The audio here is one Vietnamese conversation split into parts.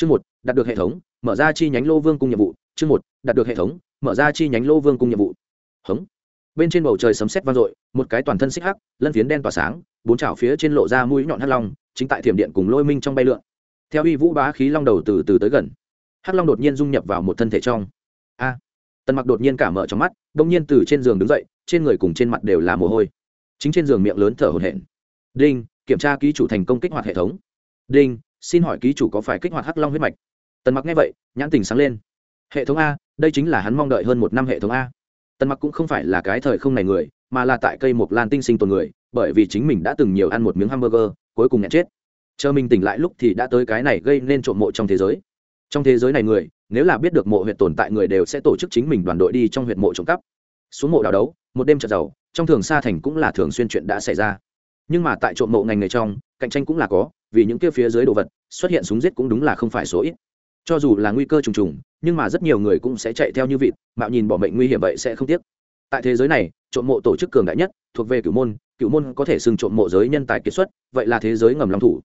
chương một, đạt được hệ thống, mở ra chi nhánh lô vương cung nhiệm vụ. Chương một, đạt được hệ thống, mở ra chi nhánh lô vương cung nhiệm vụ. Hống. Bên trên bầu trời sấm sét vang dội, một cái toàn thân xích hắc, lân phiến đen tỏa sáng, bốn chảo phía trên lộ ra mũi nhọn hắc long, chính tại thiểm điện cùng lôi minh trong bay lượn. Theo uy vũ bá khí long đầu từ từ tới gần, hắc long đột nhiên dung nhập vào một thân thể trong. A. Tần mặc đột nhiên cả mở trong mắt, đông nhiên từ trên giường đứng dậy, trên người cùng trên mặt đều là mồ hôi. Chính trên giường miệng lớn thở hổn hển. Đinh, kiểm tra ký chủ thành công kích hoạt hệ thống. Đinh xin hỏi ký chủ có phải kích hoạt hắc long huyết mạch? Tần mặc nghe vậy, nhãn tình sáng lên. Hệ thống a, đây chính là hắn mong đợi hơn một năm hệ thống a. Tần mặc cũng không phải là cái thời không này người, mà là tại cây mộc lan tinh sinh tồn người, bởi vì chính mình đã từng nhiều ăn một miếng hamburger, cuối cùng nhẹ chết. Chờ mình tỉnh lại lúc thì đã tới cái này gây nên trộm mộ trong thế giới. Trong thế giới này người, nếu là biết được mộ huyện tồn tại người đều sẽ tổ chức chính mình đoàn đội đi trong huyện mộ trộm cắp. Xuống mộ đào đấu, một đêm trận giàu, trong thường xa thành cũng là thường xuyên chuyện đã xảy ra. Nhưng mà tại trộm mộ ngành nghề trong, cạnh tranh cũng là có vì những kia phía dưới đồ vật, xuất hiện súng giết cũng đúng là không phải số ít. Cho dù là nguy cơ trùng trùng, nhưng mà rất nhiều người cũng sẽ chạy theo như vịt, mạo nhìn bỏ mệnh nguy hiểm vậy sẽ không tiếc. Tại thế giới này, trộm mộ tổ chức cường đại nhất, thuộc về cửu môn cửu môn có thể xưng trộm mộ giới nhân tài kiệt xuất, vậy là thế giới ngầm long thủ.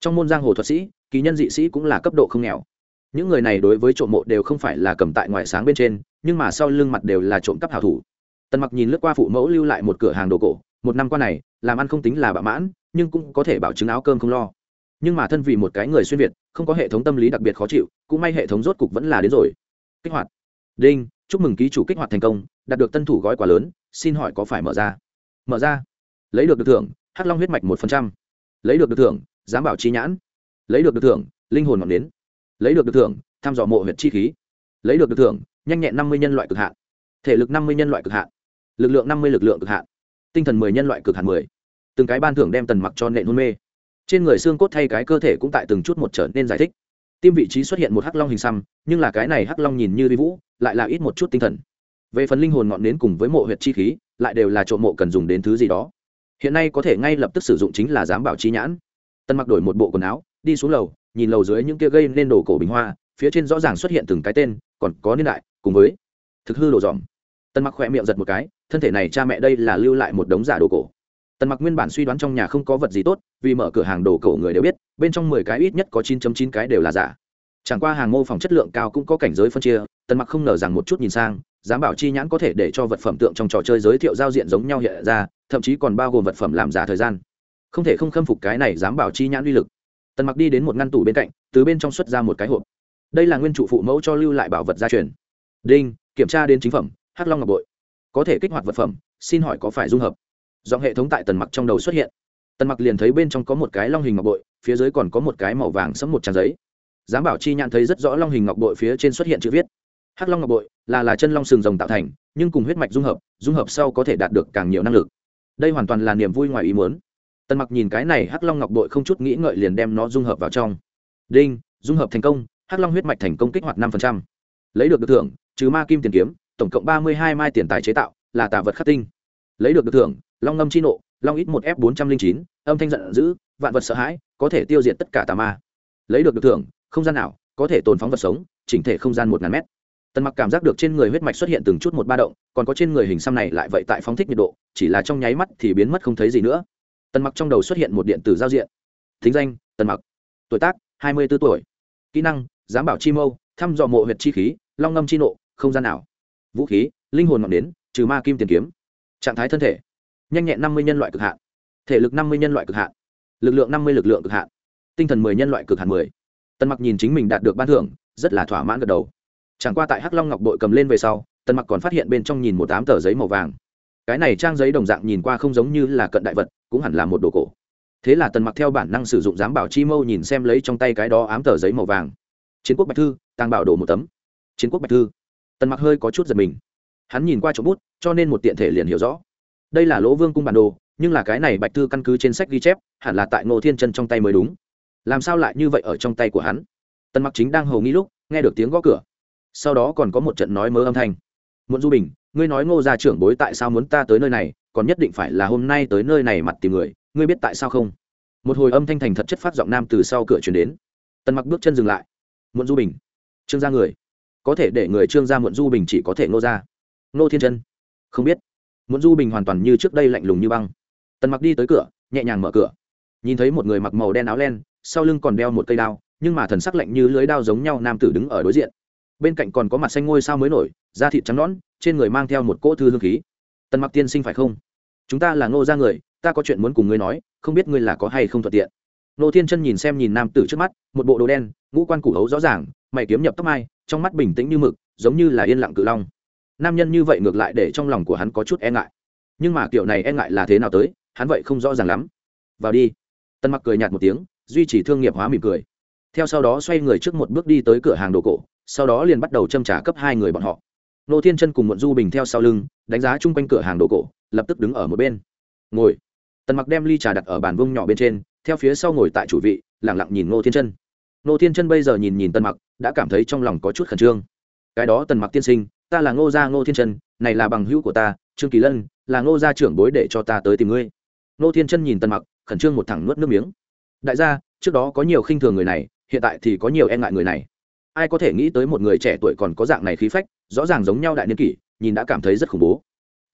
Trong môn giang hồ thuật sĩ, kỳ nhân dị sĩ cũng là cấp độ không nghèo. Những người này đối với trộm mộ đều không phải là cầm tại ngoại sáng bên trên, nhưng mà sau lưng mặt đều là trộm cắp hảo thủ. Tần mặc nhìn lướt qua phụ mẫu lưu lại một cửa hàng đồ cổ, một năm qua này, làm ăn không tính là bạ mãn, nhưng cũng có thể bảo chứng áo cơm không lo nhưng mà thân vì một cái người xuyên việt, không có hệ thống tâm lý đặc biệt khó chịu, cũng may hệ thống rốt cục vẫn là đến rồi. Kích hoạt. Đinh, chúc mừng ký chủ kích hoạt thành công, đạt được tân thủ gói quà lớn, xin hỏi có phải mở ra? Mở ra. Lấy được được thưởng, hắc long huyết mạch một phần trăm. Lấy được được thưởng, giám bảo trí nhãn. Lấy được được thưởng, linh hồn ngọn đến lấy được được thưởng thăm dò mộ huyệt chi khí. Lấy được được thưởng, nhanh nhẹn năm mươi nhân loại cực hạn. Thể lực năm mươi nhân loại cực hạn. Lực lượng năm mươi lực lượng cực hạn. Tinh thần mười nhân loại cực hạn mười. Từng cái ban thưởng đem tần mặc cho nệ hôn mê trên người xương cốt thay cái cơ thể cũng tại từng chút một trở nên giải thích. Tim vị trí xuất hiện một hắc long hình xăm, nhưng là cái này hắc long nhìn như vi vũ, lại là ít một chút tinh thần. Về phần linh hồn ngọn nến cùng với mộ huyệt chi khí, lại đều là trộm mộ cần dùng đến thứ gì đó. Hiện nay có thể ngay lập tức sử dụng chính là giám bảo chi nhãn. Tân mặc đổi một bộ quần áo, đi xuống lầu, nhìn lầu dưới những kia gây nên đồ cổ bình hoa, phía trên rõ ràng xuất hiện từng cái tên, còn có niên đại, cùng với thực hư đồ dòm. Tân mặc khỏe miệng giật một cái, thân thể này cha mẹ đây là lưu lại một đống giả đồ cổ tần mặc nguyên bản suy đoán trong nhà không có vật gì tốt, vì mở cửa hàng đồ cổ người đều biết, bên trong mười cái ít nhất có chín chín cái đều là giả. Chẳng qua hàng mô phỏng chất lượng cao cũng có cảnh giới phân chia, tần mặc không ngờ rằng một chút nhìn sang dám bảo chi nhãn có thể để cho vật phẩm tượng trong trò chơi giới thiệu giao diện giống nhau hiện ra, thậm chí còn bao gồm vật phẩm làm giả thời gian. Không thể không khâm phục cái này dám bảo chi nhãn uy lực. Tần mặc đi đến một ngăn tủ bên cạnh, từ bên trong xuất ra một cái hộp. Đây là nguyên trụ phụ mẫu cho lưu lại bảo vật gia truyền. Đinh, kiểm tra đến chính phẩm, hắc long ngọc bội. Có thể kích hoạt vật phẩm, xin hỏi có phải dung hợp? Giọng hệ thống tại tần mặc trong đầu xuất hiện. Tần mặc liền thấy bên trong có một cái long hình ngọc bội, phía dưới còn có một cái màu vàng sẫm một trang giấy. Giám bảo chi nhãn thấy rất rõ long hình ngọc bội phía trên xuất hiện chữ viết. Hắc long ngọc bội là là chân long sừng rồng tạo thành, nhưng cùng huyết mạch dung hợp dung hợp sau có thể đạt được càng nhiều năng lực. Đây hoàn toàn là niềm vui ngoài ý muốn. Tần mặc nhìn cái này hắc long ngọc bội không chút nghĩ ngợi liền đem nó dung hợp vào trong. Đinh, dung hợp thành công, hắc long huyết mạch thành công kích hoạt năm lấy được được thưởng, trừ ma kim tiền kiếm, tổng cộng ba mươi hai mai tiền tài chế tạo, là tà vật khắc tinh. Lấy được được thưởng long ngâm chi nộ, long ít một f bốn trăm linh chín, âm thanh giận dữ, vạn vật sợ hãi, có thể tiêu diệt tất cả tà ma. Lấy được được thưởng, không gian nào có thể tồn phóng vật sống, chỉnh thể không gian một ngàn mét. Tần mặc cảm giác được trên người huyết mạch xuất hiện từng chút một ba động, còn có trên người hình xăm này lại vậy tại phóng thích nhiệt độ, chỉ là trong nháy mắt thì biến mất không thấy gì nữa. Tần mặc trong đầu xuất hiện một điện tử giao diện. Thính danh, tần mặc. Tuổi tác, hai mươi b ố tuổi. Kỹ năng giám bảo chi mâu, thăm dò mộ huyệt chi khí, long ngâm chi nộ, không gian nào vũ khí, linh hồn ngọn đến trừ ma kim tiền kiếm. Trạng thái thân thể nhanh nhẹn năm mươi nhân loại cực hạn. Thể lực năm mươi nhân loại cực hạn. Lực lượng năm mươi lực lượng cực hạn. Tinh thần mười nhân loại cực hạn mười. Tần mặc nhìn chính mình đạt được ban thưởng, rất là thỏa mãn gật đầu. Chẳng qua tại hắc long ngọc bội cầm lên về sau, tần mặc còn phát hiện bên trong nhìn một tám tờ giấy màu vàng. Cái này trang giấy đồng dạng nhìn qua không giống như là cận đại vật, cũng hẳn là một đồ cổ. Thế là tần mặc theo bản năng sử dụng giám bảo chi mâu nhìn xem lấy trong tay cái đó ám tờ giấy màu vàng. Chiến quốc bạch thư, tàng bảo đồ một tấm. Chiến quốc bạch thư. Tần mặc hơi có chút giật mình. Hắn nhìn qua chỗ bút, cho nên một tiện thể liền hiểu rõ đây là lỗ vương cung bản đồ, nhưng là cái này bạch thư căn cứ trên sách ghi chép, hẳn là tại ngô thiên chân trong tay mới đúng. Làm sao lại như vậy ở trong tay của hắn? Tần mặc chính đang hầu nghĩ lúc, nghe được tiếng gõ cửa. Sau đó còn có một trận nói mớ âm thanh. Muộn du bình, ngươi nói ngô gia trưởng bối tại sao muốn ta tới nơi này, còn nhất định phải là hôm nay tới nơi này mặt tìm người, ngươi biết tại sao không? Một hồi âm thanh thành thật chất phát giọng nam từ sau cửa chuyển đến. Tần mặc bước chân dừng lại. Muộn du bình, trương gia người, có thể để người trương gia muộn du bình chỉ có thể ngô gia. Ngô thiên chân, không biết muốn du bình hoàn toàn như trước đây lạnh lùng như băng. Tần mặc đi tới cửa, nhẹ nhàng mở cửa. Nhìn thấy một người mặc màu đen áo len, sau lưng còn đeo một cây đao, nhưng mà thần sắc lạnh như lưới đao giống nhau nam tử đứng ở đối diện. Bên cạnh còn có mặt xanh ngôi sao mới nổi, da thịt trắng nõn, trên người mang theo một cỗ thư hương khí. Tần mặc tiên sinh phải không? Chúng ta là ngô gia người, ta có chuyện muốn cùng ngươi nói, không biết ngươi là có hay không thuận tiện. Nô thiên chân nhìn xem nhìn nam tử trước mắt, một bộ đồ đen, ngũ quan củ hấu rõ ràng, mày kiếm nhập tóc mai, trong mắt bình tĩnh như mực, giống như là yên lặng cự long nam nhân như vậy ngược lại để trong lòng của hắn có chút e ngại. Nhưng mà kiểu này e ngại là thế nào tới, hắn vậy không rõ ràng lắm. Vào đi. Tân mặc cười nhạt một tiếng, duy trì thương nghiệp hóa mỉm cười. Theo sau đó xoay người trước một bước đi tới cửa hàng đồ cổ, sau đó liền bắt đầu châm trả cấp hai người bọn họ. Nô thiên chân cùng muộn du bình theo sau lưng, đánh giá chung quanh cửa hàng đồ cổ, lập tức đứng ở một bên. Ngồi. Tần mặc đem ly trà đặt ở bàn vông nhỏ bên trên, theo phía sau ngồi tại chủ vị lẳng lặng nhìn nô thiên chân. Nô thiên chân bây giờ nhìn nhìn tần mặc, đã cảm thấy trong lòng có chút khẩn trương. Cái đó tần mặc tiên sinh ta là ngô gia ngô thiên Trần, này là bằng hữu của ta trương kỳ lân là ngô gia trưởng bối để cho ta tới tìm ngươi. Ngô thiên Trần nhìn tần mặc khẩn trương một thẳng nuốt nước miếng. Đại gia trước đó có nhiều khinh thường người này hiện tại thì có nhiều e ngại người này. Ai có thể nghĩ tới một người trẻ tuổi còn có dạng này khí phách rõ ràng giống nhau đại niên kỷ nhìn đã cảm thấy rất khủng bố.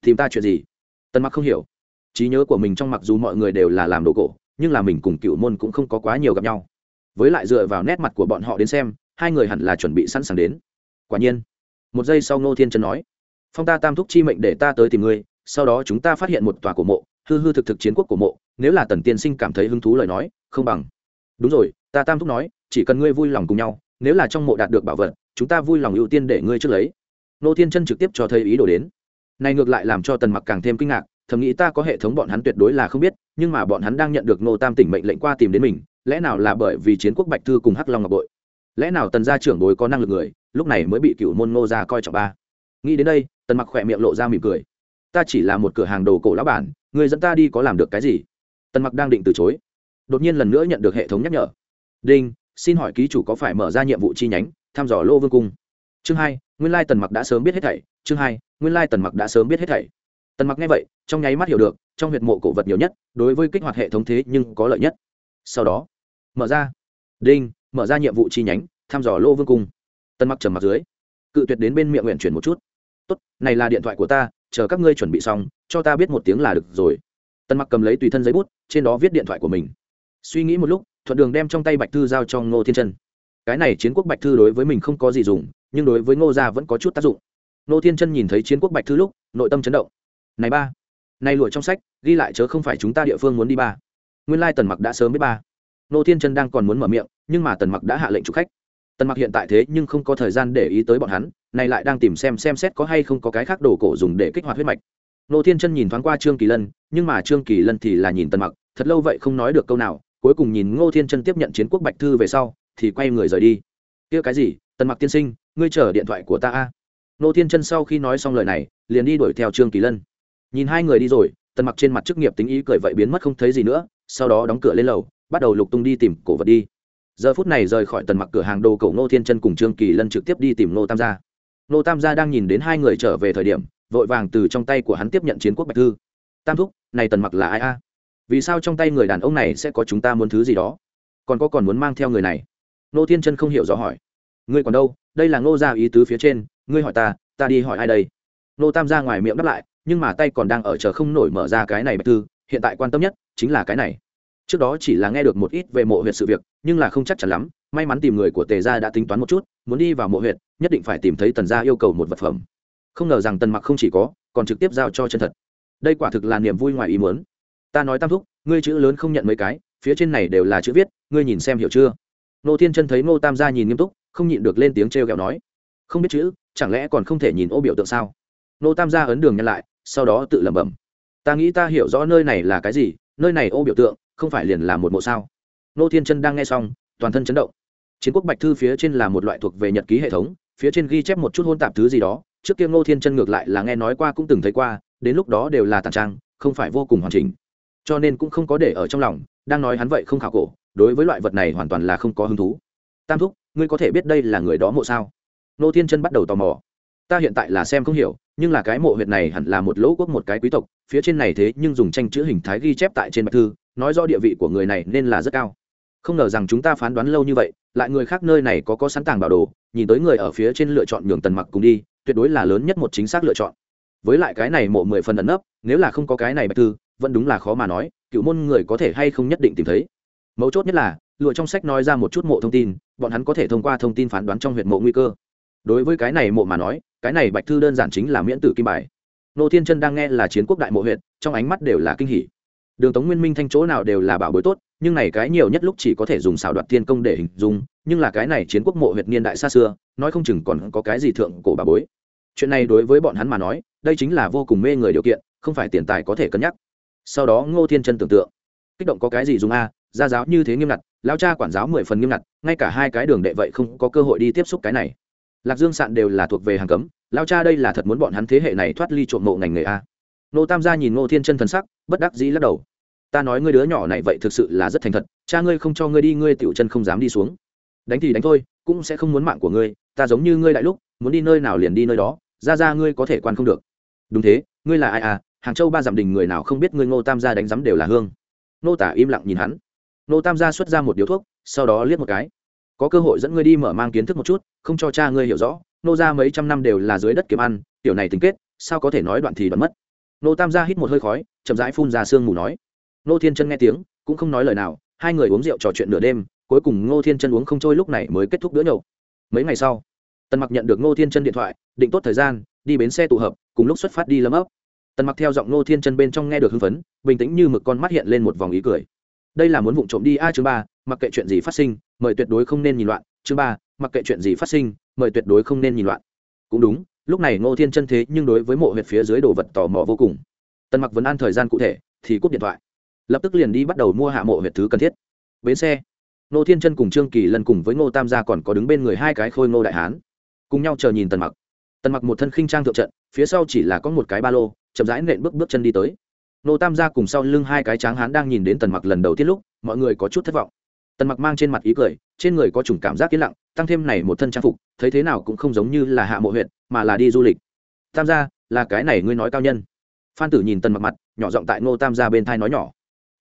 Tìm ta chuyện gì? Tần mặc không hiểu. Trí nhớ của mình trong mặc dù mọi người đều là làm đồ cổ nhưng là mình cùng cựu môn cũng không có quá nhiều gặp nhau. Với lại dựa vào nét mặt của bọn họ đến xem hai người hẳn là chuẩn bị sẵn sàng đến. Quả nhiên một giây sau ngô thiên trần nói, phong ta tam thúc chi mệnh để ta tới tìm ngươi, sau đó chúng ta phát hiện một tòa cổ mộ, hư hư thực thực chiến quốc cổ mộ, nếu là tần tiên sinh cảm thấy hứng thú lời nói, không bằng. Đúng rồi, ta tam thúc nói, chỉ cần ngươi vui lòng cùng nhau, nếu là trong mộ đạt được bảo vật, chúng ta vui lòng ưu tiên để ngươi trước lấy. Nô thiên chân trực tiếp cho thấy ý đồ đến. Này ngược lại làm cho tần mặc càng thêm kinh ngạc, thầm nghĩ ta có hệ thống bọn hắn tuyệt đối là không biết, nhưng mà bọn hắn đang nhận được nô tam tỉnh mệnh lệnh qua tìm đến mình, lẽ nào là bởi vì chiến quốc bạch thư cùng hắc long ngọc bội? Lẽ nào tần gia trưởng bối có năng lực người lúc này mới bị cựu môn ngô ra coi trọng ba. Nghĩ đến đây, tần mặc khỏe miệng lộ ra mỉm cười. Ta chỉ là một cửa hàng đồ cổ lão bản, người dẫn ta đi có làm được cái gì? Tần mặc đang định từ chối. Đột nhiên lần nữa nhận được hệ thống nhắc nhở. Đinh, xin hỏi ký chủ có phải mở ra nhiệm vụ chi nhánh, thăm dò lô vương cung? Chương hai, nguyên lai tần mặc đã sớm biết hết thảy. Chương hai, nguyên lai tần mặc đã sớm biết hết thảy. Tần mặc nghe vậy, trong nháy mắt hiểu được, trong huyệt mộ cổ vật nhiều nhất, đối với kích hoạt hệ thống thế nhưng có lợi nhất. Sau đó, mở ra. Đinh, mở ra nhiệm vụ chi nhánh, thăm dò lô vương cung tần mặc trầm mặc dưới, cự tuyệt đến bên miệng nguyện chuyển một chút. Tốt, này là điện thoại của ta, chờ các ngươi chuẩn bị xong, cho ta biết một tiếng là được rồi. Tần mặc cầm lấy tùy thân giấy bút, trên đó viết điện thoại của mình. Suy nghĩ một lúc, thuận đường đem trong tay bạch thư giao cho ngô thiên chân. Cái này chiến quốc bạch thư đối với mình không có gì dùng, nhưng đối với ngô gia vẫn có chút tác dụng. Ngô thiên chân nhìn thấy chiến quốc bạch thư lúc, nội tâm chấn động. Này ba, này lụa trong sách, ghi lại chớ không phải chúng ta địa phương muốn đi ba. Nguyên lai tần mặc đã sớm biết ba. Ngô thiên chân đang còn muốn mở miệng, nhưng mà tần mặc đã hạ lệnh chủ khách tần mặc hiện tại thế nhưng không có thời gian để ý tới bọn hắn này lại đang tìm xem xem xét có hay không có cái khác đồ cổ dùng để kích hoạt huyết mạch. Nô thiên chân nhìn thoáng qua trương kỳ lân, nhưng mà trương kỳ lân thì là nhìn tần mặc, thật lâu vậy không nói được câu nào, cuối cùng nhìn ngô thiên chân tiếp nhận chiến quốc bạch thư về sau, thì quay người rời đi. Kia cái gì? Tần mặc tiên sinh, ngươi chờ điện thoại của ta a. Ngô thiên chân sau khi nói xong lời này, liền đi đuổi theo trương kỳ lân. Nhìn hai người đi rồi, tần mặc trên mặt chức nghiệp tính ý cười vậy biến mất không thấy gì nữa, sau đó đóng cửa lên lầu, bắt đầu lục tung đi tìm cổ vật đi giờ phút này rời khỏi tần mặc cửa hàng đồ cổ nô thiên chân cùng trương kỳ lân trực tiếp đi tìm nô tam gia. Nô tam gia đang nhìn đến hai người trở về thời điểm, vội vàng từ trong tay của hắn tiếp nhận chiến quốc bạch thư. Tam thúc, này tần mặc là ai a? Vì sao trong tay người đàn ông này sẽ có chúng ta muốn thứ gì đó? Còn có còn muốn mang theo người này? Nô thiên chân không hiểu rõ hỏi. Ngươi còn đâu? Đây là ngô gia ý tứ phía trên, ngươi hỏi ta ta đi hỏi ai đây? Nô tam gia ngoài miệng đáp lại, nhưng mà tay còn đang ở chờ không nổi mở ra cái này bạch thư, hiện tại quan tâm nhất chính là cái này trước đó chỉ là nghe được một ít về mộ huyện sự việc, nhưng là không chắc chắn lắm. May mắn tìm người của tề gia đã tính toán một chút, muốn đi vào mộ huyện nhất định phải tìm thấy tần gia yêu cầu một vật phẩm. Không ngờ rằng tần mặc không chỉ có, còn trực tiếp giao cho chân thật. Đây quả thực là niềm vui ngoài ý muốn. Ta nói tam thúc, ngươi chữ lớn không nhận mấy cái, phía trên này đều là chữ viết, ngươi nhìn xem hiểu chưa? Nô thiên chân thấy Ngô tam gia nhìn nghiêm túc, không nhịn được lên tiếng t r e o kẹo nói. Không biết chữ, chẳng lẽ còn không thể nhìn ô biểu tượng sao? Nô tam gia ấn đường nhân lại, sau đó tự lẩm bẩm. Ta nghĩ ta hiểu rõ nơi này là cái gì, nơi này ô biểu tượng không phải liền là một mộ sao? Nô thiên chân đang nghe xong, toàn thân chấn động. Chiến quốc bạch thư phía trên là một loại thuộc về nhật ký hệ thống, phía trên ghi chép một chút hôn tạp thứ gì đó, trước kia ngô thiên chân ngược lại là nghe nói qua cũng từng thấy qua, đến lúc đó đều là tàn trang, không phải vô cùng hoàn chỉnh. Cho nên cũng không có để ở trong lòng, đang nói hắn vậy không khảo cổ, đối với loại vật này hoàn toàn là không có hứng thú. Tam thúc, ngươi có thể biết đây là người đó mộ sao? Nô thiên chân bắt đầu tò mò. Ta hiện tại là xem không hiểu, nhưng là cái mộ huyệt này hẳn là một lỗ quốc một cái quý tộc, phía trên này thế nhưng dùng tranh chữ hình thái ghi chép tại trên bạch thư nói do địa vị của người này nên là rất cao. Không ngờ rằng chúng ta phán đoán lâu như vậy, lại người khác nơi này có có sẵn tàng bảo đồ, nhìn tới người ở phía trên lựa chọn nhường tần mặc cùng đi, tuyệt đối là lớn nhất một chính xác lựa chọn. Với lại cái này mộ mười phần ẩn nấp, nếu là không có cái này bạch thư, vẫn đúng là khó mà nói, cựu môn người có thể hay không nhất định tìm thấy. Mấu chốt nhất là, lụa trong sách nói ra một chút mộ thông tin, bọn hắn có thể thông qua thông tin phán đoán trong huyện mộ nguy cơ. Đối với cái này mộ mà nói, cái này bạch thư đơn giản chính là miễn tử kim bài. Nô thiên chân đang nghe là chiến quốc đại mộ huyện trong ánh mắt đều là kinh hỉ đường tống nguyên minh thanh chỗ nào đều là bảo bối tốt, nhưng này cái nhiều nhất lúc chỉ có thể dùng xảo đoạt thiên công để hình dung, nhưng là cái này chiến quốc mộ huyện niên đại xa xưa, nói không chừng còn có cái gì thượng cổ bà bối. Chuyện này đối với bọn hắn mà nói, đây chính là vô cùng mê người điều kiện, không phải tiền tài có thể cân nhắc. Sau đó ngô thiên chân tưởng tượng, kích động có cái gì dùng a, gia giáo như thế nghiêm ngặt lao cha quản giáo mười phần nghiêm ngặt, ngay cả hai cái đường đệ vậy không có cơ hội đi tiếp xúc cái này. Lạc dương sạn đều là thuộc về hàng cấm lao cha đây là thật muốn bọn hắn thế hệ này thoát ly trộm mộ ngành nghề a nô tam gia nhìn ngô thiên chân thần sắc, bất đắc dĩ lắc đầu. Ta nói ngươi đứa nhỏ này vậy thực sự là rất thành thật, cha ngươi không cho ngươi đi, ngươi tiểu chân không dám đi xuống. Đánh thì đánh thôi, cũng sẽ không muốn mạng của ngươi, ta giống như ngươi đại lúc, muốn đi nơi nào liền đi nơi đó, ra ra ngươi có thể quan không được. Đúng thế, ngươi là ai à hàng châu ba dặm đình người nào không biết ngươi ngô tam gia đánh giám đều là hương. Nô tả im lặng nhìn hắn. Nô tam gia xuất ra một điếu thuốc, sau đó liếc một cái. Có cơ hội dẫn ngươi đi mở mang kiến thức một chút, không cho cha ngươi hiểu rõ, nô ra mấy trăm năm đều là dưới đất kiếm ăn, tiểu này tính kết, sao có thể nói đoạn thì đoạn mất? Nô tam gia hít một hơi khói, chậm rãi phun ra sương mù nói. Nô thiên chân nghe tiếng, cũng không nói lời nào, hai người uống rượu trò chuyện nửa đêm, cuối cùng ngô thiên chân uống không trôi lúc này mới kết thúc bữa nhậu. Mấy ngày sau, tần mặc nhận được ngô thiên chân điện thoại, định tốt thời gian, đi bến xe tụ hợp, cùng lúc xuất phát đi lâm ấp. Tần mặc theo giọng ngô thiên chân bên trong nghe được hưng phấn, bình tĩnh như mực con mắt hiện lên một vòng ý cười. Đây là muốn vụng trộm đi a chương ba, mặc kệ chuyện gì phát sinh, mời tuyệt đối không nên nhìn loạn. Chương ba, mặc kệ chuyện gì phát sinh, mời tuyệt đối không nên nhìn loạn. Cũng đúng lúc này ngô thiên chân thế nhưng đối với mộ huyệt phía dưới đồ vật tò mò vô cùng. Tần mặc vẫn an thời gian cụ thể, thì cúp điện thoại. Lập tức liền đi bắt đầu mua hạ mộ huyệt thứ cần thiết. Bến xe. Ngô thiên chân cùng trương kỳ lần cùng với ngô tam gia còn có đứng bên người hai cái khôi ngô đại hán. Cùng nhau chờ nhìn tần mặc. Tần mặc một thân khinh trang thượng trận, phía sau chỉ là có một cái ba lô, chậm rãi nện bước bước chân đi tới. Nô tam gia cùng sau lưng hai cái tráng hán đang nhìn đến tần mặc lần đầu tiên lúc, mọi người có chút thất vọng. Tần mặc mang trên mặt ý cười, trên người có chủng cảm giác yên lặng, tăng thêm này một thân trang phục, thấy thế nào cũng không giống như là hạ mộ huyện mà là đi du lịch. Tam gia, là cái này ngươi nói cao nhân. Phan tử nhìn tần mặc mặt, nhỏ giọng tại ngô tam gia bên thai nói nhỏ.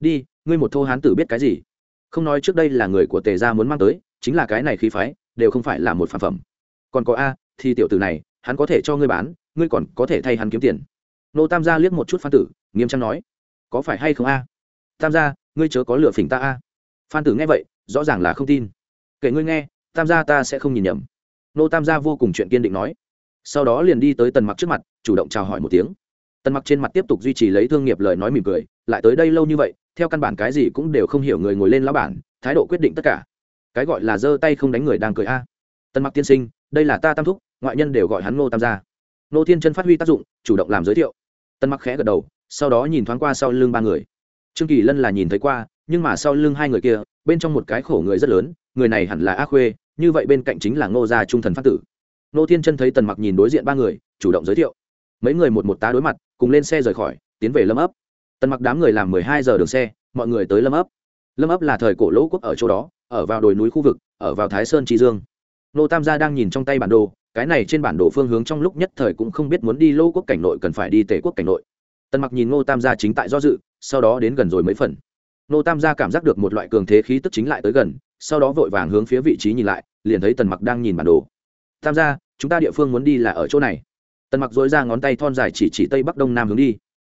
Đi, ngươi một thô hán tử biết cái gì? Không nói trước đây là người của tề gia muốn mang tới, chính là cái này khí phái, đều không phải là một phản phẩm. Còn có a, thì tiểu tử này, hắn có thể cho ngươi bán, ngươi còn có thể thay hắn kiếm tiền. Nô tam gia liếc một chút phan tử, nghiêm trang nói. Có phải hay không a? Tam gia, ngươi chớ có lựa phỉnh ta a. Phan tử nghe vậy, rõ ràng là không tin. Kể ngươi nghe, tam gia ta sẽ không nhìn nhầm. Nô tam gia vô cùng chuyện kiên định nói sau đó liền đi tới tần mặc trước mặt, chủ động chào hỏi một tiếng. Tần mặc trên mặt tiếp tục duy trì lấy thương nghiệp lời nói mỉm cười, lại tới đây lâu như vậy, theo căn bản cái gì cũng đều không hiểu người ngồi lên lão bản, thái độ quyết định tất cả. Cái gọi là giơ tay không đánh người đang cười a. Tần mặc tiên sinh, đây là ta tam thúc, ngoại nhân đều gọi hắn nô tam gia. Nô thiên chân phát huy tác dụng, chủ động làm giới thiệu. Tần mặc khẽ gật đầu, sau đó nhìn thoáng qua sau lưng ba người. Trương kỳ lân là nhìn thấy qua, nhưng mà sau lưng hai người kia, bên trong một cái khổ người rất lớn, người này hẳn là a khuê, như vậy bên cạnh chính là ngô gia trung thần phát tử nô thiên chân thấy tần mặc nhìn đối diện ba người, chủ động giới thiệu. Mấy người một một tá đối mặt, cùng lên xe rời khỏi, tiến về lâm ấp. Tần mặc đám người làm mười hai giờ đường xe, mọi người tới lâm ấp. Lâm ấp là thời cổ lỗ quốc ở chỗ đó, ở vào đồi núi khu vực, ở vào thái sơn tri dương. Nô tam gia đang nhìn trong tay bản đồ, cái này trên bản đồ phương hướng trong lúc nhất thời cũng không biết muốn đi lô quốc cảnh nội cần phải đi tể quốc cảnh nội. Tần mặc nhìn ngô tam gia chính tại do dự, sau đó đến gần rồi mấy phần. Nô tam gia cảm giác được một loại cường thế khí tức chính lại tới gần, sau đó vội vàng hướng phía vị trí nhìn lại, liền thấy tần mặc đang nhìn bản đồ tam gia, chúng ta địa phương muốn đi là ở chỗ này. Tần mặc dối ra ngón tay thon dài chỉ chỉ tây bắc đông nam hướng đi.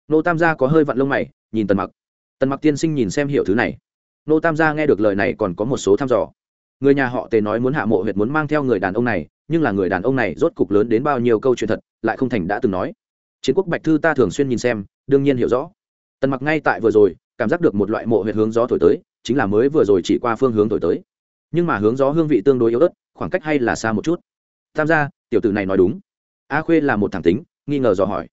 Nô tam gia có hơi vặn lông mày, nhìn tần mặc. Tần mặc tiên sinh nhìn xem hiểu thứ này. Nô tam gia nghe được lời này còn có một số thăm dò. Người nhà họ tề nói muốn hạ mộ huyệt muốn mang theo người đàn ông này, nhưng là người đàn ông này rốt cục lớn đến bao nhiêu câu chuyện thật, lại không thành đã từng nói. Chiến quốc bạch thư ta thường xuyên nhìn xem, đương nhiên hiểu rõ. Tần mặc ngay tại vừa rồi, cảm giác được một loại mộ huyệt hướng gió thổi tới, chính là mới vừa rồi chỉ qua phương hướng thổi tới. Nhưng mà hướng gió hương vị tương đối yếu ớt, khoảng cách hay là xa một chút tham gia, tiểu tử này nói đúng. A khuê là một thẳng tính, nghi ngờ dò hỏi.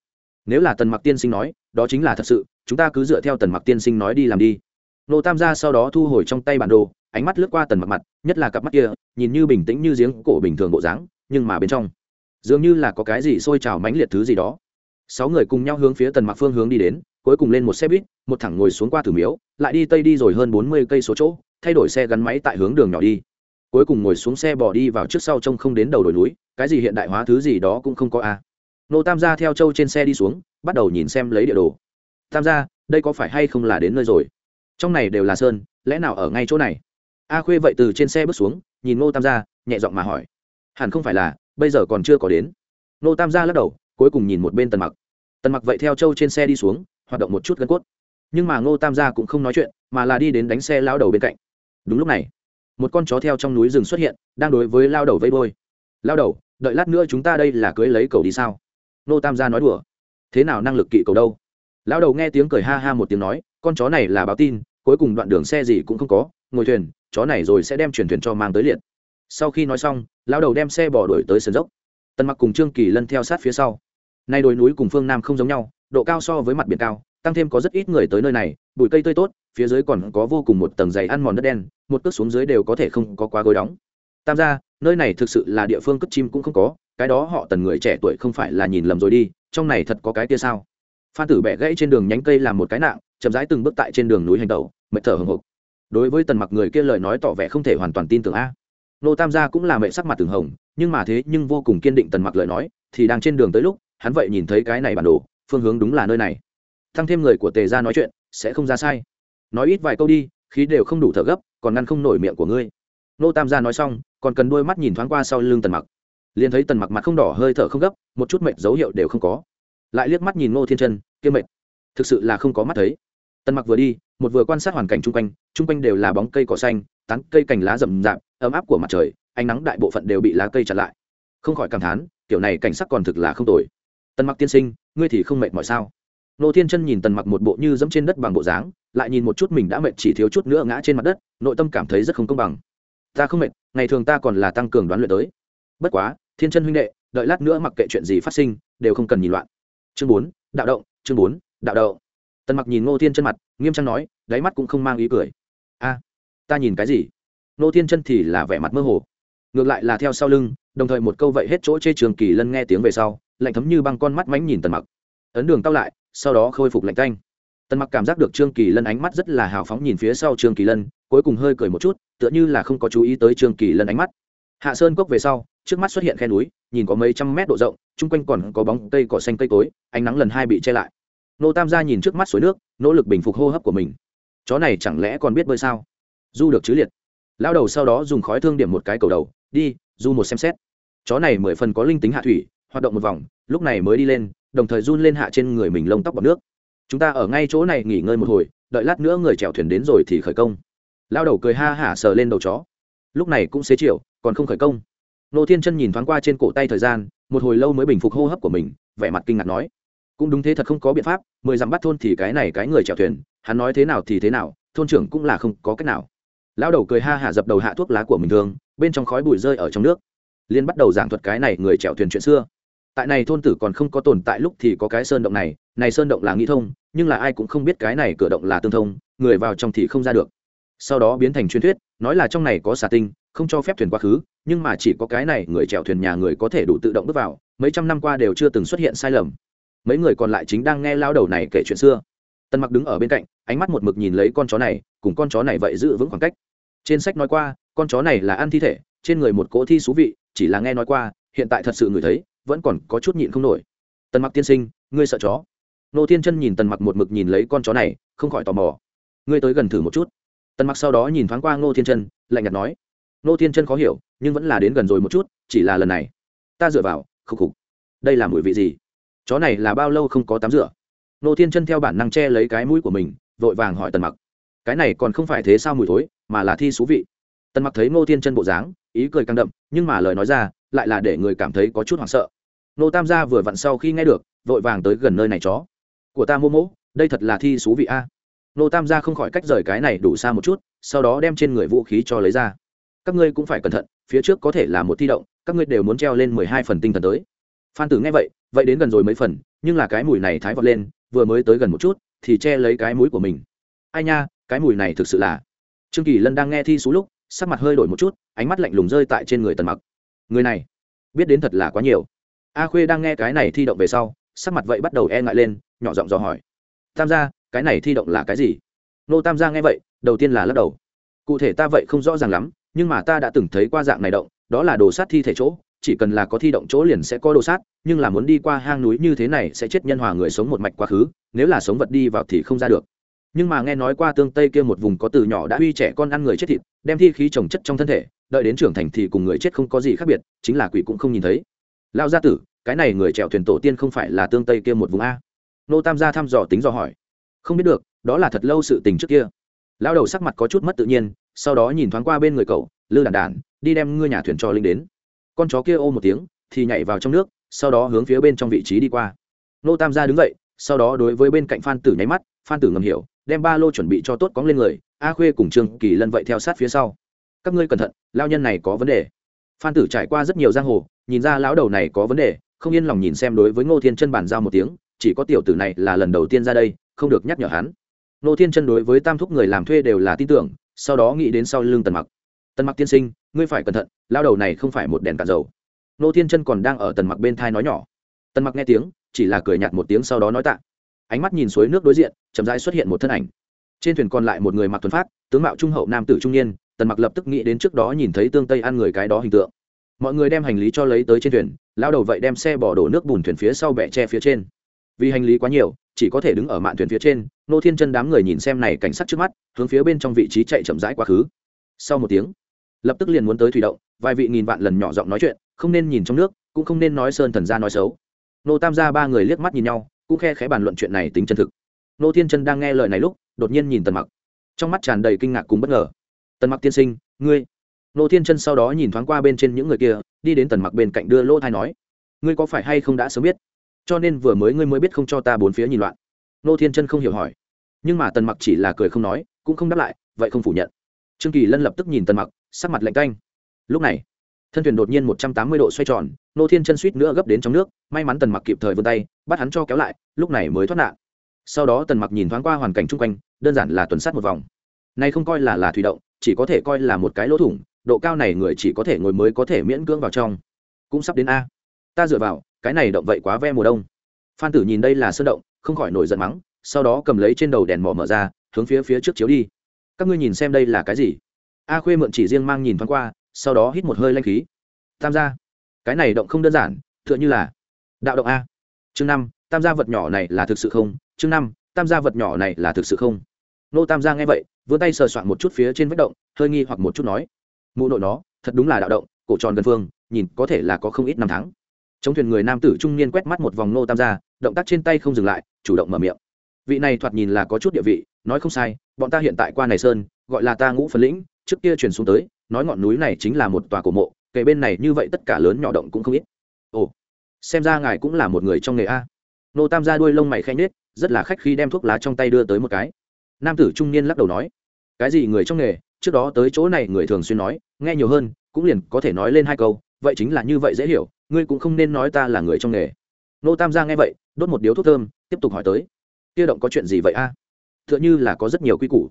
Nếu là tần mặc tiên sinh nói, đó chính là thật sự, chúng ta cứ dựa theo tần mặc tiên sinh nói đi làm đi. Nô tam gia sau đó thu hồi trong tay bản đồ, ánh mắt lướt qua tần mặc mặt, nhất là cặp mắt kia, nhìn như bình tĩnh như giếng cổ bình thường bộ dáng, nhưng mà bên trong, dường như là có cái gì sôi trào mãnh liệt thứ gì đó. Sáu người cùng nhau hướng phía tần mặc phương hướng đi đến, cuối cùng lên một xe buýt, một thẳng ngồi xuống qua tử miếu, lại đi tây đi rồi hơn bốn mươi cây số chỗ, thay đổi xe gắn máy tại hướng đường nhỏ đi cuối cùng ngồi xuống xe bỏ đi vào trước sau trông không đến đầu đồi núi, cái gì hiện đại hóa thứ gì đó cũng không có a. Nô tam gia theo châu trên xe đi xuống, bắt đầu nhìn xem lấy địa đồ. Tam gia, đây có phải hay không là đến nơi rồi? Trong này đều là sơn, lẽ nào ở ngay chỗ này? A khuê vậy từ trên xe bước xuống, nhìn nô tam gia, nhẹ giọng mà hỏi. Hẳn không phải là, bây giờ còn chưa có đến. Nô tam gia lắc đầu, cuối cùng nhìn một bên tần mặc. Tần mặc vậy theo châu trên xe đi xuống, hoạt động một chút gân cốt. Nhưng mà ngô tam gia cũng không nói chuyện, mà là đi đến đánh xe lao đầu bên cạnh. Đúng lúc này một con chó theo trong núi rừng xuất hiện, đang đối với lao đầu vây bôi lao đầu, đợi lát nữa chúng ta đây là cưới lấy cầu đi sao? Nô tam gia nói đùa. Thế nào năng lực kỵ cầu đâu? Lao đầu nghe tiếng cười ha ha một tiếng nói, con chó này là báo tin, cuối cùng đoạn đường xe gì cũng không có, ngồi thuyền, chó này rồi sẽ đem chuyển thuyền cho mang tới liệt. Sau khi nói xong, lao đầu đem xe bỏ đuổi tới sườn dốc. Tần mặc cùng trương kỳ lân theo sát phía sau. Nay đồi núi cùng phương nam không giống nhau, độ cao so với mặt biển cao, tăng thêm có rất ít người tới nơi này, bụi cây tươi tốt phía dưới còn có vô cùng một tầng dày ăn mòn đất đen, một cước xuống dưới đều có thể không có quá gối đóng. Tam gia, nơi này thực sự là địa phương cất chim cũng không có, cái đó họ tần người trẻ tuổi không phải là nhìn lầm rồi đi, trong này thật có cái kia sao? Phan tử bẻ gãy trên đường nhánh cây làm một cái nạng chậm rãi từng bước tại trên đường núi hành tẩu, mệt thở hồng hộc. Đối với tần mặc người kia lời nói tỏ vẻ không thể hoàn toàn tin tưởng a. Nô tam gia cũng là mẹ sắc mặt từng hồng, nhưng mà thế nhưng vô cùng kiên định tần mặc lời nói, thì đang trên đường tới lúc, hắn vậy nhìn thấy cái này bản đồ, phương hướng đúng là nơi này. Thăng thêm người của tề ra nói chuyện, sẽ không ra sai nói ít vài câu đi, khí đều không đủ thở gấp, còn ngăn không nổi miệng của ngươi. Nô tam gia nói xong, còn cần đôi mắt nhìn thoáng qua sau lưng tần mặc. Liền thấy tần mặc mặt không đỏ, hơi thở không gấp, một chút mệt dấu hiệu đều không có. Lại liếc mắt nhìn ngô thiên chân, kia mệt. Thực sự là không có mắt thấy. Tần mặc vừa đi, một vừa quan sát hoàn cảnh chung quanh chung quanh đều là bóng cây cỏ xanh, tán cây cành lá rậm rạp, ấm áp của mặt trời, ánh nắng đại bộ phận đều bị lá cây chặn lại. Không khỏi cảm thán, kiểu này cảnh sắc còn thực là không tồi. Tần mặc tiên sinh, ngươi thì không mệt mỏi sao? Nô thiên chân nhìn tần mặc một bộ như dẫm trên đất bằng bộ dáng, lại nhìn một chút mình đã mệt chỉ thiếu chút nữa ngã trên mặt đất, nội tâm cảm thấy rất không công bằng. Ta không mệt, ngày thường ta còn là tăng cường đoán luyện tới. Bất quá, thiên chân huynh đệ, đợi lát nữa mặc kệ chuyện gì phát sinh, đều không cần nhìn loạn. Chương bốn, đạo động, chương bốn, đạo động. tần mặc nhìn ngô thiên chân mặt, nghiêm trang nói, đáy mắt cũng không mang ý cười. A, ta nhìn cái gì? Ngô thiên chân thì là vẻ mặt mơ hồ. Ngược lại là theo sau lưng, đồng thời một câu vậy hết chỗ chê trường kỳ lân nghe tiếng về sau, lạnh thấm như băng con mắt mánh nhìn tần mặc. Ấn đường tao lại sau đó khôi phục lạnh canh. Tần mặc cảm giác được trương kỳ lân ánh mắt rất là hào phóng nhìn phía sau trương kỳ lân, cuối cùng hơi cười một chút, tựa như là không có chú ý tới trương kỳ lân ánh mắt. Hạ sơn cốc về sau, trước mắt xuất hiện khe núi, nhìn có mấy trăm mét độ rộng, chung quanh còn có bóng cây cỏ xanh cây tối ánh nắng lần hai bị che lại. Nô tam gia nhìn trước mắt suối nước, nỗ lực bình phục hô hấp của mình. Chó này chẳng lẽ còn biết bơi sao? Du được chứ liệt. Lao đầu sau đó dùng khói thương điểm một cái cầu đầu, đi, du một xem xét. Chó này mười phần có linh tính hạ thủy, hoạt động một vòng, lúc này mới đi lên đồng thời run lên hạ trên người mình lông tóc bọc nước. Chúng ta ở ngay chỗ này nghỉ ngơi một hồi, đợi lát nữa người chèo thuyền đến rồi thì khởi công. Lao đầu cười ha hả sờ lên đầu chó. Lúc này cũng xế chiều, còn không khởi công. Nô thiên chân nhìn thoáng qua trên cổ tay thời gian, một hồi lâu mới bình phục hô hấp của mình, vẻ mặt kinh ngạc nói. Cũng đúng thế thật không có biện pháp, mười dặm bắt thôn thì cái này cái người chèo thuyền, hắn nói thế nào thì thế nào, thôn trưởng cũng là không có cách nào. Lão đầu cười ha hả dập đầu hạ thuốc lá của mình thường, bên trong khói bụi rơi ở trong nước. Liên bắt đầu giảng thuật cái này người chèo thuyền chuyện xưa tại này thôn tử còn không có tồn tại lúc thì có cái sơn động này này sơn động là nghĩ thông, nhưng là ai cũng không biết cái này cửa động là tương thông, người vào trong thì không ra được. Sau đó biến thành truyền thuyết, nói là trong này có xà tinh, không cho phép thuyền quá khứ, nhưng mà chỉ có cái này người chèo thuyền nhà người có thể đủ tự động bước vào, mấy trăm năm qua đều chưa từng xuất hiện sai lầm. Mấy người còn lại chính đang nghe lao đầu này kể chuyện xưa. Tân mặc đứng ở bên cạnh, ánh mắt một mực nhìn lấy con chó này, cùng con chó này vậy giữ vững khoảng cách. Trên sách nói qua, con chó này là ăn thi thể, trên người một cỗ thi xú vị, chỉ là nghe nói qua, hiện tại thật sự người thấy vẫn còn có chút nhịn không nổi. Tần mặc tiên sinh, ngươi sợ chó? Nô thiên chân nhìn tần mặc một mực nhìn lấy con chó này, không khỏi tò mò. Ngươi tới gần thử một chút. Tần mặc sau đó nhìn thoáng qua ngô thiên chân, lạnh nhạt nói. Ngô thiên chân khó hiểu, nhưng vẫn là đến gần rồi một chút, chỉ là lần này. Ta dựa vào, khục khục. Đây là mùi vị gì? Chó này là bao lâu không có tắm rửa? Ngô thiên chân theo bản năng che lấy cái mũi của mình, vội vàng hỏi tần mặc. Cái này còn không phải thế sao mùi thối, mà là thi xú vị. Tần mặc thấy ngô thiên chân bộ dáng, ý cười căng đậm, nhưng mà lời nói ra lại là để người cảm thấy có chút hoảng sợ. Nô tam gia vừa vặn sau khi nghe được, vội vàng tới gần nơi này chó. Của ta mô mỗ đây thật là thi xú vị a. Nô tam gia không khỏi cách rời cái này đủ xa một chút, sau đó đem trên người vũ khí cho lấy ra. Các ngươi cũng phải cẩn thận, phía trước có thể là một thi động, các ngươi đều muốn treo lên mười hai phần tinh thần tới. Phan tử nghe vậy vậy đến gần rồi mấy phần, nhưng là cái mùi này thái vọt lên, vừa mới tới gần một chút, thì che lấy cái mũi của mình. Ai nha, cái mùi này thực sự là. Trương kỳ lân đang nghe thi xú lúc, sắc mặt hơi đổi một chút, ánh mắt lạnh lùng rơi tại trên người tần mặc người này biết đến thật là quá nhiều. A khuê đang nghe cái này thi động về sau, sắc mặt vậy bắt đầu e ngại lên, nhỏ giọng dò hỏi. Tam gia, cái này thi động là cái gì? Nô tam gia nghe vậy, đầu tiên là lắc đầu. Cụ thể ta vậy không rõ ràng lắm, nhưng mà ta đã từng thấy qua dạng này động, đó là đồ sát thi thể chỗ, chỉ cần là có thi động chỗ liền sẽ có đồ sát, nhưng là muốn đi qua hang núi như thế này sẽ chết nhân hòa người sống một mạch quá khứ, nếu là sống vật đi vào thì không ra được nhưng mà nghe nói qua tương tây kia một vùng có từ nhỏ đã uy trẻ con ăn người chết thịt, đem thi khí trồng chất trong thân thể, đợi đến trưởng thành thì cùng người chết không có gì khác biệt, chính là quỷ cũng không nhìn thấy. Lao gia tử, cái này người chèo thuyền tổ tiên không phải là tương tây kia một vùng a? Nô tam gia thăm dò tính dò hỏi. Không biết được, đó là thật lâu sự tình trước kia. Lao đầu sắc mặt có chút mất tự nhiên, sau đó nhìn thoáng qua bên người cậu, lư đàn đàn đi đem ngươi nhà thuyền cho linh đến. Con chó kia ô một tiếng, thì nhảy vào trong nước, sau đó hướng phía bên trong vị trí đi qua. Nô tam gia đứng dậy, sau đó đối với bên cạnh phan tử nháy mắt, phan tử ngầm hiểu đem ba lô chuẩn bị cho tốt cóng lên người, a khuê cùng trương kỳ lân vậy theo sát phía sau. Các ngươi cẩn thận lao nhân này có vấn đề. Phan tử trải qua rất nhiều giang hồ, nhìn ra lão đầu này có vấn đề, không yên lòng nhìn xem đối với ngô thiên chân bàn giao một tiếng, chỉ có tiểu tử này là lần đầu tiên ra đây, không được nhắc nhở hắn. Ngô thiên chân đối với tam thúc người làm thuê đều là tin tưởng, sau đó nghĩ đến sau lưng tần mặc. Tần mặc tiên sinh, ngươi phải cẩn thận lao đầu này không phải một đèn cạn dầu. Ngô thiên chân còn đang ở tần mặc bên thai nói nhỏ. Tần mặc nghe tiếng, chỉ là cười nhạt một tiếng sau đó nói tạ ánh mắt nhìn suối nước đối diện, chậm rãi xuất hiện một thân ảnh. Trên thuyền còn lại một người mặc thuần phát tướng mạo trung hậu nam tử trung niên, tần mặc lập tức nghĩ đến trước đó nhìn thấy tương tây ăn người cái đó hình tượng. Mọi người đem hành lý cho lấy tới trên thuyền, lao đầu vậy đem xe bỏ đổ nước bùn thuyền phía sau bẹ tre phía trên. Vì hành lý quá nhiều, chỉ có thể đứng ở mạn thuyền phía trên, nô thiên chân đám người nhìn xem này cảnh sát trước mắt, hướng phía bên trong vị trí chạy chậm rãi quá khứ. Sau một tiếng, lập tức liền muốn tới thủy động, vài vị nghìn vạn lần nhỏ giọng nói chuyện, không nên nhìn trong nước, cũng không nên nói sơn thần ra nói xấu. Nô tam gia ba người liếc mắt nhìn nhau cũng khe khẽ bàn luận chuyện này tính chân thực. Nô thiên chân đang nghe lời này lúc, đột nhiên nhìn tần mặc. Trong mắt tràn đầy kinh ngạc cùng bất ngờ. Tần mặc tiên sinh, ngươi? Nô thiên chân sau đó nhìn thoáng qua bên trên những người kia, đi đến tần mặc bên cạnh đưa lỗ thai nói, ngươi có phải hay không đã sớm biết? Cho nên vừa mới ngươi mới biết không cho ta bốn phía nhìn loạn. Nô thiên chân không hiểu hỏi. Nhưng mà tần mặc chỉ là cười không nói, cũng không đáp lại, vậy không phủ nhận. Trương kỳ lân lập tức nhìn tần mặc, sắc mặt lạnh canh lúc này thân thuyền đột nhiên một trăm tám mươi độ xoay tròn, nô thiên chân suýt nữa gấp đến trong nước, may mắn tần mặc kịp thời vươn tay, bắt hắn cho kéo lại, lúc này mới thoát nạn. Sau đó tần mặc nhìn thoáng qua hoàn cảnh chung quanh, đơn giản là tuần sát một vòng. Này không coi là là thủy động, chỉ có thể coi là một cái lỗ thủng, độ cao này người chỉ có thể ngồi mới có thể miễn cưỡng vào trong. Cũng sắp đến a. Ta dựa vào, cái này động vậy quá ve mùa đông. Phan tử nhìn đây là sơn động, không khỏi nổi giận mắng, sau đó cầm lấy trên đầu đèn mỏ mở ra, hướng phía phía trước chiếu đi. Các ngươi nhìn xem đây là cái gì? A khuê mượn chỉ riêng mang nhìn thoáng qua sau đó hít một hơi lanh khí. Tam gia. Cái này động không đơn giản, tựa như là đạo động a. Chương năm, tam gia vật nhỏ này là thực sự không? Chương năm, tam gia vật nhỏ này là thực sự không? Nô tam gia nghe vậy, vươn tay sờ soạn một chút phía trên vết động, hơi nghi hoặc một chút nói, mụ nội nó, thật đúng là đạo động, cổ tròn gần phương, nhìn có thể là có không ít năm tháng. Chống thuyền người nam tử trung niên quét mắt một vòng nô tam gia, động tác trên tay không dừng lại, chủ động mở miệng. Vị này thoạt nhìn là có chút địa vị, nói không sai, bọn ta hiện tại qua này sơn, gọi là ta ngũ phần lĩnh, trước kia truyền xuống tới nói ngọn núi này chính là một tòa cổ mộ kể bên này như vậy tất cả lớn nhỏ động cũng không ít. Ồ, xem ra ngài cũng là một người trong nghề a. Nô tam gia đuôi lông mày khen nết rất là khách khi đem thuốc lá trong tay đưa tới một cái. Nam tử trung niên lắc đầu nói, cái gì người trong nghề? Trước đó tới chỗ này người thường xuyên nói, nghe nhiều hơn, cũng liền có thể nói lên hai câu, vậy chính là như vậy dễ hiểu, ngươi cũng không nên nói ta là người trong nghề. Nô tam gia nghe vậy, đốt một điếu thuốc thơm, tiếp tục hỏi tới, kia động có chuyện gì vậy a? À? t h ư ợ n h ư là có rất nhiều quy củ,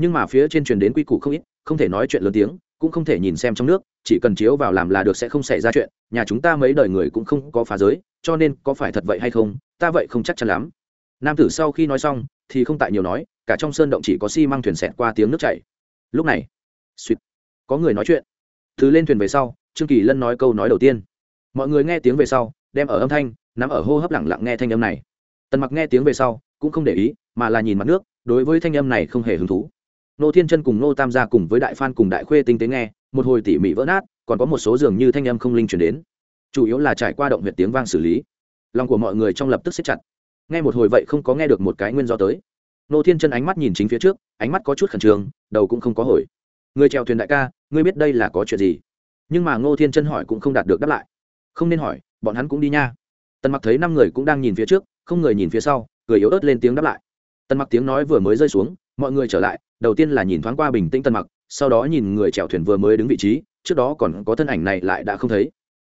nhưng mà phía trên truyền đến quy củ không ít không thể nói chuyện lớn tiếng, cũng không thể nhìn xem trong nước, chỉ cần chiếu vào làm là được sẽ không xảy ra chuyện, nhà chúng ta mấy đời người cũng không có phá giới, cho nên có phải thật vậy hay không, ta vậy không chắc chắn lắm. Nam tử sau khi nói xong, thì không tại nhiều nói, cả trong sơn động chỉ có xi thuyền xẹt qua tiếng nước chảy. Lúc này, suýt, có người nói chuyện. Thứ lên thuyền về sau, trương kỳ lân nói câu nói đầu tiên. Mọi người nghe tiếng về sau, đem ở âm thanh, nắm ở hô hấp lẳng lặng nghe thanh âm này. Tần mặc nghe tiếng về sau, cũng không để ý, mà là nhìn mặt nước, đối với thanh âm này không hề hứng thú nô thiên chân cùng nô tam gia cùng với đại phan cùng đại khuê tinh tế nghe, một hồi tỉ mỉ vỡ nát, còn có một số dường như thanh âm không linh chuyển đến. Chủ yếu là trải qua động huyệt tiếng vang xử lý. Lòng của mọi người trong lập tức xếp chặt. Nghe một hồi vậy không có nghe được một cái nguyên do tới. Nô thiên chân ánh mắt nhìn chính phía trước, ánh mắt có chút khẩn trương, đầu cũng không có hồi. Người chèo thuyền đại ca, ngươi biết đây là có chuyện gì? Nhưng mà ngô thiên chân hỏi cũng không đạt được đáp lại. Không nên hỏi, bọn hắn cũng đi nha. Tần mặc thấy năm người cũng đang nhìn phía trước, không người nhìn phía sau, cười yếu ớt lên tiếng đáp lại. Tần mặc tiếng nói vừa mới rơi xuống, mọi người trở lại đầu tiên là nhìn thoáng qua bình tĩnh tân mặc, sau đó nhìn người chèo thuyền vừa mới đứng vị trí, trước đó còn có thân ảnh này lại đã không thấy.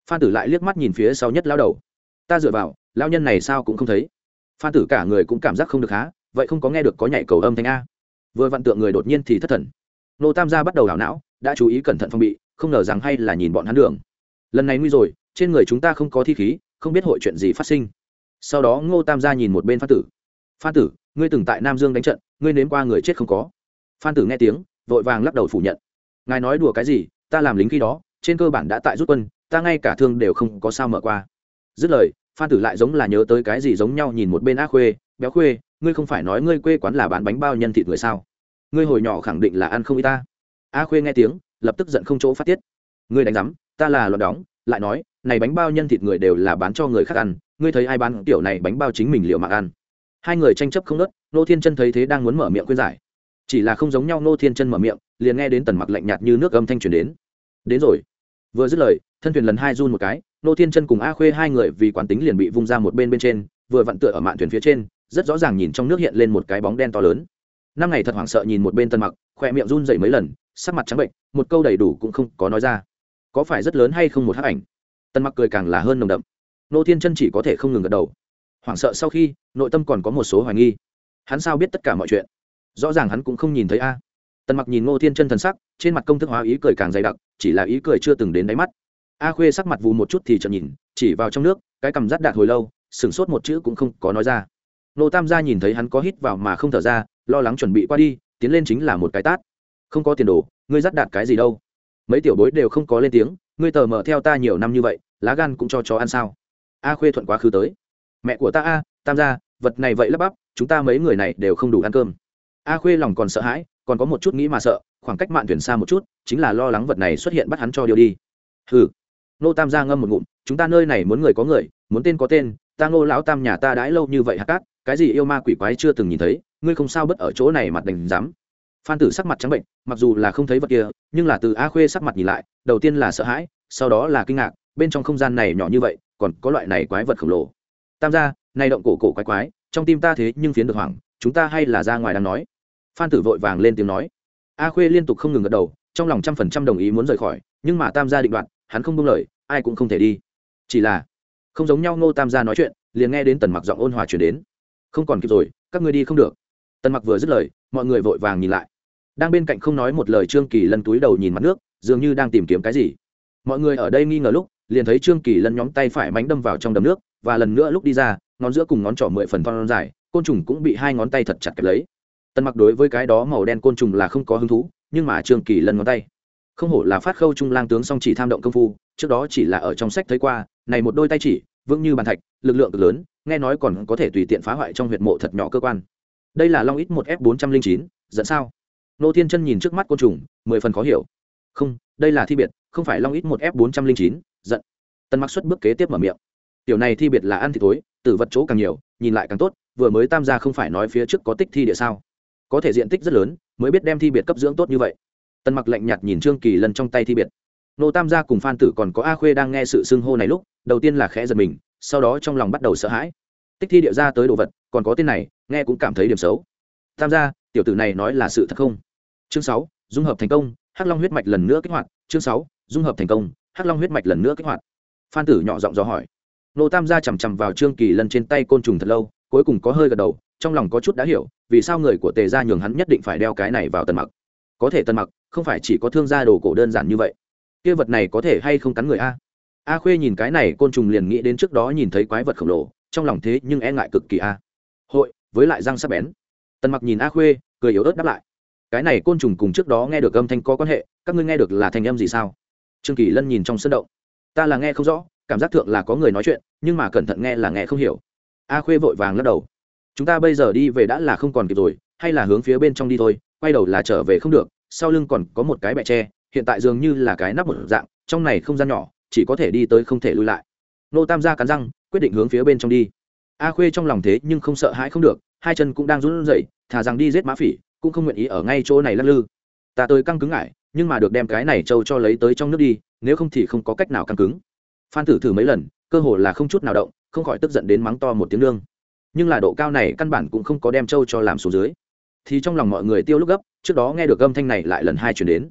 Phan tử lại liếc mắt nhìn phía sau nhất lao đầu. Ta dựa vào lao nhân này sao cũng không thấy. Phan tử cả người cũng cảm giác không được há, vậy không có nghe được có nhảy cầu âm thanh a. Vừa vặn tượng người đột nhiên thì thất thần. Nô tam gia bắt đầu đảo não, đã chú ý cẩn thận phong bị, không ngờ rằng hay là nhìn bọn hắn đường. Lần này nguy rồi, trên người chúng ta không có thi khí, không biết hội chuyện gì phát sinh. Sau đó ngô tam gia nhìn một bên phan tử. Phan tử, ngươi từng tại nam dương đánh trận, ngươi nếm qua người chết không có? Phan tử nghe tiếng, vội vàng lắc đầu phủ nhận. Ngài nói đùa cái gì, ta làm lính khi đó, trên cơ bản đã tại rút quân, ta ngay cả thương đều không có sao mở qua. Dứt lời, phan tử lại giống là nhớ tới cái gì giống nhau nhìn một bên Á khuê, béo khuê, ngươi không phải nói ngươi quê quán là bán bánh bao nhân thịt người sao? Ngươi hồi nhỏ khẳng định là ăn không y ta. A khuê nghe tiếng, lập tức giận không chỗ phát tiết. Ngươi đánh giám ta là loạn đóng, lại nói, này bánh bao nhân thịt người đều là bán cho người khác ăn, ngươi thấy ai bán kiểu này bánh bao chính mình liệu mạng ăn? Hai người tranh chấp không nớt, nô thiên chân thấy thế đang muốn mở miệng khuyên giải chỉ là không giống nhau nô thiên chân mở miệng, liền nghe đến tần mặc lạnh nhạt như nước âm thanh truyền đến. Đến rồi. Vừa dứt lời, thân thuyền lần hai run một cái nô thiên chân cùng a khuê hai người vì quán tính liền bị vung ra một bên bên trên, vừa vặn tựa ở mạn thuyền phía trên, rất rõ ràng nhìn trong nước hiện lên một cái bóng đen to lớn. Năm ngày thật hoảng sợ nhìn một bên tân mặc, khỏe miệng run dậy mấy lần, sắc mặt trắng bệnh, một câu đầy đủ cũng không có nói ra. Có phải rất lớn hay không một hắc ảnh? Tân mặc cười càng là hơn nồng đậm. Nô thiên chân chỉ có thể không ngừng gật đầu. Hoảng sợ sau khi, nội tâm còn có một số hoài nghi. Hắn sao biết tất cả mọi chuyện? Rõ ràng hắn cũng không nhìn thấy a. Tần mặc nhìn ngô thiên chân thần sắc, trên mặt công thức hóa ý cười càng dày đặc, chỉ là ý cười chưa từng đến đáy mắt. A khuê sắc mặt vù một chút thì chợt nhìn, chỉ vào trong nước, cái cầm rắt đạt hồi lâu, sửng sốt một chữ cũng không có nói ra. Nô tam gia nhìn thấy hắn có hít vào mà không thở ra, lo lắng chuẩn bị qua đi, tiến lên chính là một cái tát. Không có tiền đồ, ngươi dắt đạt cái gì đâu? Mấy tiểu bối đều không có lên tiếng, ngươi tờ mở theo ta nhiều năm như vậy, lá gan cũng cho chó ăn sao? A khuê thuận quá khứ tới. Mẹ của ta a, tam gia, vật này vậy lắp bắp, chúng ta mấy người này đều không đủ ăn cơm a khuê lòng còn sợ hãi, còn có một chút nghĩ mà sợ, khoảng cách mạn thuyền xa một chút, chính là lo lắng vật này xuất hiện bắt hắn cho điều đi. Hừ. Nô tam ra ngâm một ngụm, chúng ta nơi này muốn người có người, muốn tên có tên, ta ngô lão tam nhà ta đãi lâu như vậy hạt cát cái gì yêu ma quỷ quái chưa từng nhìn thấy, ngươi không sao bất ở chỗ này mặt đành dám. Phan tử sắc mặt trắng bệnh, mặc dù là không thấy vật kia, nhưng là từ a khuê sắc mặt nhìn lại, đầu tiên là sợ hãi, sau đó là kinh ngạc, bên trong không gian này nhỏ như vậy, còn có loại này quái vật khổng lồ. Tam gia nay động cổ cổ quái quái, trong tim ta thế nhưng phiến được hoảng, chúng ta hay là ra ngoài đang nói phan tử vội vàng lên tiếng nói. A khuê liên tục không ngừng gật đầu, trong lòng trăm phần trăm đồng ý muốn rời khỏi, nhưng mà tam gia định đoạt, hắn không buông lời, ai cũng không thể đi. Chỉ là, không giống nhau ngô tam gia nói chuyện, liền nghe đến tần mặc giọng ôn hòa chuyển đến. Không còn kịp rồi, các ngươi đi không được. Tần mặc vừa dứt lời, mọi người vội vàng nhìn lại. Đang bên cạnh không nói một lời trương kỳ lân túi đầu nhìn mặt nước, dường như đang tìm kiếm cái gì. Mọi người ở đây nghi ngờ lúc, liền thấy trương kỳ lân nhóm tay phải mánh đâm vào trong đầm nước, và lần nữa lúc đi ra, ngón giữa cùng ngón trỏ mười phần thon dài, côn trùng cũng bị hai ngón tay thật chặt kẹp lấy tần mặc đối với cái đó màu đen côn trùng là không có hứng thú nhưng mà trương kỳ lần ngón tay. Không hổ là phát khâu trung lang tướng song chỉ tham động công phu trước đó chỉ là ở trong sách thấy qua này một đôi tay chỉ vững như bàn thạch lực lượng cực lớn nghe nói còn có thể tùy tiện phá hoại trong huyệt mộ thật nhỏ cơ quan. Đây là long ít một f bốn trăm linh chín dẫn sao? Nô thiên chân nhìn trước mắt côn trùng mười phần khó hiểu. Không đây là thi biệt không phải long ít một f bốn trăm linh chín giận. Tần mặc xuất bước kế tiếp mở miệng. Tiểu này thi biệt là ăn thì thối, tử vật chỗ càng nhiều nhìn lại càng tốt vừa mới tam gia không phải nói phía trước có tích thi địa sao? Có thể diện tích rất lớn, mới biết đem thi biệt cấp dưỡng tốt như vậy. Tân mặc lạnh nhạt nhìn trương kỳ lần trong tay thi biệt. Nô tam gia cùng phan tử còn có a khuê đang nghe sự xưng hô này lúc, đầu tiên là khẽ giật mình, sau đó trong lòng bắt đầu sợ hãi. Tích thi địa ra tới đồ vật, còn có tên này, nghe cũng cảm thấy điểm xấu. Tam gia, tiểu tử này nói là sự thật không? Chương sáu, dung hợp thành công, hắc long huyết mạch lần nữa kích hoạt. Chương sáu, dung hợp thành công, hắc long huyết mạch lần nữa kích hoạt. Phan tử nhỏ giọng dò hỏi. Nô tam gia chằm chằm vào trương kỳ lân trên tay côn trùng thật lâu, cuối cùng có hơi gật đầu trong lòng có chút đã hiểu, vì sao người của tề gia nhường hắn nhất định phải đeo cái này vào tần mặc. Có thể tần mặc, không phải chỉ có thương gia đồ cổ đơn giản như vậy. Kia vật này có thể hay không cắn người a? A khuê nhìn cái này, côn trùng liền nghĩ đến trước đó nhìn thấy quái vật khổng lồ, trong lòng thế nhưng e ngại cực kỳ a. Hội, với lại răng sắc bén. Tần mặc nhìn a khuê, cười yếu ớt đáp lại. Cái này côn trùng cùng trước đó nghe được âm thanh có quan hệ, các ngươi nghe được là thanh âm gì sao? Trương kỳ lân nhìn trong sân động. Ta là nghe không rõ, cảm giác thượng là có người nói chuyện, nhưng mà cẩn thận nghe là nghe không hiểu. A khuê vội vàng lắc đầu chúng ta bây giờ đi về đã là không còn kịp rồi, hay là hướng phía bên trong đi thôi, quay đầu là trở về không được, sau lưng còn có một cái bẹ tre, hiện tại dường như là cái nắp một dạng, trong này không gian nhỏ, chỉ có thể đi tới không thể lui lại. Nô tam gia cắn răng, quyết định hướng phía bên trong đi. A khuê trong lòng thế nhưng không sợ hãi không được, hai chân cũng đang run rẩy thà rằng đi giết mã phỉ, cũng không nguyện ý ở ngay chỗ này lắc lư. Ta tới căng cứng ngại, nhưng mà được đem cái này trâu cho lấy tới trong nước đi, nếu không thì không có cách nào căng cứng. Phan tử thử mấy lần, cơ hồ là không chút nào động, không khỏi tức giận đến mắng to một tiếng lương nhưng là độ cao này căn bản cũng không có đem châu cho làm xuống dưới. Thì trong lòng mọi người tiêu lúc gấp, trước đó nghe được âm thanh này lại lần hai chuyển đến.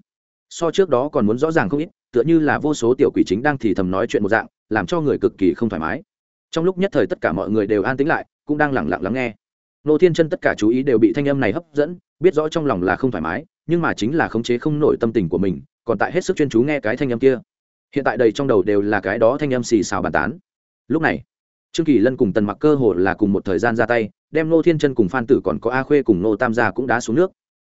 So trước đó còn muốn rõ ràng không ít, tựa như là vô số tiểu quỷ chính đang thì thầm nói chuyện một dạng, làm cho người cực kỳ không thoải mái. Trong lúc nhất thời tất cả mọi người đều an tĩnh lại, cũng đang lẳng lặng lắng nghe. Nô thiên chân tất cả chú ý đều bị thanh âm này hấp dẫn, biết rõ trong lòng là không thoải mái, nhưng mà chính là khống chế không nổi tâm tình của mình, còn tại hết sức chuyên chú nghe cái thanh âm kia. Hiện tại đầy trong đầu đều là cái đó thanh âm xì xào bàn tán. Lúc này trương kỳ lân cùng tần mặc cơ hồ là cùng một thời gian ra tay, đem nô thiên chân cùng phan tử còn có a khuê cùng nô tam gia cũng đá xuống nước.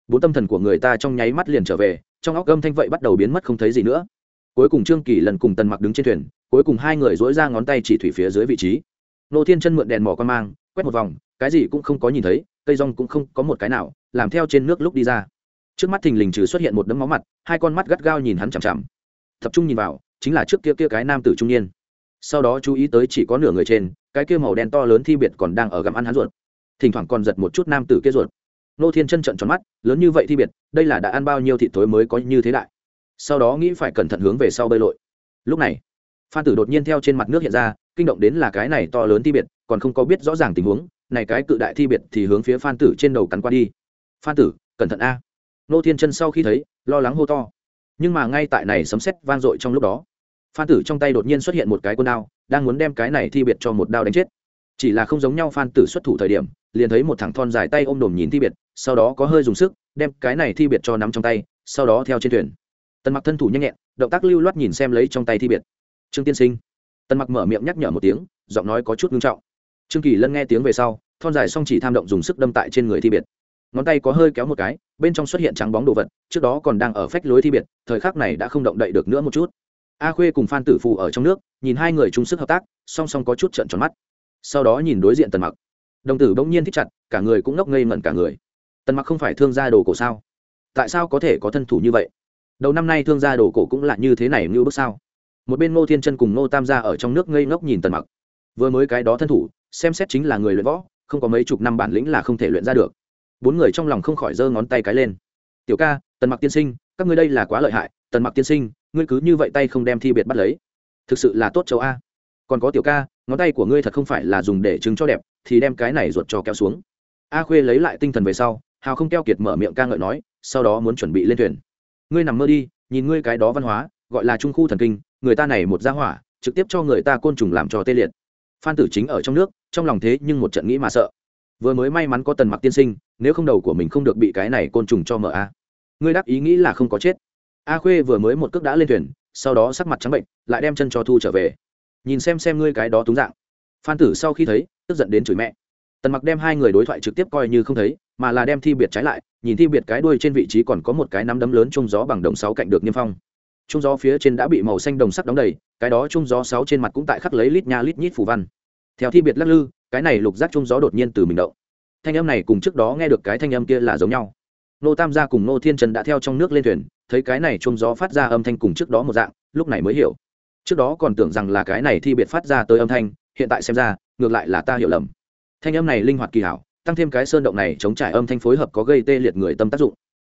Bốn tâm thần của người ta trong nháy mắt liền trở về, trong óc âm thanh vậy bắt đầu biến mất không thấy gì nữa. Cuối cùng trương kỳ lần cùng tần mặc đứng trên thuyền, cuối cùng hai người dỗi ra ngón tay chỉ thủy phía dưới vị trí. Nô thiên chân mượn đèn mỏ con mang, quét một vòng, cái gì cũng không có nhìn thấy, cây rong cũng không có một cái nào, làm theo trên nước lúc đi ra. Trước mắt thình lình trừ xuất hiện một đấm máu mặt, hai con mắt gắt gao nhìn hắn chằm chằm. Tập trung nhìn vào, chính là trước kia kia cái nam tử trung niên sau đó chú ý tới chỉ có nửa người trên, cái kia màu đen to lớn thi biệt còn đang ở gặm ăn hắn ruột. Thỉnh thoảng còn giật một chút nam tử kia ruột. Nô thiên chân trận tròn mắt, lớn như vậy thi biệt, đây là đã ăn bao nhiêu thịt thối mới có như thế đại? Sau đó nghĩ phải cẩn thận hướng về sau bơi lội. Lúc này, phan tử đột nhiên theo trên mặt nước hiện ra, kinh động đến là cái này to lớn thi biệt, còn không có biết rõ ràng tình huống, này cái cự đại thi biệt thì hướng phía phan tử trên đầu cắn qua đi. Phan tử, cẩn thận a. Nô thiên chân sau khi thấy, lo lắng hô to. Nhưng mà ngay tại này sấm sét vang dội trong lúc đó phan tử trong tay đột nhiên xuất hiện một cái quân đao, đang muốn đem cái này thi biệt cho một đao đánh chết. Chỉ là không giống nhau phan tử xuất thủ thời điểm, liền thấy một thằng thon dài tay ôm đồm nhìn thi biệt, sau đó có hơi dùng sức, đem cái này thi biệt cho nắm trong tay, sau đó theo trên thuyền. Tần mặc thân thủ nhanh nhẹn, động tác lưu loát nhìn xem lấy trong tay thi biệt. Trương tiên sinh. Tần mặc mở miệng nhắc nhở một tiếng, giọng nói có chút nghiêm trọng. Trương kỳ lân nghe tiếng về sau, thon dài song chỉ tham động dùng sức đâm tại trên người thi biệt. Ngón tay có hơi kéo một cái, bên trong xuất hiện trắng bóng đồ vật, trước đó còn đang ở phách lối thi biệt, thời khắc này đã không động đậy được nữa một chút a khuê cùng phan tử phù ở trong nước, nhìn hai người chung sức hợp tác, song song có chút trận tròn mắt. Sau đó nhìn đối diện tần mặc. Đồng tử bỗng nhiên thích chặt, cả người cũng ngốc ngây ngẩn cả người. Tần mặc không phải thương gia đồ cổ sao? Tại sao có thể có thân thủ như vậy? Đầu năm nay thương gia đồ cổ cũng là như thế này như bước sao? Một bên ngô thiên chân cùng ngô tam gia ở trong nước ngây ngốc nhìn tần mặc. Vừa mới cái đó thân thủ, xem xét chính là người luyện võ, không có mấy chục năm bản lĩnh là không thể luyện ra được. Bốn người trong lòng không khỏi giơ ngón tay cái lên. Tiểu ca, tần mặc tiên sinh, các ngươi đây là quá lợi hại, tần mặc tiên sinh ngươi cứ như vậy tay không đem thi biệt bắt lấy. Thực sự là tốt châu a. Còn có tiểu ca, ngón tay của ngươi thật không phải là dùng để chứng cho đẹp, thì đem cái này ruột cho kéo xuống. A khuê lấy lại tinh thần về sau, hào không keo kiệt mở miệng ca ngợi nói, sau đó muốn chuẩn bị lên thuyền. Ngươi nằm mơ đi, nhìn ngươi cái đó văn hóa, gọi là trung khu thần kinh, người ta này một gia hỏa, trực tiếp cho người ta côn trùng làm cho tê liệt. Phan tử chính ở trong nước, trong lòng thế nhưng một trận nghĩ mà sợ. Vừa mới may mắn có tần mặc tiên sinh, nếu không đầu của mình không được bị cái này côn trùng cho mở a. Ngươi đáp ý nghĩ là không có chết a khuê vừa mới một cước đã lên thuyền, sau đó sắc mặt trắng bệnh, lại đem chân cho thu trở về. Nhìn xem xem ngươi cái đó túng dạng. Phan tử sau khi thấy, tức giận đến chửi mẹ. Tần mặc đem hai người đối thoại trực tiếp coi như không thấy, mà là đem thi biệt trái lại, nhìn thi biệt cái đuôi trên vị trí còn có một cái nắm đấm lớn trung gió bằng đồng sáu cạnh được niêm phong. Trung gió phía trên đã bị màu xanh đồng sắc đóng đầy, cái đó trung gió sáu trên mặt cũng tại khắc lấy lít nha lít nhít phù văn. Theo thi biệt lắc lư, cái này lục giác trung gió đột nhiên từ mình đậu. thanh âm này cùng trước đó nghe được cái thanh âm kia là giống nhau. Nô tam gia cùng nô thiên trần đã theo trong nước lên thuyền thấy cái này trung gió phát ra âm thanh cùng trước đó một dạng, lúc này mới hiểu. Trước đó còn tưởng rằng là cái này thi biệt phát ra tới âm thanh, hiện tại xem ra, ngược lại là ta hiểu lầm. Thanh âm này linh hoạt kỳ hảo, tăng thêm cái sơn động này chống trải âm thanh phối hợp có gây tê liệt người tâm tác dụng.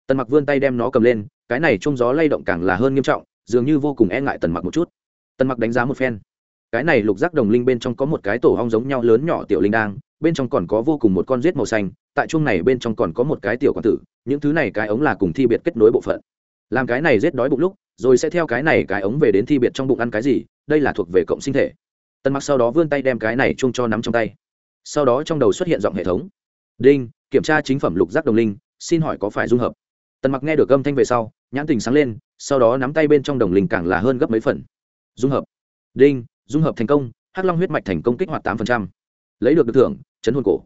Tần mặc vươn tay đem nó cầm lên, cái này trung gió lay động càng là hơn nghiêm trọng, dường như vô cùng e ngại tần mặc một chút. Tần mặc đánh giá một phen. Cái này lục giác đồng linh bên trong có một cái tổ hong giống nhau lớn nhỏ tiểu linh đang, bên trong còn có vô cùng một con rết màu xanh, tại chuông này bên trong còn có một cái tiểu quản tử, những thứ này cái ống là cùng thi biệt kết nối bộ phận làm cái này rết đói bụng lúc, rồi sẽ theo cái này cái ống về đến thi biệt trong bụng ăn cái gì, đây là thuộc về cộng sinh thể. Tần mặc sau đó vươn tay đem cái này chung cho nắm trong tay. Sau đó trong đầu xuất hiện giọng hệ thống. Đinh, kiểm tra chính phẩm lục giác đồng linh, xin hỏi có phải dung hợp? Tần mặc nghe được âm thanh về sau, nhãn tình sáng lên, sau đó nắm tay bên trong đồng linh càng là hơn gấp mấy phần. Dung hợp. Đinh, dung hợp thành công, hắc long huyết mạch thành công kích hoạt tám lấy được được thưởng, chấn hồn cổ.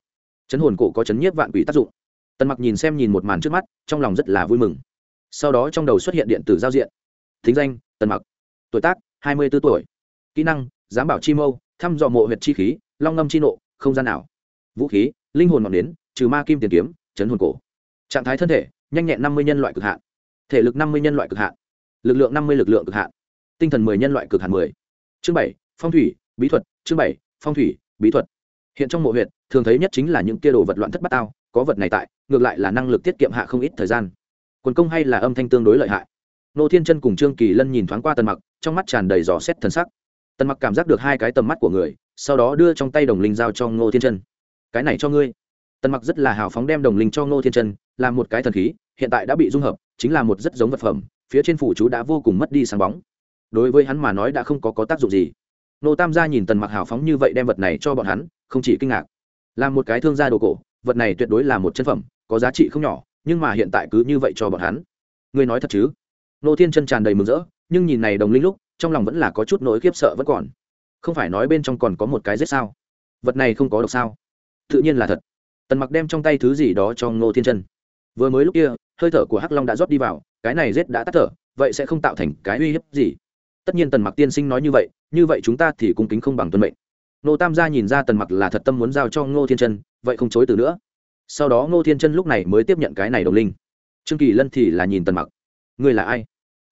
Chấn hồn cổ có chấn nhiếp vạn quỷ tác dụng. Tần mặc nhìn xem nhìn một màn trước mắt, trong lòng rất là vui mừng sau đó trong đầu xuất hiện điện tử giao diện. Thính danh, tần mặc. Tuổi tác, hai mươi b ố tuổi. Kỹ năng giám bảo chi mâu, thăm dò mộ huyệt chi khí, long ngâm chi nộ, không gian nào vũ khí, linh hồn ngọn đến trừ ma kim tiền kiếm, chấn hồn cổ. Trạng thái thân thể, nhanh nhẹn năm mươi nhân loại cực hạn. Thể lực năm mươi nhân loại cực hạn. Lực lượng năm mươi lực lượng cực hạn. Tinh thần mười nhân loại cực hạn mười. Chương bảy, phong thủy, bí thuật, chương bảy, phong thủy, bí thuật. Hiện trong mộ huyệt, thường thấy nhất chính là những kia đồ vật loạn thất bát ao có vật này tại, ngược lại là năng lực tiết kiệm hạ không ít thời gian quần công hay là âm thanh tương đối lợi hại. Nô thiên chân cùng trương kỳ lân nhìn thoáng qua tần mặc trong mắt tràn đầy giò xét thần sắc. Tần mặc cảm giác được hai cái tầm mắt của người sau đó đưa trong tay đồng linh giao cho ngô thiên chân. Cái này cho ngươi. Tần mặc rất là hào phóng đem đồng linh cho ngô thiên chân làm một cái thần khí hiện tại đã bị dung hợp chính là một rất giống vật phẩm phía trên phủ chú đã vô cùng mất đi sáng bóng. Đối với hắn mà nói đã không có, có tác dụng gì. Nô tam gia nhìn tần mặc hào phóng như vậy đem vật này cho bọn hắn không chỉ kinh ngạc. Là một cái thương gia đồ cổ vật này tuyệt đối là một chân phẩm có giá trị không nhỏ nhưng mà hiện tại cứ như vậy cho bọn hắn. Ngươi nói thật chứ? Nô thiên chân tràn đầy mừng rỡ, nhưng nhìn này đồng linh lúc, trong lòng vẫn là có chút nỗi khiếp sợ vẫn còn. Không phải nói bên trong còn có một cái rết sao? Vật này không có độc sao? Tự nhiên là thật. Tần mặc đem trong tay thứ gì đó cho ngô thiên chân. Vừa mới lúc kia, hơi thở của hắc long đã rót đi vào, cái này rết đã tắt thở, vậy sẽ không tạo thành cái uy hiếp gì. Tất nhiên tần mặc tiên sinh nói như vậy như vậy chúng ta thì cung kính không bằng tuân mệnh. Nô tam gia nhìn ra tần mặc là thật tâm muốn giao cho ngô thiên chân, vậy không chối từ nữa sau đó ngô thiên chân lúc này mới tiếp nhận cái này đồng linh. Trương kỳ lân thì là nhìn tần mặc. Ngươi là ai?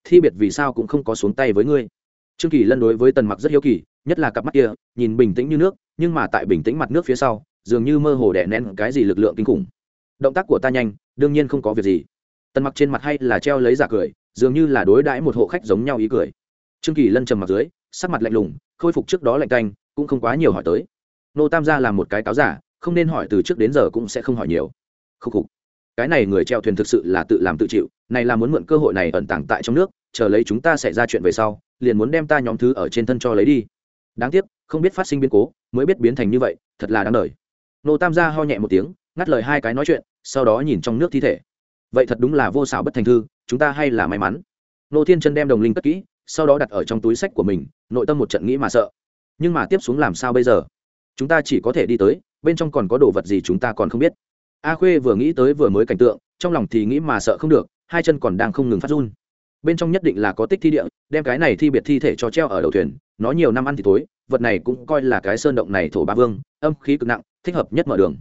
Thi biệt vì sao cũng không có xuống tay với ngươi? Trương kỳ lân đối với tần mặc rất hiếu kỳ, nhất là cặp mắt kia, nhìn bình tĩnh như nước, nhưng mà tại bình tĩnh mặt nước phía sau, dường như mơ hồ đè nén cái gì lực lượng kinh khủng. Động tác của ta nhanh, đương nhiên không có việc gì. Tần mặc trên mặt hay là treo lấy giả cười, dường như là đối đãi một hộ khách giống nhau ý cười. Trương kỳ lân trầm mặt dưới, sắc mặt lạnh lùng, khôi phục trước đó lạnh canh cũng không quá nhiều hỏi tới. Nô tam gia là một cái cáo giả không nên hỏi từ trước đến giờ cũng sẽ không hỏi nhiều. Khúc khục. Cái này người treo thuyền thực sự là tự làm tự chịu, này là muốn mượn cơ hội này ẩn tàng tại trong nước, chờ lấy chúng ta xảy ra chuyện về sau, liền muốn đem ta nhóm thứ ở trên thân cho lấy đi. Đáng tiếc, không biết phát sinh biến cố, mới biết biến thành như vậy, thật là đáng đời. Nô tam gia ho nhẹ một tiếng, ngắt lời hai cái nói chuyện, sau đó nhìn trong nước thi thể. Vậy thật đúng là vô xảo bất thành thư, chúng ta hay là may mắn. Nô thiên chân đem đồng linh cất kỹ, sau đó đặt ở trong túi sách của mình, nội tâm một trận nghĩ mà sợ. Nhưng mà tiếp xuống làm sao bây giờ? Chúng ta chỉ có thể đi tới bên trong còn có đồ vật gì chúng ta còn không biết. A khuê vừa nghĩ tới vừa mới cảnh tượng, trong lòng thì nghĩ mà sợ không được, hai chân còn đang không ngừng phát run. Bên trong nhất định là có tích thi địa, đem cái này thi biệt thi thể cho treo ở đầu thuyền, nó nhiều năm ăn thì tối vật này cũng coi là cái sơn động này thổ ba vương, âm khí cực nặng, thích hợp nhất mở đường.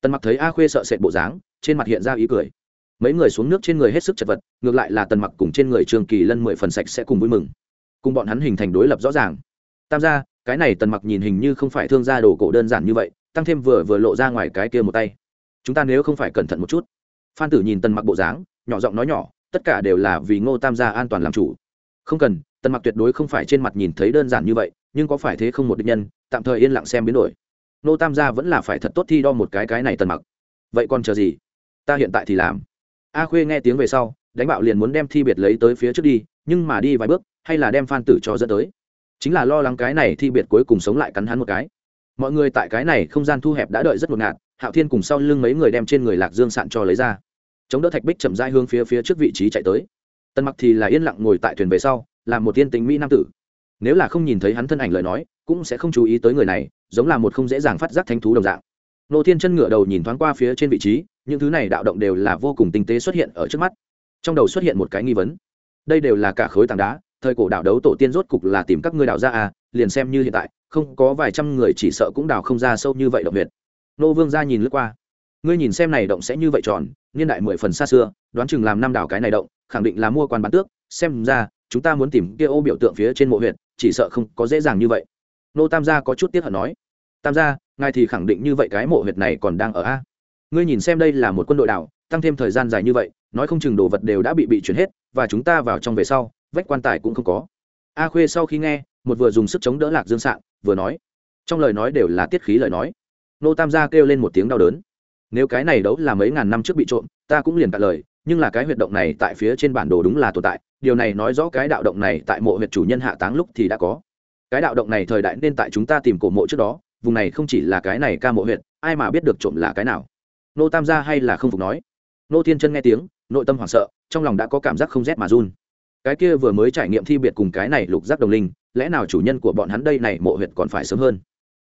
Tần mặc thấy a khuê sợ sệt bộ dáng, trên mặt hiện ra ý cười. Mấy người xuống nước trên người hết sức chật vật, ngược lại là tần mặc cùng trên người trường kỳ lân mười phần sạch sẽ cùng vui mừng. Cùng bọn hắn hình thành đối lập rõ ràng. Tam gia, cái này tần mặc nhìn hình như không phải thương gia đồ cổ đơn giản như vậy tăng thêm vừa vừa lộ ra ngoài cái kia một tay. Chúng ta nếu không phải cẩn thận một chút. Phan tử nhìn tần mặc bộ dáng, nhỏ giọng nói nhỏ, tất cả đều là vì ngô tam gia an toàn làm chủ. Không cần, tần mặc tuyệt đối không phải trên mặt nhìn thấy đơn giản như vậy, nhưng có phải thế không một định nhân, tạm thời yên lặng xem biến đổi. Ngô tam gia vẫn là phải thật tốt thi đo một cái cái này tần mặc. Vậy còn chờ gì? Ta hiện tại thì làm. A khuê nghe tiếng về sau, đánh bạo liền muốn đem thi biệt lấy tới phía trước đi, nhưng mà đi vài bước, hay là đem phan tử cho dẫn tới. Chính là lo lắng cái này thi biệt cuối cùng sống lại cắn hắn một cái mọi người tại cái này không gian thu hẹp đã đợi rất ngột ngạt, hạo thiên cùng sau lưng mấy người đem trên người lạc dương sạn cho lấy ra. Chống đỡ thạch bích chậm rãi hướng phía phía trước vị trí chạy tới. Tân mặc thì là yên lặng ngồi tại thuyền về sau làm một tiên tính mỹ nam tử. Nếu là không nhìn thấy hắn thân ảnh lời nói, cũng sẽ không chú ý tới người này, giống là một không dễ dàng phát giác thanh thú đồng dạng. Nô thiên chân ngửa đầu nhìn thoáng qua phía trên vị trí, những thứ này đạo động đều là vô cùng tinh tế xuất hiện ở trước mắt. Trong đầu xuất hiện một cái nghi vấn. Đây đều là cả khối tảng đá, thời cổ đạo đấu tổ tiên rốt cục là tìm các ngươi đạo ra à liền xem như hiện tại không có vài trăm người chỉ sợ cũng đào không ra sâu như vậy động huyệt. Nô vương ra nhìn lướt qua. Ngươi nhìn xem này động sẽ như vậy tròn, niên đại mười phần xa xưa, đoán chừng làm năm đảo cái này động, khẳng định là mua quan bán tước, xem ra, chúng ta muốn tìm kia ô biểu tượng phía trên mộ huyện chỉ sợ không có dễ dàng như vậy. Nô tam gia có chút tiếc hận nói. Tam gia, ngài thì khẳng định như vậy cái mộ huyệt này còn đang ở a. Ngươi nhìn xem đây là một quân đội đảo, tăng thêm thời gian dài như vậy, nói không chừng đồ vật đều đã bị bị chuyển hết, và chúng ta vào trong về sau, vách quan tài cũng không có. A khuê sau khi nghe, một vừa dùng sức chống đỡ lạc dương sạn vừa nói. Trong lời nói đều là tiết khí lời nói. Nô tam gia kêu lên một tiếng đau đớn. Nếu cái này đấu là mấy ngàn năm trước bị trộm, ta cũng liền cả lời, nhưng là cái huyệt động này tại phía trên bản đồ đúng là tồn tại, điều này nói rõ cái đạo động này tại mộ huyệt chủ nhân hạ táng lúc thì đã có. Cái đạo động này thời đại nên tại chúng ta tìm cổ mộ trước đó, vùng này không chỉ là cái này ca mộ huyệt, ai mà biết được trộm là cái nào. Nô tam gia hay là không phục nói. Nô thiên chân nghe tiếng, nội tâm hoảng sợ, trong lòng đã có cảm giác không rét mà run. Cái kia vừa mới trải nghiệm thi biệt cùng cái này lục giác đồng linh lẽ nào chủ nhân của bọn hắn đây này mộ huyệt còn phải sớm hơn?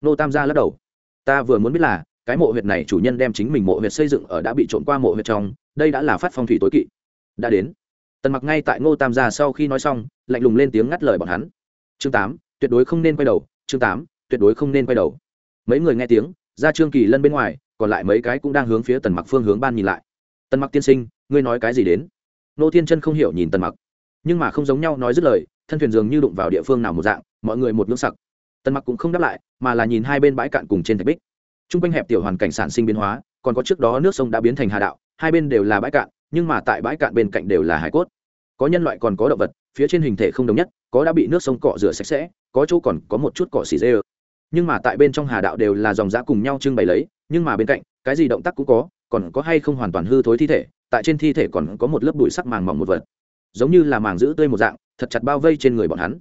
Nô tam gia lắc đầu. Ta vừa muốn biết là, cái mộ huyệt này chủ nhân đem chính mình mộ huyệt xây dựng ở đã bị trộn qua mộ huyệt trong, đây đã là phát phong thủy tối kỵ. Đã đến. Tần mặc ngay tại ngô tam gia sau khi nói xong, lạnh lùng lên tiếng ngắt lời bọn hắn. Chương tám, tuyệt đối không nên quay đầu. Chương tám, tuyệt đối không nên quay đầu. Mấy người nghe tiếng, ra trương kỳ lân bên ngoài, còn lại mấy cái cũng đang hướng phía tần mặc phương hướng ban nhìn lại. Tần mặc tiên sinh, ngươi nói cái gì đến? Nô thiên chân không hiểu nhìn tần mặc. Nhưng mà không giống nhau nói dứt lời thân thuyền dường như đụng vào địa phương nào một dạng, mọi người một ngưỡng sặc. Tần mặc cũng không đáp lại, mà là nhìn hai bên bãi cạn cùng trên thạch bích. T r u n g quanh hẹp tiểu hoàn cảnh sản sinh biến hóa, còn có trước đó nước sông đã biến thành hà đạo, hai bên đều là bãi cạn, nhưng mà tại bãi cạn bên cạnh đều là hải cốt. Có nhân loại còn có động vật, phía trên hình thể không đồng nhất, có đã bị nước sông cọ rửa sạch sẽ, có chỗ còn có một chút cỏ xỉ dê. Ơ nhưng mà tại bên trong hà đạo đều là dòng giã cùng nhau trưng bày lấy, nhưng mà bên cạnh, cái gì động tác cũng có, còn có hay không hoàn toàn hư thối thi thể, tại trên thi thể còn có một lớp bụi sắc màng mỏng một vật. Giống như là màng giữ tươi một dạng thật chặt bao vây trên người bọn hắn.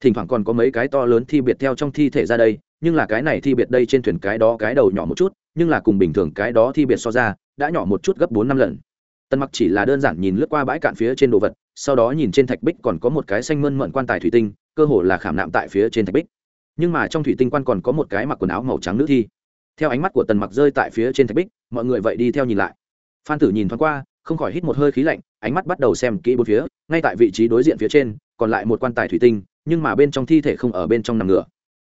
Thỉnh thoảng còn có mấy cái to lớn thi biệt theo trong thi thể ra đây, nhưng là cái này thi biệt đây trên thuyền cái đó cái đầu nhỏ một chút, nhưng là cùng bình thường cái đó thi biệt so ra, đã nhỏ một chút gấp bốn năm lần. Tân mặc chỉ là đơn giản nhìn lướt qua bãi cạn phía trên đồ vật, sau đó nhìn trên thạch bích còn có một cái xanh mơn mận quan tài thủy tinh, cơ hồ là khảm nạm tại phía trên thạch bích. Nhưng mà trong thủy tinh quan còn có một cái mặc quần áo màu trắng nữ thi. Theo ánh mắt của tần mặc rơi tại phía trên thạch bích, mọi người vậy đi theo nhìn lại. Phan tử nhìn thoáng qua không khỏi hít một hơi khí lạnh, ánh mắt bắt đầu xem kỹ bốn phía, ngay tại vị trí đối diện phía trên, còn lại một quan tài thủy tinh, nhưng mà bên trong thi thể không ở bên trong nằm ngửa.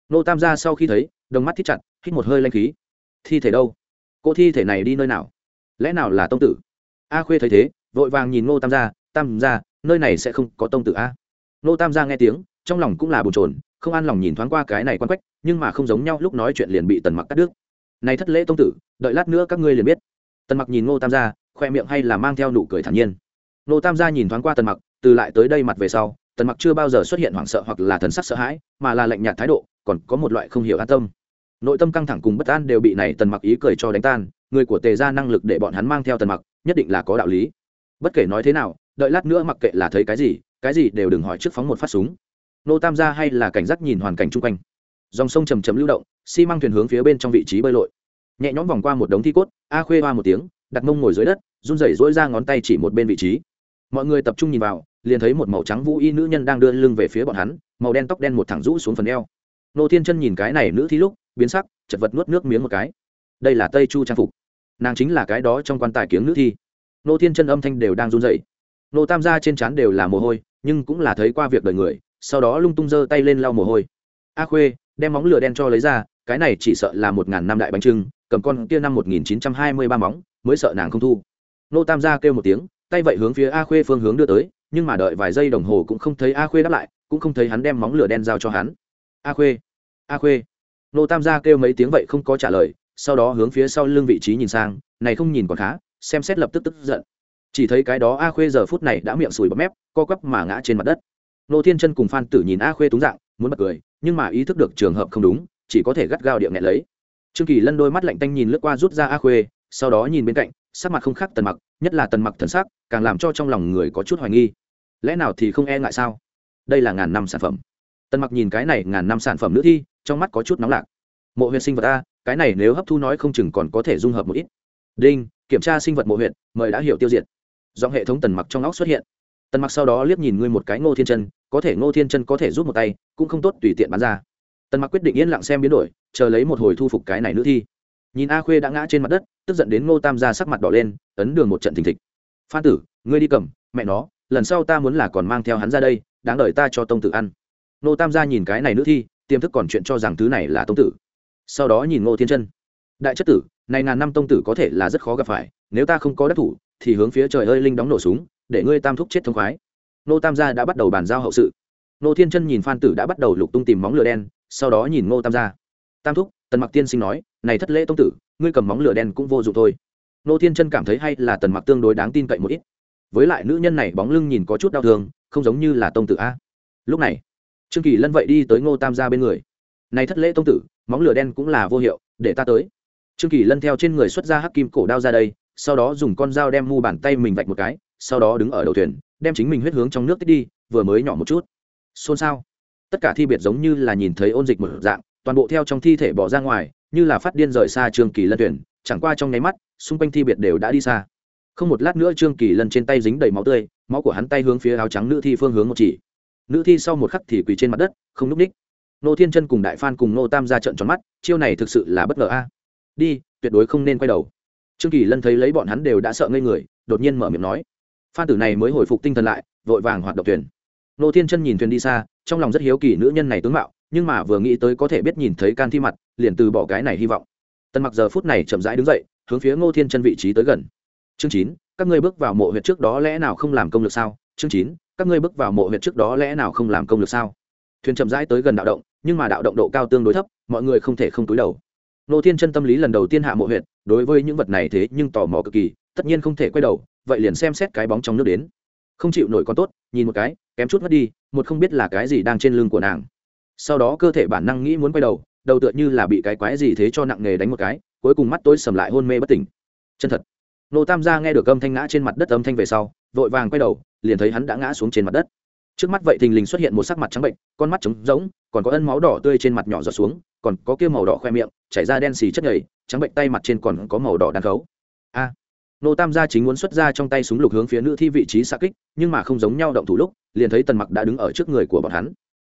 Nô tam gia sau khi thấy, đồng mắt thít chặt, hít một hơi lanh khí. Thi thể đâu? Cô thi thể này đi nơi nào? Lẽ nào là tông tử? A khuê thấy thế, vội vàng nhìn nô tam gia tam gia, nơi này sẽ không có tông tử a? Nô tam gia nghe tiếng, trong lòng cũng là bồn chồn, không an lòng nhìn thoáng qua cái này quan quách, nhưng mà không giống nhau, lúc nói chuyện liền bị tần mặc cắt đứt. Này thất lễ tông tử, đợi lát nữa các ngươi liền biết. Tần mặc nhìn ngô tam gia khoe miệng hay là mang theo nụ cười thản nhiên. Nô tam gia nhìn thoáng qua tần mặc, từ lại tới đây mặt về sau, tần mặc chưa bao giờ xuất hiện hoảng sợ hoặc là thần sắc sợ hãi, mà là lạnh nhạt thái độ, còn có một loại không hiểu an tâm. Nội tâm căng thẳng cùng bất an đều bị này tần mặc ý cười cho đánh tan, người của tề ra năng lực để bọn hắn mang theo tần mặc, nhất định là có đạo lý. Bất kể nói thế nào, đợi lát nữa mặc kệ là thấy cái gì cái gì đều đừng hỏi trước phóng một phát súng. Nô tam gia hay là cảnh giác nhìn hoàn cảnh chung quanh. Dòng sông chầm chầm lưu động, xi măng thuyền hướng phía bên trong vị trí bơi lội. Nhẹ nhõm vòng qua một đống thi cốt, a khuê hoa một tiếng đặt mông ngồi dưới đất, run rẩy rỗi ra ngón tay chỉ một bên vị trí. Mọi người tập trung nhìn vào, liền thấy một màu trắng vũ y nữ nhân đang đưa lưng về phía bọn hắn, màu đen tóc đen một thẳng rũ xuống phần eo. Nô thiên chân nhìn cái này nữ thi lúc, biến sắc, chật vật nuốt nước miếng một cái. Đây là tây chu trang phục. Nàng chính là cái đó trong quan tài kiếng nữ thi. Nô thiên chân âm thanh đều đang run rẩy. Nô tam gia trên trán đều là mồ hôi, nhưng cũng là thấy qua việc đời người, sau đó lung tung giơ tay lên lau mồ hôi. A khuê, đem móng lửa đen cho lấy ra, cái này chỉ sợ là một ngàn năm đại bánh trưng cầm con kia năm một nghìn chín trăm hai mươi ba móng, mới sợ nàng không thu. Nô tam gia kêu một tiếng, tay vậy hướng phía a khuê phương hướng đưa tới, nhưng mà đợi vài giây đồng hồ cũng không thấy a khuê đáp lại, cũng không thấy hắn đem móng lửa đen giao cho hắn. A khuê a khuê. Nô tam gia kêu mấy tiếng vậy không có trả lời, sau đó hướng phía sau lưng vị trí nhìn sang, này không nhìn còn khá, xem xét lập tức tức giận. Chỉ thấy cái đó a khuê giờ phút này đã miệng sùi bọt mép, co quắp mà ngã trên mặt đất. Nô thiên chân cùng phan tử nhìn a khuê túng dạng, muốn bật cười, nhưng mà ý thức được trường hợp không đúng, chỉ có thể gắt gao địa nghẹn lấy trương kỳ lân đôi mắt lạnh tanh nhìn lướt qua rút ra a khuê, sau đó nhìn bên cạnh, sắc mặt không khác tần mặc, nhất là tần mặc thần sắc, càng làm cho trong lòng người có chút hoài nghi. Lẽ nào thì không e ngại sao? Đây là ngàn năm sản phẩm. Tần mặc nhìn cái này ngàn năm sản phẩm nữ thi, trong mắt có chút nóng lạc. Mộ huyện sinh vật a, cái này nếu hấp thu nói không chừng còn có thể dung hợp một ít. Đinh, kiểm tra sinh vật mộ huyện mời đã hiểu tiêu diệt. Do hệ thống tần mặc trong óc xuất hiện. Tần mặc sau đó liếc nhìn ngươi một cái ngô thiên chân, có thể ngô thiên chân có thể rút một tay, cũng không tốt tùy tiện bán ra tần mặc quyết định yên lặng xem biến đổi, chờ lấy một hồi thu phục cái này nữ thi. Nhìn a khuê đã ngã trên mặt đất, tức giận đến ngô tam ra sắc mặt đỏ lên, ấn đường một trận thình thịch. Phan tử, ngươi đi cầm, mẹ nó, lần sau ta muốn là còn mang theo hắn ra đây, đáng đợi ta cho tông tử ăn. Ngô tam gia nhìn cái này nữ thi, tiềm thức còn chuyện cho rằng thứ này là tông tử. Sau đó nhìn ngô thiên chân. Đại chất tử, này ngàn năm tông tử có thể là rất khó gặp phải, nếu ta không có đắc thủ, thì hướng phía trời ơi linh đóng nổ súng, để ngươi tam thúc chết thông khoái. Nô tam gia đã bắt đầu bàn giao hậu sự. Nô thiên chân nhìn phan tử đã bắt đầu lục tung tìm móng lửa đen sau đó nhìn ngô tam gia. Tam thúc, tần mặc tiên sinh nói, này thất lễ tông tử, ngươi cầm móng lửa đen cũng vô dụng thôi. Nô thiên chân cảm thấy hay là tần mặc tương đối đáng tin cậy một ít. Với lại nữ nhân này bóng lưng nhìn có chút đau thương, không giống như là tông tử a. Lúc này, trương kỳ lân vậy đi tới ngô tam gia bên người. Này thất lễ tông tử, móng lửa đen cũng là vô hiệu, để ta tới. Trương kỳ lân theo trên người xuất ra hắc kim cổ đao ra đây, sau đó dùng con dao đem mu bàn tay mình vạch một cái, sau đó đứng ở đầu thuyền, đem chính mình huyết hướng trong nước tích đi, vừa mới nhỏ một chút. Xôn xao tất cả thi biệt giống như là nhìn thấy ôn dịch một dạng toàn bộ theo trong thi thể bỏ ra ngoài như là phát điên rời xa trương kỳ lân tuyển, chẳng qua trong nháy mắt xung quanh thi biệt đều đã đi xa. Không một lát nữa trương kỳ lân trên tay dính đầy máu tươi máu của hắn tay hướng phía áo trắng nữ thi phương hướng một chỉ. Nữ thi sau một khắc thì quỳ trên mặt đất không núp ních. Nô thiên chân cùng đại phan cùng nô tam ra trận tròn mắt chiêu này thực sự là bất ngờ a. Đi tuyệt đối không nên quay đầu. Trương kỳ lân thấy lấy bọn hắn đều đã sợ ngây người đột nhiên mở miệng nói. Phan tử này mới hồi phục tinh thần lại vội vàng hoạt động thuyền. Nô thiên chân nhìn thuyền đi xa trong lòng rất hiếu kỳ nữ nhân này tướng mạo, nhưng mà vừa nghĩ tới có thể biết nhìn thấy can thi mặt, liền từ bỏ cái này hy vọng. Tần mặc giờ phút này chậm rãi đứng dậy, hướng phía ngô thiên chân vị trí tới gần. Chương chín, các ngươi bước vào mộ huyệt trước đó lẽ nào không làm công lực sao? Chương chín, các ngươi bước vào mộ huyệt trước đó lẽ nào không làm công lực sao? Thuyền chậm rãi tới gần đạo động, nhưng mà đạo động độ cao tương đối thấp, mọi người không thể không túi đầu. Ngô thiên chân tâm lý lần đầu tiên hạ mộ huyệt, đối với những vật này thế nhưng tò mò cực kỳ, tất nhiên không thể quay đầu, vậy liền xem xét cái bóng trong nước đến. Không chịu nổi con tốt, nhìn một cái, kém chút mất đi một không biết là cái gì đang trên lưng của nàng. Sau đó cơ thể bản năng nghĩ muốn quay đầu đầu tựa như là bị cái quái gì thế cho nặng nghề đánh một cái, cuối cùng mắt tối sầm lại hôn mê bất tỉnh. Chân thật. Nô tam gia nghe được âm thanh ngã trên mặt đất âm thanh về sau, vội vàng quay đầu, liền thấy hắn đã ngã xuống trên mặt đất. Trước mắt vậy thình lình xuất hiện một sắc mặt trắng bệnh, con mắt trống rỗng, còn có ân máu đỏ tươi trên mặt nhỏ giọt xuống, còn có kia màu đỏ khoe miệng, chảy ra đen xì chất nhầy, trắng bệnh tay mặt trên còn có màu đỏ đàn khấu. A! Nô tam gia chính muốn xuất ra trong tay súng lục hướng phía nữ thi vị trí xạ kích, nhưng mà không giống nhau động thủ lúc, liền thấy tần mặc đã đứng ở trước người của bọn hắn.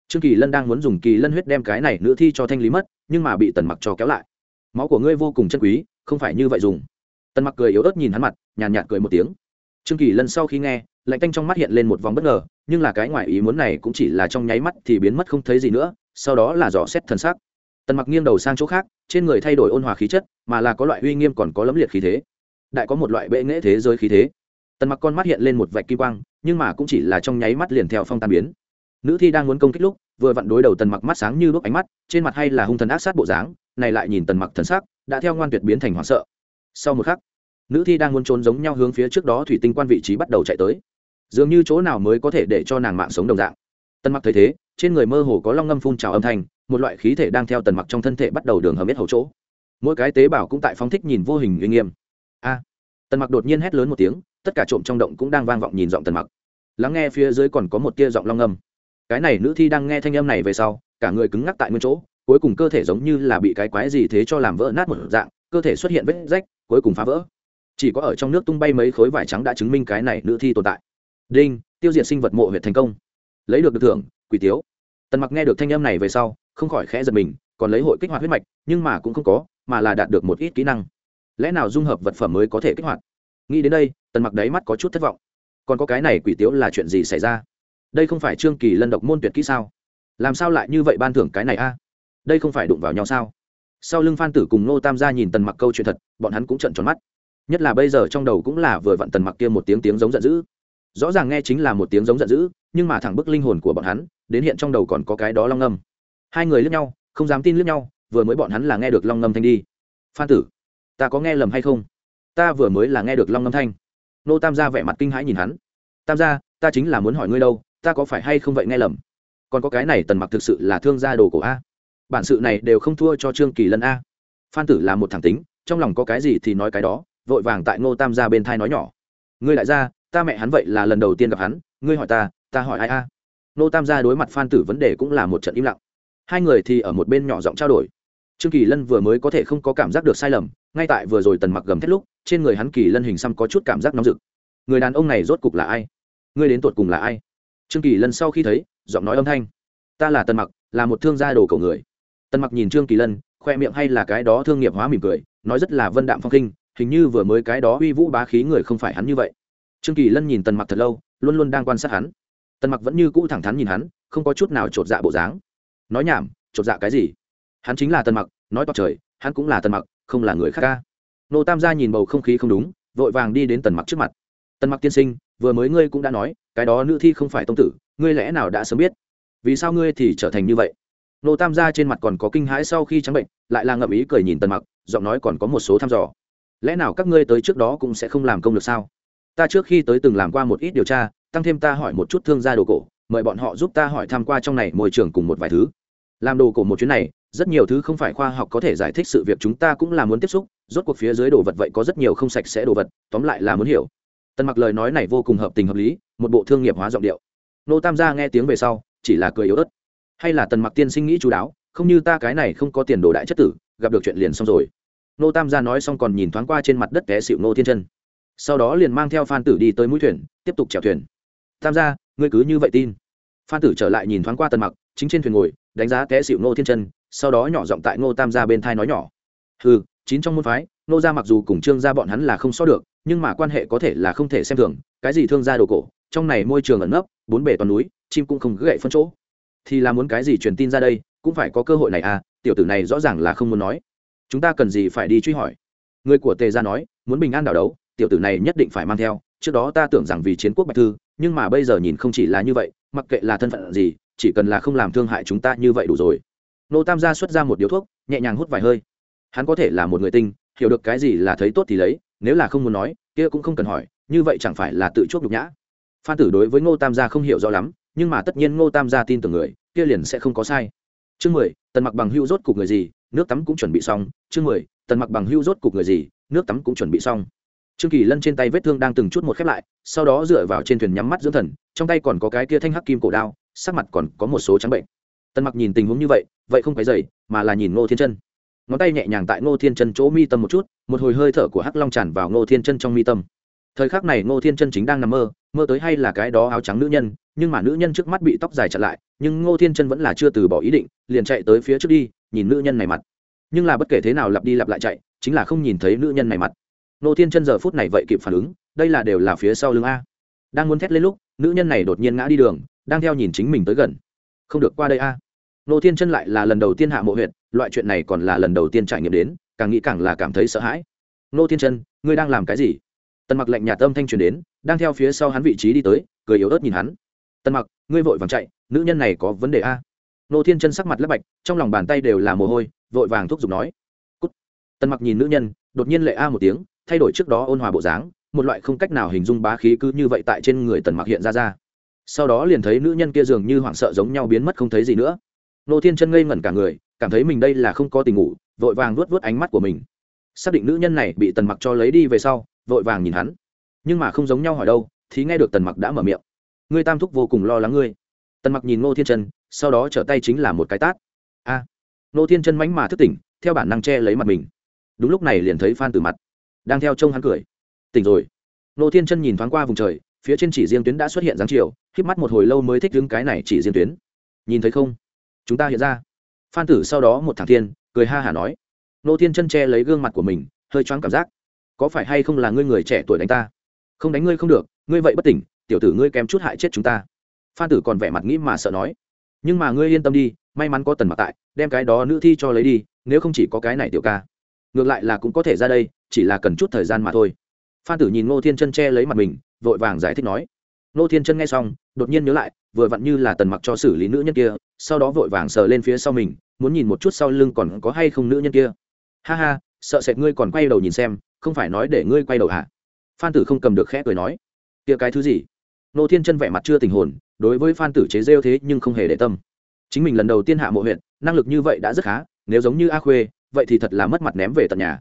Trương kỳ lân đang muốn dùng kỳ lân huyết đem cái này nữ thi cho thanh lý mất, nhưng mà bị tần mặc cho kéo lại. Máu của ngươi vô cùng chân quý, không phải như vậy dùng. Tần mặc cười yếu ớt nhìn hắn mặt, nhàn nhạt cười một tiếng. Trương kỳ lân sau khi nghe, lạnh tanh trong mắt hiện lên một vòng bất ngờ, nhưng là cái ngoài ý muốn này cũng chỉ là trong nháy mắt thì biến mất không thấy gì nữa, sau đó là dò xét thân xác tần mặc nghiêng đầu sang chỗ khác, trên người thay đổi ôn hòa khí chất, mà là có loại uy nghiêm còn có lấm liệt khí thế đại có một loại bệ nghễ thế giới khí thế. Tần mặc con mắt hiện lên một vạch kim quang, nhưng mà cũng chỉ là trong nháy mắt liền theo phong tan biến. Nữ thi đang muốn công kích lúc, vừa vặn đối đầu tần mặc mắt sáng như bước ánh mắt, trên mặt hay là hung thần ác sát bộ dáng, này lại nhìn tần mặc thần sắc, đã theo ngoan tuyệt biến thành hoảng sợ. Sau một khắc, nữ thi đang muốn trốn giống nhau hướng phía trước đó thủy tinh quan vị trí bắt đầu chạy tới. Dường như chỗ nào mới có thể để cho nàng mạng sống đồng dạng. Tần mặc thấy thế, trên người mơ hồ có long ngâm phun trào âm thanh, một loại khí thể đang theo tần mặc trong thân thể bắt đầu đường hầm biết hầu chỗ. Mỗi cái tế bào cũng tại phóng thích nhìn vô hình uy nghiêm a. Tần mặc đột nhiên hét lớn một tiếng, tất cả trộm trong động cũng đang vang vọng nhìn giọng tần mặc. Lắng nghe phía dưới còn có một tia giọng long âm. cái này nữ thi đang nghe thanh âm này về sau, cả người cứng ngắc tại nguyên chỗ, cuối cùng cơ thể giống như là bị cái quái gì thế cho làm vỡ nát một dạng, cơ thể xuất hiện vết rách, cuối cùng phá vỡ. Chỉ có ở trong nước tung bay mấy khối vải trắng đã chứng minh cái này nữ thi tồn tại. Đinh, tiêu diệt sinh vật mộ huyệt thành công. Lấy được được thưởng, quỷ tiếu. Tần mặc nghe được thanh âm này về sau, không khỏi khẽ giật mình, còn lấy hội kích hoạt huyết mạch, nhưng mà cũng không có, mà là đạt được một ít kỹ năng lẽ nào dung hợp vật phẩm mới có thể kích hoạt? Nghĩ đến đây, tần mặc đáy mắt có chút thất vọng. Còn có cái này quỷ tiếu là chuyện gì xảy ra? Đây không phải trương kỳ lân độc môn tuyệt kỹ sao? Làm sao lại như vậy ban thưởng cái này a? Đây không phải đụng vào nhau sao? Sau lưng phan tử cùng nô tam gia nhìn tần mặc câu chuyện thật, bọn hắn cũng trận tròn mắt. Nhất là bây giờ trong đầu cũng là vừa vặn tần mặc kia một tiếng tiếng giống giận dữ. Rõ ràng nghe chính là một tiếng giống giận dữ, nhưng mà thẳng bức linh hồn của bọn hắn, đến hiện trong đầu còn có cái đó long ngâm hai người lướt nhau, không dám tin lướt nhau, vừa mới bọn hắn là nghe được long ngâm thanh đi. Phan tử ta có nghe lầm hay không? Ta vừa mới là nghe được long âm thanh. Nô tam gia vẻ mặt kinh hãi nhìn hắn. Tam gia, ta chính là muốn hỏi ngươi đâu, ta có phải hay không vậy nghe lầm? Còn có cái này tần mặc thực sự là thương gia đồ cổ a. Bản sự này đều không thua cho trương kỳ lân a. Phan tử là một thẳng tính, trong lòng có cái gì thì nói cái đó, vội vàng tại ngô tam gia bên thai nói nhỏ. Ngươi lại ra ta mẹ hắn vậy là lần đầu tiên gặp hắn, ngươi hỏi ta ta hỏi ai a? Ngô tam gia đối mặt phan tử vấn đề cũng là một trận im lặng. Hai người thì ở một bên nhỏ giọng trao đổi. Trương kỳ lân vừa mới có thể không có cảm giác được sai lầm ngay tại vừa rồi tần mặc gầm thét lúc, trên người hắn kỳ lân hình xăm có chút cảm giác nóng rực. Người đàn ông này rốt cục là ai? Ngươi đến tột cùng là ai? Trương kỳ lân sau khi thấy, giọng nói âm thanh. Ta là tần mặc, là một thương gia đồ cầu người. Tần mặc nhìn trương kỳ lân, khoe miệng hay là cái đó thương nghiệp hóa mỉm cười, nói rất là vân đạm phong khinh, hình như vừa mới cái đó uy vũ bá khí người không phải hắn như vậy. Trương kỳ lân nhìn tần mặc thật lâu, luôn luôn đang quan sát hắn. Tần mặc vẫn như cũ thẳng thắn nhìn hắn, không có chút nào chột dạ bộ dáng. Nói nhảm chột dạ cái gì? Hắn chính là tần mặc, nói to trời, hắn cũng là tần mặc không là người khác ca. Nô tam gia nhìn bầu không khí không đúng, vội vàng đi đến tần mặc trước mặt. Tần mặc tiên sinh, vừa mới ngươi cũng đã nói, cái đó nữ thi không phải tông tử, ngươi lẽ nào đã sớm biết? Vì sao ngươi thì trở thành như vậy? Nô tam gia trên mặt còn có kinh hãi sau khi trắng bệnh, lại là ngậm ý cười nhìn tần mặc, giọng nói còn có một số thăm dò. Lẽ nào các ngươi tới trước đó cũng sẽ không làm công được sao? Ta trước khi tới từng làm qua một ít điều tra, tăng thêm ta hỏi một chút thương gia đồ cổ, mời bọn họ giúp ta hỏi tham q u a trong này môi trường cùng một vài thứ. Làm đồ cổ một chuyến này rất nhiều thứ không phải khoa học có thể giải thích sự việc chúng ta cũng là muốn tiếp xúc, rốt cuộc phía dưới đồ vật vậy có rất nhiều không sạch sẽ đồ vật, tóm lại là muốn hiểu. Tần mặc lời nói này vô cùng hợp tình hợp lý, một bộ thương nghiệp hóa giọng điệu. Nô tam gia nghe tiếng về sau, chỉ là cười yếu ớt. Hay là tần mặc tiên sinh nghĩ chú đáo, không như ta cái này không có tiền đồ đại chất tử, gặp được chuyện liền xong rồi. Nô tam gia nói xong còn nhìn thoáng qua trên mặt đất té xịu nô thiên chân. Sau đó liền mang theo phan tử đi tới mũi thuyền, tiếp tục chèo thuyền. Tam gia, ngươi cứ như vậy tin. Phan tử trở lại nhìn thoáng qua tần mặc, chính trên thuyền ngồi, đánh giá té xịu nô thiên chân sau đó nhỏ giọng tại ngô tam gia bên thai nói nhỏ. Ừ chín trong môn phái, Ngô gia mặc dù cùng trương gia bọn hắn là không so được, nhưng mà quan hệ có thể là không thể xem thường, cái gì thương gia đồ cổ, trong này môi trường ẩn nấp, bốn bể toàn núi, chim cũng không gậy phân chỗ. Thì là muốn cái gì truyền tin ra đây, cũng phải có cơ hội này à tiểu tử này rõ ràng là không muốn nói. Chúng ta cần gì phải đi truy hỏi? Người của tề gia nói, muốn bình an đảo đấu, tiểu tử này nhất định phải mang theo, trước đó ta tưởng rằng vì chiến quốc bạch thư, nhưng mà bây giờ nhìn không chỉ là như vậy, mặc kệ là thân phận gì, chỉ cần là không làm thương hại chúng ta như vậy đủ rồi nô tam gia xuất ra một điếu thuốc, nhẹ nhàng hút vài hơi. Hắn có thể là một người tinh, hiểu được cái gì là thấy tốt thì lấy, nếu là không muốn nói, kia cũng không cần hỏi, như vậy chẳng phải là tự chuốc nhục nhã. Phan tử đối với ngô tam gia không hiểu rõ lắm, nhưng mà tất nhiên ngô tam gia tin tưởng người, kia liền sẽ không có sai. Chương mười, tần mặc bằng hưu rốt cục người gì, nước tắm cũng chuẩn bị xong. Chương mười, tần mặc bằng hưu rốt cục người gì, nước tắm cũng chuẩn bị xong. Trương kỳ lân trên tay vết thương đang từng chút một khép lại, sau đó dựa vào trên thuyền nhắm mắt dưỡng thần, trong tay còn có cái kia thanh hắc kim cổ đao, sắc mặt còn có một số trắng bệnh tần mặc nhìn tình huống như vậy vậy không phải dày mà là nhìn ngô thiên chân. Ngón tay nhẹ nhàng tại ngô thiên chân chỗ mi tâm một chút, một hồi hơi thở của hắc long tràn vào ngô thiên chân trong mi tâm. Thời khắc này ngô thiên chân chính đang nằm mơ mơ tới hay là cái đó áo trắng nữ nhân, nhưng mà nữ nhân trước mắt bị tóc dài chặn lại, nhưng ngô thiên chân vẫn là chưa từ bỏ ý định, liền chạy tới phía trước đi, nhìn nữ nhân này mặt. Nhưng là bất kể thế nào lặp đi lặp lại chạy, chính là không nhìn thấy nữ nhân này mặt. Ngô thiên chân giờ phút này vậy kịp phản ứng, đây là đều là phía sau lưng a. Đang muốn thét lên lúc, nữ nhân này đột nhiên ngã đi đường, đang theo nhìn chính mình tới gần. Không được qua đây a. Nô thiên chân lại là lần đầu tiên hạ mộ huyện loại chuyện này còn là lần đầu tiên trải nghiệm đến, càng nghĩ càng là cảm thấy sợ hãi. Nô thiên chân, ngươi đang làm cái gì? Tần mặc lệnh nhà tâm thanh truyền đến, đang theo phía sau hắn vị trí đi tới, cười yếu ớt nhìn hắn. Tần mặc, ngươi vội vàng chạy, nữ nhân này có vấn đề a? Nô thiên chân sắc mặt lấp bạch, trong lòng bàn tay đều là mồ hôi, vội vàng thúc giục nói. Cút. tần mặc nhìn nữ nhân, đột nhiên lệ a một tiếng, thay đổi trước đó ôn hòa bộ dáng, một loại không cách nào hình dung bá khí cứ như vậy tại trên người tần mặc hiện ra ra. Sau đó liền thấy nữ nhân kia dường như hoảng sợ giống nhau biến mất không thấy gì nữa nô thiên chân ngây ngẩn cả người cảm thấy mình đây là không có tình ngủ vội vàng luốt vớt ánh mắt của mình. Xác định nữ nhân này bị tần mặc cho lấy đi về sau vội vàng nhìn hắn. Nhưng mà không giống nhau hỏi đâu thì nghe được tần mặc đã mở miệng. Ngươi tam thúc vô cùng lo lắng ngươi. Tần mặc nhìn ngô thiên chân sau đó trở tay chính là một cái tát. A! À, ngô thiên chân mánh mà thức tỉnh theo bản năng che lấy mặt mình. Đúng lúc này liền thấy phan từ mặt đang theo trông hắn cười. Tỉnh rồi. Ngô thiên chân nhìn thoáng qua vùng trời phía trên chỉ riêng tuyến đã xuất hiện dáng chiều híp mắt một hồi lâu mới thích đứng cái này chỉ riêng tuyến. Nhìn thấy không? Chúng ta hiện ra. Phan tử sau đó một thằng thiên, cười ha hả nói. Nô thiên chân che lấy gương mặt của mình, hơi choáng cảm giác. Có phải hay không là ngươi người trẻ tuổi đánh ta? Không đánh ngươi không được, ngươi vậy bất tỉnh, tiểu tử ngươi kém chút hại chết chúng ta. Phan tử còn vẻ mặt nghĩ mà sợ nói. Nhưng mà ngươi yên tâm đi, may mắn có tần mặc tại, đem cái đó nữ thi cho lấy đi, nếu không chỉ có cái này tiểu ca. Ngược lại là cũng có thể ra đây, chỉ là cần chút thời gian mà thôi. Phan tử nhìn ngô thiên chân che lấy mặt mình, vội vàng giải thích nói. Ngô thiên chân nghe xong, đột nhiên nhớ lại vừa vặn như là tần mặc cho xử lý nữ nhân kia, sau đó vội vàng sờ lên phía sau mình, muốn nhìn một chút sau lưng còn có hay không nữ nhân kia. Ha ha, sợ sệt ngươi còn quay đầu nhìn xem, không phải nói để ngươi quay đầu hả? Phan tử không cầm được khẽ cười nói. Kia cái thứ gì? Nô thiên chân vẻ mặt chưa tình hồn, đối với phan tử chế rêu thế nhưng không hề để tâm. Chính mình lần đầu tiên hạ mộ huyện năng lực như vậy đã rất khá, nếu giống như a khuê, vậy thì thật là mất mặt ném về tận nhà.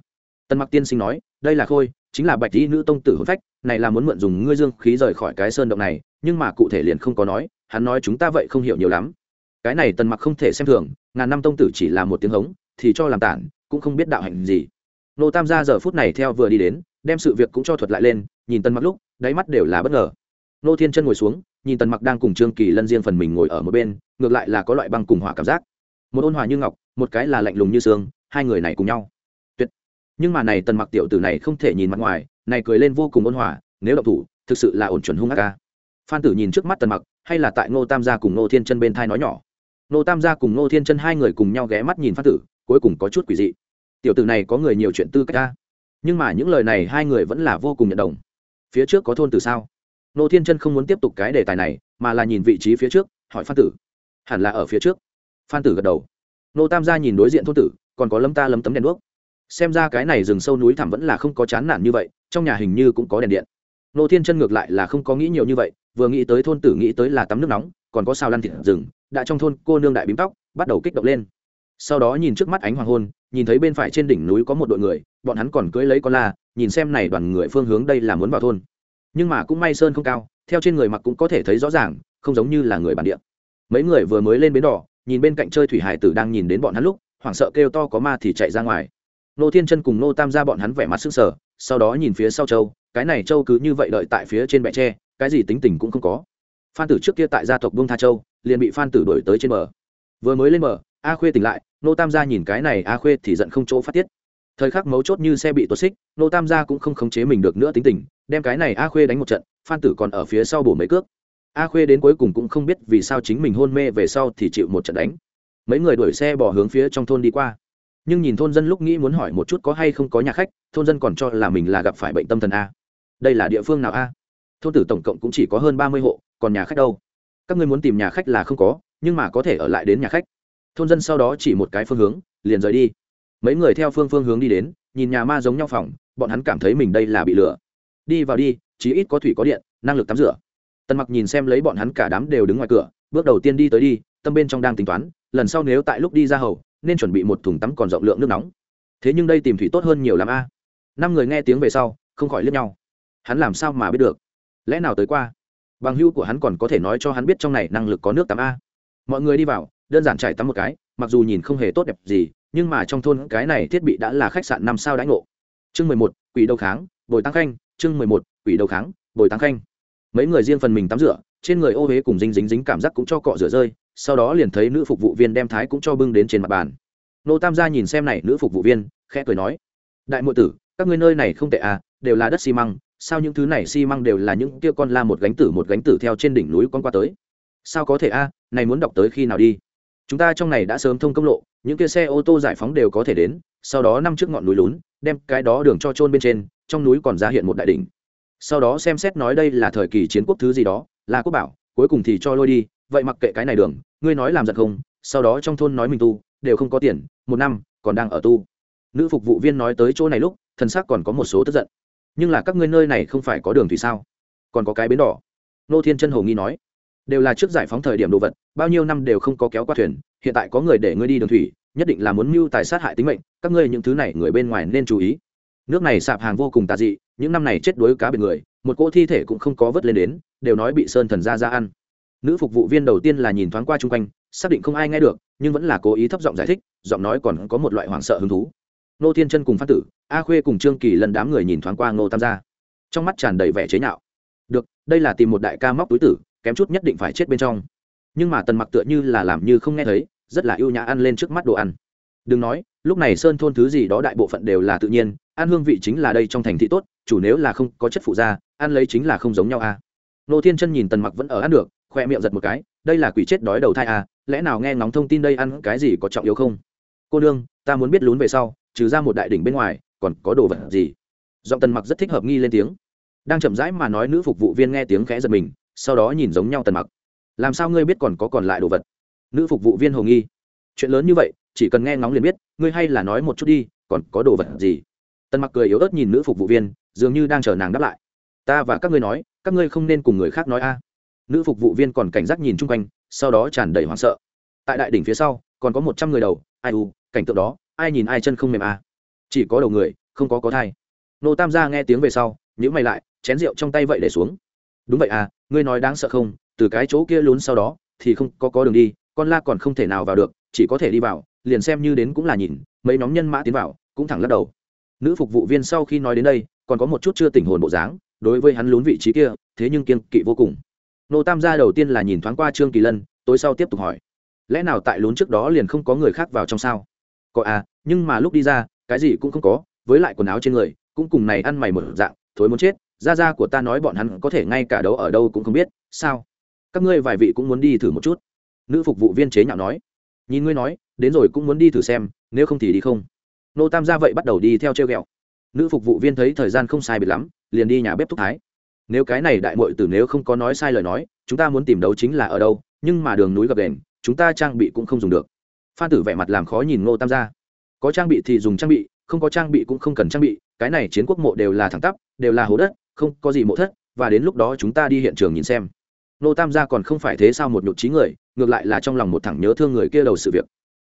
Tần mặc tiên sinh nói, đây là khôi, chính là bạch tỷ nữ tông tử hôn phách, này là muốn mượn dùng ngươi dương khí rời khỏi cái sơn động này, nhưng mà cụ thể liền không có nói hắn nói chúng ta vậy không hiểu nhiều lắm. Cái này tần mặc không thể xem thường, ngàn năm tông tử chỉ là một tiếng hống, thì cho làm tản, cũng không biết đạo hạnh gì. Nô tam gia giờ phút này theo vừa đi đến, đem sự việc cũng cho thuật lại lên, nhìn tần mặc lúc, đáy mắt đều là bất ngờ. Nô thiên chân ngồi xuống, nhìn tần mặc đang cùng trương kỳ lân riêng phần mình ngồi ở một bên, ngược lại là có loại băng cùng hỏa cảm giác. Một ôn hòa như ngọc, một cái là lạnh lùng như xương, hai người này cùng nhau. Tuyệt. Nhưng mà này tần mặc tiểu tử này không thể nhìn mặt ngoài, này cười lên vô cùng ôn hòa, nếu độc thủ, thực sự là ổn chuẩn hung ác ca phan tử nhìn trước mắt tần mặc, hay là tại ngô tam gia cùng ngô thiên chân bên thai nói nhỏ. Ngô tam gia cùng ngô thiên chân hai người cùng nhau ghé mắt nhìn phan tử, cuối cùng có chút quỷ dị. Tiểu tử này có người nhiều chuyện tư cách ta. Nhưng mà những lời này hai người vẫn là vô cùng nhận đồng. Phía trước có thôn tử sao? Ngô thiên chân không muốn tiếp tục cái đề tài này, mà là nhìn vị trí phía trước, hỏi phan tử. Hẳn là ở phía trước. Phan tử gật đầu. Ngô tam gia nhìn đối diện thôn tử, còn có lấm ta lấm tấm đèn đuốc. Xem ra cái này rừng sâu núi thẳm vẫn là không có chán nản như vậy, trong nhà hình như cũng có đèn điện nô thiên chân ngược lại là không có nghĩ nhiều như vậy, vừa nghĩ tới thôn tử nghĩ tới là tắm nước nóng, còn có sao lăn thịt rừng, đã trong thôn cô nương đại bím tóc, bắt đầu kích động lên. Sau đó nhìn trước mắt ánh hoàng hôn, nhìn thấy bên phải trên đỉnh núi có một đội người, bọn hắn còn cưỡi lấy con la, nhìn xem này đoàn người phương hướng đây là muốn vào thôn. Nhưng mà cũng may sơn không cao, theo trên người mặc cũng có thể thấy rõ ràng, không giống như là người bản địa. Mấy người vừa mới lên bến đỏ, nhìn bên cạnh chơi thủy hải tử đang nhìn đến bọn hắn lúc, hoảng sợ kêu to có ma thì chạy ra ngoài nô thiên chân cùng nô tam ra bọn hắn vẻ mặt sức sở sau đó nhìn phía sau châu, cái này châu cứ như vậy đợi tại phía trên bẹ tre, cái gì tính tình cũng không có. Phan tử trước kia tại gia tộc bông tha châu, liền bị phan tử đổi tới trên bờ. Vừa mới lên bờ, a khuê tỉnh lại, nô tam gia nhìn cái này a khuê thì giận không chỗ phát tiết. Thời khắc mấu chốt như xe bị tuột xích, nô tam gia cũng không khống chế mình được nữa tính tình, đem cái này a khuê đánh một trận, phan tử còn ở phía sau bổ mấy cước. A khuê đến cuối cùng cũng không biết vì sao chính mình hôn mê về sau thì chịu một trận đánh. Mấy người đuổi xe bỏ hướng phía trong thôn đi qua nhưng nhìn thôn dân lúc nghĩ muốn hỏi một chút có hay không có nhà khách, thôn dân còn cho là mình là gặp phải bệnh tâm thần a. Đây là địa phương nào a? Thôn tử tổng cộng cũng chỉ có hơn ba mươi hộ, còn nhà khách đâu? Các ngươi muốn tìm nhà khách là không có, nhưng mà có thể ở lại đến nhà khách. Thôn dân sau đó chỉ một cái phương hướng, liền rời đi. Mấy người theo phương phương hướng đi đến, nhìn nhà ma giống nhau phòng, bọn hắn cảm thấy mình đây là bị lừa. Đi vào đi, chí ít có thủy có điện, năng lực tắm rửa. Tần mặc nhìn xem lấy bọn hắn cả đám đều đứng ngoài cửa, bước đầu tiên đi tới đi, tâm bên trong đang tính toán, lần sau nếu tại lúc đi ra hầu nên chuẩn bị một thùng tắm còn rộng lượng nước nóng. Thế nhưng đây tìm thủy tốt hơn nhiều l a. Năm người nghe tiếng về sau, không khỏi liếc nhau. Hắn làm sao mà biết được? Lẽ nào tới qua? Bằng hữu của hắn còn có thể nói cho hắn biết trong này năng lực có nước tắm a. Mọi người đi vào, đơn giản trải tắm một cái, mặc dù nhìn không hề tốt đẹp gì, nhưng mà trong thôn cái này thiết bị đã là khách sạn năm sao đãi ngộ. Chương mười một, quỷ đầu kháng, bồi tăng khanh. Chương mười một, quỷ đầu kháng, bồi tăng khanh. Mấy người riêng phần mình tắm rửa, trên người ô huế cùng dính dính dính cảm giác cũng cho cọ rửa rơi sau đó liền thấy nữ phục vụ viên đem thái cũng cho bưng đến trên mặt bàn. Nô tam gia nhìn xem này nữ phục vụ viên, khẽ cười nói, đại mộ tử, các ngươi nơi này không tệ à đều là đất xi măng, sao những thứ này xi măng đều là những kia con la một gánh tử một gánh tử theo trên đỉnh núi con qua tới? Sao có thể a này muốn đọc tới khi nào đi? Chúng ta trong này đã sớm thông công lộ, những kia xe ô tô giải phóng đều có thể đến, sau đó năm trước ngọn núi lún, đem cái đó đường cho trôn bên trên, trong núi còn ra hiện một đại đỉnh. Sau đó xem xét nói đây là thời kỳ chiến quốc thứ gì đó, là quốc bảo, cuối cùng thì cho lôi đi, vậy mặc kệ cái này đường ngươi nói làm giật không, sau đó trong thôn nói mình tu, đều không có tiền, một năm, còn đang ở tu. Nữ phục vụ viên nói tới chỗ này lúc thân xác còn có một số tức giận. Nhưng là các ngươi nơi này không phải có đường thủy sao? Còn có cái bến đỏ. Nô thiên chân hồ nghi nói, đều là trước giải phóng thời điểm đồ vật, bao nhiêu năm đều không có kéo qua thuyền, hiện tại có người để ngươi đi đường thủy, nhất định là muốn mưu tài sát hại tính mệnh, các ngươi những thứ này người bên ngoài nên chú ý. Nước này sạp hàng vô cùng tà dị, những năm này chết đuối cá biệt người, một cỗ thi thể cũng không có vớt lên đến, đều nói bị sơn thần ra ra ăn nữ phục vụ viên đầu tiên là nhìn thoáng qua chung quanh, xác định không ai nghe được, nhưng vẫn là cố ý thấp giọng giải thích, giọng nói còn có một loại hoảng sợ hứng thú. Nô thiên chân cùng Phát tử, a khuê cùng trương kỳ lần đám người nhìn thoáng qua ngô tam gia. Trong mắt tràn đầy vẻ chế nhạo. Được, đây là tìm một đại ca móc túi tử, kém chút nhất định phải chết bên trong. Nhưng mà tần mặc tựa như là làm như không nghe thấy, rất là ưu nhã ăn lên trước mắt đồ ăn. Đừng nói, lúc này sơn thôn thứ gì đó đại bộ phận đều là tự nhiên, ăn hương vị chính là đây trong thành thị tốt, chủ nếu là không có chất phụ da ăn lấy chính là không giống nhau a à. nô thiên chân nhìn tần mặc vẫn ở ăn được khoe miệng giật một cái, đây là quỷ chết đói đầu thai à lẽ nào nghe ngóng thông tin đây ăn cái gì có trọng yếu không? Cô nương, ta muốn biết lún về sau, trừ ra một đại đỉnh bên ngoài, còn có đồ vật gì? Giọng tần mặc rất thích hợp nghi lên tiếng. Đang chậm rãi mà nói nữ phục vụ viên nghe tiếng khẽ giật mình, sau đó nhìn giống nhau tần mặc. Làm sao ngươi biết còn có còn lại đồ vật? Nữ phục vụ viên hồ nghi. Chuyện lớn như vậy, chỉ cần nghe ngóng liền biết, ngươi hay là nói một chút đi, còn có đồ vật gì? Tần mặc cười yếu ớt nhìn nữ phục vụ viên, dường như đang chờ nàng đáp lại. Ta và các ngươi nói, các ngươi không nên cùng người khác nói a nữ phục vụ viên còn cảnh giác nhìn chung quanh, sau đó tràn đầy hoảng sợ. Tại đại đỉnh phía sau, còn có một trăm người đầu, ai u, cảnh tượng đó, ai nhìn ai chân không mềm à? chỉ có đầu người, không có có thai. Nô tam gia nghe tiếng về sau nhữ mày lại, chén rượu trong tay vậy để xuống. Đúng vậy à ngươi nói đáng sợ không, từ cái chỗ kia lún sau đó, thì không có có đường đi, con la còn không thể nào vào được, chỉ có thể đi vào, liền xem như đến cũng là nhìn, mấy nhóm nhân mã tiến vào, cũng thẳng lắc đầu. Nữ phục vụ viên sau khi nói đến đây, còn có một chút chưa tỉnh hồn bộ dáng, đối với hắn lún vị trí kia, thế nhưng kiên kỵ vô cùng nô tam gia đầu tiên là nhìn thoáng qua trương kỳ lân, tối sau tiếp tục hỏi. Lẽ nào tại lún trước đó liền không có người khác vào trong sao? Có à nhưng mà lúc đi ra, cái gì cũng không có, với lại quần áo trên người, cũng cùng này ăn mày một dạng, thối muốn chết, gia gia của ta nói bọn hắn có thể ngay cả đấu ở đâu cũng không biết, sao? Các ngươi vài vị cũng muốn đi thử một chút. Nữ phục vụ viên chế nhạo nói. Nhìn ngươi nói, đến rồi cũng muốn đi thử xem, nếu không thì đi không. Nô tam gia vậy bắt đầu đi theo treo ghẹo. Nữ phục vụ viên thấy thời gian không sai biệt lắm, liền đi nhà bếp thúc thái nếu cái này đại muội tử nếu không có nói sai lời nói, chúng ta muốn tìm đấu chính là ở đâu, nhưng mà đường núi gập đền chúng ta trang bị cũng không dùng được. Phan tử vẻ mặt làm khó nhìn ngô tam gia. Có trang bị thì dùng trang bị, không có trang bị cũng không cần trang bị, cái này chiến quốc mộ đều là thẳng tắp, đều là hố đất, không có gì mộ thất, và đến lúc đó chúng ta đi hiện trường nhìn xem. Nô tam gia còn không phải thế sao một nhụt trí người, ngược lại là trong lòng một thẳng nhớ thương người kia đầu sự việc.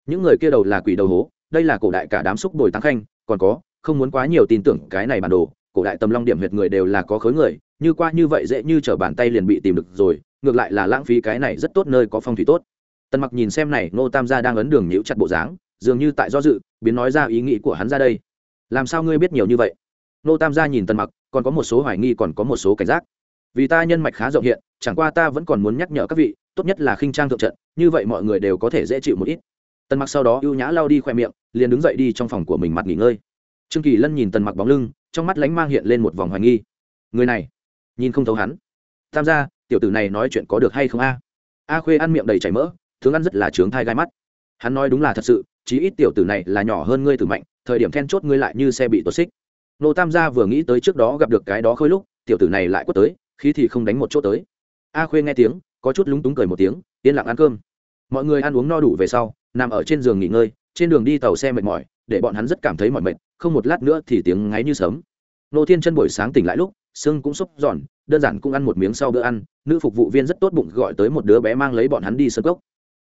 Những người kia đầu là quỷ đầu hố, đây là cổ đại cả đám xúc bồi tăng khanh, còn có, không muốn quá nhiều tin tưởng cái này bản đồ, cổ đại tầm long điểm huyệt người đều là có khối người như qua như vậy dễ như t r ở bàn tay liền bị tìm được rồi, ngược lại là lãng phí cái này rất tốt nơi có phong thủy tốt. Tần mặc nhìn xem này nô tam gia đang ấn đường nhíu chặt bộ dáng, dường như tại do dự, biến nói ra ý nghĩ của hắn ra đây. Làm sao ngươi biết nhiều như vậy? Nô tam gia nhìn tần mặc, còn có một số hoài nghi, còn có một số cảnh giác. Vì ta nhân mạch khá rộng hiện, chẳng qua ta vẫn còn muốn nhắc nhở các vị, tốt nhất là khinh trang thượng trận, như vậy mọi người đều có thể dễ chịu một ít. Tần mặc sau đó ưu nhã lao đi khoe miệng, liền đứng dậy đi trong phòng của mình mặt nghỉ ngơi. Trương kỳ lân nhìn tần mặc bóng lưng, trong mắt lánh mang hiện lên một vòng hoài nghi. Người này nhìn không thấu hắn. Tam gia, tiểu tử này nói chuyện có được hay không a? A khuê ăn miệng đầy chảy mỡ thường ăn rất là trướng thai gai mắt. Hắn nói đúng là thật sự, chí ít tiểu tử này là nhỏ hơn ngươi tử mạnh, thời điểm then chốt ngươi lại như xe bị tuột xích. Nô tam gia vừa nghĩ tới trước đó gặp được cái đó khôi lúc, tiểu tử này lại quất tới khi thì không đánh một chỗ tới. A khuê nghe tiếng, có chút lúng túng cười một tiếng, yên lặng ăn cơm. Mọi người ăn uống no đủ về sau, nằm ở trên giường nghỉ ngơi, trên đường đi tàu xe mệt mỏi, để bọn hắn rất cảm thấy mỏi mệt, không một lát nữa thì tiếng ngáy như sớm nô thiên chân buổi sáng tỉnh lại lúc xương cũng xúc giòn, đơn giản cũng ăn một miếng sau bữa ăn, nữ phục vụ viên rất tốt bụng gọi tới một đứa bé mang lấy bọn hắn đi sơ cốc.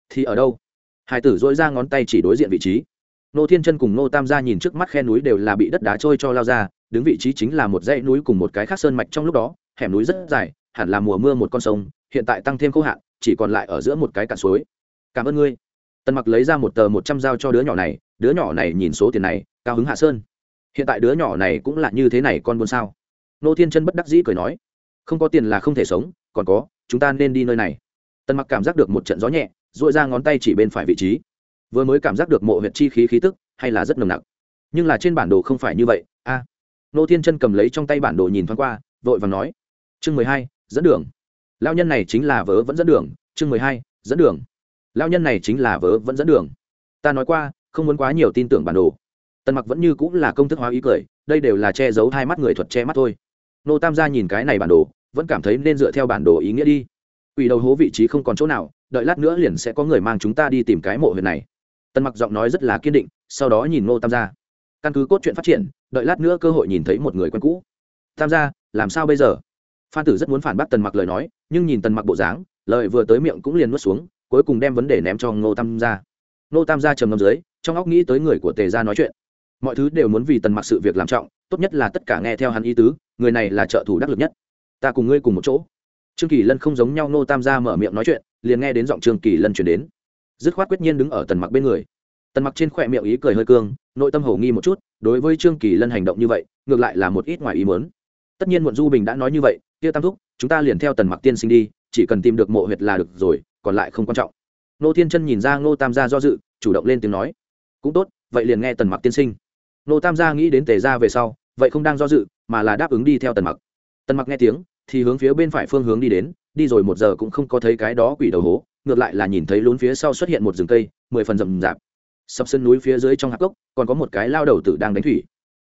Thì ở đâu? Hải tử dỗi ra ngón tay chỉ đối diện vị trí. Nô thiên chân cùng nô tam gia nhìn trước mắt khe núi đều là bị đất đá trôi cho lao ra, đứng vị trí chính là một dãy núi cùng một cái khác sơn mạch trong lúc đó, hẻm núi rất dài, hẳn là mùa mưa một con sông, hiện tại tăng thêm khô hạn, chỉ còn lại ở giữa một cái cạn suối. Cảm ơn ngươi. Tần mặc lấy ra một tờ một trăm dao cho đứa nhỏ này, đứa nhỏ này nhìn số tiền này, cao hứng hạ sơn. Hiện tại đứa nhỏ này cũng là như thế này con buôn sao? Nô thiên chân bất đắc dĩ cười nói, không có tiền là không thể sống, còn có, chúng ta nên đi nơi này. Tần mặc cảm giác được một trận gió nhẹ dội ra ngón tay chỉ bên phải vị trí. Vừa mới cảm giác được mộ huyệt chi khí khí tức, hay là rất nồng nặc. Nhưng là trên bản đồ không phải như vậy, a. Nô thiên chân cầm lấy trong tay bản đồ nhìn thoáng qua, vội và nói, chương mười hai, dẫn đường. Lao nhân này chính là vớ vẫn dẫn đường, chương mười hai, dẫn đường. Lao nhân này chính là vớ vẫn dẫn đường. Ta nói qua, không muốn quá nhiều tin tưởng bản đồ. Tần mặc vẫn như cũng là công thức hóa ý cười, đây đều là che giấu hai mắt người thuật che mắt thôi nô tam gia nhìn cái này bản đồ, vẫn cảm thấy nên dựa theo bản đồ ý nghĩa đi. Quỷ đầu hố vị trí không còn chỗ nào, đợi lát nữa liền sẽ có người mang chúng ta đi tìm cái mộ huyện này. Tần mặc giọng nói rất là kiên định, sau đó nhìn nô tam gia. Căn cứ cốt truyện phát triển, đợi lát nữa cơ hội nhìn thấy một người quen cũ. Tam gia, làm sao bây giờ? Phan tử rất muốn phản bác tần mặc lời nói, nhưng nhìn tần mặc bộ dáng, lời vừa tới miệng cũng liền nuốt xuống, cuối cùng đem vấn đề ném cho ngô tam gia. Ngô tam gia trầm ngâm dưới, trong óc nghĩ tới người của tề gia nói chuyện. Mọi thứ đều muốn vì tần mặc sự việc làm trọng tốt nhất là tất cả nghe theo hắn ý tứ, người này là trợ thủ đắc lực nhất. Ta cùng ngươi cùng một chỗ. Trương kỳ lân không giống nhau nô tam gia mở miệng nói chuyện, liền nghe đến giọng trương kỳ lân chuyển đến. Dứt khoát quyết nhiên đứng ở tần mặc bên người. Tần mặc trên khỏe miệng ý cười hơi cương, nội tâm hầu nghi một chút, đối với trương kỳ lân hành động như vậy, ngược lại là một ít ngoài ý mớn tất nhiên muộn du bình đã nói như vậy kia tam thúc, chúng ta liền theo tần mặc tiên sinh đi, chỉ cần tìm được mộ huyệt là được rồi, còn lại không quan trọng. Nô thiên chân nhìn ra ngô tam gia do dự, chủ động lên tiếng nói, cũng tốt, vậy liền nghe tần mặc tiên sinh nô tam gia nghĩ đến tề gia về sau, vậy không đang do dự, mà là đáp ứng đi theo tần mặc. Tần mặc nghe tiếng, thì hướng phía bên phải phương hướng đi đến, đi rồi một giờ cũng không có thấy cái đó quỷ đầu hố, ngược lại là nhìn thấy lún phía sau xuất hiện một rừng cây, mười phần rậm rạp. Sập sân núi phía dưới trong hạp cốc, còn có một cái lao đầu tử đang đánh thủy.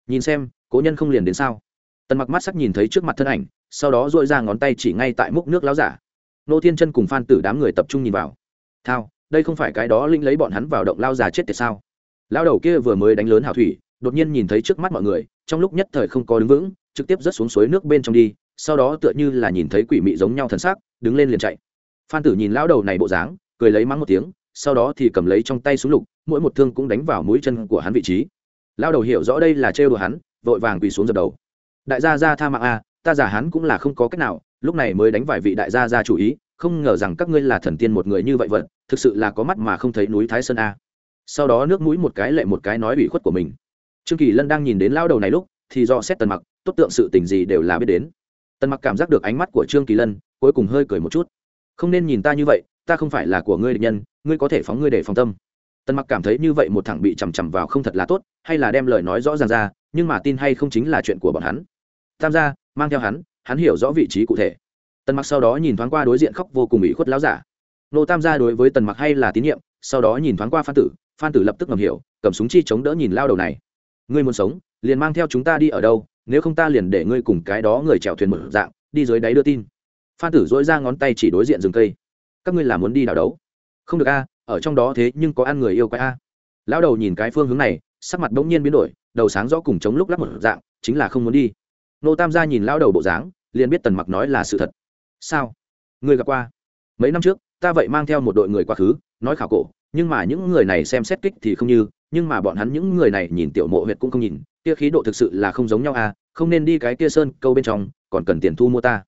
Nhìn xem, cố nhân không liền đến sao? Tần mặc mắt sắc nhìn thấy trước mặt thân ảnh, sau đó dội ra ngón tay chỉ ngay tại múc nước láo giả. Nô thiên chân cùng phan tử đám người tập trung nhìn vào. Thao, đây không phải cái đó linh lấy bọn hắn vào động lao già chết tiệt sao? Lao đầu kia vừa mới đánh lớn hào thủy đột nhiên nhìn thấy trước mắt mọi người trong lúc nhất thời không có đứng vững trực tiếp rớt xuống suối nước bên trong đi sau đó tựa như là nhìn thấy quỷ mị giống nhau thần sắc đứng lên liền chạy. Phan tử nhìn lão đầu này bộ dáng cười lấy mắng một tiếng sau đó thì cầm lấy trong tay súng lục mỗi một thương cũng đánh vào mũi chân của hắn vị trí. Lão đầu hiểu rõ đây là trêu đùa hắn vội vàng quỳ xuống dập đầu. Đại gia ra tha mạng a ta giả hắn cũng là không có cách nào lúc này mới đánh vài vị đại gia ra chủ ý không ngờ rằng các ngươi là thần tiên một người như vậy vận, thực sự là có mắt mà không thấy núi thái sơn a sau đó nước mũi một cái lệ một cái nói ủy khuất của mình trương kỳ lân đang nhìn đến lao đầu này lúc, thì do xét tần mặc, tốt tượng sự tình gì đều là biết đến. Tần mặc cảm giác được ánh mắt của trương kỳ lân, cuối cùng hơi cười một chút. Không nên nhìn ta như vậy, ta không phải là của ngươi địch nhân, ngươi có thể phóng ngươi để phòng tâm. Tần mặc cảm thấy như vậy một thằng bị chằm chằm vào không thật là tốt, hay là đem lời nói rõ ràng ra, nhưng mà tin hay không chính là chuyện của bọn hắn. Tam gia, mang theo hắn hắn hiểu rõ vị trí cụ thể. Tần mặc sau đó nhìn thoáng qua đối diện khóc vô cùng ủy khuất láo giả. Nô tam gia đối với tần mặc hay là tín nhiệm, sau đó nhìn thoáng qua phan tử phan tử lập tức ngầm hiểu, cầm súng chi chống đỡ nhìn lao đầu này ngươi muốn sống, liền mang theo chúng ta đi ở đâu, nếu không ta liền để ngươi cùng cái đó người chèo thuyền mở dạng, đi dưới đáy đưa tin. Phan tử dỗi ra ngón tay chỉ đối diện rừng cây. Các ngươi là muốn đi đào đấu? Không được a, ở trong đó thế nhưng có ăn người yêu quái a. Lão đầu nhìn cái phương hướng này, sắc mặt bỗng nhiên biến đổi, đầu sáng rõ cùng chống lúc lắc một dạng, chính là không muốn đi. Nô tam gia nhìn lão đầu bộ dáng, liền biết tần mặc nói là sự thật. Sao? Người gặp qua? Mấy năm trước, ta vậy mang theo một đội người quá khứ, nói khảo cổ, nhưng mà những người này xem xét kích thì không như nhưng mà bọn hắn những người này nhìn tiểu mộ huyệt cũng không nhìn kia khí độ thực sự là không giống nhau à không nên đi cái kia sơn câu bên trong còn cần tiền thu mua ta.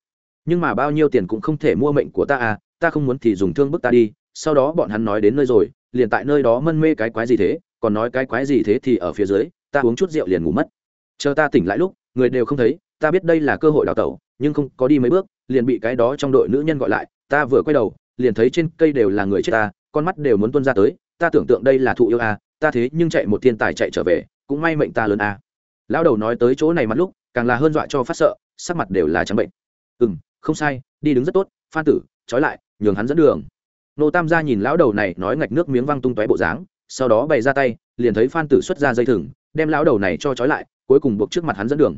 Nhưng mà bao nhiêu tiền cũng không thể mua mệnh của ta à ta không muốn thì dùng thương bức ta đi sau đó bọn hắn nói đến nơi rồi liền tại nơi đó mân mê cái quái gì thế còn nói cái quái gì thế thì ở phía dưới ta uống chút rượu liền ngủ mất. Chờ ta tỉnh lại lúc người đều không thấy ta biết đây là cơ hội đào tẩu nhưng không có đi mấy bước liền bị cái đó trong đội nữ nhân gọi lại ta vừa quay đầu liền thấy trên cây đều là người chết ta con mắt đều muốn tuân ra tới ta tưởng tượng đây là thụ yêu à, ta thế nhưng chạy một thiên tài chạy trở về, cũng may mệnh ta lớn à. lão đầu nói tới chỗ này mắt lúc, càng là hơn dọa cho phát sợ, sắc mặt đều là trắng bệnh. Ừ m không sai, đi đứng rất tốt, phan tử, trói lại, nhường hắn dẫn đường. Nô tam gia nhìn lão đầu này nói ngạch nước miếng văng tung tóe bộ dáng, sau đó bày ra tay, liền thấy phan tử xuất ra dây thừng, đem lão đầu này cho trói lại, cuối cùng buộc trước mặt hắn dẫn đường.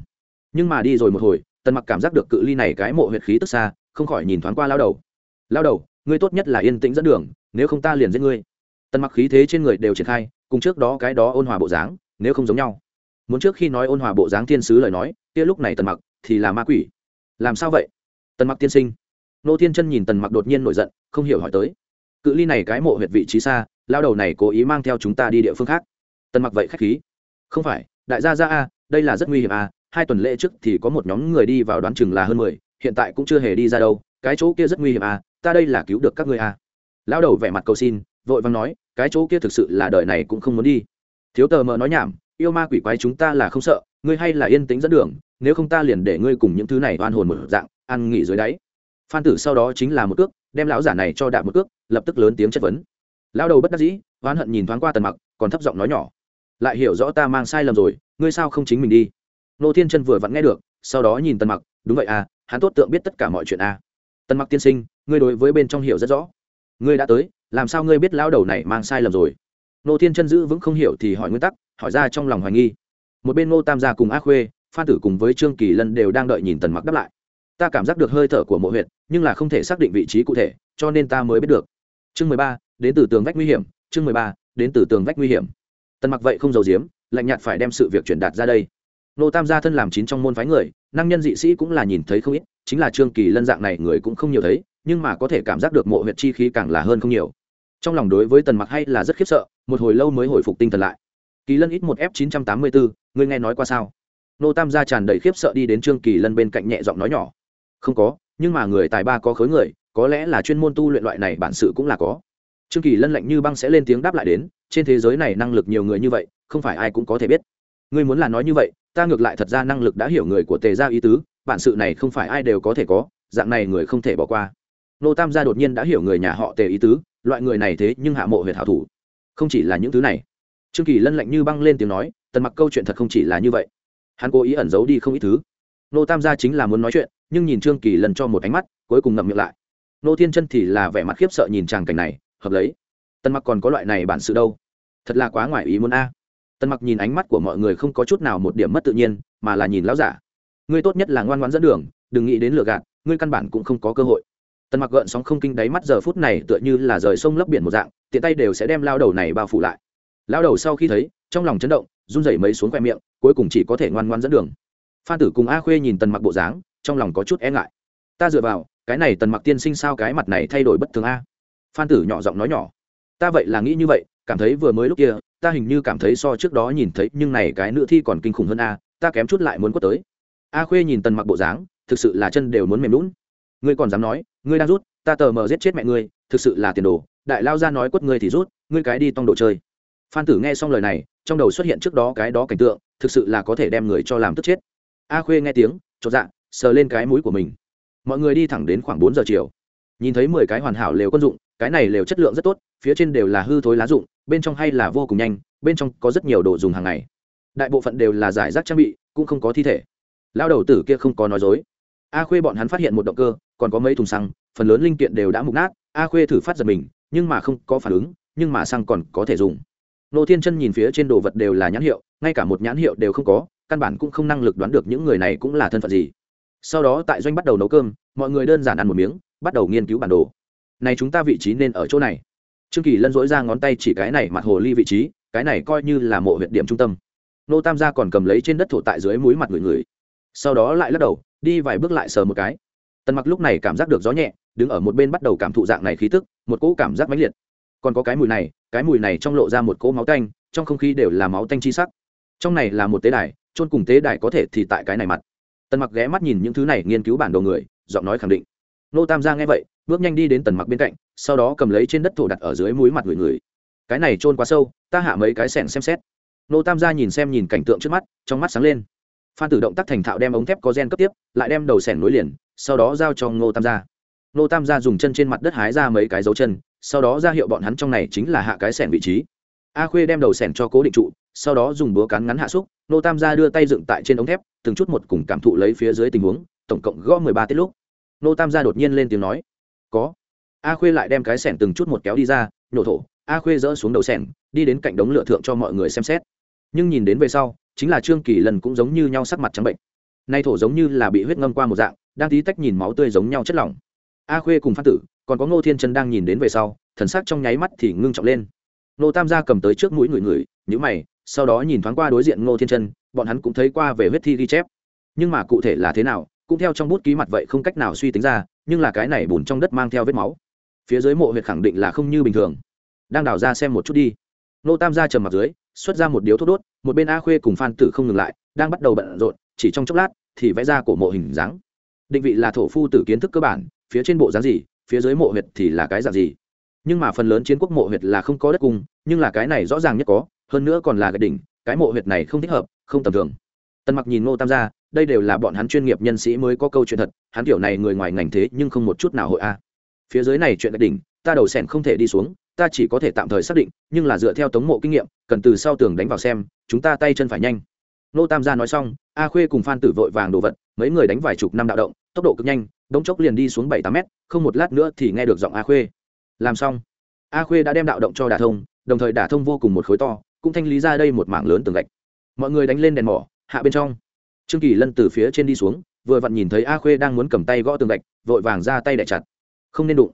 Nhưng mà đi rồi một hồi, tần mặc cảm giác được cự ly này cái mộ huyệt khí tức xa, không khỏi nhìn thoáng qua lão đầu. Lão đầu, ngươi tốt nhất là yên tĩnh dẫn đường, nếu không ta liền giết ngươi. Tần mặc khí thế trên người đều triển khai cùng trước đó cái đó ôn hòa bộ dáng, nếu không giống nhau. Muốn trước khi nói ôn hòa bộ dáng thiên sứ lời nói, kia lúc này tần mặc thì là ma quỷ. Làm sao vậy? Tần mặc tiên sinh. Nô thiên chân nhìn tần mặc đột nhiên nổi giận, không hiểu hỏi tới. Cự ly này cái mộ huyệt vị trí xa, lao đầu này cố ý mang theo chúng ta đi địa phương khác. Tần mặc vậy khách khí. Không phải, đại gia gia a, đây là rất nguy hiểm a, hai tuần lễ trước thì có một nhóm người đi vào đoán chừng là hơn mười, hiện tại cũng chưa hề đi ra đâu, cái chỗ kia rất nguy hiểm a, ta đây là cứu được các ngươi a. Lao đầu vẻ mặt cầu xin vội vàng nói, cái chỗ kia thực sự là đời này cũng không muốn đi. Thiếu tờ mờ nói nhảm, yêu ma quỷ quái chúng ta là không sợ, ngươi hay là yên tĩnh dẫn đường, nếu không ta liền để ngươi cùng những thứ này oan hồn một dạng, ăn nghỉ dưới đáy. Phan tử sau đó chính là một cước, đem lão giả này cho đạp một cước, lập tức lớn tiếng chất vấn. Lao đầu bất đắc dĩ, oán hận nhìn thoáng qua tần mặc, còn thấp giọng nói nhỏ, lại hiểu rõ ta mang sai lầm rồi, ngươi sao không chính mình đi? Nô thiên chân vừa vặn nghe được, sau đó nhìn tần mặc, đúng vậy à hắn tốt tượng biết tất cả mọi chuyện à. Tần mặc tiên sinh, ngươi đối với bên trong hiểu rất rõ ngươi đã tới, làm sao ngươi biết lão đầu này mang sai lầm rồi? Nô thiên chân giữ vững không hiểu thì hỏi nguyên tắc, hỏi ra trong lòng hoài nghi. Một bên ngô tam gia cùng a khuê, phan tử cùng với trương kỳ lân đều đang đợi nhìn tần mặc đáp lại. Ta cảm giác được hơi thở của mộ huyệt, nhưng là không thể xác định vị trí cụ thể, cho nên ta mới biết được. Chương mười ba, đến từ tường vách nguy hiểm, chương mười ba, đến từ tường vách nguy hiểm. Tần mặc vậy không giàu giếm, lạnh nhạt phải đem sự việc truyền đạt ra đây. Nô tam gia thân làm chín trong môn phái người, năng nhân dị sĩ cũng là nhìn thấy không ít, chính là trương kỳ lân dạng này người cũng không nhiều thấy nhưng mà có thể cảm giác được mộ huyệt chi khí càng là hơn không nhiều. Trong lòng đối với tần mặc hay là rất khiếp sợ, một hồi lâu mới hồi phục tinh thần lại. Kỳ lân ít một f chín trăm tám mươi bốn ngươi nghe nói qua sao? Nô tam gia tràn đầy khiếp sợ đi đến trương kỳ lân bên cạnh nhẹ giọng nói nhỏ. Không có, nhưng mà người tài ba có khối người, có lẽ là chuyên môn tu luyện loại này bản sự cũng là có. Trương kỳ lân lạnh như băng sẽ lên tiếng đáp lại đến, trên thế giới này năng lực nhiều người như vậy, không phải ai cũng có thể biết. Ngươi muốn là nói như vậy, ta ngược lại thật ra năng lực đã hiểu người của tề gia ý tứ, bản sự này không phải ai đều có thể có, dạng này người không thể bỏ qua nô tam gia đột nhiên đã hiểu người nhà họ tề ý tứ, loại người này thế nhưng hạ mộ huyệt hảo thủ. Không chỉ là những thứ này. Trương kỳ lân lạnh như băng lên tiếng nói, tần mặc câu chuyện thật không chỉ là như vậy. Hắn cố ý ẩn giấu đi không ít thứ. Nô tam gia chính là muốn nói chuyện, nhưng nhìn trương kỳ lần cho một ánh mắt, cuối cùng ngậm miệng lại. Nô thiên chân thì là vẻ mặt khiếp sợ nhìn tràng cảnh này, hợp lấy. Tần mặc còn có loại này bản sự đâu? Thật là quá ngoài ý muốn a. Tần mặc nhìn ánh mắt của mọi người không có chút nào một điểm mất tự nhiên, mà là nhìn lão giả. Ngươi tốt nhất là ngoan ngoãn dẫn đường, đừng nghĩ đến lừa gạt, ngươi căn bản cũng không có cơ hội tần mặc gợn sóng không kinh đáy mắt giờ phút này tựa như là rời sông lấp biển một dạng, tiện tay đều sẽ đem lao đầu này bao phủ lại. Lao đầu sau khi thấy, trong lòng chấn động, run rẩy mấy xuống khoe miệng, cuối cùng chỉ có thể ngoan ngoan dẫn đường. Phan tử cùng a khuê nhìn tần mặc bộ dáng, trong lòng có chút e ngại. Ta dựa vào, cái này tần mặc tiên sinh sao cái mặt này thay đổi bất thường a? Phan tử nhỏ giọng nói nhỏ. Ta vậy là nghĩ như vậy, cảm thấy vừa mới lúc kia, ta hình như cảm thấy so trước đó nhìn thấy, nhưng này cái nữ thi còn kinh khủng hơn a, ta kém chút lại muốn quất tới. A khuê nhìn tần mặc bộ dáng, thực sự là chân đều muốn mềm lún ngươi còn dám nói ngươi đang rút, ta tờ mờ giết chết mẹ ngươi, thực sự là tiền đồ, đại lao ra nói quất ngươi thì rút, ngươi cái đi tông đồ chơi. Phan tử nghe xong lời này, trong đầu xuất hiện trước đó cái đó cảnh tượng, thực sự là có thể đem người cho làm tức chết. A khuê nghe tiếng, chột dạ sờ lên cái mũi của mình. Mọi người đi thẳng đến khoảng bốn giờ chiều. Nhìn thấy mười cái hoàn hảo lều quân dụng, cái này lều chất lượng rất tốt, phía trên đều là hư thối lá dụng, bên trong hay là vô cùng nhanh, bên trong có rất nhiều đồ dùng hàng ngày. Đại bộ phận đều là giải rác trang bị, cũng không có thi thể. Lao đầu tử kia không có nói dối a khuê bọn hắn phát hiện một động cơ, còn có mấy thùng xăng, phần lớn linh kiện đều đã mục nát, a khuê thử phát giật mình, nhưng mà không có phản ứng, nhưng mà xăng còn có thể dùng. Nô thiên chân nhìn phía trên đồ vật đều là nhãn hiệu, ngay cả một nhãn hiệu đều không có, căn bản cũng không năng lực đoán được những người này cũng là thân phận gì. Sau đó tại doanh bắt đầu nấu cơm, mọi người đơn giản ăn một miếng, bắt đầu nghiên cứu bản đồ. Này chúng ta vị trí nên ở chỗ này. Trương kỳ lân dỗi ra ngón tay chỉ cái này mặt hồ ly vị trí, cái này coi như là mộ huyện điểm trung tâm. Nô tam gia còn cầm lấy trên đất thổ tại dưới mũi mặt người người. Sau đó lại lắc đầu đi vài bước lại sờ một cái. Tần mặc lúc này cảm giác được gió nhẹ, đứng ở một bên bắt đầu cảm thụ dạng này khí tức, một cỗ cảm giác mãnh liệt. Còn có cái mùi này, cái mùi này trong lộ ra một cỗ máu tanh, trong không khí đều là máu tanh chi sắc. Trong này là một tế đài, chôn cùng tế đài có thể thì tại cái này mặt. Tần mặc ghé mắt nhìn những thứ này nghiên cứu bản đồ người, giọng nói khẳng định. Nô tam gia nghe vậy, bước nhanh đi đến tần mặc bên cạnh, sau đó cầm lấy trên đất thổ đặt ở dưới mũi mặt người người. Cái này trôn quá sâu, ta hạ mấy cái sẻng xem xét. Nô tam gia nhìn xem nhìn cảnh tượng trước mắt, trong mắt sáng lên phan tử động tác thành thạo đem ống thép có gen cấp tiếp, lại đem đầu sẻng nối liền, sau đó giao cho ngô tam gia. Ngô tam gia dùng chân trên mặt đất hái ra mấy cái dấu chân, sau đó ra hiệu bọn hắn trong này chính là hạ cái sẻng vị trí. A khuê đem đầu sẻng cho cố định trụ, sau đó dùng búa cắn ngắn hạ xúc, Ngô tam gia đưa tay dựng tại trên ống thép, từng chút một cùng cảm thụ lấy phía dưới tình huống, tổng cộng gõ mười ba tiết lúc. Ngô tam gia đột nhiên lên tiếng nói, có. A khuê lại đem cái sẻng từng chút một kéo đi ra, nhổ thổ, a khuê dỡ xuống đầu sẻng đi đến cạnh đống lửa thượng cho mọi người xem xét. Nhưng nhìn đến về sau chính là trương kỳ lần cũng giống như nhau sắc mặt trắng bệnh. Nay thổ giống như là bị huyết ngâm qua một dạng, đang tí tách nhìn máu tươi giống nhau chất lỏng. A khuê cùng phan tử, còn có ngô thiên chân đang nhìn đến về sau, thần sắc trong nháy mắt thì ngưng trọng lên. Ngô tam gia cầm tới trước mũi người người nhữ mày, sau đó nhìn thoáng qua đối diện ngô thiên chân bọn hắn cũng thấy qua về huyết thi ghi chép. Nhưng mà cụ thể là thế nào, cũng theo trong bút ký mặt vậy không cách nào suy tính ra, nhưng là cái này bùn trong đất mang theo vết máu. Phía dưới mộ huyệt khẳng định là không như bình thường. Đang đào ra xem một chút đi. Nô tam gia trầm mặt dưới xuất ra một điếu thuốc đốt, một bên a khuê cùng phan tử không ngừng lại, đang bắt đầu bận rộn, chỉ trong chốc lát thì vẽ ra cổ mộ hình dáng. Định vị là thổ phu tử kiến thức cơ bản, phía trên bộ dáng gì, phía dưới mộ huyệt thì là cái dạng gì. Nhưng mà phần lớn chiến quốc mộ huyệt là không có đất cung nhưng là cái này rõ ràng nhất có, hơn nữa còn là gạch đỉnh, cái mộ huyệt này không thích hợp, không tầm thường. Tần mặc nhìn ngô tam gia, đây đều là bọn hắn chuyên nghiệp nhân sĩ mới có câu chuyện thật, hắn kiểu này người ngoài ngành thế nhưng không một chút nào hội a. Phía dưới này chuyện gạch đỉnh, ta đầu sẻn không thể đi xuống ta chỉ có thể tạm thời xác định, nhưng là dựa theo tống mộ kinh nghiệm, cần từ sau tường đánh vào xem, chúng ta tay chân phải nhanh. Nô tam gia nói xong, a khuê cùng phan tử vội vàng đồ vật, mấy người đánh vài chục năm đạo động, tốc độ cực nhanh, đống chốc liền đi xuống bảy tám mét, không một lát nữa thì nghe được giọng a khuê. Làm xong. A khuê đã đem đạo động cho đả thông, đồng thời đả thông vô cùng một khối to, cũng thanh lý ra đây một mảng lớn tường gạch. Mọi người đánh lên đèn mỏ, hạ bên trong. Trương kỳ lân từ phía trên đi xuống, vừa vặn nhìn thấy a khuê đang muốn cầm tay gõ tường gạch, vội vàng ra tay đẻ chặt. Không nên đụng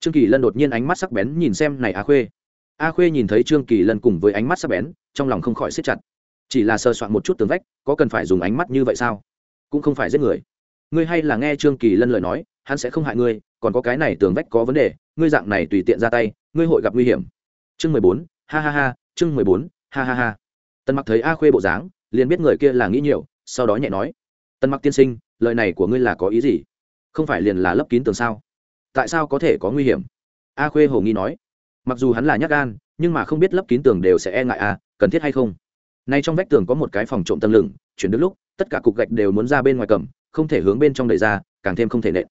trương kỳ lân đột nhiên ánh mắt sắc bén nhìn xem này a khuê. A khuê nhìn thấy trương kỳ lân cùng với ánh mắt sắc bén, trong lòng không khỏi siết chặt. Chỉ là sơ soạn một chút tường vách, có cần phải dùng ánh mắt như vậy sao? Cũng không phải giết người. Ngươi hay là nghe trương kỳ lân lời nói, hắn sẽ không hại ngươi, còn có cái này tường vách có vấn đề, ngươi dạng này tùy tiện ra tay, ngươi hội gặp nguy hiểm. Chương mười bốn, ha ha ha, chương mười bốn, ha ha ha. Tần mặc thấy a khuê bộ dáng, liền biết người kia là nghĩ nhiều, sau đó nhẹ nói. Tần mặc tiên sinh, lời này của ngươi là có ý gì? Không phải liền là lấp kín tường sao? Tại sao có thể có nguy hiểm? A khuê hồ nghi nói, mặc dù hắn là nhát gan, nhưng mà không biết lấp kín tường đều sẽ e ngại à cần thiết hay không? Nay trong vách tường có một cái phòng trộm tâm lửng, chuyển đứt lúc, tất cả cục gạch đều muốn ra bên ngoài cầm, không thể hướng bên trong đẩy ra, càng thêm không thể nện.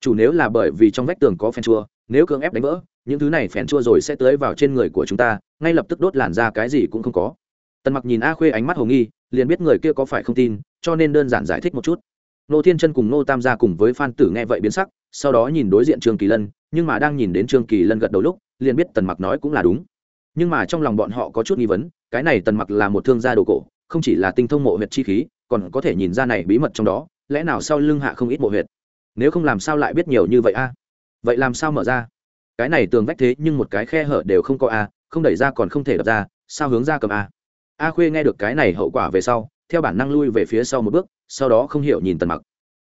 Chủ nếu là bởi vì trong vách tường có phèn chua, nếu cưỡng ép đánh vỡ, những thứ này phèn chua rồi sẽ tưới vào trên người của chúng ta, ngay lập tức đốt làn ra cái gì cũng không có. Tần mặc nhìn a khuê ánh mắt hồ nghi, liền biết người kia có phải không tin, cho nên đơn giản giải thích một chút. Nô thiên chân cùng nô tam gia cùng với phan tử nghe vậy biến sắc sau đó nhìn đối diện trương kỳ lân, nhưng mà đang nhìn đến trương kỳ lân gật đầu lúc, liền biết tần mặc nói cũng là đúng. Nhưng mà trong lòng bọn họ có chút nghi vấn, cái này tần mặc là một thương gia đồ cổ, không chỉ là tinh thông mộ huyệt chi khí, còn có thể nhìn ra này bí mật trong đó, lẽ nào sau lưng hạ không ít mộ huyệt? Nếu không làm sao lại biết nhiều như vậy a? Vậy làm sao mở ra? Cái này tường vách thế nhưng một cái khe hở đều không có a, không đẩy ra còn không thể đập ra, sao hướng ra cầm a? A khuê nghe được cái này hậu quả về sau, theo bản năng lui về phía sau một bước, sau đó không hiểu nhìn tần mặc.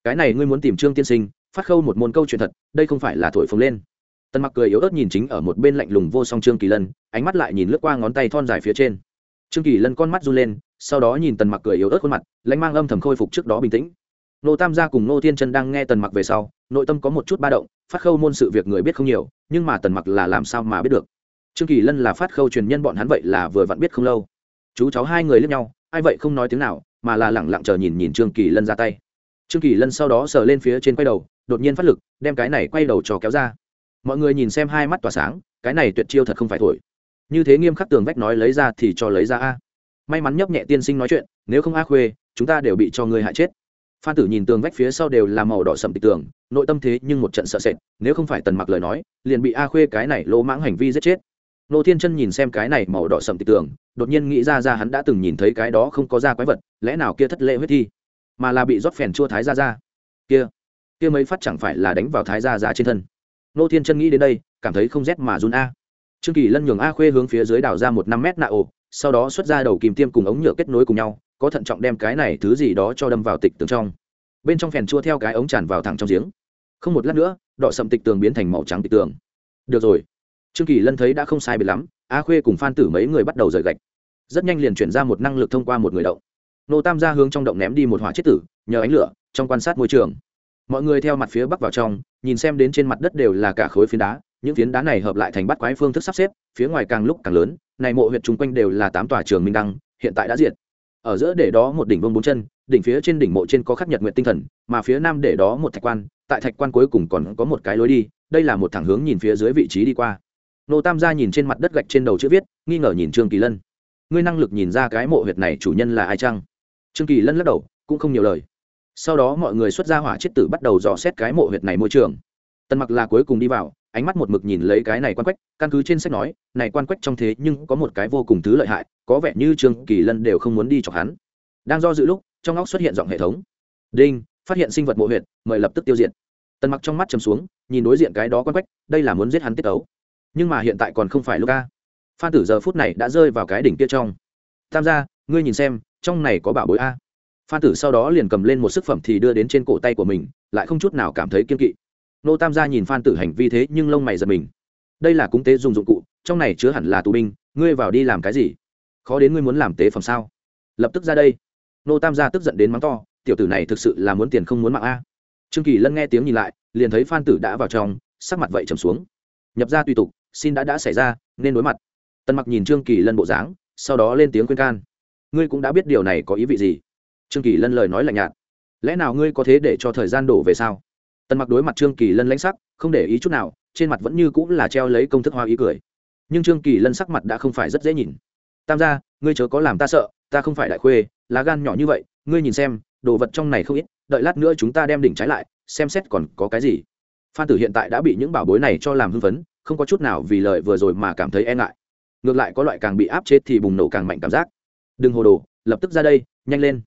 Cái này ngươi muốn tìm trương tiên sinh phát khâu một môn câu chuyện thật, đây không phải là thổi phồng lên. Tần mặc cười yếu ớt nhìn chính ở một bên lạnh lùng vô song trương kỳ lân, ánh mắt lại nhìn lướt qua ngón tay thon dài phía trên. Trương kỳ lân con mắt run lên, sau đó nhìn tần mặc cười yếu ớt khuôn mặt lãnh mang âm thầm khôi phục trước đó bình tĩnh. Nô tam gia cùng nô thiên chân đang nghe tần mặc về sau, nội tâm có một chút ba động, phát khâu môn sự việc người biết không nhiều, nhưng mà tần mặc là làm sao mà biết được. Trương kỳ lân là phát khâu truyền nhân bọn hắn vậy là vừa vặn biết không lâu. Chú cháu hai người lướt nhau, ai vậy không nói tiếng nào, mà là lẳng lặng chờ nhìn nhìn trương kỳ lân ra tay. Trương kỳ lân sau đó sờ lên phía trên quay đầu đột nhiên phát lực, đem cái này quay đầu cho kéo ra. Mọi người nhìn xem hai mắt tỏa sáng, cái này tuyệt chiêu thật không phải thổi. Như thế nghiêm khắc tường vách nói lấy ra thì cho lấy ra a. May mắn nhấp nhẹ tiên sinh nói chuyện, nếu không a khuê, chúng ta đều bị cho người hại chết. Phan tử nhìn tường vách phía sau đều là màu đỏ sậm tịch tường, nội tâm thế nhưng một trận sợ sệt, nếu không phải tần mặc lời nói, liền bị a khuê cái này lỗ mãng hành vi giết chết. Nô thiên chân nhìn xem cái này màu đỏ sậm tịch tường, đột nhiên nghĩ ra ra hắn đã từng nhìn thấy cái đó không có da quái vật, lẽ nào kia thất lễ huyết thi? Mà là bị rót phèn chua thái ra ra. Kia kia mấy phát chẳng phải là đánh vào thái gia ra trên thân. Nô thiên chân nghĩ đến đây, cảm thấy không rét mà run a. Trương kỳ lân nhường a khuê hướng phía dưới đào ra một năm mét nạ ổ, sau đó xuất ra đầu kìm tiêm cùng ống nhựa kết nối cùng nhau, có thận trọng đem cái này thứ gì đó cho đâm vào tịch tường trong. Bên trong phèn chua theo cái ống tràn vào thẳng trong giếng. Không một lát nữa đọ sậm tịch tường biến thành màu trắng tịch tường. Được rồi. Trương kỳ lân thấy đã không sai biệt lắm, a khuê cùng phan tử mấy người bắt đầu rời gạch. Rất nhanh liền chuyển ra một năng lực thông qua một người động. Nô tam ra hướng trong động ném đi một hỏa chết tử, nhờ ánh lửa, trong quan sát môi trường mọi người theo mặt phía bắc vào trong, nhìn xem đến trên mặt đất đều là cả khối phiến đá, những phiến đá này hợp lại thành bắt quái phương thức sắp xếp, phía ngoài càng lúc càng lớn, này mộ huyện chung quanh đều là tám tòa trường minh đăng, hiện tại đã diệt. Ở giữa để đó một đỉnh vương bốn chân, đỉnh phía trên đỉnh mộ trên có khắc nhật nguyện tinh thần, mà phía nam để đó một thạch quan, tại thạch quan cuối cùng còn có một cái lối đi, đây là một thẳng hướng nhìn phía dưới vị trí đi qua. Nô tam gia nhìn trên mặt đất gạch trên đầu chữ viết, nghi ngờ nhìn trương kỳ lân. Ngươi năng lực nhìn ra cái mộ huyệt này chủ nhân là ai chăng? Trương kỳ lân lắc đầu, cũng không nhiều lời sau đó mọi người xuất ra hỏa chết tử bắt đầu dò xét cái mộ huyệt này môi trường. Tần mặc là cuối cùng đi vào, ánh mắt một mực nhìn lấy cái này quan quách, căn cứ trên sách nói, này quan quách trong thế nhưng có một cái vô cùng thứ lợi hại, có vẻ như trương kỳ lân đều không muốn đi chọc hắn. Đang do dự lúc, trong óc xuất hiện giọng hệ thống. Đinh, phát hiện sinh vật mộ huyệt, mời lập tức tiêu diệt. Tần mặc trong mắt chầm xuống, nhìn đối diện cái đó quan quách, đây là muốn giết hắn tiết tấu. Nhưng mà hiện tại còn không phải lúc ca phan tử giờ phút này đã rơi vào cái đỉnh kia trong. Tham gia, ngươi nhìn xem, trong này có bảo bối a phan tử sau đó liền cầm lên một sức phẩm thì đưa đến trên cổ tay của mình, lại không chút nào cảm thấy kiên kỵ. Nô tam gia nhìn phan tử hành vi thế nhưng lông mày giật mình. Đây là cúng tế dùng dụng cụ, trong này chứa hẳn là tù binh, ngươi vào đi làm cái gì? Khó đến ngươi muốn làm tế phẩm sao? Lập tức ra đây. Nô tam gia tức giận đến mắng to, tiểu tử này thực sự là muốn tiền không muốn mạng a. Trương kỳ lân nghe tiếng nhìn lại, liền thấy phan tử đã vào trong, sắc mặt vậy trầm xuống. Nhập ra tùy tục, xin đã đã xảy ra, nên đối mặt. Tần mặc nhìn trương kỳ lân bộ dáng, sau đó lên tiếng khuyên can. Ngươi cũng đã biết điều này có ý vị gì? Trương kỳ lân lời nói lạnh nhạt. Lẽ nào ngươi có thế để cho thời gian đổ về sao? Tần mặc đối mặt trương kỳ lân lãnh sắc, không để ý chút nào, trên mặt vẫn như cũng là treo lấy công thức hoa ý cười. Nhưng trương kỳ lân sắc mặt đã không phải rất dễ nhìn. Tam gia, ngươi chớ có làm ta sợ, ta không phải đại khuê, lá gan nhỏ như vậy, ngươi nhìn xem, đồ vật trong này không ít, đợi lát nữa chúng ta đem đỉnh trái lại, xem xét còn có cái gì. Phan tử hiện tại đã bị những bảo bối này cho làm hưng phấn, không có chút nào vì lời vừa rồi mà cảm thấy e ngại. Ngược lại có loại càng bị áp chế thì bùng nổ càng mạnh cảm giác. Đừng hồ đồ, lập tức ra đây, nhanh lên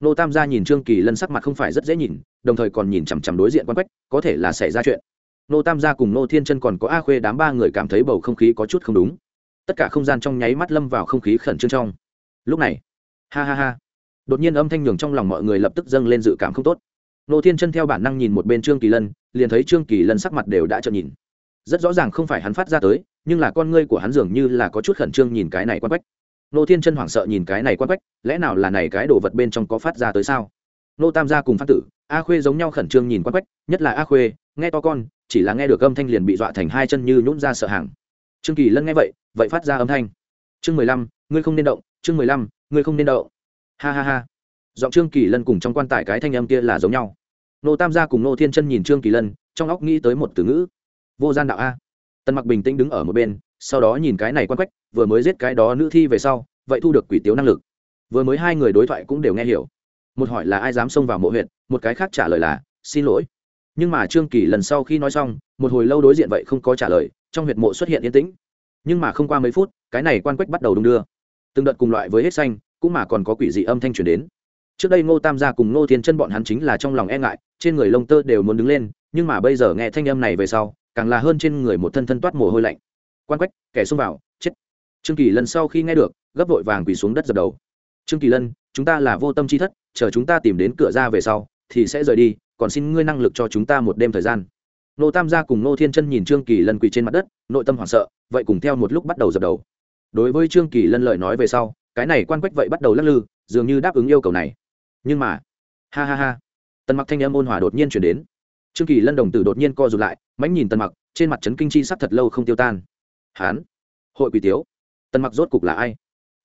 nô tam gia nhìn trương kỳ lân sắc mặt không phải rất dễ nhìn, đồng thời còn nhìn chằm chằm đối diện quan quách, có thể là xảy ra chuyện. Nô tam gia cùng nô thiên chân còn có a khuê đám ba người cảm thấy bầu không khí có chút không đúng. Tất cả không gian trong nháy mắt lâm vào không khí khẩn trương trong. Lúc này, ha ha ha, đột nhiên âm thanh nhường trong lòng mọi người lập tức dâng lên dự cảm không tốt. Nô thiên chân theo bản năng nhìn một bên trương kỳ lân, liền thấy trương kỳ lân sắc mặt đều đã trợn nhìn. Rất rõ ràng không phải hắn phát ra tới, nhưng là con ngươi của hắn dường như là có chút khẩn trương nhìn cái này quan quách nô thiên chân hoảng sợ nhìn cái này quan quách, lẽ nào là này cái đồ vật bên trong có phát ra tới sao? Nô tam gia cùng Phan tử, a khuê giống nhau khẩn trương nhìn quan quách, nhất là a khuê, nghe to con, chỉ là nghe được âm thanh liền bị dọa thành hai chân như nhún ra sợ hàng trương kỳ lân nghe vậy vậy phát ra âm thanh. Chương mười lăm, ngươi không nên động, chương mười lăm, ngươi không nên động. Ha ha ha. Giọng trương kỳ lân cùng trong quan tài cái thanh âm kia là giống nhau. Nô tam gia cùng nô thiên chân nhìn trương kỳ lân, trong óc nghĩ tới một từ ngữ. Vô gian đạo a. Tần mặc bình tĩnh đứng ở một bên sau đó nhìn cái này quan quách, vừa mới giết cái đó nữ thi về sau, vậy thu được quỷ tiếu năng lực. Vừa mới hai người đối thoại cũng đều nghe hiểu. Một hỏi là ai dám xông vào mộ huyện, một cái khác trả lời là, xin lỗi. Nhưng mà trương kỳ lần sau khi nói xong, một hồi lâu đối diện vậy không có trả lời, trong huyệt mộ xuất hiện yên tĩnh. Nhưng mà không qua mấy phút, cái này quan quách bắt đầu đung đưa. Từng đợt cùng loại với hết xanh, cũng mà còn có quỷ dị âm thanh truyền đến. Trước đây ngô tam gia cùng ngô thiên chân bọn hắn chính là trong lòng e ngại, trên người lông tơ đều muốn đứng lên, nhưng mà bây giờ nghe thanh âm này về sau, càng là hơn trên người một thân thân toát mồ hôi lạnh quan quách, kẻ xông vào, chết. Trương kỳ Lân sau khi nghe được, gấp vội vàng quỳ xuống đất dập đầu. Trương kỳ lân, chúng ta là vô tâm chi thất, chờ chúng ta tìm đến cửa ra về sau, thì sẽ rời đi, còn xin ngươi năng lực cho chúng ta một đêm thời gian. Nô tam gia cùng nô thiên chân nhìn trương kỳ lân quỳ trên mặt đất, nội tâm hoảng sợ, vậy cùng theo một lúc bắt đầu dập đầu. Đối với trương kỳ lân lời nói về sau, cái này quan quách vậy bắt đầu lắc lư, dường như đáp ứng yêu cầu này. Nhưng mà, ha ha ha, tần mặc thanh âm ôn hòa đột nhiên chuyển đến. Trương kỳ lân đồng tử đột nhiên co rụt lại, mãnh nhìn tần mặc, trên mặt trấn kinh chi sắc thật lâu không tiêu tan hán. Hội quỷ tiếu. Tần mặc rốt cục là ai?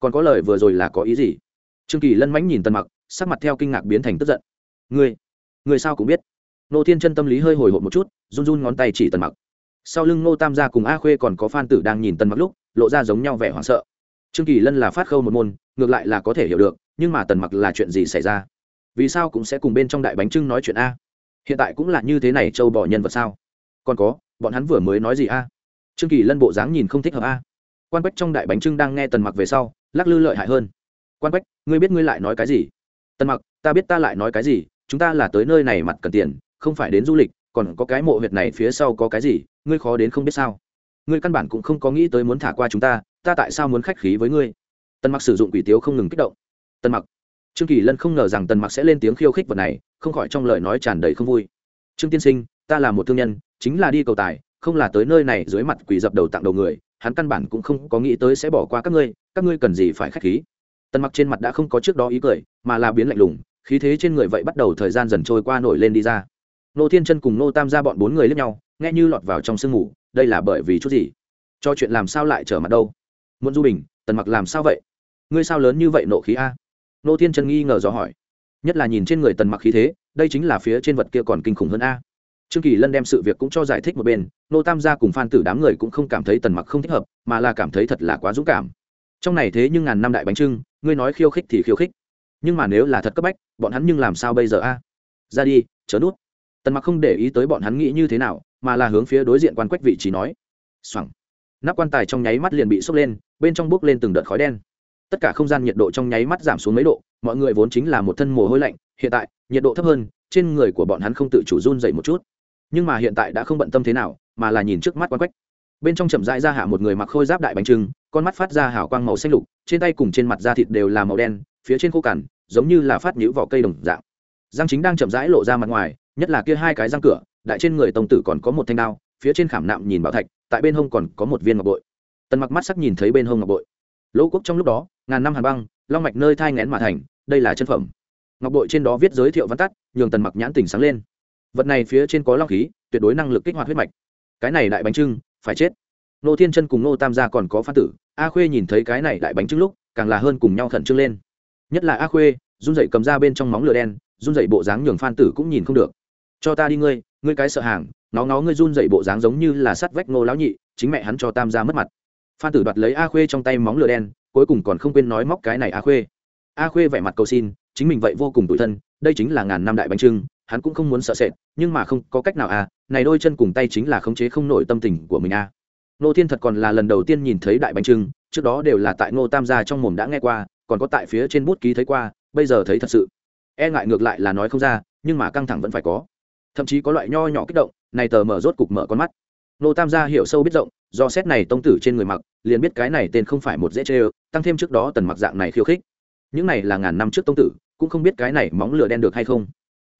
Còn có lời vừa rồi là có ý gì? Trương kỳ lân mãnh nhìn tần mặc, sắc mặt theo kinh ngạc biến thành tức giận. Ngươi ngươi sao cũng biết? Nô thiên chân tâm lý hơi hồi hộp một chút, run run ngón tay chỉ tần mặc. Sau lưng nô tam gia cùng a khuê còn có phan tử đang nhìn tần mặc lúc, lộ ra giống nhau vẻ hoảng sợ. Trương kỳ lân là phát khâu một môn, ngược lại là có thể hiểu được, nhưng mà tần mặc là chuyện gì xảy ra? Vì sao cũng sẽ cùng bên trong đại bánh trưng nói chuyện a? Hiện tại cũng là như thế này, châu bỏ nhân vật sao? Còn có, bọn hắn vừa mới nói gì a? Trương kỳ lân bộ dáng nhìn không thích hợp a. Quan quách trong đại bánh trưng đang nghe tần mặc về sau, lắc lư lợi hại hơn. Quan quách, ngươi biết ngươi lại nói cái gì? Tần mặc, ta biết ta lại nói cái gì, chúng ta là tới nơi này mặt cần tiền, không phải đến du lịch, còn có cái mộ huyệt này phía sau có cái gì, ngươi khó đến không biết sao. Ngươi căn bản cũng không có nghĩ tới muốn thả qua chúng ta ta tại sao muốn khách khí với ngươi? Tần mặc sử dụng quỷ tiếu không ngừng kích động. Tần mặc. Trương kỳ lân không ngờ rằng tần mặc sẽ lên tiếng khiêu khích vật này, không khỏi trong lời nói tràn đầy không vui. Trương tiên sinh, ta là một thương nhân, chính là đi cầu tài không là tới nơi này dưới mặt quỳ dập đầu tặng đầu người, hắn căn bản cũng không có nghĩ tới sẽ bỏ qua các ngươi các ngươi cần gì phải khách khí. Tần mặc trên mặt đã không có trước đó ý cười, mà là biến lạnh lùng, khí thế trên người vậy bắt đầu thời gian dần trôi qua nổi lên đi ra. Nô thiên chân cùng nô tam ra bọn bốn người lướt nhau, nghe như lọt vào trong sương mù, đây là bởi vì chút gì? Cho chuyện làm sao lại trở mặt đâu? Muốn du bình, tần mặc làm sao vậy? Ngươi sao lớn như vậy nộ khí a? Nô thiên chân nghi ngờ dò hỏi. Nhất là nhìn trên người tần mặc khí thế, đây chính là phía trên vật kia còn kinh khủng hơn a trương kỳ lân đem sự việc cũng cho giải thích một bên, nô tam gia cùng phan tử đám người cũng không cảm thấy tần mặc không thích hợp, mà là cảm thấy thật là quá dũng cảm. Trong này thế nhưng ngàn năm đại bánh trưng, ngươi nói khiêu khích thì khiêu khích. Nhưng mà nếu là thật cấp bách, bọn hắn nhưng làm sao bây giờ a? Ra đi, chớ nút. Tần mặc không để ý tới bọn hắn nghĩ như thế nào, mà là hướng phía đối diện quan quách vị trí nói. Xoẳng nắp quan tài trong nháy mắt liền bị sốc lên, bên trong bốc lên từng đợt khói đen. Tất cả không gian nhiệt độ trong nháy mắt giảm xuống mấy độ, mọi người vốn chính là một thân mồ hôi lạnh, hiện tại, nhiệt độ thấp hơn, trên người của bọn hắn không tự chủ run dậy một chút nhưng mà hiện tại đã không bận tâm thế nào, mà là nhìn trước mắt quan quách. Bên trong chậm rãi ra hạ một người mặc khôi giáp đại bánh trưng, con mắt phát ra hào quang màu xanh lục, trên tay cùng trên mặt da thịt đều là màu đen, phía trên khô cằn, giống như là phát nhũ vỏ cây đồng dạng. Răng chính đang chậm rãi lộ ra mặt ngoài, nhất là kia hai cái răng cửa, đại trên người tông tử còn có một thanh đao, phía trên khảm nạm nhìn bảo thạch, tại bên hông còn có một viên ngọc bội. Tần mặc mắt sắc nhìn thấy bên hông ngọc bội. Lỗ quốc trong lúc đó, ngàn năm hàn băng, long mạch nơi thai ngén mà thành, đây là chân phẩm. Ngọc bội trên đó viết giới thiệu văn tắt, nhường tần mặc nhãn tình sáng lên vật này phía trên có long khí, tuyệt đối năng lực kích hoạt huyết mạch. Cái này đại bánh trưng, phải chết. Nô thiên chân cùng nô tam gia còn có phan tử, a khuê nhìn thấy cái này đại bánh trưng lúc, càng là hơn cùng nhau khẩn trương lên. Nhất là a khuê, run dậy cầm ra bên trong móng lửa đen, run dậy bộ dáng nhường phan tử cũng nhìn không được. Cho ta đi ngươi ngươi cái sợ hàng, nó ngó ngươi run dậy bộ dáng giống như là sắt vách nô lão nhị, chính mẹ hắn cho tam gia mất mặt. Phan tử đoạt lấy a khuê trong tay móng lửa đen, cuối cùng còn không quên nói móc cái này a khuê. A khuê vẻ mặt cầu xin, chính mình vậy vô cùng tủi thân, đây chính là ngàn năm đại bánh trưng hắn cũng không muốn sợ sệt, nhưng mà không có cách nào à này đôi chân cùng tay chính là khống chế không nổi tâm tình của mình à. Nô thiên thật còn là lần đầu tiên nhìn thấy đại bánh trưng, trước đó đều là tại ngô tam gia trong mồm đã nghe qua, còn có tại phía trên bút ký thấy qua, bây giờ thấy thật sự. E ngại ngược lại là nói không ra, nhưng mà căng thẳng vẫn phải có. Thậm chí có loại nho nhỏ kích động, này tờ mở rốt cục mở con mắt. Nô tam gia hiểu sâu biết rộng, do xét này tông tử trên người mặc, liền biết cái này tên không phải một dễ chê tăng thêm trước đó tần mặc dạng này khiêu khích. Những này là ngàn năm trước tông tử, cũng không biết cái này móng lửa đen được hay không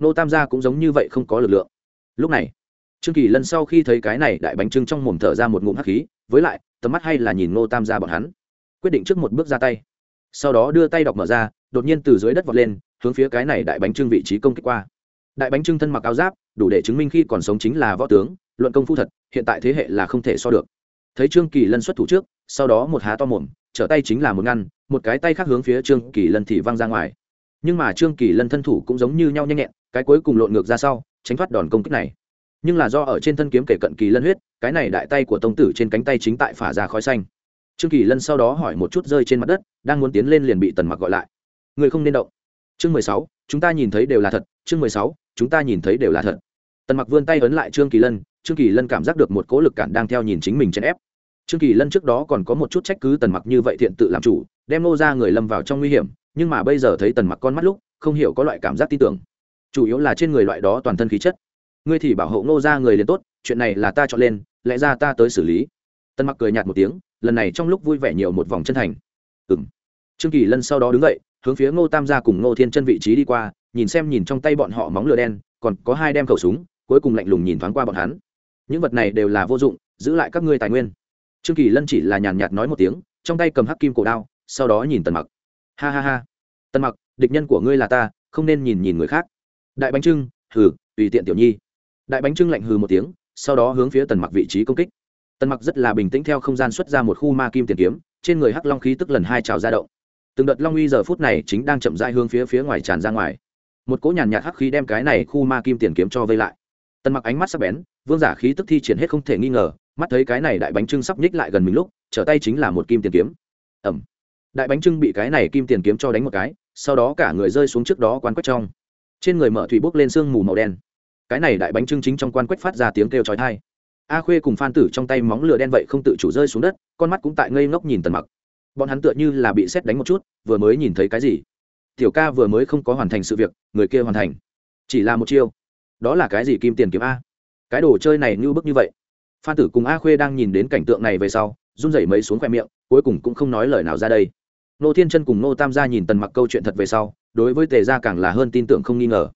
nô tam gia cũng giống như vậy không có lực lượng. Lúc này, trương kỳ lân sau khi thấy cái này đại bánh trưng trong mồm thở ra một ngụm hắc khí, với lại, tầm mắt hay là nhìn nô tam gia bọn hắn. Quyết định trước một bước ra tay. Sau đó đưa tay đọc mở ra, đột nhiên từ dưới đất vọt lên, hướng phía cái này đại bánh trưng vị trí công kích qua. Đại bánh trưng thân mặc áo giáp, đủ để chứng minh khi còn sống chính là võ tướng, luận công phu thật, hiện tại thế hệ là không thể so được. Thấy trương kỳ lân xuất thủ trước, sau đó một há to mồm, trở tay chính là một ngăn, một cái tay khác hướng phía trương kỳ lân thì văng ra ngoài. Nhưng mà trương kỳ lân thân thủ cũng giống như nhau nhanh nhẹn cái cuối cùng lộn ngược ra sau, tránh thoát đòn công kích này. Nhưng là do ở trên thân kiếm kể cận kỳ lân huyết, cái này đại tay của tông tử trên cánh tay chính tại phả ra khói xanh. Trương kỳ lân sau đó hỏi một chút rơi trên mặt đất, đang muốn tiến lên liền bị tần mặc gọi lại. Người không nên động. Chương mười sáu, chúng ta nhìn thấy đều là thật. Chương mười sáu, chúng ta nhìn thấy đều là thật. Tần mặc vươn tay ấn lại trương kỳ lân, trương kỳ lân cảm giác được một cố lực cản đang theo nhìn chính mình chèn ép. Trương kỳ lân trước đó còn có một chút trách cứ tần mặc như vậy thiện tự làm chủ, đem nô ra người lâm vào trong nguy hiểm, nhưng mà bây giờ thấy tần mặc con mắt lúc, không hiểu có loại cảm giác tin tưởng chủ yếu là trên người loại đó toàn thân khí chất. Ngươi thì bảo hộ Ngô ra người liền tốt, chuyện này là ta chọn lên, lẽ ra ta tới xử lý. Tân mặc cười nhạt một tiếng, lần này trong lúc vui vẻ nhiều một vòng chân thành. Ừ m trương kỳ lân sau đó đứng dậy, hướng phía ngô tam gia cùng ngô thiên chân vị trí đi qua, nhìn xem nhìn trong tay bọn họ móng lửa đen, còn có hai đem khẩu súng, cuối cùng lạnh lùng nhìn thoáng qua bọn hắn. Những vật này đều là vô dụng, giữ lại các ngươi tài nguyên. Trương kỳ lân chỉ là nhàn nhạt nói một tiếng, trong tay cầm hắc kim cổ đao, sau đó nhìn tần mặc. Ha ha ha. Tần mặc, địch nhân của ngươi là ta, không nên nhìn nhìn người khác đại bánh trưng, hừ, tùy tiện tiểu nhi. Đại bánh trưng lạnh hừ một tiếng, sau đó hướng phía tần mặc vị trí công kích. Tần mặc rất là bình tĩnh theo không gian xuất ra một khu ma kim tiền kiếm, trên người hắc long khí tức lần hai trào ra động. Từng đợt long uy giờ phút này chính đang chậm rãi hướng phía phía ngoài tràn ra ngoài. Một cỗ nhàn nhạt hắc khí đem cái này khu ma kim tiền kiếm cho vây lại. Tần mặc ánh mắt sắc bén, vương giả khí tức thi triển hết không thể nghi ngờ, mắt thấy cái này đại bánh trưng sắp nhích lại gần mình lúc, trở tay chính là một kim tiền kiếm. Ẩm đại bánh trưng bị cái này kim tiền kiếm cho đánh một cái, sau đó cả người rơi xuống trước đó quan quách trong trên người mở thủy bốc lên sương mù màu đen. Cái này đại bánh trưng chính trong quan quách phát ra tiếng kêu chói tai. A khuê cùng phan tử trong tay móng lửa đen vậy không tự chủ rơi xuống đất, con mắt cũng tại ngây ngốc nhìn tần mặc. Bọn hắn tựa như là bị xét đánh một chút, vừa mới nhìn thấy cái gì? Tiểu ca vừa mới không có hoàn thành sự việc, người kia hoàn thành. Chỉ là một chiêu. Đó là cái gì kim tiền kiếm a? Cái đồ chơi này như bức như vậy. Phan tử cùng a khuê đang nhìn đến cảnh tượng này về sau, run rẩy mấy xuống khoe miệng, cuối cùng cũng không nói lời nào ra đây nô thiên chân cùng nô tam gia nhìn tần mặc câu chuyện thật về sau, đối với tề gia càng là hơn tin tưởng không nghi ngờ.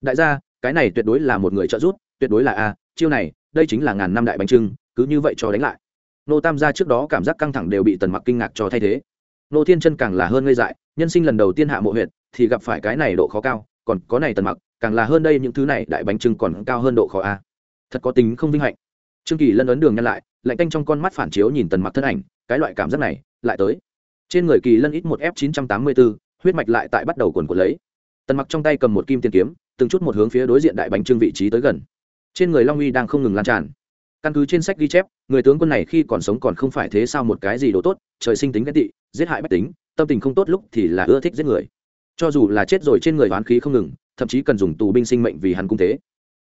Đại gia, cái này tuyệt đối là một người trợ giúp, tuyệt đối là a, chiêu này, đây chính là ngàn năm đại bánh trưng, cứ như vậy cho đánh lại. Nô tam gia trước đó cảm giác căng thẳng đều bị tần mặc kinh ngạc cho thay thế. Nô thiên chân càng là hơn ngây dại, nhân sinh lần đầu tiên hạ mộ huyện thì gặp phải cái này độ khó cao, còn có này tần mặc, càng là hơn đây những thứ này đại bánh trưng còn cao hơn độ khó a. Thật có tính không vinh hạnh. Trương kỳ lân ấn đường nhăn lại, lạnh canh trong con mắt phản chiếu nhìn tần mặc thân ảnh, cái loại cảm giác này, lại tới trên người kỳ lân ít một f chín trăm tám mươi bốn huyết mạch lại tại bắt đầu cuồn cuộn lấy. Tần mặc trong tay cầm một kim tiền kiếm, từng chút một hướng phía đối diện đại bánh trưng vị trí tới gần. Trên người long uy đang không ngừng lan tràn. Căn cứ trên sách ghi chép, người tướng quân này khi còn sống còn không phải thế sao một cái gì đồ tốt, trời sinh tính ghét tị, giết hại bách tính, tâm tình không tốt lúc thì là ưa thích giết người. Cho dù là chết rồi trên người oán khí không ngừng, thậm chí cần dùng tù binh sinh mệnh vì hắn cung thế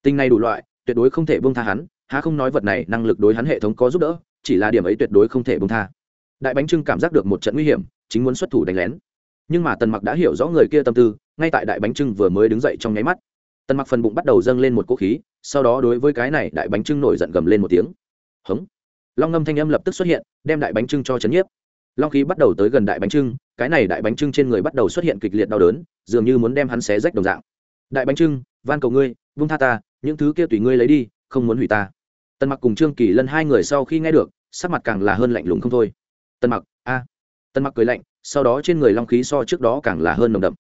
tình này đủ loại, tuyệt đối không thể buông tha hắn, há không nói vật này năng lực đối hắn hệ thống có giúp đỡ, chỉ là điểm ấy tuyệt đối không thể buông tha đại bánh trưng cảm giác được một trận nguy hiểm, chính muốn xuất thủ đánh lén. Nhưng mà tần mặc đã hiểu rõ người kia tâm tư, ngay tại đại bánh trưng vừa mới đứng dậy trong nháy mắt, tần mặc phần bụng bắt đầu dâng lên một cỗ khí, sau đó đối với cái này đại bánh trưng nổi giận gầm lên một tiếng. Hống! Long ngâm thanh âm lập tức xuất hiện, đem đại bánh trưng cho chấn nhiếp. Long khí bắt đầu tới gần đại bánh trưng, cái này đại bánh trưng trên người bắt đầu xuất hiện kịch liệt đau đớn, dường như muốn đem hắn xé rách đồng dạng. Đại bánh trưng, van cầu ngươi, vung tha ta, những thứ kia tùy ngươi lấy đi, không muốn hủy ta. Tần mặc cùng trương kỳ lân hai người sau khi nghe được, sắc mặt càng là hơn lạnh lùng không thôi tần mặc, a. Tần mặc cười lạnh, sau đó trên người long khí so trước đó càng là hơn nồng đậm.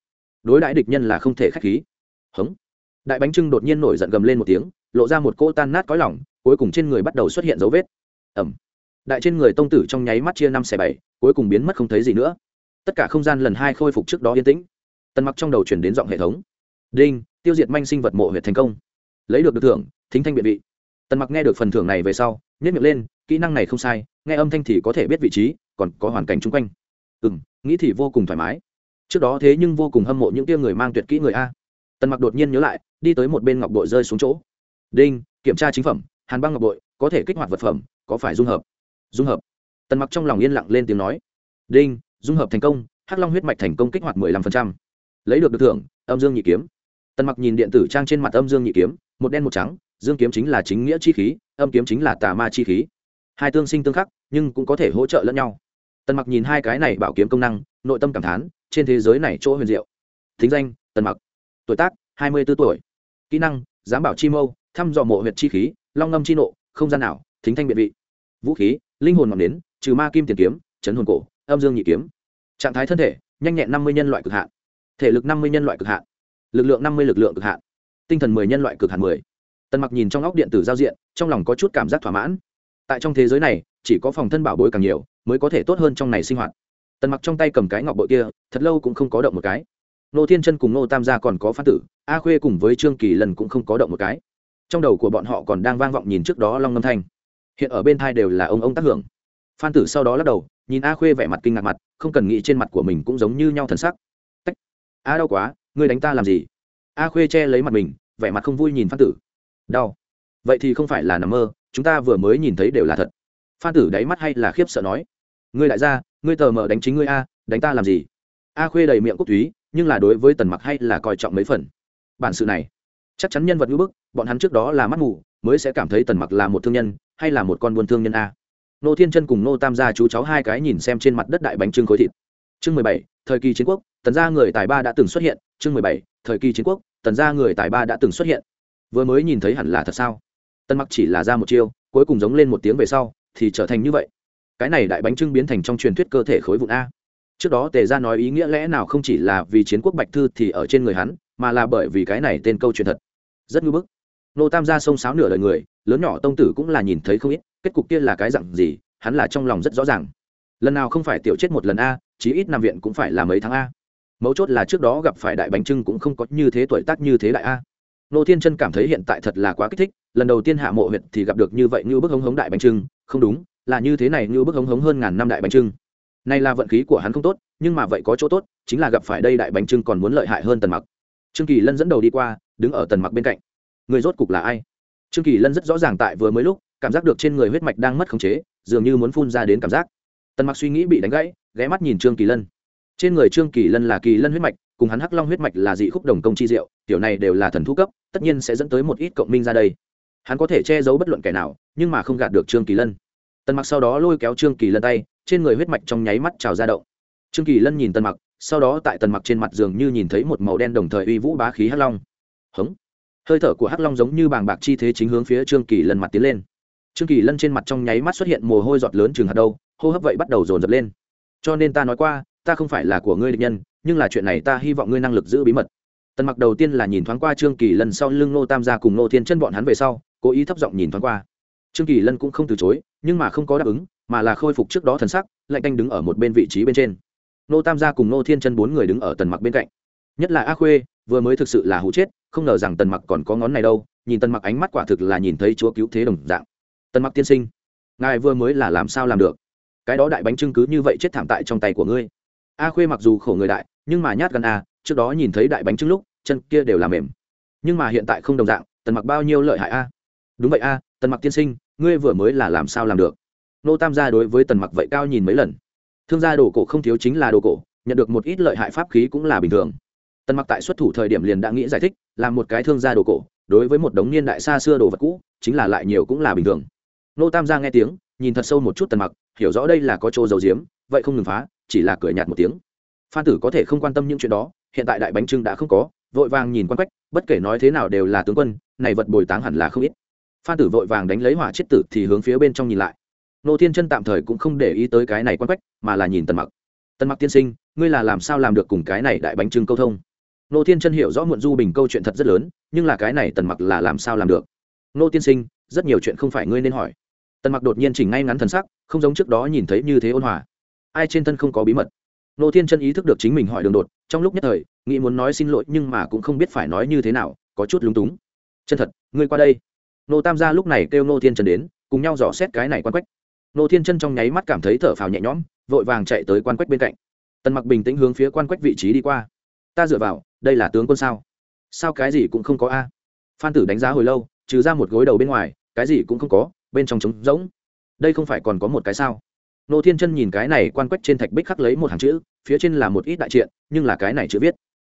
Đối đãi địch nhân là không thể k h á c h khí. Hống. Đại bánh trưng đột nhiên nổi giận gầm lên một tiếng, lộ ra một cỗ tan nát cõi lỏng cuối cùng trên người bắt đầu xuất hiện dấu vết. Ẩm. Đại trên người tông tử trong nháy mắt chia năm xẻ bảy, cuối cùng biến mất không thấy gì nữa. Tất cả không gian lần hai khôi phục trước đó yên tĩnh. Tần mặc trong đầu chuyển đến giọng hệ thống. Đinh, tiêu diệt manh sinh vật mộ huyệt thành công. Lấy được được thưởng, thính thanh biện vị. Tần mặc nghe được phần thưởng này về sau nhét miệng lên, kỹ năng này không sai, nghe âm thanh thì có thể biết vị trí còn có hoàn cảnh chung quanh. Ừ m nghĩ thì vô cùng thoải mái. Trước đó thế nhưng vô cùng hâm mộ những tia người mang tuyệt kỹ người a. Tần mặc đột nhiên nhớ lại, đi tới một bên ngọc bội rơi xuống chỗ. Đinh, kiểm tra chính phẩm, hàn băng ngọc bội, có thể kích hoạt vật phẩm, có phải dung hợp? Dung hợp. Tần mặc trong lòng yên lặng lên tiếng nói. Đinh, dung hợp thành công, hắc long huyết mạch thành công kích hoạt mười lăm phần trăm. Lấy được được thưởng, âm dương nhị kiếm. Tần mặc nhìn điện tử trang trên mặt âm dương nhị kiếm, một đen một trắng, dương kiếm chính là chính nghĩa chi khí, âm kiếm chính là tà ma chi khí. Hai tương sinh tương khắc, nhưng cũng có thể hỗ trợ lẫn nhau tần mặc nhìn hai cái này bảo kiếm công năng, nội tâm cảm thán, trên thế giới này chỗ huyền diệu. Thính danh, tần mặc. Tuổi tác, hai mươi 24 tuổi. Kỹ năng, giám bảo chi mâu, thăm dò mộ huyệt chi khí, long ngâm chi nộ, không gian nào thính thanh biện vị. Vũ khí, linh hồn ngọn nến, trừ ma kim tiền kiếm, chấn hồn cổ, âm dương nhị kiếm. Trạng thái thân thể, nhanh nhẹn năm mươi nhân loại cực hạn. Thể lực năm mươi nhân loại cực hạn. Lực lượng năm mươi lực lượng cực hạn. Tinh thần mười nhân loại cực hạn mười. Tần mặc nhìn trong óc điện tử giao diện, trong lòng có chút cảm giác thỏa mãn tại trong thế giới này, chỉ có phòng thân bảo bối càng nhiều, mới có thể tốt hơn trong này sinh hoạt. Tần mặc trong tay cầm cái ngọc bội kia, thật lâu cũng không có động một cái. Nô thiên chân cùng nô tam gia còn có phan tử, a khuê cùng với trương kỳ lần cũng không có động một cái. Trong đầu của bọn họ còn đang vang vọng nhìn trước đó long ngâm thanh. Hiện ở bên thai đều là ông ông tác hưởng. Phan tử sau đó lắc đầu, nhìn a khuê vẻ mặt kinh ngạc mặt, không cần nghĩ trên mặt của mình cũng giống như nhau thần sắc. Tách. A đau quá, ngươi đánh ta làm gì? A khuê che lấy mặt mình, vẻ mặt không vui nhìn phan tử. Đau. Vậy thì không phải là nằm mơ chúng ta vừa mới nhìn thấy đều là thật. Phan tử đáy mắt hay là khiếp sợ nói. Ngươi lại ra ngươi tờ mờ đánh chính ngươi a, đánh ta làm gì? A khuê đầy miệng cúc túy, nhưng là đối với tần mặc hay là coi trọng mấy phần. Bản sự này, chắc chắn nhân vật ngữ bức, bọn hắn trước đó là mắt mù, mới sẽ cảm thấy tần mặc là một thương nhân, hay là một con buôn thương nhân a. Nô thiên chân cùng nô tam gia chú cháu hai cái nhìn xem trên mặt đất đại bánh trưng khối thịt. Chương mười bảy, thời kỳ chiến quốc, tần gia người tài ba đã từng xuất hiện. Chương mười bảy, thời kỳ chiến quốc, tần gia người tài ba đã từng xuất hiện. Vừa mới nhìn thấy hẳn là thật sao? Tân mặc chỉ là ra một chiêu, cuối cùng giống lên một tiếng về sau, thì trở thành như vậy. Cái này đại bánh trưng biến thành trong truyền thuyết cơ thể khối vụn a. Trước đó tề gia nói ý nghĩa lẽ nào không chỉ là vì chiến quốc bạch thư thì ở trên người hắn, mà là bởi vì cái này tên câu chuyện thật. Rất ngưỡng bức. Nô tam gia sông sáo nửa đời người, lớn nhỏ tông tử cũng là nhìn thấy không ít, kết cục kia là cái dặn gì, hắn là trong lòng rất rõ ràng. Lần nào không phải tiểu chết một lần a, chí ít nằm viện cũng phải là mấy tháng a. Mấu chốt là trước đó gặp phải đại bánh trưng cũng không có như thế tuổi tác như thế đại a nô thiên chân cảm thấy hiện tại thật là quá kích thích, lần đầu tiên hạ mộ huyện thì gặp được như vậy như bức hống hống đại bánh trưng, không đúng, là như thế này như bức hống hống hơn ngàn năm đại bánh trưng. Này là vận khí của hắn không tốt, nhưng mà vậy có chỗ tốt, chính là gặp phải đây đại bánh trưng còn muốn lợi hại hơn tần mặc. Trương kỳ lân dẫn đầu đi qua, đứng ở tần mặc bên cạnh. Người rốt cục là ai? Trương kỳ lân rất rõ ràng tại vừa mới lúc, cảm giác được trên người huyết mạch đang mất khống chế, dường như muốn phun ra đến cảm giác. Tần mặc suy nghĩ bị đánh gãy, ghé mắt nhìn trương kỳ lân. Trên người trương kỳ lân là kỳ lân huyết mạch, cùng hắn hắc long huyết mạch là dị khúc đồng công chi diệu tiểu này đều là thần thu cấp, tất nhiên sẽ dẫn tới một ít cộng minh ra đây. Hắn có thể che giấu bất luận kẻ nào, nhưng mà không gạt được trương kỳ lân. Tần mặc sau đó lôi kéo trương kỳ lân tay, trên người huyết mạch trong nháy mắt trào ra động. Trương kỳ lân nhìn tần mặc, sau đó tại tần mặc trên mặt dường như nhìn thấy một màu đen đồng thời uy vũ bá khí hắc long. Hống! Hơi thở của hắc long giống như bàng bạc chi thế chính hướng phía trương kỳ lân mặt tiến lên. Trương kỳ lân trên mặt trong nháy mắt xuất hiện mồ hôi giọt lớn chừng hạt đâu, hô hấp vậy bắt đầu dồn dập lên. Cho nên ta nói qua, ta không phải là của ngươi địch nhân, nhưng là chuyện này ta hy vọng ngươi năng lực giữ bí mật tần mặc đầu tiên là nhìn thoáng qua trương kỳ lân sau lưng nô tam gia cùng nô thiên chân bọn hắn về sau, cố ý thấp giọng nhìn thoáng qua. Trương kỳ lân cũng không từ chối, nhưng mà không có đáp ứng, mà là khôi phục trước đó thần sắc, lạnh canh đứng ở một bên vị trí bên trên. Nô tam gia cùng nô thiên chân bốn người đứng ở tần mặc bên cạnh. Nhất là a khuê, vừa mới thực sự là hụ chết, không ngờ rằng tần mặc còn có ngón này đâu, nhìn tần mặc ánh mắt quả thực là nhìn thấy chúa cứu thế đồng dạng. Tần mặc tiên sinh, ngài vừa mới là làm sao làm được? Cái đó đại bánh trưng cứ như vậy chết thảm tại trong tay của ngươi. A khuê mặc dù khổ người đại, nhưng mà nhát gan a, trước đó nhìn thấy đại bánh trưng lúc chân kia đều là mềm. Nhưng mà hiện tại không đồng dạng, tần mặc bao nhiêu lợi hại a? Đúng vậy a, tần mặc tiên sinh, ngươi vừa mới là làm sao làm được? Nô tam gia đối với tần mặc vậy cao nhìn mấy lần. Thương gia đồ cổ không thiếu chính là đồ cổ, nhận được một ít lợi hại pháp khí cũng là bình thường. Tần mặc tại xuất thủ thời điểm liền đã nghĩ giải thích là một cái thương gia đồ cổ, đối với một đống niên đại xa xưa đồ vật cũ, chính là lại nhiều cũng là bình thường. Nô tam gia nghe tiếng, nhìn thật sâu một chút tần mặc, hiểu rõ đây là có chỗ dầu diếm vậy không ngừng phá, chỉ là cười nhạt một tiếng. Phan tử có thể không quan tâm những chuyện đó, hiện tại đại bánh trưng đã không có vội vàng nhìn quan quách, bất kể nói thế nào đều là tướng quân, này vật bồi táng hẳn là không ít. Phan tử vội vàng đánh lấy hỏa chết tử thì hướng phía bên trong nhìn lại. Nô thiên chân tạm thời cũng không để ý tới cái này quan quách, mà là nhìn tần mặc. Tần mặc tiên sinh, ngươi là làm sao làm được cùng cái này đại bánh trưng câu thông? Nô thiên chân hiểu rõ muộn du bình câu chuyện thật rất lớn, nhưng là cái này tần mặc là làm sao làm được? Nô tiên sinh, rất nhiều chuyện không phải ngươi nên hỏi. Tần mặc đột nhiên chỉnh ngay ngắn thần sắc, không giống trước đó nhìn thấy như thế ôn hòa. Ai trên thân không có bí mật? Nô thiên chân ý thức được chính mình hỏi đường đột, trong lúc nhất thời, nghĩ muốn nói xin lỗi nhưng mà cũng không biết phải nói như thế nào, có chút lúng túng. Chân thật, ngươi qua đây. Nô tam gia lúc này kêu nô thiên chân đến, cùng nhau dò xét cái này quan quách. Nô thiên chân trong nháy mắt cảm thấy thở phào nhẹ nhõm, vội vàng chạy tới quan quách bên cạnh. Tần mặc bình tĩnh hướng phía quan quách vị trí đi qua. Ta dựa vào, đây là tướng quân sao? Sao cái gì cũng không có a? Phan tử đánh giá hồi lâu, trừ ra một gối đầu bên ngoài, cái gì cũng không có, bên trong trống rỗng. Đây không phải còn có một cái sao? Nô thiên chân nhìn cái này quan quách trên thạch bích khắc lấy một hàng chữ, phía trên là một ít đại triện, nhưng là cái này chữ viết.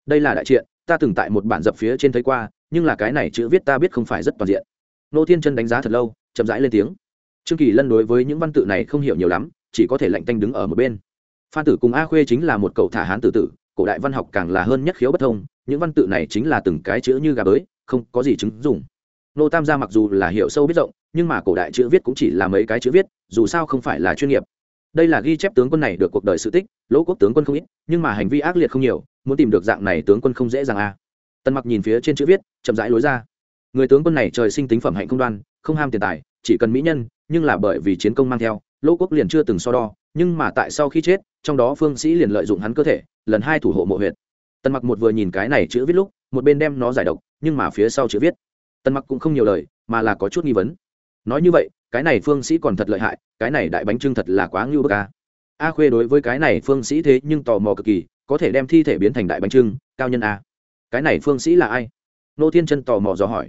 Đây là đại triện, ta từng tại một bản dập phía trên thấy qua, nhưng là cái này chữ viết ta biết không phải rất toàn diện. Nô thiên chân đánh giá thật lâu, chậm rãi lên tiếng. Trương kỳ lân đối với những văn tự này không hiểu nhiều lắm, chỉ có thể lạnh tanh đứng ở một bên. Phan tử cùng a khuê chính là một cậu thả hán tử tử, cổ đại văn học càng là hơn nhất khiếu bất thông, những văn tự này chính là từng cái chữ như gà bới, không có gì chứng dùng nô tam gia mặc dù là hiểu sâu biết rộng, nhưng mà cổ đại chữ viết cũng chỉ là mấy cái chữ viết, dù sao không phải là chuyên nghiệp đây là ghi chép tướng quân này được cuộc đời sự tích, lỗ quốc tướng quân không ít, nhưng mà hành vi ác liệt không nhiều, muốn tìm được dạng này tướng quân không dễ dàng a à. tân mặc nhìn phía trên chữ viết, chậm rãi lối ra. Người tướng quân này trời sinh tính phẩm hạnh không đoan, không ham tiền tài, chỉ cần mỹ nhân, nhưng là bởi vì chiến công mang theo, lỗ quốc liền chưa từng so đo, nhưng mà tại sau khi chết, trong đó phương sĩ liền lợi dụng hắn cơ thể, lần hai thủ hộ mộ huyện tân mặc một vừa nhìn cái này chữ viết lúc, một bên đem nó giải độc, nhưng mà phía sau chữ viết. Tân mặc cũng không nhiều lời, mà là có chút nghi vấn. Nói như vậy cái này phương sĩ còn thật lợi hại, cái này đại bánh trưng thật là quá ngưu bức a. A khuê đối với cái này phương sĩ thế nhưng tò mò cực kỳ, có thể đem thi thể biến thành đại bánh trưng, cao nhân a. Cái này phương sĩ là ai? Nô thiên chân tò mò dò hỏi.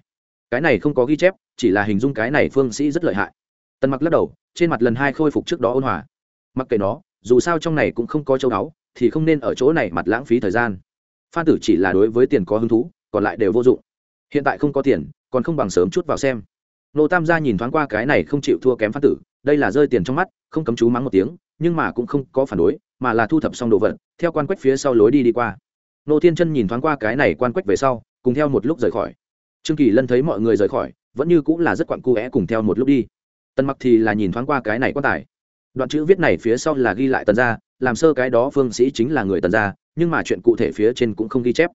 Cái này không có ghi chép, chỉ là hình dung cái này phương sĩ rất lợi hại. Tần mặc lắc đầu, trên mặt lần hai khôi phục trước đó ôn hòa. Mặc kệ nó, dù sao trong này cũng không có châu đáo thì không nên ở chỗ này mặt lãng phí thời gian. Phan tử chỉ là đối với tiền có hứng thú, còn lại đều vô dụng. Hiện tại không có tiền, còn không bằng sớm chút vào xem nô tam gia nhìn thoáng qua cái này không chịu thua kém phán tử, đây là rơi tiền trong mắt, không cấm chú mắng một tiếng, nhưng mà cũng không có phản đối, mà là thu thập xong đồ vật, theo quan quách phía sau lối đi đi qua. Nô thiên chân nhìn thoáng qua cái này quan quách về sau, cùng theo một lúc rời khỏi. Trương kỳ lân thấy mọi người rời khỏi, vẫn như cũng là rất quặn cu é cùng theo một lúc đi. Tần mặc thì là nhìn thoáng qua cái này quan tài. Đoạn chữ viết này phía sau là ghi lại tần gia, làm sơ cái đó phương sĩ chính là người tần gia, nhưng mà chuyện cụ thể phía trên cũng không ghi chép.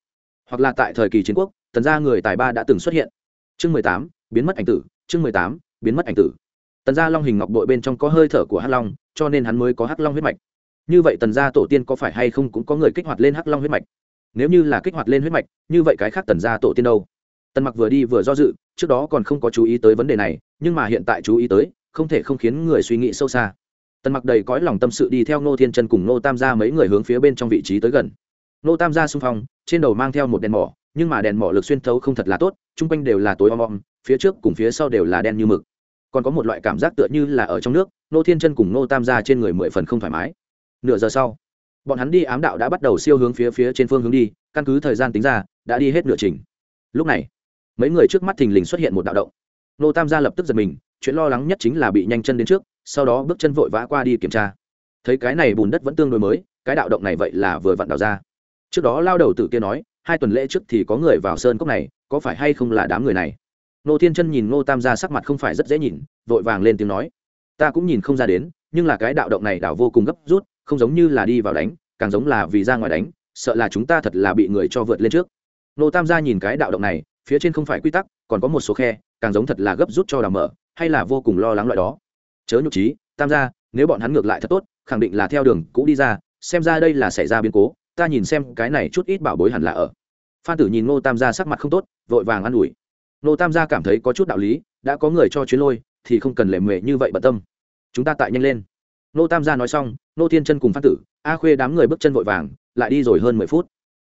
Hoặc là tại thời kỳ chiến quốc, tần gia người tài ba đã từng xuất hiện. Chương mười tám, biến mất ảnh tử chương mười tám, biến mất ảnh tử. Tần gia long hình ngọc Bội bên trong có hơi thở của hắc long, cho nên hắn mới có hắc long huyết mạch. Như vậy tần gia tổ tiên có phải hay không cũng có người kích hoạt lên hắc long huyết mạch? Nếu như là kích hoạt lên huyết mạch, như vậy cái khác tần gia tổ tiên đâu? Tần mặc vừa đi vừa do dự, trước đó còn không có chú ý tới vấn đề này, nhưng mà hiện tại chú ý tới, không thể không khiến người suy nghĩ sâu xa. Tần mặc đầy cõi lòng tâm sự đi theo nô thiên chân cùng nô tam gia mấy người hướng phía bên trong vị trí tới gần. Nô tam gia xung phong, trên đầu mang theo một đèn mỏ, nhưng mà đèn mỏ lực xuyên thấu không thật là tốt, chung quanh đều là tối om om phía trước cùng phía sau đều là đen như mực. Còn có một loại cảm giác tựa như là ở trong nước, nô thiên chân cùng nô tam gia trên người mười phần không thoải mái. Nửa giờ sau, bọn hắn đi ám đạo đã bắt đầu siêu hướng phía phía trên phương hướng đi, căn cứ thời gian tính ra, đã đi hết nửa trình. Lúc này, mấy người trước mắt thình lình xuất hiện một đạo động. Nô tam gia lập tức giật mình, chuyện lo lắng nhất chính là bị nhanh chân đến trước, sau đó bước chân vội vã qua đi kiểm tra. Thấy cái này bùn đất vẫn tương đối mới, cái đạo động này vậy là vừa vặn đào ra. Trước đó lao đầu tử kia nói, hai tuần lễ trước thì có người vào sơn cốc này, có phải hay không là đám người này? Nô thiên chân nhìn nô tam gia sắc mặt không phải rất dễ nhìn, vội vàng lên tiếng nói. Ta cũng nhìn không ra đến, nhưng là cái đạo động này đảo vô cùng gấp rút, không giống như là đi vào đánh, càng giống là vì ra ngoài đánh, sợ là chúng ta thật là bị người cho vượt lên trước. Nô tam gia nhìn cái đạo động này, phía trên không phải quy tắc, còn có một số khe, càng giống thật là gấp rút cho đào mở, hay là vô cùng lo lắng loại đó. Chớ nhục trí tam gia, nếu bọn hắn ngược lại thật tốt, khẳng định là theo đường cũ đi ra, xem ra đây là xảy ra biến cố, ta nhìn xem cái này chút ít bảo bối hẳn là ở. Phan tử nhìn ngô tam gia sắc mặt không tốt, vội vàng ăn ủi. Nô tam gia cảm thấy có chút đạo lý, đã có người cho chuyến lôi, thì không cần lệ mề như vậy bận tâm. Chúng ta tại nhanh lên. Nô tam gia nói xong, Nô thiên chân cùng phan tử, a khuê đám người bước chân vội vàng, lại đi rồi hơn mười phút.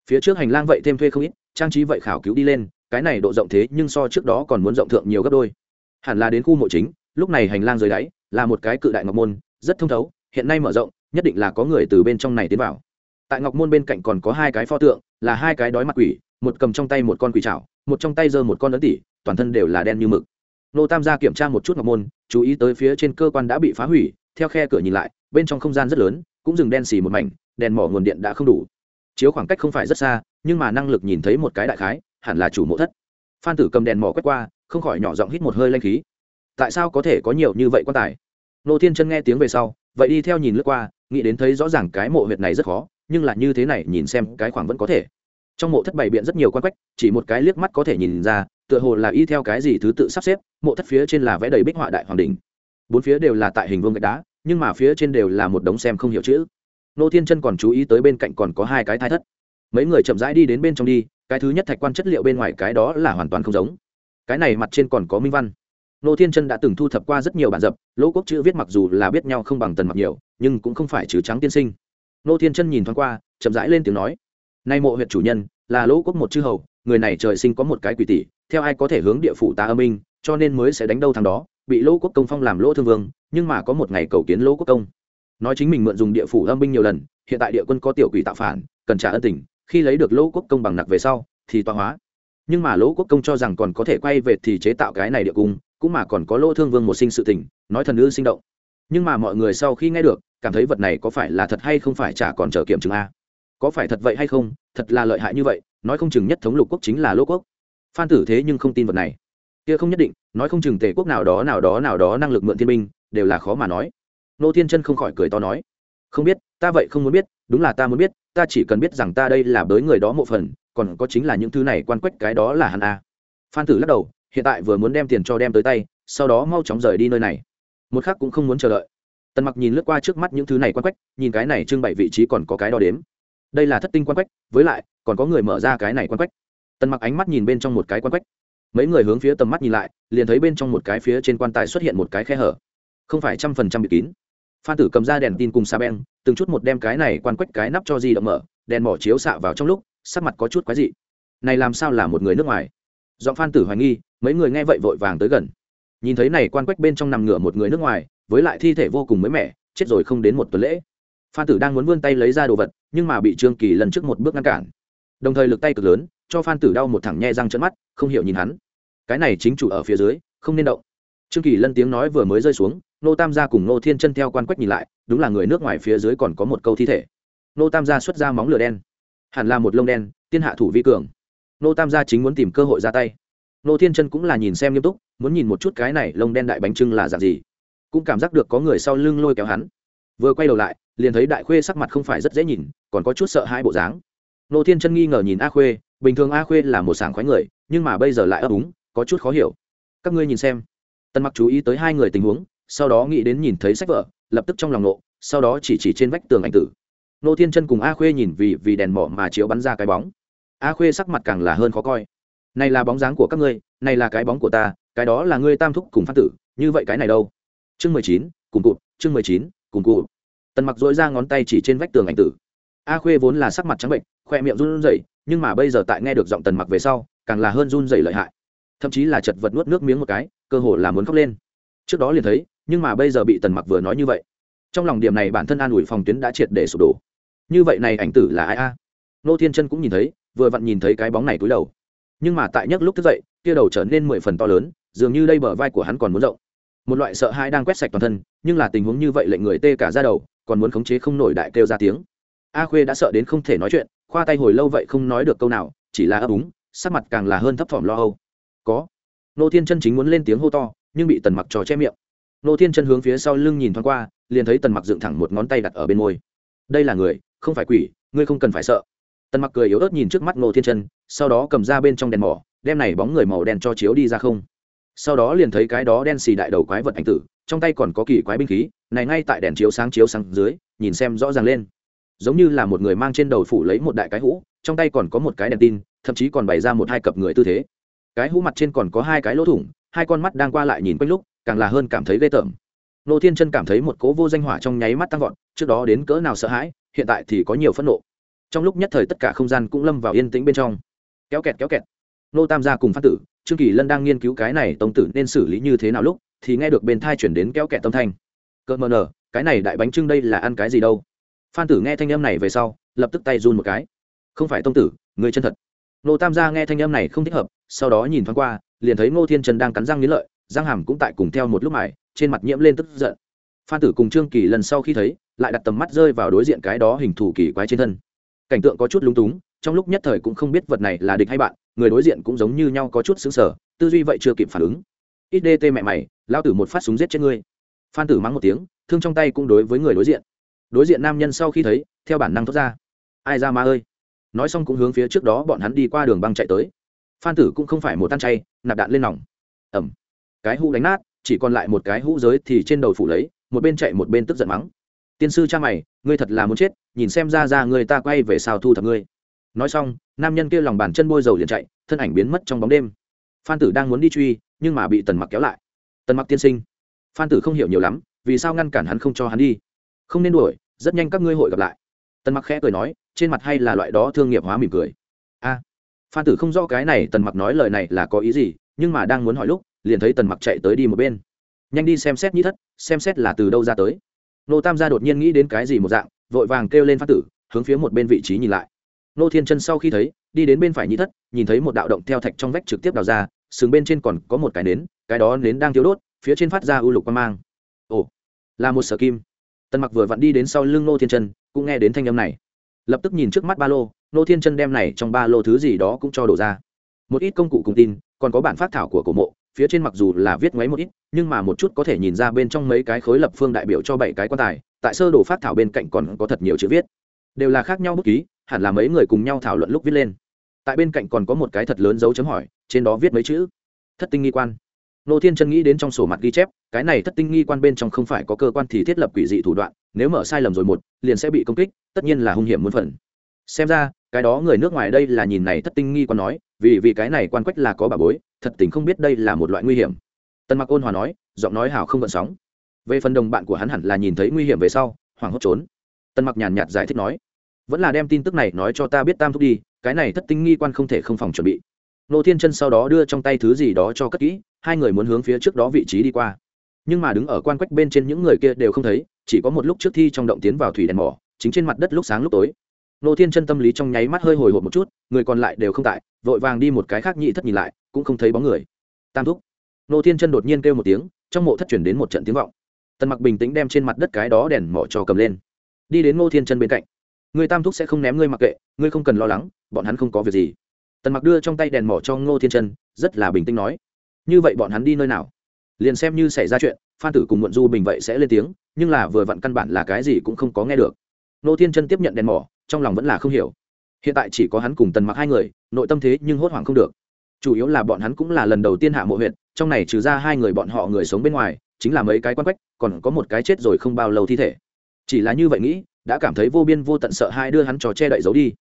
Phía trước hành lang vậy thêm thuê không ít, trang trí vậy khảo cứu đi lên, cái này độ rộng thế nhưng so trước đó còn muốn rộng thượng nhiều gấp đôi. Hẳn là đến khu mộ chính, lúc này hành lang dưới đáy, là một cái cự đại ngọc môn, rất thông thấu, hiện nay mở rộng, nhất định là có người từ bên trong này tiến vào. Tại ngọc môn bên cạnh còn có hai cái pho tượng, là hai cái đói mặt quỷ một cầm trong tay một con quỷ trảo một trong tay giơ một con ấn tỉ, toàn thân đều là đen như mực. Nô tam gia kiểm tra một chút ngọc môn, chú ý tới phía trên cơ quan đã bị phá hủy, theo khe cửa nhìn lại, bên trong không gian rất lớn, cũng dừng đen xì một mảnh, đèn mỏ nguồn điện đã không đủ. Chiếu khoảng cách không phải rất xa, nhưng mà năng lực nhìn thấy một cái đại khái, hẳn là chủ mộ thất. Phan tử cầm đèn mỏ quét qua, không khỏi nhỏ giọng hít một hơi lanh khí. Tại sao có thể có nhiều như vậy quan tài? Nô thiên chân nghe tiếng về sau, vậy đi theo nhìn lướt qua, nghĩ đến thấy rõ ràng cái mộ huyệt này rất khó, nhưng là như thế này, nhìn xem cái khoảng vẫn có thể trong mộ thất bày biện rất nhiều quan quách, chỉ một cái liếc mắt có thể nhìn ra, tựa hồ là y theo cái gì thứ tự sắp xếp, mộ thất phía trên là vẽ đầy bích họa đại hoàng đình bốn phía đều là tại hình vương gạch đá, nhưng mà phía trên đều là một đống xem không hiểu chữ. Nô thiên chân còn chú ý tới bên cạnh còn có hai cái thai thất. Mấy người chậm rãi đi đến bên trong đi, cái thứ nhất thạch quan chất liệu bên ngoài cái đó là hoàn toàn không giống. Cái này mặt trên còn có minh văn. Nô thiên chân đã từng thu thập qua rất nhiều bản dập, lỗ quốc chữ viết mặc dù là biết nhau không bằng tần mặc nhiều, nhưng cũng không phải chữ trắng tiên sinh. Nô thiên chân nhìn thoáng qua, chậm rãi lên tiếng nói nay mộ huyện chủ nhân, là lỗ quốc một chư hầu, người này trời sinh có một cái quỷ tỷ, theo ai có thể hướng địa phủ ta âm minh, cho nên mới sẽ đánh đâu thằng đó, bị lỗ quốc công phong làm lỗ thương vương, nhưng mà có một ngày cầu kiến lỗ quốc công. Nói chính mình mượn dùng địa phủ âm binh nhiều lần, hiện tại địa quân có tiểu quỷ tạo phản, cần trả ân tình, khi lấy được lỗ quốc công bằng nặc về sau, thì tọa hóa. Nhưng mà lỗ quốc công cho rằng còn có thể quay về thì chế tạo cái này địa cung, cũng mà còn có lỗ thương vương một sinh sự tình, nói thần ư sinh động. Nhưng mà mọi người sau khi nghe được, cảm thấy vật này có phải là thật hay không phải chả còn chờ kiểm chứng a có phải thật vậy hay không, thật là lợi hại như vậy, nói không chừng nhất thống lục quốc chính là lô quốc. Phan tử thế nhưng không tin vật này. Kia không nhất định, nói không chừng tề quốc nào đó nào đó nào đó năng lực mượn thiên binh, đều là khó mà nói. Nô thiên chân không khỏi cười to nói, không biết, ta vậy không muốn biết, đúng là ta muốn biết, ta chỉ cần biết rằng ta đây là bới người đó một phần, còn có chính là những thứ này quan quách cái đó là hắn a. Phan tử lắc đầu, hiện tại vừa muốn đem tiền cho đem tới tay, sau đó mau chóng rời đi nơi này. Một khác cũng không muốn chờ đợi. Tần mặc nhìn lướt qua trước mắt những thứ này quan quách, nhìn cái này trưng bày vị trí còn có cái đo đếm đây là thất tinh quan quách, với lại, còn có người mở ra cái này quan quách. Tần mặc ánh mắt nhìn bên trong một cái quan quách. Mấy người hướng phía tầm mắt nhìn lại, liền thấy bên trong một cái phía trên quan tài xuất hiện một cái khe hở. Không phải trăm phần trăm bị kín. Phan tử cầm ra đèn tin cùng xa beng, từng chút một đem cái này quan quách cái nắp cho di động mở, đèn mỏ chiếu xạ vào trong lúc, sắc mặt có chút quái dị. Này làm sao là một người nước ngoài? Giọng phan tử hoài nghi, mấy người nghe vậy vội vàng tới gần. Nhìn thấy này quan quách bên trong nằm ngửa một người nước ngoài, với lại thi thể vô cùng mới mẻ, chết rồi không đến một tuần lễ phan tử đang muốn vươn tay lấy ra đồ vật, nhưng mà bị trương kỳ lần trước một bước ngăn cản. Đồng thời lực tay cực lớn, cho phan tử đau một thẳng nhe răng trận mắt, không hiểu nhìn hắn. Cái này chính chủ ở phía dưới, không nên động. Trương kỳ lân tiếng nói vừa mới rơi xuống, nô tam gia cùng nô thiên chân theo quan quách nhìn lại, đúng là người nước ngoài phía dưới còn có một câu thi thể. Nô tam gia xuất ra móng lửa đen. Hẳn là một lông đen, tiên hạ thủ vi cường. Nô tam gia chính muốn tìm cơ hội ra tay. Nô thiên chân cũng là nhìn xem nghiêm túc, muốn nhìn một chút cái này lông đen đại bánh trưng là dạng gì. Cũng cảm giác được có người sau lưng lôi kéo hắn vừa quay đầu lại, liền thấy đại khuê sắc mặt không phải rất dễ nhìn, còn có chút sợ hai bộ dáng. Nô thiên chân nghi ngờ nhìn a khuê, bình thường a khuê là một sảng khoái người, nhưng mà bây giờ lại ấp úng, có chút khó hiểu. Các ngươi nhìn xem. Tân mặc chú ý tới hai người tình huống, sau đó nghĩ đến nhìn thấy sách vở, lập tức trong lòng nộ, sau đó chỉ chỉ trên vách tường ảnh tử. Nô thiên chân cùng a khuê nhìn vì vì đèn mỏ mà chiếu bắn ra cái bóng. A khuê sắc mặt càng là hơn khó coi. Này là bóng dáng của các ngươi, này là cái bóng của ta, cái đó là ngươi tam thúc cùng phát tử, như vậy cái này đâu? Chương mười chín, cùng cụt, chương mười chín cùng cụ. Tần mặc dỗi ra ngón tay chỉ trên vách tường ảnh tử. A khuê vốn là sắc mặt trắng bệnh, khoe miệng run rẩy, nhưng mà bây giờ tại nghe được giọng tần mặc về sau, càng là hơn run rẩy lợi hại. Thậm chí là chật vật nuốt nước miếng một cái, cơ hồ là muốn khóc lên. Trước đó liền thấy, nhưng mà bây giờ bị tần mặc vừa nói như vậy. Trong lòng điểm này bản thân an ủi phòng tuyến đã triệt để sụp đổ. Như vậy này ảnh tử là ai a? Nô thiên chân cũng nhìn thấy, vừa vặn nhìn thấy cái bóng này cúi đầu. Nhưng mà tại nhất lúc thức dậy kia đầu trở nên mười phần to lớn, dường như đây bờ vai của hắn còn muốn rộng một loại sợ hãi đang quét sạch toàn thân, nhưng là tình huống như vậy lệnh người tê cả ra đầu, còn muốn khống chế không nổi đại kêu ra tiếng. A khuê đã sợ đến không thể nói chuyện, khoa tay hồi lâu vậy không nói được câu nào, chỉ là ấp úng, sắc mặt càng là hơn thấp thỏm lo âu. Có. Nô thiên chân chính muốn lên tiếng hô to, nhưng bị tần mặc trò che miệng. Nô thiên chân hướng phía sau lưng nhìn thoáng qua, liền thấy tần mặc dựng thẳng một ngón tay đặt ở bên môi. Đây là người, không phải quỷ, ngươi không cần phải sợ. Tần mặc cười yếu ớt nhìn trước mắt nô thiên chân, sau đó cầm ra bên trong đèn mỏ, đem này bóng người màu đen cho chiếu đi ra không sau đó liền thấy cái đó đen xì đại đầu quái vật ảnh tử, trong tay còn có kỳ quái binh khí, này ngay tại đèn chiếu sáng chiếu sáng dưới, nhìn xem rõ ràng lên. Giống như là một người mang trên đầu phủ lấy một đại cái hũ, trong tay còn có một cái đèn tin, thậm chí còn bày ra một hai cặp người tư thế. Cái hũ mặt trên còn có hai cái lỗ thủng, hai con mắt đang qua lại nhìn quanh lúc, càng là hơn cảm thấy ghê tởm. Nô thiên chân cảm thấy một cố vô danh hỏa trong nháy mắt tăng vọt, trước đó đến cỡ nào sợ hãi, hiện tại thì có nhiều phẫn nộ. Trong lúc nhất thời tất cả không gian cũng lâm vào yên tĩnh bên trong. Kéo kẹt kéo kẹt nô tam gia cùng phát tử, trương kỳ lân đang nghiên cứu cái này tông tử nên xử lý như thế nào lúc, thì nghe được bên thai chuyển đến kéo kẹt tâm thanh. Cỡ mờ nở, cái này đại bánh trưng đây là ăn cái gì đâu? Phan tử nghe thanh âm này về sau, lập tức tay run một cái. Không phải tông tử, người chân thật. Nô tam gia nghe thanh âm này không thích hợp, sau đó nhìn thoáng qua, liền thấy ngô thiên trần đang cắn răng nghiến lợi, răng hàm cũng tại cùng theo một lúc mải trên mặt nhiễm lên tức giận. Phan tử cùng trương kỳ lần sau khi thấy, lại đặt tầm mắt rơi vào đối diện cái đó hình thù kỳ quái trên thân. Cảnh tượng có chút lúng túng, trong lúc nhất thời cũng không biết vật này là địch hay bạn người đối diện cũng giống như nhau có chút xứng sở, tư duy vậy chưa kịp phản ứng. Ít đê tê mẹ mày, lao tử một phát súng giết chết ngươi. Phan tử mắng một tiếng, thương trong tay cũng đối với người đối diện. Đối diện nam nhân sau khi thấy, theo bản năng thoát ra. Ai ra ma ơi. Nói xong cũng hướng phía trước đó bọn hắn đi qua đường băng chạy tới. Phan tử cũng không phải một tan chay, nạp đạn lên nòng. Ẩm cái hũ đánh nát, chỉ còn lại một cái hũ giới thì trên đầu phủ lấy, một bên chạy một bên tức giận mắng. Tiên sư cha mày, ngươi thật là muốn chết, nhìn xem ra ra người ta quay về sao thu thập ngươi nói xong, nam nhân kia lòng bàn chân bôi dầu liền chạy, thân ảnh biến mất trong bóng đêm. Phan tử đang muốn đi truy, nhưng mà bị tần mặc kéo lại. Tần mặc tiên sinh. Phan tử không hiểu nhiều lắm, vì sao ngăn cản hắn không cho hắn đi? Không nên đuổi, rất nhanh các ngươi hội gặp lại. Tần mặc khẽ cười nói, trên mặt hay là loại đó thương nghiệp hóa mỉm cười. A. Phan tử không rõ cái này, tần mặc nói lời này là có ý gì, nhưng mà đang muốn hỏi lúc, liền thấy tần mặc chạy tới đi một bên. Nhanh đi xem xét nhĩ thất, xem xét là từ đâu ra tới. Nô tam gia đột nhiên nghĩ đến cái gì một dạng, vội vàng kêu lên phan tử, hướng phía một bên vị trí nhìn lại nô thiên chân sau khi thấy, đi đến bên phải nhị thất, nhìn thấy một đạo động theo thạch trong vách trực tiếp đào ra, sừng bên trên còn có một cái nến, cái đó nến đang thiếu đốt, phía trên phát ra u lục quan mang. Ồ, là một sở kim. Tần mặc vừa vặn đi đến sau lưng nô thiên chân, cũng nghe đến thanh âm này. Lập tức nhìn trước mắt ba lô, nô thiên chân đem này trong ba lô thứ gì đó cũng cho đổ ra. Một ít công cụ cùng tin, còn có bản phát thảo của cổ mộ, phía trên mặc dù là viết ngoáy một ít, nhưng mà một chút có thể nhìn ra bên trong mấy cái khối lập phương đại biểu cho bảy cái quan tài, tại sơ đồ phát thảo bên cạnh còn có thật nhiều chữ viết. Đều là khác nhau bút ký hẳn là mấy người cùng nhau thảo luận lúc viết lên. Tại bên cạnh còn có một cái thật lớn dấu chấm hỏi, trên đó viết mấy chữ. Thất tinh nghi quan. Nô thiên chân nghĩ đến trong sổ mặt ghi chép, cái này thất tinh nghi quan bên trong không phải có cơ quan thì thiết lập quỷ dị thủ đoạn, nếu mở sai lầm rồi một, liền sẽ bị công kích, tất nhiên là hung hiểm muôn phần. Xem ra, cái đó người nước ngoài đây là nhìn này thất tinh nghi quan nói, vì vì cái này quan quách là có bà bối, thật tình không biết đây là một loại nguy hiểm. Tân mặc ôn hòa nói, giọng nói hào không gợn sóng. Về phần đồng bạn của hắn hẳn là nhìn thấy nguy hiểm về sau, hoảng hốt trốn. Tân mặc nhàn nhạt giải thích nói vẫn là đem tin tức này nói cho ta biết tam thúc đi, cái này thất tinh nghi quan không thể không phòng chuẩn bị. Nô thiên chân sau đó đưa trong tay thứ gì đó cho cất kỹ, hai người muốn hướng phía trước đó vị trí đi qua. Nhưng mà đứng ở quan quách bên trên những người kia đều không thấy, chỉ có một lúc trước thi trong động tiến vào thủy đèn mỏ, chính trên mặt đất lúc sáng lúc tối. Nô thiên chân tâm lý trong nháy mắt hơi hồi hộp một chút, người còn lại đều không tại, vội vàng đi một cái khác nhị thất nhìn lại, cũng không thấy bóng người. Tam thúc. Nô thiên chân đột nhiên kêu một tiếng, trong mộ thất chuyển đến một trận tiếng vọng. Tần mặc bình tĩnh đem trên mặt đất cái đó đèn mỏ cho cầm lên. Đi đến nô thiên chân bên cạnh người tam thúc sẽ không ném ngươi mặc kệ, ngươi không cần lo lắng, bọn hắn không có việc gì. Tần mặc đưa trong tay đèn mỏ cho ngô thiên chân, rất là bình tĩnh nói, như vậy bọn hắn đi nơi nào? Liền xem như xảy ra chuyện, phan tử cùng muộn du bình vậy sẽ lên tiếng, nhưng là vừa vặn căn bản là cái gì cũng không có nghe được. Ngô thiên chân tiếp nhận đèn mỏ, trong lòng vẫn là không hiểu. Hiện tại chỉ có hắn cùng tần mặc hai người, nội tâm thế nhưng hốt hoảng không được. Chủ yếu là bọn hắn cũng là lần đầu tiên hạ mộ huyện trong này trừ ra hai người bọn họ người sống bên ngoài, chính là mấy cái quan quách, còn có một cái chết rồi không bao lâu thi thể. Chỉ là như vậy nghĩ đã cảm thấy vô biên vô tận sợ hai đưa hắn trò che đậy giấu đi.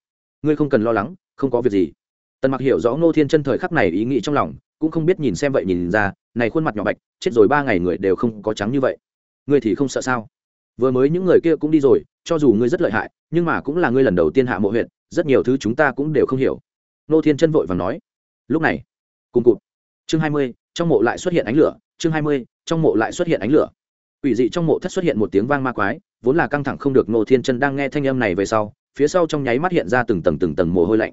Ngươi không cần lo lắng, không có việc gì. Tần mặc hiểu rõ ngô thiên chân thời khắc này ý nghĩ trong lòng, cũng không biết nhìn xem vậy nhìn ra, này khuôn mặt nhỏ bạch, chết rồi ba ngày người đều không có trắng như vậy. Ngươi thì không sợ sao? Vừa mới những người kia cũng đi rồi, cho dù ngươi rất lợi hại, nhưng mà cũng là ngươi lần đầu tiên hạ mộ huyện rất nhiều thứ chúng ta cũng đều không hiểu. Nô thiên chân vội và nói. Lúc này, cùng cụt. Chương hai mươi, trong mộ lại xuất hiện ánh lửa, chương hai mươi, trong mộ lại xuất hiện ánh lửa. Ủy dị trong mộ thất xuất hiện một tiếng vang ma quái vốn là căng thẳng không được nô thiên chân đang nghe thanh âm này về sau, phía sau trong nháy mắt hiện ra từng tầng từng tầng mồ hôi lạnh.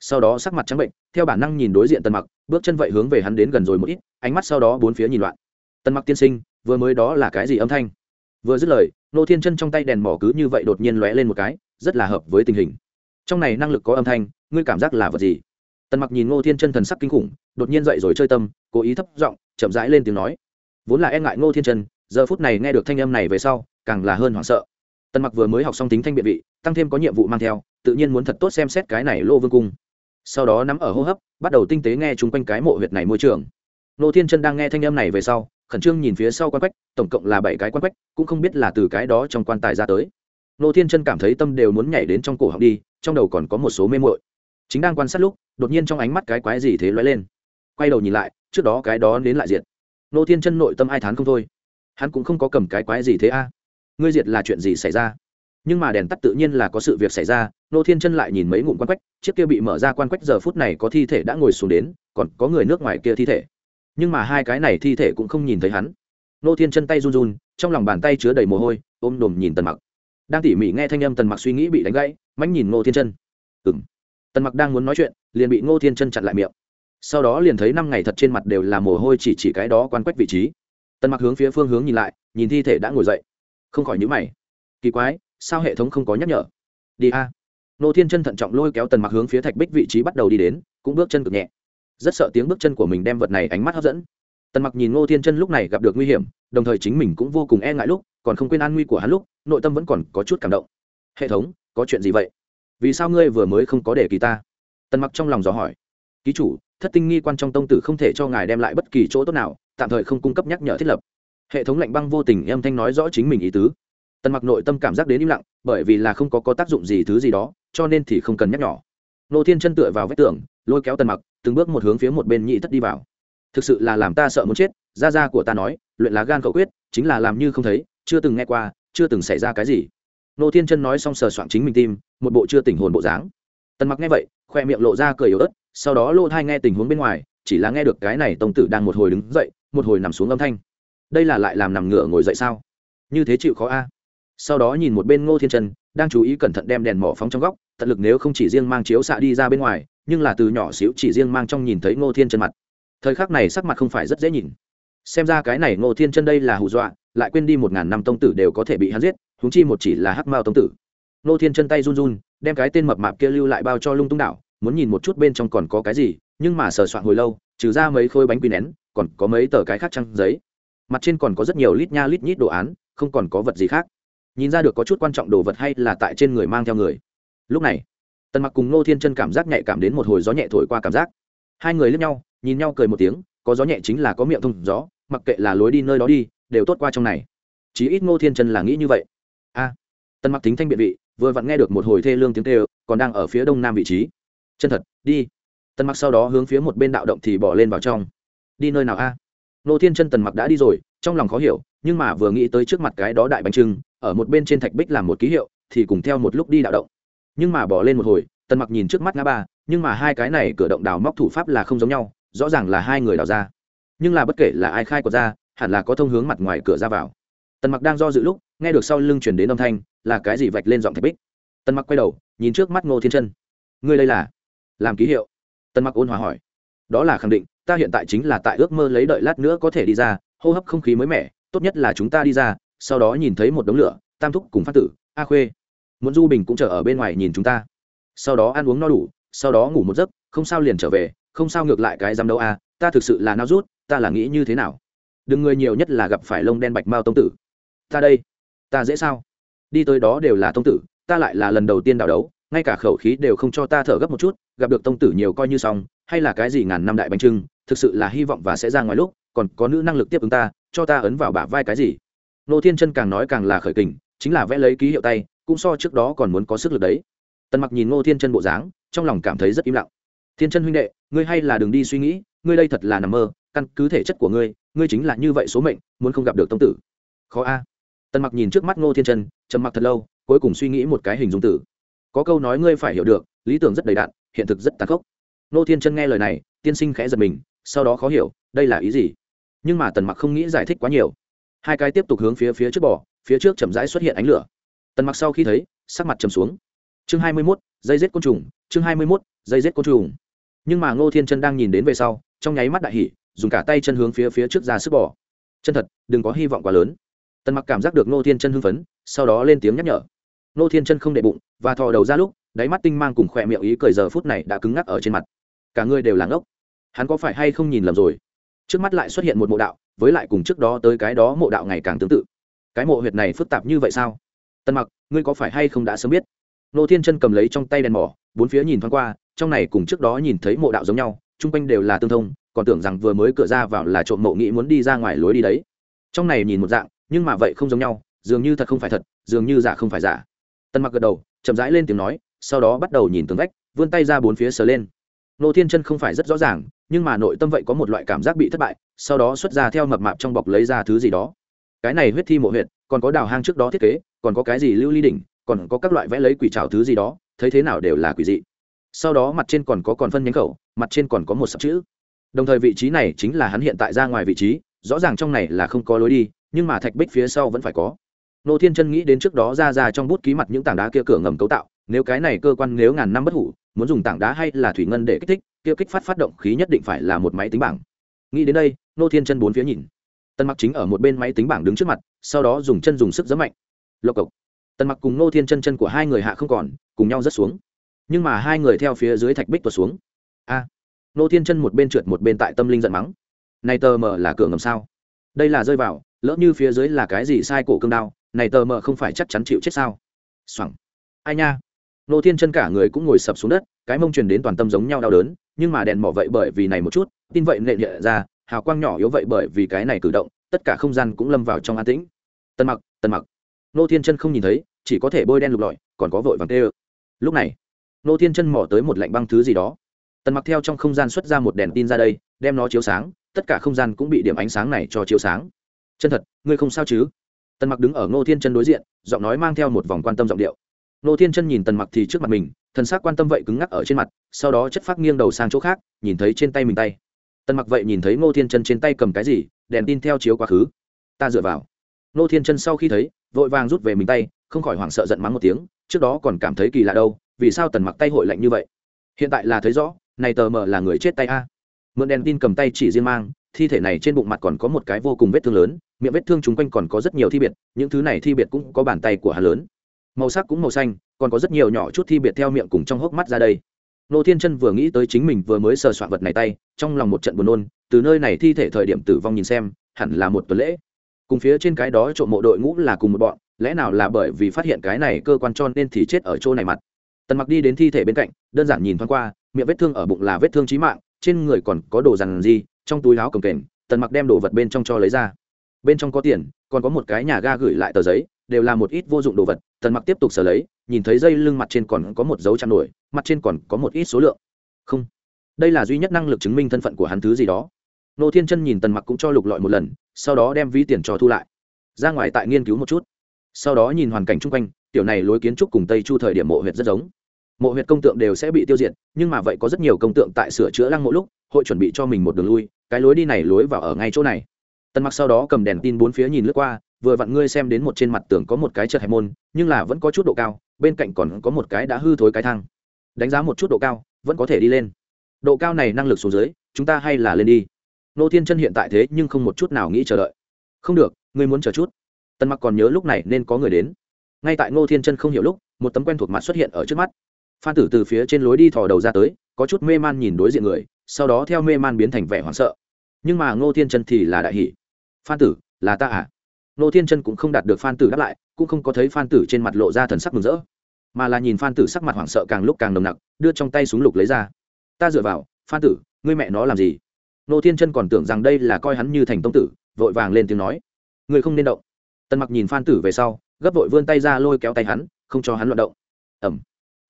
Sau đó sắc mặt trắng bệnh, theo bản năng nhìn đối diện tần mặc, bước chân vậy hướng về hắn đến gần rồi một ít, ánh mắt sau đó bốn phía nhìn loạn. Tần mặc tiên sinh, vừa mới đó là cái gì âm thanh? Vừa dứt lời nô thiên chân trong tay đèn mỏ cứ như vậy đột nhiên lóe lên một cái, rất là hợp với tình hình. Trong này năng lực có âm thanh, ngươi cảm giác là vật gì? Tần mặc nhìn ngô thiên chân thần sắc kinh khủng, đột nhiên dậy rồi chơi tâm, cố ý thấp giọng, chậm rãi lên tiếng nói. Vốn là e ngại ngô thiên chân, giờ phút này nghe được thanh âm này về sau càng là hơn hoảng sợ. Tần mặc vừa mới học xong tính thanh biện vị, tăng thêm có nhiệm vụ mang theo, tự nhiên muốn thật tốt xem xét cái này lô vương cung. Sau đó nắm ở hô hấp, bắt đầu tinh tế nghe chung quanh cái mộ huyệt này môi trường. Nô thiên chân đang nghe thanh âm này về sau, khẩn trương nhìn phía sau quan quách, tổng cộng là bảy cái quan quách, cũng không biết là từ cái đó trong quan tài ra tới. Nô thiên chân cảm thấy tâm đều muốn nhảy đến trong cổ họng đi, trong đầu còn có một số mê mội chính đang quan sát lúc, đột nhiên trong ánh mắt cái quái gì thế lóe lên. Quay đầu nhìn lại, trước đó cái đó đến lại diện. nô thiên chân nội tâm ai thán không thôi. Hắn cũng không có cầm cái quái gì thế a ngươi diệt là chuyện gì xảy ra? Nhưng mà đèn tắt tự nhiên là có sự việc xảy ra, nô thiên chân lại nhìn mấy ngụm quan quách, chiếc kia bị mở ra quan quách giờ phút này có thi thể đã ngồi xuống đến, còn có người nước ngoài kia thi thể. Nhưng mà hai cái này thi thể cũng không nhìn thấy hắn. Nô thiên chân tay run run, trong lòng bàn tay chứa đầy mồ hôi, ôm đồm nhìn tần mặc. Đang tỉ mỉ nghe thanh âm tần mặc suy nghĩ bị đánh gãy, mánh nhìn ngô thiên chân. Ừ m tần mặc đang muốn nói chuyện, liền bị ngô thiên chân chặn lại miệng. Sau đó liền thấy năm ngày thật trên mặt đều là mồ hôi chỉ chỉ cái đó quan quách vị trí. Tần mặc hướng phía phương hướng nhìn lại, nhìn thi thể đã ngồi dậy không khỏi nhữ mày. Kỳ quái, sao hệ thống không có nhắc nhở? Đi a. À. nô thiên chân thận trọng lôi kéo tần mặc hướng phía thạch bích vị trí bắt đầu đi đến, cũng bước chân cực nhẹ. Rất sợ tiếng bước chân của mình đem vật này ánh mắt hấp dẫn. Tần mặc nhìn ngô thiên chân lúc này gặp được nguy hiểm, đồng thời chính mình cũng vô cùng e ngại lúc, còn không quên an nguy của hắn lúc, nội tâm vẫn còn có chút cảm động. Hệ thống, có chuyện gì vậy? Vì sao ngươi vừa mới không có để kỳ ta? Tần mặc trong lòng dò hỏi. Ký chủ, thất tinh nghi quan trong tông tử không thể cho ngài đem lại bất kỳ chỗ tốt nào, tạm thời không cung cấp nhắc nhở thiết lập hệ thống lạnh băng vô tình âm thanh nói rõ chính mình ý tứ. Tần mặc nội tâm cảm giác đến im lặng, bởi vì là không có có tác dụng gì thứ gì đó, cho nên thì không cần nhắc nhỏ nô thiên chân tựa vào vách tường, lôi kéo tần mặc, từng bước một hướng phía một bên nhị thất đi vào. Thực sự là làm ta sợ muốn chết gia gia của ta nói, luyện lá gan cậu quyết, chính là làm như không thấy, chưa từng nghe qua, chưa từng xảy ra cái gì. Nô thiên chân nói xong sờ soạn chính mình tim, một bộ chưa tỉnh hồn bộ dáng. Tần mặc nghe vậy, khoe miệng lộ ra cười yếu ớt, sau đó lô thai nghe tình huống bên ngoài, chỉ là nghe được cái này tông tử đang một hồi đứng dậy, một hồi nằm xuống âm thanh đây là lại làm nằm ngửa ngồi dậy sao? Như thế chịu khó a. Sau đó nhìn một bên ngô thiên Trần, đang chú ý cẩn thận đem đèn mỏ phóng trong góc, tận lực nếu không chỉ riêng mang chiếu xạ đi ra bên ngoài, nhưng là từ nhỏ xíu chỉ riêng mang trong nhìn thấy ngô thiên chân mặt. Thời khắc này sắc mặt không phải rất dễ nhìn. Xem ra cái này ngô thiên chân đây là hù dọa, lại quên đi một ngàn năm tông tử đều có thể bị hắn giết húng chi một chỉ là hắc mao tông tử. Ngô thiên chân tay run run, đem cái tên mập mạp kia lưu lại bao cho lung tung đảo, muốn nhìn một chút bên trong còn có cái gì, nhưng mà sờ soạn hồi lâu, trừ ra mấy khối bánh quy nén, còn có mấy tờ cái khác trăng giấy mặt trên còn có rất nhiều lít nha lít nhít đồ án, không còn có vật gì khác. Nhìn ra được có chút quan trọng đồ vật hay là tại trên người mang theo người. Lúc này, tần mặc cùng nô thiên chân cảm giác nhạy cảm đến một hồi gió nhẹ thổi qua cảm giác. Hai người lướt nhau, nhìn nhau cười một tiếng, có gió nhẹ chính là có miệng thông gió, mặc kệ là lối đi nơi đó đi, đều tốt qua trong này. Chí ít ngô thiên chân là nghĩ như vậy. A, tần mặc tính thanh biện vị, vừa vặn nghe được một hồi thê lương tiếng tê còn đang ở phía đông nam vị trí. Chân thật, đi. Tần mặc sau đó hướng phía một bên đạo động thì bỏ lên vào trong. Đi nơi nào a? Nô thiên chân tần mặc đã đi rồi, trong lòng khó hiểu, nhưng mà vừa nghĩ tới trước mặt cái đó đại bánh trưng, ở một bên trên thạch bích làm một ký hiệu, thì cùng theo một lúc đi đạo động. Nhưng mà bỏ lên một hồi, tần mặc nhìn trước mắt ngã ba, nhưng mà hai cái này cửa động đào móc thủ pháp là không giống nhau, rõ ràng là hai người đào ra. Nhưng là bất kể là ai khai của ra, hẳn là có thông hướng mặt ngoài cửa ra vào. Tần mặc đang do dự lúc, nghe được sau lưng chuyển đến âm thanh, là cái gì vạch lên giọng thạch bích. Tần mặc quay đầu, nhìn trước mắt ngô thiên chân. Ngươi đây là? Làm ký hiệu. Tần mặc ôn hòa hỏi. Đó là khẳng định ta hiện tại chính là tại ước mơ lấy đợi lát nữa có thể đi ra, hô hấp không khí mới mẻ, tốt nhất là chúng ta đi ra, sau đó nhìn thấy một đống lửa, tam thúc cùng phát tử, a khuê. Muốn du bình cũng chờ ở bên ngoài nhìn chúng ta. Sau đó ăn uống no đủ, sau đó ngủ một giấc, không sao liền trở về, không sao ngược lại cái dám đâu a, ta thực sự là nao rút, ta là nghĩ như thế nào? Đừng người nhiều nhất là gặp phải lông đen bạch mao tông tử. Ta đây, ta dễ sao? Đi tới đó đều là tông tử, ta lại là lần đầu tiên đào đấu, ngay cả khẩu khí đều không cho ta thở gấp một chút, gặp được tông tử nhiều coi như xong hay là cái gì ngàn năm đại bánh trưng, thực sự là hy vọng và sẽ ra ngoài lúc, còn có nữ năng lực tiếp ứng ta, cho ta ấn vào bả vai cái gì? Nô thiên chân càng nói càng là khởi kình, chính là vẽ lấy ký hiệu tay, cũng so trước đó còn muốn có sức lực đấy. Tần mặc nhìn ngô thiên chân bộ dáng, trong lòng cảm thấy rất im lặng. Thiên chân huynh đệ, ngươi hay là đừng đi suy nghĩ, ngươi đây thật là nằm mơ, căn cứ thể chất của ngươi ngươi chính là như vậy số mệnh, muốn không gặp được tông tử. Khó a. Tần mặc nhìn trước mắt ngô thiên chân, trầm mặc thật lâu, cuối cùng suy nghĩ một cái hình dung tử. Có câu nói ngươi phải hiểu được, lý tưởng rất đầy đạn hiện thực rất tàn khốc. Nô thiên chân nghe lời này tiên sinh khẽ giật mình sau đó khó hiểu đây là ý gì? Nhưng mà tần mặc không nghĩ giải thích quá nhiều. Hai cái tiếp tục hướng phía phía trước bỏ phía trước chậm rãi xuất hiện ánh lửa. Tần mặc sau khi thấy sắc mặt trầm xuống. Chương hai mươi 21, dây rết côn trùng chương hai mươi 21, dây rết côn trùng. Nhưng mà ngô thiên chân đang nhìn đến về sau trong nháy mắt đại hỉ dùng cả tay chân hướng phía phía trước ra sức bỏ chân thật đừng có hy vọng quá lớn. Tần mặc cảm giác được ngô thiên chân hưng phấn sau đó lên tiếng nhắc nhở. Ngô thiên chân không đệ bụng và thò đầu ra lúc đáy mắt tinh mang cùng khỏe miệng ý cười giờ phút này đã cứng ngắc ở trên mặt cả người đều là ngốc. Hắn có phải hay không nhìn lầm rồi? Trước mắt lại xuất hiện một mộ đạo, với lại cùng trước đó tới cái đó mộ đạo ngày càng tương tự. Cái mộ huyệt này phức tạp như vậy sao? Tân mặc, ngươi có phải hay không đã sớm biết? Nô thiên chân cầm lấy trong tay đèn mỏ, bốn phía nhìn thoáng qua, trong này cùng trước đó nhìn thấy mộ đạo giống nhau, chung quanh đều là tương thông, còn tưởng rằng vừa mới cửa ra vào là trộm mộ nghĩ muốn đi ra ngoài lối đi đấy. Trong này nhìn một dạng, nhưng mà vậy không giống nhau, dường như thật không phải thật, dường như giả không phải giả. Tân mặc gật đầu, chậm rãi lên tiếng nói, sau đó bắt đầu nhìn tường vách, vươn tay ra bốn phía sờ lên nô thiên chân không phải rất rõ ràng, nhưng mà nội tâm vậy có một loại cảm giác bị thất bại, sau đó xuất ra theo mập mạp trong bọc lấy ra thứ gì đó. Cái này huyết thi mộ huyệt, còn có đào hang trước đó thiết kế, còn có cái gì lưu ly đỉnh, còn có các loại vẽ lấy quỷ trào thứ gì đó, thấy thế nào đều là quỷ dị. Sau đó mặt trên còn có còn phân nhánh khẩu, mặt trên còn có một sập chữ. Đồng thời vị trí này chính là hắn hiện tại ra ngoài vị trí, rõ ràng trong này là không có lối đi, nhưng mà thạch bích phía sau vẫn phải có. Nô thiên chân nghĩ đến trước đó ra ra trong bút ký mặt những tảng đá kia cửa ngầm cấu tạo, nếu cái này cơ quan nếu ngàn năm bất hủ muốn dùng tảng đá hay là thủy ngân để kích thích, kia kích phát phát động khí nhất định phải là một máy tính bảng. Nghĩ đến đây, nô thiên chân bốn phía nhìn. Tân mặc chính ở một bên máy tính bảng đứng trước mặt, sau đó dùng chân dùng sức giấm mạnh. Lộc cộc. Tân mặc cùng nô thiên chân chân của hai người hạ không còn, cùng nhau rớt xuống. Nhưng mà hai người theo phía dưới thạch bích tuột xuống. A. Nô thiên chân một bên trượt một bên tại tâm linh giận mắng. Này tờ mờ là cửa ngầm sao? Đây là rơi vào, lỡ như phía dưới là cái gì sai cổ cương đao, này tờ mờ không phải chắc chắn chịu chết sao? Xoẳng ai nha? Nô thiên chân cả người cũng ngồi sập xuống đất, cái mông truyền đến toàn tâm giống nhau đau đớn, nhưng mà đèn mỏ vậy bởi vì này một chút, tin vậy nệ nhẹ ra, hào quang nhỏ yếu vậy bởi vì cái này cử động, tất cả không gian cũng lâm vào trong an tĩnh. Tân mặc tân mặc. Nô thiên chân không nhìn thấy, chỉ có thể bôi đen lục lọi, còn có vội vàng tê ơ lúc này, nô thiên chân mỏ tới một lạnh băng thứ gì đó. Tần mặc theo trong không gian xuất ra một đèn tin ra đây, đem nó chiếu sáng, tất cả không gian cũng bị điểm ánh sáng này cho chiếu sáng. Chân thật, ngươi không sao chứ? Tần mặc đứng ở ngô thiên chân đối diện, giọng nói mang theo một vòng quan tâm giọng điệu. Nô thiên chân nhìn tần mặc thì trước mặt mình, thần sắc quan tâm vậy cứng ngắc ở trên mặt, sau đó chất phát nghiêng đầu sang chỗ khác, nhìn thấy trên tay mình tay. Tần mặc vậy nhìn thấy ngô thiên chân trên tay cầm cái gì, đèn tin theo chiếu quá khứ. Ta dựa vào. Nô thiên chân sau khi thấy, vội vàng rút về mình tay, không khỏi hoảng sợ giận mắng một tiếng, trước đó còn cảm thấy kỳ lạ đâu, vì sao tần mặc tay hội lạnh như vậy? Hiện tại là thấy rõ, này tờ mờ là người chết tay a. Mượn đèn tin cầm tay chỉ riêng mang, thi thể này trên bụng mặt còn có một cái vô cùng vết thương lớn, miệng vết thương chung quanh còn có rất nhiều thi biệt, những thứ này thi biệt cũng có bàn tay của hắn lớn màu sắc cũng màu xanh, còn có rất nhiều nhỏ chút thi biệt theo miệng cùng trong hốc mắt ra đây. Nô thiên chân vừa nghĩ tới chính mình vừa mới sờ soạn vật này tay, trong lòng một trận buồn nôn, từ nơi này thi thể thời điểm tử vong nhìn xem, hẳn là một tuần lễ. Cùng phía trên cái đó trộm mộ đội ngũ là cùng một bọn, lẽ nào là bởi vì phát hiện cái này cơ quan cho nên thì chết ở chỗ này mặt. Tần mặc đi đến thi thể bên cạnh, đơn giản nhìn thoáng qua, miệng vết thương ở bụng là vết thương trí mạng, trên người còn có đồ dằn gì, trong túi áo cầm kềnh, tần mặc đem đồ vật bên trong cho lấy ra. Bên trong có tiền, còn có một cái nhà ga gửi lại tờ giấy, đều là một ít vô dụng đồ vật tần mặc tiếp tục sở lấy, nhìn thấy dây lưng mặt trên còn có một dấu chăn nổi, mặt trên còn có một ít số lượng. Không, đây là duy nhất năng lực chứng minh thân phận của hắn thứ gì đó. Nô thiên chân nhìn tần mặc cũng cho lục lọi một lần, sau đó đem ví tiền cho thu lại. Ra ngoài tại nghiên cứu một chút. Sau đó nhìn hoàn cảnh chung quanh, tiểu này lối kiến trúc cùng tây chu thời điểm mộ huyệt rất giống. Mộ huyệt công tượng đều sẽ bị tiêu diệt, nhưng mà vậy có rất nhiều công tượng tại sửa chữa lăng mộ lúc, hội chuẩn bị cho mình một đường lui, cái lối đi này lối vào ở ngay chỗ này. Tần mặc sau đó cầm đèn tin bốn phía nhìn lướt qua vừa vặn ngươi xem đến một trên mặt tường có một cái chợt hẹp môn, nhưng là vẫn có chút độ cao, bên cạnh còn có một cái đã hư thối cái thang. Đánh giá một chút độ cao, vẫn có thể đi lên. Độ cao này năng lực xuống dưới, chúng ta hay là lên đi. Nô thiên chân hiện tại thế nhưng không một chút nào nghĩ chờ đợi. Không được, ngươi muốn chờ chút. Tần mặc còn nhớ lúc này nên có người đến. Ngay tại ngô thiên chân không hiểu lúc, một tấm quen thuộc mặt xuất hiện ở trước mắt. Phan tử từ phía trên lối đi thò đầu ra tới, có chút mê man nhìn đối diện người, sau đó theo mê man biến thành vẻ hoảng sợ. Nhưng mà ngô thiên chân thì là đại hỷ phan tử, là ta à? Nô thiên chân cũng không đạt được phan tử đáp lại, cũng không có thấy phan tử trên mặt lộ ra thần sắc mừng rỡ, mà là nhìn phan tử sắc mặt hoảng sợ càng lúc càng nồng nặc, đưa trong tay súng lục lấy ra. Ta dựa vào, phan tử, ngươi mẹ nó làm gì? Nô thiên chân còn tưởng rằng đây là coi hắn như thành tông tử, vội vàng lên tiếng nói. Ngươi không nên động. Tần mặc nhìn phan tử về sau, gấp vội vươn tay ra lôi kéo tay hắn, không cho hắn loạt động. Ẩm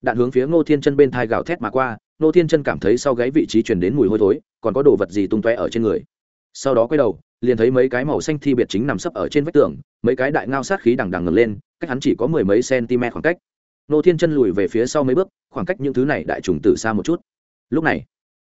đạn hướng phía ngô thiên chân bên thai gào thét mà qua, ngô thiên chân cảm thấy sau gáy vị trí chuyển đến mùi hôi thối, còn có đồ vật gì tung toe ở trên người. Sau đó quay đầu liền thấy mấy cái màu xanh thi biệt chính nằm sấp ở trên vách tường, mấy cái đại ngao sát khí đằng đằng ngẩng lên, cách hắn chỉ có mười mấy cm khoảng cách. Ngô thiên chân lùi về phía sau mấy bước, khoảng cách những thứ này đại trùng từ xa một chút. Lúc này,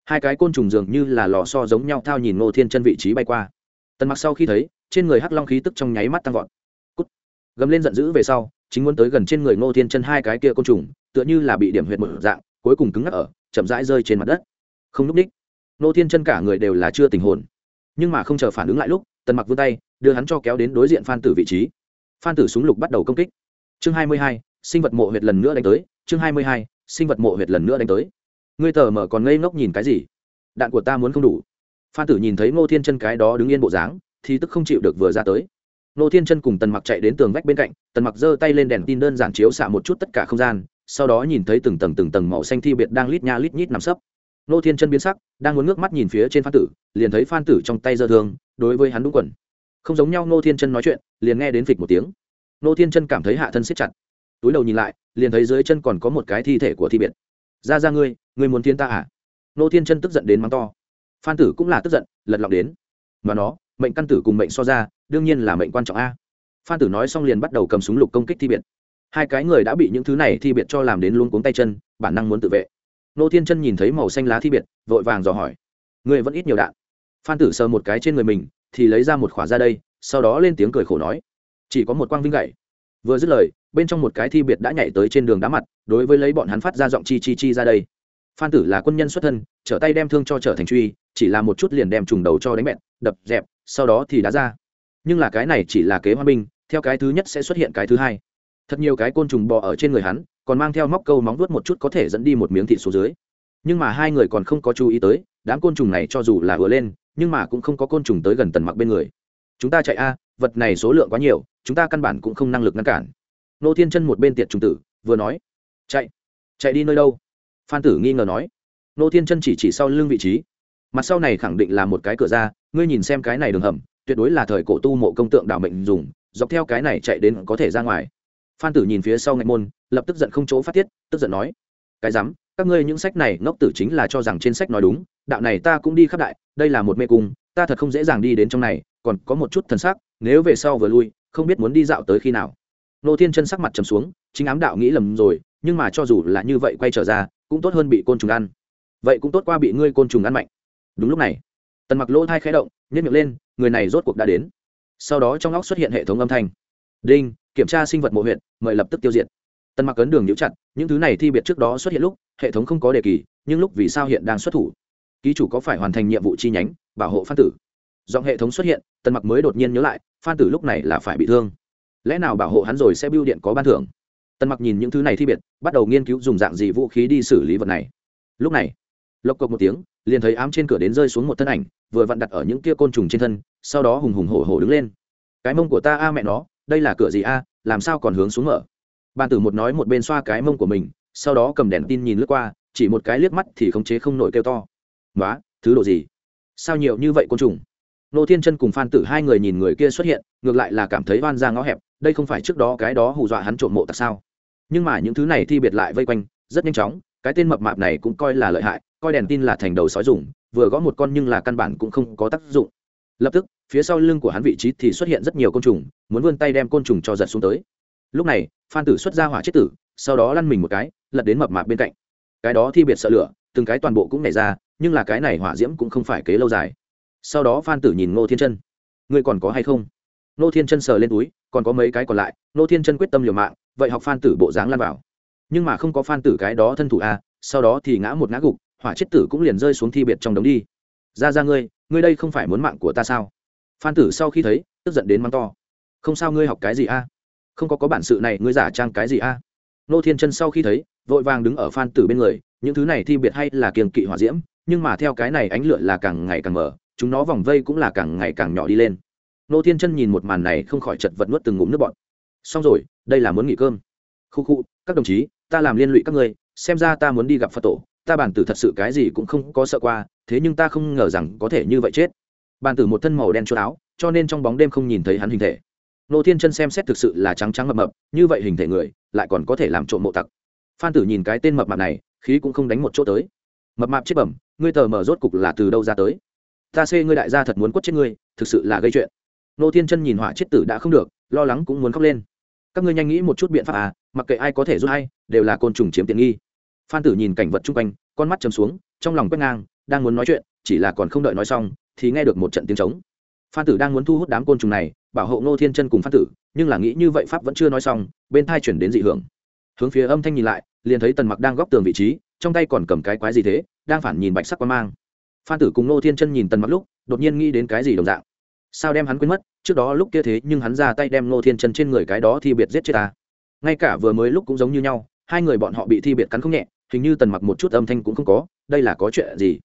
hai cái côn trùng dường như là lò so giống nhau thao nhìn ngô thiên chân vị trí bay qua. Tần mặc sau khi thấy, trên người hắc long khí tức trong nháy mắt tăng vọt. Cút. gầm lên giận dữ về sau, chính muốn tới gần trên người ngô thiên chân hai cái kia côn trùng, tựa như là bị điểm huyệt một dạng, cuối cùng cứng ngắc ở, chậm rãi rơi trên mặt đất. Không lúc đích. Ngô thiên chân cả người đều là chưa tình hồn nhưng mà không chờ phản ứng lại lúc, tần mặc vươn tay, đưa hắn cho kéo đến đối diện phan tử vị trí. Phan tử súng lục bắt đầu công kích. Chương hai mươi hai, sinh vật mộ huyệt lần nữa đánh tới. Chương hai mươi hai, sinh vật mộ huyệt lần nữa đánh tới. Ngươi tờ mở còn ngây ngốc nhìn cái gì? Đạn của ta muốn không đủ. Phan tử nhìn thấy ngô thiên chân cái đó đứng yên bộ dáng, thì tức không chịu được vừa ra tới. Ngô thiên chân cùng tần mặc chạy đến tường vách bên cạnh, tần mặc giơ tay lên đèn tin đơn giản chiếu xạ một chút tất cả không gian, sau đó nhìn thấy từng tầng từng tầng màu xanh thi biệt đang lít nha lít nhít nằm sấp nô thiên chân biến sắc, đang muốn ngước mắt nhìn phía trên phan tử, liền thấy phan tử trong tay giơ thương, đối với hắn đúng quần. Không giống nhau, nô thiên chân nói chuyện, liền nghe đến phịch một tiếng. Nô thiên chân cảm thấy hạ thân siết chặt. Túi đầu nhìn lại, liền thấy dưới chân còn có một cái thi thể của thi biệt. Ra ra ngươi ngươi muốn thiên ta à? Nô thiên chân tức giận đến mắng to. Phan tử cũng là tức giận, lật lọng đến. Mà nó, mệnh căn tử cùng mệnh so ra, đương nhiên là mệnh quan trọng a. Phan tử nói xong liền bắt đầu cầm súng lục công kích thi biệt. Hai cái người đã bị những thứ này thi biệt cho làm đến luôn cuống tay chân, bản năng muốn tự vệ nô thiên chân nhìn thấy màu xanh lá thi biệt, vội vàng dò hỏi. Người vẫn ít nhiều đạn. Phan tử sờ một cái trên người mình, thì lấy ra một khỏa ra đây, sau đó lên tiếng cười khổ nói. Chỉ có một quang vinh gậy. Vừa dứt lời, bên trong một cái thi biệt đã nhảy tới trên đường đá mặt, đối với lấy bọn hắn phát ra giọng chi chi chi ra đây. Phan tử là quân nhân xuất thân, trở tay đem thương cho trở thành truy, chỉ là một chút liền đem trùng đầu cho đánh bẹn, đập, dẹp, sau đó thì đá ra. Nhưng là cái này chỉ là kế hoa binh, theo cái thứ nhất sẽ xuất hiện cái thứ hai thật nhiều cái côn trùng bò ở trên người hắn, còn mang theo móc câu móng vuốt một chút có thể dẫn đi một miếng thịt xuống dưới. Nhưng mà hai người còn không có chú ý tới, đám côn trùng này cho dù là vừa lên, nhưng mà cũng không có côn trùng tới gần tần mặc bên người. Chúng ta chạy a, vật này số lượng quá nhiều, chúng ta căn bản cũng không năng lực ngăn cản. Nô thiên chân một bên tiệt trùng tử, vừa nói, chạy chạy đi nơi đâu? Phan tử nghi ngờ nói. Nô thiên chân chỉ chỉ sau lưng vị trí. Mặt sau này khẳng định là một cái cửa ra, ngươi nhìn xem cái này đường hầm, tuyệt đối là thời cổ tu mộ công tượng đảo mệnh dùng, dọc theo cái này chạy đến có thể ra ngoài phan tử nhìn phía sau ngạch môn, lập tức giận không chỗ phát tiết, tức giận nói, cái rắm, các ngươi những sách này, ngốc tử chính là cho rằng trên sách nói đúng, đạo này ta cũng đi khắp đại, đây là một mê cung, ta thật không dễ dàng đi đến trong này, còn có một chút thần sắc, nếu về sau vừa lui, không biết muốn đi dạo tới khi nào. Nô thiên chân sắc mặt trầm xuống, chính ám đạo nghĩ lầm rồi, nhưng mà cho dù là như vậy quay trở ra, cũng tốt hơn bị côn trùng ăn. Vậy cũng tốt qua bị ngươi côn trùng ăn mạnh. Đúng lúc này, tần mặc lỗ thai khẽ động nhét miệng lên, người này rốt cuộc đã đến. Sau đó trong óc xuất hiện hệ thống âm thanh đinh, kiểm tra sinh vật mộ huyện mời lập tức tiêu diệt. Tân mặc ấn đường nhũ chặt, những thứ này thi biệt trước đó xuất hiện lúc, hệ thống không có đề kỳ, nhưng lúc vì sao hiện đang xuất thủ? Ký chủ có phải hoàn thành nhiệm vụ chi nhánh, bảo hộ phan tử? Giọng hệ thống xuất hiện tân mặc mới đột nhiên nhớ lại, phan tử lúc này là phải bị thương. Lẽ nào bảo hộ hắn rồi sẽ biêu điện có ban thưởng? Tân mặc nhìn những thứ này thi biệt, bắt đầu nghiên cứu dùng dạng gì vũ khí đi xử lý vật này. Lúc này, lộc cộc một tiếng, liền thấy ám trên cửa đến rơi xuống một thân ảnh, vừa vặn đặt ở những kia côn trùng trên thân, sau đó hùng hùng hổ hổ đứng lên. Cái mông của ta a mẹ nó đây là cửa gì a, làm sao còn hướng xuống mở? Bàn tử một nói một bên xoa cái mông của mình, sau đó cầm đèn tin nhìn lướt qua, chỉ một cái liếc mắt thì khống chế không nổi kêu to. Nói thứ đồ gì? Sao nhiều như vậy côn trùng? Nô thiên chân cùng phan tử hai người nhìn người kia xuất hiện, ngược lại là cảm thấy oan ra ngõ hẹp, đây không phải trước đó cái đó hù dọa hắn trộm mộ tại sao? Nhưng mà những thứ này thi biệt lại vây quanh, rất nhanh chóng, cái tên mập mạp này cũng coi là lợi hại, coi đèn tin là thành đầu sói dùng, vừa gõ một con nhưng là căn bản cũng không có tác dụng. Lập tức phía sau lưng của hắn vị trí thì xuất hiện rất nhiều côn trùng, muốn vươn tay đem côn trùng cho giật xuống tới. Lúc này, phan tử xuất ra hỏa chết tử, sau đó lăn mình một cái, lật đến mập mạp bên cạnh. Cái đó thi biệt sợ lửa, từng cái toàn bộ cũng nảy ra, nhưng là cái này hỏa diễm cũng không phải kế lâu dài. Sau đó phan tử nhìn ngô thiên chân. Ngươi còn có hay không? Ngô thiên chân sờ lên túi, còn có mấy cái còn lại, ngô thiên chân quyết tâm liều mạng, vậy học phan tử bộ dáng lan vào. Nhưng mà không có phan tử cái đó thân thủ a, sau đó thì ngã một ngã gục, hỏa chết tử cũng liền rơi xuống thi biệt trong đống đi. Ra ra ngươi ngươi đây không phải muốn mạng của ta sao? Phan tử sau khi thấy, tức giận đến mắng to. Không sao ngươi học cái gì a? Không có có bản sự này ngươi giả trang cái gì a? Nô thiên chân sau khi thấy, vội vàng đứng ở phan tử bên người, những thứ này thi biệt hay là kiềng kỵ hỏa diễm, nhưng mà theo cái này ánh lửa là càng ngày càng mở, chúng nó vòng vây cũng là càng ngày càng nhỏ đi lên. Nô thiên chân nhìn một màn này không khỏi chật vật nuốt từng ngụm nước bọt. Xong rồi, đây là muốn nghỉ cơm. Khu khu, các đồng chí, ta làm liên lụy các ngươi, xem ra ta muốn đi gặp phật tổ, ta bản tử thật sự cái gì cũng không có sợ qua, thế nhưng ta không ngờ rằng có thể như vậy chết. Bàn tử một thân màu đen chốt áo, cho nên trong bóng đêm không nhìn thấy hắn hình thể. Nô thiên chân xem xét thực sự là trắng trắng mập mập, như vậy hình thể người, lại còn có thể làm trộm mộ tặc. Phan tử nhìn cái tên mập mạp này, khí cũng không đánh một chỗ tới. Mập mạp chết bẩm, ngươi tờ mở rốt cục là từ đâu ra tới? Ta xê ngươi đại gia thật muốn quất chết ngươi, thực sự là gây chuyện. Nô thiên chân nhìn họa chết tử đã không được, lo lắng cũng muốn khóc lên. Các ngươi nhanh nghĩ một chút biện pháp à mặc kệ ai có thể giúp ai, đều là côn trùng chiếm tiện nghi. Phan tử nhìn cảnh vật chung quanh, con mắt chầm xuống, trong lòng quét ngang, đang muốn nói chuyện, chỉ là còn không đợi nói xong thì nghe được một trận tiếng trống. Phan tử đang muốn thu hút đám côn trùng này, bảo hộ nô thiên chân cùng phan tử, nhưng là nghĩ như vậy pháp vẫn chưa nói xong, bên thai chuyển đến dị hưởng. Hướng phía âm thanh nhìn lại, liền thấy tần mặc đang góc tường vị trí, trong tay còn cầm cái quái gì thế, đang phản nhìn bạch sắc quan mang. Phan tử cùng nô thiên chân nhìn tần mặc lúc, đột nhiên nghĩ đến cái gì đồng dạng. Sao đem hắn quên mất, trước đó lúc kia thế, nhưng hắn ra tay đem nô thiên chân trên người cái đó thì biệt giết chết ta. Ngay cả vừa mới lúc cũng giống như nhau, hai người bọn họ bị thi biệt cắn không nhẹ, hình như tần mặc một chút âm thanh cũng không có, đây là có chuyện gì?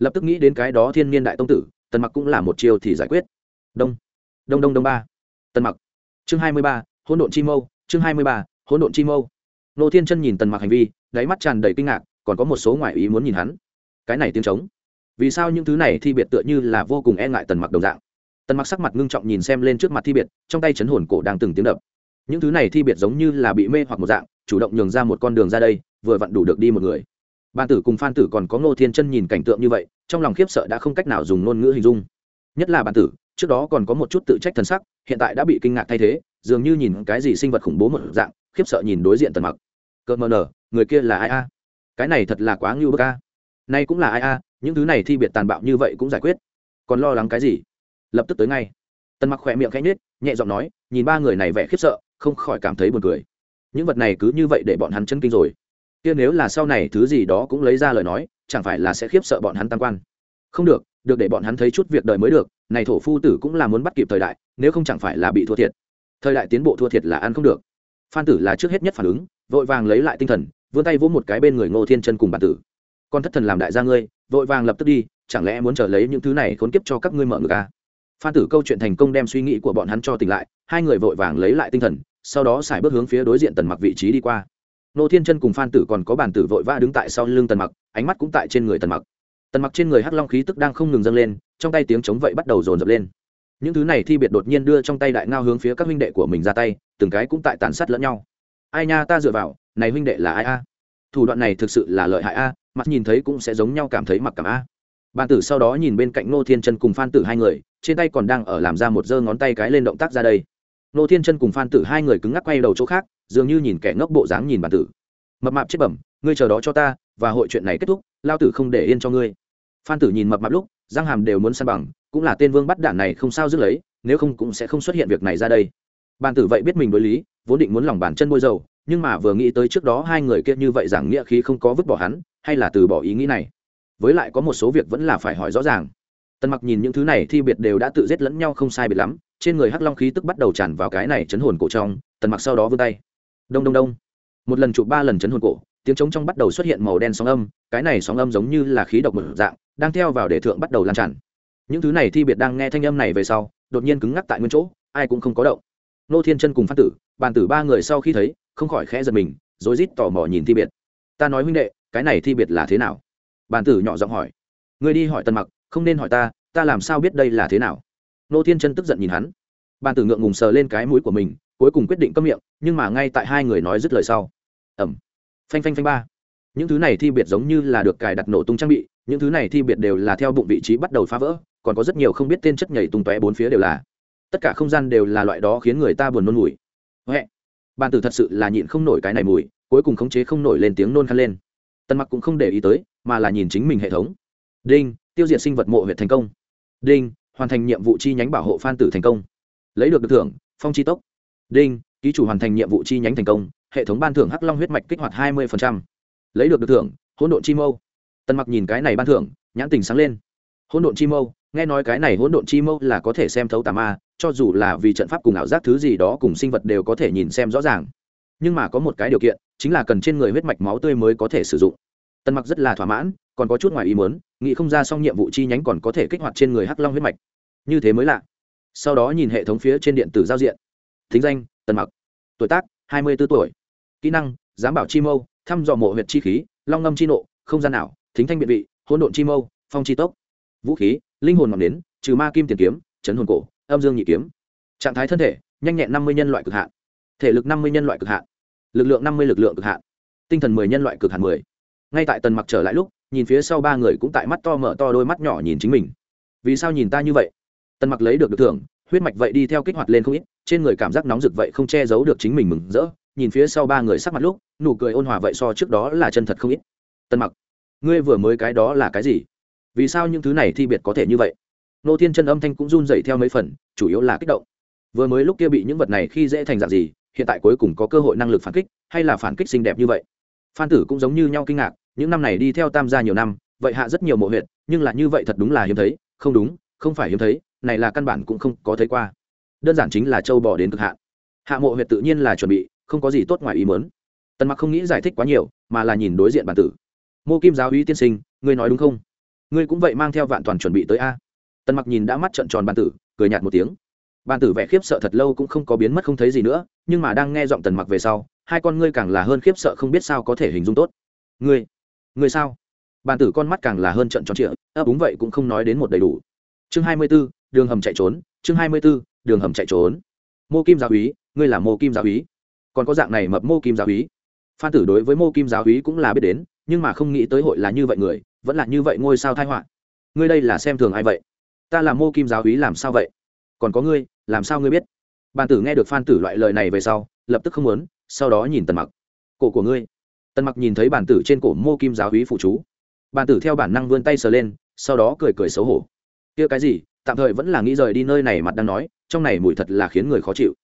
Lập tức nghĩ đến cái đó thiên niên đại tông tử, tần mặc cũng là một chiều thì giải quyết. Đông đông đông đông ba. Tần mặc. Chương hai mươi ba, hỗn độn chi mâu, chương hai mươi ba, hỗn độn chi mâu. Nô thiên chân nhìn tần mặc hành vi, đáy mắt tràn đầy kinh ngạc, còn có một số ngoại ý muốn nhìn hắn. Cái này tiếng trống. Vì sao những thứ này thi biệt tựa như là vô cùng e ngại tần mặc đồng dạng? Tần mặc sắc mặt ngưng trọng nhìn xem lên trước mặt thi biệt, trong tay chấn hồn cổ đang từng tiếng đập. Những thứ này thi biệt giống như là bị mê hoặc một dạng, chủ động nhường ra một con đường ra đây, vừa vặn đủ được đi một người bàn tử cùng phan tử còn có ngô thiên chân nhìn cảnh tượng như vậy trong lòng khiếp sợ đã không cách nào dùng ngôn ngữ hình dung. Nhất là bản tử trước đó còn có một chút tự trách thần sắc hiện tại đã bị kinh ngạc thay thế dường như nhìn cái gì sinh vật khủng bố một dạng khiếp sợ nhìn đối diện tần mặc. Cợt mờ nở người kia là ai a? Cái này thật là quá ngưu bơ ca nay cũng là ai a? Những thứ này thi biệt tàn bạo như vậy cũng giải quyết. Còn lo lắng cái gì? Lập tức tới ngay. Tần mặc khỏe miệng khẽ nhếch, nhẹ giọng nói nhìn ba người này vẻ khiếp sợ không khỏi cảm thấy buồn cười. Những vật này cứ như vậy để bọn hắn chân kinh rồi kia nếu là sau này thứ gì đó cũng lấy ra lời nói, chẳng phải là sẽ khiếp sợ bọn hắn tam quan. Không được được để bọn hắn thấy chút việc đời mới được, này thổ phu tử cũng là muốn bắt kịp thời đại, nếu không chẳng phải là bị thua thiệt. Thời đại tiến bộ thua thiệt là ăn không được. Phan tử là trước hết nhất phản ứng, vội vàng lấy lại tinh thần, vươn tay vỗ một cái bên người ngô thiên chân cùng bản tử. Con thất thần làm đại gia ngươi, vội vàng lập tức đi, chẳng lẽ muốn chờ lấy những thứ này khốn kiếp cho các ngươi mở ngực à? phan tử câu chuyện thành công đem suy nghĩ của bọn hắn cho tỉnh lại, hai người vội vàng lấy lại tinh thần, sau đó xài bước hướng phía đối diện tần mặc vị trí đi qua nô thiên chân cùng phan tử còn có bản tử vội vã đứng tại sau lưng tần mặc, ánh mắt cũng tại trên người tần mặc. Tần mặc trên người hắc long khí tức đang không ngừng dâng lên, trong tay tiếng chống vậy bắt đầu dồn dập lên. Những thứ này thi biệt đột nhiên đưa trong tay đại ngao hướng phía các huynh đệ của mình ra tay, từng cái cũng tại tàn sát lẫn nhau. Ai nha, ta dựa vào, này huynh đệ là ai a? Thủ đoạn này thực sự là lợi hại a, mặt nhìn thấy cũng sẽ giống nhau cảm thấy mặc cảm a. Bàn tử sau đó nhìn bên cạnh nô thiên chân cùng phan tử hai người, trên tay còn đang ở làm ra một giơ ngón tay cái lên động tác ra đây. Nô thiên chân cùng phan tử hai người cứng ngắc quay đầu chỗ khác dường như nhìn kẻ ngốc bộ dáng nhìn bản tử. Mập mạp chết bẩm, ngươi chờ đó cho ta, và hội chuyện này kết thúc, lao tử không để yên cho ngươi. Phan tử nhìn mập mạp lúc, răng hàm đều muốn săn bằng, cũng là tên vương bắt đạn này không sao dứt lấy, nếu không cũng sẽ không xuất hiện việc này ra đây. Bàn tử vậy biết mình đối lý, vốn định muốn lòng bàn chân bôi dầu, nhưng mà vừa nghĩ tới trước đó hai người kia như vậy giảng nghĩa khí không có vứt bỏ hắn, hay là từ bỏ ý nghĩ này. Với lại có một số việc vẫn là phải hỏi rõ ràng. Tần mặc nhìn những thứ này thi biệt đều đã tự giết lẫn nhau không sai biệt lắm, trên người hắc long khí tức bắt đầu tràn vào cái này chấn hồn cổ trong, tần mặc sau đó vươn tay đông đông đông. Một lần chụp ba lần chấn hồn cổ, tiếng trống trong bắt đầu xuất hiện màu đen sóng âm, cái này sóng âm giống như là khí độc một dạng, đang theo vào để thượng bắt đầu lan tràn. Những thứ này thi biệt đang nghe thanh âm này về sau, đột nhiên cứng ngắc tại nguyên chỗ, ai cũng không có động. Nô thiên chân cùng phát tử, bàn tử ba người sau khi thấy, không khỏi khẽ giật mình, rối rít tò mò nhìn thi biệt. Ta nói huynh đệ, cái này thi biệt là thế nào? Bàn tử nhỏ giọng hỏi. Người đi hỏi tần mặc, không nên hỏi ta ta làm sao biết đây là thế nào? Nô thiên chân tức giận nhìn hắn. Bàn tử ngượng ngùng sờ lên cái mũi của mình cuối cùng quyết định câm miệng, nhưng mà ngay tại hai người nói dứt lời sau. Ẩm. Phanh phanh phanh ba. Những thứ này thi biệt giống như là được cài đặt nổ tung trang bị, những thứ này thi biệt đều là theo bụng vị trí bắt đầu phá vỡ, còn có rất nhiều không biết tên chất nhảy tung tóe bốn phía đều là. Tất cả không gian đều là loại đó khiến người ta buồn nôn mùi. Huệ. Bàn tử thật sự là nhịn không nổi cái này mùi, cuối cùng khống chế không nổi lên tiếng nôn khăn lên. Tân mặc cũng không để ý tới, mà là nhìn chính mình hệ thống. Đinh, tiêu diệt sinh vật mộ huyện thành công. Đinh, hoàn thành nhiệm vụ chi nhánh bảo hộ phan tử thành công. Lấy được được thưởng, phong chi tốc đinh, ký chủ hoàn thành nhiệm vụ chi nhánh thành công, hệ thống ban thưởng hắc long huyết mạch kích hoạt hai mươi lấy được được thưởng, hỗn độn chi mâu. Tân mặc nhìn cái này ban thưởng, nhãn tình sáng lên. Hỗn độn chi mâu, nghe nói cái này hỗn độn chi mâu là có thể xem thấu tà ma, cho dù là vì trận pháp cùng ảo giác thứ gì đó cùng sinh vật đều có thể nhìn xem rõ ràng. Nhưng mà có một cái điều kiện, chính là cần trên người huyết mạch máu tươi mới có thể sử dụng. Tân mặc rất là thỏa mãn, còn có chút ngoài ý muốn, nghĩ không ra xong nhiệm vụ chi nhánh còn có thể kích hoạt trên người hắc long huyết mạch. Như thế mới lạ. Sau đó nhìn hệ thống phía trên điện tử giao diện thính danh, Tần mặc. Tuổi tác, hai mươi b ố tuổi. Kỹ năng giám bảo chi mâu, thăm dò mộ huyệt chi khí, long ngâm chi nộ, không gian nào thính thanh biện vị, hỗn độn chi mâu, phong chi tốc. Vũ khí, linh hồn ngọn nến, trừ ma kim tiền kiếm, chấn hồn cổ, âm dương nhị kiếm. Trạng thái thân thể, nhanh nhẹn năm mươi nhân loại cực hạn. Thể lực năm mươi nhân loại cực hạn. Lực lượng năm mươi lực lượng cực hạn. Tinh thần mười nhân loại cực hạn mười. Ngay tại tần mặc trở lại lúc, nhìn phía sau ba người cũng tại mắt to mở to đôi mắt nhỏ nhìn chính mình. Vì sao nhìn ta như vậy? Tần mặc lấy được được thưởng huyết mạch vậy đi theo kích hoạt lên không ít, trên người cảm giác nóng rực vậy không che giấu được chính mình mừng rỡ, nhìn phía sau ba người sắc mặt lúc, nụ cười ôn hòa vậy so trước đó là chân thật không ít. Tần mặc, ngươi vừa mới cái đó là cái gì? Vì sao những thứ này thi biệt có thể như vậy? Nô thiên chân âm thanh cũng run dậy theo mấy phần, chủ yếu là kích động. Vừa mới lúc kia bị những vật này khi dễ thành dạng gì, hiện tại cuối cùng có cơ hội năng lực phản kích, hay là phản kích xinh đẹp như vậy? Phan tử cũng giống như nhau kinh ngạc, những năm này đi theo tam gia nhiều năm, vậy hạ rất nhiều mộ huyện nhưng là như vậy thật đúng là hiếm thấy, không đúng, không phải hiếm thấy này là căn bản cũng không có thấy qua. Đơn giản chính là châu bò đến cực hạ hạ mộ huyệt tự nhiên là chuẩn bị không có gì tốt ngoài ý mớn tần mặc không nghĩ giải thích quá nhiều mà là nhìn đối diện bản tử. Mô kim giáo uy tiên sinh ngươi nói đúng không? Ngươi cũng vậy mang theo vạn toàn chuẩn bị tới a? Tần mặc nhìn đã mắt trận tròn bản tử cười nhạt một tiếng. Bản tử vẻ khiếp sợ thật lâu cũng không có biến mất không thấy gì nữa nhưng mà đang nghe giọng tần mặc về sau hai con ngươi càng là hơn khiếp sợ không biết sao có thể hình dung tốt. Ngươi ngươi sao? Bản tử con mắt càng là hơn trận tròn trịa ấp đúng vậy cũng không nói đến một đầy đủ. Chương hai mươi 24, đường hầm chạy trốn chương hai mươi 24, đường hầm chạy trốn. Mô kim giáo úy ngươi là mô kim giáo úy. Còn có dạng này mập mô kim giáo úy. Phan tử đối với mô kim giáo úy cũng là biết đến nhưng mà không nghĩ tới hội là như vậy người vẫn là như vậy ngôi sao thai họa. Ngươi đây là xem thường ai vậy? Ta là mô kim giáo úy làm sao vậy? Còn có ngươi làm sao ngươi biết? Bàn tử nghe được phan tử loại lời này về sau lập tức không muốn sau đó nhìn tần mặc. Cổ của ngươi. Tần mặc nhìn thấy bản tử trên cổ mô kim giáo hí phụ chú. Bàn tử theo bản năng vươn tay sờ lên sau đó cười cười xấu hổ. Kia cái gì? Tạm thời vẫn là nghĩ rời đi nơi này mặt đang nói, trong này mùi thật là khiến người khó chịu.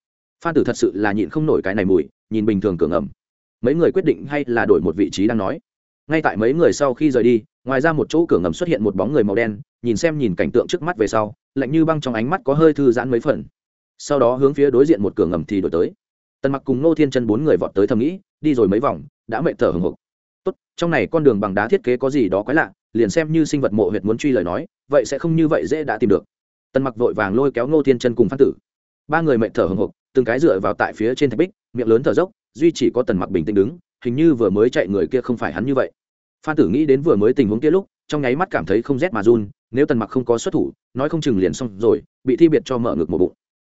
Phan tử thật sự là nhịn không nổi cái này mùi, nhìn bình thường cường ẩm mấy người quyết định hay là đổi một vị trí đang nói. Ngay tại mấy người sau khi rời đi, ngoài ra một chỗ cửa ngầm xuất hiện một bóng người màu đen, nhìn xem nhìn cảnh tượng trước mắt về sau, lạnh như băng trong ánh mắt có hơi thư giãn mấy phần. Sau đó hướng phía đối diện một cửa ngầm thì đổi tới. Tần mặc cùng nô thiên chân bốn người vọt tới thầm nghĩ, đi rồi mấy vòng, đã mệt thở hừng hực tốt, trong này con đường bằng đá thiết kế có gì đó quái lạ liền xem như sinh vật mộ huyệt muốn truy lời nói, vậy sẽ không như vậy dễ đã tìm được. Tần mặc vội vàng lôi kéo Ngô thiên chân cùng phan tử. Ba người mệt thở hồng hộc, từng cái dựa vào tại phía trên thạch bích, miệng lớn thở dốc, duy chỉ có tần mặc bình tĩnh đứng, hình như vừa mới chạy người kia không phải hắn như vậy. Phan tử nghĩ đến vừa mới tình huống kia lúc, trong nháy mắt cảm thấy không rét mà run, nếu tần mặc không có xuất thủ, nói không chừng liền xong rồi, bị thi biệt cho mở ngực một bụng.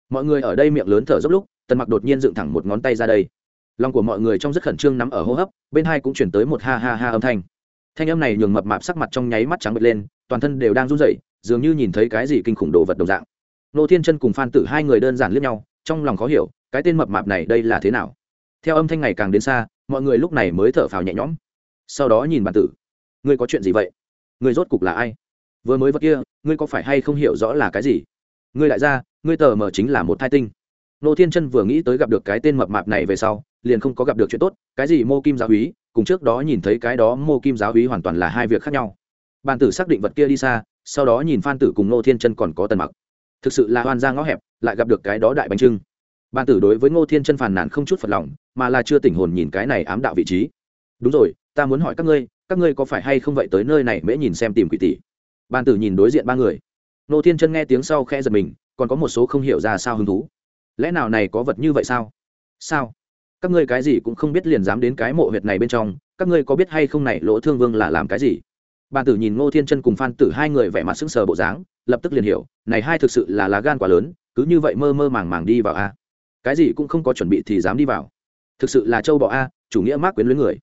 Mọi người ở đây miệng lớn thở dốc lúc, tần mặc đột nhiên dựng thẳng một ngón tay ra đây. Lòng của mọi người trong rất khẩn trương nắm ở hô hấp, bên hai cũng chuyển tới một ha ha ha âm thanh thanh âm này nhường mập mạp sắc mặt trong nháy mắt trắng bật lên, toàn thân đều đang run rẩy, dường như nhìn thấy cái gì kinh khủng đồ vật đồng dạng. Nô thiên chân cùng phan tử hai người đơn giản liếc nhau, trong lòng khó hiểu, cái tên mập mạp này đây là thế nào? Theo âm thanh ngày càng đến xa, mọi người lúc này mới thở phào nhẹ nhõm. Sau đó nhìn bản tử. Ngươi có chuyện gì vậy? Ngươi rốt cục là ai? Vừa mới vật kia, ngươi có phải hay không hiểu rõ là cái gì? Ngươi lại ra ngươi tờ mờ chính là một thai tinh. Nô thiên chân vừa nghĩ tới gặp được cái tên mập mạp này về sau, liền không có gặp được chuyện tốt, cái gì mô kim gia úy cùng trước đó nhìn thấy cái đó mô kim giáo úy hoàn toàn là hai việc khác nhau. Bàn tử xác định vật kia đi xa, sau đó nhìn phan tử cùng Ngô thiên chân còn có tần mặc. Thực sự là hoan ra ngõ hẹp, lại gặp được cái đó đại bánh trưng. Bàn tử đối với ngô thiên chân phàn nàn không chút phật lòng, mà là chưa tỉnh hồn nhìn cái này ám đạo vị trí. Đúng rồi, ta muốn hỏi các ngươi các ngươi có phải hay không vậy tới nơi này mễ nhìn xem tìm quỷ tỷ? Bàn tử nhìn đối diện ba người. Ngô thiên chân nghe tiếng sau khe giật mình, còn có một số không hiểu ra sao hứng thú. Lẽ nào này có vật như vậy sao? Sao? Các ngươi cái gì cũng không biết liền dám đến cái mộ huyệt này bên trong, các ngươi có biết hay không này lỗ thương vương là làm cái gì? Bàn tử nhìn ngô thiên chân cùng phan tử hai người vẻ mặt sững sờ bộ dáng, lập tức liền hiểu, này hai thực sự là lá gan quá lớn, cứ như vậy mơ mơ màng màng đi vào a. Cái gì cũng không có chuẩn bị thì dám đi vào. Thực sự là châu bọ a, chủ nghĩa mác quyến lưới người.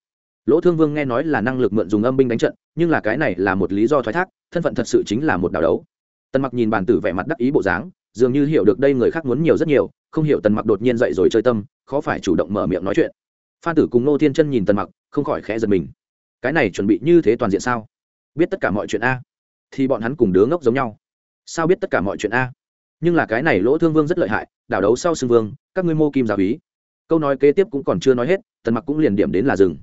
Lỗ thương vương nghe nói là năng lực mượn dùng âm binh đánh trận, nhưng là cái này là một lý do thoái thác, thân phận thật sự chính là một đảo đấu. Tần mặc nhìn bàn tử vẻ mặt đắc ý bộ dáng dường như hiểu được đây người khác muốn nhiều rất nhiều, không hiểu tần mặc đột nhiên dậy rồi chơi tâm, khó phải chủ động mở miệng nói chuyện. Phan tử cùng nô thiên chân nhìn tần mặc, không khỏi khẽ giật mình. Cái này chuẩn bị như thế toàn diện sao? Biết tất cả mọi chuyện a? Thì bọn hắn cùng đứa ngốc giống nhau. Sao biết tất cả mọi chuyện a? Nhưng là cái này lỗ thương vương rất lợi hại, đảo đấu sau xưng vương, các ngươi mô kim giáo ý câu nói kế tiếp cũng còn chưa nói hết, tần mặc cũng liền điểm đến là rừng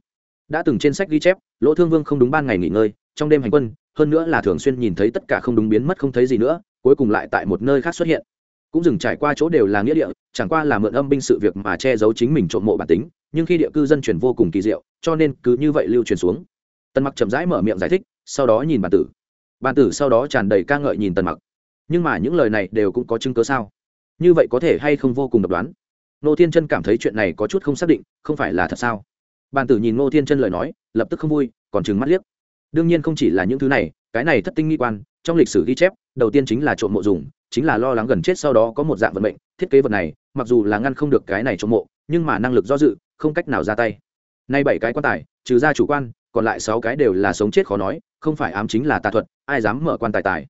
đã từng trên sách ghi chép, lỗ thương vương không đúng ban ngày nghỉ ngơi, trong đêm hành quân, hơn nữa là thường xuyên nhìn thấy tất cả không đúng biến mất không thấy gì nữa, cuối cùng lại tại một nơi khác xuất hiện. Cũng dừng trải qua chỗ đều là nghĩa địa, chẳng qua là mượn âm binh sự việc mà che giấu chính mình trộm mộ bản tính, nhưng khi địa cư dân truyền vô cùng kỳ diệu, cho nên cứ như vậy lưu truyền xuống. Tần mặc chậm rãi mở miệng giải thích, sau đó nhìn bản tử. Bản tử sau đó tràn đầy ca ngợi nhìn tần mặc. Nhưng mà những lời này đều cũng có chứng cớ sao? Như vậy có thể hay không vô cùng độc đoán? Nô thiên chân cảm thấy chuyện này có chút không xác định, không phải là thật sao? Bàn tử nhìn ngô thiên chân lời nói, lập tức không vui, còn chừng mắt liếc. Đương nhiên không chỉ là những thứ này, cái này thất tinh nghi quan, trong lịch sử ghi chép, đầu tiên chính là trộm mộ dùng, chính là lo lắng gần chết sau đó có một dạng vận mệnh, thiết kế vật này, mặc dù là ngăn không được cái này trộm mộ, nhưng mà năng lực do dự, không cách nào ra tay. Nay bảy cái quan tài, trừ ra chủ quan, còn lại sáu cái đều là sống chết khó nói, không phải ám chính là tà thuật, ai dám mở quan tài tài.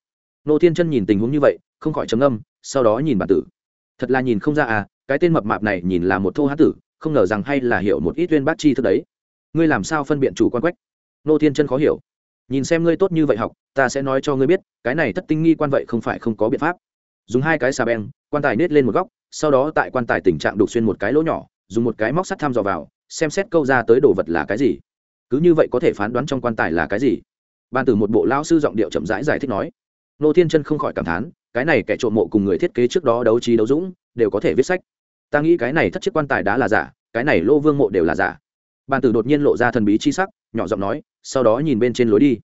Nô thiên chân nhìn tình huống như vậy, không khỏi trầm âm sau đó nhìn bản tử. Thật là nhìn không ra à cái tên mập mạp này nhìn là một thô hán tử không ngờ rằng hay là hiểu một ít tuyên bát chi thức đấy. Ngươi làm sao phân biện chủ quan quách? Nô thiên chân khó hiểu. Nhìn xem ngươi tốt như vậy học ta sẽ nói cho ngươi biết cái này thất tinh nghi quan vậy không phải không có biện pháp. Dùng hai cái xà beng quan tài nết lên một góc sau đó tại quan tài tình trạng đục xuyên một cái lỗ nhỏ dùng một cái móc sắt thăm dò vào xem xét câu ra tới đồ vật là cái gì. Cứ như vậy có thể phán đoán trong quan tài là cái gì. Ban từ một bộ lão sư giọng điệu chậm rãi giải, giải thích nói. Nô thiên chân không khỏi cảm thán cái này kẻ trộm mộ cùng người thiết kế trước đó đấu trí đấu dũng đều có thể viết sách ta nghĩ cái này thất chiếc quan tài đá là giả, cái này lô vương mộ đều là giả. Ban tử đột nhiên lộ ra thần bí chi sắc, nhỏ giọng nói, sau đó nhìn bên trên lối đi.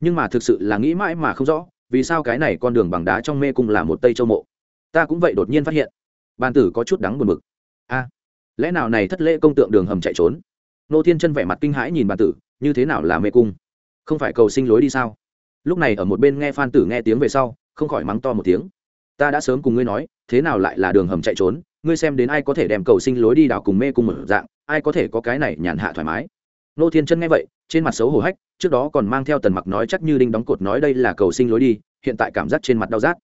Nhưng mà thực sự là nghĩ mãi mà không rõ, vì sao cái này con đường bằng đá trong mê cung là một tây châu mộ? Ta cũng vậy đột nhiên phát hiện. Ban tử có chút đắng buồn bực. A, lẽ nào này thất lễ công tượng đường hầm chạy trốn? Nô thiên chân vẻ mặt kinh hãi nhìn ban tử, như thế nào là mê cung? Không phải cầu sinh lối đi sao? Lúc này ở một bên nghe phan tử nghe tiếng về sau, không khỏi mắng to một tiếng ta đã sớm cùng ngươi nói, thế nào lại là đường hầm chạy trốn, ngươi xem đến ai có thể đem cầu sinh lối đi đào cùng mê cung một dạng, ai có thể có cái này nhàn hạ thoải mái. Nô thiên chân nghe vậy, trên mặt xấu hổ hách, trước đó còn mang theo tần mặc nói chắc như đinh đóng cột nói đây là cầu sinh lối đi, hiện tại cảm giác trên mặt đau rát.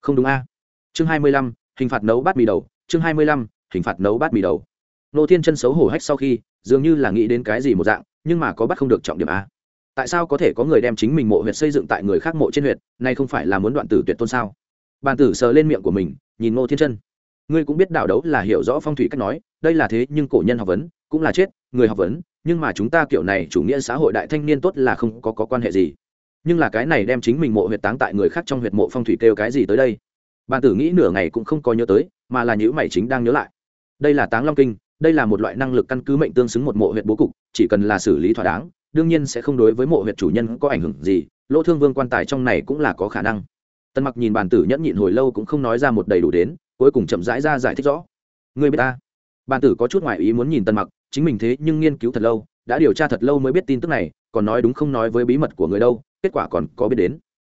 Không đúng a. Chương hai mươi lăm, hình phạt nấu bát mì đầu, chương hai mươi lăm, hình phạt nấu bát mì đầu. Nô thiên chân xấu hổ hách sau khi, dường như là nghĩ đến cái gì một dạng, nhưng mà có bắt không được trọng điểm a. Tại sao có thể có người đem chính mình mộ huyệt xây dựng tại người khác mộ trên huyệt này không phải là muốn đoạn tử tuyệt tôn sao? Bàn tử sờ lên miệng của mình nhìn ngô thiên chân. Ngươi cũng biết đạo đấu là hiểu rõ phong thủy cách nói đây là thế nhưng cổ nhân học vấn cũng là chết người học vấn nhưng mà chúng ta kiểu này chủ nghĩa xã hội đại thanh niên tốt là không có, có quan hệ gì. Nhưng là cái này đem chính mình mộ huyệt táng tại người khác trong huyệt mộ phong thủy kêu cái gì tới đây? Bàn tử nghĩ nửa ngày cũng không có nhớ tới mà là nhữ mày chính đang nhớ lại. Đây là táng long kinh đây là một loại năng lực căn cứ mệnh tương xứng một mộ huyệt bố cục chỉ cần là xử lý thỏa đáng đương nhiên sẽ không đối với mộ huyệt chủ nhân có ảnh hưởng gì lỗ thương vương quan tài trong này cũng là có khả năng. Tần mặc nhìn bàn tử nhẫn nhịn hồi lâu cũng không nói ra một đầy đủ đến, cuối cùng chậm rãi ra giải thích rõ. Người biết ta? Bàn tử có chút ngoại ý muốn nhìn Tần mặc, chính mình thế nhưng nghiên cứu thật lâu, đã điều tra thật lâu mới biết tin tức này, còn nói đúng không nói với bí mật của người đâu, kết quả còn có biết đến.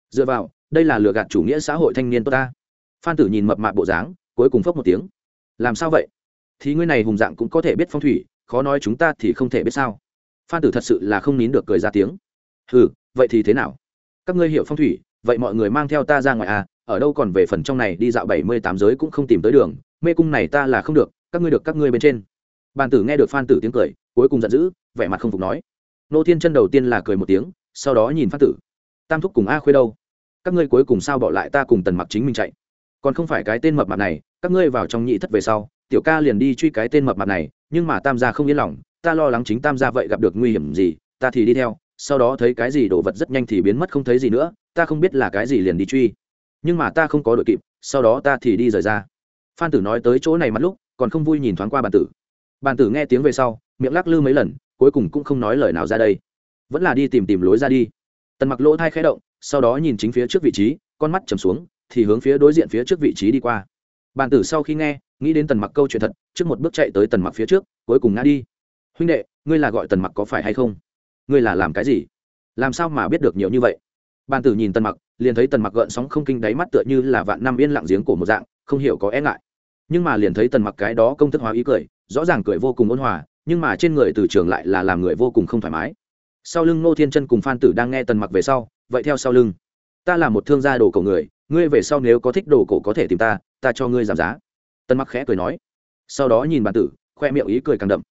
Dựa vào, đây là lừa gạt chủ nghĩa xã hội thanh niên tốt ta. Phan tử nhìn mập mạp bộ dáng, cuối cùng phốc một tiếng. Làm sao vậy? Thì ngươi này hùng dạng cũng có thể biết phong thủy, khó nói chúng ta thì không thể biết sao. Phan tử thật sự là không nín được cười ra tiếng. Ừ vậy thì thế nào? Các ngươi hiểu phong thủy vậy mọi người mang theo ta ra ngoài à ở đâu còn về phần trong này, đi dạo bảy mươi tám giới cũng không tìm tới đường, mê cung này ta là không được, các ngươi được các ngươi bên trên. Bàn tử nghe được phan tử tiếng cười, cuối cùng giận dữ, vẻ mặt không phục nói. Nô thiên chân đầu tiên là cười một tiếng, sau đó nhìn phan tử. Tam thúc cùng a khuê đâu? Các ngươi cuối cùng sao bỏ lại ta cùng tần mặc chính mình chạy? Còn không phải cái tên mập mặt này, các ngươi vào trong nhị thất về sau, tiểu ca liền đi truy cái tên mập mặt này, nhưng mà tam gia không yên lòng, ta lo lắng chính tam gia vậy gặp được nguy hiểm gì, ta thì đi theo sau đó thấy cái gì đồ vật rất nhanh thì biến mất không thấy gì nữa, ta không biết là cái gì liền đi truy. Nhưng mà ta không có đội kịp, sau đó ta thì đi rời ra. Phan tử nói tới chỗ này mặt lúc, còn không vui nhìn thoáng qua bàn tử. Bàn tử nghe tiếng về sau, miệng lắc lư mấy lần, cuối cùng cũng không nói lời nào ra đây. Vẫn là đi tìm tìm lối ra đi. Tần mặc lỗ thai khẽ động, sau đó nhìn chính phía trước vị trí, con mắt chầm xuống, thì hướng phía đối diện phía trước vị trí đi qua. Bàn tử sau khi nghe, nghĩ đến tần mặc câu chuyện thật, trước một bước chạy tới tần mặc phía trước, cuối cùng ngã đi. Huynh đệ, ngươi là gọi tần mặc có phải hay không? Ngươi là làm cái gì? Làm sao mà biết được nhiều như vậy? Bàn tử nhìn tần mặc liền thấy tần mặc gợn sóng không kinh đáy mắt tựa như là vạn năm yên lặng giếng cổ một dạng không hiểu có e ngại. Nhưng mà liền thấy tần mặc cái đó công thức hóa ý cười rõ ràng cười vô cùng ôn hòa nhưng mà trên người từ trường lại là làm người vô cùng không thoải mái. Sau lưng ngô thiên chân cùng phan tử đang nghe tần mặc về sau vậy theo sau lưng. Ta là một thương gia đồ cổ người ngươi về sau nếu có thích đồ cổ có thể tìm ta ta cho ngươi giảm giá. Tần mặc khẽ cười nói. Sau đó nhìn bàn tử khoe miệng ý cười càng đậm.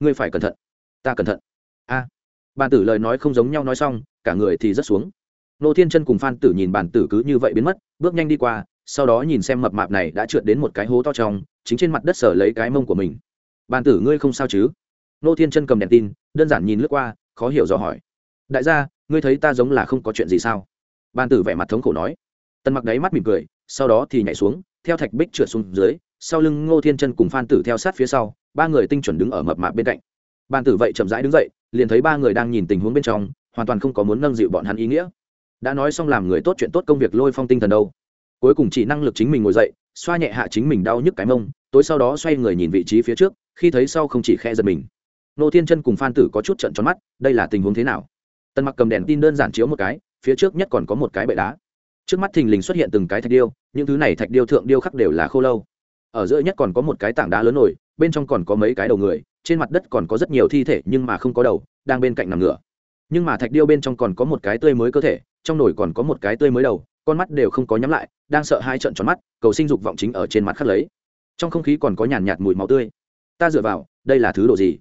Ngươi phải cẩn thận. Ta cẩn thận. A à, bàn tử lời nói không giống nhau nói xong, cả người thì rất xuống. Nô thiên chân cùng phan tử nhìn bàn tử cứ như vậy biến mất, bước nhanh đi qua, sau đó nhìn xem mập mạp này đã trượt đến một cái hố to trong, chính trên mặt đất sở lấy cái mông của mình. Bàn tử ngươi không sao chứ? Nô thiên chân cầm đèn tin, đơn giản nhìn lướt qua, khó hiểu dò hỏi. Đại gia, ngươi thấy ta giống là không có chuyện gì sao? Bàn tử vẻ mặt thống khổ nói. Tần mặc đáy mắt mỉm cười, sau đó thì nhảy xuống, theo thạch bích trượt xuống dưới, sau lưng ngô thiên chân cùng phan tử theo sát phía sau, ba người tinh chuẩn đứng ở mập mạp bên cạnh bàn tử vậy chậm rãi đứng dậy, liền thấy ba người đang nhìn tình huống bên trong, hoàn toàn không có muốn nâng dịu bọn hắn ý nghĩa. Đã nói xong làm người tốt chuyện tốt công việc lôi phong tinh thần đâu. Cuối cùng chỉ năng lực chính mình ngồi dậy, xoa nhẹ hạ chính mình đau nhức cái mông, tối sau đó xoay người nhìn vị trí phía trước, khi thấy sau không chỉ khe giật mình. Nô thiên chân cùng phan tử có chút trận tròn mắt, đây là tình huống thế nào? Tần mặc cầm đèn tin đơn giản chiếu một cái, phía trước nhất còn có một cái bệ đá. Trước mắt thình lình xuất hiện từng cái thạch điêu, những thứ này thạch điêu thượng điêu khắc đều là khô lâu. Ở giữa nhất còn có một cái tảng đá lớn nổi, bên trong còn có mấy cái đầu người trên mặt đất còn có rất nhiều thi thể nhưng mà không có đầu, đang bên cạnh nằm ngửa. Nhưng mà thạch điêu bên trong còn có một cái tươi mới cơ thể, trong nồi còn có một cái tươi mới đầu, con mắt đều không có nhắm lại, đang sợ hai trận tròn mắt, cầu sinh dục vọng chính ở trên mặt khắc lấy. Trong không khí còn có nhàn nhạt mùi máu tươi. Ta dựa vào, đây là thứ đồ gì?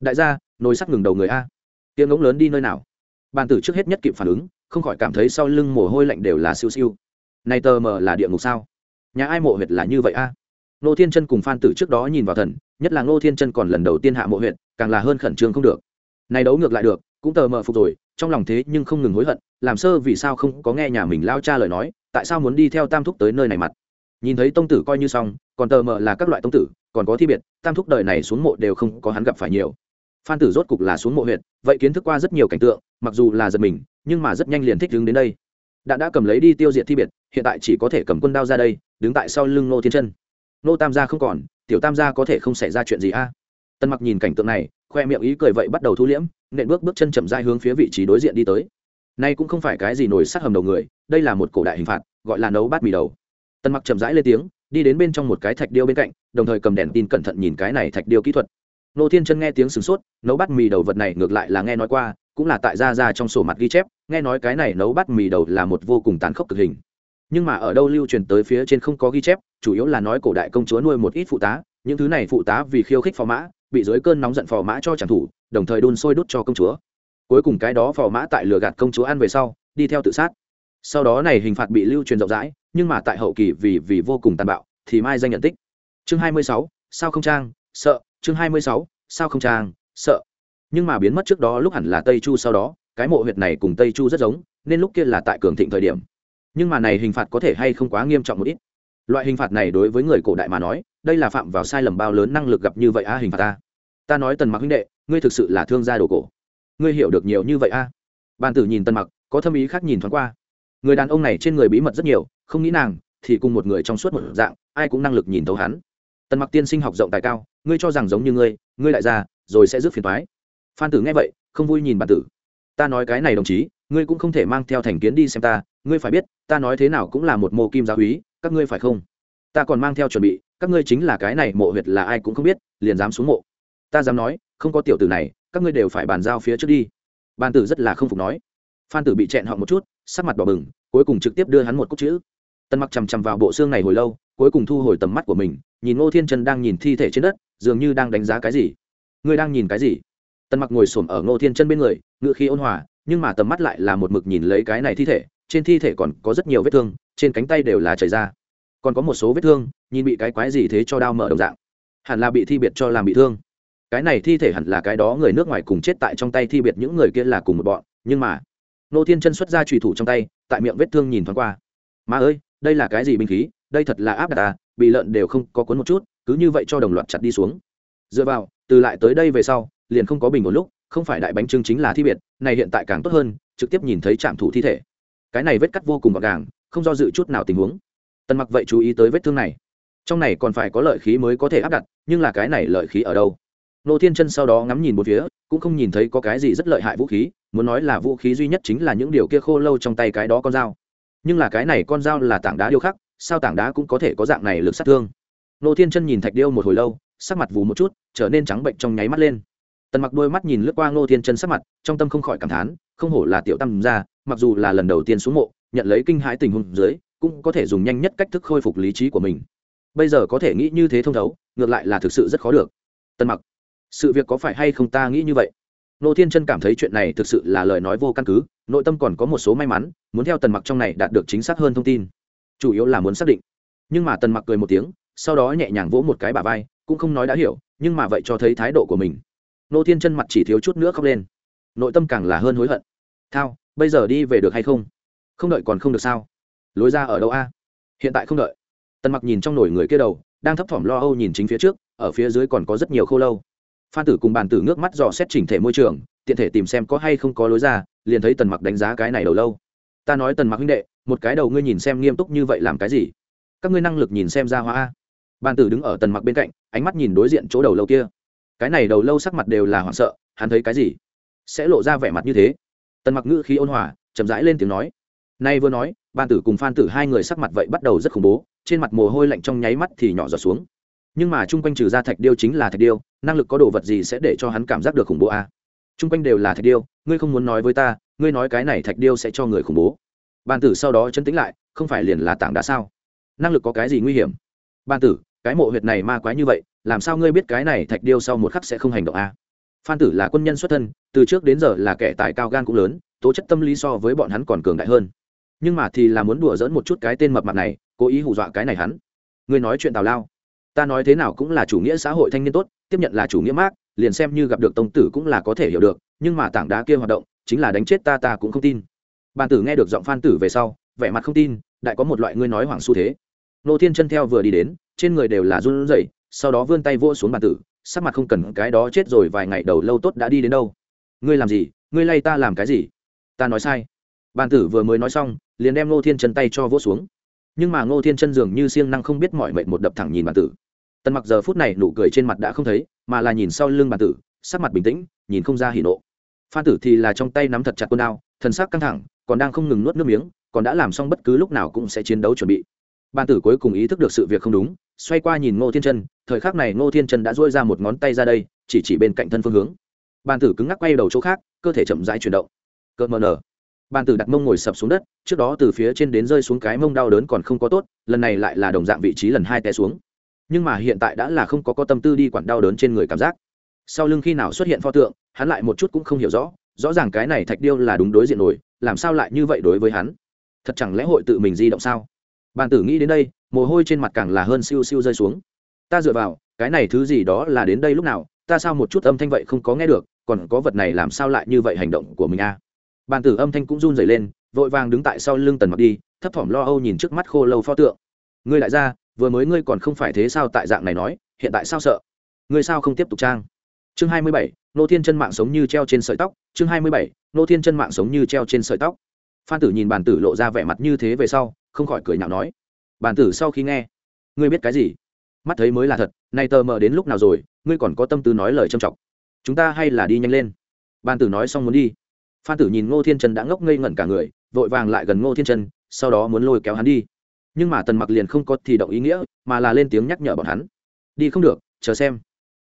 Đại gia, nồi sắt ngừng đầu người a. Tiếng ống lớn đi nơi nào? Bàn tử trước hết nhất kịp phản ứng, không khỏi cảm thấy sau lưng mồ hôi lạnh đều là siêu siêu. Này tờ mờ là địa ngục sao? Nhà ai mộ huyệt là như vậy a? Nô thiên chân cùng phan tử trước đó nhìn vào thần nhất là ngô thiên chân còn lần đầu tiên hạ mộ huyện, càng là hơn khẩn trương không được. Này đấu ngược lại được cũng tờ mờ phục rồi trong lòng thế nhưng không ngừng hối hận làm sơ vì sao không có nghe nhà mình lao cha lời nói tại sao muốn đi theo tam thúc tới nơi này mặt. Nhìn thấy tông tử coi như xong còn tờ mờ là các loại tông tử còn có thi biệt tam thúc đời này xuống mộ đều không có hắn gặp phải nhiều. Phan tử rốt cục là xuống mộ huyện, vậy kiến thức qua rất nhiều cảnh tượng mặc dù là giật mình nhưng mà rất nhanh liền thích đứng đến đây. Đã đã cầm lấy đi tiêu diệt thi biệt hiện tại chỉ có thể cầm quân đao ra đây đứng tại sau lưng nô thiên chân nô tam gia không còn, tiểu tam gia có thể không xảy ra chuyện gì a? À? tân mặc nhìn cảnh tượng này, khoe miệng ý cười vậy bắt đầu thu liễm, nện bước bước chân chậm dai hướng phía vị trí đối diện đi tới. Nay cũng không phải cái gì nổi sát hầm đầu người, đây là một cổ đại hình phạt, gọi là nấu bát mì đầu. Tân mặc chậm rãi lên tiếng, đi đến bên trong một cái thạch điêu bên cạnh, đồng thời cầm đèn tin cẩn thận nhìn cái này thạch điêu kỹ thuật. Nô thiên chân nghe tiếng sửng sốt, nấu bát mì đầu vật này ngược lại là nghe nói qua, cũng là tại ra ra trong sổ mặt ghi chép, nghe nói cái này nấu bát mì đầu là một vô cùng tàn khốc cực hình nhưng mà ở đâu lưu truyền tới phía trên không có ghi chép chủ yếu là nói cổ đại công chúa nuôi một ít phụ tá những thứ này phụ tá vì khiêu khích phò mã bị dưới cơn nóng giận phò mã cho tràng thủ đồng thời đun sôi đốt cho công chúa. Cuối cùng cái đó phò mã tại lừa gạt công chúa ăn về sau đi theo tự sát. Sau đó này hình phạt bị lưu truyền rộng rãi nhưng mà tại hậu kỳ vì vì vô cùng tàn bạo thì mai danh nhận tích. Chương 26, sao không trang sợ. Chương 26, sao không trang sợ. Nhưng mà biến mất trước đó lúc hẳn là tây chu sau đó cái mộ huyệt này cùng tây chu rất giống nên lúc kia là tại cường thịnh thời điểm nhưng mà này hình phạt có thể hay không quá nghiêm trọng một ít. Loại hình phạt này đối với người cổ đại mà nói, đây là phạm vào sai lầm bao lớn năng lực gặp như vậy a hình phạt ta. Ta nói tần mặc huynh đệ, ngươi thực sự là thương gia đồ cổ. Ngươi hiểu được nhiều như vậy a bàn tử nhìn tần mặc, có thâm ý khác nhìn thoáng qua. Người đàn ông này trên người bí mật rất nhiều, không nghĩ nàng thì cùng một người trong suốt một dạng, ai cũng năng lực nhìn thấu hắn. Tần mặc tiên sinh học rộng tài cao, ngươi cho rằng giống như ngươi ngươi lại ra rồi sẽ rước phiền thoái phan tử nghe vậy, không vui nhìn bàn tử ta nói cái này đồng chí, ngươi cũng không thể mang theo thành kiến đi xem ta, ngươi phải biết, ta nói thế nào cũng là một mô kim giáo úy, các ngươi phải không? Ta còn mang theo chuẩn bị, các ngươi chính là cái này mộ huyệt là ai cũng không biết, liền dám xuống mộ. Ta dám nói, không có tiểu tử này, các ngươi đều phải bàn giao phía trước đi. Ban tử rất là không phục nói. Phan tử bị chẹn họ một chút, sắc mặt đỏ bừng, cuối cùng trực tiếp đưa hắn một cốc chữ. Tân mặc chằm chằm vào bộ xương này hồi lâu, cuối cùng thu hồi tầm mắt của mình, nhìn ngô thiên trần đang nhìn thi thể trên đất, dường như đang đánh giá cái gì. Ngươi đang nhìn cái gì? Tần mặc ngồi xổm ở ngô thiên chân bên người ngự khi ôn hòa, nhưng mà tầm mắt lại là một mực nhìn lấy cái này thi thể, trên thi thể còn có rất nhiều vết thương, trên cánh tay đều là chảy ra. Còn có một số vết thương, nhìn bị cái quái gì thế cho đau mở đồng dạng. Hẳn là bị thi biệt cho làm bị thương. Cái này thi thể hẳn là cái đó người nước ngoài cùng chết tại trong tay thi biệt những người kia là cùng một bọn, nhưng mà nô thiên chân xuất ra trùy thủ trong tay, tại miệng vết thương nhìn thoáng qua. Mà ơi, đây là cái gì binh khí? Đây thật là áp đặt à bị lợn đều không có cuốn một chút, cứ như vậy cho đồng loạt chặt đi xuống. Dựa vào, từ lại tới đây về sau liền không có bình một lúc, không phải đại bánh trưng chính là thi biệt, này hiện tại càng tốt hơn, trực tiếp nhìn thấy trạm thủ thi thể. Cái này vết cắt vô cùng gọn gàng, không do dự chút nào tình huống. Tần mặc vậy chú ý tới vết thương này. Trong này còn phải có lợi khí mới có thể áp đặt, nhưng là cái này lợi khí ở đâu? Nô thiên chân sau đó ngắm nhìn một phía, cũng không nhìn thấy có cái gì rất lợi hại vũ khí, muốn nói là vũ khí duy nhất chính là những điều kia khô lâu trong tay cái đó con dao. Nhưng là cái này con dao là tảng đá điêu khắc, sao tảng đá cũng có thể có dạng này lực sát thương? Nô thiên chân nhìn thạch điêu một hồi lâu, sắc mặt vù một chút, trở nên trắng bệnh trong nháy mắt lên tần mặc đôi mắt nhìn lướt qua Ngô thiên chân sắc mặt, trong tâm không khỏi cảm thán, không hổ là tiểu tam ra mặc dù là lần đầu tiên xuống mộ, nhận lấy kinh hãi tình huống dưới, cũng có thể dùng nhanh nhất cách thức khôi phục lý trí của mình. Bây giờ có thể nghĩ như thế thông thấu, ngược lại là thực sự rất khó được. Tần mặc, sự việc có phải hay không ta nghĩ như vậy? Nô thiên chân cảm thấy chuyện này thực sự là lời nói vô căn cứ, nội tâm còn có một số may mắn, muốn theo tần mặc trong này đạt được chính xác hơn thông tin. Chủ yếu là muốn xác định. Nhưng mà tần mặc cười một tiếng, sau đó nhẹ nhàng vỗ một cái bà vai, cũng không nói đã hiểu, nhưng mà vậy cho thấy thái độ của mình nô thiên chân mặt chỉ thiếu chút nữa khóc lên. Nội tâm càng là hơn hối hận. Thao, bây giờ đi về được hay không? Không đợi còn không được sao? Lối ra ở đâu a? Hiện tại không đợi. Tần mặc nhìn trong nổi người kia đầu, đang thấp thỏm lo âu nhìn chính phía trước, ở phía dưới còn có rất nhiều khô lâu. Phan tử cùng bàn tử ngước mắt dò xét chỉnh thể môi trường, tiện thể tìm xem có hay không có lối ra, liền thấy tần mặc đánh giá cái này đầu lâu. Ta nói tần mặc huynh đệ, một cái đầu ngươi nhìn xem nghiêm túc như vậy làm cái gì? Các ngươi năng lực nhìn xem ra hóa a. Bàn tử đứng ở tần mặc bên cạnh, ánh mắt nhìn đối diện chỗ đầu lâu kia cái này đầu lâu sắc mặt đều là hoảng sợ, hắn thấy cái gì? Sẽ lộ ra vẻ mặt như thế. Tần mặc ngữ khí ôn hòa, chậm rãi lên tiếng nói. Nay vừa nói, ban tử cùng phan tử hai người sắc mặt vậy bắt đầu rất khủng bố, trên mặt mồ hôi lạnh trong nháy mắt thì nhỏ giọt xuống. Nhưng mà chung quanh trừ ra thạch điêu chính là thạch điêu, năng lực có đồ vật gì sẽ để cho hắn cảm giác được khủng bố à? chung quanh đều là thạch điêu, ngươi không muốn nói với ta, ngươi nói cái này thạch điêu sẽ cho người khủng bố. Bàn tử sau đó chấn tĩnh lại, không phải liền là tảng đá sao? Năng lực có cái gì nguy hiểm? Bàn tử, cái mộ huyệt này ma quái như vậy làm sao ngươi biết cái này thạch điêu sau một khắc sẽ không hành động a? À? phan tử là quân nhân xuất thân, từ trước đến giờ là kẻ tài cao gan cũng lớn, tố chất tâm lý so với bọn hắn còn cường đại hơn. Nhưng mà thì là muốn đùa dỡn một chút cái tên mập mặt này, cố ý hù dọa cái này hắn. Ngươi nói chuyện tào lao. Ta nói thế nào cũng là chủ nghĩa xã hội thanh niên tốt, tiếp nhận là chủ nghĩa mác, liền xem như gặp được tông tử cũng là có thể hiểu được, nhưng mà tảng đá kia hoạt động, chính là đánh chết ta ta cũng không tin. Bàn tử nghe được giọng phan tử về sau, vẻ mặt không tin, đại có một loại ngươi nói hoảng xu thế. Nô thiên chân theo vừa đi đến, trên người đều là run rẩy sau đó vươn tay vỗ xuống bàn tử, sắc mặt không cần cái đó chết rồi vài ngày đầu lâu tốt đã đi đến đâu. Ngươi làm gì? Ngươi lay ta làm cái gì? Ta nói sai. Bàn tử vừa mới nói xong, liền đem Ngô thiên chân tay cho vỗ xuống. Nhưng mà ngô thiên chân dường như siêng năng không biết mọi mệnh một đập thẳng nhìn bàn tử. Tần mặc giờ phút này nụ cười trên mặt đã không thấy, mà là nhìn sau lưng bàn tử, sắc mặt bình tĩnh, nhìn không ra hỉ nộ. Phan tử thì là trong tay nắm thật chặt con đao, thần sắc căng thẳng, còn đang không ngừng nuốt nước miếng, còn đã làm xong bất cứ lúc nào cũng sẽ chiến đấu chuẩn bị. Bàn tử cuối cùng ý thức được sự việc không đúng xoay qua nhìn ngô thiên chân, thời khắc này ngô thiên chân đã dôi ra một ngón tay ra đây, chỉ chỉ bên cạnh thân phương hướng. Bàn tử cứng ngắc quay đầu chỗ khác, cơ thể chậm rãi chuyển động. Cợt mờ nở. Bàn tử đặt mông ngồi sập xuống đất, trước đó từ phía trên đến rơi xuống cái mông đau đớn còn không có tốt, lần này lại là đồng dạng vị trí lần hai té xuống. Nhưng mà hiện tại đã là không có có tâm tư đi quản đau đớn trên người cảm giác. Sau lưng khi nào xuất hiện pho tượng, hắn lại một chút cũng không hiểu rõ rõ ràng cái này thạch điêu là đúng đối diện nổi, làm sao lại như vậy đối với hắn? Thật chẳng lẽ hội tự mình di động sao? Bàn tử nghĩ đến đây, mồ hôi trên mặt càng là hơn siêu siêu rơi xuống. Ta dựa vào, cái này thứ gì đó là đến đây lúc nào, ta sao một chút âm thanh vậy không có nghe được, còn có vật này làm sao lại như vậy hành động của mình a bàn tử âm thanh cũng run rẩy lên, vội vàng đứng tại sau lưng tần mặc đi, thấp thỏm lo âu nhìn trước mắt khô lâu pho tượng. Ngươi lại ra, vừa mới ngươi còn không phải thế sao tại dạng này nói, hiện tại sao sợ? Ngươi sao không tiếp tục trang? Chương hai mươi bảy, nô thiên chân mạng sống như treo trên sợi tóc, chương hai mươi bảy, nô thiên chân mạng sống như treo trên sợi tóc. Phan tử nhìn bàn tử lộ ra vẻ mặt như thế về sau không khỏi cười nhạo nói bàn tử sau khi nghe, ngươi biết cái gì? Mắt thấy mới là thật, nay tờ mờ đến lúc nào rồi, ngươi còn có tâm tư nói lời trầm trọng. Chúng ta hay là đi nhanh lên. Bàn tử nói xong muốn đi. Phan tử nhìn ngô thiên trần đã ngốc ngây ngẩn cả người, vội vàng lại gần ngô thiên trần, sau đó muốn lôi kéo hắn đi. Nhưng mà tần mặc liền không có thì động ý nghĩa, mà là lên tiếng nhắc nhở bọn hắn. Đi không được, chờ xem.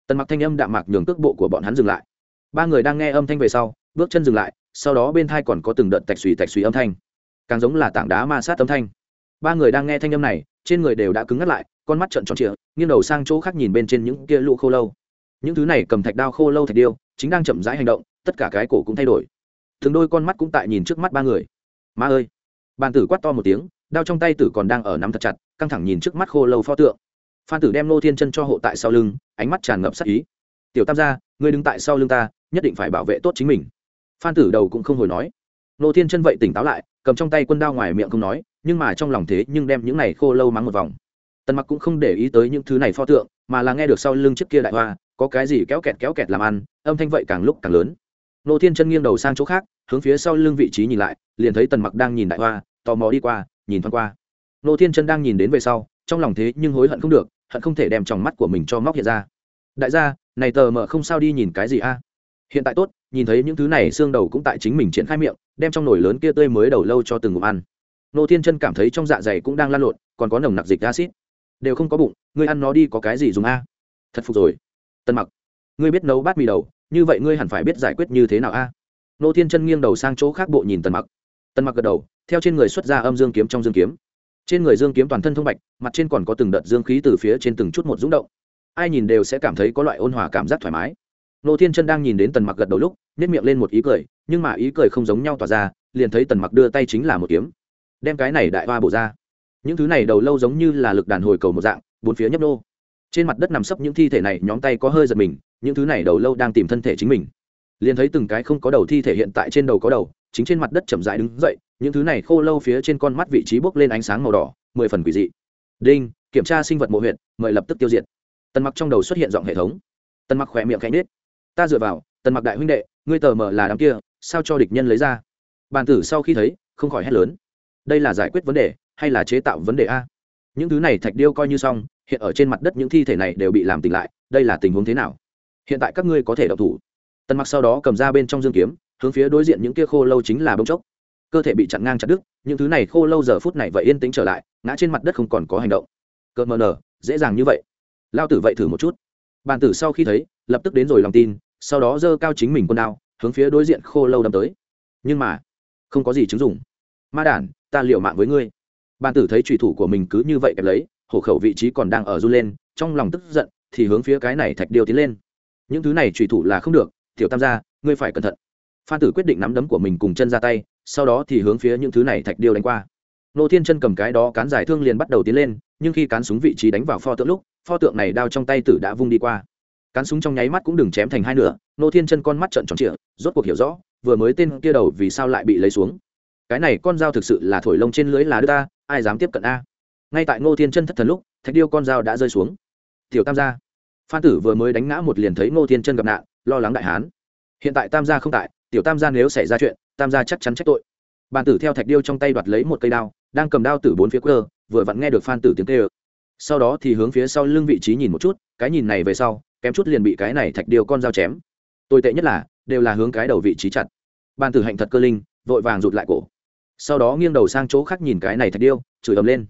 Tần mặc thanh âm đạm mạc nhường cước bộ của bọn hắn dừng lại. Ba người đang nghe âm thanh về sau, bước chân dừng lại, sau đó bên thai còn có từng đợt tạch xùy tạch xùy âm thanh. Càng giống là tảng đá ma sát âm thanh ba người đang nghe thanh âm này, trên người đều đã cứng ngắt lại, con mắt trợn tròn trịa, nghiêng đầu sang chỗ khác nhìn bên trên những kia lũ khô lâu. Những thứ này cầm thạch đao khô lâu thạch điêu, chính đang chậm rãi hành động, tất cả cái cổ cũng thay đổi. Thường đôi con mắt cũng tại nhìn trước mắt ba người. Ma ơi! Bàn tử quát to một tiếng, đao trong tay tử còn đang ở nắm thật chặt, căng thẳng nhìn trước mắt khô lâu pho tượng. Phan tử đem nô thiên chân cho hộ tại sau lưng, ánh mắt tràn ngập sắc ý. Tiểu tam gia, ngươi đứng tại sau lưng ta, nhất định phải bảo vệ tốt chính mình. Phan tử đầu cũng không hồi nói. Nô thiên chân vậy tỉnh táo lại, cầm trong tay quân đao ngoài miệng không nói nhưng mà trong lòng thế nhưng đem những này khô lâu mắng một vòng. Tần mặc cũng không để ý tới những thứ này pho tượng, mà là nghe được sau lưng chiếc kia đại hoa, có cái gì kéo kẹt kéo kẹt làm ăn, âm thanh vậy càng lúc càng lớn. Nô thiên chân nghiêng đầu sang chỗ khác, hướng phía sau lưng vị trí nhìn lại, liền thấy tần mặc đang nhìn đại hoa, tò mò đi qua, nhìn thoáng qua. Nô thiên chân đang nhìn đến về sau, trong lòng thế nhưng hối hận không được, hận không thể đem tròng mắt của mình cho móc hiện ra. Đại gia, này tờ mờ không sao đi nhìn cái gì a? Hiện tại tốt, nhìn thấy những thứ này xương đầu cũng tại chính mình triển khai miệng, đem trong nồi lớn kia tươi mới đầu lâu cho từng ngụm ăn nô thiên chân cảm thấy trong dạ dày cũng đang lan lộn, còn có nồng nặc dịch acid. Đều không có bụng, ngươi ăn nó đi có cái gì dùng a? Thật phục rồi. Tân mặc, ngươi biết nấu bát mì đầu, như vậy ngươi hẳn phải biết giải quyết như thế nào a? Nô thiên chân nghiêng đầu sang chỗ khác bộ nhìn tần mặc. Tần mặc gật đầu, theo trên người xuất ra âm dương kiếm trong dương kiếm. Trên người dương kiếm toàn thân thông bạch, mặt trên còn có từng đợt dương khí từ phía trên từng chút một rúng động. Ai nhìn đều sẽ cảm thấy có loại ôn hòa cảm giác thoải mái. Nô thiên chân đang nhìn đến tần mặc gật đầu lúc nhét miệng lên một ý cười, nhưng mà ý cười không giống nhau tỏa ra, liền thấy tần mặc đưa tay chính là một kiếm đem cái này đại hoa bổ ra. Những thứ này đầu lâu giống như là lực đàn hồi cầu một dạng, bốn phía nhấp nô. Trên mặt đất nằm sấp những thi thể này, nhóm tay có hơi giật mình, những thứ này đầu lâu đang tìm thân thể chính mình. Liền thấy từng cái không có đầu thi thể hiện tại trên đầu có đầu, chính trên mặt đất chậm dại đứng dậy, những thứ này khô lâu phía trên con mắt vị trí bốc lên ánh sáng màu đỏ, mười phần quỷ dị. Đinh, kiểm tra sinh vật mộ huyện mời lập tức tiêu diệt. Tần mặc trong đầu xuất hiện giọng hệ thống. Tần mặc khỏe miệng khẽ nết ta dựa vào, tần mặc đại huynh đệ, ngươi tờ mờ là đám kia, sao cho địch nhân lấy ra? Bàn tử sau khi thấy, không khỏi hét lớn đây là giải quyết vấn đề hay là chế tạo vấn đề a? Những thứ này thạch điêu coi như xong, hiện ở trên mặt đất những thi thể này đều bị làm tỉnh lại, đây là tình huống thế nào? Hiện tại các ngươi có thể đậu thủ. Tần mặc sau đó cầm ra bên trong dương kiếm, hướng phía đối diện những kia khô lâu chính là bông chốc. Cơ thể bị chặn ngang chặt đứt, những thứ này khô lâu giờ phút này vậy yên tĩnh trở lại, ngã trên mặt đất không còn có hành động. Cợt mờ nở dễ dàng như vậy. Lao tử vậy thử một chút. Bàn tử sau khi thấy, lập tức đến rồi lòng tin, sau đó giơ cao chính mình con đao, hướng phía đối diện khô lâu đâm tới. Nhưng mà, không có gì chứng dụng. Ma đản ta liệu mạng với ngươi. Bàn tử thấy trùy thủ của mình cứ như vậy kẹp lấy, hổ khẩu vị trí còn đang ở run lên, trong lòng tức giận, thì hướng phía cái này thạch điêu tiến lên. Những thứ này trùy thủ là không được, tiểu tam gia, ngươi phải cẩn thận. Phan tử quyết định nắm đấm của mình cùng chân ra tay, sau đó thì hướng phía những thứ này thạch điêu đánh qua. Nô thiên chân cầm cái đó cán giải thương liền bắt đầu tiến lên, nhưng khi cán súng vị trí đánh vào pho tượng lúc, pho tượng này đao trong tay tử đã vung đi qua. Cán súng trong nháy mắt cũng đừng chém thành hai nửa, nô thiên chân con mắt trận tròn trịa, rốt cuộc hiểu rõ, vừa mới tên kia đầu vì sao lại bị lấy xuống cái này con dao thực sự là thổi lông trên lưới là đứa ta, ai dám tiếp cận a? Ngay tại ngô thiên chân thất thần lúc, thạch điêu con dao đã rơi xuống. Tiểu tam gia. Phan tử vừa mới đánh ngã một liền thấy ngô thiên chân gặp nạn, lo lắng đại hán. Hiện tại tam gia không tại, tiểu tam gia nếu xảy ra chuyện, tam gia chắc chắn trách tội. Bàn tử theo thạch điêu trong tay đoạt lấy một cây đao, đang cầm đao từ bốn phía cơ vừa vặn nghe được phan tử tiếng kêu. sau đó thì hướng phía sau lưng vị trí nhìn một chút, cái nhìn này về sau, kém chút liền bị cái này thạch điêu con dao chém. Tồi tệ nhất là, đều là hướng cái đầu vị trí chặt. Bàn tử hạnh thật cơ linh, vội vàng rụt lại cổ sau đó nghiêng đầu sang chỗ khác nhìn cái này thạch điêu, chửi ầm lên.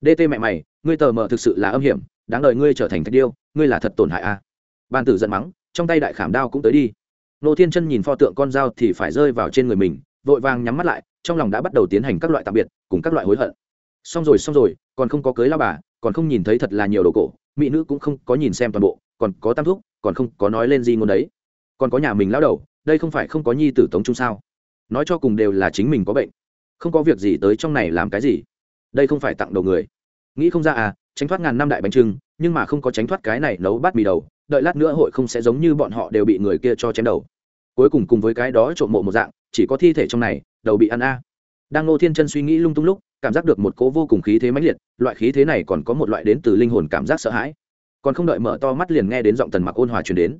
Dt mẹ mày, ngươi tờ mờ thực sự là âm hiểm, đáng đợi ngươi trở thành thạch điêu, ngươi là thật tổn hại a à. bàn tử giận mắng, trong tay đại khảm đao cũng tới đi. Nô thiên chân nhìn pho tượng con dao thì phải rơi vào trên người mình, vội vàng nhắm mắt lại, trong lòng đã bắt đầu tiến hành các loại tạm biệt, cùng các loại hối hận. Xong rồi xong rồi, còn không có cưới lao bà, còn không nhìn thấy thật là nhiều đồ cổ, mỹ nữ cũng không có nhìn xem toàn bộ, còn có tam thúc, còn không có nói lên gì ngôn đấy. Còn có nhà mình lao đầu, đây không phải không có nhi tử tống trung sao? Nói cho cùng đều là chính mình có bệnh không có việc gì tới trong này làm cái gì? Đây không phải tặng đầu người. Nghĩ không ra à tránh thoát ngàn năm đại bánh trưng, nhưng mà không có tránh thoát cái này nấu bát mì đầu, đợi lát nữa hội không sẽ giống như bọn họ đều bị người kia cho chém đầu. Cuối cùng cùng với cái đó trộm mộ một dạng, chỉ có thi thể trong này, đầu bị ăn a. Đang ngô thiên chân suy nghĩ lung tung lúc, cảm giác được một cỗ vô cùng khí thế mãnh liệt, loại khí thế này còn có một loại đến từ linh hồn cảm giác sợ hãi. Còn không đợi mở to mắt liền nghe đến giọng tần mặc ôn hòa truyền đến.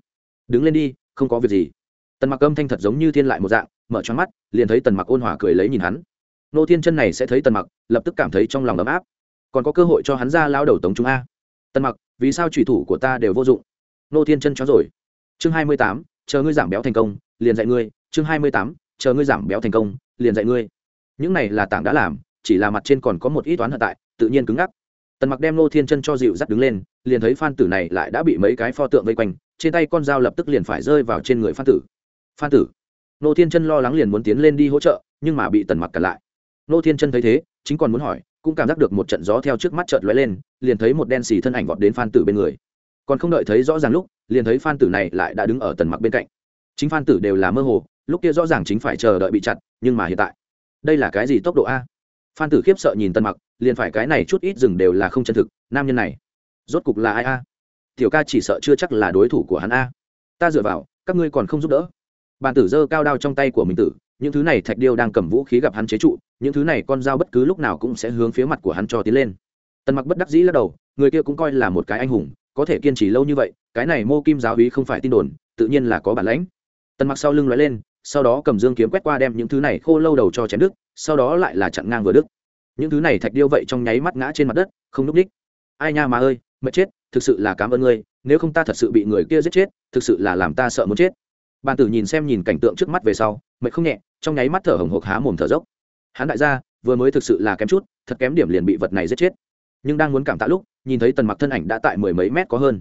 Đứng lên đi, không có việc gì. Tần mặc âm thanh thật giống như thiên lại một dạng, mở cho mắt, liền thấy tần mặc ôn hòa cười lấy nhìn hắn nô thiên chân này sẽ thấy tần mặc, lập tức cảm thấy trong lòng ấm áp. Còn có cơ hội cho hắn ra lao đầu tống chúng a. Tần mặc, vì sao trùy thủ của ta đều vô dụng? Nô thiên chân chó rồi. Chương hai mươi tám, chờ ngươi giảm béo thành công, liền dạy ngươi. Chương hai mươi tám, chờ ngươi giảm béo thành công, liền dạy ngươi. Những này là tảng đã làm, chỉ là mặt trên còn có một ít toán hiện tại, tự nhiên cứng ngắc. Tần mặc đem nô thiên chân cho dịu dắt đứng lên, liền thấy phan tử này lại đã bị mấy cái pho tượng vây quanh, trên tay con dao lập tức liền phải rơi vào trên người phan tử. Phan tử. Nô thiên chân lo lắng liền muốn tiến lên đi hỗ trợ, nhưng mà bị tần mặc cản lại nô thiên chân thấy thế, chính còn muốn hỏi, cũng cảm giác được một trận gió theo trước mắt chợt lóe lên, liền thấy một đen xì thân ảnh vọt đến phan tử bên người. Còn không đợi thấy rõ ràng lúc, liền thấy phan tử này lại đã đứng ở tần mặc bên cạnh. Chính phan tử đều là mơ hồ, lúc kia rõ ràng chính phải chờ đợi bị chặt, nhưng mà hiện tại, đây là cái gì tốc độ a? Phan tử khiếp sợ nhìn tần mặc, liền phải cái này chút ít rừng đều là không chân thực, nam nhân này, rốt cục là ai a? Tiểu ca chỉ sợ chưa chắc là đối thủ của hắn a. Ta dựa vào, các ngươi còn không giúp đỡ bàn tử dơ cao đao trong tay của mình tử, những thứ này thạch điêu đang cầm vũ khí gặp hắn chế trụ, những thứ này con dao bất cứ lúc nào cũng sẽ hướng phía mặt của hắn cho tiến lên. Tần mặc bất đắc dĩ lắc đầu, người kia cũng coi là một cái anh hùng, có thể kiên trì lâu như vậy, cái này mô kim giáo hí không phải tin đồn, tự nhiên là có bản lãnh. Tần mặc sau lưng lóe lên, sau đó cầm dương kiếm quét qua đem những thứ này khô lâu đầu cho chém đức sau đó lại là chặn ngang vừa đức những thứ này thạch điêu vậy trong nháy mắt ngã trên mặt đất, không núp đích. Ai nha mà ơi mệt chết, thực sự là cảm ơn ngươi, nếu không ta thật sự bị người kia giết chết, thực sự là làm ta sợ muốn chết bàn tử nhìn xem nhìn cảnh tượng trước mắt về sau, mệt không nhẹ, trong nháy mắt thở hồng hộc há mồm thở dốc. Hắn đại gia, vừa mới thực sự là kém chút, thật kém điểm liền bị vật này giết chết. Nhưng đang muốn cảm tạ lúc, nhìn thấy tần mặc thân ảnh đã tại mười mấy mét có hơn.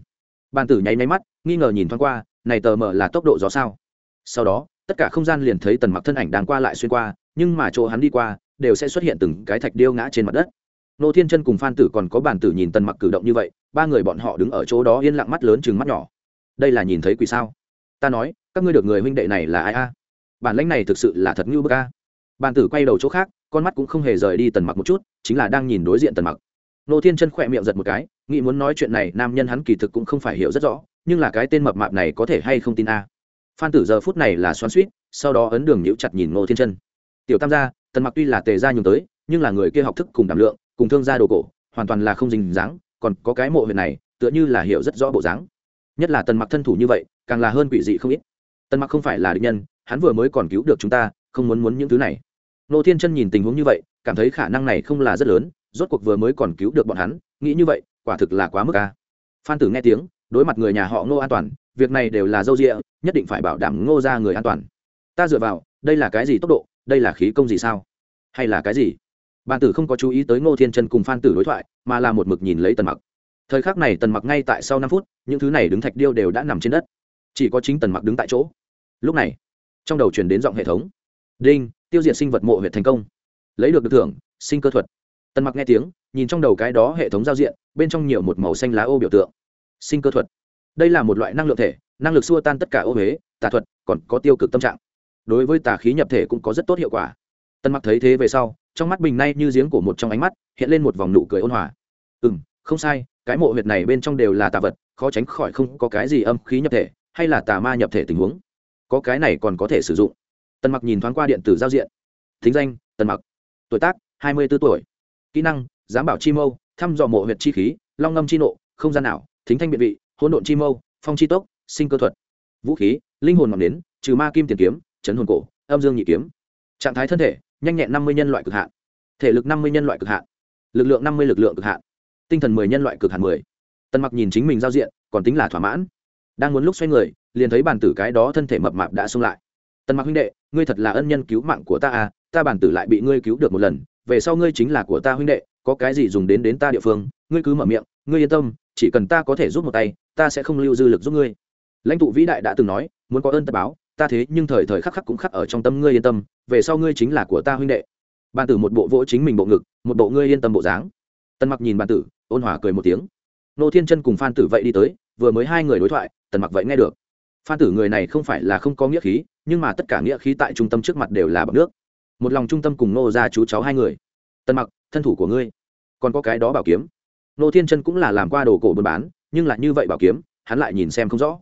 Bàn tử nháy nháy mắt, nghi ngờ nhìn thoáng qua, này tờ mờ là tốc độ gió sao? Sau đó, tất cả không gian liền thấy tần mặc thân ảnh đang qua lại xuyên qua, nhưng mà chỗ hắn đi qua, đều sẽ xuất hiện từng cái thạch điêu ngã trên mặt đất. Nô thiên chân cùng phan tử còn có bàn tử nhìn tần mặc cử động như vậy, ba người bọn họ đứng ở chỗ đó yên lặng mắt lớn chừng mắt nhỏ. Đây là nhìn thấy quỷ sao? Ta nói các ngươi được người huynh đệ này là ai a? Bản lãnh này thực sự là thật như bức a. Bàn tử quay đầu chỗ khác, con mắt cũng không hề rời đi tần mặc một chút, chính là đang nhìn đối diện tần mặc. Nô thiên chân khỏe miệng giật một cái, nghĩ muốn nói chuyện này, nam nhân hắn kỳ thực cũng không phải hiểu rất rõ, nhưng là cái tên mập mạp này có thể hay không tin a? Phan tử giờ phút này là xoắn suýt sau đó ấn đường nhíu chặt nhìn nô thiên chân. Tiểu tam gia, tần mặc tuy là tề gia nhường tới, nhưng là người kia học thức cùng đảm lượng, cùng thương gia đồ cổ, hoàn toàn là không dình dáng, còn có cái mộ huyện này, tựa như là hiểu rất rõ bộ dáng. Nhất là tần mặc thân thủ như vậy, càng là hơn quỷ dị không ít tần mặc không phải là địch nhân, hắn vừa mới còn cứu được chúng ta, không muốn muốn những thứ này. Nô thiên chân nhìn tình huống như vậy, cảm thấy khả năng này không là rất lớn, rốt cuộc vừa mới còn cứu được bọn hắn, nghĩ như vậy, quả thực là quá mức ca phan tử nghe tiếng, đối mặt người nhà họ ngô an toàn, việc này đều là dâu rịa nhất định phải bảo đảm ngô ra người an toàn. Ta dựa vào, đây là cái gì tốc độ, đây là khí công gì sao? Hay là cái gì? Bàn tử không có chú ý tới ngô thiên chân cùng phan tử đối thoại, mà là một mực nhìn lấy tần mặc. Thời khắc này tần mặc ngay tại sau năm phút, những thứ này đứng thạch điêu đều đã nằm trên đất chỉ có chính tần mặc đứng tại chỗ. Lúc này, trong đầu chuyển đến giọng hệ thống. Đinh, tiêu diệt sinh vật mộ huyện thành công. Lấy được được thưởng, sinh cơ thuật. Tần mặc nghe tiếng, nhìn trong đầu cái đó hệ thống giao diện, bên trong nhiều một màu xanh lá ô biểu tượng. Sinh cơ thuật. Đây là một loại năng lượng thể, năng lực xua tan tất cả ô huế, tà thuật, còn có tiêu cực tâm trạng. Đối với tà khí nhập thể cũng có rất tốt hiệu quả. Tần mặc thấy thế về sau, trong mắt bình nay như giếng của một trong ánh mắt, hiện lên một vòng nụ cười ôn hòa. Ừ m không sai, cái mộ huyệt này bên trong đều là tà vật, khó tránh khỏi không có cái gì âm khí nhập thể hay là tà ma nhập thể tình huống? Có cái này còn có thể sử dụng. Tần mặc nhìn thoáng qua điện tử giao diện. Thính danh tần mặc. Tuổi tác hai mươi b ố tuổi. Kỹ năng giám bảo chi mâu thăm dò mộ huyệt chi khí long ngâm chi nộ không gian ảo, thính thanh biện vị hỗn độn chi mâu phong chi tốc sinh cơ thuật. Vũ khí linh hồn ngọc nến trừ ma kim tiền kiếm chấn hồn cổ âm dương nhị kiếm. Trạng thái thân thể nhanh nhẹn năm mươi nhân loại cực hạn. Thể lực năm mươi nhân loại cực hạn. Lực lượng năm mươi lực lượng cực hạn. Tinh thần mười nhân loại cực hạn mười. Tần mặc nhìn chính mình giao diện còn tính là thỏa mãn đang muốn lúc xoay người, liền thấy bản tử cái đó thân thể mập mạp đã xông lại. Tần mặc huynh đệ, ngươi thật là ân nhân cứu mạng của ta à ta bản tử lại bị ngươi cứu được một lần, về sau ngươi chính là của ta huynh đệ, có cái gì dùng đến đến ta địa phương, ngươi cứ mở miệng, ngươi yên tâm, chỉ cần ta có thể giúp một tay, ta sẽ không lưu dư lực giúp ngươi. Lãnh tụ vĩ đại đã từng nói, muốn có ơn ta báo, ta thế nhưng thời thời khắc khắc cũng khắc ở trong tâm ngươi yên tâm, về sau ngươi chính là của ta huynh đệ. Bàn tử một bộ vỗ chính mình bộ ngực, một bộ ngươi yên tâm bộ dáng. Tần mặc nhìn bàn tử, ôn hòa cười một tiếng. Nô thiên chân cùng phan tử vậy đi tới, vừa mới hai người đối thoại tần mặc vậy nghe được. Phan tử người này không phải là không có nghĩa khí, nhưng mà tất cả nghĩa khí tại trung tâm trước mặt đều là bằng nước. Một lòng trung tâm cùng nô ra chú cháu hai người. Tần mặc, thân thủ của ngươi. Còn có cái đó bảo kiếm. Nô thiên chân cũng là làm qua đồ cổ buôn bán, nhưng lại như vậy bảo kiếm, hắn lại nhìn xem không rõ.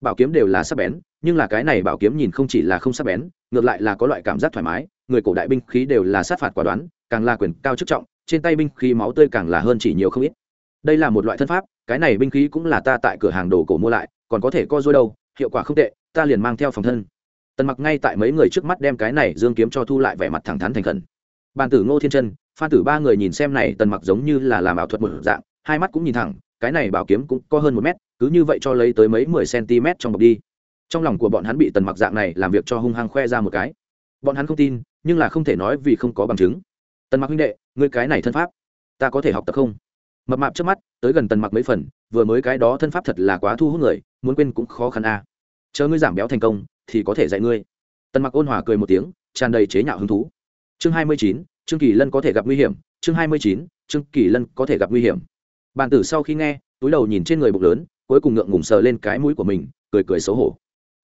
Bảo kiếm đều là sắc bén, nhưng là cái này bảo kiếm nhìn không chỉ là không sắc bén, ngược lại là có loại cảm giác thoải mái, người cổ đại binh khí đều là sát phạt quả đoán, càng là quyền cao chức trọng, trên tay binh khí máu tươi càng là hơn chỉ nhiều không ít. Đây là một loại thân pháp, cái này binh khí cũng là ta tại cửa hàng đồ cổ mua lại còn có thể co dôi đâu, hiệu quả không tệ, ta liền mang theo phòng thân. Tần mặc ngay tại mấy người trước mắt đem cái này dương kiếm cho thu lại vẻ mặt thẳng thắn thành khẩn. Bàn tử ngô thiên chân, phan tử ba người nhìn xem này, tần mặc giống như là làm ảo thuật một dạng, hai mắt cũng nhìn thẳng, cái này bảo kiếm cũng có hơn một mét, cứ như vậy cho lấy tới mấy mười cm trong bọc đi. Trong lòng của bọn hắn bị tần mặc dạng này làm việc cho hung hăng khoe ra một cái. Bọn hắn không tin, nhưng là không thể nói vì không có bằng chứng. Tần mặc huynh đệ, ngươi cái này thân pháp, ta có thể học tập không? Mập mạp trước mắt, tới gần tần mặc mấy phần, vừa mới cái đó thân pháp thật là quá thu hút người, muốn quên cũng khó khăn a. À. chờ ngươi giảm béo thành công, thì có thể dạy ngươi. Tần mặc ôn hòa cười một tiếng, tràn đầy chế nhạo hứng thú. Chương hai mươi chín, trương kỳ lân có thể gặp nguy hiểm. Chương hai mươi chín, trương kỳ lân có thể gặp nguy hiểm. Bàn tử sau khi nghe, túi đầu nhìn trên người bụng lớn, cuối cùng ngượng ngùng sờ lên cái mũi của mình, cười cười xấu hổ.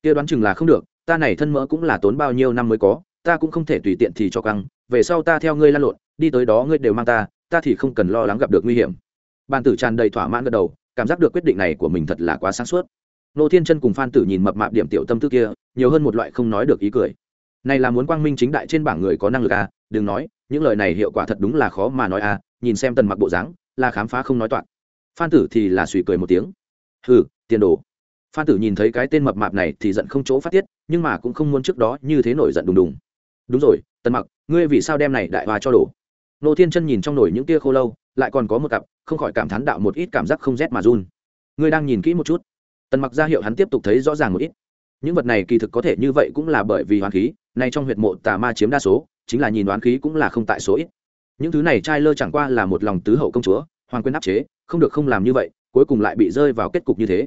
Kia đoán chừng là không được, ta này thân mỡ cũng là tốn bao nhiêu năm mới có, ta cũng không thể tùy tiện thì cho căng, về sau ta theo ngươi lan lộn, đi tới đó ngươi đều mang ta ta thì không cần lo lắng gặp được nguy hiểm bàn tử tràn đầy thỏa mãn gật đầu, cảm giác được quyết định này của mình thật là quá sáng suốt. Nô thiên chân cùng phan tử nhìn mập mạp điểm tiểu tâm tư kia, nhiều hơn một loại không nói được ý cười. Này là muốn quang minh chính đại trên bảng người có năng lực à đừng nói, những lời này hiệu quả thật đúng là khó mà nói à nhìn xem tần mặc bộ dáng, là khám phá không nói toạc. Phan tử thì là suy cười một tiếng. Hừ, tiền đồ. Phan tử nhìn thấy cái tên mập mạp này thì giận không chỗ phát tiết, nhưng mà cũng không muốn trước đó như thế nổi giận đùng đùng. Đúng rồi, tần mặc, ngươi vì sao đem này đại hoa cho đổ? Nô thiên chân nhìn trong nồi những tia khô lâu lại còn có một cặp, không khỏi cảm thán đạo một ít cảm giác không rét mà run. Ngươi đang nhìn kỹ một chút. Tần mặc ra hiệu hắn tiếp tục thấy rõ ràng một ít. Những vật này kỳ thực có thể như vậy cũng là bởi vì hoán khí, nay trong huyệt mộ tà ma chiếm đa số, chính là nhìn đoán khí cũng là không tại số ít. Những thứ này trai lơ chẳng qua là một lòng tứ hậu công chúa, hoàng quyên áp chế, không được không làm như vậy, cuối cùng lại bị rơi vào kết cục như thế.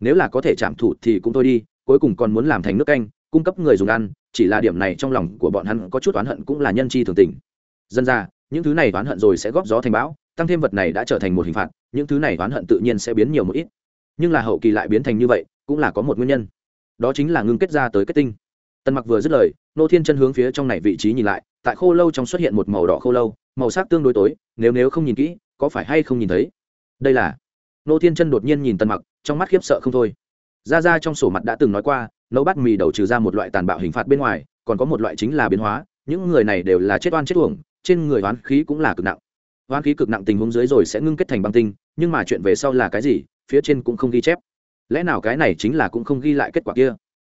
Nếu là có thể chạm thủ thì cũng thôi đi, cuối cùng còn muốn làm thành nước canh, cung cấp người dùng ăn, chỉ là điểm này trong lòng của bọn hắn có chút oán hận cũng là nhân chi thường tình. Dân ra, những thứ này oán hận rồi sẽ góp gió thành bão tăng thêm vật này đã trở thành một hình phạt, những thứ này oán hận tự nhiên sẽ biến nhiều một ít. Nhưng là hậu kỳ lại biến thành như vậy, cũng là có một nguyên nhân. Đó chính là ngưng kết ra tới kết tinh. Tần mặc vừa dứt lời, nô thiên chân hướng phía trong này vị trí nhìn lại, tại khô lâu trong xuất hiện một màu đỏ khô lâu, màu sắc tương đối tối, nếu nếu không nhìn kỹ, có phải hay không nhìn thấy? Đây là. Nô thiên chân đột nhiên nhìn tần mặc, trong mắt khiếp sợ không thôi. Ra ra trong sổ mặt đã từng nói qua, nấu bát mì đầu trừ ra một loại tàn bạo hình phạt bên ngoài, còn có một loại chính là biến hóa, những người này đều là chết oan chết uổng, trên người oán khí cũng là cực nặng. Hoán khí cực nặng tình huống dưới rồi sẽ ngưng kết thành băng tinh, nhưng mà chuyện về sau là cái gì, phía trên cũng không ghi chép. Lẽ nào cái này chính là cũng không ghi lại kết quả kia?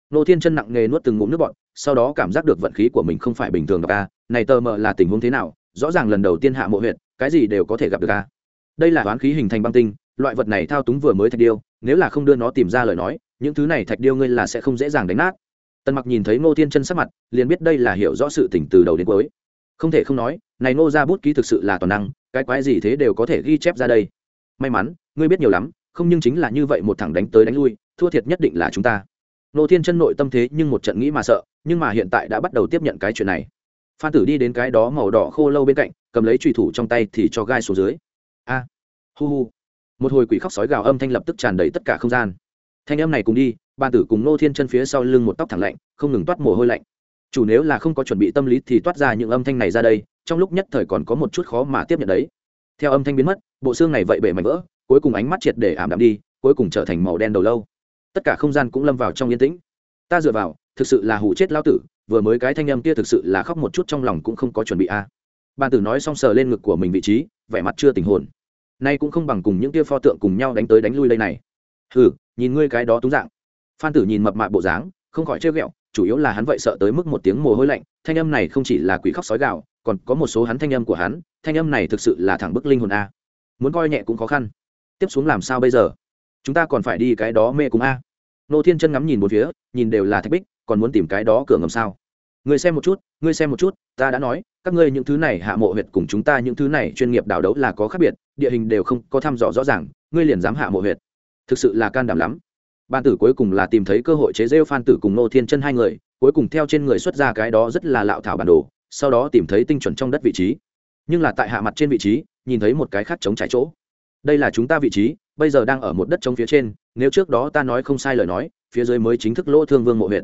Nô thiên chân nặng nề nuốt từng ngụm nước bọn sau đó cảm giác được vận khí của mình không phải bình thường đọc ca à. này tờ mờ là tình huống thế nào? Rõ ràng lần đầu tiên hạ mộ huyện cái gì đều có thể gặp được ca đây là hoán khí hình thành băng tinh, loại vật này thao túng vừa mới thạch điêu, nếu là không đưa nó tìm ra lời nói, những thứ này thạch điêu ngươi là sẽ không dễ dàng đánh nát. Tần mặc nhìn thấy ngô thiên chân sắc mặt, liền biết đây là hiểu rõ sự tỉnh từ đầu đến cuối. Không thể không nói, này ngô ra bút ký thực sự là toàn năng cái quái gì thế đều có thể ghi chép ra đây. May mắn, ngươi biết nhiều lắm, không nhưng chính là như vậy một thằng đánh tới đánh lui, thua thiệt nhất định là chúng ta. Nô thiên chân nội tâm thế nhưng một trận nghĩ mà sợ, nhưng mà hiện tại đã bắt đầu tiếp nhận cái chuyện này. Phan tử đi đến cái đó màu đỏ khô lâu bên cạnh, cầm lấy trùy thủ trong tay thì cho gai xuống dưới. A, hu hu. Một hồi quỷ khóc sói gào âm thanh lập tức tràn đầy tất cả không gian. Thanh âm này cùng đi ban tử cùng nô thiên chân phía sau lưng một tóc thẳng lạnh, không ngừng toát mồ hôi lạnh. Chủ nếu là không có chuẩn bị tâm lý thì toát ra những âm thanh này ra đây trong lúc nhất thời còn có một chút khó mà tiếp nhận đấy. Theo âm thanh biến mất, bộ xương này vậy bể mảnh vỡ, cuối cùng ánh mắt triệt để ảm đạm đi, cuối cùng trở thành màu đen đầu lâu. Tất cả không gian cũng lâm vào trong yên tĩnh. Ta dựa vào, thực sự là hủ chết lao tử, vừa mới cái thanh âm kia thực sự là khóc một chút trong lòng cũng không có chuẩn bị a. À. bàn tử nói xong sờ lên ngực của mình vị trí, vẻ mặt chưa tình hồn. Nay cũng không bằng cùng những kia pho tượng cùng nhau đánh tới đánh lui đây này. Hừ, nhìn ngươi cái đó túng dạng. Phan tử nhìn mập mạp bộ dáng, không khỏi trêu ghẹo chủ yếu là hắn vậy sợ tới mức một tiếng mồ hôi lạnh, thanh âm này không chỉ là quỷ khóc sói gạo còn có một số hắn thanh âm của hắn, thanh âm này thực sự là thẳng bức linh hồn a. Muốn coi nhẹ cũng khó khăn. Tiếp xuống làm sao bây giờ? Chúng ta còn phải đi cái đó mê cùng a. Nô thiên chân ngắm nhìn một phía, nhìn đều là thạch bích, còn muốn tìm cái đó cửa ngầm sao? Ngươi xem một chút, ngươi xem một chút, ta đã nói, các ngươi những thứ này hạ mộ huyệt cùng chúng ta những thứ này chuyên nghiệp đảo đấu là có khác biệt, địa hình đều không có thăm dò rõ ràng, ngươi liền dám hạ mộ huyệt. Thực sự là can đảm lắm ban tử cuối cùng là tìm thấy cơ hội chế rêu phan tử cùng nô thiên chân hai người, cuối cùng theo trên người xuất ra cái đó rất là lạo thảo bản đồ, sau đó tìm thấy tinh chuẩn trong đất vị trí. Nhưng là tại hạ mặt trên vị trí, nhìn thấy một cái khác chống trải chỗ. Đây là chúng ta vị trí, bây giờ đang ở một đất trống phía trên, nếu trước đó ta nói không sai lời nói, phía dưới mới chính thức lỗ thương vương mộ huyện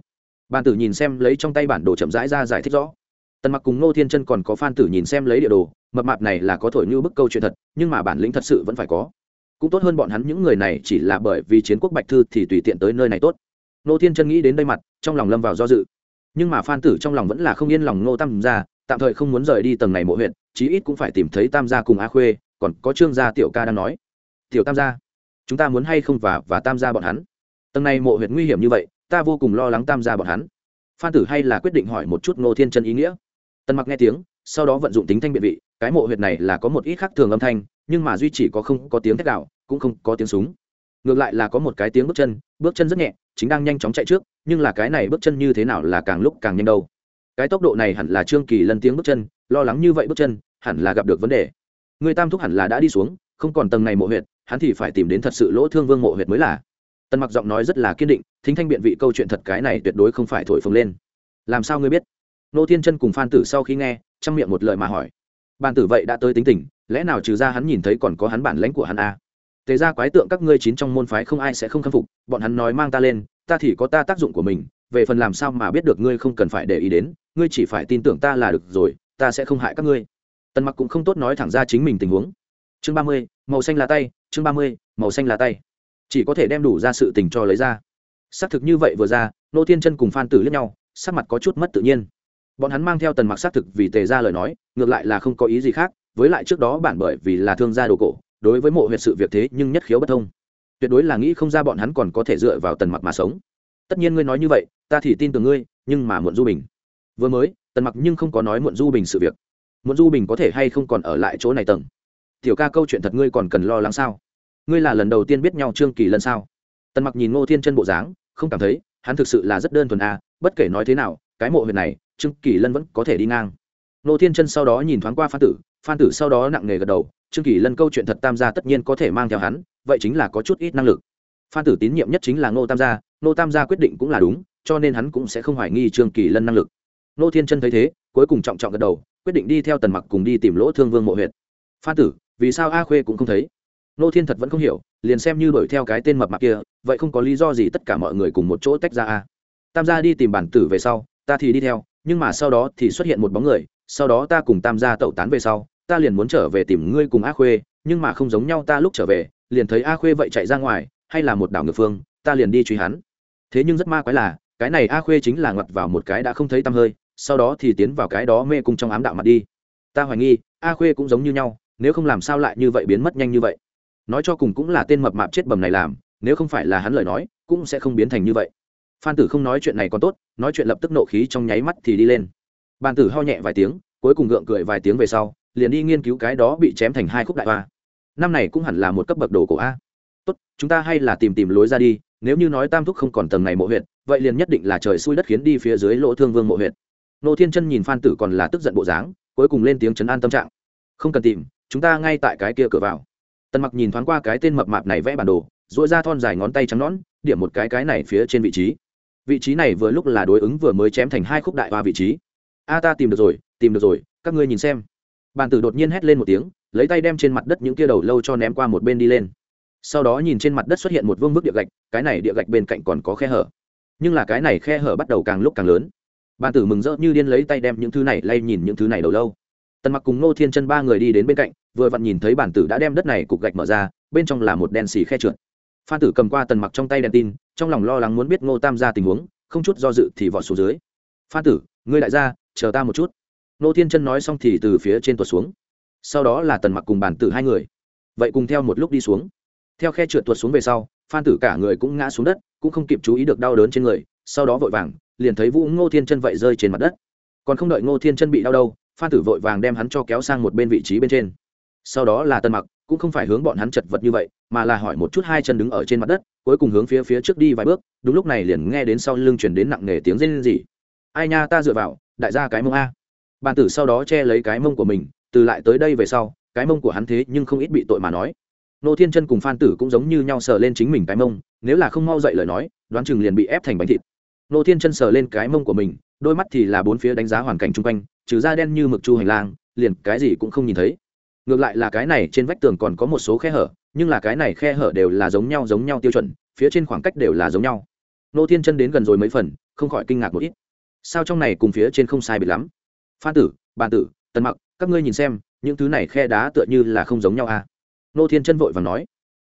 ban tử nhìn xem lấy trong tay bản đồ chậm rãi ra giải thích rõ. Tần mặc cùng nô thiên chân còn có phan tử nhìn xem lấy địa đồ, mập mạp này là có thổi như bức câu chuyện thật, nhưng mà bản lĩnh thật sự vẫn phải có cũng tốt hơn bọn hắn những người này chỉ là bởi vì chiến quốc bạch thư thì tùy tiện tới nơi này tốt. Nô thiên chân nghĩ đến đây mặt, trong lòng lâm vào do dự. Nhưng mà phan tử trong lòng vẫn là không yên lòng nô tam gia, tạm thời không muốn rời đi tầng này mộ huyện, chí ít cũng phải tìm thấy tam gia cùng a khuê, còn có trương gia tiểu ca đang nói. Tiểu tam gia, chúng ta muốn hay không và và tam gia bọn hắn? Tầng này mộ huyện nguy hiểm như vậy, ta vô cùng lo lắng tam gia bọn hắn. Phan tử hay là quyết định hỏi một chút nô thiên chân ý nghĩa. Tần mặc nghe tiếng, sau đó vận dụng tính thanh biện vị, cái mộ huyệt này là có một ít khác thường âm thanh, nhưng mà duy chỉ có không có tiếng thét đạo cũng không có tiếng súng. Ngược lại là có một cái tiếng bước chân bước chân rất nhẹ, chính đang nhanh chóng chạy trước, nhưng là cái này bước chân như thế nào là càng lúc càng nhanh đâu. Cái tốc độ này hẳn là trương kỳ lần tiếng bước chân, lo lắng như vậy bước chân, hẳn là gặp được vấn đề. Người tam thúc hẳn là đã đi xuống, không còn tầng này mộ huyệt, hắn thì phải tìm đến thật sự lỗ thương vương mộ huyệt mới là. Tần mặc giọng nói rất là kiên định, thính thanh biện vị câu chuyện thật cái này tuyệt đối không phải thổi phồng lên. Làm sao ngươi biết? Nô thiên chân cùng phan tử sau khi nghe, trong miệng một lời mà hỏi. Bàn tử vậy đã tới tính tình, lẽ nào trừ ra hắn nhìn thấy còn có hắn bản lãnh của hắn a à? Tề ra quái tượng các ngươi chín trong môn phái không ai sẽ không khâm phục, bọn hắn nói mang ta lên, ta thì có ta tác dụng của mình, về phần làm sao mà biết được ngươi không cần phải để ý đến, ngươi chỉ phải tin tưởng ta là được rồi, ta sẽ không hại các ngươi. Tần mặc cũng không tốt nói thẳng ra chính mình tình huống. Chương ba mươi, màu xanh là tay, chương ba mươi, màu xanh là tay. Chỉ có thể đem đủ ra sự tình cho lấy ra. Xác thực như vậy vừa ra, nô thiên chân cùng phan tử liếc nhau, sắc mặt có chút mất tự nhiên. Bọn hắn mang theo tần mặc xác thực vì tề ra lời nói, ngược lại là không có ý gì khác, với lại trước đó bản bởi vì là thương gia đồ cổ đối với mộ huyệt sự việc thế nhưng nhất khiếu bất thông. Tuyệt đối là nghĩ không ra bọn hắn còn có thể dựa vào tần mặc mà sống. Tất nhiên ngươi nói như vậy, ta thì tin tưởng ngươi, nhưng mà muộn du bình. Vừa mới, tần mặc nhưng không có nói muộn du bình sự việc. Muộn du bình có thể hay không còn ở lại chỗ này tầng? Tiểu ca câu chuyện thật ngươi còn cần lo lắng sao? Ngươi là lần đầu tiên biết nhau trương kỳ lần sao? Tần mặc nhìn ngô thiên chân bộ dáng, không cảm thấy, hắn thực sự là rất đơn thuần à bất kể nói thế nào, cái mộ huyệt này, trương kỳ lân vẫn có thể đi ngang. Ngô thiên chân sau đó nhìn thoáng qua phan tử phan tử sau đó nặng nề gật đầu trương kỳ lân câu chuyện thật tam gia tất nhiên có thể mang theo hắn, vậy chính là có chút ít năng lực. Phan tử tín nhiệm nhất chính là ngô tam gia, ngô tam gia quyết định cũng là đúng, cho nên hắn cũng sẽ không hoài nghi trương kỳ lân năng lực. Ngô thiên chân thấy thế, cuối cùng trọng trọng gật đầu, quyết định đi theo tần mặc cùng đi tìm lỗ thương vương mộ huyệt. Phan tử, vì sao a khuê cũng không thấy? Ngô thiên thật vẫn không hiểu, liền xem như đuổi theo cái tên mập mạp kia, vậy không có lý do gì tất cả mọi người cùng một chỗ tách ra a. Tam gia đi tìm bản tử về sau, ta thì đi theo, nhưng mà sau đó thì xuất hiện một bóng người, sau đó ta cùng tam gia tẩu tán về sau ta liền muốn trở về tìm ngươi cùng a khuê, nhưng mà không giống nhau ta lúc trở về, liền thấy a khuê vậy chạy ra ngoài, hay là một đảo ngược phương, ta liền đi truy hắn. Thế nhưng rất ma quái là, cái này a khuê chính là ngặt vào một cái đã không thấy tăm hơi, sau đó thì tiến vào cái đó mê cung trong ám đạo mặt đi. Ta hoài nghi, a khuê cũng giống như nhau, nếu không làm sao lại như vậy biến mất nhanh như vậy? Nói cho cùng cũng là tên mập mạp chết bầm này làm, nếu không phải là hắn lời nói, cũng sẽ không biến thành như vậy. Phan tử không nói chuyện này còn tốt, nói chuyện lập tức nộ khí trong nháy mắt thì đi lên. Bàn tử ho nhẹ vài tiếng, cuối cùng gượng cười vài tiếng về sau liền đi nghiên cứu cái đó bị chém thành hai khúc đại hoa. Năm này cũng hẳn là một cấp bậc đồ cổ a. Tốt, chúng ta hay là tìm tìm lối ra đi, nếu như nói tam thúc không còn tầng này mộ huyện vậy liền nhất định là trời xui đất khiến đi phía dưới lỗ thương vương mộ huyện nô thiên chân nhìn phan tử còn là tức giận bộ dáng, cuối cùng lên tiếng chấn an tâm trạng. Không cần tìm, chúng ta ngay tại cái kia cửa vào. Tần mặc nhìn thoáng qua cái tên mập mạp này vẽ bản đồ dội ra thon dài ngón tay trắng nõn, điểm một cái cái này phía trên vị trí. Vị trí này vừa lúc là đối ứng vừa mới chém thành hai khúc đại hoa vị trí. A ta tìm được rồi, tìm được rồi, các ngươi nhìn xem bàn tử đột nhiên hét lên một tiếng, lấy tay đem trên mặt đất những kia đầu lâu cho ném qua một bên đi lên. Sau đó nhìn trên mặt đất xuất hiện một vương bức địa gạch, cái này địa gạch bên cạnh còn có khe hở. Nhưng là cái này khe hở bắt đầu càng lúc càng lớn. Bàn tử mừng rỡ như điên lấy tay đem những thứ này lay nhìn những thứ này đầu lâu. Tần mặc cùng ngô thiên chân ba người đi đến bên cạnh, vừa vặn nhìn thấy bản tử đã đem đất này cục gạch mở ra, bên trong là một đen xì khe trượt. Phan tử cầm qua tần mặc trong tay đèn tin, trong lòng lo lắng muốn biết ngô tam ra tình huống, không chút do dự thì vọt xuống dưới. Phan tử, ngươi đại gia, chờ ta một chút ngô thiên chân nói xong thì từ phía trên tuột xuống. Sau đó là tần mặc cùng bản tử hai người. Vậy cùng theo một lúc đi xuống. Theo khe trượt tuột xuống về sau, phan tử cả người cũng ngã xuống đất, cũng không kịp chú ý được đau đớn trên người, sau đó vội vàng, liền thấy vũ ngô thiên chân vậy rơi trên mặt đất. Còn không đợi ngô thiên chân bị đau đâu, phan tử vội vàng đem hắn cho kéo sang một bên vị trí bên trên. Sau đó là Tần mặc, cũng không phải hướng bọn hắn chật vật như vậy, mà là hỏi một chút hai chân đứng ở trên mặt đất, cuối cùng hướng phía phía trước đi vài bước, đúng lúc này liền nghe đến sau lưng chuyển đến nặng nề tiếng rên rỉ. Ai nha, ta dựa vào, đại gia cái mông a bàn tử sau đó che lấy cái mông của mình, từ lại tới đây về sau, cái mông của hắn thế nhưng không ít bị tội mà nói. Nô thiên chân cùng phan tử cũng giống như nhau sờ lên chính mình cái mông, nếu là không mau dậy lời nói, đoán chừng liền bị ép thành bánh thịt. Nô thiên chân sờ lên cái mông của mình, đôi mắt thì là bốn phía đánh giá hoàn cảnh chung quanh, trừ da đen như mực chu hành lang, liền cái gì cũng không nhìn thấy. Ngược lại là cái này trên vách tường còn có một số khe hở, nhưng là cái này khe hở đều là giống nhau giống nhau tiêu chuẩn, phía trên khoảng cách đều là giống nhau. Nô thiên chân đến gần rồi mấy phần, không khỏi kinh ngạc một ít. Sao trong này cùng phía trên không sai biệt lắm? Phan tử, bàn tử, tần mặc, các ngươi nhìn xem, những thứ này khe đá tựa như là không giống nhau à? Nô thiên chân vội và nói.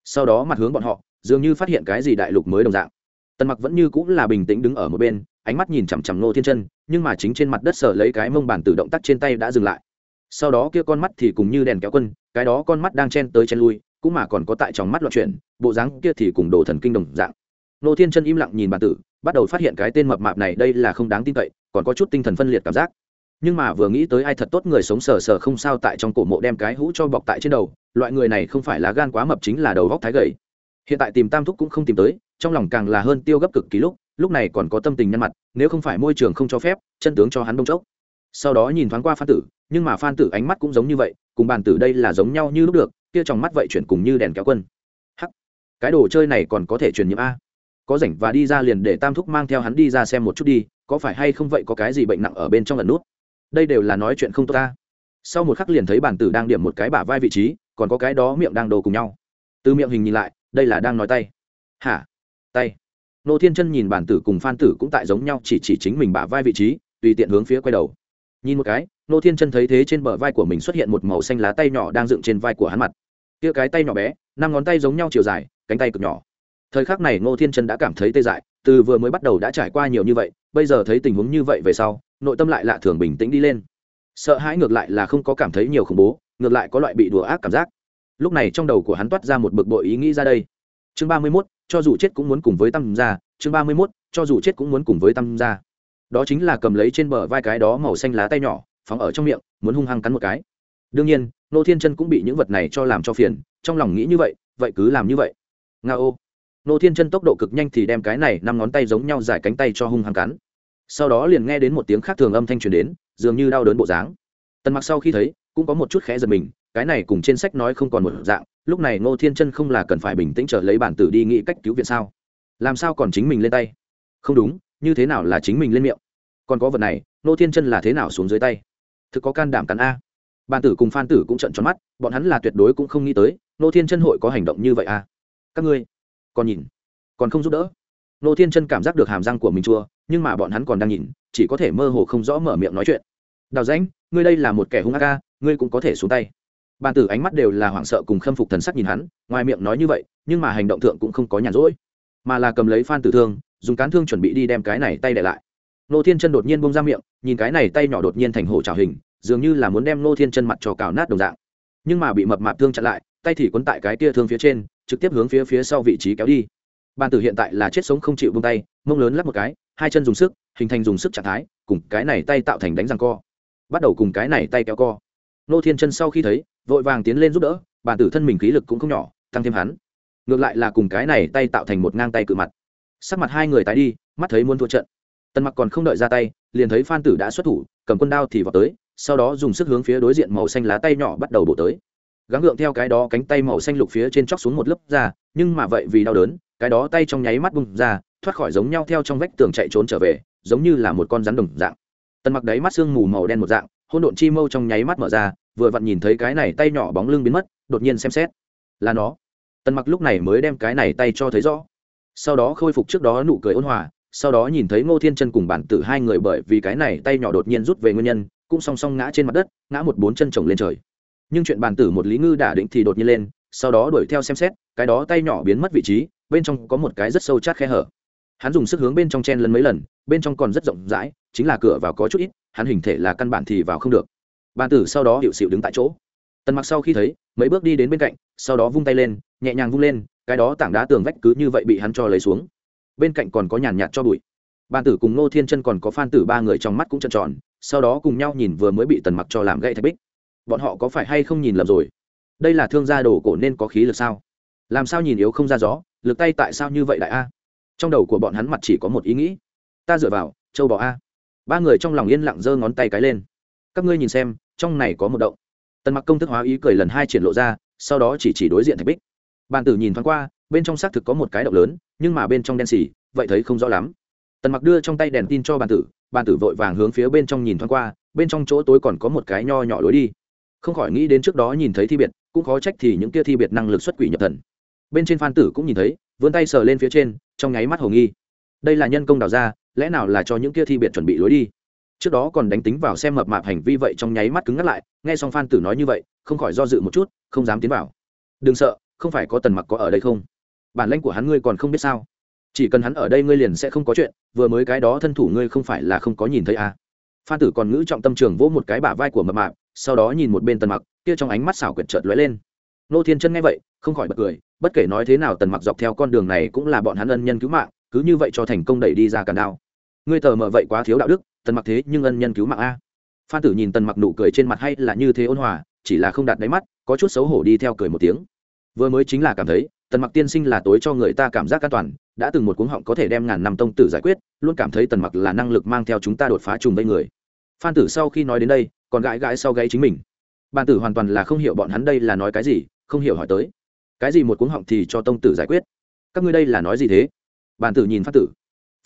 Sau đó mặt hướng bọn họ, dường như phát hiện cái gì đại lục mới đồng dạng. Tần mặc vẫn như cũng là bình tĩnh đứng ở một bên, ánh mắt nhìn chằm chằm nô thiên chân, nhưng mà chính trên mặt đất sở lấy cái mông Bàn tử động tác trên tay đã dừng lại. Sau đó kia con mắt thì cùng như đèn kéo quân, cái đó con mắt đang chen tới chen lui, cũng mà còn có tại trong mắt loạn chuyển, bộ dáng kia thì cùng đồ thần kinh đồng dạng. Nô thiên chân im lặng nhìn Bàn tử, bắt đầu phát hiện cái tên mập mạp này đây là không đáng tin cậy, còn có chút tinh thần phân liệt cảm giác nhưng mà vừa nghĩ tới ai thật tốt người sống sờ sờ không sao tại trong cổ mộ đem cái hũ cho bọc tại trên đầu, loại người này không phải là gan quá mập chính là đầu vóc thái gầy. Hiện tại tìm tam thúc cũng không tìm tới, trong lòng càng là hơn tiêu gấp cực kỳ lúc lúc này còn có tâm tình nhân mặt, nếu không phải môi trường không cho phép, chân tướng cho hắn đông chốc. Sau đó nhìn thoáng qua phan tử, nhưng mà phan tử ánh mắt cũng giống như vậy, cùng bàn tử đây là giống nhau như lúc được, kia trong mắt vậy chuyển cùng như đèn kéo quân. Hắc, cái đồ chơi này còn có thể truyền nhiễm a. Có rảnh và đi ra liền để tam thúc mang theo hắn đi ra xem một chút đi, có phải hay không vậy có cái gì bệnh nặng ở bên trong lần nút? Đây đều là nói chuyện không tốt ta. Sau một khắc liền thấy bản tử đang điểm một cái bả vai vị trí, còn có cái đó miệng đang đồ cùng nhau. Từ miệng hình nhìn lại, đây là đang nói tay. Hả? Tay. Nô thiên chân nhìn bản tử cùng phan tử cũng tại giống nhau, chỉ chỉ chính mình bả vai vị trí, tùy tiện hướng phía quay đầu. Nhìn một cái, nô thiên chân thấy thế trên bờ vai của mình xuất hiện một màu xanh lá tay nhỏ đang dựng trên vai của hắn mặt. Kia cái tay nhỏ bé, năm ngón tay giống nhau chiều dài, cánh tay cực nhỏ. Thời khắc này nô thiên chân đã cảm thấy tê dại, từ vừa mới bắt đầu đã trải qua nhiều như vậy bây giờ thấy tình huống như vậy về sau, nội tâm lại lạ thường bình tĩnh đi lên. Sợ hãi ngược lại là không có cảm thấy nhiều khủng bố, ngược lại có loại bị đùa ác cảm giác. Lúc này trong đầu của hắn toát ra một bực bội ý nghĩ ra đây. Chương ba mươi mốt, cho dù chết cũng muốn cùng với tăng gia. Chương ba mươi mốt, cho dù chết cũng muốn cùng với tăng gia. Đó chính là cầm lấy trên bờ vai cái đó màu xanh lá tay nhỏ, phóng ở trong miệng, muốn hung hăng cắn một cái. Đương nhiên, nô thiên chân cũng bị những vật này cho làm cho phiền, trong lòng nghĩ như vậy vậy cứ làm như vậy. Nga ô nô thiên chân tốc độ cực nhanh thì đem cái này năm ngón tay giống nhau dài cánh tay cho hung hăng cắn. Sau đó liền nghe đến một tiếng khác thường âm thanh truyền đến, dường như đau đớn bộ dáng. Tần mặc sau khi thấy, cũng có một chút khẽ giật mình, cái này cùng trên sách nói không còn một dạng, lúc này ngô thiên chân không là cần phải bình tĩnh trở lấy bản tử đi nghĩ cách cứu viện sao? Làm sao còn chính mình lên tay? Không đúng, như thế nào là chính mình lên miệng? Còn có vật này, ngô thiên chân là thế nào xuống dưới tay? Thực có can đảm cắn a. Bản tử cùng phan tử cũng trận tròn mắt, bọn hắn là tuyệt đối cũng không nghĩ tới, ngô thiên chân hội có hành động như vậy a. Các ngươi còn nhìn, còn không giúp đỡ. Nô thiên chân cảm giác được hàm răng của mình chua, nhưng mà bọn hắn còn đang nhìn, chỉ có thể mơ hồ không rõ mở miệng nói chuyện. Đào danh ngươi đây là một kẻ hung ác ca ngươi cũng có thể xuống tay. Bàn tử ánh mắt đều là hoảng sợ cùng khâm phục thần sắc nhìn hắn, ngoài miệng nói như vậy, nhưng mà hành động thượng cũng không có nhàn rỗi, mà là cầm lấy phan tử thương, dùng cán thương chuẩn bị đi đem cái này tay để lại. Nô thiên chân đột nhiên bông ra miệng, nhìn cái này tay nhỏ đột nhiên thành hổ trào hình, dường như là muốn đem nô thiên chân mặt cho cào nát đồng dạng. Nhưng mà bị mập mạp thương chặn lại, tay thì quấn tại cái tia thương phía trên trực tiếp hướng phía phía sau vị trí kéo đi. Bàn tử hiện tại là chết sống không chịu bông tay, mông lớn lắp một cái, hai chân dùng sức, hình thành dùng sức trạng thái, cùng cái này tay tạo thành đánh răng co. Bắt đầu cùng cái này tay kéo co. Nô thiên chân sau khi thấy, vội vàng tiến lên giúp đỡ, bàn tử thân mình khí lực cũng không nhỏ, tăng thêm hắn. Ngược lại là cùng cái này tay tạo thành một ngang tay cự mặt. Sắc mặt hai người tái đi, mắt thấy muốn thua trận. Tần mặc còn không đợi ra tay, liền thấy phan tử đã xuất thủ, cầm quân đao thì vào tới, sau đó dùng sức hướng phía đối diện màu xanh lá tay nhỏ bắt đầu bổ tới gắng gượng theo cái đó cánh tay màu xanh lục phía trên chóc xuống một lớp ra, nhưng mà vậy vì đau đớn, cái đó tay trong nháy mắt bung ra, thoát khỏi giống nhau theo trong vách tường chạy trốn trở về, giống như là một con rắn đồng dạng. Tần mặc đáy mắt sương mù màu đen một dạng hôn độn chi mâu trong nháy mắt mở ra, vừa vặn nhìn thấy cái này tay nhỏ bóng lưng biến mất, đột nhiên xem xét. Là nó. Tần mặc lúc này mới đem cái này tay cho thấy rõ. Sau đó khôi phục trước đó nụ cười ôn hòa, sau đó nhìn thấy ngô thiên chân cùng bản tử hai người bởi vì cái này tay nhỏ đột nhiên rút về nguyên nhân, cũng song song ngã trên mặt đất, ngã một bốn chân chồng lên trời nhưng chuyện bàn tử một lý ngư đả định thì đột nhiên lên, sau đó đuổi theo xem xét, cái đó tay nhỏ biến mất vị trí, bên trong có một cái rất sâu chát khe hở. Hắn dùng sức hướng bên trong chen lấn mấy lần, bên trong còn rất rộng rãi, chính là cửa vào có chút ít, hắn hình thể là căn bản thì vào không được. Bàn tử sau đó hiệu xịu đứng tại chỗ. Tần mặc sau khi thấy, mấy bước đi đến bên cạnh, sau đó vung tay lên, nhẹ nhàng vung lên, cái đó tảng đá tường vách cứ như vậy bị hắn cho lấy xuống. Bên cạnh còn có nhàn nhạt cho bụi. Bàn tử cùng nô thiên chân còn có phan tử ba người trong mắt cũng trợn tròn, sau đó cùng nhau nhìn vừa mới bị tần mặc cho làm gậy thạch bích bọn họ có phải hay không nhìn lầm rồi? Đây là thương gia đồ cổ nên có khí lực sao? Làm sao nhìn yếu không ra gió? Lực tay tại sao như vậy đại a? Trong đầu của bọn hắn mặt chỉ có một ý nghĩ. Ta dựa vào, châu bò a. Ba người trong lòng yên lặng giơ ngón tay cái lên. Các ngươi nhìn xem, trong này có một động. Tần mặc công thức hóa ý cười lần hai triển lộ ra, sau đó chỉ chỉ đối diện thạch bích. Bàn tử nhìn thoáng qua, bên trong xác thực có một cái động lớn, nhưng mà bên trong đen xì, vậy thấy không rõ lắm. Tần mặc đưa trong tay đèn tin cho bàn tử bàn tử vội vàng hướng phía bên trong nhìn thoáng qua, bên trong chỗ tối còn có một cái nho nhỏ lối đi không khỏi nghĩ đến trước đó nhìn thấy thi biệt, cũng khó trách thì những kia thi biệt năng lực xuất quỷ nhập thần. Bên trên phan tử cũng nhìn thấy, vươn tay sờ lên phía trên, trong nháy mắt hồ nghi. Đây là nhân công đào ra, lẽ nào là cho những kia thi biệt chuẩn bị lối đi? Trước đó còn đánh tính vào xem mập mạp hành vi vậy trong nháy mắt cứng ngắt lại, nghe xong phan tử nói như vậy, không khỏi do dự một chút, không dám tiến vào. Đừng sợ, không phải có tần mặc có ở đây không? Bản lãnh của hắn ngươi còn không biết sao? Chỉ cần hắn ở đây ngươi liền sẽ không có chuyện, vừa mới cái đó thân thủ ngươi không phải là không có nhìn thấy à. phan tử còn ngữ trọng tâm trường vỗ một cái bả vai của mập mạp sau đó nhìn một bên tần mặc, kia trong ánh mắt xảo quyệt trợt lóe lên. Nô thiên chân nghe vậy, không khỏi bật cười, bất kể nói thế nào tần mặc dọc theo con đường này cũng là bọn hắn ân nhân cứu mạng, cứ như vậy cho thành công đẩy đi ra càn đao. Ngươi tờ mờ vậy quá thiếu đạo đức, tần mặc thế nhưng ân nhân cứu mạng a. Phan tử nhìn tần mặc nụ cười trên mặt hay là như thế ôn hòa, chỉ là không đạt đáy mắt, có chút xấu hổ đi theo cười một tiếng. Vừa mới chính là cảm thấy, tần mặc tiên sinh là tối cho người ta cảm giác an toàn, đã từng một cuống họng có thể đem ngàn năm tông tử giải quyết, luôn cảm thấy tần mặc là năng lực mang theo chúng ta đột phá trùng vây người. Phan tử sau khi nói đến đây còn gãi gãi sau gáy chính mình. Bàn tử hoàn toàn là không hiểu bọn hắn đây là nói cái gì, không hiểu hỏi tới. Cái gì một cuống họng thì cho tông tử giải quyết. Các ngươi đây là nói gì thế? Bàn tử nhìn phan tử.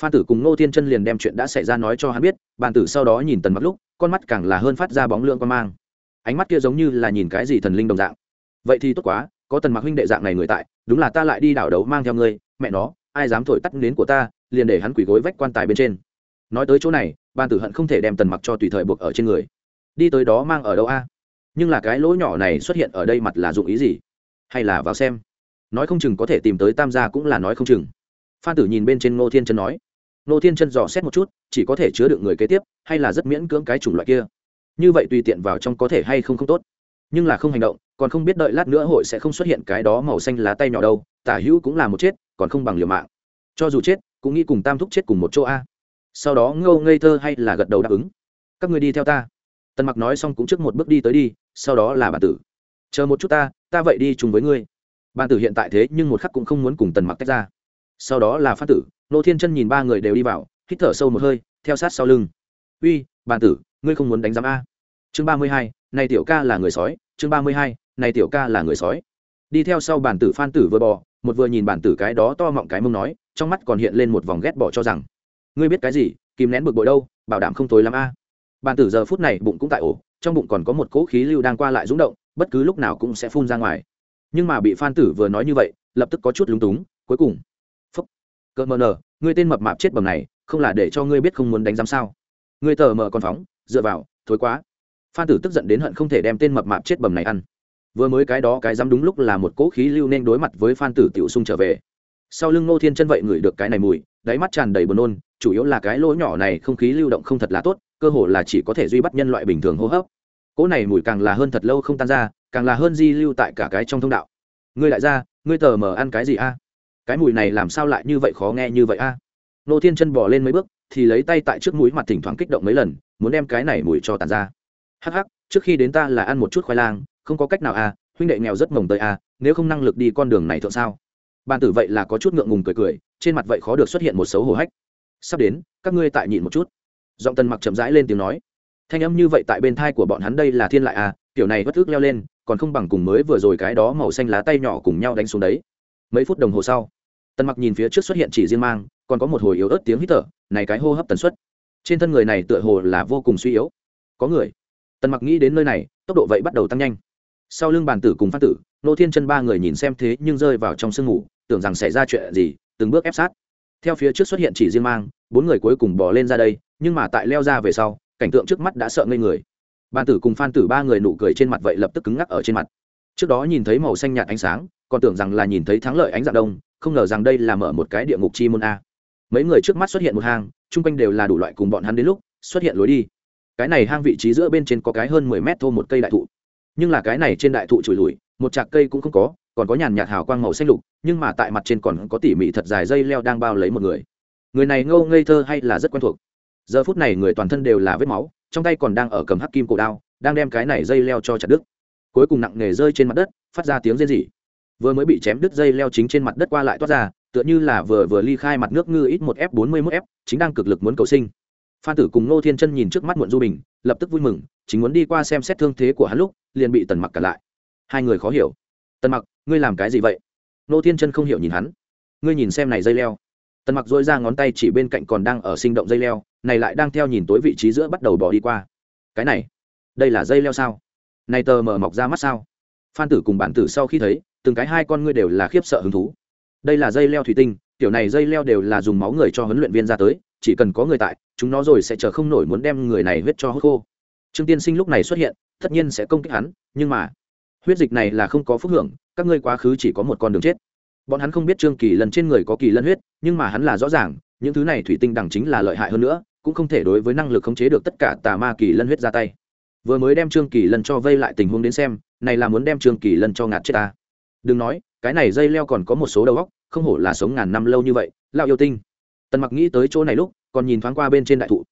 Phan tử cùng ngô thiên chân liền đem chuyện đã xảy ra nói cho hắn biết, bàn tử sau đó nhìn tần mặc lúc, con mắt càng là hơn phát ra bóng lượng quan mang. Ánh mắt kia giống như là nhìn cái gì thần linh đồng dạng. Vậy thì tốt quá, có tần mặc huynh đệ dạng này người tại, đúng là ta lại đi đảo đấu mang theo ngươi, mẹ nó, ai dám thổi tắt nến của ta, liền để hắn quỳ gối vách quan tài bên trên. Nói tới chỗ này, bàn tử hận không thể đem tần mặc cho tùy thời buộc ở trên người đi tới đó mang ở đâu a? Nhưng là cái lỗ nhỏ này xuất hiện ở đây mặt là dụng ý gì? Hay là vào xem? Nói không chừng có thể tìm tới tam gia cũng là nói không chừng. Phan tử nhìn bên trên ngô thiên chân nói. Ngô thiên chân dò xét một chút, chỉ có thể chứa được người kế tiếp, hay là rất miễn cưỡng cái chủng loại kia. Như vậy tùy tiện vào trong có thể hay không không tốt. Nhưng là không hành động, còn không biết đợi lát nữa hội sẽ không xuất hiện cái đó màu xanh lá tay nhỏ đâu, tả hữu cũng là một chết, còn không bằng liều mạng. Cho dù chết, cũng nghĩ cùng tam thúc chết cùng một chỗ a. Sau đó ngô ngây thơ hay là gật đầu đáp ứng. Các người đi theo ta tần mặc nói xong cũng trước một bước đi tới đi, sau đó là bản tử. Chờ một chút ta ta vậy đi chung với ngươi. Bản tử hiện tại thế nhưng một khắc cũng không muốn cùng tần mặc tách ra. Sau đó là phát tử, nô thiên chân nhìn ba người đều đi vào, hít thở sâu một hơi, theo sát sau lưng. Uy, bản tử, ngươi không muốn đánh giám a. Chương ba mươi hai, này tiểu ca là người sói. Chương ba mươi hai, này tiểu ca là người sói. Đi theo sau bản tử phan tử vừa bò, một vừa nhìn bản tử cái đó to mọng cái mông nói, trong mắt còn hiện lên một vòng ghét bỏ cho rằng, ngươi biết cái gì, kìm nén bực bội đâu, bảo đảm không tối lắm a bàn tử giờ phút này bụng cũng tại ổ, trong bụng còn có một cỗ khí lưu đang qua lại rúng động, bất cứ lúc nào cũng sẽ phun ra ngoài. Nhưng mà bị phan tử vừa nói như vậy, lập tức có chút lúng túng, cuối cùng. Phúc. Cỡ mờ nờ, ngươi tên mập mạp chết bầm này, không là để cho ngươi biết không muốn đánh giám sao? Ngươi tờ mờ còn phóng, dựa vào, thối quá. Phan tử tức giận đến hận không thể đem tên mập mạp chết bầm này ăn. Vừa mới cái đó cái dám đúng lúc là một cỗ khí lưu nên đối mặt với phan tử tiểu sung trở về. Sau lưng ngô thiên chân vậy ngửi được cái này mùi đáy mắt tràn đầy buồn nôn, chủ yếu là cái lỗ nhỏ này không khí lưu động không thật là tốt, cơ hồ là chỉ có thể duy bắt nhân loại bình thường hô hấp. Cỗ này mùi càng là hơn thật lâu không tan ra, càng là hơn di lưu tại cả cái trong thông đạo. Ngươi lại ra, ngươi tờ mờ ăn cái gì a? Cái mùi này làm sao lại như vậy khó nghe như vậy a? Nô thiên chân bỏ lên mấy bước, thì lấy tay tại trước mũi mặt thỉnh thoảng kích động mấy lần, muốn đem cái này mùi cho tàn ra. Hắc hắc, trước khi đến ta là ăn một chút khoai lang, không có cách nào a, huynh đệ nghèo rất mồng tới a, nếu không năng lực đi con đường này thượng sao? Bàn tử vậy là có chút ngượng ngùng cười cười trên mặt vậy khó được xuất hiện một xấu hổ hách. Sắp đến, các ngươi tại nhịn một chút. Giọng tần mặc chậm rãi lên tiếng nói. Thanh âm như vậy tại bên thai của bọn hắn đây là thiên lại à kiểu này bất ước leo lên, còn không bằng cùng mới vừa rồi cái đó màu xanh lá tay nhỏ cùng nhau đánh xuống đấy. Mấy phút đồng hồ sau, tần mặc nhìn phía trước xuất hiện chỉ riêng mang, còn có một hồi yếu ớt tiếng hít thở, này cái hô hấp tần suất. Trên thân người này tựa hồ là vô cùng suy yếu. Có người. Tần mặc nghĩ đến nơi này, tốc độ vậy bắt đầu tăng nhanh. Sau lưng bàn tử cùng phát tử, nô thiên chân ba người nhìn xem thế nhưng rơi vào trong sương ngủ tưởng rằng xảy ra chuyện gì từng bước ép sát. Theo phía trước xuất hiện chỉ riêng mang, bốn người cuối cùng bỏ lên ra đây, nhưng mà tại leo ra về sau, cảnh tượng trước mắt đã sợ ngây người. Bàn tử cùng phan tử ba người nụ cười trên mặt vậy lập tức cứng ngắc ở trên mặt. Trước đó nhìn thấy màu xanh nhạt ánh sáng, còn tưởng rằng là nhìn thấy thắng lợi ánh dạng đông, không ngờ rằng đây là mở một cái địa ngục chi môn a. Mấy người trước mắt xuất hiện một hang, chung quanh đều là đủ loại cùng bọn hắn đến lúc, xuất hiện lối đi. Cái này hang vị trí giữa bên trên có cái hơn mười mét thô một cây đại thụ. Nhưng là cái này trên đại thụ trùi lùi, một trạc cây cũng không có còn có nhàn nhạt hào quang màu xanh lục, nhưng mà tại mặt trên còn có tỉ mỉ thật dài dây leo đang bao lấy một người. Người này ngâu ngây thơ hay là rất quen thuộc? Giờ phút này người toàn thân đều là vết máu, trong tay còn đang ở cầm hắc kim cổ đao, đang đem cái này dây leo cho chặt đứt. Cuối cùng nặng nề rơi trên mặt đất, phát ra tiếng rên rỉ. Vừa mới bị chém đứt dây leo chính trên mặt đất qua lại toát ra, tựa như là vừa vừa ly khai mặt nước ngư ít một f bốn mươi mốt f chính đang cực lực muốn cầu sinh. Phan tử cùng nô thiên chân nhìn trước mắt muộn du bình, lập tức vui mừng, chính muốn đi qua xem xét thương thế của hắn lúc, liền bị tần mặc cả lại. Hai người khó hiểu tần mặc ngươi làm cái gì vậy nô thiên chân không hiểu nhìn hắn ngươi nhìn xem này dây leo tần mặc dỗi ra ngón tay chỉ bên cạnh còn đang ở sinh động dây leo này lại đang theo nhìn tối vị trí giữa bắt đầu bỏ đi qua cái này đây là dây leo sao này tờ mở mọc ra mắt sao phan tử cùng bản tử sau khi thấy từng cái hai con ngươi đều là khiếp sợ hứng thú đây là dây leo thủy tinh kiểu này dây leo đều là dùng máu người cho huấn luyện viên ra tới chỉ cần có người tại chúng nó rồi sẽ chờ không nổi muốn đem người này huyết cho hốt khô trương tiên sinh lúc này xuất hiện tất nhiên sẽ công kích hắn nhưng mà huyết dịch này là không có phúc hưởng, các ngươi quá khứ chỉ có một con đường chết. Bọn hắn không biết trương kỳ lần trên người có kỳ lân huyết, nhưng mà hắn là rõ ràng, những thứ này thủy tinh đẳng chính là lợi hại hơn nữa, cũng không thể đối với năng lực khống chế được tất cả tà ma kỳ lân huyết ra tay. Vừa mới đem trương kỳ lân cho vây lại tình huống đến xem, này là muốn đem trương kỳ lân cho ngạt chết ta. Đừng nói, cái này dây leo còn có một số đầu góc không hổ là sống ngàn năm lâu như vậy lao yêu tinh. Tần mặc nghĩ tới chỗ này lúc, còn nhìn thoáng qua bên trên đại thụ.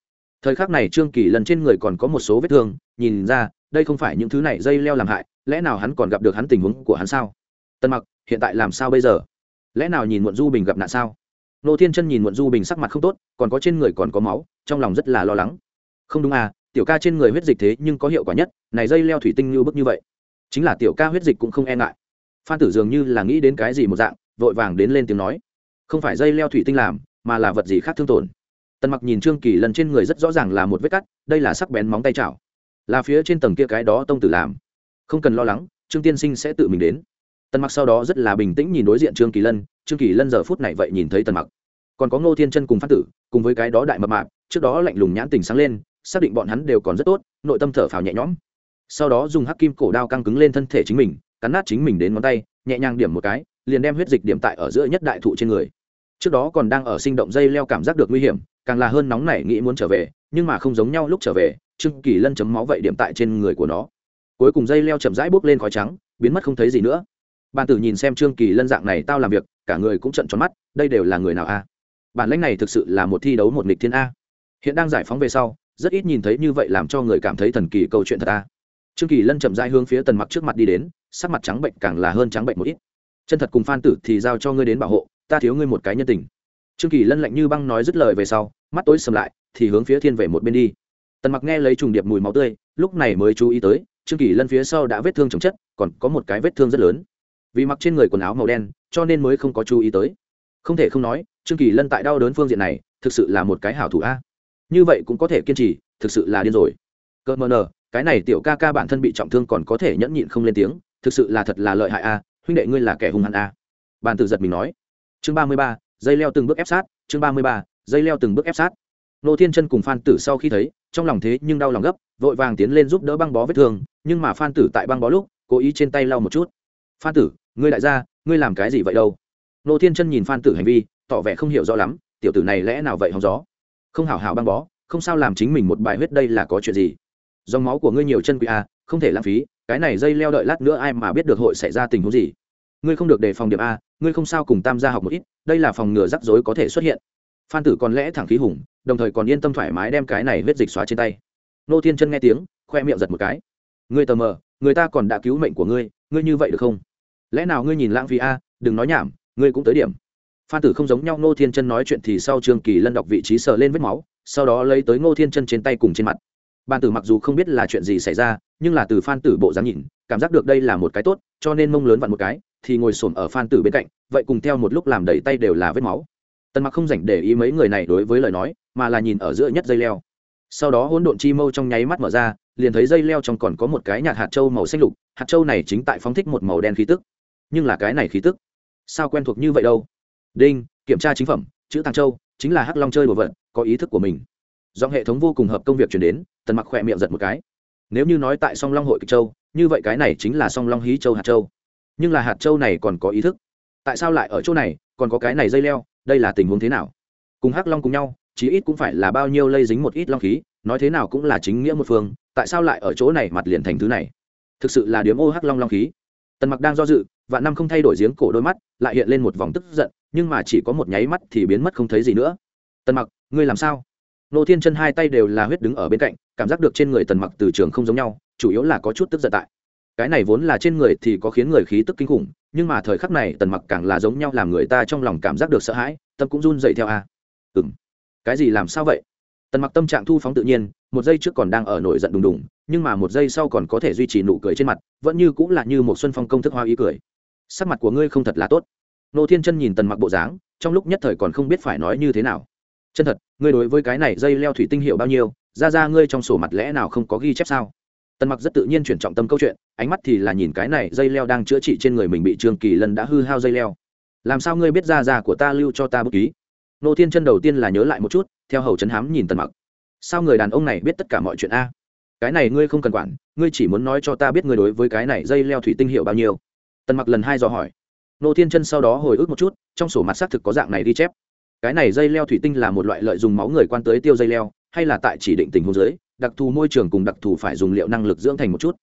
Thời khắc này trương kỳ lần trên người còn có một số vết thương, nhìn ra, đây không phải những thứ này dây leo làm hại lẽ nào hắn còn gặp được hắn tình huống của hắn sao? Tần mặc, hiện tại làm sao bây giờ? Lẽ nào nhìn muộn du bình gặp nạn sao? Nô thiên chân nhìn muộn du bình sắc mặt không tốt, còn có trên người còn có máu, trong lòng rất là lo lắng. Không đúng à tiểu ca trên người huyết dịch thế nhưng có hiệu quả nhất, này dây leo thủy tinh như bức như vậy. Chính là tiểu ca huyết dịch cũng không e ngại. Phan tử dường như là nghĩ đến cái gì một dạng, vội vàng đến lên tiếng nói. Không phải dây leo thủy tinh làm, mà là vật gì khác thương tổn. Tần mặc nhìn trương kỳ lần trên người rất rõ ràng là một vết cắt, đây là sắc bén móng tay chảo. Là phía trên tầng kia cái đó tông tử làm không cần lo lắng, trương tiên sinh sẽ tự mình đến. Tần mặc sau đó rất là bình tĩnh nhìn đối diện trương kỳ lân, trương kỳ lân giờ phút này vậy nhìn thấy tần mặc. Còn có ngô thiên chân cùng phát tử, cùng với cái đó đại mập mạp, trước đó lạnh lùng nhãn tình sáng lên, xác định bọn hắn đều còn rất tốt, nội tâm thở phào nhẹ nhõm. Sau đó dùng hắc kim cổ đao căng cứng lên thân thể chính mình, cắn nát chính mình đến ngón tay, nhẹ nhàng điểm một cái, liền đem huyết dịch điểm tại ở giữa nhất đại thụ trên người. Trước đó còn đang ở sinh động dây leo cảm giác được nguy hiểm, càng là hơn nóng nảy nghĩ muốn trở về, nhưng mà không giống nhau lúc trở về, trương kỳ lân chấm máu vậy điểm tại trên người của nó cuối cùng dây leo chậm rãi bốc lên khói trắng, biến mất không thấy gì nữa. Bàn tử nhìn xem trương kỳ lân dạng này tao làm việc, cả người cũng trận tròn mắt, đây đều là người nào a? Bản lãnh này thực sự là một thi đấu một nghịch thiên a. Hiện đang giải phóng về sau, rất ít nhìn thấy như vậy làm cho người cảm thấy thần kỳ câu chuyện thật a. Trương kỳ lân chậm rãi hướng phía tần mặc trước mặt đi đến, sắc mặt trắng bệnh càng là hơn trắng bệnh một ít. Chân thật cùng phan tử thì giao cho ngươi đến bảo hộ, ta thiếu ngươi một cái nhân tình. Trương kỳ lân lạnh như băng nói dứt lời về sau, mắt tối sầm lại, thì hướng phía thiên về một bên đi. Tần mặc nghe lấy trùng điệp mùi máu tươi, lúc này mới chú ý tới trương kỳ lân phía sau đã vết thương chồng chất, còn có một cái vết thương rất lớn. Vì mặc trên người quần áo màu đen, cho nên mới không có chú ý tới. Không thể không nói, trương kỳ lân tại đau đớn phương diện này, thực sự là một cái hảo thủ a. Như vậy cũng có thể kiên trì, thực sự là điên rồi. Cơ mờ nờ, cái này tiểu ca ca bản thân bị trọng thương còn có thể nhẫn nhịn không lên tiếng, thực sự là thật là lợi hại a, huynh đệ ngươi là kẻ hung hăng a. Bàn tử giật mình nói. Chương ba mươi ba, dây leo từng bước ép sát, chương ba mươi ba, dây leo từng bước ép sát. Nô thiên chân cùng phan tử sau khi thấy trong lòng thế nhưng đau lòng gấp vội vàng tiến lên giúp đỡ băng bó vết thương nhưng mà phan tử tại băng bó lúc cố ý trên tay lau một chút. Phan tử ngươi đại gia ngươi làm cái gì vậy đâu? Nô thiên chân nhìn phan tử hành vi tỏ vẻ không hiểu rõ lắm tiểu tử này lẽ nào vậy hóng gió? Không hảo hảo băng bó không sao làm chính mình một bài huyết đây là có chuyện gì? Dòng máu của ngươi nhiều chân quý a à, không thể lãng phí cái này dây leo đợi lát nữa ai mà biết được hội xảy ra tình huống gì? Ngươi không được đề phòng điểm a ngươi không sao cùng tam gia học một ít đây là phòng ngừa rắc rối có thể xuất hiện phan tử còn lẽ thẳng khí hùng, đồng thời còn yên tâm thoải mái đem cái này huyết dịch xóa trên tay. Nô thiên chân nghe tiếng, khoe miệng giật một cái. Ngươi tờ mờ, người ta còn đã cứu mệnh của ngươi ngươi như vậy được không? Lẽ nào ngươi nhìn lãng phí a, đừng nói nhảm, ngươi cũng tới điểm. Phan tử không giống nhau ngô thiên chân nói chuyện thì sau trương kỳ lân đọc vị trí sờ lên vết máu, sau đó lấy tới ngô thiên chân trên tay cùng trên mặt. Ban tử mặc dù không biết là chuyện gì xảy ra, nhưng là từ phan tử bộ dáng nhìn, cảm giác được đây là một cái tốt, cho nên mông lớn vặn một cái, thì ngồi xổm ở phan tử bên cạnh, vậy cùng theo một lúc làm đầy tay đều là vết máu tần mặc không dành để ý mấy người này đối với lời nói, mà là nhìn ở giữa nhất dây leo. Sau đó hỗn độn chi mâu trong nháy mắt mở ra, liền thấy dây leo trong còn có một cái nhạt hạt trâu màu xanh lục, hạt trâu này chính tại phóng thích một màu đen khí tức. Nhưng là cái này khí tức, sao quen thuộc như vậy đâu? Đinh, kiểm tra chính phẩm, chữ tàng châu, chính là hắc long chơi đồ vật có ý thức của mình. Do hệ thống vô cùng hợp công việc chuyển đến, tần mặc khỏe miệng giật một cái. Nếu như nói tại song long hội kịch châu, như vậy cái này chính là song long hí châu hạt châu. Nhưng là hạt châu này còn có ý thức. Tại sao lại ở chỗ này, còn có cái này dây leo? Đây là tình huống thế nào? Cùng hắc long cùng nhau, chí ít cũng phải là bao nhiêu lây dính một ít long khí, nói thế nào cũng là chính nghĩa một phương, tại sao lại ở chỗ này mặt liền thành thứ này? Thực sự là điếm ô hắc long long khí. Tần mặc đang do dự và năm không thay đổi giếng cổ đôi mắt, lại hiện lên một vòng tức giận, nhưng mà chỉ có một nháy mắt thì biến mất không thấy gì nữa. Tần mặc, ngươi làm sao? Nô thiên chân hai tay đều là huyết đứng ở bên cạnh, cảm giác được trên người tần mặc từ trường không giống nhau, chủ yếu là có chút tức giận tại cái này vốn là trên người thì có khiến người khí tức kinh khủng, nhưng mà thời khắc này tần mặc càng là giống nhau làm người ta trong lòng cảm giác được sợ hãi, tâm cũng run dậy theo a. À? cái gì làm sao vậy? Tần mặc tâm trạng thu phóng tự nhiên, một giây trước còn đang ở nổi giận đùng đùng, nhưng mà một giây sau còn có thể duy trì nụ cười trên mặt, vẫn như cũng là như một xuân phong công thức hoa ý cười. Sắc mặt của ngươi không thật là tốt. Nô thiên chân nhìn tần mặc bộ dáng, trong lúc nhất thời còn không biết phải nói như thế nào. Chân thật, ngươi đối với cái này dây leo thủy tinh hiệu bao nhiêu, ra ra ngươi trong sổ mặt lẽ nào không có ghi chép sao? Tần mặc rất tự nhiên chuyển trọng tâm câu chuyện, ánh mắt thì là nhìn cái này dây leo đang chữa trị trên người mình bị trương kỳ lân đã hư hao dây leo. Làm sao ngươi biết ra ra của ta lưu cho ta bút ký? Nô thiên chân đầu tiên là nhớ lại một chút, theo hầu chấn hám nhìn tần mặc. Sao người đàn ông này biết tất cả mọi chuyện a? Cái này ngươi không cần quản, ngươi chỉ muốn nói cho ta biết ngươi đối với cái này dây leo thủy tinh hiệu bao nhiêu. Tần mặc lần hai dò hỏi. Nô thiên chân sau đó hồi ức một chút, trong sổ mặt xác thực có dạng này ghi chép. Cái này dây leo thủy tinh là một loại lợi dùng máu người quan tới tiêu dây leo, hay là tại chỉ định tình huống giới? Đặc thù môi trường cùng đặc thù phải dùng liệu năng lực dưỡng thành một chút.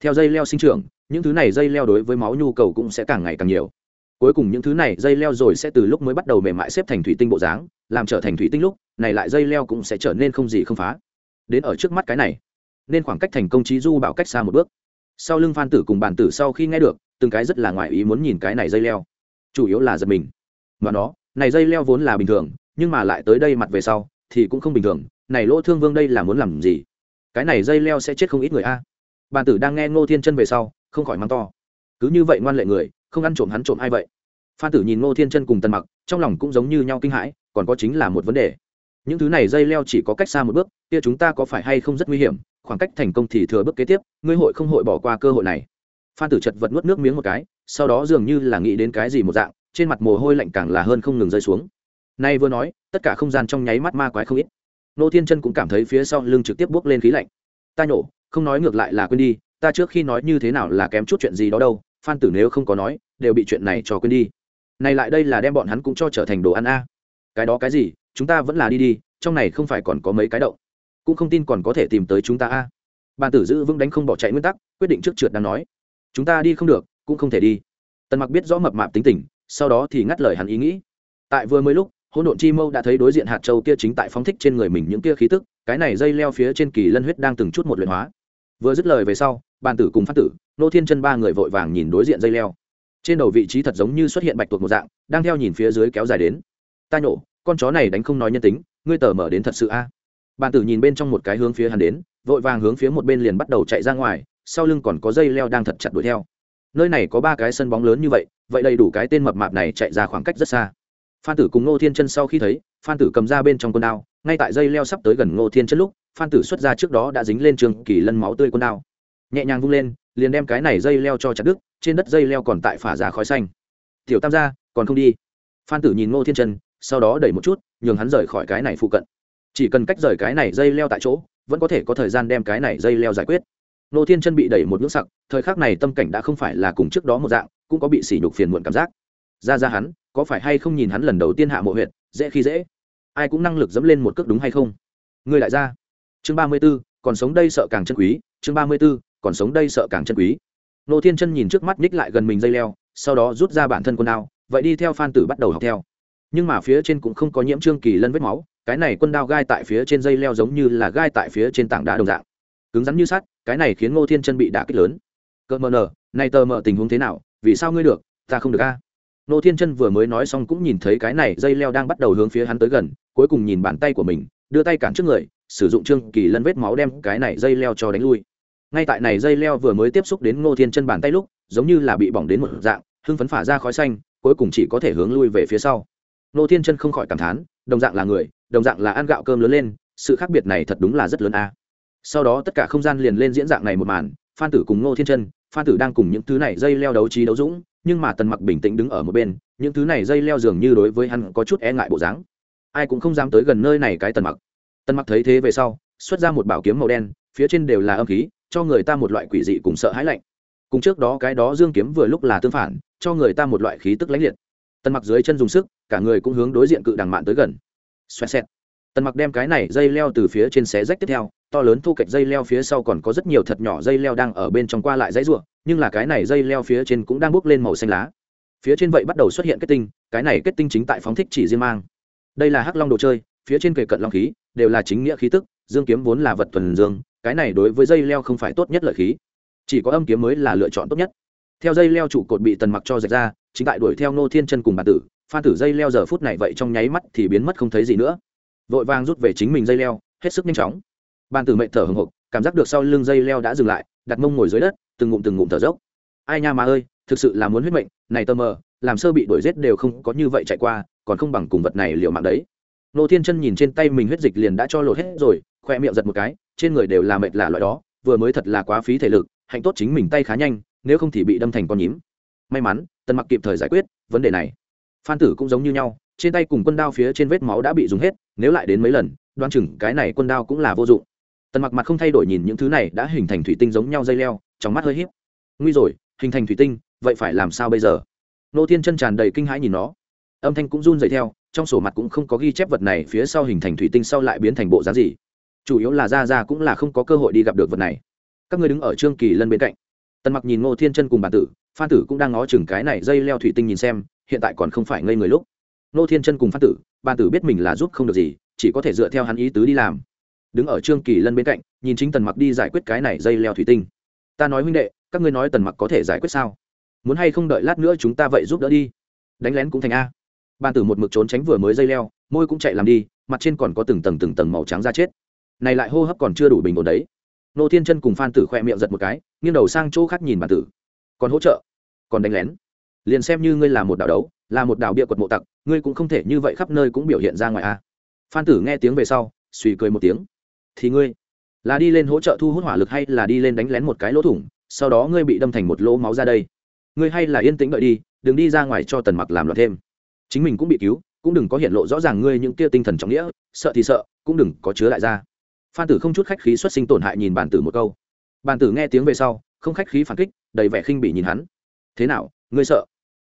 Theo dây leo sinh trưởng, những thứ này dây leo đối với máu nhu cầu cũng sẽ càng ngày càng nhiều. Cuối cùng những thứ này dây leo rồi sẽ từ lúc mới bắt đầu mềm mại xếp thành thủy tinh bộ dáng, làm trở thành thủy tinh lúc, này lại dây leo cũng sẽ trở nên không gì không phá. Đến ở trước mắt cái này, nên khoảng cách thành công trí du bảo cách xa một bước. Sau lưng phan tử cùng bản tử sau khi nghe được, từng cái rất là ngoài ý muốn nhìn cái này dây leo. Chủ yếu là giật mình. Mà nó, này dây leo vốn là bình thường, nhưng mà lại tới đây mặt về sau, thì cũng không bình thường này lỗ thương vương đây là muốn làm gì? Cái này dây leo sẽ chết không ít người a. Bàn tử đang nghe ngô thiên chân về sau, không khỏi mắng to. Cứ như vậy ngoan lệ người, không ăn trộm hắn trộm ai vậy? Phan tử nhìn ngô thiên chân cùng tần mặc, trong lòng cũng giống như nhau kinh hãi, còn có chính là một vấn đề. Những thứ này dây leo chỉ có cách xa một bước, kia chúng ta có phải hay không rất nguy hiểm? Khoảng cách thành công thì thừa bước kế tiếp, ngươi hội không hội bỏ qua cơ hội này? Phan tử chật vật nuốt nước miếng một cái, sau đó dường như là nghĩ đến cái gì một dạng, trên mặt mồ hôi lạnh càng là hơn không ngừng rơi xuống. Nay vừa nói, tất cả không gian trong nháy mắt ma quái không ít nô thiên chân cũng cảm thấy phía sau lưng trực tiếp bước lên khí lạnh. Ta nhổ, không nói ngược lại là quên đi, ta trước khi nói như thế nào là kém chút chuyện gì đó đâu, phan tử nếu không có nói, đều bị chuyện này cho quên đi. Này lại đây là đem bọn hắn cũng cho trở thành đồ ăn a. Cái đó cái gì, chúng ta vẫn là đi đi, trong này không phải còn có mấy cái đậu. Cũng không tin còn có thể tìm tới chúng ta a. Bàn tử giữ vững đánh không bỏ chạy nguyên tắc, quyết định trước trượt đang nói. Chúng ta đi không được, cũng không thể đi. Tần mặc biết rõ mập mạp tính tình, sau đó thì ngắt lời hắn ý nghĩ. Tại vừa mới lúc hỗn độn chi mâu đã thấy đối diện hạt châu kia chính tại phóng thích trên người mình những kia khí tức, cái này dây leo phía trên kỳ lân huyết đang từng chút một luyện hóa. Vừa dứt lời về sau, bàn tử cùng phát tử, nô thiên chân ba người vội vàng nhìn đối diện dây leo. Trên đầu vị trí thật giống như xuất hiện bạch tuộc một dạng, đang theo nhìn phía dưới kéo dài đến. Ta nhổ, con chó này đánh không nói nhân tính, ngươi tờ mở đến thật sự a? Bàn tử nhìn bên trong một cái hướng phía hắn đến, vội vàng hướng phía một bên liền bắt đầu chạy ra ngoài, sau lưng còn có dây leo đang thật chặt đuổi theo. Nơi này có ba cái sân bóng lớn như vậy vậy đầy đủ cái tên mập mạp này chạy ra khoảng cách rất xa phan tử cùng ngô thiên chân sau khi thấy, phan tử cầm ra bên trong con đao, ngay tại dây leo sắp tới gần ngô thiên chân lúc, phan tử xuất ra trước đó đã dính lên trường kỳ lân máu tươi con đao. Nhẹ nhàng vung lên, liền đem cái này dây leo cho chặt đứt, trên đất dây leo còn tại phả giá khói xanh. Tiểu tam gia, còn không đi? Phan tử nhìn ngô thiên chân, sau đó đẩy một chút, nhường hắn rời khỏi cái này phụ cận. Chỉ cần cách rời cái này dây leo tại chỗ, vẫn có thể có thời gian đem cái này dây leo giải quyết. Ngô thiên chân bị đẩy một ngưỡng sặc, thời khắc này tâm cảnh đã không phải là cùng trước đó một dạng, cũng có bị sỉ nhục phiền muộn cảm giác ra ra hắn, có phải hay không nhìn hắn lần đầu tiên hạ mộ huyện dễ khi dễ? Ai cũng năng lực dẫm lên một cước đúng hay không? Ngươi lại ra. Chương ba mươi b ố còn sống đây sợ càng chân quý. Chương ba mươi b ố còn sống đây sợ càng chân quý. Nô thiên chân nhìn trước mắt nhích lại gần mình dây leo, sau đó rút ra bản thân quân đao, vậy đi theo phan tử bắt đầu học theo. Nhưng mà phía trên cũng không có nhiễm trương kỳ lân vết máu, cái này quân đao gai tại phía trên dây leo giống như là gai tại phía trên tảng đá đồng dạng. Cứng rắn như sắt, cái này khiến ngô thiên chân bị đả kích lớn. Cỡ mờ nờ, này tờ mờ tình huống thế nào? Vì sao ngươi được? Ta không được a nô thiên chân vừa mới nói xong cũng nhìn thấy cái này dây leo đang bắt đầu hướng phía hắn tới gần, cuối cùng nhìn bàn tay của mình, đưa tay cản trước người, sử dụng trương kỳ lân vết máu đem cái này dây leo cho đánh lui. Ngay tại này dây leo vừa mới tiếp xúc đến ngô thiên chân bàn tay lúc, giống như là bị bỏng đến một dạng, hưng phấn phả ra khói xanh, cuối cùng chỉ có thể hướng lui về phía sau. Ngô thiên chân không khỏi cảm thán, đồng dạng là người, đồng dạng là ăn gạo cơm lớn lên, sự khác biệt này thật đúng là rất lớn a. Sau đó tất cả không gian liền lên diễn dạng này một màn, phan tử cùng ngô thiên chân, phan tử đang cùng những thứ này dây leo đấu trí đấu dũng nhưng mà tần mặc bình tĩnh đứng ở một bên, những thứ này dây leo dường như đối với hắn có chút e ngại bộ dáng. Ai cũng không dám tới gần nơi này cái tần mặc. Tần mặc thấy thế về sau, xuất ra một bảo kiếm màu đen, phía trên đều là âm khí, cho người ta một loại quỷ dị cùng sợ hãi lạnh. Cùng trước đó cái đó dương kiếm vừa lúc là tương phản, cho người ta một loại khí tức lãnh liệt. Tần mặc dưới chân dùng sức, cả người cũng hướng đối diện cự đằng mạn tới gần. Xoẹt xẹt tần mặc đem cái này dây leo từ phía trên xé rách tiếp theo, to lớn thu cạnh dây leo phía sau còn có rất nhiều thật nhỏ dây leo đang ở bên trong qua lại dãy ruộng, nhưng là cái này dây leo phía trên cũng đang bốc lên màu xanh lá. Phía trên vậy bắt đầu xuất hiện kết tinh, cái này kết tinh chính tại phóng thích chỉ riêng mang. Đây là hắc long đồ chơi, phía trên kề cận long khí, đều là chính nghĩa khí tức, dương kiếm vốn là vật thuần dương, cái này đối với dây leo không phải tốt nhất lợi khí. Chỉ có âm kiếm mới là lựa chọn tốt nhất. Theo dây leo trụ cột bị tần mặc cho rạch ra, chính tại đuổi theo nô thiên chân cùng bà tử, pha tử dây leo giờ phút này vậy trong nháy mắt thì biến mất không thấy gì nữa vội vàng rút về chính mình dây leo, hết sức nhanh chóng. Bàn tử mệnh thở hồng hộc, cảm giác được sau lưng dây leo đã dừng lại, đặt mông ngồi dưới đất, từng ngụm từng ngụm thở dốc. Ai nha mà ơi, thực sự là muốn huyết mệnh, này tơ mờ, làm sơ bị đuổi giết đều không có như vậy chạy qua, còn không bằng cùng vật này liệu mạng đấy. Nô thiên chân nhìn trên tay mình huyết dịch liền đã cho lột hết rồi, khoe miệng giật một cái, trên người đều là mệt là loại đó, vừa mới thật là quá phí thể lực, hạnh tốt chính mình tay khá nhanh, nếu không thì bị đâm thành con nhím. May mắn, tần mặc kịp thời giải quyết vấn đề này. Phan tử cũng giống như nhau, trên tay cùng quân đao phía trên vết máu đã bị dùng hết nếu lại đến mấy lần đoan chừng cái này quân đao cũng là vô dụng. Tần mặc mặt không thay đổi nhìn những thứ này đã hình thành thủy tinh giống nhau dây leo, trong mắt hơi hiếp nguy rồi, hình thành thủy tinh, vậy phải làm sao bây giờ? Nô thiên chân tràn đầy kinh hãi nhìn nó. Âm thanh cũng run dậy theo, trong sổ mặt cũng không có ghi chép vật này phía sau hình thành thủy tinh sau lại biến thành bộ dáng gì. Chủ yếu là ra ra cũng là không có cơ hội đi gặp được vật này. Các người đứng ở trương kỳ lân bên cạnh. Tần mặc nhìn ngô thiên chân cùng bản tử, phan tử cũng đang ngó chừng cái này dây leo thủy tinh nhìn xem, hiện tại còn không phải ngây người lúc. Nô thiên chân cùng phan tử Ban tử biết mình là giúp không được gì, chỉ có thể dựa theo hắn ý tứ đi làm. Đứng ở trương kỳ lân bên cạnh, nhìn chính tần mặc đi giải quyết cái này dây leo thủy tinh. Ta nói huynh đệ, các ngươi nói tần mặc có thể giải quyết sao? Muốn hay không đợi lát nữa chúng ta vậy giúp đỡ đi? Đánh lén cũng thành a. Ban tử một mực trốn tránh vừa mới dây leo, môi cũng chạy làm đi, mặt trên còn có từng tầng từng tầng màu trắng ra chết. Này lại hô hấp còn chưa đủ bình ổn đấy. Nô thiên chân cùng phan tử khoe miệng giật một cái, nghiêng đầu sang chỗ khác nhìn bản tử. Còn hỗ trợ? Còn đánh lén? Liền xem như ngươi là một đạo đấu, là một đạo bịa quật mộ tặc ngươi cũng không thể như vậy khắp nơi cũng biểu hiện ra ngoài a phan tử nghe tiếng về sau, suy cười một tiếng. Thì ngươi, là đi lên hỗ trợ thu hút hỏa lực hay là đi lên đánh lén một cái lỗ thủng, sau đó ngươi bị đâm thành một lỗ máu ra đây. Ngươi hay là yên tĩnh đợi đi, đừng đi ra ngoài cho tần mặc làm loạn thêm. Chính mình cũng bị cứu, cũng đừng có hiện lộ rõ ràng ngươi những kia tinh thần trọng nghĩa, sợ thì sợ, cũng đừng có chứa lại ra. Phan tử không chút khách khí xuất sinh tổn hại nhìn bản tử một câu. Bản tử nghe tiếng về sau, không khách khí phản kích, đầy vẻ khinh bị nhìn hắn. Thế nào, ngươi sợ?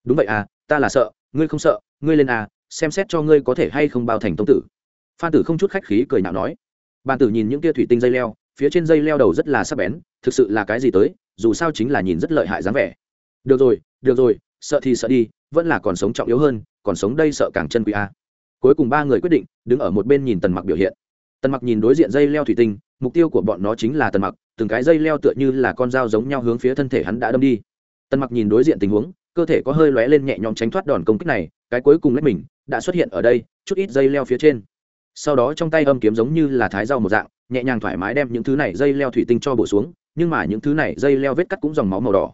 Đúng vậy à ta là sợ, ngươi không sợ ngươi lên à xem xét cho ngươi có thể hay không bao thành tông tử. Phan tử không chút khách khí cười nhạo nói. Bàn tử nhìn những kia thủy tinh dây leo, phía trên dây leo đầu rất là sắc bén, thực sự là cái gì tới, dù sao chính là nhìn rất lợi hại dáng vẻ. Được rồi được rồi, sợ thì sợ đi, vẫn là còn sống trọng yếu hơn, còn sống đây sợ càng chân quý a cuối cùng ba người quyết định, đứng ở một bên nhìn tần mặc biểu hiện. Tần mặc nhìn đối diện dây leo thủy tinh, mục tiêu của bọn nó chính là tần mặc, từng cái dây leo tựa như là con dao giống nhau hướng phía thân thể hắn đã đâm đi. Tần mặc nhìn đối diện tình huống, cơ thể có hơi lóe lên nhẹ nhõm tránh thoát đòn công kích này cái cuối cùng lách mình, đã xuất hiện ở đây, chút ít dây leo phía trên. Sau đó trong tay âm kiếm giống như là thái rau một dạng, nhẹ nhàng thoải mái đem những thứ này dây leo thủy tinh cho bổ xuống, nhưng mà những thứ này dây leo vết cắt cũng dòng máu màu đỏ.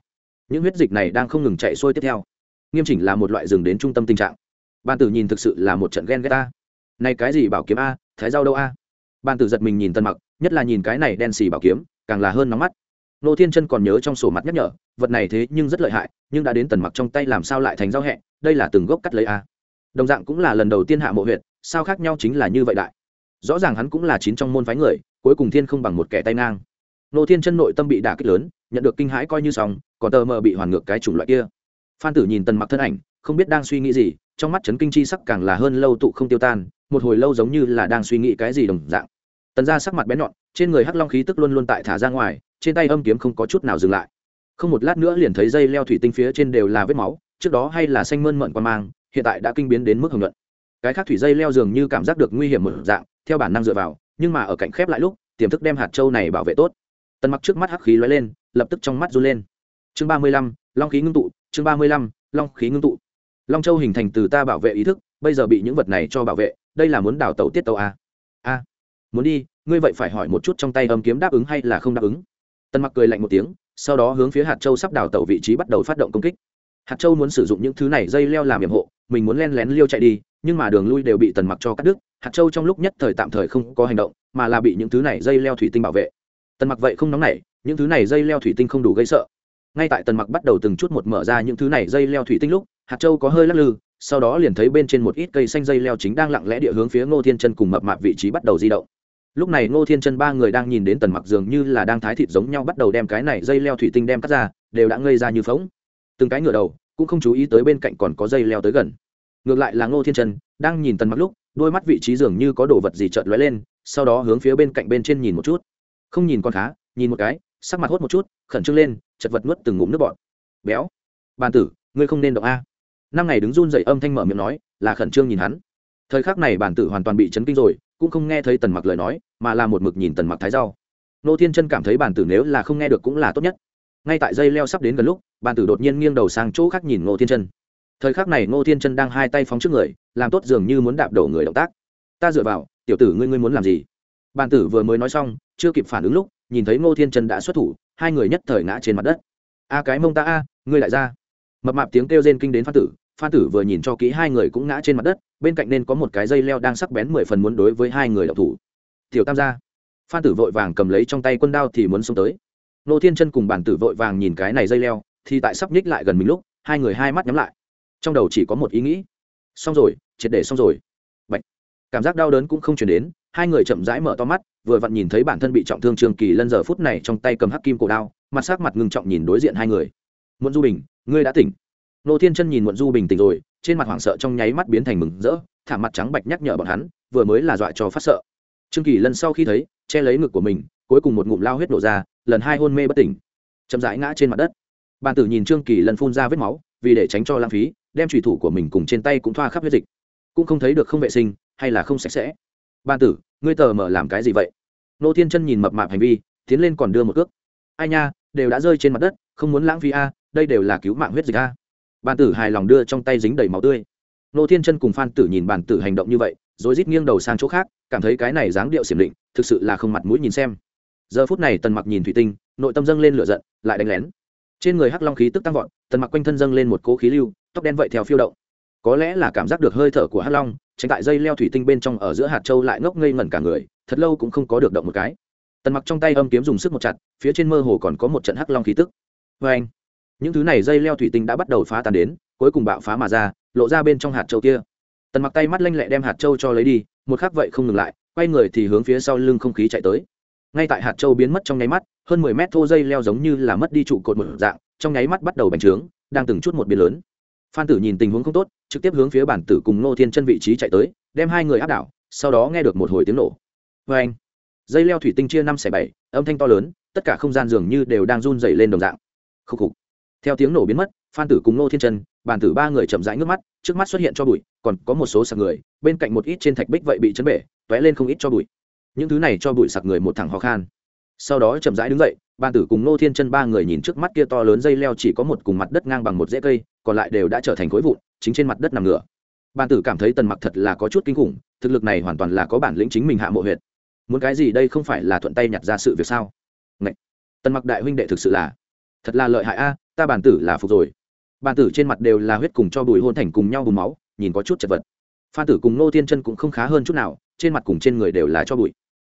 Những huyết dịch này đang không ngừng chạy xuôi tiếp theo. Nghiêm chỉnh là một loại rừng đến trung tâm tình trạng. Ban tử nhìn thực sự là một trận ghen ghét ta. này cái gì bảo kiếm a, thái rau đâu a? Ban tử giật mình nhìn tân mặc, nhất là nhìn cái này đen xì bảo kiếm, càng là hơn nóng mắt. Nô thiên chân còn nhớ trong sổ mặt nhắc nhở, vật này thế nhưng rất lợi hại, nhưng đã đến tần mặc trong tay làm sao lại thành dao hẹ đây là từng gốc cắt lấy a. Đồng dạng cũng là lần đầu tiên hạ mộ huyện sao khác nhau chính là như vậy đại. Rõ ràng hắn cũng là chín trong môn phái người, cuối cùng thiên không bằng một kẻ tay ngang. Nô thiên chân nội tâm bị đả kích lớn, nhận được kinh hãi coi như xong, còn tờ mờ bị hoàn ngược cái chủng loại kia. Phan tử nhìn tần mặc thân ảnh, không biết đang suy nghĩ gì, trong mắt chấn kinh chi sắc càng là hơn lâu tụ không tiêu tan, một hồi lâu giống như là đang suy nghĩ cái gì đồng dạng. Tần ra sắc mặt bén nhọn, trên người hắc long khí tức luôn luôn tại thả ra ngoài, trên tay âm kiếm không có chút nào dừng lại không một lát nữa liền thấy dây leo thủy tinh phía trên đều là vết máu, trước đó hay là xanh mơn mận qua mang, hiện tại đã kinh biến đến mức hồng luận cái khác thủy dây leo dường như cảm giác được nguy hiểm một dạng, theo bản năng dựa vào, nhưng mà ở cạnh khép lại lúc, tiềm thức đem hạt châu này bảo vệ tốt. Tần mặc trước mắt hắc khí lóe lên, lập tức trong mắt run lên. Chương ba mươi lăm, long khí ngưng tụ, chương ba mươi lăm, long khí ngưng tụ. Long châu hình thành từ ta bảo vệ ý thức, bây giờ bị những vật này cho bảo vệ, đây là muốn đào tẩu tiết tàu a. A. Muốn đi, ngươi vậy phải hỏi một chút trong tay âm kiếm đáp ứng hay là không đáp ứng? Tần mặc cười lạnh một tiếng sau đó hướng phía hạt châu sắp đào tẩu vị trí bắt đầu phát động công kích. Hạt châu muốn sử dụng những thứ này dây leo làm hiểm hộ, mình muốn len lén liêu chạy đi, nhưng mà đường lui đều bị tần mặc cho cắt đứt, hạt châu trong lúc nhất thời tạm thời không có hành động, mà là bị những thứ này dây leo thủy tinh bảo vệ. Tần mặc vậy không nóng nảy, những thứ này dây leo thủy tinh không đủ gây sợ. Ngay tại tần mặc bắt đầu từng chút một mở ra những thứ này dây leo thủy tinh lúc, hạt châu có hơi lắc lư, sau đó liền thấy bên trên một ít cây xanh dây leo chính đang lặng lẽ địa hướng phía ngô thiên chân cùng mập mạp vị trí bắt đầu di động lúc này ngô thiên chân ba người đang nhìn đến tần mặc dường như là đang thái thịt giống nhau bắt đầu đem cái này dây leo thủy tinh đem cắt ra, đều đã ngây ra như phóng từng cái ngửa đầu, cũng không chú ý tới bên cạnh còn có dây leo tới gần. Ngược lại là ngô thiên chân, đang nhìn tần mặc lúc, đôi mắt vị trí dường như có đồ vật gì chợt lóe lên, sau đó hướng phía bên cạnh bên trên nhìn một chút. Không nhìn con khá, nhìn một cái, sắc mặt hốt một chút, khẩn trương lên, chật vật nuốt từng ngụm nước bọt. Béo, bàn tử, ngươi không nên động a. Năm ngày đứng run dậy âm thanh mở miệng nói, là khẩn trương nhìn hắn. Thời khắc này bản tử hoàn toàn bị chấn kinh rồi cũng không nghe thấy tần mặc lời nói, mà là một mực nhìn tần mặc thái rau. Nô thiên chân cảm thấy bản tử nếu là không nghe được cũng là tốt nhất. Ngay tại dây leo sắp đến gần lúc, bản tử đột nhiên nghiêng đầu sang chỗ khác nhìn ngô thiên chân. Thời khắc này ngô thiên chân đang hai tay phóng trước người, làm tốt dường như muốn đạp đổ người động tác. Ta dựa vào, tiểu tử ngươi ngươi muốn làm gì? Bản tử vừa mới nói xong, chưa kịp phản ứng lúc, nhìn thấy ngô thiên chân đã xuất thủ, hai người nhất thời ngã trên mặt đất. A cái mông ta a, ngươi lại ra. Mập mạp tiếng kêu rên kinh đến phan tử phan tử vừa nhìn cho kỹ hai người cũng ngã trên mặt đất, bên cạnh nên có một cái dây leo đang sắc bén mười phần muốn đối với hai người đọc thủ. Tiểu tam gia. Phan tử vội vàng cầm lấy trong tay quân đao thì muốn xông tới. Nô thiên chân cùng bản tử vội vàng nhìn cái này dây leo, thì tại sắp nhích lại gần mình lúc, hai người hai mắt nhắm lại. Trong đầu chỉ có một ý nghĩ. Xong rồi, triệt để xong rồi. Bạch. cảm giác đau đớn cũng không chuyển đến, hai người chậm rãi mở to mắt, vừa vặn nhìn thấy bản thân bị trọng thương trường kỳ lân giờ phút này trong tay cầm hắc kim cổ đao, mặt sắc mặt ngưng trọng nhìn đối diện hai người. Muốn du bình, ngươi đã tỉnh nô thiên chân nhìn muộn du bình tĩnh rồi, trên mặt hoảng sợ trong nháy mắt biến thành mừng rỡ, thả mặt trắng bạch nhắc nhở bọn hắn, vừa mới là dọa cho phát sợ. Trương kỳ lần sau khi thấy, che lấy ngực của mình, cuối cùng một ngụm lao huyết nổ ra, lần hai hôn mê bất tỉnh. Chậm rãi ngã trên mặt đất. Bàn tử nhìn trương kỳ lần phun ra vết máu, vì để tránh cho lãng phí, đem thủy thủ của mình cùng trên tay cũng thoa khắp huyết dịch. Cũng không thấy được không vệ sinh, hay là không sạch sẽ. Bàn tử, ngươi tờ mở làm cái gì vậy? Nô thiên chân nhìn mập mạp hành vi, tiến lên còn đưa một cước. Ai nha, đều đã rơi trên mặt đất, không muốn lãng phí a, đây đều là cứu mạng huyết dịch a bàn tử hài lòng đưa trong tay dính đầy máu tươi. Nô thiên chân cùng phan tử nhìn bàn tử hành động như vậy, rồi rít nghiêng đầu sang chỗ khác, cảm thấy cái này dáng điệu xiểm định thực sự là không mặt mũi nhìn xem. Giờ phút này tần mặc nhìn thủy tinh, nội tâm dâng lên lửa giận, lại đánh lén. Trên người hắc long khí tức tăng vọt, tần mặc quanh thân dâng lên một cỗ khí lưu, tóc đen vậy theo phiêu động. Có lẽ là cảm giác được hơi thở của hắc long, tránh tại dây leo thủy tinh bên trong ở giữa hạt châu lại ngốc ngây ngẩn cả người, thật lâu cũng không có được động một cái. Tần mặc trong tay âm kiếm dùng sức một chặt, phía trên mơ hồ còn có một trận hắc long khí tức. Vê anh những thứ này dây leo thủy tinh đã bắt đầu phá tan đến, cuối cùng bạo phá mà ra, lộ ra bên trong hạt châu kia. Tần mặc tay mắt lanh lẹ đem hạt châu cho lấy đi, một khắc vậy không ngừng lại, quay người thì hướng phía sau lưng không khí chạy tới. Ngay tại hạt châu biến mất trong nháy mắt, hơn mười mét thô dây leo giống như là mất đi trụ cột một dạng, trong nháy mắt bắt đầu bành trướng, đang từng chút một biến lớn. Phan tử nhìn tình huống không tốt, trực tiếp hướng phía bản tử cùng nô thiên chân vị trí chạy tới, đem hai người áp đảo, sau đó nghe được một hồi tiếng nổ. Vê anh dây leo thủy tinh chia năm xẻ bảy, âm thanh to lớn, tất cả không gian dường như đều đang run dày lên đồng dạng. Khúc khục theo tiếng nổ biến mất, phan tử cùng nô thiên chân bàn tử ba người chậm rãi nước mắt, trước mắt xuất hiện cho bụi, còn có một số sạc người, bên cạnh một ít trên thạch bích vậy bị chấn bể t ó é lên không ít cho bụi những thứ này cho bụi sạc người một thằng khó khăn. sau đó chậm rãi đứng dậy, bàn tử cùng nô thiên chân ba người nhìn trước mắt kia to lớn dây leo chỉ có một cùng mặt đất ngang bằng một rễ cây, còn lại đều đã trở thành khối vụn, chính trên mặt đất nằm ngửa bàn tử cảm thấy tần mặc thật là có chút kinh khủng, thực lực này hoàn toàn là có bản lĩnh chính mình hạ mộ huyệt muốn cái gì đây không phải là thuận tay nhặt ra sự việc sao Ngậy! tần mặc đại huynh đệ thực sự là thật là lợi hại a, ta bản tử là phục rồi. Bản tử trên mặt đều là huyết cùng cho bùi hôn thành cùng nhau bùn máu, nhìn có chút chật vật. Phan tử cùng nô thiên chân cũng không khá hơn chút nào, trên mặt cùng trên người đều là cho bụi.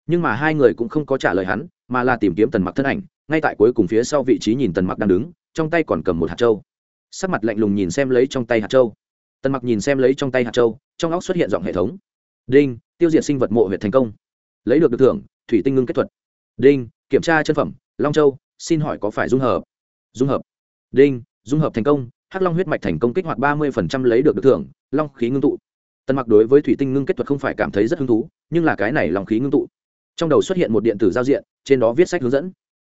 Nhưng mà hai người cũng không có trả lời hắn, mà là tìm kiếm tần mặc thân ảnh, ngay tại cuối cùng phía sau vị trí nhìn tần mặc đang đứng, trong tay còn cầm một hạt trâu sắc mặt lạnh lùng nhìn xem lấy trong tay hạt trâu tần mặc nhìn xem lấy trong tay hạt trâu trong óc xuất hiện giọng hệ thống. Đinh, tiêu diệt sinh vật mộ huyệt thành công. Lấy được được thưởng, thủy tinh ngưng kết thuật. Đinh, kiểm tra chân phẩm, long châu, xin hỏi có phải dung hợp? Dung hợp. Đinh, dung hợp thành công, hắc long huyết mạch thành công kích hoạt ba mươi lấy được được thưởng, long khí ngưng tụ. Tần mặc đối với thủy tinh ngưng kết thuật không phải cảm thấy rất hứng thú, nhưng là cái này long khí ngưng tụ. Trong đầu xuất hiện một điện tử giao diện, trên đó viết sách hướng dẫn.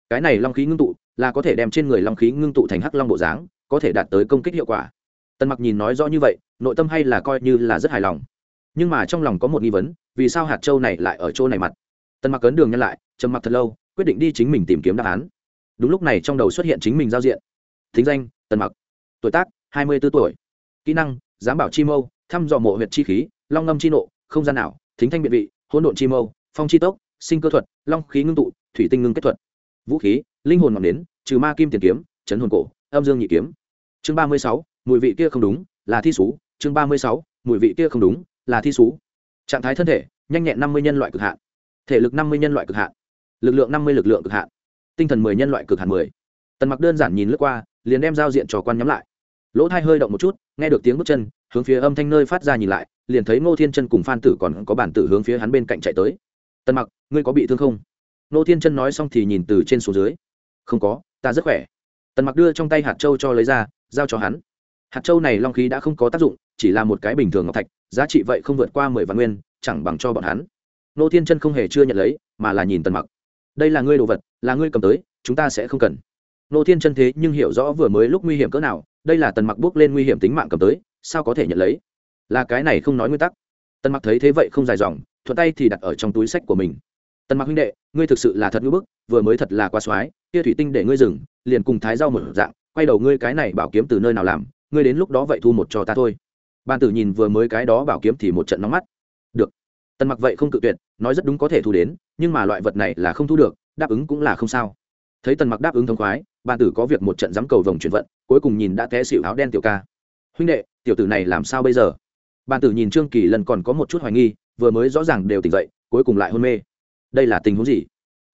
Cái này long khí ngưng tụ là có thể đem trên người long khí ngưng tụ thành hắc long bộ dáng, có thể đạt tới công kích hiệu quả. Tần mặc nhìn nói rõ như vậy, nội tâm hay là coi như là rất hài lòng. Nhưng mà trong lòng có một nghi vấn, vì sao hạt châu này lại ở chỗ này mặt? Tần mặc cấn đường nhân lại, trầm mặc thật lâu, quyết định đi chính mình tìm kiếm đáp án đúng lúc này trong đầu xuất hiện chính mình giao diện. Thính danh tần mặc. Tuổi tác hai mươi b ố tuổi. Kỹ năng giám bảo chi mâu thăm dò mộ huyệt chi khí long ngâm chi nộ không gian nào thính thanh biện vị hỗn độn chi mâu phong chi tốc sinh cơ thuật long khí ngưng tụ thủy tinh ngưng kết thuật. Vũ khí linh hồn ngọn nến, trừ ma kim tiền kiếm chấn hồn cổ âm dương nhị kiếm. Chương ba mươi sáu mùi vị kia không đúng là thi sú chương ba mươi sáu mùi vị kia không đúng là thi sú trạng thái thân thể nhanh nhẹn năm mươi nhân loại cực hạn. Thể lực năm mươi nhân loại cực hạn. Lực lượng năm mươi lực lượng cực hạn tinh thần mười nhân loại cực hạn mười. Tần mặc đơn giản nhìn lướt qua, liền đem giao diện trò quan nhắm lại. Lỗ thai hơi động một chút, nghe được tiếng bước chân, hướng phía âm thanh nơi phát ra nhìn lại, liền thấy ngô thiên chân cùng phan tử còn có bản tử hướng phía hắn bên cạnh chạy tới. Tần mặc, ngươi có bị thương không? Ngô thiên chân nói xong thì nhìn từ trên xuống dưới. Không có, ta rất khỏe. Tần mặc đưa trong tay hạt châu cho lấy ra, giao cho hắn. Hạt châu này long khí đã không có tác dụng, chỉ là một cái bình thường ngọc thạch, giá trị vậy không vượt qua mười vạn nguyên, chẳng bằng cho bọn hắn. Nô thiên chân không hề chưa nhận lấy, mà là nhìn tần mặc đây là ngươi đồ vật, là ngươi cầm tới, chúng ta sẽ không cần. Nô thiên chân thế nhưng hiểu rõ vừa mới lúc nguy hiểm cỡ nào, đây là tần mặc bước lên nguy hiểm tính mạng cầm tới, sao có thể nhận lấy? Là cái này không nói nguyên tắc. Tần mặc thấy thế vậy không dài dòng, thuận tay thì đặt ở trong túi sách của mình. Tần mặc huynh đệ, ngươi thực sự là thật ngữ bức, vừa mới thật là quá soái kia thủy tinh để ngươi dừng, liền cùng thái rau một dạng, quay đầu ngươi cái này bảo kiếm từ nơi nào làm, ngươi đến lúc đó vậy thu một cho ta thôi. Bàn tử nhìn vừa mới cái đó bảo kiếm thì một trận nóng mắt tần mặc vậy không cự tuyệt, nói rất đúng có thể thu đến, nhưng mà loại vật này là không thu được, đáp ứng cũng là không sao. Thấy tần mặc đáp ứng thông khoái, Bàn tử có việc một trận dám cầu vòng chuyển vận, cuối cùng nhìn đã té xịu áo đen tiểu ca. Huynh đệ, tiểu tử này làm sao bây giờ? Bàn tử nhìn trương kỳ lần còn có một chút hoài nghi, vừa mới rõ ràng đều tỉnh dậy, cuối cùng lại hôn mê. Đây là tình huống gì?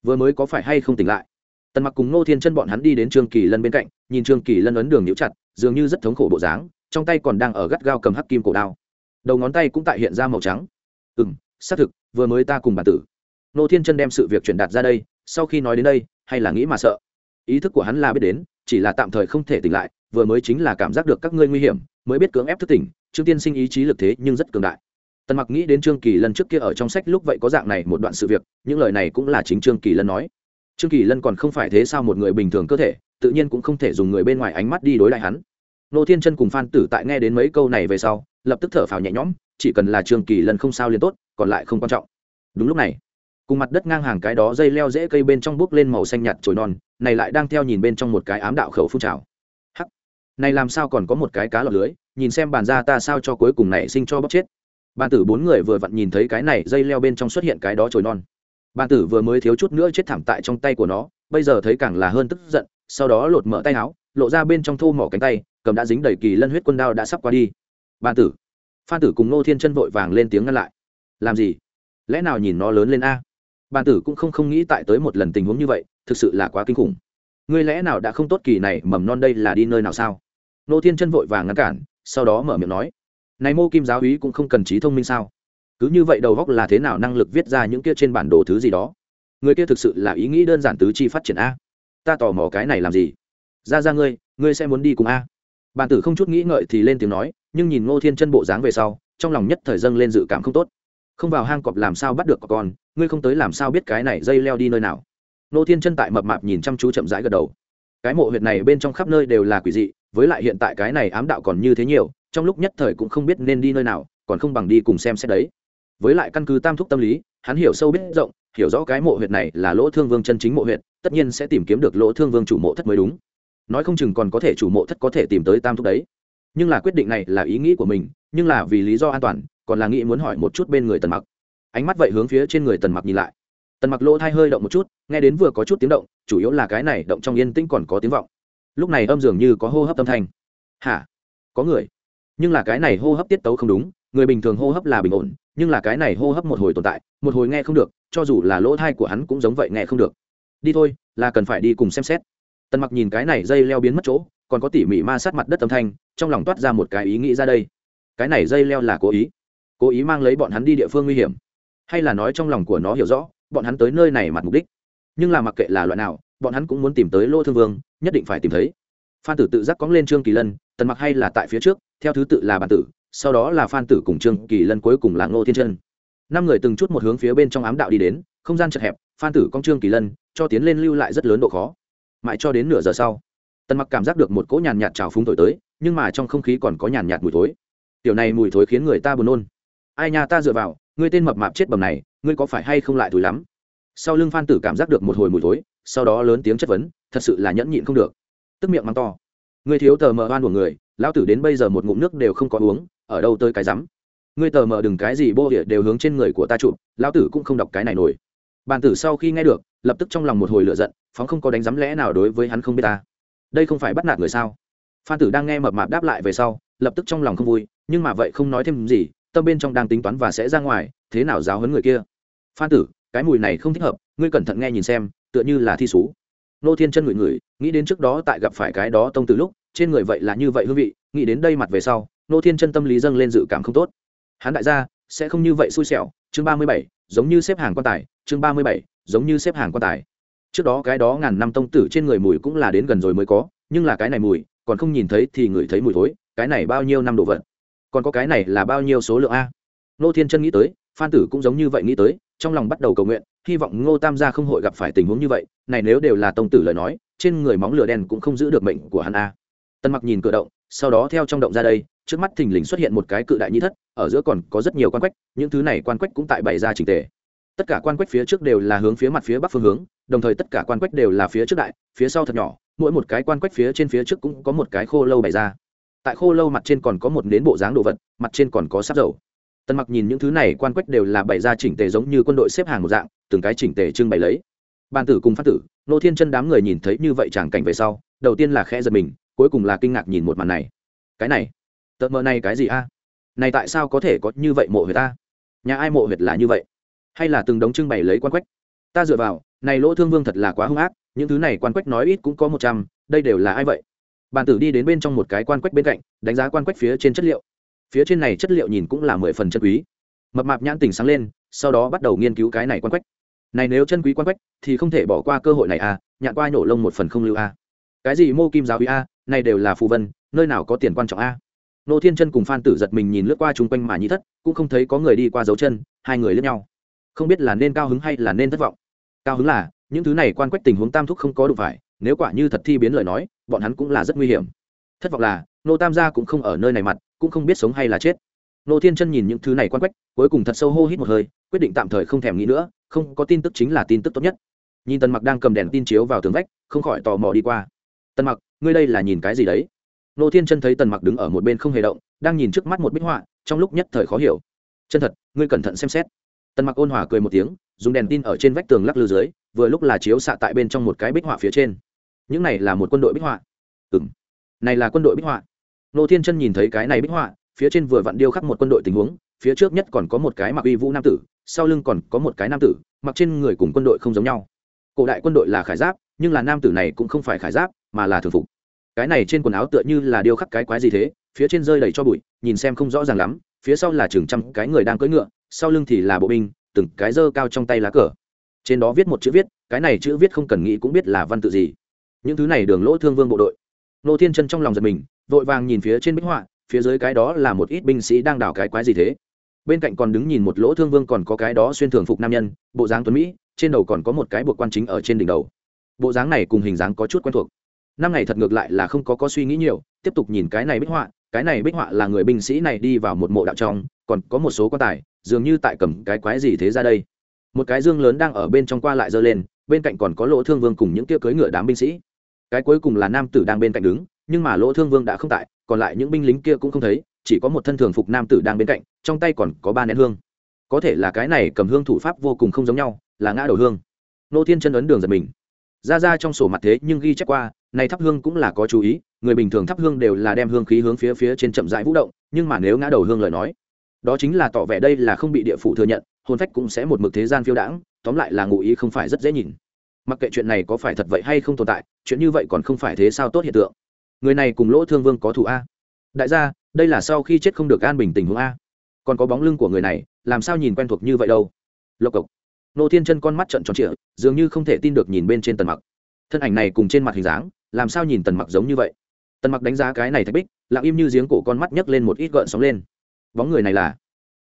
Vừa mới có phải hay không tỉnh lại? Tần mặc cùng ngô thiên chân bọn hắn đi đến trương kỳ lân bên cạnh, nhìn trương kỳ lân ấn đường nhíu chặt, dường như rất thống khổ bộ dáng, trong tay còn đang ở gắt gao cầm hắc kim cổ đao. Đầu ngón tay cũng tại hiện ra màu trắng. Ừ m xác thực, vừa mới ta cùng bản tử. Nô thiên chân đem sự việc truyền đạt ra đây, sau khi nói đến đây, hay là nghĩ mà sợ. Ý thức của hắn là biết đến, chỉ là tạm thời không thể tỉnh lại, vừa mới chính là cảm giác được các ngươi nguy hiểm, mới biết cưỡng ép thức tỉnh, trương tiên sinh ý chí lực thế nhưng rất cường đại. Tần mặc nghĩ đến trương kỳ lân trước kia ở trong sách lúc vậy có dạng này một đoạn sự việc, những lời này cũng là chính trương kỳ lân nói. Trương kỳ lân còn không phải thế sao một người bình thường cơ thể, tự nhiên cũng không thể dùng người bên ngoài ánh mắt đi đối lại hắn. Nô thiên chân cùng phan tử tại nghe đến mấy câu này về sau, lập tức thở phào nhẹ nhõm, chỉ cần là trương kỳ lân không sao liền tốt còn lại không quan trọng. Đúng lúc này, cùng mặt đất ngang hàng cái đó dây leo dễ cây bên trong bước lên màu xanh nhạt trồi non, này lại đang theo nhìn bên trong một cái ám đạo khẩu phun trào. Hắc! Này làm sao còn có một cái cá lọt lưới, nhìn xem bàn ra ta sao cho cuối cùng này sinh cho bóc chết. Bàn tử bốn người vừa vặn nhìn thấy cái này dây leo bên trong xuất hiện cái đó trồi non. Bàn tử vừa mới thiếu chút nữa chết thảm tại trong tay của nó, bây giờ thấy càng là hơn tức giận, sau đó lột mở tay áo, lộ ra bên trong thô mỏ cánh tay, cầm đã dính đầy kỳ lân huyết quân đao đã sắp qua đi. Bàn tử! Phan tử cùng nô thiên chân vội vàng lên tiếng ngăn lại làm gì? Lẽ nào nhìn nó lớn lên a? Bàn tử cũng không không nghĩ tại tới một lần tình huống như vậy, thực sự là quá kinh khủng. Ngươi lẽ nào đã không tốt kỳ này, mầm non đây là đi nơi nào sao? Nô thiên chân vội vàng ngăn cản, sau đó mở miệng nói, này mô kim giáo úy cũng không cần trí thông minh sao? Cứ như vậy đầu góc là thế nào năng lực viết ra những kia trên bản đồ thứ gì đó? Người kia thực sự là ý nghĩ đơn giản tứ chi phát triển a. Ta tò mò cái này làm gì? Ra ra ngươi ngươi sẽ muốn đi cùng a? Bàn tử không chút nghĩ ngợi thì lên tiếng nói, nhưng nhìn ngô thiên chân bộ dáng về sau, trong lòng nhất thời dâng lên dự cảm không tốt không vào hang cọp làm sao bắt được con, ngươi không tới làm sao biết cái này dây leo đi nơi nào? Nô thiên chân tại mập mạp nhìn chăm chú chậm rãi gật đầu. Cái mộ huyệt này bên trong khắp nơi đều là quỷ dị, với lại hiện tại cái này ám đạo còn như thế nhiều, trong lúc nhất thời cũng không biết nên đi nơi nào, còn không bằng đi cùng xem xét đấy. Với lại căn cứ tam thúc tâm lý, hắn hiểu sâu biết rộng, hiểu rõ cái mộ huyệt này là lỗ thương vương chân chính mộ huyệt, tất nhiên sẽ tìm kiếm được lỗ thương vương chủ mộ thất mới đúng. Nói không chừng còn có thể chủ mộ thất có thể tìm tới tam thúc đấy. Nhưng là quyết định này là ý nghĩ của mình, nhưng là vì lý do an toàn còn là nghĩ muốn hỏi một chút bên người tần mặc. Ánh mắt vậy hướng phía trên người tần mặc nhìn lại. Tần mặc lỗ thai hơi động một chút, nghe đến vừa có chút tiếng động, chủ yếu là cái này động trong yên tĩnh còn có tiếng vọng. Lúc này âm dường như có hô hấp âm thanh. Hả? Có người? Nhưng là cái này hô hấp tiết tấu không đúng, người bình thường hô hấp là bình ổn, nhưng là cái này hô hấp một hồi tồn tại, một hồi nghe không được, cho dù là lỗ thai của hắn cũng giống vậy nghe không được. Đi thôi, là cần phải đi cùng xem xét. Tần mặc nhìn cái này dây leo biến mất chỗ, còn có tỉ mỉ ma sát mặt đất âm thanh, trong lòng toát ra một cái ý nghĩ ra đây. Cái này dây leo là cố ý cố ý mang lấy bọn hắn đi địa phương nguy hiểm. Hay là nói trong lòng của nó hiểu rõ, bọn hắn tới nơi này mặt mục đích. Nhưng là mặc kệ là loại nào, bọn hắn cũng muốn tìm tới lô thương vương, nhất định phải tìm thấy. Phan tử tự giác cóng lên trương kỳ lân, tần mặc hay là tại phía trước, theo thứ tự là bản tử, sau đó là phan tử cùng trương kỳ lân cuối cùng là ngô thiên chân. Năm người từng chút một hướng phía bên trong ám đạo đi đến, không gian chật hẹp, phan tử con trương kỳ lân, cho tiến lên lưu lại rất lớn độ khó. Mãi cho đến nửa giờ sau, tần mặc cảm giác được một cỗ nhàn nhạt trào phúng thổi tới, nhưng mà trong không khí còn có nhàn nhạt mùi thối. Tiểu này mùi thối khiến người ta buồn nôn ai nhà ta dựa vào, ngươi tên mập mạp chết bầm này, ngươi có phải hay không lại thối lắm? Sau lưng phan tử cảm giác được một hồi mùi thối, sau đó lớn tiếng chất vấn, thật sự là nhẫn nhịn không được. Tức miệng mắng to. Ngươi thiếu tờ mờ oan của người, lão tử đến bây giờ một ngụm nước đều không có uống, ở đâu tới cái rắm? Ngươi tờ mờ đừng cái gì bô địa đều hướng trên người của ta chụp, lão tử cũng không đọc cái này nổi. Bàn tử sau khi nghe được, lập tức trong lòng một hồi lửa giận, phóng không có đánh giám lẽ nào đối với hắn không biết ta. Đây không phải bắt nạt người sao? Phan tử đang nghe mập mạp đáp lại về sau, lập tức trong lòng không vui, nhưng mà vậy không nói thêm gì tâm bên trong đang tính toán và sẽ ra ngoài, thế nào giáo hấn người kia? Phan tử, cái mùi này không thích hợp, ngươi cẩn thận nghe nhìn xem, tựa như là thi sú nô thiên chân ngửi ngửi, nghĩ đến trước đó tại gặp phải cái đó tông từ lúc, trên người vậy là như vậy hương vị, nghĩ đến đây mặt về sau, nô thiên chân tâm lý dâng lên dự cảm không tốt. Hắn đại gia, sẽ không như vậy xui xẻo, chương ba mươi bảy, giống như xếp hàng quan tài, chương ba mươi bảy, giống như xếp hàng quan tài. Trước đó cái đó ngàn năm tông tử trên người mùi cũng là đến gần rồi mới có, nhưng là cái này mùi, còn không nhìn thấy thì ngửi thấy mùi thối, cái này bao nhiêu năm đồ vật? Còn có cái này là bao nhiêu số lượng a? Nô thiên chân nghĩ tới, phan tử cũng giống như vậy nghĩ tới, trong lòng bắt đầu cầu nguyện, hy vọng ngô tam gia không hội gặp phải tình huống như vậy, này nếu đều là tông tử lời nói, trên người móng lửa đen cũng không giữ được mệnh của hắn a. Tân mặc nhìn cửa động, sau đó theo trong động ra đây, trước mắt thình lình xuất hiện một cái cự đại nhi thất, ở giữa còn có rất nhiều quan quách, những thứ này quan quách cũng tại bày ra trình tề. Tất cả quan quách phía trước đều là hướng phía mặt phía bắc phương hướng, đồng thời tất cả quan quách đều là phía trước đại, phía sau thật nhỏ, mỗi một cái quan quách phía trên phía trước cũng có một cái khô lâu bày ra tại khô lâu mặt trên còn có một nến bộ dáng đồ vật, mặt trên còn có sáp dầu. Tần mặc nhìn những thứ này quan quách đều là bày ra chỉnh tề giống như quân đội xếp hàng một dạng, từng cái chỉnh tề trưng bày lấy. Ban tử cùng phát tử, nô thiên chân đám người nhìn thấy như vậy chẳng cảnh về sau, đầu tiên là khẽ giật mình, cuối cùng là kinh ngạc nhìn một màn này. Cái này tợn mờ này cái gì a? Này tại sao có thể có như vậy mộ huyệt ta nhà ai mộ huyệt là như vậy? Hay là từng đống trưng bày lấy quan quách? Ta dựa vào, này lỗ thương vương thật là quá hung ác, những thứ này quan quách nói ít cũng có một trăm, đây đều là ai vậy? Bàn tử đi đến bên trong một cái quan quách bên cạnh, đánh giá quan quách phía trên chất liệu. Phía trên này chất liệu nhìn cũng là mười phần chân quý. Mập mạp nhãn tình sáng lên, sau đó bắt đầu nghiên cứu cái này quan quách. Này nếu chân quý quan quách, thì không thể bỏ qua cơ hội này à nhạn qua nổ lông một phần không lưu a cái gì mô kim giáo uy a này đều là phù vân, nơi nào có tiền quan trọng a nô thiên chân cùng phan tử giật mình nhìn lướt qua chung quanh mà nhí thất, cũng không thấy có người đi qua dấu chân, hai người lướt nhau. Không biết là nên cao hứng hay là nên thất vọng. Cao hứng là, những thứ này quan quách tình huống tam thúc không có đủ phải, nếu quả như thật thi biến lời nói bọn hắn cũng là rất nguy hiểm. Thất vọng là, nô tam gia cũng không ở nơi này mặt, cũng không biết sống hay là chết. Nô thiên chân nhìn những thứ này quan quách, cuối cùng thật sâu hô hít một hơi, quyết định tạm thời không thèm nghĩ nữa, không có tin tức chính là tin tức tốt nhất. Nhìn tần mặc đang cầm đèn tin chiếu vào tường vách, không khỏi tò mò đi qua. Tần mặc, ngươi đây là nhìn cái gì đấy? Nô thiên chân thấy tần mặc đứng ở một bên không hề động, đang nhìn trước mắt một bích họa, trong lúc nhất thời khó hiểu. Chân thật, ngươi cẩn thận xem xét. Tần mặc ôn hòa cười một tiếng, dùng đèn tin ở trên vách tường lắc lư dưới, vừa lúc là chiếu xạ tại bên trong một cái bích họa phía trên những này là một quân đội bích họa. Ừ m này là quân đội bích họa. Nô thiên chân nhìn thấy cái này bích họa, phía trên vừa vặn điêu khắc một quân đội tình huống, phía trước nhất còn có một cái mặc uy vũ nam tử, sau lưng còn có một cái nam tử, mặc trên người cùng quân đội không giống nhau. Cổ đại quân đội là khải giáp, nhưng là nam tử này cũng không phải khải giáp, mà là thường phục. Cái này trên quần áo tựa như là điêu khắc cái quái gì thế, phía trên rơi đầy cho bụi, nhìn xem không rõ ràng lắm, phía sau là chừng trăm cái người đang cưỡi ngựa, sau lưng thì là bộ binh, từng cái dơ cao trong tay lá cờ. Trên đó viết một chữ viết, cái này chữ viết không cần nghĩ cũng biết là văn tự gì những thứ này đường lỗ thương vương bộ đội. Nô thiên chân trong lòng giật mình, vội vàng nhìn phía trên bích họa, phía dưới cái đó là một ít binh sĩ đang đào cái quái gì thế. Bên cạnh còn đứng nhìn một lỗ thương vương còn có cái đó xuyên thường phục nam nhân, bộ dáng tuấn mỹ, trên đầu còn có một cái buộc quan chính ở trên đỉnh đầu. Bộ dáng này cùng hình dáng có chút quen thuộc. Năm ngày thật ngược lại là không có có suy nghĩ nhiều, tiếp tục nhìn cái này bích họa, cái này bích họa là người binh sĩ này đi vào một mộ đạo trong, còn có một số quan tài, dường như tại cầm cái quái gì thế ra đây. Một cái dương lớn đang ở bên trong qua lại giơ lên, bên cạnh còn có lỗ thương vương cùng những kia cưỡi ngựa đám binh sĩ cái cuối cùng là nam tử đang bên cạnh đứng, nhưng mà lỗ thương vương đã không tại, còn lại những binh lính kia cũng không thấy, chỉ có một thân thường phục nam tử đang bên cạnh, trong tay còn có ba nén hương. Có thể là cái này cầm hương thủ pháp vô cùng không giống nhau, là ngã đầu hương. Nô thiên chân ấn đường giật mình. Ra ra trong sổ mặt thế nhưng ghi chép qua, này thắp hương cũng là có chú ý, người bình thường thắp hương đều là đem hương khí hướng phía phía trên chậm rãi vũ động, nhưng mà nếu ngã đầu hương lời nói, đó chính là tỏ vẻ đây là không bị địa phủ thừa nhận, hồn phách cũng sẽ một mực thế gian phiêu đãng, tóm lại là ngụ ý không phải rất dễ nhìn mặc kệ chuyện này có phải thật vậy hay không tồn tại, chuyện như vậy còn không phải thế sao tốt hiện tượng. Người này cùng lỗ thương vương có thủ a. Đại gia, đây là sau khi chết không được an bình tình huống a. Còn có bóng lưng của người này, làm sao nhìn quen thuộc như vậy đâu? Lộc cộc. Nô thiên chân con mắt trận tròn trịa, dường như không thể tin được nhìn bên trên tần mặc. Thân ảnh này cùng trên mặt hình dáng, làm sao nhìn tần mặc giống như vậy? Tần mặc đánh giá cái này thạch bích, lặng im như giếng cổ con mắt nhấc lên một ít gợn sóng lên. Bóng người này là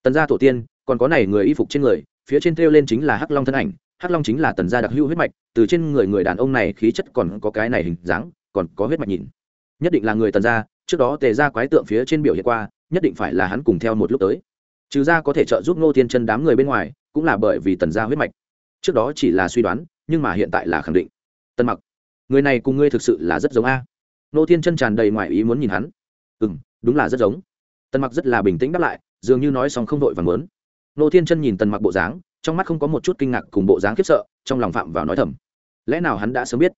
tần gia tổ tiên, còn có này người y phục trên người, phía trên thêu lên chính là hắc long thân ảnh hắc long chính là tần gia đặc hữu huyết mạch, từ trên người người đàn ông này khí chất còn có cái này hình dáng, còn có huyết mạch nhìn. Nhất định là người tần gia, trước đó tề ra quái tượng phía trên biểu hiện qua, nhất định phải là hắn cùng theo một lúc tới. Trừ ra có thể trợ giúp ngô thiên chân đám người bên ngoài, cũng là bởi vì tần gia huyết mạch. Trước đó chỉ là suy đoán, nhưng mà hiện tại là khẳng định. Tần mặc, người này cùng ngươi thực sự là rất giống a. Ngô thiên chân tràn đầy ngoài ý muốn nhìn hắn. Ừ m đúng là rất giống. Tần mặc rất là bình tĩnh đáp lại, dường như nói xong không đội và muốn. Ngô thiên chân nhìn tần mặc bộ dáng trong mắt không có một chút kinh ngạc cùng bộ dáng khiếp sợ, trong lòng phạm vào nói thầm. Lẽ nào hắn đã sớm biết?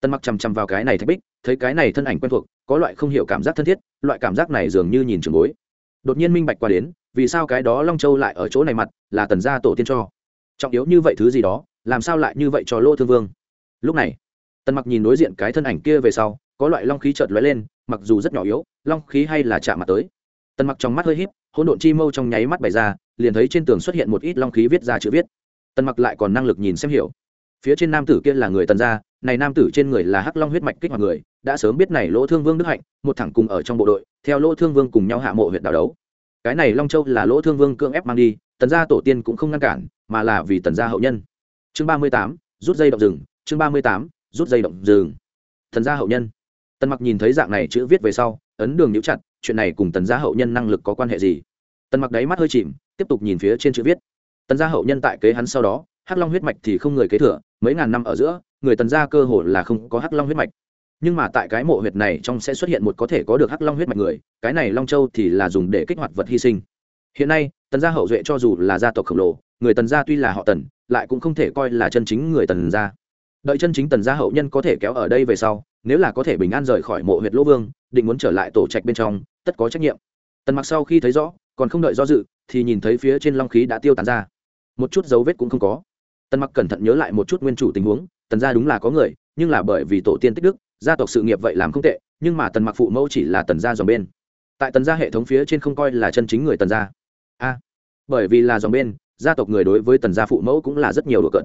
Tần mặc chằm chằm vào cái này thạch bích, thấy cái này thân ảnh quen thuộc, có loại không hiểu cảm giác thân thiết, loại cảm giác này dường như nhìn trường bối. Đột nhiên minh bạch qua đến, vì sao cái đó long châu lại ở chỗ này mặt, là tần gia tổ tiên cho. Trọng yếu như vậy thứ gì đó, làm sao lại như vậy cho lỗ thương vương? Lúc này, tần mặc nhìn đối diện cái thân ảnh kia về sau, có loại long khí chợt lóe lên, mặc dù rất nhỏ yếu, long khí hay là chạm mặt tới. Tần mặc trong mắt hơi híp hỗn độn chi mâu trong nháy mắt bày ra, liền thấy trên tường xuất hiện một ít long khí viết ra chữ viết. Tần mặc lại còn năng lực nhìn xem hiểu. Phía trên nam tử kia là người tần gia, này nam tử trên người là hắc long huyết mạch kích hoạt người, đã sớm biết này lỗ thương vương đức hạnh, một thẳng cùng ở trong bộ đội, theo lỗ thương vương cùng nhau hạ mộ huyện đào đấu. Cái này long châu là lỗ thương vương cưỡng ép mang đi, tần gia tổ tiên cũng không ngăn cản, mà là vì tần gia hậu nhân. Chương ba mươi tám, rút dây động rừng, chương ba mươi tám, rút dây động rừng. Tần gia hậu nhân. Tần mặc nhìn thấy dạng này chữ viết về sau, ấn đường nhíu chặt chuyện này cùng tần gia hậu nhân năng lực có quan hệ gì? Tần mặc đáy mắt hơi chìm, tiếp tục nhìn phía trên chữ viết. Tần gia hậu nhân tại kế hắn sau đó, hắc long huyết mạch thì không người kế thừa, mấy ngàn năm ở giữa, người tần gia cơ hồ là không có hắc long huyết mạch. Nhưng mà tại cái mộ huyệt này trong sẽ xuất hiện một có thể có được hắc long huyết mạch người, cái này long châu thì là dùng để kích hoạt vật hy sinh. Hiện nay, tần gia hậu duệ cho dù là gia tộc khổng lồ, người tần gia tuy là họ tần, lại cũng không thể coi là chân chính người tần gia. Đợi chân chính tần gia hậu nhân có thể kéo ở đây về sau, nếu là có thể bình an rời khỏi mộ huyệt lỗ vương, định muốn trở lại tổ trạch bên trong tất có trách nhiệm. Tần mặc sau khi thấy rõ, còn không đợi do dự, thì nhìn thấy phía trên long khí đã tiêu tán ra. Một chút dấu vết cũng không có. Tần mặc cẩn thận nhớ lại một chút nguyên chủ tình huống, tần gia đúng là có người, nhưng là bởi vì tổ tiên tích đức, gia tộc sự nghiệp vậy làm không tệ, nhưng mà tần mặc phụ mẫu chỉ là tần gia dòng bên. Tại tần gia hệ thống phía trên không coi là chân chính người tần gia. A, bởi vì là dòng bên, gia tộc người đối với tần gia phụ mẫu cũng là rất nhiều đồ cận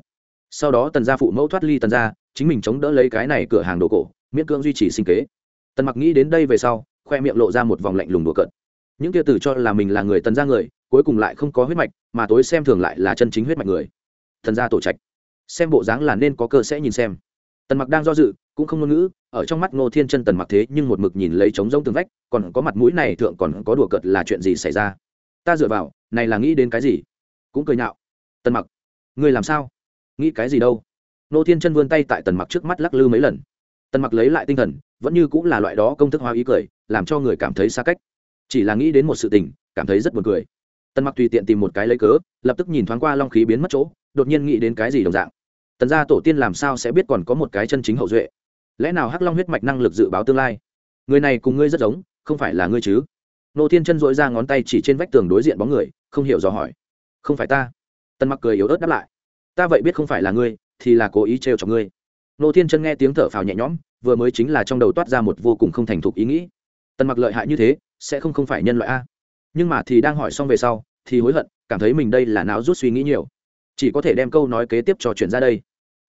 sau đó tần gia phụ mẫu thoát ly tần gia, chính mình chống đỡ lấy cái này cửa hàng đồ cổ, miễn cưỡng duy trì sinh kế. Tần mặc nghĩ đến đây về sau khoe miệng lộ ra một vòng lạnh lùng đùa cợt. những kia tử cho là mình là người tần gia người, cuối cùng lại không có huyết mạch, mà tối xem thường lại là chân chính huyết mạch người. Thần gia tổ trạch. Xem bộ dáng là nên có cơ sẽ nhìn xem. Tần mặc đang do dự, cũng không ngôn ngữ, ở trong mắt ngô thiên chân tần mặc thế nhưng một mực nhìn lấy trống rỗng tường vách, còn có mặt mũi này thượng còn có đùa cợt là chuyện gì xảy ra? Ta dựa vào, này là nghĩ đến cái gì? Cũng cười nhạo. Tần mặc người làm sao? Nghĩ cái gì đâu? Ngô thiên chân vươn tay tại tần mặc trước mắt lắc lư mấy lần. Tần mặc lấy lại tinh thần, vẫn như cũng là loại đó công thức hóa ý cười làm cho người cảm thấy xa cách. Chỉ là nghĩ đến một sự tình, cảm thấy rất buồn cười. Tần mặc tùy tiện tìm một cái lấy cớ, lập tức nhìn thoáng qua long khí biến mất chỗ, đột nhiên nghĩ đến cái gì đồng dạng. Tần gia tổ tiên làm sao sẽ biết còn có một cái chân chính hậu duệ? Lẽ nào hắc long huyết mạch năng lực dự báo tương lai? Người này cùng ngươi rất giống, không phải là ngươi chứ? Nô thiên chân dội ra ngón tay chỉ trên vách tường đối diện bóng người, không hiểu dò hỏi. Không phải ta. Tần mặc cười yếu ớt đáp lại. Ta vậy biết không phải là ngươi, thì là cố ý trêu cho ngươi. Nô thiên chân nghe tiếng thở phào nhẹ nhõm, vừa mới chính là trong đầu toát ra một vô cùng không thành thục ý nghĩ tần mặc lợi hại như thế, sẽ không không phải nhân loại a. Nhưng mà thì đang hỏi xong về sau, thì hối hận, cảm thấy mình đây là não rút suy nghĩ nhiều. Chỉ có thể đem câu nói kế tiếp trò chuyện ra đây.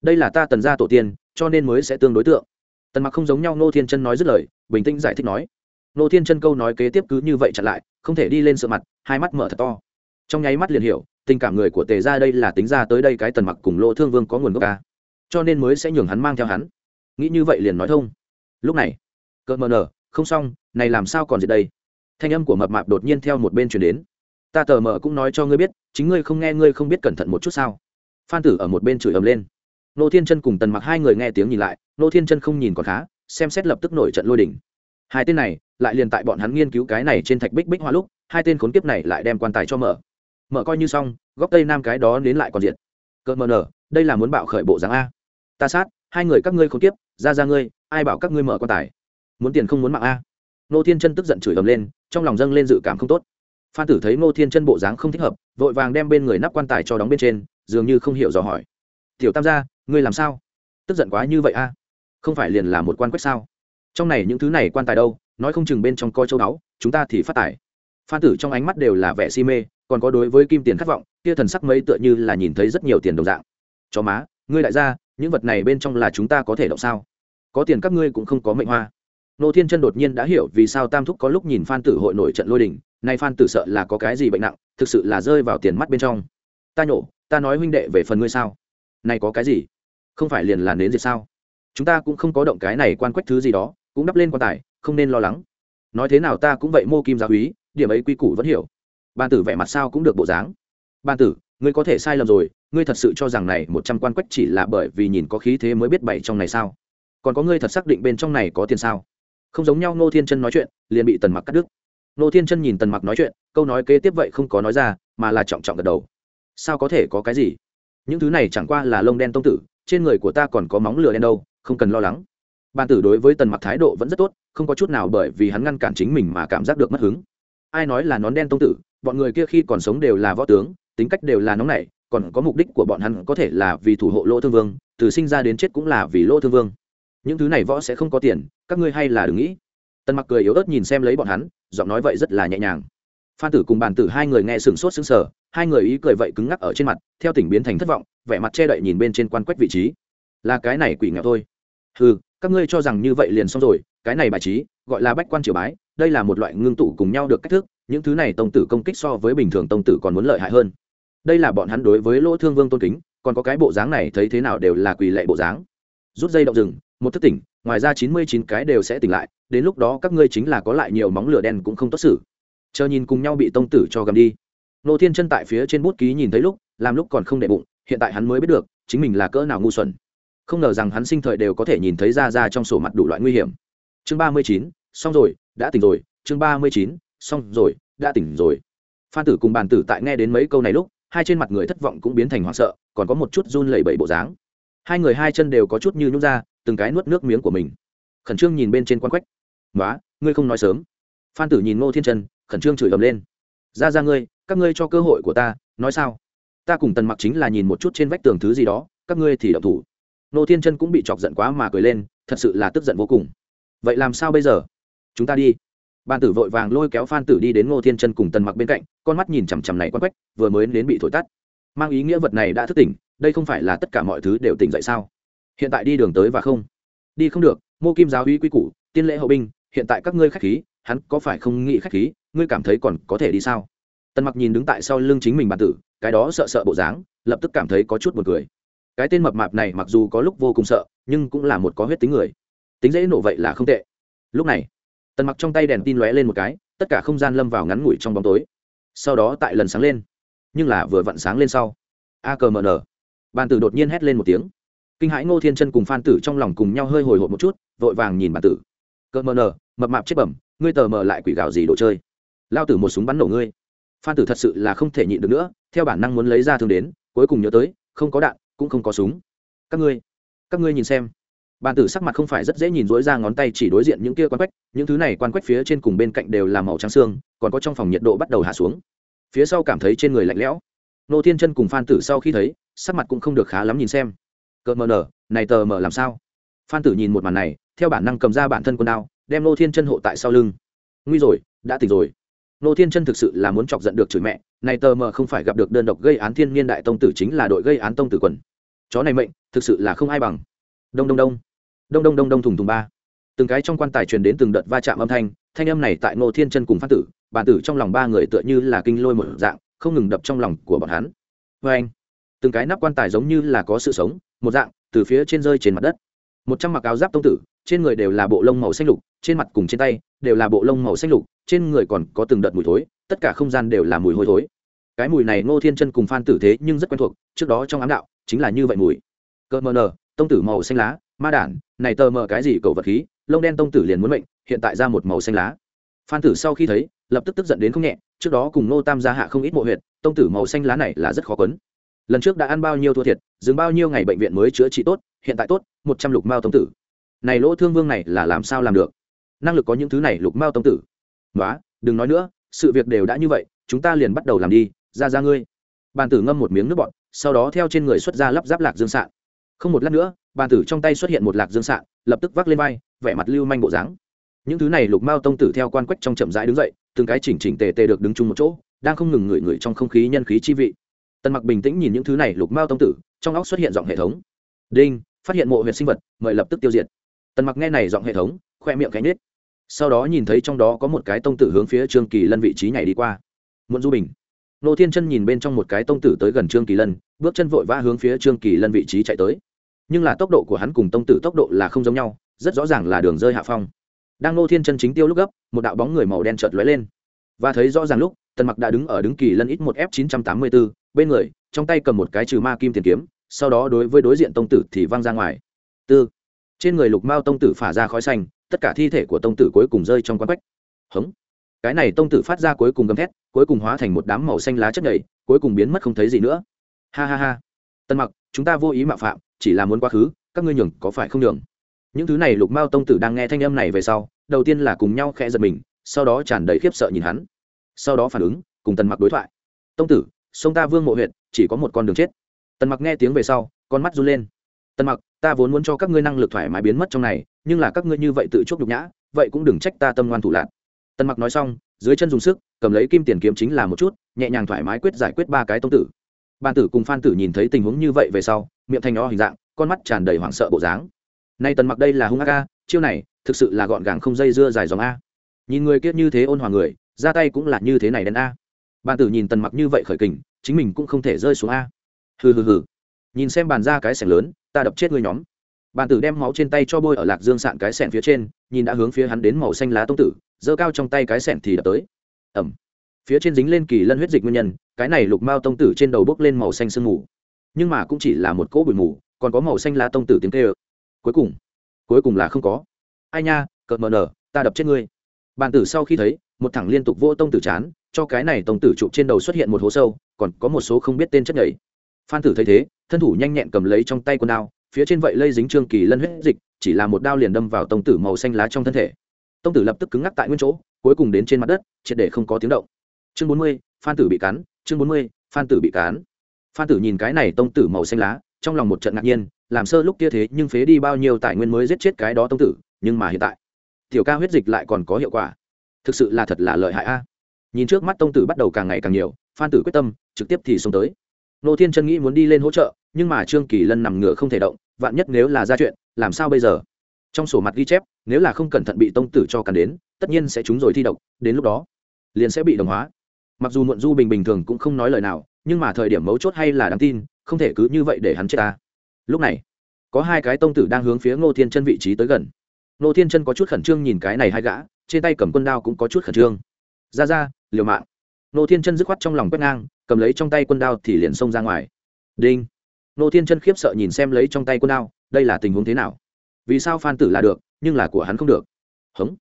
Đây là ta tần gia tổ tiên, cho nên mới sẽ tương đối tượng. Tần mặc không giống nhau nô thiên chân nói dứt lời, bình tĩnh giải thích nói. Nô thiên chân câu nói kế tiếp cứ như vậy chặn lại, không thể đi lên sợ mặt, hai mắt mở thật to. Trong nháy mắt liền hiểu, tình cảm người của tề ra đây là tính ra tới đây cái tần mặc cùng lỗ thương vương có nguồn gốc ca cho nên mới sẽ nhường hắn mang theo hắn. Nghĩ như vậy liền nói thông. Lúc này cỡ mờ nở không xong, này làm sao còn gì đây? Thanh âm của mập mạp đột nhiên theo một bên chuyển đến. Ta tờ mờ cũng nói cho ngươi biết, chính ngươi không nghe, ngươi không biết cẩn thận một chút sao? Phan tử ở một bên chửi ầm lên. Nô thiên chân cùng tần mặc hai người nghe tiếng nhìn lại, nô thiên chân không nhìn còn khá, xem xét lập tức nổi trận lôi đỉnh hai tên này lại liền tại bọn hắn nghiên cứu cái này trên thạch bích bích hoa lúc, hai tên khốn kiếp này lại đem quan tài cho mở. Mở coi như xong, góc tây nam cái đó đến lại còn diện cỡ mờ nở, đây là muốn bạo khởi bộ dáng a. Ta sát, hai người các ngươi khốn kiếp, ra ra ngươi, ai bảo các ngươi mở quan tài? Muốn tiền không muốn mạng a. Nô thiên chân tức giận chửi ầm lên, trong lòng dâng lên dự cảm không tốt. Phan tử thấy nô thiên chân bộ dáng không thích hợp, vội vàng đem bên người nắp quan tài cho đóng bên trên, dường như không hiểu dò hỏi. Tiểu tam gia, ngươi làm sao? Tức giận quá như vậy a? Không phải liền là một quan quách sao? Trong này những thứ này quan tài đâu, nói không chừng bên trong coi châu báu, chúng ta thì phát tài. Phan tử trong ánh mắt đều là vẻ si mê, còn có đối với kim tiền khát vọng, kia thần sắc mấy tựa như là nhìn thấy rất nhiều tiền đồng dạng. Chó má, ngươi đại gia, những vật này bên trong là chúng ta có thể động sao? Có tiền các ngươi cũng không có mệnh hoa nô thiên chân đột nhiên đã hiểu vì sao tam thúc có lúc nhìn phan tử hội nổi trận lôi đình, nay phan tử sợ là có cái gì bệnh nặng, thực sự là rơi vào tiền mắt bên trong. Ta nhổ, ta nói huynh đệ về phần ngươi sao? Này có cái gì? Không phải liền là nến gì sao? Chúng ta cũng không có động cái này quan quách thứ gì đó, cũng đắp lên quan tài, không nên lo lắng. Nói thế nào ta cũng vậy mô kim giáo úy, điểm ấy quy củ vẫn hiểu. Ban tử vẻ mặt sao cũng được bộ dáng. Ban tử, ngươi có thể sai lầm rồi, ngươi thật sự cho rằng này một trăm quan quách chỉ là bởi vì nhìn có khí thế mới biết bảy trong này sao? Còn có ngươi thật xác định bên trong này có tiền sao? Không giống nhau nô thiên chân nói chuyện, liền bị tần mặc cắt đứt. Nô thiên chân nhìn tần mặc nói chuyện, câu nói kế tiếp vậy không có nói ra, mà là trọng trọng gật đầu. Sao có thể có cái gì? Những thứ này chẳng qua là lông đen tông tử, trên người của ta còn có móng lửa đen đâu, không cần lo lắng. Ban tử đối với tần mặc thái độ vẫn rất tốt, không có chút nào bởi vì hắn ngăn cản chính mình mà cảm giác được mất hứng. Ai nói là nón đen tông tử, bọn người kia khi còn sống đều là võ tướng, tính cách đều là nóng nảy, còn có mục đích của bọn hắn có thể là vì thủ hộ lỗ thương vương, từ sinh ra đến chết cũng là vì lỗ thương vương những thứ này võ sẽ không có tiền, các ngươi hay là đừng nghĩ. Tần mặc cười yếu ớt nhìn xem lấy bọn hắn, giọng nói vậy rất là nhẹ nhàng. Phan tử cùng bàn tử hai người nghe sừng sốt sững sờ, hai người ý cười vậy cứng ngắc ở trên mặt, theo tỉnh biến thành thất vọng, vẻ mặt che đậy nhìn bên trên quan quách vị trí. Là cái này quỷ nghèo thôi. Ừ các ngươi cho rằng như vậy liền xong rồi, cái này bài trí, gọi là bách quan triều bái, đây là một loại ngưng tụ cùng nhau được cách thức, những thứ này tông tử công kích so với bình thường tông tử còn muốn lợi hại hơn. Đây là bọn hắn đối với lỗ thương vương tôn kính, còn có cái bộ dáng này thấy thế nào đều là quỳ lệ bộ dáng. Rút dây động rừng một thức tỉnh, ngoài ra chín mươi chín cái đều sẽ tỉnh lại, đến lúc đó các ngươi chính là có lại nhiều móng lửa đen cũng không tốt xử. Chờ nhìn cùng nhau bị tông tử cho gầm đi. Nô thiên chân tại phía trên bút ký nhìn thấy lúc, làm lúc còn không đệ bụng, hiện tại hắn mới biết được, chính mình là cỡ nào ngu xuẩn. Không ngờ rằng hắn sinh thời đều có thể nhìn thấy ra ra trong sổ mặt đủ loại nguy hiểm. Chương ba mươi chín, xong rồi, đã tỉnh rồi. Chương ba mươi chín, xong rồi, đã tỉnh rồi. Phan tử cùng bàn tử tại nghe đến mấy câu này lúc, hai trên mặt người thất vọng cũng biến thành hoảng sợ, còn có một chút run lẩy bẩy bộ dáng. Hai người hai chân đều có chút như nhút ra từng cái nuốt nước miếng của mình. Khẩn trương nhìn bên trên quan quách. Nói ngươi không nói sớm. Phan tử nhìn ngô thiên trần, khẩn trương chửi ầm lên. Ra ra ngươi, các ngươi cho cơ hội của ta, nói sao? Ta cùng tần mặc chính là nhìn một chút trên vách tường thứ gì đó, các ngươi thì động thủ. Ngô thiên Trân cũng bị chọc giận quá mà cười lên, thật sự là tức giận vô cùng. Vậy làm sao bây giờ? Chúng ta đi. Ban tử vội vàng lôi kéo phan tử đi đến ngô thiên chân cùng tần mặc bên cạnh, con mắt nhìn chằm chằm này quan quách, vừa mới đến bị thổi tắt. Mang ý nghĩa vật này đã thức tỉnh, đây không phải là tất cả mọi thứ đều tỉnh dậy sao? Hiện tại đi đường tới và không? Đi không được, mô kim giáo uy quy củ, tiên lễ hậu binh, hiện tại các ngươi khách khí, hắn có phải không nghĩ khách khí, ngươi cảm thấy còn có thể đi sao? Tần mặc nhìn đứng tại sau lưng chính mình bàn tử, cái đó sợ sợ bộ dáng, lập tức cảm thấy có chút buồn cười. Cái tên mập mạp này mặc dù có lúc vô cùng sợ, nhưng cũng là một có huyết tính người. Tính dễ nổ vậy là không tệ. Lúc này, tần mặc trong tay đèn tin lóe lên một cái, tất cả không gian lâm vào ngắn ngủi trong bóng tối. Sau đó tại lần sáng lên, nhưng là vừa vặn sáng lên sau. A cờ mờ nở bàn tử đột nhiên hét lên một tiếng kinh hãi ngô thiên chân cùng phan tử trong lòng cùng nhau hơi hồi hộp một chút, vội vàng nhìn bản tử. Cợt mờ nở mập mạp chết bẩm, ngươi tờ mờ lại quỷ gạo gì đồ chơi? Lao tử một súng bắn nổ ngươi. Phan tử thật sự là không thể nhịn được nữa, theo bản năng muốn lấy ra thương đến, cuối cùng nhớ tới, không có đạn, cũng không có súng. Các ngươi các ngươi nhìn xem. Bàn tử sắc mặt không phải rất dễ nhìn dối ra ngón tay chỉ đối diện những kia quan quách, những thứ này quan quách phía trên cùng bên cạnh đều là màu trắng xương, còn có trong phòng nhiệt độ bắt đầu hạ xuống. Phía sau cảm thấy trên người lạnh lẽo. Nô thiên chân cùng phan tử sau khi thấy, sắc mặt cũng không được khá lắm nhìn xem cờ mờ nở, này tờ mờ làm sao? Phan tử nhìn một màn này, theo bản năng cầm ra bản thân quân đao đem nô thiên chân hộ tại sau lưng. Nguy rồi, đã tỉnh rồi. Nô thiên chân thực sự là muốn chọc giận được chửi mẹ, này tờ mờ không phải gặp được đơn độc gây án thiên niên đại tông tử chính là đội gây án tông tử quần. Chó này mệnh, thực sự là không ai bằng. Đông đông đông. Đông đông đông đông thùng thùng ba. Từng cái trong quan tài truyền đến từng đợt va chạm âm thanh thanh âm này tại ngô thiên chân cùng Phan tử, bản tử trong lòng ba người tựa như là kinh lôi một dạng, không ngừng đập trong lòng của bọn hắn. Vê anh từng cái nắp quan tài giống như là có sự sống một dạng, từ phía trên rơi trên mặt đất. Một trăm mặc áo giáp tông tử, trên người đều là bộ lông màu xanh lục, trên mặt cùng trên tay đều là bộ lông màu xanh lục, trên người còn có từng đợt mùi thối, tất cả không gian đều là mùi hôi thối. Cái mùi này ngô thiên chân cùng phan tử thế nhưng rất quen thuộc, trước đó trong ám đạo chính là như vậy mùi. Cờ mờ nờ, tông tử màu xanh lá, ma đản, này tờ mờ cái gì cầu vật khí, lông đen tông tử liền muốn mệnh, hiện tại ra một màu xanh lá. Phan tử sau khi thấy, lập tức tức giận đến không nhẹ, trước đó cùng nô tam gia hạ không ít mộ huyệt, tông tử màu xanh lá này là rất khó quấn lần trước đã ăn bao nhiêu thua thiệt, dừng bao nhiêu ngày bệnh viện mới chữa trị tốt, hiện tại tốt, một trăm lục mao tông tử. Này lỗ thương vương này là làm sao làm được? Năng lực có những thứ này lục mao tông tử. Nói đừng nói nữa, sự việc đều đã như vậy, chúng ta liền bắt đầu làm đi, ra ra ngươi. Bàn tử ngâm một miếng nước bọt, sau đó theo trên người xuất ra lắp ráp lạc dương sạn. Không một lát nữa, bàn tử trong tay xuất hiện một lạc dương sạn, lập tức vác lên vai, vẻ mặt lưu manh bộ dáng. Những thứ này lục mao tông tử theo quan quách trong chậm rãi đứng dậy, từng cái chỉnh chỉnh tề tề được đứng chung một chỗ, đang không ngừng ngửi ngửi trong không khí nhân khí chi vị tần mặc bình tĩnh nhìn những thứ này, lục mao tông tử, trong óc xuất hiện giọng hệ thống. Đinh, phát hiện mộ huyệt sinh vật, mời lập tức tiêu diệt. Tần mặc nghe này giọng hệ thống, khoe miệng cánh nết sau đó nhìn thấy trong đó có một cái tông tử hướng phía trương kỳ lân vị trí nhảy đi qua. Muộn du bình. Nô thiên chân nhìn bên trong một cái tông tử tới gần trương kỳ lân, bước chân vội vã hướng phía trương kỳ lân vị trí chạy tới. Nhưng là tốc độ của hắn cùng tông tử tốc độ là không giống nhau, rất rõ ràng là đường rơi hạ phong. Đang nô thiên chân chính tiêu lúc gấp, một đạo bóng người màu đen chợt lóe lên. Và thấy rõ ràng lúc tần mặc đã đứng ở đứng kỳ lân ít một f chín trăm tám mươi bốn bên người, trong tay cầm một cái trừ ma kim tiền kiếm, sau đó đối với đối diện tông tử thì văng ra ngoài. Tư. Trên người lục mao tông tử phả ra khói xanh, tất cả thi thể của tông tử cuối cùng rơi trong quán quách. Hống. Cái này tông tử phát ra cuối cùng gầm thét, cuối cùng hóa thành một đám màu xanh lá chất nhảy, cuối cùng biến mất không thấy gì nữa. Ha ha ha. Tân mặc, chúng ta vô ý mạo phạm, chỉ là muốn quá khứ, các ngươi nhường có phải không nhường? Những thứ này lục mao tông tử đang nghe thanh âm này về sau, đầu tiên là cùng nhau khẽ giật mình, sau đó tràn đầy khiếp sợ nhìn hắn sau đó phản ứng, cùng tần mặc đối thoại. Tông tử, sông ta vương mộ huyện, chỉ có một con đường chết. Tần mặc nghe tiếng về sau, con mắt run lên. Tần mặc, ta vốn muốn cho các ngươi năng lực thoải mái biến mất trong này, nhưng là các ngươi như vậy tự chuốc nhục nhã, vậy cũng đừng trách ta tâm ngoan thủ lạc tần mặc nói xong, dưới chân dùng sức, cầm lấy kim tiền kiếm chính là một chút, nhẹ nhàng thoải mái quyết giải quyết ba cái tông tử. Ban tử cùng phan tử nhìn thấy tình huống như vậy về sau, miệng thành nó hình dạng, con mắt tràn đầy hoảng sợ bộ dáng. Nay tần mặc đây là hung ác a, chiêu này thực sự là gọn gàng không dây dưa dài dòng a. Nhìn người kiết như thế ôn hòa người ra tay cũng là như thế này đen a. Bàn tử nhìn tần mặc như vậy khởi kình, chính mình cũng không thể rơi xuống a. Hừ hừ hừ. Nhìn xem bàn ra cái sẻng lớn, ta đập chết ngươi nhóm. Bàn tử đem máu trên tay cho bôi ở lạc dương sạn cái sẻng phía trên, nhìn đã hướng phía hắn đến màu xanh lá tông tử, giơ cao trong tay cái sẻng thì đập tới. Ẩm phía trên dính lên kỳ lân huyết dịch nguyên nhân, cái này lục mao tông tử trên đầu bốc lên màu xanh sương mù. Nhưng mà cũng chỉ là một cỗ bụi mù, còn có màu xanh lá tông tử tiếng tê ơ cuối cùng cuối cùng là không có. Ai nha, cợt mờ nở, ta đập chết ngươi. Bàn tử sau khi thấy một thẳng liên tục vô tông tử chán, cho cái này tông tử chụp trên đầu xuất hiện một hố sâu, còn có một số không biết tên chất nhảy. Phan tử thấy thế, thân thủ nhanh nhẹn cầm lấy trong tay quần đao, phía trên vậy lây dính trương kỳ lân huyết dịch, chỉ là một đao liền đâm vào tông tử màu xanh lá trong thân thể. Tông tử lập tức cứng ngắc tại nguyên chỗ, cuối cùng đến trên mặt đất, triệt để không có tiếng động. Chương bốn mươi, phan tử bị cắn, chương bốn mươi, phan tử bị cắn. Phan tử nhìn cái này tông tử màu xanh lá, trong lòng một trận ngạc nhiên, làm sơ lúc kia thế nhưng phế đi bao nhiêu tài nguyên mới giết chết cái đó tông tử, nhưng mà hiện tại, tiểu ca huyết dịch lại còn có hiệu quả thực sự là thật là lợi hại a. Nhìn trước mắt tông tử bắt đầu càng ngày càng nhiều, phan tử quyết tâm, trực tiếp thì xông tới. Nô thiên chân nghĩ muốn đi lên hỗ trợ, nhưng mà trương kỳ lân nằm ngửa không thể động, vạn nhất nếu là ra chuyện, làm sao bây giờ? Trong sổ mặt ghi chép, nếu là không cẩn thận bị tông tử cho càn đến, tất nhiên sẽ trúng rồi thi độc, đến lúc đó, liền sẽ bị đồng hóa. Mặc dù muộn du bình bình thường cũng không nói lời nào, nhưng mà thời điểm mấu chốt hay là đáng tin, không thể cứ như vậy để hắn chết ta. Lúc này, có hai cái tông tử đang hướng phía ngô thiên chân vị trí tới gần. Ngô thiên chân có chút khẩn trương nhìn cái này hai gã trên tay cầm quân đao cũng có chút khẩn trương. Ra ra, liều mạng. Nô thiên chân dứt khoát trong lòng quét ngang, cầm lấy trong tay quân đao thì liền xông ra ngoài. Đinh. Nô thiên chân khiếp sợ nhìn xem lấy trong tay quân đao, đây là tình huống thế nào? Vì sao phan tử là được, nhưng là của hắn không được? Hống.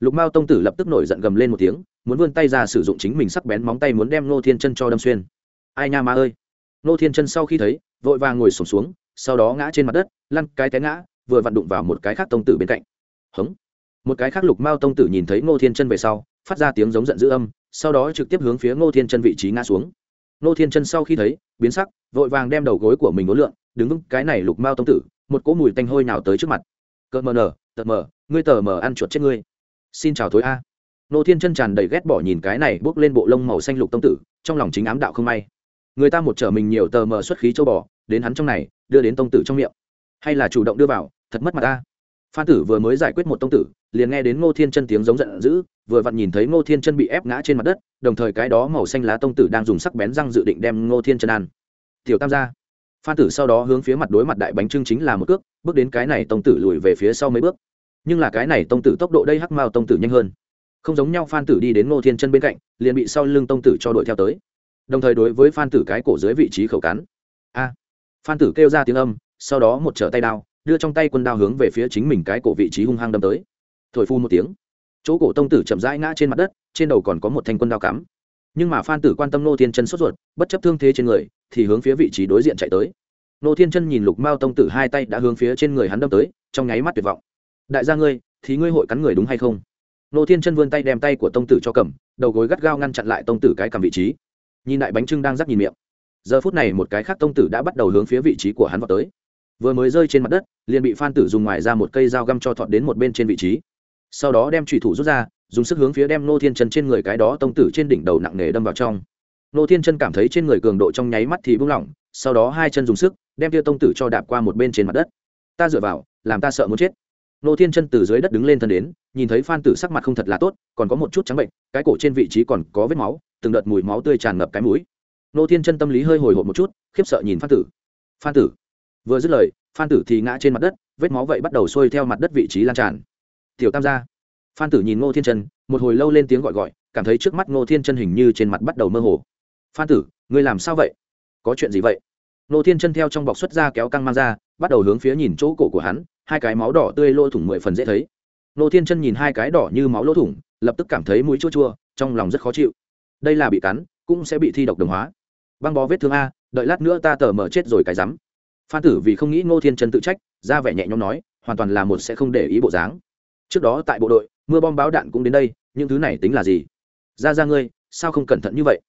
Lục mao tông tử lập tức nổi giận gầm lên một tiếng, muốn vươn tay ra sử dụng chính mình sắc bén móng tay muốn đem nô thiên chân cho đâm xuyên. Ai nha ma ơi. Nô thiên chân sau khi thấy, vội vàng ngồi sổm xuống, sau đó ngã trên mặt đất, lăn cái té ngã, vừa vặn đụng vào một cái khác tông tử bên cạnh. Hống một cái khác lục mao tông tử nhìn thấy ngô thiên chân về sau, phát ra tiếng giống giận dữ âm, sau đó trực tiếp hướng phía ngô thiên chân vị trí ngã xuống. Ngô thiên chân sau khi thấy, biến sắc, vội vàng đem đầu gối của mình ngố lượn, đứng vững cái này lục mao tông tử, một cỗ mùi tanh hôi nào tới trước mặt. Cỡ mờ nở tờ mờ, ngươi tờ mờ ăn chuột chết ngươi. Xin chào thối a. Ngô thiên chân tràn đầy ghét bỏ nhìn cái này bước lên bộ lông màu xanh lục tông tử, trong lòng chính ám đạo không may. Người ta một trở mình nhiều tờ mờ xuất khí châu bò, đến hắn trong này, đưa đến tông tử trong miệng. Hay là chủ động đưa vào, thật mất mặt ta phan tử vừa mới giải quyết một tông tử, liền nghe đến ngô thiên chân tiếng giống giận dữ, vừa vặn nhìn thấy ngô thiên chân bị ép ngã trên mặt đất, đồng thời cái đó màu xanh lá tông tử đang dùng sắc bén răng dự định đem ngô thiên chân ăn. Tiểu tam gia. Phan tử sau đó hướng phía mặt đối mặt đại bánh trưng chính là một cước, bước đến cái này tông tử lùi về phía sau mấy bước. Nhưng là cái này tông tử tốc độ đây hắc mao tông tử nhanh hơn. Không giống nhau, phan tử đi đến ngô thiên chân bên cạnh, liền bị sau lưng tông tử cho đuổi theo tới. Đồng thời đối với phan tử cái cổ dưới vị trí khẩu cắn. A! Phan tử kêu ra tiếng âm, sau đó một trở tay đao đưa trong tay quân đao hướng về phía chính mình cái cổ vị trí hung hăng đâm tới. Thổi phu một tiếng, chỗ cổ tông tử chậm rãi ngã trên mặt đất, trên đầu còn có một thanh quân đao cắm. Nhưng mà phan tử quan tâm nô thiên chân sốt ruột, bất chấp thương thế trên người, thì hướng phía vị trí đối diện chạy tới. Nô thiên chân nhìn lục mao tông tử hai tay đã hướng phía trên người hắn đâm tới, trong nháy mắt tuyệt vọng. Đại gia ngươi, thì ngươi hội cắn người đúng hay không? Nô thiên chân vươn tay đem tay của tông tử cho cầm, đầu gối gắt gao ngăn chặn lại tông tử cái cầm vị trí. Nhìn lại bánh trưng đang rắc nhìn miệng. Giờ phút này một cái khác tông tử đã bắt đầu hướng phía vị trí của hắn vào tới vừa mới rơi trên mặt đất, liền bị phan tử dùng ngoài ra một cây dao găm cho thọt đến một bên trên vị trí. Sau đó đem trùy thủ rút ra, dùng sức hướng phía đem nô thiên chân trên người cái đó tông tử trên đỉnh đầu nặng nề đâm vào trong. Nô thiên chân cảm thấy trên người cường độ trong nháy mắt thì bung lỏng, sau đó hai chân dùng sức, đem tia tông tử cho đạp qua một bên trên mặt đất. Ta dựa vào, làm ta sợ muốn chết. Nô thiên chân từ dưới đất đứng lên thân đến, nhìn thấy phan tử sắc mặt không thật là tốt, còn có một chút trắng bệnh, cái cổ trên vị trí còn có vết máu, từng đợt mùi máu tươi tràn ngập cái mũi. Nô thiên chân tâm lý hơi hồi hộp một chút, khiếp sợ nhìn phan tử. Phan tử vừa dứt lời, phan tử thì ngã trên mặt đất, vết máu vậy bắt đầu sôi theo mặt đất vị trí lan tràn. Tiểu tam gia. Phan tử nhìn ngô thiên chân, một hồi lâu lên tiếng gọi gọi, cảm thấy trước mắt ngô thiên chân hình như trên mặt bắt đầu mơ hồ. Phan tử, ngươi làm sao vậy? Có chuyện gì vậy? Ngô thiên chân theo trong bọc xuất ra kéo căng mang ra, bắt đầu hướng phía nhìn chỗ cổ của hắn, hai cái máu đỏ tươi lỗ thủng mười phần dễ thấy. Ngô thiên chân nhìn hai cái đỏ như máu lỗ thủng, lập tức cảm thấy mũi chua chua, trong lòng rất khó chịu. Đây là bị cắn, cũng sẽ bị thi độc đồng hóa. Băng bó vết thương a, đợi lát nữa ta tờ mở chết rồi cái rắm phan tử vì không nghĩ ngô thiên chân tự trách, ra vẻ nhẹ nhõm nói, hoàn toàn là một sẽ không để ý bộ dáng. Trước đó tại bộ đội, mưa bom báo đạn cũng đến đây, những thứ này tính là gì? Ra ra ngươi, sao không cẩn thận như vậy?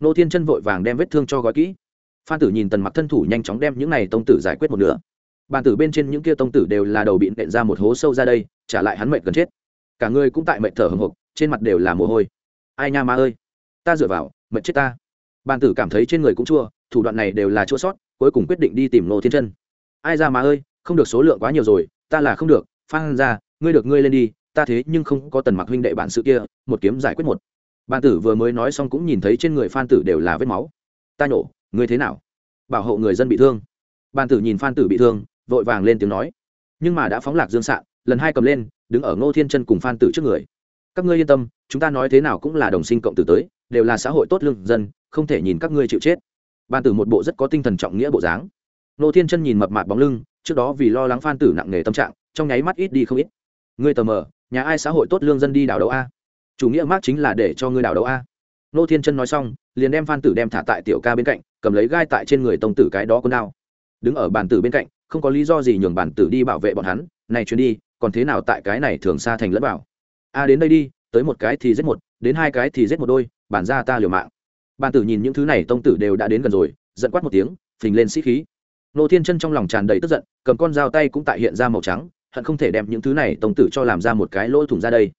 Ngô thiên chân vội vàng đem vết thương cho gói kỹ. Phan tử nhìn tần mặc thân thủ nhanh chóng đem những này tông tử giải quyết một nửa. Bàn tử bên trên những kia tông tử đều là đầu bị nện ra một hố sâu ra đây, trả lại hắn mệt gần chết. Cả người cũng tại mệt thở hồng hộc, trên mặt đều là mồ hôi. Ai nha ma ơi, ta dựa vào, mệt chết ta. Bàn tử cảm thấy trên người cũng chua, thủ đoạn này đều là chua sót cuối cùng quyết định đi tìm nô thiên chân. Ai ra mà ơi, không được số lượng quá nhiều rồi, ta là không được, phan ra, ngươi được ngươi lên đi, ta thế nhưng không có tần mặc huynh đệ bản sự kia, một kiếm giải quyết một. Bàn tử vừa mới nói xong cũng nhìn thấy trên người phan tử đều là vết máu. Ta nhổ, ngươi thế nào? Bảo hộ người dân bị thương. Bàn tử nhìn phan tử bị thương, vội vàng lên tiếng nói. Nhưng mà đã phóng lạc dương sạn, lần hai cầm lên, đứng ở ngô thiên chân cùng phan tử trước người. Các ngươi yên tâm, chúng ta nói thế nào cũng là đồng sinh cộng tử tới, đều là xã hội tốt lương dân, không thể nhìn các ngươi chịu chết ban tử một bộ rất có tinh thần trọng nghĩa bộ dáng. Nô thiên chân nhìn mập mạp bóng lưng, trước đó vì lo lắng phan tử nặng nề tâm trạng, trong nháy mắt ít đi không ít. Ngươi tờ mờ, nhà ai xã hội tốt lương dân đi đảo đấu a? Chủ nghĩa mác chính là để cho ngươi đảo đấu a? Nô thiên chân nói xong, liền đem phan tử đem thả tại tiểu ca bên cạnh, cầm lấy gai tại trên người tông tử cái đó con đao đứng ở bàn tử bên cạnh, không có lý do gì nhường bàn tử đi bảo vệ bọn hắn, này chuyến đi, còn thế nào tại cái này thường xa thành lẫn bảo a, đến đây đi, tới một cái thì giết một, đến hai cái thì giết một đôi bản ra ta liều mạng bàn tử nhìn những thứ này tông tử đều đã đến gần rồi giận quát một tiếng phình lên sĩ khí. Nô thiên chân trong lòng tràn đầy tức giận cầm con dao tay cũng tại hiện ra màu trắng hận không thể đem những thứ này tông tử cho làm ra một cái lỗ thủng ra đây.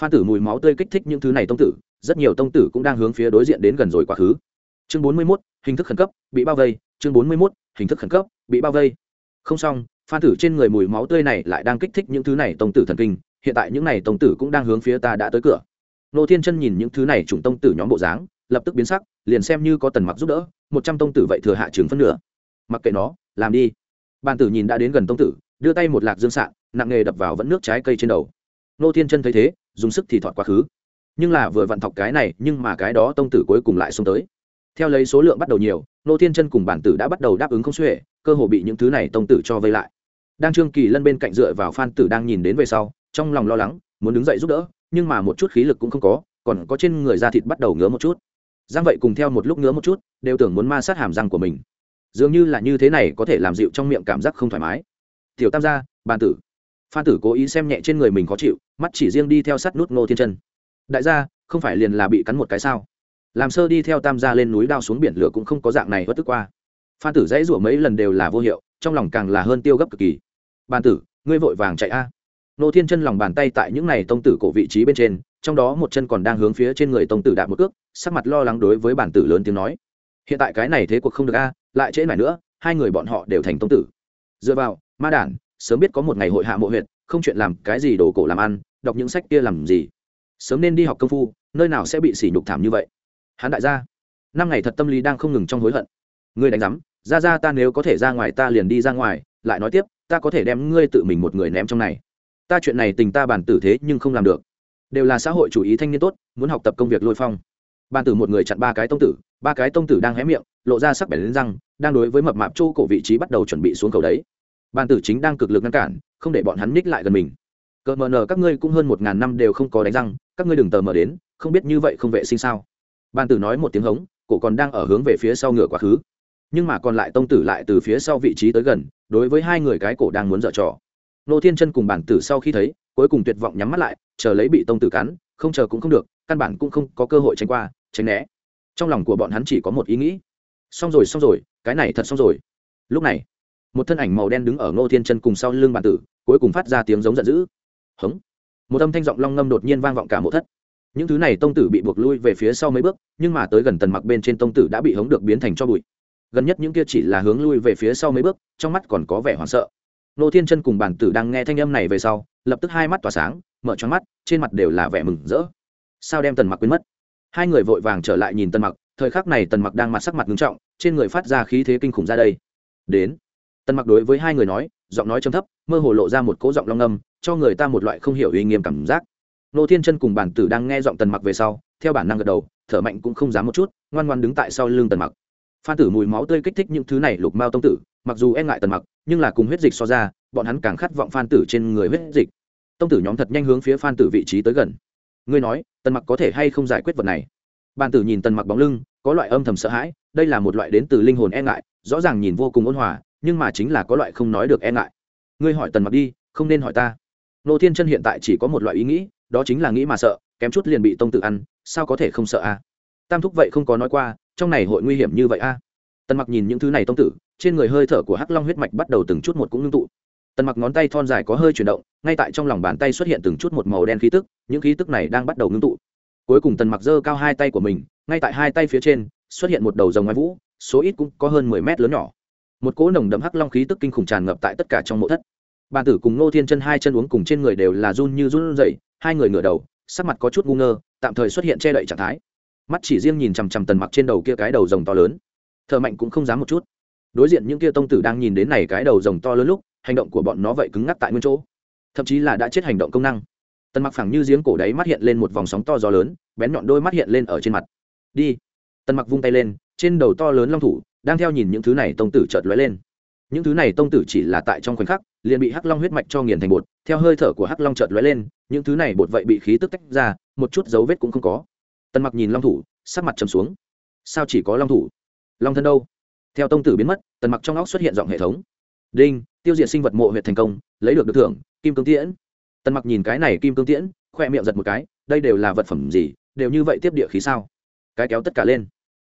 Phan tử mùi máu tươi kích thích những thứ này tông tử rất nhiều tông tử cũng đang hướng phía đối diện đến gần rồi quá khứ. Chương bốn mươi 41, hình thức khẩn cấp bị bao vây. Chương bốn mươi 41, hình thức khẩn cấp bị bao vây. Không xong phan tử trên người mùi máu tươi này lại đang kích thích những thứ này tông tử thần kinh hiện tại những này tông tử cũng đang hướng phía ta đã tới cửa. Nô thiên chân nhìn những thứ này chủng tông tử nhóm bộ dáng lập tức biến sắc, liền xem như có tần mặc giúp đỡ, một trăm tông tử vậy thừa hạ trường phân nửa. Mặc kệ nó, làm đi. Bàn tử nhìn đã đến gần tông tử, đưa tay một lạc dương sạn, nặng nghề đập vào vẫn nước trái cây trên đầu. Nô thiên chân thấy thế, dùng sức thì thọt quá khứ. Nhưng là vừa vặn thọc cái này, nhưng mà cái đó tông tử cuối cùng lại xông tới. Theo lấy số lượng bắt đầu nhiều, nô thiên chân cùng bản tử đã bắt đầu đáp ứng không xuể, cơ hồ bị những thứ này tông tử cho vây lại. Đang trương kỳ lân bên cạnh dựa vào phan tử đang nhìn đến về sau, trong lòng lo lắng, muốn đứng dậy giúp đỡ, nhưng mà một chút khí lực cũng không có, còn có trên người da thịt bắt đầu ngứa một chút giang vậy cùng theo một lúc nữa một chút, đều tưởng muốn ma sát hàm răng của mình. Dường như là như thế này có thể làm dịu trong miệng cảm giác không thoải mái. Tiểu tam gia, bàn tử. Phan tử cố ý xem nhẹ trên người mình khó chịu, mắt chỉ riêng đi theo sắt nút ngô thiên chân. Đại gia, không phải liền là bị cắn một cái sao? Làm sơ đi theo tam gia lên núi đao xuống biển lửa cũng không có dạng này bất tức qua. Phan tử dãy rủa mấy lần đều là vô hiệu, trong lòng càng là hơn tiêu gấp cực kỳ. Bàn tử, ngươi vội vàng chạy a. Nô thiên chân lòng bàn tay tại những này tông tử cổ vị trí bên trên, trong đó một chân còn đang hướng phía trên người tông tử đạp một cước sắc mặt lo lắng đối với bản tử lớn tiếng nói. Hiện tại cái này thế cuộc không được a, lại trễ này nữa, hai người bọn họ đều thành tông tử. Dựa vào, ma đản, sớm biết có một ngày hội hạ mộ huyện không chuyện làm cái gì đồ cổ làm ăn, đọc những sách kia làm gì? Sớm nên đi học công phu, nơi nào sẽ bị sỉ nhục thảm như vậy? Hắn đại gia, năm ngày thật tâm lý đang không ngừng trong hối hận. Ngươi đánh giám, ra ra ta nếu có thể ra ngoài ta liền đi ra ngoài, lại nói tiếp, ta có thể đem ngươi tự mình một người ném trong này. Ta chuyện này tình ta bản tử thế nhưng không làm được. Đều là xã hội chủ ý thanh niên tốt, muốn học tập công việc lôi phong ban tử một người chặn ba cái tông tử, ba cái tông tử đang hé miệng, lộ ra sắc bẻ lên răng, đang đối với mập mạp chỗ cổ vị trí bắt đầu chuẩn bị xuống cầu đấy. Ban tử chính đang cực lực ngăn cản, không để bọn hắn ních lại gần mình. Cờ mờ nờ, các ngươi cũng hơn một ngàn năm đều không có đánh răng, các ngươi đừng tờ mờ đến, không biết như vậy không vệ sinh sao? Ban tử nói một tiếng hống, cổ còn đang ở hướng về phía sau ngựa quá khứ. Nhưng mà còn lại tông tử lại từ phía sau vị trí tới gần, đối với hai người cái cổ đang muốn dở trò. Nô thiên chân cùng bản tử sau khi thấy, cuối cùng tuyệt vọng nhắm mắt lại, chờ lấy bị tông tử cắn, không chờ cũng không được, căn bản cũng không có cơ hội tránh qua tránh né. Trong lòng của bọn hắn chỉ có một ý nghĩ. Xong rồi xong rồi, cái này thật xong rồi. Lúc này, một thân ảnh màu đen đứng ở ngô thiên chân cùng sau lưng bản tử, cuối cùng phát ra tiếng giống giận dữ. Hống. Một âm thanh giọng long ngâm đột nhiên vang vọng cả mộ thất. Những thứ này tông tử bị buộc lui về phía sau mấy bước, nhưng mà tới gần tần mặc bên trên tông tử đã bị hống được biến thành cho bụi. Gần nhất những kia chỉ là hướng lui về phía sau mấy bước, trong mắt còn có vẻ hoảng sợ. Nô thiên chân cùng bản tử đang nghe thanh âm này về sau, lập tức hai mắt tỏa sáng, mở choáng mắt, trên mặt đều là vẻ mừng rỡ. Sao đem tần mặc quên mất? Hai người vội vàng trở lại nhìn tần mặc, thời khắc này tần mặc đang mặt sắc mặt nghiêm trọng, trên người phát ra khí thế kinh khủng ra đây. Đến. Tần mặc đối với hai người nói, giọng nói trầm thấp, mơ hồ lộ ra một cỗ giọng long âm cho người ta một loại không hiểu uy nghiêm cảm giác. Nô thiên chân cùng bản tử đang nghe giọng tần mặc về sau, theo bản năng gật đầu, thở mạnh cũng không dám một chút, ngoan ngoan đứng tại sau lưng tần mặc. Phan tử mùi máu tươi kích thích những thứ này lục mao tông tử, mặc dù e ngại tần mặc, nhưng là cùng huyết dịch so ra, bọn hắn càng khát vọng phan tử trên người huyết dịch. Tông tử nhóm thật nhanh hướng phía phan tử vị trí tới gần. Ngươi nói tần mặc có thể hay không giải quyết vật này bàn tử nhìn tần mặc bóng lưng có loại âm thầm sợ hãi đây là một loại đến từ linh hồn e ngại rõ ràng nhìn vô cùng ôn hòa nhưng mà chính là có loại không nói được e ngại ngươi hỏi tần mặc đi không nên hỏi ta nô thiên chân hiện tại chỉ có một loại ý nghĩ đó chính là nghĩ mà sợ kém chút liền bị tông tử ăn sao có thể không sợ a tam thúc vậy không có nói qua trong này hội nguy hiểm như vậy a tần mặc nhìn những thứ này tông tử trên người hơi thở của hắc long huyết mạch bắt đầu từng chút một cũng ngưng tụ tần mặc ngón tay thon dài có hơi chuyển động, ngay tại trong lòng bàn tay xuất hiện từng chút một màu đen khí tức, những khí tức này đang bắt đầu ngưng tụ. Cuối cùng tần mặc giơ cao hai tay của mình, ngay tại hai tay phía trên, xuất hiện một đầu rồng ngoài vũ, số ít cũng có hơn mười mét lớn nhỏ. Một cỗ nồng đậm hắc long khí tức kinh khủng tràn ngập tại tất cả trong mộ thất. Bàn tử cùng nô thiên chân hai chân uống cùng trên người đều là run như run rẩy, hai người ngửa đầu, sắc mặt có chút ngu ngơ, tạm thời xuất hiện che đậy trạng thái. Mắt chỉ riêng nhìn chằm chằm tần mặc trên đầu kia cái đầu rồng to lớn. Thợ mạnh cũng không dám một chút. Đối diện những kia tông tử đang nhìn đến này cái đầu rồng to lớn lúc hành động của bọn nó vậy cứng ngắc tại nguyên chỗ. Thậm chí là đã chết hành động công năng. Tần mặc phẳng như giếng cổ đáy mắt hiện lên một vòng sóng to gió lớn, bén nhọn đôi mắt hiện lên ở trên mặt. Đi. Tần mặc vung tay lên, trên đầu to lớn long thủ, đang theo nhìn những thứ này tông tử chợt lóe lên. Những thứ này tông tử chỉ là tại trong khoảnh khắc, liền bị hắc long huyết mạch cho nghiền thành bột, theo hơi thở của hắc long chợt lóe lên, những thứ này bột vậy bị khí tức tách ra, một chút dấu vết cũng không có. Tần mặc nhìn long thủ, sắc mặt trầm xuống. Sao chỉ có long thủ? Long thân đâu? Theo tông tử biến mất, tần mặc trong óc xuất hiện giọng hệ thống đinh, tiêu diệt sinh vật mộ huyệt thành công, lấy được được thưởng, kim cương tiễn. Tần mặc nhìn cái này kim cương tiễn, khoe miệng giật một cái, đây đều là vật phẩm gì, đều như vậy tiếp địa khí sao? Cái kéo tất cả lên.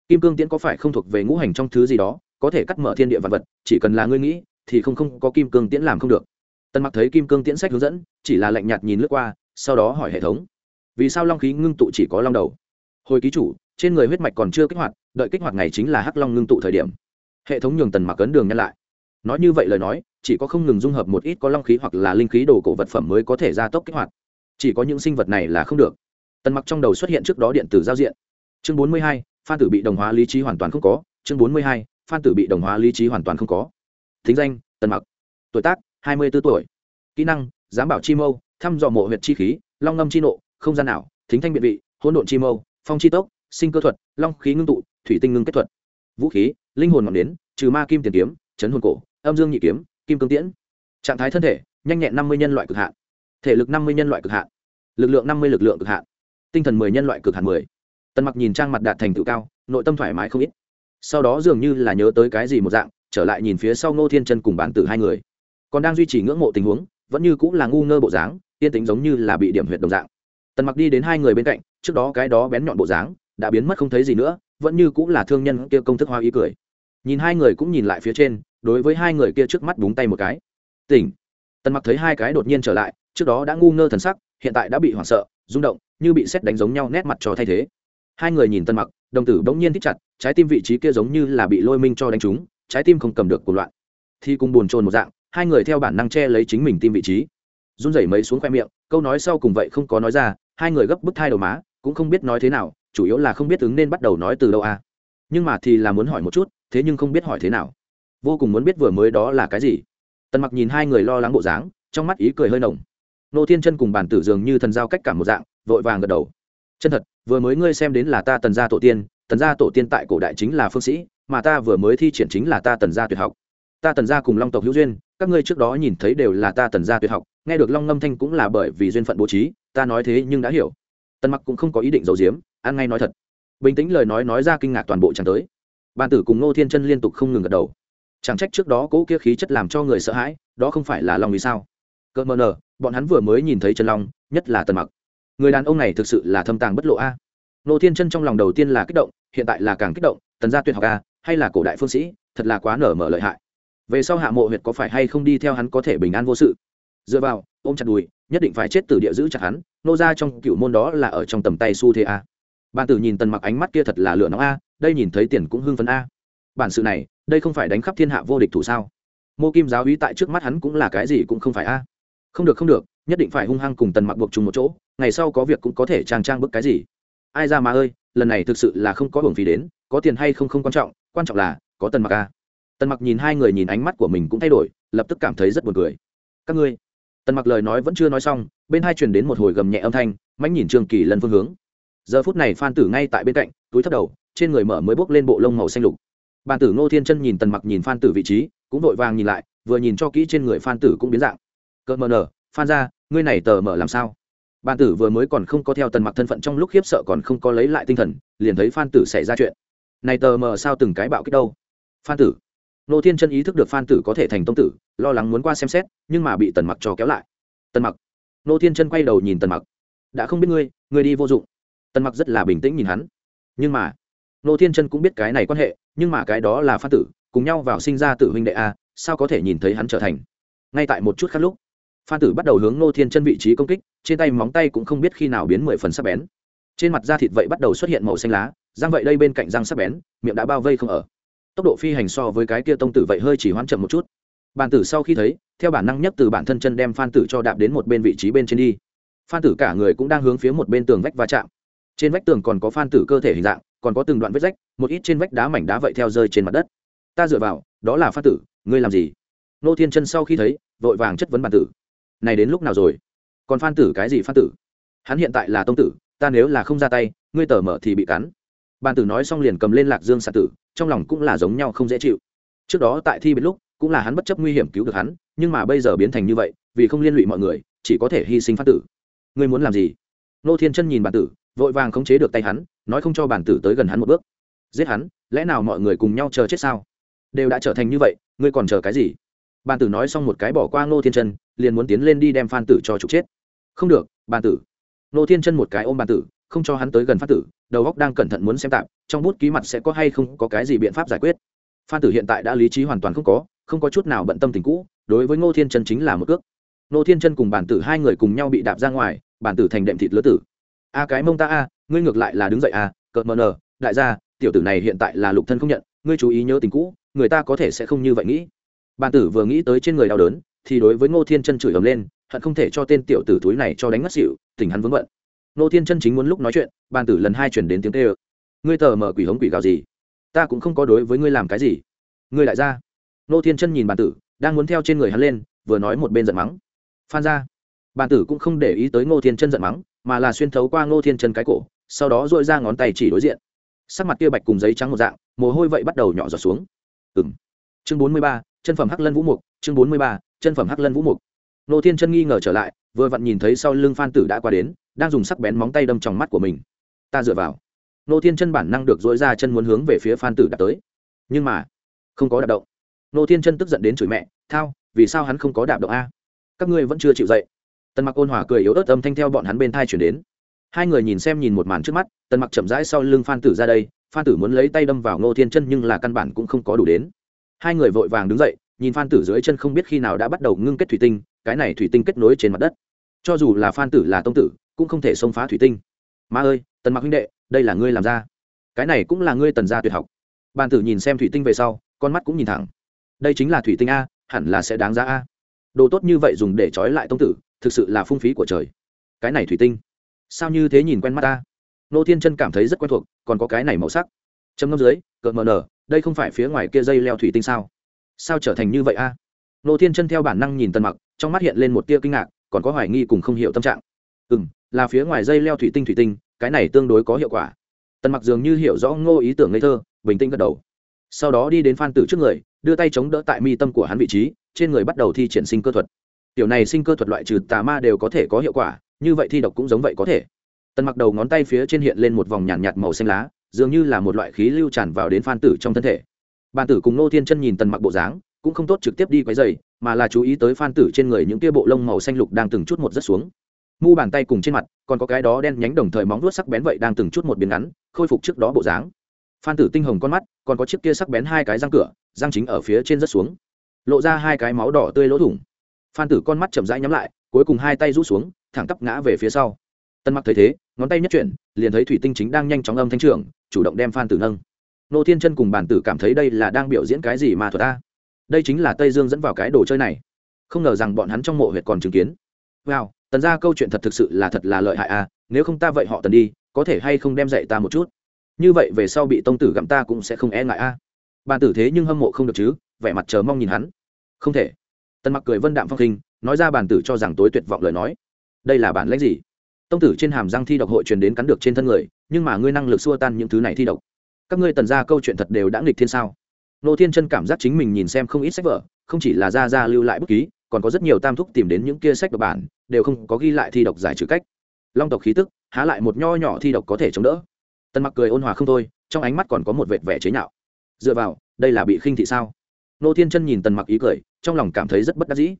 Kim cương tiễn có phải không thuộc về ngũ hành trong thứ gì đó, có thể cắt mở thiên địa vật vật, chỉ cần là ngươi nghĩ, thì không không có kim cương tiễn làm không được. Tần mặc thấy kim cương tiễn sách hướng dẫn, chỉ là lạnh nhạt nhìn lướt qua, sau đó hỏi hệ thống. Vì sao long khí ngưng tụ chỉ có long đầu? Hồi ký chủ, trên người huyết mạch còn chưa kích hoạt, đợi kích hoạt ngày chính là hắc long ngưng tụ thời điểm. Hệ thống nhường tần mặc ấn đường nhân lại nói như vậy lời nói chỉ có không ngừng dung hợp một ít có long khí hoặc là linh khí đồ cổ vật phẩm mới có thể gia tốc kích hoạt. Chỉ có những sinh vật này là không được. Tần mặc trong đầu xuất hiện trước đó điện tử giao diện. Chương 42, phan tử bị đồng hóa lý trí hoàn toàn không có. Chương 42, phan tử bị đồng hóa lý trí hoàn toàn không có. Thính danh tần mặc. Tuổi tác 24 tuổi. Kỹ năng giám bảo chi mâu thăm dò mộ huyệt chi khí long ngâm chi nộ không gian nào thính thanh biện vị hỗn độn chi mâu phong chi tốc sinh cơ thuật long khí ngưng tụ thủy tinh ngưng kết thuật. Vũ khí linh hồn ngọn nến trừ ma kim tiền kiếm chấn hồn cổ âm dương nhị kiếm, kim cương tiễn. Trạng thái thân thể, nhanh nhẹn năm mươi nhân loại cực hạn. Thể lực năm mươi nhân loại cực hạn. Lực lượng năm mươi lực lượng cực hạn. Tinh thần mười nhân loại cực hạn mười. Tần mặc nhìn trang mặt đạt thành tựu cao, nội tâm thoải mái không ít. Sau đó dường như là nhớ tới cái gì một dạng, trở lại nhìn phía sau ngô thiên chân cùng bản tử hai người. Còn đang duy trì ngưỡng mộ tình huống, vẫn như cũng là ngu ngơ bộ dáng, yên tính giống như là bị điểm huyệt đồng dạng. Tần mặc đi đến hai người bên cạnh, trước đó cái đó bén nhọn bộ dáng, đã biến mất không thấy gì nữa, vẫn như cũng là thương nhân kia công thức hoa ý cười nhìn hai người cũng nhìn lại phía trên, đối với hai người kia trước mắt búng tay một cái. Tỉnh. Tần mặc thấy hai cái đột nhiên trở lại, trước đó đã ngu ngơ thần sắc, hiện tại đã bị hoảng sợ, rung động, như bị xét đánh giống nhau nét mặt cho thay thế. Hai người nhìn tần mặc, đồng tử bỗng nhiên thích chặt, trái tim vị trí kia giống như là bị lôi minh cho đánh trúng, trái tim không cầm được cuộc loạn. Thì cùng buồn trồn một dạng, hai người theo bản năng che lấy chính mình tim vị trí. Run rẩy mấy xuống khoe miệng, câu nói sau cùng vậy không có nói ra, hai người gấp bức thai đầu má, cũng không biết nói thế nào, chủ yếu là không biết ứng nên bắt đầu nói từ đâu à. Nhưng mà thì là muốn hỏi một chút thế nhưng không biết hỏi thế nào. Vô cùng muốn biết vừa mới đó là cái gì. Tần mặc nhìn hai người lo lắng bộ dáng, trong mắt ý cười hơi nồng. Nô thiên chân cùng bản tử dường như thần giao cách cả một dạng, vội vàng gật đầu. Chân thật, vừa mới ngươi xem đến là ta tần gia tổ tiên, tần gia tổ tiên tại cổ đại chính là phương sĩ, mà ta vừa mới thi triển chính là ta tần gia tuyệt học. Ta tần gia cùng long tộc hữu duyên, các ngươi trước đó nhìn thấy đều là ta tần gia tuyệt học, nghe được long ngâm thanh cũng là bởi vì duyên phận bố trí, ta nói thế nhưng đã hiểu. Tần mặc cũng không có ý định giấu giếm, ăn ngay nói thật. Bình tĩnh lời nói nói ra kinh ngạc toàn bộ chẳng tới bàn tử cùng nô thiên chân liên tục không ngừng gật đầu. Chẳng trách trước đó cỗ kia khí chất làm cho người sợ hãi, đó không phải là long vì sao? Cỡ mờ nờ, bọn hắn vừa mới nhìn thấy chân long, nhất là tần mặc. Người đàn ông này thực sự là thâm tàng bất lộ a. Nô thiên chân trong lòng đầu tiên là kích động, hiện tại là càng kích động, tần gia tuyệt học a, hay là cổ đại phương sĩ, thật là quá nở mở lợi hại. Về sau hạ mộ huyệt có phải hay không đi theo hắn có thể bình an vô sự? Dựa vào, ôm chặt đùi, nhất định phải chết từ địa giữ chặt hắn, nô ra trong cựu môn đó là ở trong tầm tay su thế a. Bàn tử nhìn tần mặc ánh mắt kia thật là lửa nóng a đây nhìn thấy tiền cũng hưng phấn a. Bản sự này, đây không phải đánh khắp thiên hạ vô địch thủ sao? Mô kim giáo úy tại trước mắt hắn cũng là cái gì cũng không phải a. Không được không được, nhất định phải hung hăng cùng tần mặc buộc chung một chỗ, ngày sau có việc cũng có thể trang trang bức cái gì. Ai ra mà ơi, lần này thực sự là không có hưởng phí đến, có tiền hay không không quan trọng quan trọng là, có tần mặc a tần mặc nhìn hai người nhìn ánh mắt của mình cũng thay đổi, lập tức cảm thấy rất buồn cười. Các ngươi. Tần mặc lời nói vẫn chưa nói xong, bên hai truyền đến một hồi gầm nhẹ âm thanh, mãnh nhìn trương kỳ lần phương hướng. Giờ phút này phan tử ngay tại bên cạnh, túi thấp đầu trên người mở mới bốc lên bộ lông màu xanh lục. Bàn tử ngô thiên chân nhìn tần mặc nhìn phan tử vị trí, cũng vội vàng nhìn lại, vừa nhìn cho kỹ trên người phan tử cũng biến dạng. Cỡ mờ nở, phan ra ngươi này tờ mở làm sao? Bàn tử vừa mới còn không có theo tần mặc thân phận trong lúc khiếp sợ còn không có lấy lại tinh thần, liền thấy phan tử xảy ra chuyện. Này tờ mờ sao từng cái bạo kích đâu? Phan tử. Nô thiên chân ý thức được phan tử có thể thành tông tử, lo lắng muốn qua xem xét, nhưng mà bị tần mặc cho kéo lại. Tần mặc. Nô thiên chân quay đầu nhìn tần mặc. Đã không biết ngươi ngươi đi vô dụng. Tần mặc rất là bình tĩnh nhìn hắn. Nhưng mà nô thiên chân cũng biết cái này quan hệ, nhưng mà cái đó là phan tử, cùng nhau vào sinh ra tử huynh đệ a, sao có thể nhìn thấy hắn trở thành? Ngay tại một chút khác lúc, phan tử bắt đầu hướng nô thiên chân vị trí công kích, trên tay móng tay cũng không biết khi nào biến mười phần sắc bén. Trên mặt da thịt vậy bắt đầu xuất hiện màu xanh lá, răng vậy đây bên cạnh răng sắc bén, miệng đã bao vây không ở. Tốc độ phi hành so với cái kia tông tử vậy hơi chỉ hoãn chậm một chút. Bàn tử sau khi thấy, theo bản năng nhất từ bản thân chân đem phan tử cho đạp đến một bên vị trí bên trên đi. Phan tử cả người cũng đang hướng phía một bên tường vách va chạm trên vách tường còn có phan tử cơ thể hình dạng, còn có từng đoạn vết rách, một ít trên vách đá mảnh đá vậy theo rơi trên mặt đất. Ta dựa vào, đó là phan tử, ngươi làm gì? Nô thiên chân sau khi thấy, vội vàng chất vấn bản tử. Này đến lúc nào rồi? Còn phan tử cái gì phan tử? Hắn hiện tại là tông tử, ta nếu là không ra tay, ngươi tờ mở thì bị cắn. Bàn tử nói xong liền cầm lên lạc dương xạ tử, trong lòng cũng là giống nhau không dễ chịu. Trước đó tại thi biệt lúc, cũng là hắn bất chấp nguy hiểm cứu được hắn, nhưng mà bây giờ biến thành như vậy, vì không liên lụy mọi người, chỉ có thể hy sinh phát tử. Ngươi muốn làm gì? Nô thiên chân nhìn bản tử vội vàng khống chế được tay hắn, nói không cho bản tử tới gần hắn một bước. Giết hắn, lẽ nào mọi người cùng nhau chờ chết sao? Đều đã trở thành như vậy, ngươi còn chờ cái gì? Bản tử nói xong một cái bỏ qua Ngô thiên chân, liền muốn tiến lên đi đem phan tử cho trục chết. Không được, bản tử. Ngô thiên chân một cái ôm bản tử, không cho hắn tới gần Phan tử, đầu góc đang cẩn thận muốn xem tạm, trong bút ký mặt sẽ có hay không có cái gì biện pháp giải quyết. Phan tử hiện tại đã lý trí hoàn toàn không có không có chút nào bận tâm tình cũ, đối với ngô thiên chân chính là một cước. Ngô thiên chân cùng bản tử hai người cùng nhau bị đạp ra ngoài, bản tử thành đệm thịt lứa tử a cái mông ta a, ngươi ngược lại là đứng dậy a, cợt mờ nờ, đại gia, tiểu tử này hiện tại là lục thân không nhận, ngươi chú ý nhớ tình cũ, người ta có thể sẽ không như vậy nghĩ. Bàn tử vừa nghĩ tới trên người đau đớn, thì đối với ngô thiên chân chửi ầm lên, hận không thể cho tên tiểu tử túi này cho đánh ngất xỉu, tình hắn vướng vận. ngô thiên chân chính muốn lúc nói chuyện, bàn tử lần hai chuyển đến tiếng tê ơ ngươi tờ mở quỷ hống quỷ gào gì? Ta cũng không có đối với ngươi làm cái gì. Ngươi lại ra ngô thiên chân nhìn bàn tử, đang muốn theo trên người hắn lên, vừa nói một bên giận mắng. Phan ra bàn tử cũng không để ý tới ngô thiên chân giận mắng mà là xuyên thấu qua ngô thiên chân cái cổ, sau đó dội ra ngón tay chỉ đối diện. Sắc mặt kia bạch cùng giấy trắng một dạng, mồ hôi vậy bắt đầu nhỏ giọt xuống. Ừng chương bốn mươi ba, chân phẩm hắc lân vũ mục, chương bốn mươi ba, chân phẩm hắc lân vũ mục. Ngô thiên chân nghi ngờ trở lại, vừa vặn nhìn thấy sau lưng phan tử đã qua đến, đang dùng sắc bén móng tay đâm trong mắt của mình. Ta dựa vào. Nô thiên chân bản năng được dỗi ra chân muốn hướng về phía phan tử đạp tới. Nhưng mà, không có đạp động. Nô thiên chân tức giận đến chửi mẹ, thao, vì sao hắn không có đạp động a? Các ngươi vẫn chưa chịu dậy tần mặc ôn hòa cười yếu ớt âm thanh theo bọn hắn bên thai chuyển đến. Hai người nhìn xem nhìn một màn trước mắt, tần mặc chậm rãi sau lưng phan tử ra đây, phan tử muốn lấy tay đâm vào Ngô thiên chân nhưng là căn bản cũng không có đủ đến. Hai người vội vàng đứng dậy, nhìn phan tử dưới chân không biết khi nào đã bắt đầu ngưng kết thủy tinh, cái này thủy tinh kết nối trên mặt đất. Cho dù là phan tử là tông tử, cũng không thể xông phá thủy tinh. Ma ơi, tần mặc huynh đệ, đây là ngươi làm ra. Cái này cũng là ngươi tần gia tuyệt học. Bàn tử nhìn xem thủy tinh về sau, con mắt cũng nhìn thẳng. Đây chính là thủy tinh a, hẳn là sẽ đáng giá a. Đồ tốt như vậy dùng để trói lại tông tử thực sự là phung phí của trời. Cái này thủy tinh. Sao như thế nhìn quen mắt ta? Nô thiên chân cảm thấy rất quen thuộc, còn có cái này màu sắc. Chấm ngâm dưới, cợt mờ nở, đây không phải phía ngoài kia dây leo thủy tinh sao? Sao trở thành như vậy a? Nô thiên chân theo bản năng nhìn tần mặc, trong mắt hiện lên một tia kinh ngạc, còn có hoài nghi cùng không hiểu tâm trạng. Ừ m là phía ngoài dây leo thủy tinh thủy tinh, cái này tương đối có hiệu quả. Tần mặc dường như hiểu rõ ngô ý tưởng ngây thơ, bình tĩnh gật đầu. Sau đó đi đến phan tử trước người, đưa tay chống đỡ tại mi tâm của hắn vị trí, trên người bắt đầu thi triển sinh cơ thuật tiểu này sinh cơ thuật loại trừ tà ma đều có thể có hiệu quả như vậy thi độc cũng giống vậy có thể. Tần mặc đầu ngón tay phía trên hiện lên một vòng nhàn nhạt, nhạt màu xanh lá dường như là một loại khí lưu tràn vào đến phan tử trong thân thể. Bàn tử cùng nô thiên chân nhìn tần mặc bộ dáng cũng không tốt trực tiếp đi quấy dày mà là chú ý tới phan tử trên người những tia bộ lông màu xanh lục đang từng chút một rất xuống. Mu bàn tay cùng trên mặt còn có cái đó đen nhánh đồng thời móng vuốt sắc bén vậy đang từng chút một biến ngắn khôi phục trước đó bộ dáng. Phan tử tinh hồng con mắt còn có chiếc kia sắc bén hai cái răng cửa răng chính ở phía trên rất xuống. Lộ ra hai cái máu đỏ tươi lỗ thủng phan tử con mắt chậm rãi nhắm lại, cuối cùng hai tay rút xuống, thẳng tắp ngã về phía sau. Tân mặc thấy thế, ngón tay nhất chuyển, liền thấy thủy tinh chính đang nhanh chóng âm thanh trưởng, chủ động đem phan tử nâng. Nô thiên chân cùng bản tử cảm thấy đây là đang biểu diễn cái gì mà thuật ta đây chính là tây dương dẫn vào cái đồ chơi này. Không ngờ rằng bọn hắn trong mộ huyệt còn chứng kiến. Wow, tần ra câu chuyện thật thực sự là thật là lợi hại à nếu không ta vậy họ tần đi, có thể hay không đem dạy ta một chút? Như vậy về sau bị tông tử gặm ta cũng sẽ không e ngại a. À. bàn tử thế nhưng hâm mộ không được chứ, vẻ mặt chờ mong nhìn hắn. Không thể tần mặc cười vân đạm phong khinh, nói ra bản tử cho rằng tối tuyệt vọng lời nói. Đây là bản lãnh gì? Tông tử trên hàm răng thi độc hội truyền đến cắn được trên thân người, nhưng mà ngươi năng lực xua tan những thứ này thi độc. Các ngươi tần ra câu chuyện thật đều đã nghịch thiên sao? Nô thiên chân cảm giác chính mình nhìn xem không ít sách vở, không chỉ là ra ra lưu lại bút ký, còn có rất nhiều tam thúc tìm đến những kia sách độc bản, đều không có ghi lại thi độc giải trừ cách. Long tộc khí tức, há lại một nho nhỏ thi độc có thể chống đỡ. Tần mặc cười ôn hòa không thôi, trong ánh mắt còn có một vệt vẻ chế nhạo. Dựa vào, đây là bị khinh thị sao? Nô thiên chân nhìn tần mặc ý cười trong lòng cảm thấy rất bất đắc dĩ.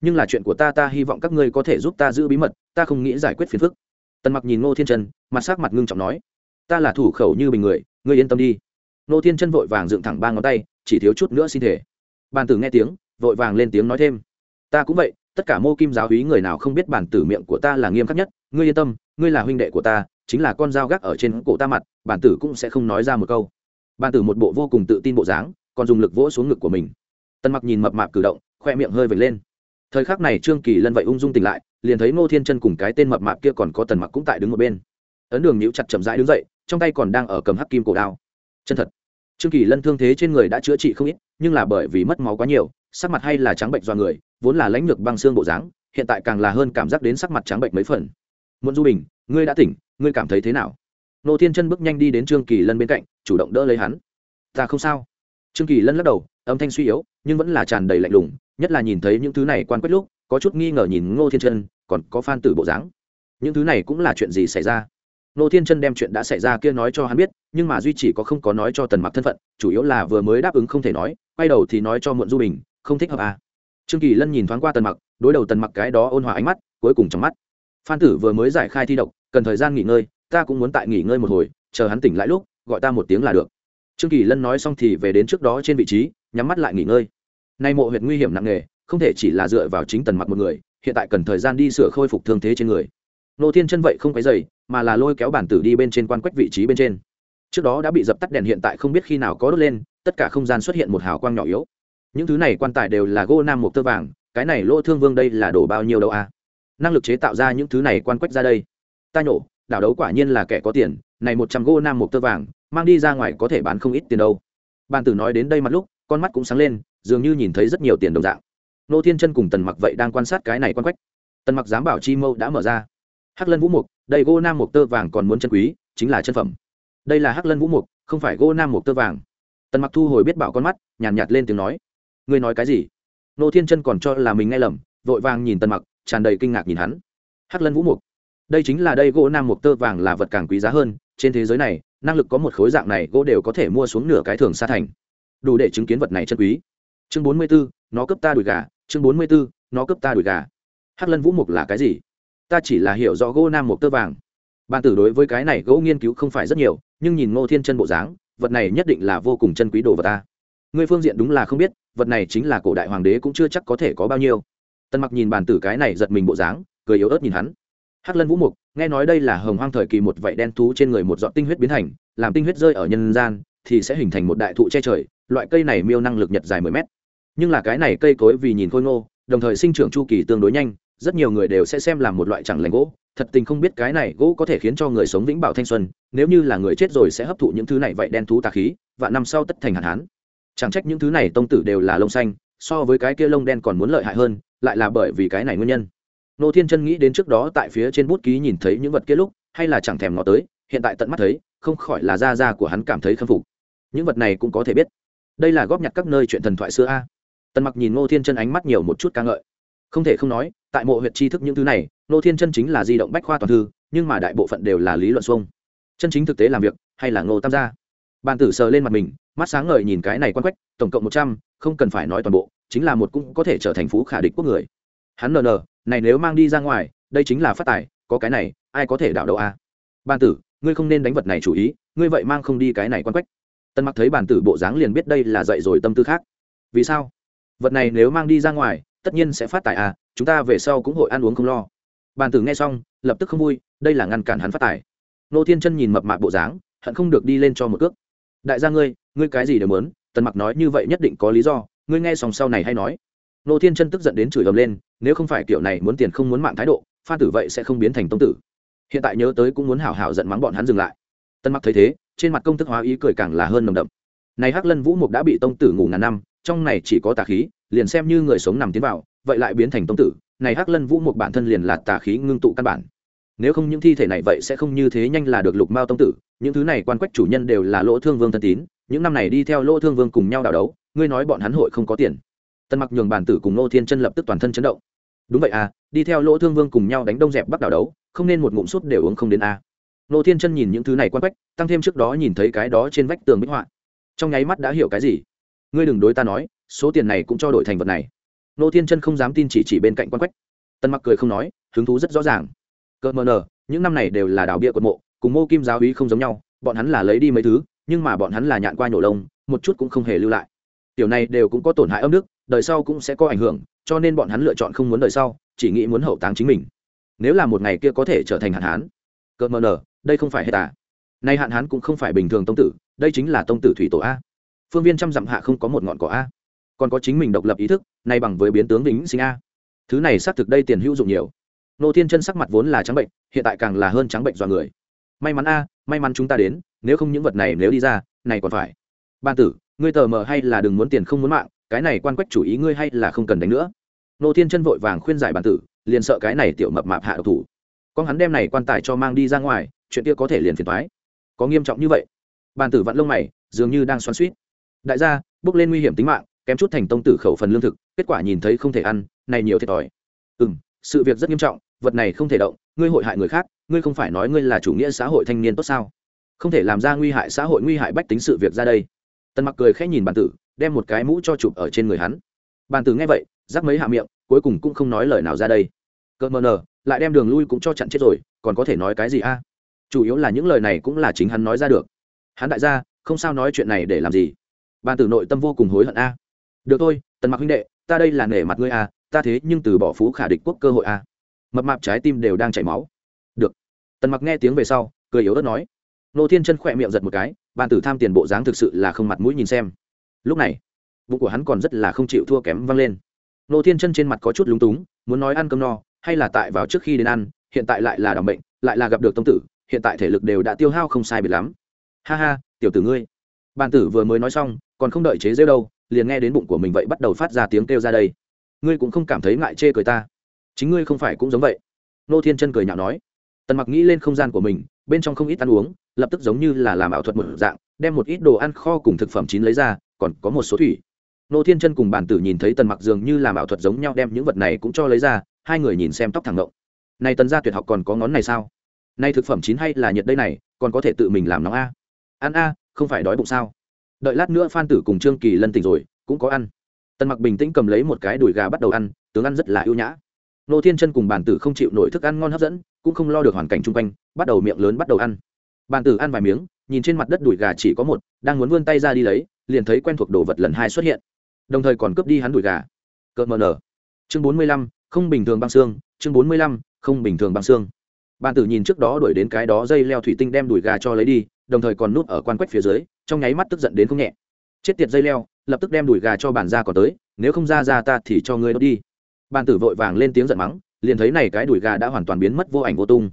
Nhưng là chuyện của ta ta hy vọng các ngươi có thể giúp ta giữ bí mật, ta không nghĩ giải quyết phiền phức. Tần mặc nhìn Ngô thiên chân, mặt sắc mặt ngưng trọng nói, ta là thủ khẩu như bình người, ngươi yên tâm đi. Ngô thiên chân vội vàng dựng thẳng ba ngón tay, chỉ thiếu chút nữa xin thể bàn tử nghe tiếng, vội vàng lên tiếng nói thêm, ta cũng vậy, tất cả mô kim giáo hí người nào không biết bản tử miệng của ta là nghiêm khắc nhất, ngươi yên tâm, ngươi là huynh đệ của ta, chính là con dao gác ở trên cổ ta mặt bản tử cũng sẽ không nói ra một câu. Bản tử một bộ vô cùng tự tin bộ dáng, còn dùng lực vỗ xuống ngực của mình. Tần mặc nhìn mập mạp cử động, khoe miệng hơi vệt lên. Thời khắc này trương kỳ lân vậy ung dung tỉnh lại, liền thấy ngô thiên chân cùng cái tên mập mạp kia còn có tần mặc cũng tại đứng một bên. Ấn đường nhíu chặt chậm rãi đứng dậy, trong tay còn đang ở cầm hắc kim cổ đao. Chân thật. Trương kỳ lân thương thế trên người đã chữa trị không ít, nhưng là bởi vì mất máu quá nhiều, sắc mặt hay là trắng bệnh do người, vốn là lãnh lược băng xương bộ dáng, hiện tại càng là hơn cảm giác đến sắc mặt trắng bệnh mấy phần. Muốn du bình, ngươi đã tỉnh, ngươi cảm thấy thế nào? Nô thiên chân bước nhanh đi đến trương kỳ lân bên cạnh, chủ động đỡ lấy hắn. Ta không sao. Trương kỳ lân lắc đầu, âm thanh suy yếu nhưng vẫn là tràn đầy lạnh lùng, nhất là nhìn thấy những thứ này quan quét lúc, có chút nghi ngờ nhìn ngô thiên chân, còn có phan tử bộ dáng. Những thứ này cũng là chuyện gì xảy ra? Ngô thiên chân đem chuyện đã xảy ra kia nói cho hắn biết, nhưng mà duy chỉ có không có nói cho tần mặc thân phận, chủ yếu là vừa mới đáp ứng không thể nói, quay đầu thì nói cho muộn du bình, không thích hợp à. trương kỳ lân nhìn thoáng qua tần mặc, đối đầu tần mặc cái đó ôn hòa ánh mắt, cuối cùng trong mắt. Phan tử vừa mới giải khai thi độc, cần thời gian nghỉ ngơi, ta cũng muốn tại nghỉ ngơi một hồi, chờ hắn tỉnh lại lúc, gọi ta một tiếng là được. Trương kỳ lân nói xong thì về đến trước đó trên vị trí, nhắm mắt lại nghỉ ngơi nay mộ huyệt nguy hiểm nặng nề, không thể chỉ là dựa vào chính tần mặc một người, hiện tại cần thời gian đi sửa khôi phục thương thế trên người. Nô thiên chân vậy không cái dày mà là lôi kéo bản tử đi bên trên quan quách vị trí bên trên. Trước đó đã bị dập tắt đèn hiện tại không biết khi nào có đốt lên, tất cả không gian xuất hiện một hào quang nhỏ yếu. Những thứ này quan tài đều là gỗ nam một tơ vàng, cái này lỗ thương vương đây là đổ bao nhiêu đâu à? Năng lực chế tạo ra những thứ này quan quách ra đây. Ta nhổ, đảo đấu quả nhiên là kẻ có tiền, này một trăm gỗ nam một tơ vàng, mang đi ra ngoài có thể bán không ít tiền đâu. Bàn tử nói đến đây mặt lúc, con mắt cũng sáng lên dường như nhìn thấy rất nhiều tiền đồng dạng. Nô thiên chân cùng tần mặc vậy đang quan sát cái này quan quách. Tần mặc dám bảo chi mâu đã mở ra. Hắc lân vũ mục đây gỗ nam mục tơ vàng còn muốn chân quý chính là chân phẩm. Đây là hắc lân vũ mục không phải gỗ nam mục tơ vàng. Tần mặc thu hồi biết bảo con mắt nhàn nhạt, nhạt lên tiếng nói. Ngươi nói cái gì? Nô thiên chân còn cho là mình nghe lầm vội vàng nhìn tần mặc tràn đầy kinh ngạc nhìn hắn. Hắc lân vũ mục đây chính là đây gỗ nam mục tơ vàng là vật càng quý giá hơn trên thế giới này năng lực có một khối dạng này gỗ đều có thể mua xuống nửa cái thường xa thành. Đủ để chứng kiến vật này chân quý chương bốn mươi 44, nó cấp ta đùi gà. Chương bốn mươi 44, nó cấp ta đùi gà. Hắc lân vũ mục là cái gì? Ta chỉ là hiểu rõ gỗ nam mục tơ vàng. Bàn tử đối với cái này gỗ nghiên cứu không phải rất nhiều nhưng nhìn ngô thiên chân bộ dáng vật này nhất định là vô cùng chân quý đồ vật ta. Người phương diện đúng là không biết vật này chính là cổ đại hoàng đế cũng chưa chắc có thể có bao nhiêu. Tân mặc nhìn bàn tử cái này giật mình bộ dáng cười yếu ớt nhìn hắn. Hắc lân vũ mục nghe nói đây là hồng hoang thời kỳ một vảy đen thú trên người một giọt tinh huyết biến thành làm tinh huyết rơi ở nhân gian thì sẽ hình thành một đại thụ che trời loại cây này miêu năng lực nhật dài mười mét nhưng là cái này cây cối vì nhìn khôi ngô, đồng thời sinh trưởng chu kỳ tương đối nhanh, rất nhiều người đều sẽ xem làm một loại chẳng lành gỗ. Thật tình không biết cái này gỗ có thể khiến cho người sống vĩnh bảo thanh xuân, nếu như là người chết rồi sẽ hấp thụ những thứ này vậy đen thú tà khí, và năm sau tất thành hạn hán. Chẳng trách những thứ này tông tử đều là lông xanh, so với cái kia lông đen còn muốn lợi hại hơn, lại là bởi vì cái này nguyên nhân. Nô thiên chân nghĩ đến trước đó tại phía trên bút ký nhìn thấy những vật kia lúc, hay là chẳng thèm ngó tới, hiện tại tận mắt thấy, không khỏi là da da của hắn cảm thấy khâm phục. Những vật này cũng có thể biết. Đây là góp nhặt các nơi chuyện thần thoại xưa a tần mặc nhìn ngô thiên chân ánh mắt nhiều một chút ca ngợi. Không thể không nói, tại mộ huyện tri thức những thứ này, ngô thiên chân chính là di động bách khoa toàn thư, nhưng mà đại bộ phận đều là lý luận xuông. Chân chính thực tế làm việc, hay là ngô tam gia. Bàn tử sờ lên mặt mình, mắt sáng ngời nhìn cái này quan quách, tổng cộng một trăm, không cần phải nói toàn bộ, chính là một cũng có thể trở thành phú khả địch quốc người. Hắn nờ nờ, này nếu mang đi ra ngoài, đây chính là phát tài, có cái này, ai có thể đảo đầu a? Bàn tử, ngươi không nên đánh vật này chủ ý, ngươi vậy mang không đi cái này quan quách. Tân mặc thấy bàn tử bộ dáng liền biết đây là dạy rồi tâm tư khác. Vì sao? Vật này nếu mang đi ra ngoài, tất nhiên sẽ phát tài à chúng ta về sau cũng hội ăn uống không lo. Bàn tử nghe xong, lập tức không vui, đây là ngăn cản hắn phát tài. Nô thiên chân nhìn mập mạp bộ dáng, hận không được đi lên cho một cước. Đại gia ngươi ngươi cái gì đều mớn tần mặc nói như vậy nhất định có lý do, ngươi nghe xong sau này hay nói. Nô thiên chân tức giận đến chửi ầm lên, nếu không phải kiểu này muốn tiền không muốn mạng thái độ, phan tử vậy sẽ không biến thành tông tử. Hiện tại nhớ tới cũng muốn hảo hảo giận mắng bọn hắn dừng lại. Tân mặc thấy thế, trên mặt công thức hóa ý cười càng là hơn nồng đậm. Này hắc lân vũ mục đã bị tông tử ngủ ngàn năm trong này chỉ có tà khí, liền xem như người sống nằm tiến vào, vậy lại biến thành tông tử, này hắc lân vũ một bản thân liền là tà khí ngưng tụ căn bản. Nếu không những thi thể này vậy sẽ không như thế nhanh là được lục mao tông tử, những thứ này quan quách chủ nhân đều là lỗ thương vương thân tín, những năm này đi theo lỗ thương vương cùng nhau đảo đấu, ngươi nói bọn hắn hội không có tiền. Tân mặc nhường bản tử cùng nô thiên chân lập tức toàn thân chấn động. Đúng vậy à đi theo lỗ thương vương cùng nhau đánh đông dẹp bắc đảo đấu, không nên một ngụm sút đều uống không đến à. a nô thiên chân nhìn những thứ này quan quách, tăng thêm trước đó nhìn thấy cái đó trên vách tường bích họa. Trong nháy mắt đã hiểu cái gì? Ngươi đừng đối ta nói, số tiền này cũng cho đổi thành vật này. Nô thiên chân không dám tin chỉ chỉ bên cạnh quan quách. Tân mặc cười không nói, hứng thú rất rõ ràng. Cợt mờ nờ, những năm này đều là đảo bia quật mộ, cùng mô kim giáo ý không giống nhau, bọn hắn là lấy đi mấy thứ, nhưng mà bọn hắn là nhạn qua nhổ lông, một chút cũng không hề lưu lại. Tiểu này đều cũng có tổn hại âm đức, đời sau cũng sẽ có ảnh hưởng, cho nên bọn hắn lựa chọn không muốn đời sau, chỉ nghĩ muốn hậu táng chính mình. Nếu là một ngày kia có thể trở thành hạn hán cợt mờ nờ, đây không phải hết à. Nay hạn hán cũng không phải bình thường tông tử, đây chính là tông tử thủy tổ a phương viên trăm dặm hạ không có một ngọn cỏ a. Còn có chính mình độc lập ý thức, nay bằng với biến tướng vĩnh sinh a. Thứ này xác thực đây tiền hữu dụng nhiều. Nô thiên chân sắc mặt vốn là trắng bệnh, hiện tại càng là hơn trắng bệnh do người. May mắn a, may mắn chúng ta đến, nếu không những vật này nếu đi ra, này còn phải. Ban tử, ngươi tờ mờ hay là đừng muốn tiền không muốn mạng, cái này quan quách chủ ý ngươi hay là không cần đánh nữa. Nô thiên chân vội vàng khuyên giải Ban tử, liền sợ cái này tiểu mập mạp hạ độc thủ. Con hắn đem này quan tài cho mang đi ra ngoài, chuyện kia có thể liền phiền thoái có nghiêm trọng như vậy. Bàn tử vặn lông mày, dường như đang xoắn suýt đại gia, bước lên nguy hiểm tính mạng, kém chút thành tông tử khẩu phần lương thực, kết quả nhìn thấy không thể ăn, này nhiều thiệt thòi. Ừ m sự việc rất nghiêm trọng, vật này không thể động, ngươi hội hại người khác, ngươi không phải nói ngươi là chủ nghĩa xã hội thanh niên tốt sao? Không thể làm ra nguy hại xã hội nguy hại bách tính sự việc ra đây. Tần mặc cười khẽ nhìn bàn tử, đem một cái mũ cho chụp ở trên người hắn. Bàn tử nghe vậy, rắc mấy hạ miệng, cuối cùng cũng không nói lời nào ra đây. Cỡ mờ nờ, lại đem đường lui cũng cho chặn chết rồi, còn có thể nói cái gì a? Chủ yếu là những lời này cũng là chính hắn nói ra được. Hắn đại gia, không sao nói chuyện này để làm gì bàn tử nội tâm vô cùng hối hận a. Được thôi, tần mặc huynh đệ, ta đây là nể mặt ngươi a, ta thế nhưng từ bỏ phú khả địch quốc cơ hội a. Mập mạp trái tim đều đang chảy máu. Được. Tần mặc nghe tiếng về sau, cười yếu ớt nói. Nô thiên chân khỏe miệng giật một cái, bàn tử tham tiền bộ dáng thực sự là không mặt mũi nhìn xem. Lúc này, bụng của hắn còn rất là không chịu thua kém văng lên. Nô thiên chân trên mặt có chút lúng túng, muốn nói ăn cơm no, hay là tại vào trước khi đến ăn, hiện tại lại là đ bệnh, lại là gặp được tông tử, hiện tại thể lực đều đã tiêu hao không sai biệt lắm. Ha ha, tiểu tử ngươi bàn tử vừa mới nói xong, còn không đợi chế rêu đâu, liền nghe đến bụng của mình vậy bắt đầu phát ra tiếng kêu ra đây. Ngươi cũng không cảm thấy ngại chê cười ta. Chính ngươi không phải cũng giống vậy. Nô thiên chân cười nhạo nói. Tần mặc nghĩ lên không gian của mình, bên trong không ít ăn uống, lập tức giống như là làm ảo thuật một dạng, đem một ít đồ ăn kho cùng thực phẩm chín lấy ra, còn có một số thủy. Nô thiên chân cùng bản tử nhìn thấy tần mặc dường như làm ảo thuật giống nhau đem những vật này cũng cho lấy ra, hai người nhìn xem tóc thẳng ngộng. Này tần gia tuyệt học còn có ngón này sao? Nay thực phẩm chín hay là nhiệt đây này, còn có thể tự mình làm nóng a. Ăn a không phải đói bụng sao? Đợi lát nữa phan tử cùng trương kỳ lân tỉnh rồi, cũng có ăn. Tần mặc bình tĩnh cầm lấy một cái đùi gà bắt đầu ăn, tướng ăn rất là ưu nhã. Nô thiên chân cùng bản tử không chịu nổi thức ăn ngon hấp dẫn, cũng không lo được hoàn cảnh chung quanh, bắt đầu miệng lớn bắt đầu ăn. Bản tử ăn vài miếng, nhìn trên mặt đất đùi gà chỉ có một, đang muốn vươn tay ra đi lấy, liền thấy quen thuộc đồ vật lần hai xuất hiện. Đồng thời còn cướp đi hắn đùi gà. Cợt mờ nở. Chương bốn mươi lăm, không bình thường băng xương, chương bốn mươi lăm, không bình thường băng xương. Bàn tử nhìn trước đó đuổi đến cái đó dây leo thủy tinh đem đùi gà cho lấy đi đồng thời còn núp ở quan quách phía dưới, trong nháy mắt tức giận đến không nhẹ. Chết tiệt dây leo, lập tức đem đùi gà cho bản ra còn tới, nếu không ra ra ta thì cho ngươi đốt đi. Bàn tử vội vàng lên tiếng giận mắng, liền thấy này cái đùi gà đã hoàn toàn biến mất vô ảnh vô tung.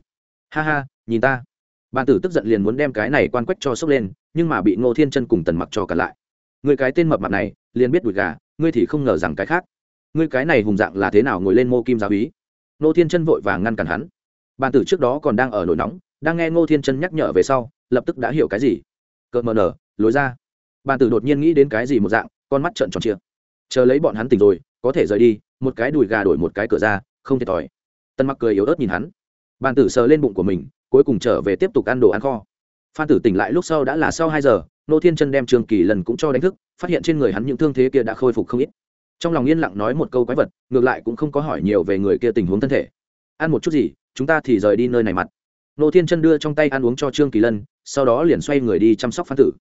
Ha ha, nhìn ta. Bàn tử tức giận liền muốn đem cái này quan quách cho sốc lên, nhưng mà bị ngô thiên chân cùng tần mặc cho cả lại. Người cái tên mập mặt này, liền biết đùi gà, ngươi thì không ngờ rằng cái khác. Ngươi cái này hùng dạng là thế nào ngồi lên mô kim giáo ý ngô thiên chân vội vàng ngăn cản hắn. Bàn tử trước đó còn đang ở nổi nóng, đang nghe ngô thiên chân nhắc nhở về sau lập tức đã hiểu cái gì? Cợt mờ nở, lối ra. Bàn tử đột nhiên nghĩ đến cái gì một dạng, con mắt trợn tròn chia chờ lấy bọn hắn tỉnh rồi, có thể rời đi, một cái đùi gà đổi một cái cửa ra, không thiệt thòi. Tân mặc cười yếu ớt nhìn hắn. Bàn tử sờ lên bụng của mình, cuối cùng trở về tiếp tục ăn đồ ăn kho. Phan tử tỉnh lại lúc sau đã là sau hai giờ, nô thiên chân đem trường kỳ lần cũng cho đánh thức, phát hiện trên người hắn những thương thế kia đã khôi phục không ít. Trong lòng yên lặng nói một câu quái vật, ngược lại cũng không có hỏi nhiều về người kia tình huống thân thể. Ăn một chút gì, chúng ta thì rời đi nơi này mặt nô thiên chân đưa trong tay ăn uống cho trương kỳ lân, sau đó liền xoay người đi chăm sóc phan tử.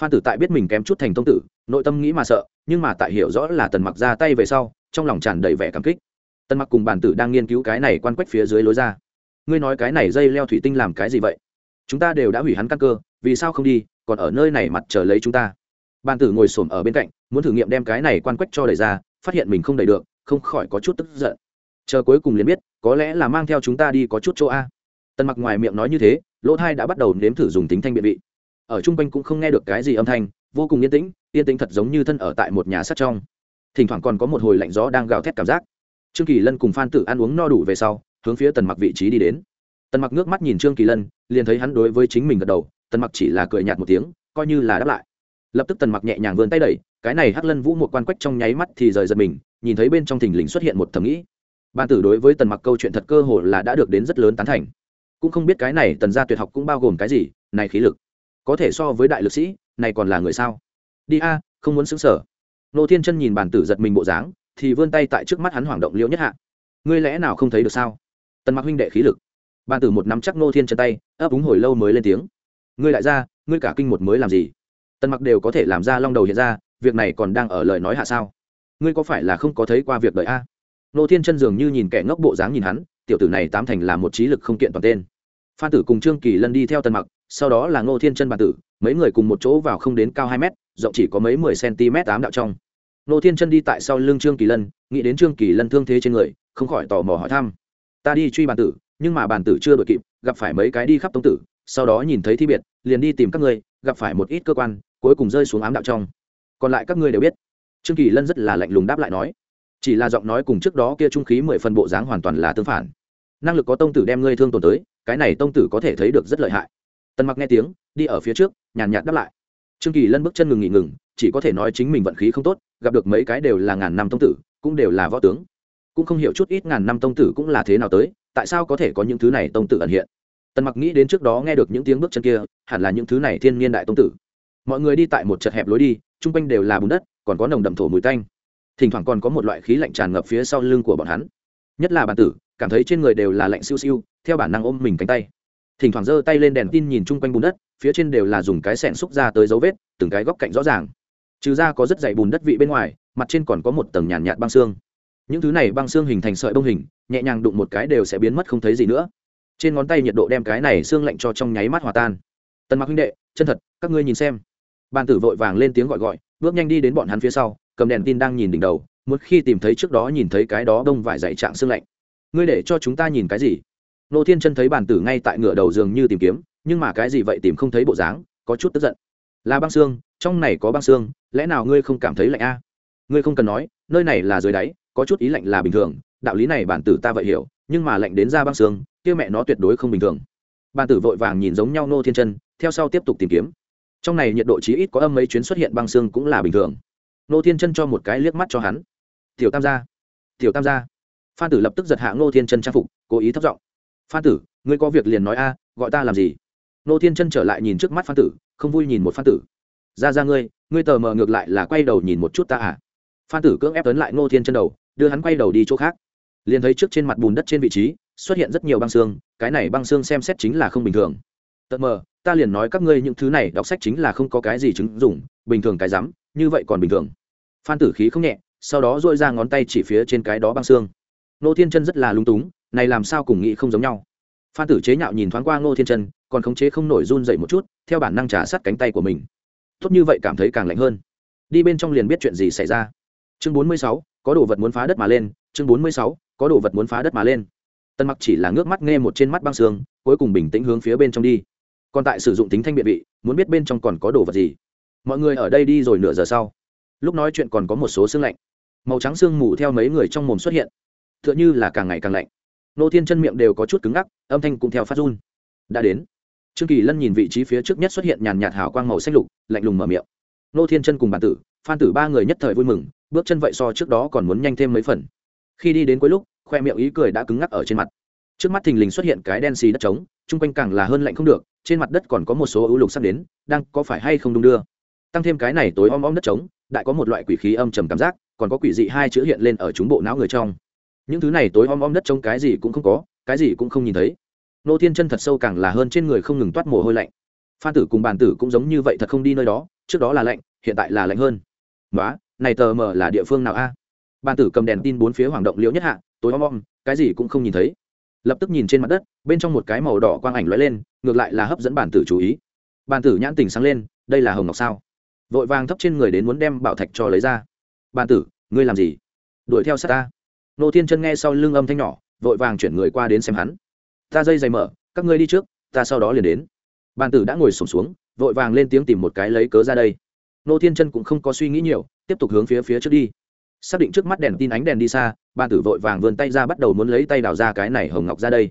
Phan tử tại biết mình kém chút thành thông tử, nội tâm nghĩ mà sợ, nhưng mà tại hiểu rõ là tần mặc ra tay về sau, trong lòng tràn đầy vẻ cảm kích. Tần mặc cùng bản tử đang nghiên cứu cái này quan quách phía dưới lối ra. Ngươi nói cái này dây leo thủy tinh làm cái gì vậy? Chúng ta đều đã hủy hắn căn cơ, vì sao không đi, còn ở nơi này mặt chờ lấy chúng ta? Bàn tử ngồi xổm ở bên cạnh, muốn thử nghiệm đem cái này quan quách cho đẩy ra, phát hiện mình không đẩy được, không khỏi có chút tức giận. Chờ cuối cùng liền biết, có lẽ là mang theo chúng ta đi có chút chỗ a tần mặc ngoài miệng nói như thế, lỗ thai đã bắt đầu nếm thử dùng tính thanh biện vị. Ở chung quanh cũng không nghe được cái gì âm thanh, vô cùng yên tĩnh yên tĩnh thật giống như thân ở tại một nhà sắt trong. Thỉnh thoảng còn có một hồi lạnh gió đang gào thét cảm giác. Trương kỳ lân cùng phan tử ăn uống no đủ về sau, hướng phía tần mặc vị trí đi đến. Tần mặc nước mắt nhìn trương kỳ lân, liền thấy hắn đối với chính mình gật đầu, tần mặc chỉ là cười nhạt một tiếng, coi như là đáp lại. Lập tức tần mặc nhẹ nhàng vươn tay đẩy, cái này hắc lân vũ một quan quách trong nháy mắt thì rời giật mình, nhìn thấy bên trong thình lình xuất hiện một thầm nghĩ. Ban tử đối với tần mặc câu chuyện thật cơ hồ là đã được đến rất lớn tán thành cũng không biết cái này tần gia tuyệt học cũng bao gồm cái gì, này khí lực. Có thể so với đại lực sĩ, này còn là người sao? Đi a, không muốn xứng sở. Nô thiên chân nhìn bản tử giật mình bộ dáng, thì vươn tay tại trước mắt hắn hoảng động liễu nhất hạ. Ngươi lẽ nào không thấy được sao? Tần mặc huynh đệ khí lực. Bản tử một nắm chắc nô thiên chân tay, ấp úng hồi lâu mới lên tiếng. Ngươi lại ra ngươi cả kinh một mới làm gì? Tần mặc đều có thể làm ra long đầu hiện ra, việc này còn đang ở lời nói hạ sao? Ngươi có phải là không có thấy qua việc đợi a? Nô thiên chân dường như nhìn kẻ ngốc bộ dáng nhìn hắn, tiểu tử này tám thành là một trí lực không kiện toàn tên phan tử cùng trương kỳ lân đi theo tần mặc, sau đó là ngô thiên chân bản tử, mấy người cùng một chỗ vào không đến cao hai mét, rộng chỉ có mấy mười cm tám đạo trong. Ngô thiên chân đi tại sau lưng trương kỳ lân, nghĩ đến trương kỳ lân thương thế trên người, không khỏi tò mò hỏi thăm. Ta đi truy bản tử, nhưng mà bản tử chưa đội kịp, gặp phải mấy cái đi khắp tông tử, sau đó nhìn thấy thi biệt, liền đi tìm các ngươi, gặp phải một ít cơ quan, cuối cùng rơi xuống ám đạo trong. Còn lại các ngươi đều biết. Trương kỳ lân rất là lạnh lùng đáp lại nói. Chỉ là giọng nói cùng trước đó kia trung khí mười phần bộ dáng hoàn toàn là tương phản. Năng lực có tông tử đem ngươi thương tổn tới cái này tông tử có thể thấy được rất lợi hại. Tần mặc nghe tiếng, đi ở phía trước, nhàn nhạt đáp lại. Trương kỳ lân bước chân ngừng nghỉ ngừng, chỉ có thể nói chính mình vận khí không tốt, gặp được mấy cái đều là ngàn năm tông tử, cũng đều là võ tướng. Cũng không hiểu chút ít ngàn năm tông tử cũng là thế nào tới, tại sao có thể có những thứ này tông tử ẩn hiện. Tần mặc nghĩ đến trước đó nghe được những tiếng bước chân kia, hẳn là những thứ này thiên niên đại tông tử. Mọi người đi tại một chật hẹp lối đi, chung quanh đều là bùn đất, còn có nồng đậm thổ mùi tanh. Thỉnh thoảng còn có một loại khí lạnh tràn ngập phía sau lưng của bọn hắn nhất là bản tử, cảm thấy trên người đều là lạnh siêu siêu, theo bản năng ôm mình cánh tay. Thỉnh thoảng giơ tay lên đèn tin nhìn chung quanh bùn đất, phía trên đều là dùng cái sẻn xúc ra tới dấu vết, từng cái góc cạnh rõ ràng. Trừ ra có rất dày bùn đất vị bên ngoài, mặt trên còn có một tầng nhàn nhạt băng xương. Những thứ này băng xương hình thành sợi bông hình, nhẹ nhàng đụng một cái đều sẽ biến mất không thấy gì nữa. Trên ngón tay nhiệt độ đem cái này xương lạnh cho trong nháy mắt hòa tan. Tần mặc huynh đệ, chân thật, các ngươi nhìn xem. Bàn tử vội vàng lên tiếng gọi gọi, bước nhanh đi đến bọn hắn phía sau, cầm đèn tin đang nhìn đỉnh đầu một khi tìm thấy trước đó nhìn thấy cái đó đông vải dày trạng xương lạnh. Ngươi để cho chúng ta nhìn cái gì? Nô thiên chân thấy bàn tử ngay tại ngựa đầu giường như tìm kiếm, nhưng mà cái gì vậy tìm không thấy bộ dáng, có chút tức giận. Là băng xương, trong này có băng xương, lẽ nào ngươi không cảm thấy lạnh a? Ngươi không cần nói, nơi này là dưới đáy, có chút ý lạnh là bình thường, đạo lý này bản tử ta vậy hiểu, nhưng mà lạnh đến ra băng xương, kia mẹ nó tuyệt đối không bình thường. Bản tử vội vàng nhìn giống nhau nô thiên chân, theo sau tiếp tục tìm kiếm. Trong này nhiệt độ chí ít có âm mấy chuyến xuất hiện băng xương cũng là bình thường. Nô thiên chân cho một cái liếc mắt cho hắn tiểu tam gia. Tiểu tam gia. Phan tử lập tức giật hạ nô thiên chân trang phục, cố ý thấp giọng. Phan tử, ngươi có việc liền nói a, gọi ta làm gì? Nô thiên chân trở lại nhìn trước mắt phan tử, không vui nhìn một phan tử. Ra ra ngươi ngươi tờ mờ ngược lại là quay đầu nhìn một chút ta à? Phan tử cưỡng ép tấn lại nô thiên chân đầu, đưa hắn quay đầu đi chỗ khác. Liền thấy trước trên mặt bùn đất trên vị trí, xuất hiện rất nhiều băng xương, cái này băng xương xem xét chính là không bình thường. Tật mờ, ta liền nói các ngươi những thứ này đọc sách chính là không có cái gì chứng dụng, bình thường cái rắm, như vậy còn bình thường. Phan tử khí không nhẹ sau đó dội ra ngón tay chỉ phía trên cái đó băng xương. Nô thiên chân rất là lung túng, này làm sao cùng nghĩ không giống nhau. Phan tử chế nhạo nhìn thoáng qua ngô thiên chân, còn khống chế không nổi run dậy một chút, theo bản năng trả sát cánh tay của mình. Tốt như vậy cảm thấy càng lạnh hơn. Đi bên trong liền biết chuyện gì xảy ra. Chương bốn mươi sáu, có đồ vật muốn phá đất mà lên. Chương bốn mươi sáu, có đồ vật muốn phá đất mà lên. Tân mặc chỉ là ngước mắt nghe một trên mắt băng xương, cuối cùng bình tĩnh hướng phía bên trong đi. Còn tại sử dụng tính thanh biện vị, muốn biết bên trong còn có đồ vật gì. Mọi người ở đây đi rồi nửa giờ sau. Lúc nói chuyện còn có một số xương lạnh màu trắng sương mù theo mấy người trong mồm xuất hiện. T h ư ợ n h ư là càng ngày càng lạnh. Nô thiên chân miệng đều có chút cứng ngắc, âm thanh cũng theo phát run. Đã đến. Trương kỳ lân nhìn vị trí phía trước nhất xuất hiện nhàn nhạt hào quang màu xanh lục, lạnh lùng mở miệng. Nô thiên chân cùng bản tử, phan tử ba người nhất thời vui mừng, bước chân vậy so trước đó còn muốn nhanh thêm mấy phần. Khi đi đến cuối lúc, khoe miệng ý cười đã cứng ngắc ở trên mặt. Trước mắt thình lình xuất hiện cái đen xì đất trống, chung quanh càng là hơn lạnh không được, trên mặt đất còn có một số ưu lục sắp đến, đang có phải hay không đung đưa. Tăng thêm cái này tối om om đất trống, đại có một loại quỷ khí âm trầm cảm giác còn có quỷ dị hai chữ hiện lên ở chúng bộ não người trong. Những thứ này tối om om đất trống cái gì cũng không có, cái gì cũng không nhìn thấy. Nô thiên chân thật sâu càng là hơn trên người không ngừng toát mồ hôi lạnh. Phan tử cùng bàn tử cũng giống như vậy thật không đi nơi đó, trước đó là lạnh, hiện tại là lạnh hơn. Nói này tờ mờ là địa phương nào a? À? bàn tử cầm đèn tin bốn phía hoàng động liễu nhất hạ, tối om om, cái gì cũng không nhìn thấy. Lập tức nhìn trên mặt đất, bên trong một cái màu đỏ quang ảnh lóe lên, ngược lại là hấp dẫn bản tử chú ý. Bàn tử nhãn tình sáng lên, đây là hồng ngọc sao? Vội vàng thấp trên người đến muốn đem bảo thạch cho lấy ra bàn tử ngươi làm gì? Đuổi theo sát ta. Nô thiên chân nghe sau lưng âm thanh nhỏ vội vàng chuyển người qua đến xem hắn. Ta dây dày mở các ngươi đi trước ta sau đó liền đến. Bàn tử đã ngồi sổm xuống, xuống vội vàng lên tiếng tìm một cái lấy cớ ra đây. Nô thiên chân cũng không có suy nghĩ nhiều tiếp tục hướng phía phía trước đi. Xác định trước mắt đèn tin ánh đèn đi xa bàn tử vội vàng vươn tay ra bắt đầu muốn lấy tay đào ra cái này hồng ngọc ra đây.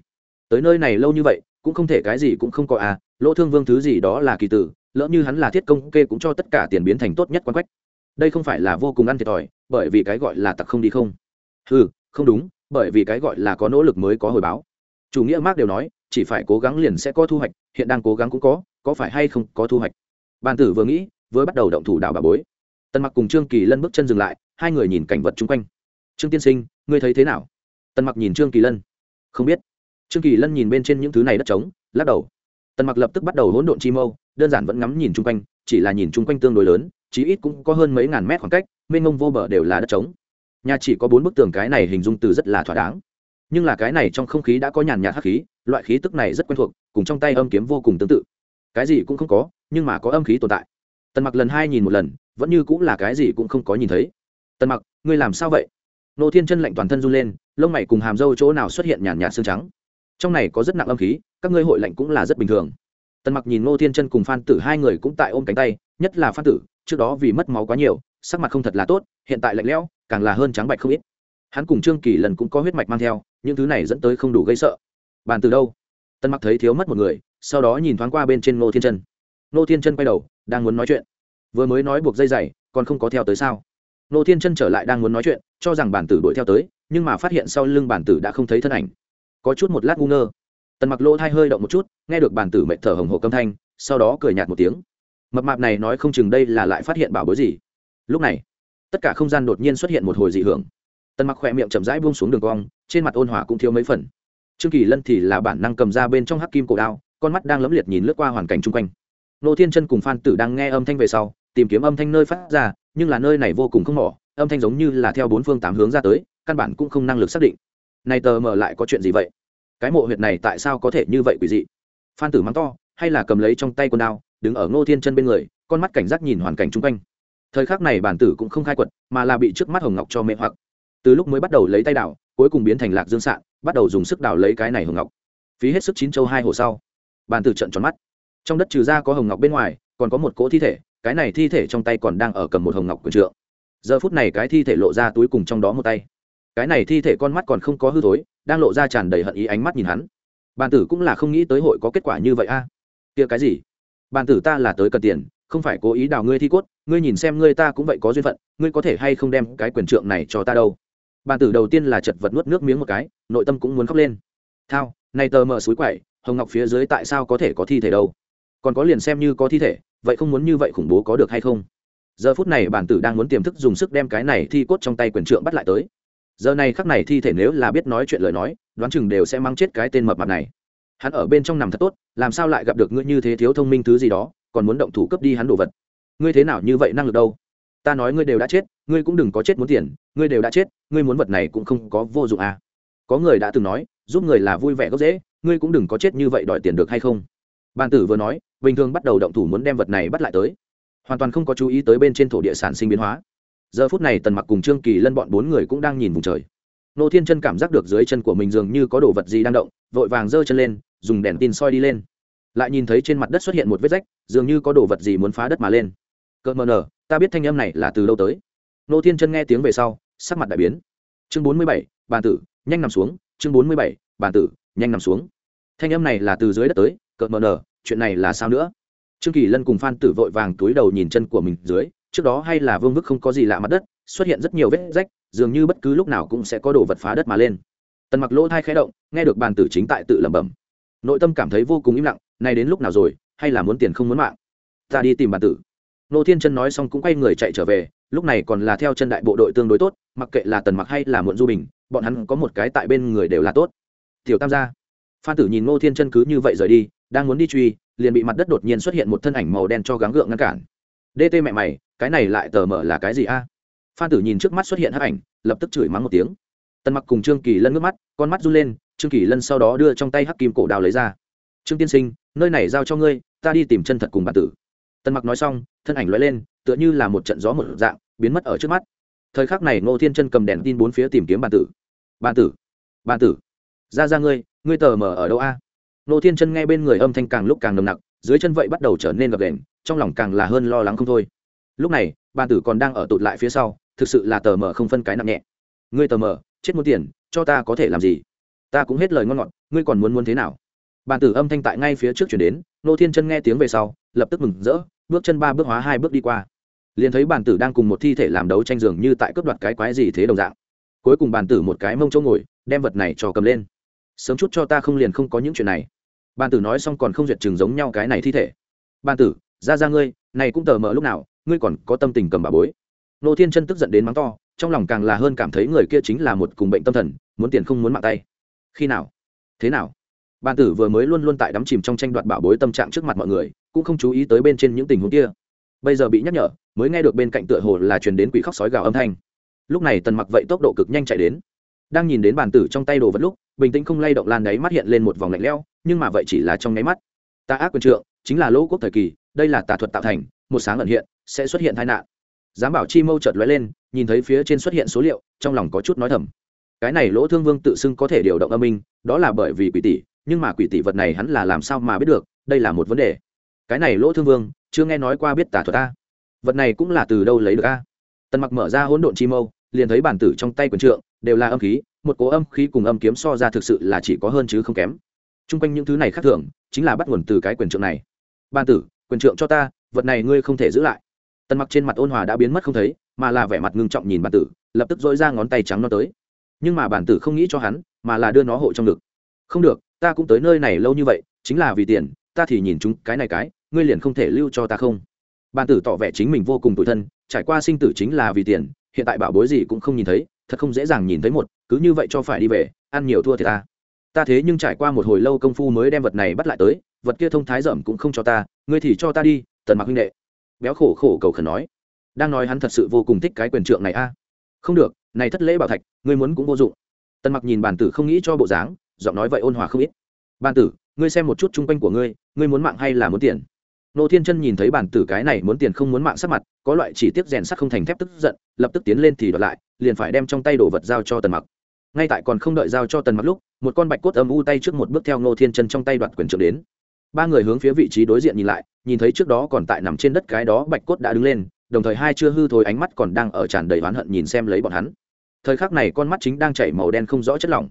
Tới nơi này lâu như vậy cũng không thể cái gì cũng không có à lỗ thương vương thứ gì đó là kỳ tử lỡ như hắn là thiết công kê cũng cho tất cả tiền biến thành tốt nhất quan quách đây không phải là vô cùng ăn thiệt thòi, bởi vì cái gọi là tặc không đi không. Ừ không đúng, bởi vì cái gọi là có nỗ lực mới có hồi báo. Chủ nghĩa mark đều nói, chỉ phải cố gắng liền sẽ có thu hoạch, hiện đang cố gắng cũng có có phải hay không có thu hoạch? Bàn tử vừa nghĩ, vừa bắt đầu động thủ đảo bà bối. Tần mặc cùng trương kỳ lân bước chân dừng lại, hai người nhìn cảnh vật chung quanh. Trương tiên sinh, ngươi thấy thế nào? Tần mặc nhìn trương kỳ lân. Không biết. Trương kỳ lân nhìn bên trên những thứ này đất trống, lắc đầu. Tần mặc lập tức bắt đầu hỗn độn chi mâu, đơn giản vẫn ngắm nhìn chung quanh, chỉ là nhìn chung quanh tương đối lớn chí ít cũng có hơn mấy ngàn mét khoảng cách, mênh mông vô bờ đều là đất trống. Nhà chỉ có bốn bức tường cái này hình dung từ rất là thỏa đáng. Nhưng là cái này trong không khí đã có nhàn nhạt hắc khí, loại khí tức này rất quen thuộc, cùng trong tay âm kiếm vô cùng tương tự. Cái gì cũng không có, nhưng mà có âm khí tồn tại. Tần mặc lần hai nhìn một lần, vẫn như cũng là cái gì cũng không có nhìn thấy. Tần mặc, ngươi làm sao vậy? Nô thiên chân lạnh toàn thân run lên, lông mày cùng hàm râu chỗ nào xuất hiện nhàn nhạt xương trắng. Trong này có rất nặng âm khí, các ngươi hội lạnh cũng là rất bình thường. Tần mặc nhìn ngô thiên chân cùng phan tử hai người cũng tại ôm cánh tay nhất là phan tử, trước đó vì mất máu quá nhiều, sắc mặt không thật là tốt, hiện tại lạnh lẽo, càng là hơn trắng bạch không ít. Hắn cùng trương kỳ lần cũng có huyết mạch mang theo, những thứ này dẫn tới không đủ gây sợ. Bàn từ đâu? Tân mặc thấy thiếu mất một người, sau đó nhìn thoáng qua bên trên ngô thiên chân. Ngô thiên chân quay đầu, đang muốn nói chuyện. Vừa mới nói buộc dây dày, còn không có theo tới sao? Ngô thiên chân trở lại đang muốn nói chuyện, cho rằng bản tử đuổi theo tới, nhưng mà phát hiện sau lưng bản tử đã không thấy thân ảnh. Có chút một lát ngu ngơ. Tần mặc lỗ thai hơi động một chút, nghe được bản tử mệt thở hồng hộ câm thanh, sau đó cười nhạt một tiếng mập mạp này nói không chừng đây là lại phát hiện bảo bối gì. Lúc này, tất cả không gian đột nhiên xuất hiện một hồi dị hưởng. Tần mặc khỏe miệng chậm rãi buông xuống đường cong, trên mặt ôn hòa cũng thiếu mấy phần. Trương kỳ lân thì là bản năng cầm ra bên trong hắc kim cổ đao, con mắt đang lấm liệt nhìn lướt qua hoàn cảnh chung quanh. Nô thiên chân cùng phan tử đang nghe âm thanh về sau, tìm kiếm âm thanh nơi phát ra, nhưng là nơi này vô cùng không mỏ, âm thanh giống như là theo bốn phương tám hướng ra tới, căn bản cũng không năng lực xác định. Này tờ mờ lại có chuyện gì vậy? Cái mộ huyệt này tại sao có thể như vậy quỷ dị? Phan tử mắng to, hay là cầm lấy trong tay quần đao đứng ở ngô thiên chân bên người, con mắt cảnh giác nhìn hoàn cảnh chung quanh. Thời khắc này bản tử cũng không khai quật, mà là bị trước mắt hồng ngọc cho mê hoặc. Từ lúc mới bắt đầu lấy tay đảo cuối cùng biến thành lạc dương sạn, bắt đầu dùng sức đảo lấy cái này hồng ngọc. Phí hết sức chín châu hai hồ sau, bản tử trận tròn mắt. Trong đất trừ ra có hồng ngọc bên ngoài, còn có một cỗ thi thể, cái này thi thể trong tay còn đang ở cầm một hồng ngọc quần trượng. Giờ phút này cái thi thể lộ ra túi cùng trong đó một tay. Cái này thi thể con mắt còn không có hư thối, đang lộ ra tràn đầy hận ý ánh mắt nhìn hắn. Bàn tử cũng là không nghĩ tới hội có kết quả như vậy a. À? kia cái gì? Bàn tử ta là tới cần tiền, không phải cố ý đào ngươi thi cốt, ngươi nhìn xem ngươi ta cũng vậy có duyên phận, ngươi có thể hay không đem cái quyền trượng này cho ta đâu? Bàn tử đầu tiên là chật vật nuốt nước miếng một cái, nội tâm cũng muốn khóc lên. Thao, này tờ mờ suối quậy, hồng ngọc phía dưới tại sao có thể có thi thể đâu? Còn có liền xem như có thi thể, vậy không muốn như vậy khủng bố có được hay không? Giờ phút này bản tử đang muốn tiềm thức dùng sức đem cái này thi cốt trong tay quyền trượng bắt lại tới. Giờ này khắc này thi thể nếu là biết nói chuyện lời nói, đoán chừng đều sẽ mang chết cái tên mập mặt này hắn ở bên trong nằm thật tốt, làm sao lại gặp được ngươi như thế thiếu thông minh thứ gì đó, còn muốn động thủ cấp đi hắn đồ vật? Ngươi thế nào như vậy năng lực đâu? Ta nói ngươi đều đã chết, ngươi cũng đừng có chết muốn tiền, ngươi đều đã chết, ngươi muốn vật này cũng không có vô dụng à. Có người đã từng nói, giúp người là vui vẻ gốc dễ ngươi cũng đừng có chết như vậy đòi tiền được hay không? Bàn tử vừa nói, bình thường bắt đầu động thủ muốn đem vật này bắt lại tới. Hoàn toàn không có chú ý tới bên trên thổ địa sản sinh biến hóa. Giờ phút này tần mặc cùng trương kỳ lân bọn bốn người cũng đang nhìn vùng trời nô thiên chân cảm giác được dưới chân của mình dường như có đồ vật gì đang động, vội vàng giơ chân lên, dùng đèn tin soi đi lên. Lại nhìn thấy trên mặt đất xuất hiện một vết rách, dường như có đồ vật gì muốn phá đất mà lên. Cỡ mờ nở ta biết thanh âm này là từ đâu tới. Nô thiên chân nghe tiếng về sau, sắc mặt đại biến. Chương bốn mươi bảy, bàn tử, nhanh nằm xuống. Chương bốn mươi bảy, bàn tử, nhanh nằm xuống. Thanh âm này là từ dưới đất tới cỡ mờ nở chuyện này là sao nữa? Trương kỳ lân cùng phan tử vội vàng túi đầu nhìn chân của mình dưới, trước đó hay là vương vức không có gì lạ mặt đất, xuất hiện rất nhiều vết rách dường như bất cứ lúc nào cũng sẽ có đồ vật phá đất mà lên. Tần mặc lỗ thai khẽ động, nghe được bàn tử chính tại tự lẩm bẩm. Nội tâm cảm thấy vô cùng im lặng, nay đến lúc nào rồi, hay là muốn tiền không muốn mạng? Ta đi tìm bàn tử. Nô thiên chân nói xong cũng quay người chạy trở về, lúc này còn là theo chân đại bộ đội tương đối tốt, mặc kệ là tần mặc hay là muộn du bình, bọn hắn có một cái tại bên người đều là tốt. Tiểu tam gia. Phan tử nhìn nô thiên chân cứ như vậy rời đi, đang muốn đi truy, liền bị mặt đất đột nhiên xuất hiện một thân ảnh màu đen cho gắng gượng ngăn cản. Dt mẹ mày, cái này lại tờ mở là cái gì a? Phan tử nhìn trước mắt xuất hiện hắc ảnh, lập tức chửi mắng một tiếng. Tần mặc cùng trương kỳ lân ngước mắt, con mắt run lên, trương kỳ lân sau đó đưa trong tay hắc kim cổ đào lấy ra. Trương tiên sinh, nơi này giao cho ngươi, ta đi tìm chân thật cùng bản tử. Tần mặc nói xong, thân ảnh loại lên, tựa như là một trận gió một dạng, biến mất ở trước mắt. Thời khắc này ngô thiên chân cầm đèn tin bốn phía tìm kiếm bản tử. Bản tử bản tử, ra ra ngươi ngươi tờ mờ ở đâu a? Ngô thiên chân nghe bên người âm thanh càng lúc càng nồng nặc, dưới chân vậy bắt đầu trở nên gập đèn trong lòng càng là hơn lo lắng không thôi. Lúc này, bản tử còn đang ở tụt lại phía sau thực sự là tờ mờ không phân cái nặng nhẹ. Ngươi tờ mờ, chết muốn tiền, cho ta có thể làm gì? Ta cũng hết lời ngon ngọt, ngươi còn muốn muốn thế nào? Bàn tử âm thanh tại ngay phía trước chuyển đến, nô thiên chân nghe tiếng về sau, lập tức mừng rỡ, bước chân ba bước hóa hai bước đi qua. Liền thấy bàn tử đang cùng một thi thể làm đấu tranh giường như tại cướp đoạt cái quái gì thế đồng dạng. Cuối cùng bàn tử một cái mông chỗ ngồi, đem vật này cho cầm lên. Sớm chút cho ta không liền không có những chuyện này. Bàn tử nói xong còn không duyệt chừng giống nhau cái này thi thể. Bàn tử, ra ra ngươi, này cũng tờ mờ lúc nào, ngươi còn có tâm tình cầm bà bối nô thiên chân tức giận đến mắng to, trong lòng càng là hơn cảm thấy người kia chính là một cùng bệnh tâm thần, muốn tiền không muốn mạng tay. Khi nào? Thế nào? Bàn tử vừa mới luôn luôn tại đắm chìm trong tranh đoạt bảo bối tâm trạng trước mặt mọi người, cũng không chú ý tới bên trên những tình huống kia. Bây giờ bị nhắc nhở, mới nghe được bên cạnh tựa hồ là truyền đến quỷ khóc sói gào âm thanh. Lúc này tần mặc vậy tốc độ cực nhanh chạy đến. Đang nhìn đến bàn tử trong tay đồ vật lúc, bình tĩnh không lay động lan đáy mắt hiện lên một vòng lạnh lẽo, nhưng mà vậy chỉ là trong nháy mắt. Ta ác quyền trượng, chính là lỗ quốc thời kỳ, đây là tà thuật tạo thành, một sáng ẩn hiện, sẽ xuất hiện tai nạn giám bảo chi mâu chợt lóe lên, nhìn thấy phía trên xuất hiện số liệu, trong lòng có chút nói thầm. Cái này lỗ thương vương tự xưng có thể điều động âm minh, đó là bởi vì quỷ tỷ, nhưng mà quỷ tỷ vật này hắn là làm sao mà biết được, đây là một vấn đề. Cái này lỗ thương vương, chưa nghe nói qua biết tả thuật a. Vật này cũng là từ đâu lấy được a? Tần mặc mở ra hỗn độn chi mâu, liền thấy bản tử trong tay quần trượng, đều là âm khí, một cố âm khí cùng âm kiếm so ra thực sự là chỉ có hơn chứ không kém. T r u n g quanh những thứ này khác thường, chính là bắt nguồn từ cái quyền trượng này. Ban tử, quyền trượng cho ta, vật này ngươi không thể giữ lại tần mặc trên mặt ôn hòa đã biến mất không thấy, mà là vẻ mặt ngưng trọng nhìn bản tử, lập tức dỗi ra ngón tay trắng nó tới. Nhưng mà bản tử không nghĩ cho hắn, mà là đưa nó hộ trong ngực. Không được, ta cũng tới nơi này lâu như vậy, chính là vì tiền, ta thì nhìn chúng cái này cái, ngươi liền không thể lưu cho ta không? Bản tử tỏ vẻ chính mình vô cùng tủi thân, trải qua sinh tử chính là vì tiền, hiện tại bảo bối gì cũng không nhìn thấy, thật không dễ dàng nhìn thấy một, cứ như vậy cho phải đi về, ăn nhiều thua thì ta. Ta thế nhưng trải qua một hồi lâu công phu mới đem vật này bắt lại tới, vật kia thông thái dởm cũng không cho ta, ngươi thì cho ta đi, tần mặc huynh đệ béo khổ khổ cầu khẩn nói, đang nói hắn thật sự vô cùng thích cái quyền trượng này a. Không được, này thất lễ bảo thạch, ngươi muốn cũng vô dụng. Tần mặc nhìn bàn tử không nghĩ cho bộ dáng, giọng nói vậy ôn hòa không ít. Bàn tử, ngươi xem một chút chung quanh của ngươi ngươi muốn mạng hay là muốn tiền? Nô thiên chân nhìn thấy bản tử cái này muốn tiền không muốn mạng sắc mặt, có loại chỉ tiếp rèn sắt không thành thép tức giận, lập tức tiến lên thì đoạt lại, liền phải đem trong tay đồ vật giao cho tần mặc. Ngay tại còn không đợi giao cho tần mặc lúc, một con bạch cốt âm u tay trước một bước theo nô thiên chân trong tay đoạt quyền trượng đến ba người hướng phía vị trí đối diện nhìn lại, nhìn thấy trước đó còn tại nằm trên đất cái đó bạch cốt đã đứng lên, đồng thời hai chưa hư thối ánh mắt còn đang ở tràn đầy oán hận nhìn xem lấy bọn hắn. Thời khắc này con mắt chính đang chảy màu đen không rõ chất lỏng.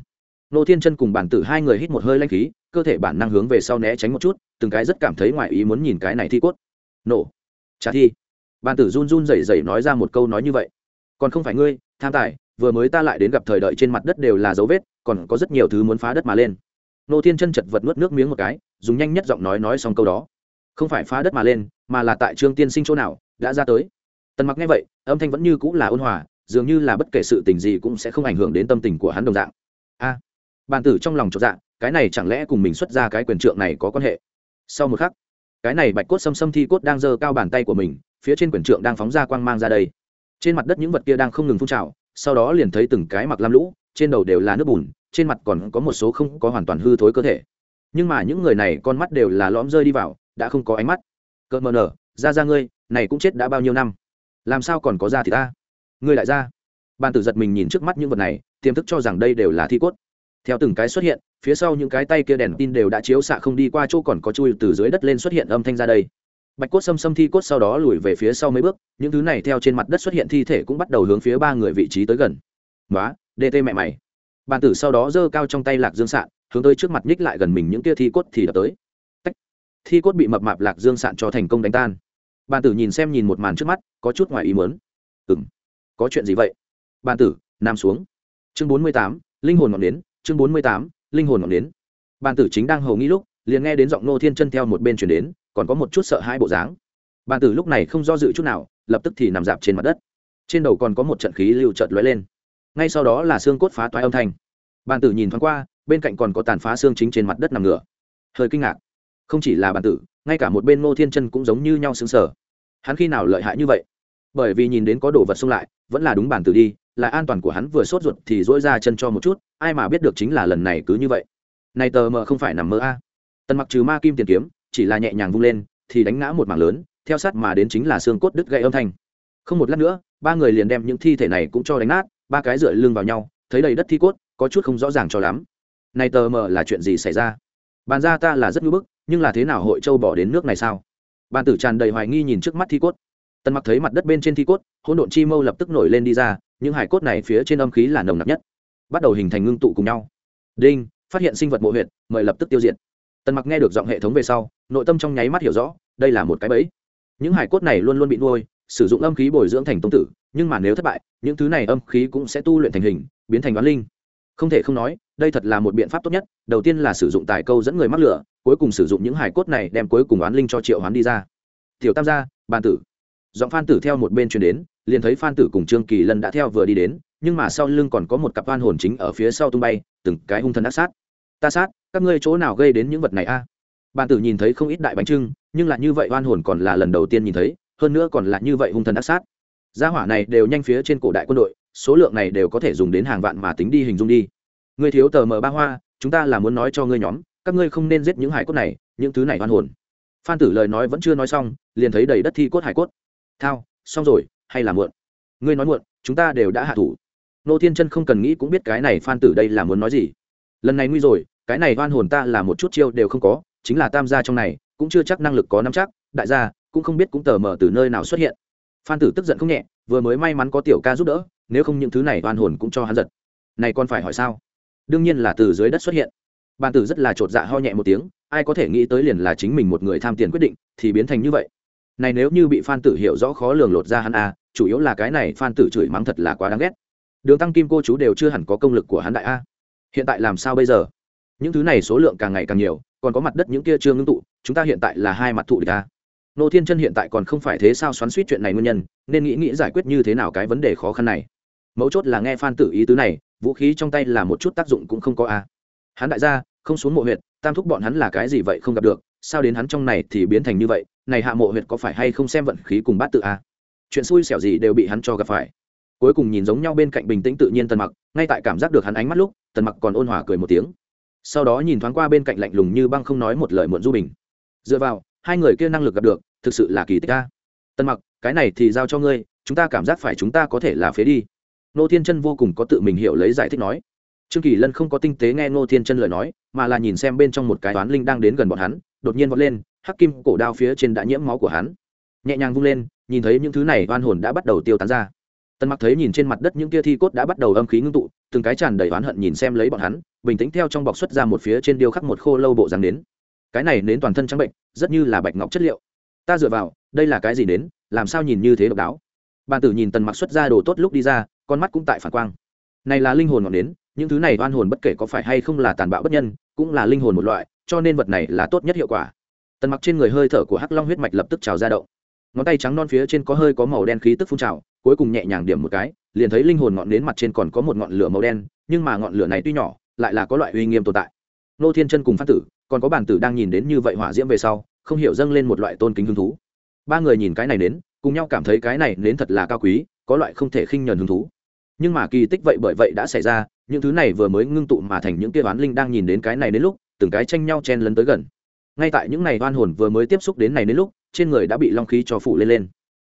Nô thiên chân cùng bản tử hai người hít một hơi lanh khí, cơ thể bản năng hướng về sau né tránh một chút, từng cái rất cảm thấy ngoài ý muốn nhìn cái này thi cốt. Nổ. Trả thi. Bản tử run run rẩy rẩy nói ra một câu nói như vậy. Còn không phải ngươi, tham tài, vừa mới ta lại đến gặp thời đợi trên mặt đất đều là dấu vết, còn có rất nhiều thứ muốn phá đất mà lên nô thiên chân chật vật nuốt nước miếng một cái dùng nhanh nhất giọng nói nói xong câu đó. Không phải phá đất mà lên mà là tại trương tiên sinh chỗ nào đã ra tới. Tần mặc nghe vậy âm thanh vẫn như cũng là ôn hòa dường như là bất kể sự tình gì cũng sẽ không ảnh hưởng đến tâm tình của hắn đồng dạng. A à, bàn tử trong lòng cho dạng cái này chẳng lẽ cùng mình xuất ra cái quyền trượng này có quan hệ? Sau một khắc cái này bạch cốt xâm xâm thi cốt đang giơ cao bàn tay của mình phía trên quyền trượng đang phóng ra quang mang ra đây. Trên mặt đất những vật kia đang không ngừng phun trào sau đó liền thấy từng cái mặc lam lũ trên đầu đều là nước bùn trên mặt còn có một số không có hoàn toàn hư thối cơ thể. Nhưng mà những người này con mắt đều là lõm rơi đi vào, đã không có ánh mắt. Cỡ mờ nở, ra ra ngươi, này cũng chết đã bao nhiêu năm? Làm sao còn có ra thì ta? Ngươi lại ra. Bàn tử giật mình nhìn trước mắt những vật này, tiềm thức cho rằng đây đều là thi cốt. Theo từng cái xuất hiện, phía sau những cái tay kia đèn tin đều đã chiếu xạ không đi qua chỗ còn có chui từ dưới đất lên xuất hiện âm thanh ra đây. Bạch cốt xâm xâm thi cốt sau đó lùi về phía sau mấy bước, những thứ này theo trên mặt đất xuất hiện thi thể cũng bắt đầu hướng phía ba người vị trí tới gần. Nói dt mẹ mày bàn tử sau đó giơ cao trong tay lạc dương sạn, hướng tới trước mặt nhích lại gần mình những kia thi cốt thì đập tới. Tách. thi cốt bị mập mạp lạc dương sạn cho thành công đánh tan. Bàn tử nhìn xem nhìn một màn trước mắt, có chút ngoài ý muốn. Ừ m có chuyện gì vậy? Bàn tử nam xuống. Chương bốn mươi tám, linh hồn ngọn nến, chương bốn mươi tám, linh hồn ngọn nến. Bàn tử chính đang hầu nghĩ lúc, liền nghe đến giọng nô thiên chân theo một bên chuyển đến, còn có một chút sợ hai bộ dáng. Bàn tử lúc này không do dự chút nào, lập tức thì nằm dạp trên mặt đất. Trên đầu còn có một trận khí lưu trợt lóe lên ngay sau đó là xương cốt phá toái âm thanh. Bàn tử nhìn thoáng qua, bên cạnh còn có tàn phá xương chính trên mặt đất nằm ngửa. Hơi kinh ngạc. Không chỉ là bàn tử, ngay cả một bên ngô thiên chân cũng giống như nhau xứng sở hắn khi nào lợi hại như vậy? Bởi vì nhìn đến có đồ vật xông lại, vẫn là đúng bàn tử đi, là an toàn của hắn vừa sốt ruột thì dỗi ra chân cho một chút, ai mà biết được chính là lần này cứ như vậy. Này tờ mờ không phải nằm mơ a. Tần mặc trừ ma kim tiền kiếm, chỉ là nhẹ nhàng vung lên, thì đánh ngã một mảng lớn, theo sát mà đến chính là xương cốt đứt gãy âm thanh. Không một lát nữa, ba người liền đem những thi thể này cũng cho đánh nát ba cái dựa lưng vào nhau, thấy đầy đất thi cốt, có chút không rõ ràng cho lắm. Này tờ mờ là chuyện gì xảy ra? Bàn ra ta là rất ngưỡng bức, nhưng là thế nào hội châu bỏ đến nước này sao? Bàn tử tràn đầy hoài nghi nhìn trước mắt thi cốt. Tần mặc thấy mặt đất bên trên thi cốt, hỗn độn chi mâu lập tức nổi lên đi ra, những hải cốt này phía trên âm khí là nồng nặc nhất. Bắt đầu hình thành ngưng tụ cùng nhau. Đinh, phát hiện sinh vật mộ huyệt, mời lập tức tiêu diệt. Tần mặc nghe được giọng hệ thống về sau, nội tâm trong nháy mắt hiểu rõ, đây là một cái bẫy. Những hải cốt này luôn luôn bị nuôi sử dụng âm khí bồi dưỡng thành tông tử, nhưng mà nếu thất bại, những thứ này âm khí cũng sẽ tu luyện thành hình, biến thành đoán linh. Không thể không nói, đây thật là một biện pháp tốt nhất, đầu tiên là sử dụng tài câu dẫn người mắc lửa, cuối cùng sử dụng những hải cốt này đem cuối cùng đoán linh cho triệu hoán đi ra. Tiểu tam gia, bàn tử. Giọng phan tử theo một bên truyền đến, liền thấy phan tử cùng trương kỳ lân đã theo vừa đi đến, nhưng mà sau lưng còn có một cặp van hồn chính ở phía sau tung bay, từng cái hung thần ác sát. Ta sát, các ngươi chỗ nào gây đến những vật này a? À? bàn tử nhìn thấy không ít đại bánh trưng, nhưng lại như vậy oan hồn còn là lần đầu tiên nhìn thấy hơn nữa còn là như vậy hung thần ác sát. Gia hỏa này đều nhanh phía trên cổ đại quân đội, số lượng này đều có thể dùng đến hàng vạn mà tính đi hình dung đi. Ngươi thiếu tờ mờ ba hoa, chúng ta là muốn nói cho ngươi nhóm, các ngươi không nên giết những hải cốt này, những thứ này oan hồn. Phan tử lời nói vẫn chưa nói xong, liền thấy đầy đất thi cốt hải cốt. Thao, xong rồi, hay là muộn? Ngươi nói muộn, chúng ta đều đã hạ thủ. Nô thiên chân không cần nghĩ cũng biết cái này phan tử đây là muốn nói gì. Lần này nguy rồi, cái này oan hồn ta là một chút chiêu đều không có, chính là tam gia trong này, cũng chưa chắc năng lực có nắm chắc. Đại gia cũng không biết cũng tờ mờ từ nơi nào xuất hiện. Phan tử tức giận không nhẹ, vừa mới may mắn có tiểu ca giúp đỡ, nếu không những thứ này oan hồn cũng cho hắn giật. Này còn phải hỏi sao? Đương nhiên là từ dưới đất xuất hiện. Ban tử rất là chột dạ ho nhẹ một tiếng, ai có thể nghĩ tới liền là chính mình một người tham tiền quyết định, thì biến thành như vậy. Này nếu như bị phan tử hiểu rõ khó lường lột ra hắn a chủ yếu là cái này phan tử chửi mắng thật là quá đáng ghét. Đường tăng kim cô chú đều chưa hẳn có công lực của hắn đại a. Hiện tại làm sao bây giờ? Những thứ này số lượng càng ngày càng nhiều, còn có mặt đất những kia chưa ngưng tụ, chúng ta hiện tại là hai mặt thụ địch a nô thiên chân hiện tại còn không phải thế sao xoắn suýt chuyện này nguyên nhân, nên nghĩ nghĩ giải quyết như thế nào cái vấn đề khó khăn này. Mấu chốt là nghe phan tử ý tứ này, vũ khí trong tay là một chút tác dụng cũng không có a. Hắn đại gia, không xuống mộ huyệt, tam thúc bọn hắn là cái gì vậy không gặp được, sao đến hắn trong này thì biến thành như vậy, này hạ mộ huyệt có phải hay không xem vận khí cùng bát tự a? Chuyện xui xẻo gì đều bị hắn cho gặp phải. Cuối cùng nhìn giống nhau bên cạnh bình tĩnh tự nhiên tần mặc, ngay tại cảm giác được hắn ánh mắt lúc, tần mặc còn ôn hòa cười một tiếng. Sau đó nhìn thoáng qua bên cạnh lạnh lùng như băng không nói một lời muộn du bình. Dựa vào hai người kia năng lực gặp được, thực sự là kỳ tích ca tân mặc, cái này thì giao cho ngươi, chúng ta cảm giác phải chúng ta có thể là phế đi. Nô thiên chân vô cùng có tự mình hiểu lấy giải thích nói. Trương kỳ lân không có tinh tế nghe nô thiên chân lời nói, mà là nhìn xem bên trong một cái toán linh đang đến gần bọn hắn, đột nhiên vọt lên, hắc kim cổ đao phía trên đã nhiễm máu của hắn. Nhẹ nhàng vung lên, nhìn thấy những thứ này, oan hồn đã bắt đầu tiêu tán ra. Tân mặc thấy nhìn trên mặt đất những kia thi cốt đã bắt đầu âm khí ngưng tụ, từng cái tràn đầy oán hận nhìn xem lấy bọn hắn, bình tĩnh theo trong bọc xuất ra một phía trên điêu khắc một khô lâu bộ dáng đến cái này nến toàn thân trắng bệnh, rất như là bạch ngọc chất liệu. Ta dựa vào, đây là cái gì nến, làm sao nhìn như thế độc đáo? Bàn tử nhìn tần mặc xuất ra đồ tốt lúc đi ra, con mắt cũng tại phản quang. Này là linh hồn ngọn nến, những thứ này oan hồn bất kể có phải hay không là tàn bạo bất nhân, cũng là linh hồn một loại, cho nên vật này là tốt nhất hiệu quả. Tần mặc trên người hơi thở của hắc long huyết mạch lập tức trào ra động. Ngón tay trắng non phía trên có hơi có màu đen khí tức phun trào, cuối cùng nhẹ nhàng điểm một cái, liền thấy linh hồn ngọn nến mặt trên còn có một ngọn lửa màu đen, nhưng mà ngọn lửa này tuy nhỏ, lại là có loại uy nghiêm tồn tại. Nô thiên chân cùng phát tử còn có bản tử đang nhìn đến như vậy hỏa diễm về sau, không hiểu dâng lên một loại tôn kính hứng thú. Ba người nhìn cái này đến cùng nhau cảm thấy cái này đến thật là cao quý, có loại không thể khinh nhờn hứng thú. Nhưng mà kỳ tích vậy bởi vậy đã xảy ra, những thứ này vừa mới ngưng tụ mà thành những kia oán linh đang nhìn đến cái này đến lúc, từng cái tranh nhau chen lấn tới gần. Ngay tại những này oan hồn vừa mới tiếp xúc đến này đến lúc, trên người đã bị long khí cho phủ lên lên.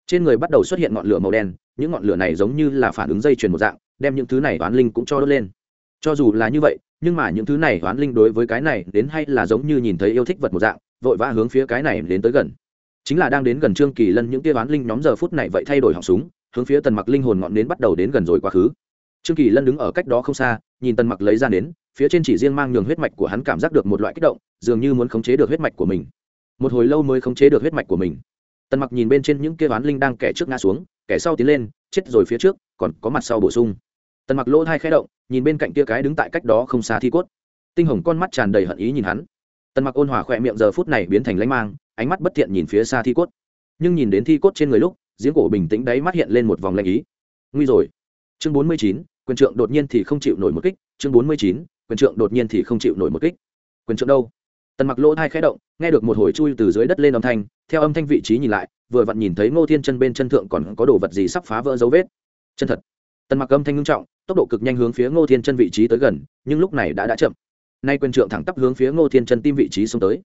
Trên người bắt đầu xuất hiện ngọn lửa màu đen, những ngọn lửa này giống như là phản ứng dây chuyền một dạng, đem những thứ này oán linh cũng cho đốt lên cho dù là như vậy, nhưng mà những thứ này oán linh đối với cái này đến hay là giống như nhìn thấy yêu thích vật một dạng, vội vã hướng phía cái này đến tới gần. Chính là đang đến gần trương kỳ lân những tia oán linh nhóm giờ phút này vậy thay đổi họng súng, hướng phía tần mặc linh hồn ngọn đến bắt đầu đến gần rồi quá khứ. Trương kỳ lân đứng ở cách đó không xa, nhìn tần mặc lấy ra đến phía trên chỉ riêng mang nhường huyết mạch của hắn cảm giác được một loại kích động, dường như muốn khống chế được huyết mạch của mình. Một hồi lâu mới khống chế được huyết mạch của mình. Tần mặc nhìn bên trên những kia oán linh đang kẻ trước ngã xuống, kẻ sau tiến lên, chết rồi phía trước, còn có mặt sau bổ sung tần mặc lỗ hai khẽ động, nhìn bên cạnh kia cái đứng tại cách đó không xa thi cốt. Tinh hồng con mắt tràn đầy hận ý nhìn hắn. Tần mặc ôn hòa khỏe miệng giờ phút này biến thành lãnh mang, ánh mắt bất thiện nhìn phía xa thi cốt. Nhưng nhìn đến thi cốt trên người lúc, giếng cổ bình tĩnh đáy mắt hiện lên một vòng lãnh ý. Nguy rồi. Chương bốn mươi chín, quyền trượng đột nhiên thì không chịu nổi một kích. Chương bốn mươi chín, quyền trượng đột nhiên thì không chịu nổi một kích. Quyền trượng đâu? Tần mặc lỗ hai khẽ động, nghe được một hồi chui từ dưới đất lên âm thanh, theo âm thanh vị trí nhìn lại, vừa vặn nhìn thấy ngô thiên chân bên chân thượng còn có đồ vật gì sắp phá vỡ dấu vết. Chân thật. Tần mặc âm thanh ngưng trọng tốc độ cực nhanh hướng phía ngô thiên chân vị trí tới gần, nhưng lúc này đã đã chậm. Nay quyền trượng thẳng tắp hướng phía ngô thiên chân tim vị trí xuống tới.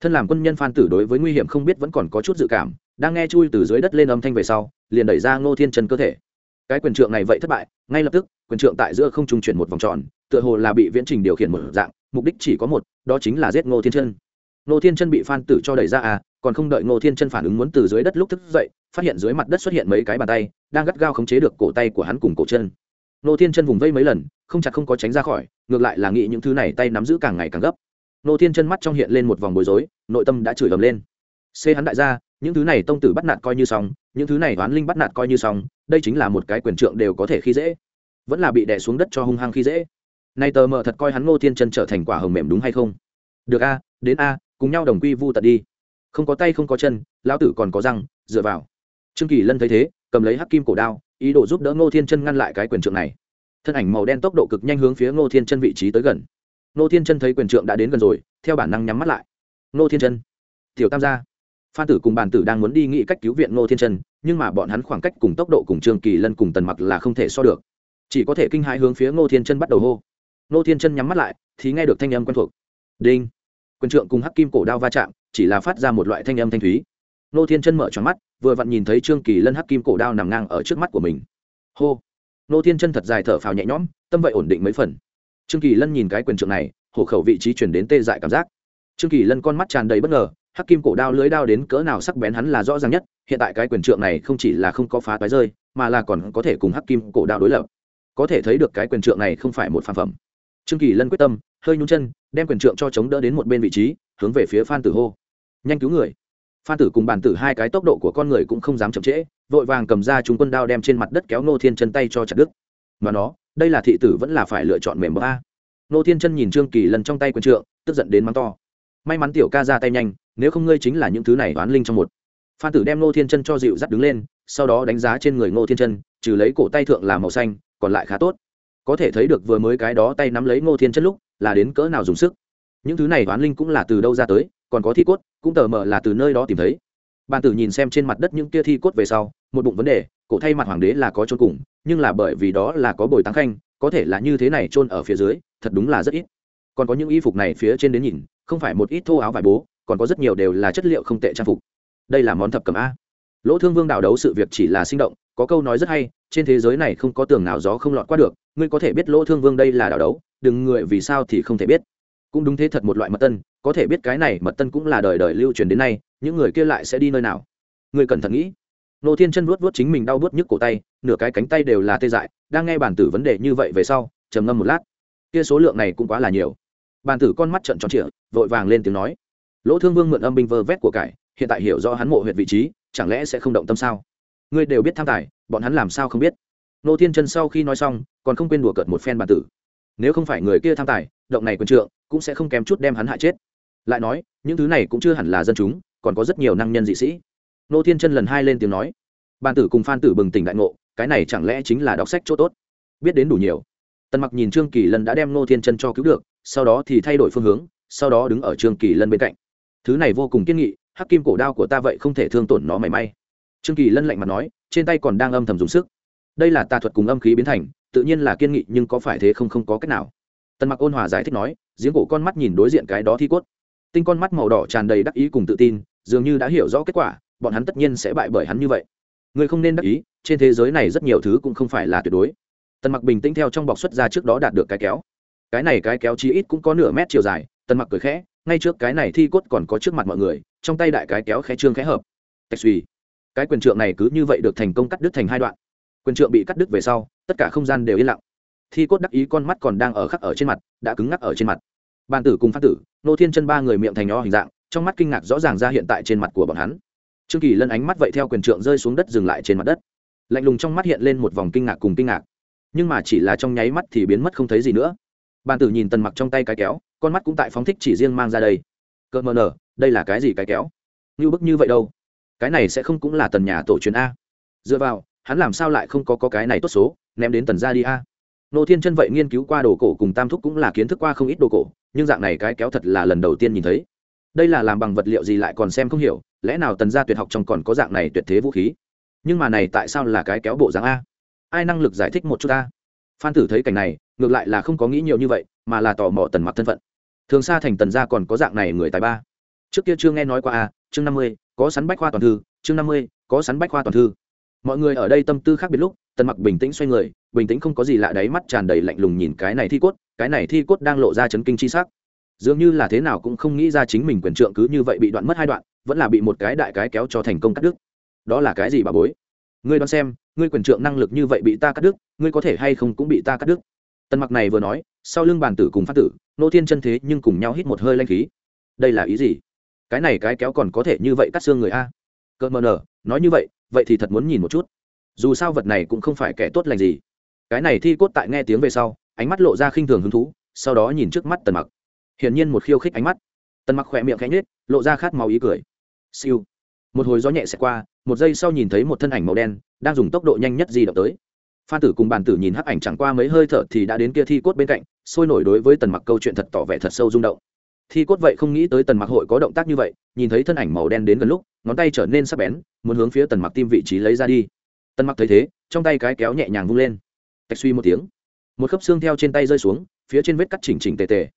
Thân làm quân nhân phan tử đối với nguy hiểm không biết vẫn còn có chút dự cảm, đang nghe chui từ dưới đất lên âm thanh về sau, liền đẩy ra ngô thiên chân cơ thể. Cái quyền trượng này vậy thất bại, ngay lập tức, quyền trượng tại giữa không trung chuyển một vòng tròn, tựa hồ là bị viễn trình điều khiển một dạng, mục đích chỉ có một, đó chính là giết ngô thiên chân. Ngô thiên chân bị phan tử cho đẩy ra à còn không đợi ngô thiên chân phản ứng muốn từ dưới đất lúc thức dậy, phát hiện dưới mặt đất xuất hiện mấy cái bàn tay, đang gắt gao khống chế được cổ tay của hắn cùng cổ chân. Nô thiên chân vùng vây mấy lần, không chặt không có tránh ra khỏi, ngược lại là nghĩ những thứ này tay nắm giữ càng ngày càng gấp. Nô thiên chân mắt trong hiện lên một vòng bối rối, nội tâm đã chửi ầm lên. Xê hắn đại gia, những thứ này tông tử bắt nạt coi như xong, những thứ này oán linh bắt nạt coi như xong, đây chính là một cái quyền trượng đều có thể khi dễ. Vẫn là bị đè xuống đất cho hung hăng khi dễ. Nay tờ mờ thật coi hắn ngô thiên chân trở thành quả hồng mềm đúng hay không? Được a, đến a, cùng nhau đồng quy vu tật đi. Không có tay không có chân, lão tử còn có răng, dựa vào. Trương kỳ lân thấy thế, cầm lấy hắc kim cổ đao ý đồ giúp đỡ ngô thiên chân ngăn lại cái quyền trượng này. Thân ảnh màu đen tốc độ cực nhanh hướng phía ngô thiên chân vị trí tới gần. Ngô thiên chân thấy quyền trượng đã đến gần rồi, theo bản năng nhắm mắt lại. Ngô thiên chân, tiểu tam gia. Phan tử cùng bàn tử đang muốn đi nghĩ cách cứu viện ngô thiên chân, nhưng mà bọn hắn khoảng cách cùng tốc độ cùng trường kỳ lân cùng tần mặc là không thể so được. Chỉ có thể kinh hãi hướng phía ngô thiên chân bắt đầu hô. Ngô thiên chân nhắm mắt lại, thì nghe được thanh âm quen thuộc. Đinh. Quyền trượng cùng hắc kim cổ đao va chạm, chỉ là phát ra một loại thanh âm thanh thúy. Nô thiên chân mở tròn mắt, vừa vặn nhìn thấy trương kỳ lân hắc kim cổ đao nằm ngang ở trước mắt của mình. Hô! Nô thiên chân thật dài thở phào nhẹ nhõm, tâm vậy ổn định mấy phần. Trương kỳ lân nhìn cái quyền trượng này, hổ khẩu vị trí chuyển đến tê dại cảm giác. Trương kỳ lân con mắt tràn đầy bất ngờ, hắc kim cổ đao lưới đao đến cỡ nào sắc bén hắn là rõ ràng nhất, hiện tại cái quyền trượng này không chỉ là không có phá toái rơi, mà là còn có thể cùng hắc kim cổ đao đối lập. Có thể thấy được cái quyền trượng này không phải một phản phẩm. Trương kỳ lân quyết tâm, hơi nhún chân, đem quyền trượng cho chống đỡ đến một bên vị trí, hướng về phía phan tử hô. Nhanh cứu người phan tử cùng bàn tử hai cái tốc độ của con người cũng không dám chậm trễ, vội vàng cầm ra chúng quân đao đem trên mặt đất kéo nô thiên chân tay cho chặt đứt. Mà nó, đây là thị tử vẫn là phải lựa chọn mềm bơ a. Nô thiên chân nhìn trương kỳ lần trong tay quyền trượng, tức giận đến mắng to. May mắn tiểu ca ra tay nhanh, nếu không ngươi chính là những thứ này đoán linh trong một. Phan tử đem nô thiên chân cho dịu dắt đứng lên, sau đó đánh giá trên người ngô thiên chân, trừ lấy cổ tay thượng là màu xanh, còn lại khá tốt. Có thể thấy được vừa mới cái đó tay nắm lấy ngô thiên chân lúc, là đến cỡ nào dùng sức. Những thứ này đoán linh cũng là từ đâu ra tới còn có thi cốt, cũng tờ mờ là từ nơi đó tìm thấy. Bàn tử nhìn xem trên mặt đất những kia thi cốt về sau, một bụng vấn đề, cổ thay mặt hoàng đế là có chôn cùng, nhưng là bởi vì đó là có bồi tăng khanh, có thể là như thế này chôn ở phía dưới, thật đúng là rất ít. Còn có những y phục này phía trên đến nhìn, không phải một ít thô áo vải bố, còn có rất nhiều đều là chất liệu không tệ trang phục. Đây là món thập cầm a. Lỗ thương vương đào đấu sự việc chỉ là sinh động, có câu nói rất hay, trên thế giới này không có tường nào gió không lọt qua được, ngươi có thể biết lỗ thương vương đây là đào đấu, đừng người vì sao thì không thể biết cũng đúng thế thật một loại mật tân, có thể biết cái này mật tân cũng là đời đời lưu truyền đến nay, những người kia lại sẽ đi nơi nào? Người cẩn thận nghĩ. Nô thiên chân vuốt vuốt chính mình đau vuốt nhức cổ tay, nửa cái cánh tay đều là tê dại, đang nghe bản tử vấn đề như vậy về sau, trầm ngâm một lát. Kia số lượng này cũng quá là nhiều. Bản tử con mắt trận tròn trịa, vội vàng lên tiếng nói. Lỗ thương vương mượn âm binh vơ vét của cải, hiện tại hiểu do hắn mộ huyện vị trí, chẳng lẽ sẽ không động tâm sao? Ngươi đều biết tham tài, bọn hắn làm sao không biết? Nô thiên chân sau khi nói xong, còn không quên đùa cợt một phen bản tử. Nếu không phải người kia tham tài động này quân trượng cũng sẽ không kém chút đem hắn hại chết. Lại nói, những thứ này cũng chưa hẳn là dân chúng, còn có rất nhiều năng nhân dị sĩ. Nô thiên chân lần hai lên tiếng nói bàn tử cùng phan tử bừng tỉnh đại ngộ, cái này chẳng lẽ chính là đọc sách chỗ tốt? Biết đến đủ nhiều. Tần mặc nhìn trương kỳ lân đã đem nô thiên chân cho cứu được, sau đó thì thay đổi phương hướng, sau đó đứng ở trương kỳ lân bên cạnh. Thứ này vô cùng kiên nghị, hắc kim cổ đao của ta vậy không thể thương tổn nó mảy may. Trương kỳ lân lạnh mặt nói, trên tay còn đang âm thầm dùng sức. Đây là tà thuật cùng âm khí biến thành, tự nhiên là kiên nghị nhưng có phải thế không không có cách nào tần mặc ôn hòa giải thích nói, giếng cổ con mắt nhìn đối diện cái đó thi cốt. Tinh con mắt màu đỏ tràn đầy đắc ý cùng tự tin, dường như đã hiểu rõ kết quả, bọn hắn tất nhiên sẽ bại bởi hắn như vậy. Ngươi không nên đắc ý, trên thế giới này rất nhiều thứ cũng không phải là tuyệt đối. Tần mặc bình tĩnh theo trong bọc xuất ra trước đó đạt được cái kéo. Cái này cái kéo chí ít cũng có nửa mét chiều dài, tần mặc cười khẽ, ngay trước cái này thi cốt còn có trước mặt mọi người, trong tay đại cái kéo khẽ trương khẽ hợp. Tạch suy cái quyền trượng này cứ như vậy được thành công cắt đứt thành hai đoạn. Quyền trượng bị cắt đứt về sau, tất cả không gian đều yên lặng thi cốt đắc ý con mắt còn đang ở khắc ở trên mặt đã cứng ngắc ở trên mặt. Bàn tử cùng phát tử nô thiên chân ba người miệng thành nho hình dạng trong mắt kinh ngạc rõ ràng ra hiện tại trên mặt của bọn hắn. Trương kỳ lân ánh mắt vậy theo quyền trượng rơi xuống đất dừng lại trên mặt đất. Lạnh lùng trong mắt hiện lên một vòng kinh ngạc cùng kinh ngạc. Nhưng mà chỉ là trong nháy mắt thì biến mất không thấy gì nữa. Bàn tử nhìn tần mặc trong tay cái kéo con mắt cũng tại phóng thích chỉ riêng mang ra đây. Cợt mờ nở đây là cái gì cái kéo? Như bức như vậy đâu? Cái này sẽ không cũng là tần nhà tổ truyền a. Dựa vào hắn làm sao lại không có, có cái này tốt số ném đến tần ra đi a nô thiên chân vậy nghiên cứu qua đồ cổ cùng tam thúc cũng là kiến thức qua không ít đồ cổ, nhưng dạng này cái kéo thật là lần đầu tiên nhìn thấy. Đây là làm bằng vật liệu gì lại còn xem không hiểu, lẽ nào tần gia tuyệt học trong còn có dạng này tuyệt thế vũ khí? Nhưng mà này tại sao là cái kéo bộ dáng a? Ai năng lực giải thích một chút ta? phan tử thấy cảnh này, ngược lại là không có nghĩ nhiều như vậy, mà là tò mò tần mặc thân phận. Thường xa thành tần gia còn có dạng này người tài ba. Trước kia chưa nghe nói qua a, chương năm mươi, có sắn bách khoa toàn thư, chương năm mươi, có sắn bách khoa toàn thư. Mọi người ở đây tâm tư khác biệt lúc, tần mặc bình tĩnh xoay người bình tĩnh không có gì lạ đáy mắt tràn đầy lạnh lùng nhìn cái này thi cốt, cái này thi cốt đang lộ ra chấn kinh chi sắc. Dường như là thế nào cũng không nghĩ ra chính mình quyền trượng cứ như vậy bị đoạn mất hai đoạn, vẫn là bị một cái đại cái kéo cho thành công cắt đứt. Đó là cái gì bà bối? Ngươi đoán xem, ngươi quyền trượng năng lực như vậy bị ta cắt đứt, ngươi có thể hay không cũng bị ta cắt đứt? Tần mặc này vừa nói, sau lưng bàn tử cùng phát tử, nô thiên chân thế nhưng cùng nhau hít một hơi lanh khí. Đây là ý gì? Cái này cái kéo còn có thể như vậy cắt xương người a? Cơ mờ nở, nói như vậy vậy thì thật muốn nhìn một chút. Dù sao vật này cũng không phải kẻ tốt lành gì cái này thi cốt tại nghe tiếng về sau, ánh mắt lộ ra khinh thường hứng thú, sau đó nhìn trước mắt tần mặc. Hiển nhiên một khiêu khích ánh mắt. Tần mặc khỏe miệng khẽ nhếch, lộ ra khát máu ý cười. Siêu. Một hồi gió nhẹ sẽ qua, một giây sau nhìn thấy một thân ảnh màu đen, đang dùng tốc độ nhanh nhất di động tới. Phan tử cùng bàn tử nhìn hắc ảnh chẳng qua mấy hơi thở thì đã đến kia thi cốt bên cạnh, sôi nổi đối với tần mặc câu chuyện thật tỏ vẻ thật sâu rung động. Thi cốt vậy không nghĩ tới tần mặc hội có động tác như vậy, nhìn thấy thân ảnh màu đen đến gần lúc, ngón tay trở nên sắc bén, muốn hướng phía tần mặc tim vị trí lấy ra đi. Tần mặc thấy thế, trong tay cái kéo nhẹ nhàng vung lên tạch suy một tiếng. Một khớp xương theo trên tay rơi xuống, phía trên vết cắt chỉnh chỉnh tề tề.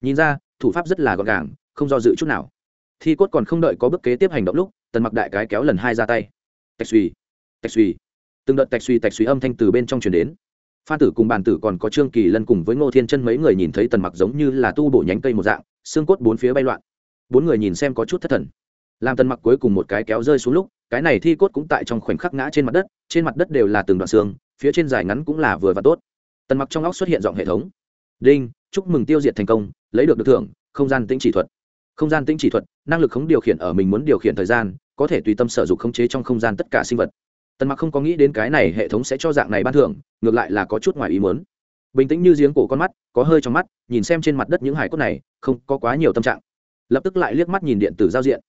Nhìn ra, thủ pháp rất là gọn gàng, không do dự chút nào. Thi cốt còn không đợi có bước kế tiếp hành động lúc, tần mặc đại cái kéo lần hai ra tay. Tạch suy tạch suy. Từng đợt tạch suy tạch suy âm thanh từ bên trong truyền đến. Phan tử cùng bàn tử còn có trương kỳ lân cùng với ngô thiên chân mấy người nhìn thấy tần mặc giống như là tu bổ nhánh cây một dạng, xương cốt bốn phía bay loạn. Bốn người nhìn xem có chút thất thần. Làm tần mặc cuối cùng một cái kéo rơi xuống lúc cái này thi cốt cũng tại trong khoảnh khắc ngã trên mặt đất, trên mặt đất đều là từng đoạn xương, phía trên dài ngắn cũng là vừa và tốt. Tần mặc trong óc xuất hiện giọng hệ thống. Đinh, chúc mừng tiêu diệt thành công, lấy được được thưởng, không gian tĩnh chỉ thuật. Không gian tĩnh chỉ thuật, năng lực khống điều khiển ở mình muốn điều khiển thời gian, có thể tùy tâm sở dụng khống chế trong không gian tất cả sinh vật. Tần mặc không có nghĩ đến cái này hệ thống sẽ cho dạng này ban thưởng, ngược lại là có chút ngoài ý muốn. Bình tĩnh như giếng cổ con mắt, có hơi trong mắt, nhìn xem trên mặt đất những hải cốt này, không có quá nhiều tâm trạng. Lập tức lại liếc mắt nhìn điện tử giao diện.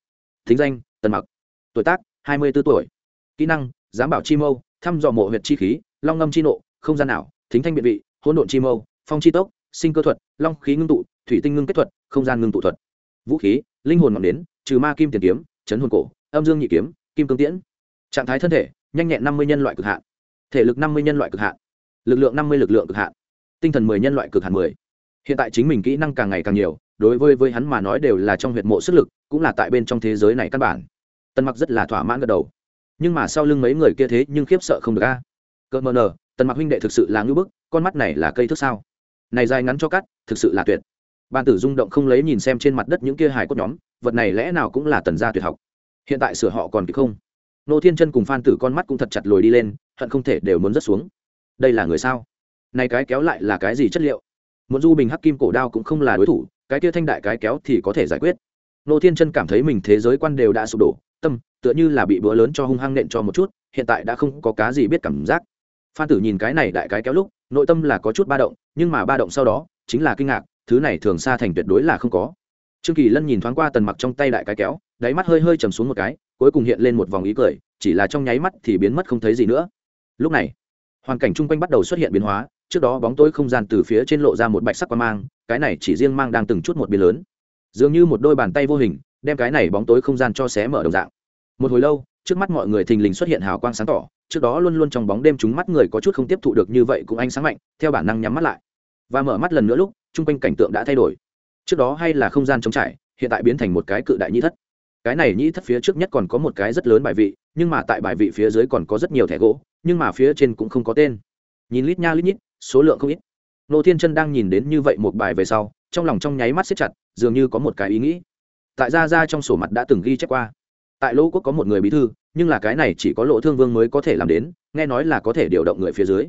Thính danh, tần mặc. Tuổi tác hai mươi 24 tuổi. Kỹ năng giám bảo chi mâu thăm dò mộ huyệt chi khí long ngâm chi nộ không gian ảo, thính thanh biện vị hỗn độn chi mâu phong chi tốc sinh cơ thuật long khí ngưng tụ thủy tinh ngưng kết thuật không gian ngưng tụ thuật. Vũ khí linh hồn ngọn đến trừ ma kim tiền kiếm chấn hồn cổ âm dương nhị kiếm kim cương tiễn. Trạng thái thân thể nhanh nhẹn năm mươi nhân loại cực hạn. Thể lực năm mươi nhân loại cực hạn. Lực lượng năm mươi lực lượng cực hạn. Tinh thần mười nhân loại cực hạn mười. Hiện tại chính mình kỹ năng càng ngày càng nhiều đối với với hắn mà nói đều là trong huyệt mộ sức lực cũng là tại bên trong thế giới này căn bản. Tần mặc rất là thỏa mãn gật đầu. Nhưng mà sau lưng mấy người kia thế nhưng khiếp sợ không được a. Cỡ mờ nờ, tần mặc huynh đệ thực sự là ngưỡng bức, con mắt này là cây thước sao? Này dài ngắn cho cắt, thực sự là tuyệt. Ban tử rung động không lấy nhìn xem trên mặt đất những kia hài cốt nhóm, vật này lẽ nào cũng là tần gia tuyệt học. Hiện tại sửa họ còn kịp không? Nô thiên chân cùng phan tử con mắt cũng thật chặt lồi đi lên, hận không thể đều muốn rớt xuống. Đây là người sao? Này cái kéo lại là cái gì chất liệu? Muốn du bình hắc kim cổ đao cũng không là đối thủ, cái kia thanh đại cái kéo thì có thể giải quyết. Nô thiên chân cảm thấy mình thế giới quan đều đã sụp đổ tâm, tựa như là bị bữa lớn cho hung hăng nện cho một chút, hiện tại đã không có cá gì biết cảm giác. Phan tử nhìn cái này đại cái kéo lúc, nội tâm là có chút ba động, nhưng mà ba động sau đó, chính là kinh ngạc, thứ này thường xa thành tuyệt đối là không có. Trương kỳ lân nhìn thoáng qua tần mặc trong tay đại cái kéo, đáy mắt hơi hơi chầm xuống một cái, cuối cùng hiện lên một vòng ý cười, chỉ là trong nháy mắt thì biến mất không thấy gì nữa. Lúc này, hoàn cảnh chung quanh bắt đầu xuất hiện biến hóa, trước đó bóng tối không gian từ phía trên lộ ra một bạch sắc qua mang, cái này chỉ riêng mang đang từng chút một biến lớn. Dường như một đôi bàn tay vô hình đem cái này bóng tối không gian cho xé mở đồng dạng. Một hồi lâu, trước mắt mọi người thình lình xuất hiện hào quang sáng tỏ, trước đó luôn luôn trong bóng đêm chúng mắt người có chút không tiếp thụ được như vậy cũng ánh sáng mạnh, theo bản năng nhắm mắt lại. Và mở mắt lần nữa lúc, chung quanh cảnh tượng đã thay đổi. Trước đó hay là không gian trống trải, hiện tại biến thành một cái cự đại nhĩ thất. Cái này nhĩ thất phía trước nhất còn có một cái rất lớn bài vị, nhưng mà tại bài vị phía dưới còn có rất nhiều thẻ gỗ, nhưng mà phía trên cũng không có tên. Nhìn lít nha lít nhít, số lượng không ít. Nô thiên chân đang nhìn đến như vậy một bài về sau, trong lòng trong nháy mắt xếp chặt, dường như có một cái ý nghĩ tại gia gia trong sổ mặt đã từng ghi chép qua. Tại lỗ quốc có một người bí thư, nhưng là cái này chỉ có lỗ thương vương mới có thể làm đến, nghe nói là có thể điều động người phía dưới.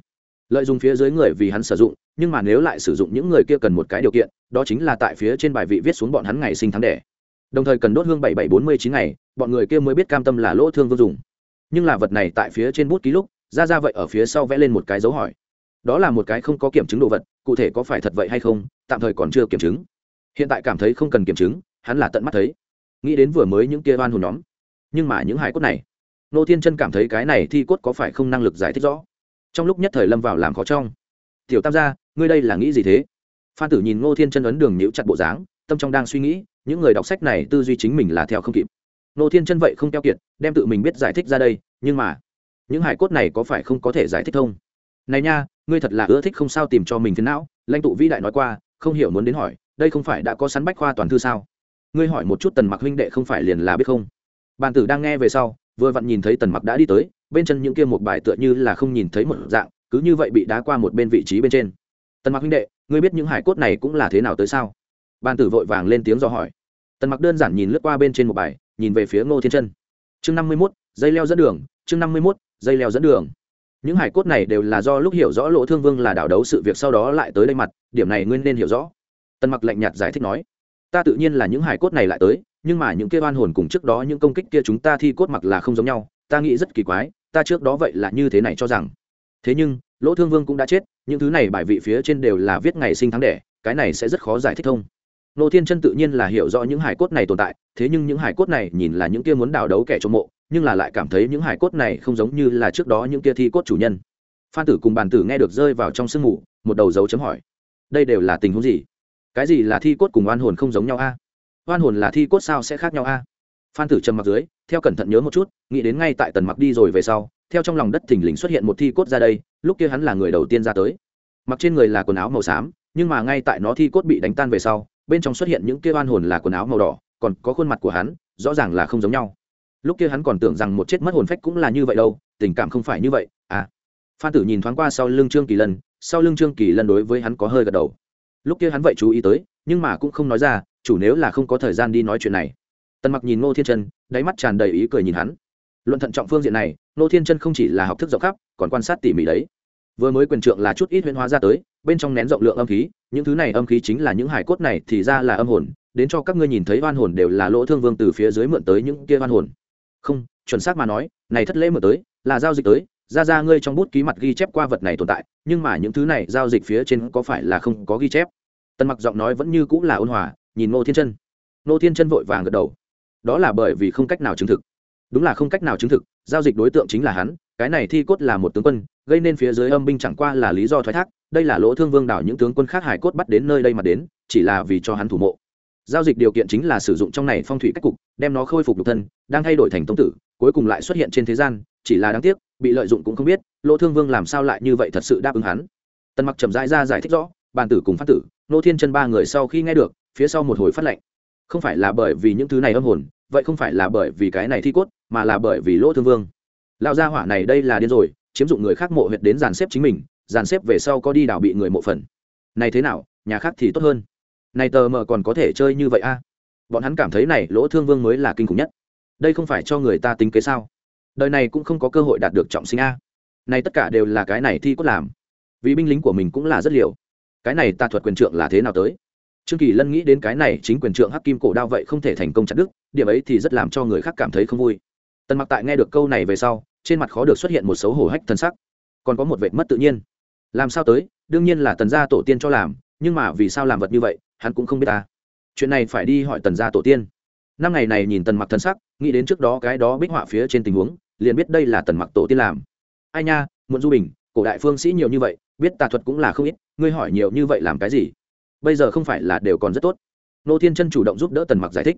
Lợi dụng phía dưới người vì hắn sử dụng, nhưng mà nếu lại sử dụng những người kia cần một cái điều kiện, đó chính là tại phía trên bài vị viết xuống bọn hắn ngày sinh tháng đẻ. Đồng thời cần đốt hương bảy bảy bốn mươi chín ngày, bọn người kia mới biết cam tâm là lỗ thương vương dùng. Nhưng là vật này tại phía trên bút ký lúc ra ra vậy ở phía sau vẽ lên một cái dấu hỏi. Đó là một cái không có kiểm chứng đồ vật, cụ thể có phải thật vậy hay không, tạm thời còn chưa kiểm chứng. Hiện tại cảm thấy không cần kiểm chứng hắn là tận mắt thấy. Nghĩ đến vừa mới những kia oan hồn nhóm. Nhưng mà những hải cốt này, nô thiên chân cảm thấy cái này thi cốt có phải không năng lực giải thích rõ? Trong lúc nhất thời lâm vào làm khó trong. Tiểu tam gia, ngươi đây là nghĩ gì thế? Phan tử nhìn ngô thiên chân ấn đường nhíu chặt bộ dáng, tâm trong đang suy nghĩ, những người đọc sách này tư duy chính mình là theo không kịp. Ngô thiên chân vậy không keo kiệt, đem tự mình biết giải thích ra đây, nhưng mà, những hải cốt này có phải không có thể giải thích thông? Này nha, ngươi thật là ưa thích không sao tìm cho mình phiền não, lãnh tụ vĩ đại nói qua, không hiểu muốn đến hỏi, đây không phải đã có sắn bách khoa toàn thư sao? Ngươi hỏi một chút tần mặc huynh đệ không phải liền là biết không? Bàn tử đang nghe về sau, vừa vặn nhìn thấy tần mặc đã đi tới, bên chân những kia một bài tựa như là không nhìn thấy một dạng, cứ như vậy bị đá qua một bên vị trí bên trên. Tần mặc huynh đệ, ngươi biết những hải cốt này cũng là thế nào tới sao? Bàn tử vội vàng lên tiếng do hỏi. Tần mặc đơn giản nhìn lướt qua bên trên một bài, nhìn về phía ngô thiên chân. Chương năm mươi mốt, dây leo dẫn đường, chương năm mươi mốt, dây leo dẫn đường. Những hải cốt này đều là do lúc hiểu rõ lỗ thương vương là đảo đấu sự việc sau đó lại tới đây mặt, điểm này nguyên nên hiểu rõ. Tần mặc lạnh nhạt giải thích nói ta tự nhiên là những hải cốt này lại tới, nhưng mà những kia oan hồn cùng trước đó những công kích kia chúng ta thi cốt mặc là không giống nhau, ta nghĩ rất kỳ quái, ta trước đó vậy là như thế này cho rằng. Thế nhưng, lỗ thương vương cũng đã chết, những thứ này bài vị phía trên đều là viết ngày sinh tháng đẻ, cái này sẽ rất khó giải thích thông. Nô thiên chân tự nhiên là hiểu rõ những hải cốt này tồn tại, thế nhưng những hải cốt này nhìn là những kia muốn đào đấu kẻ trong mộ, nhưng là lại cảm thấy những hải cốt này không giống như là trước đó những kia thi cốt chủ nhân. Phan tử cùng bàn tử nghe được rơi vào trong sương mù, một đầu dấu chấm hỏi. Đây đều là tình huống gì? Cái gì là thi cốt cùng oan hồn không giống nhau a? Oan hồn là thi cốt sao sẽ khác nhau a? Phan tử trầm mặc dưới, theo cẩn thận nhớ một chút, nghĩ đến ngay tại tần mặc đi rồi về sau, theo trong lòng đất thình lình xuất hiện một thi cốt ra đây, lúc kia hắn là người đầu tiên ra tới. Mặc trên người là quần áo màu xám, nhưng mà ngay tại nó thi cốt bị đánh tan về sau, bên trong xuất hiện những kia oan hồn là quần áo màu đỏ, còn có khuôn mặt của hắn, rõ ràng là không giống nhau. Lúc kia hắn còn tưởng rằng một chết mất hồn phách cũng là như vậy đâu, tình cảm không phải như vậy à. Phan tử nhìn thoáng qua sau lưng trương kỳ lân, sau lưng trương kỳ lân đối với hắn có hơi gật đầu lúc kia hắn vậy chú ý tới, nhưng mà cũng không nói ra, chủ nếu là không có thời gian đi nói chuyện này. Tần mặc nhìn ngô thiên chân, đáy mắt tràn đầy ý cười nhìn hắn. Luận thận trọng phương diện này, ngô thiên chân không chỉ là học thức rộng khắp, còn quan sát tỉ mỉ đấy. Vừa mới quyền trượng là chút ít huyễn hóa ra tới, bên trong nén rộng lượng âm khí, những thứ này âm khí chính là những hải cốt này thì ra là âm hồn, đến cho các ngươi nhìn thấy oan hồn đều là lỗ thương vương từ phía dưới mượn tới những kia oan hồn. Không, chuẩn xác mà nói, này thất lễ mượn tới, là giao dịch tới ra ra ngươi trong bút ký mặt ghi chép qua vật này tồn tại, nhưng mà những thứ này giao dịch phía trên có phải là không có ghi chép? Tần mặc giọng nói vẫn như cũng là ôn hòa, nhìn ngô thiên chân. Ngô thiên chân vội vàng gật đầu. Đó là bởi vì không cách nào chứng thực. Đúng là không cách nào chứng thực, giao dịch đối tượng chính là hắn, cái này thi cốt là một tướng quân, gây nên phía dưới âm binh chẳng qua là lý do thoái thác, đây là lỗ thương vương đảo những tướng quân khác hải cốt bắt đến nơi đây mà đến, chỉ là vì cho hắn thủ mộ. Giao dịch điều kiện chính là sử dụng trong này phong thủy cách cục, đem nó khôi phục độc thân, đang thay đổi thành tông tử, cuối cùng lại xuất hiện trên thế gian, chỉ là đáng tiếc bị lợi dụng cũng không biết lỗ thương vương làm sao lại như vậy thật sự đáp ứng hắn. Tần mặc chậm rãi ra giải thích rõ, bàn tử cùng phát tử, nô thiên chân ba người sau khi nghe được, phía sau một hồi phát lệnh. Không phải là bởi vì những thứ này âm hồn, vậy không phải là bởi vì cái này thi cốt, mà là bởi vì lỗ thương vương. Lão gia hỏa này đây là điên rồi, chiếm dụng người khác mộ huyệt đến dàn xếp chính mình, dàn xếp về sau có đi đảo bị người mộ phần. Này thế nào, nhà khác thì tốt hơn. Này tờ mờ còn có thể chơi như vậy a? Bọn hắn cảm thấy này lỗ thương vương mới là kinh khủng nhất. Đây không phải cho người ta tính kế sao? Đời này cũng không có cơ hội đạt được trọng sinh a. Này tất cả đều là cái này thi cốt làm. Vì binh lính của mình cũng là rất liều. Cái này ta thuật quyền trượng là thế nào tới? Trương kỳ lân nghĩ đến cái này, chính quyền trượng hắc kim cổ đao vậy không thể thành công chặt đức điểm ấy thì rất làm cho người khác cảm thấy không vui. Tần mặc tại nghe được câu này về sau, trên mặt khó được xuất hiện một xấu hổ hách thân sắc. Còn có một vệ mất tự nhiên. Làm sao tới? Đương nhiên là tần gia tổ tiên cho làm, nhưng mà vì sao làm vật như vậy, hắn cũng không biết ta. Chuyện này phải đi hỏi tần gia tổ tiên năm ngày này nhìn tần mặc thân sắc, nghĩ đến trước đó cái đó bích họa phía trên tình huống, liền biết đây là tần mặc tổ tiên làm. Ai nha, muộn du bình, cổ đại phương sĩ nhiều như vậy, biết tà thuật cũng là không ít, ngươi hỏi nhiều như vậy làm cái gì? Bây giờ không phải là đều còn rất tốt. Nô thiên chân chủ động giúp đỡ tần mặc giải thích.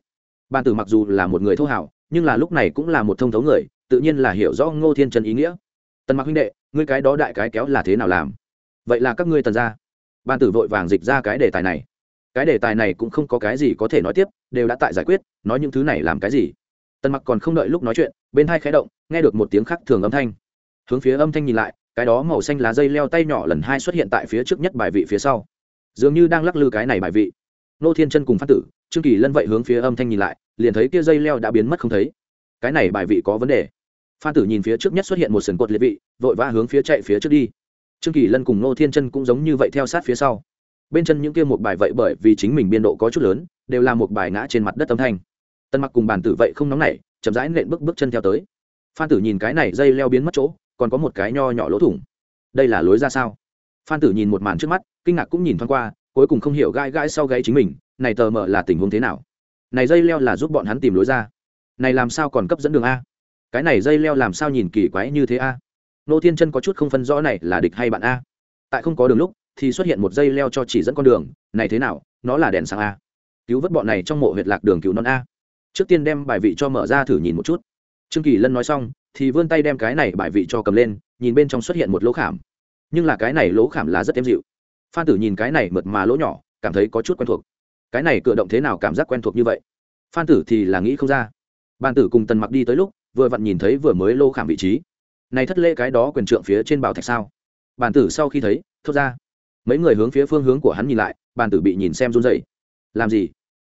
Ban tử mặc dù là một người thô hảo, nhưng là lúc này cũng là một thông thấu người, tự nhiên là hiểu rõ ngô thiên chân ý nghĩa. Tần mặc huynh đệ, ngươi cái đó đại cái kéo là thế nào làm? Vậy là các ngươi tần ra ban tử vội vàng dịch ra cái đề tài này cái đề tài này cũng không có cái gì có thể nói tiếp, đều đã tại giải quyết, nói những thứ này làm cái gì? Tần mặc còn không đợi lúc nói chuyện, bên hai khé động, nghe được một tiếng khác thường âm thanh. Hướng phía âm thanh nhìn lại, cái đó màu xanh lá dây leo tay nhỏ lần hai xuất hiện tại phía trước nhất bài vị phía sau. Dường như đang lắc lư cái này bài vị. Nô thiên chân cùng phát tử, trương kỳ lân vậy hướng phía âm thanh nhìn lại, liền thấy kia dây leo đã biến mất không thấy. Cái này bài vị có vấn đề. Phan tử nhìn phía trước nhất xuất hiện một sườn cột liệt vị, vội vã hướng phía chạy phía trước đi. Trương kỳ lân cùng nô thiên chân cũng giống như vậy theo sát phía sau bên chân những kia một bài vậy bởi vì chính mình biên độ có chút lớn, đều là một bài ngã trên mặt đất âm thanh. Tân mặc cùng bàn tử vậy không nóng nảy, chậm rãi nện bước bước chân theo tới. Phan tử nhìn cái này dây leo biến mất chỗ, còn có một cái nho nhỏ lỗ thủng. Đây là lối ra sao? Phan tử nhìn một màn trước mắt, kinh ngạc cũng nhìn thoáng qua, cuối cùng không hiểu gai gai sau gáy chính mình, này tờ mờ là tình huống thế nào? Này dây leo là giúp bọn hắn tìm lối ra. Này làm sao còn cấp dẫn đường a? Cái này dây leo làm sao nhìn kỳ quái như thế a? Nô thiên chân có chút không phân rõ này là địch hay bạn a. Tại không có đường lúc thì xuất hiện một dây leo cho chỉ dẫn con đường, này thế nào, nó là đèn sáng a. Cứu vớt bọn này trong mộ huyệt lạc đường cứu non a. Trước tiên đem bài vị cho mở ra thử nhìn một chút. Trương kỳ lân nói xong, thì vươn tay đem cái này bài vị cho cầm lên, nhìn bên trong xuất hiện một lỗ khảm. Nhưng là cái này lỗ khảm là rất êm dịu. Phan tử nhìn cái này mượt mà lỗ nhỏ, cảm thấy có chút quen thuộc. Cái này cựa động thế nào cảm giác quen thuộc như vậy? Phan tử thì là nghĩ không ra. Bàn tử cùng tần mặc đi tới lúc, vừa vặn nhìn thấy vừa mới lô khảm vị trí. Này thất lễ cái đó quyền trượng phía trên bảo thạch sao? Bàn tử sau khi thấy, thốt ra mấy người hướng phía phương hướng của hắn nhìn lại, bàn tử bị nhìn xem run dậy làm gì?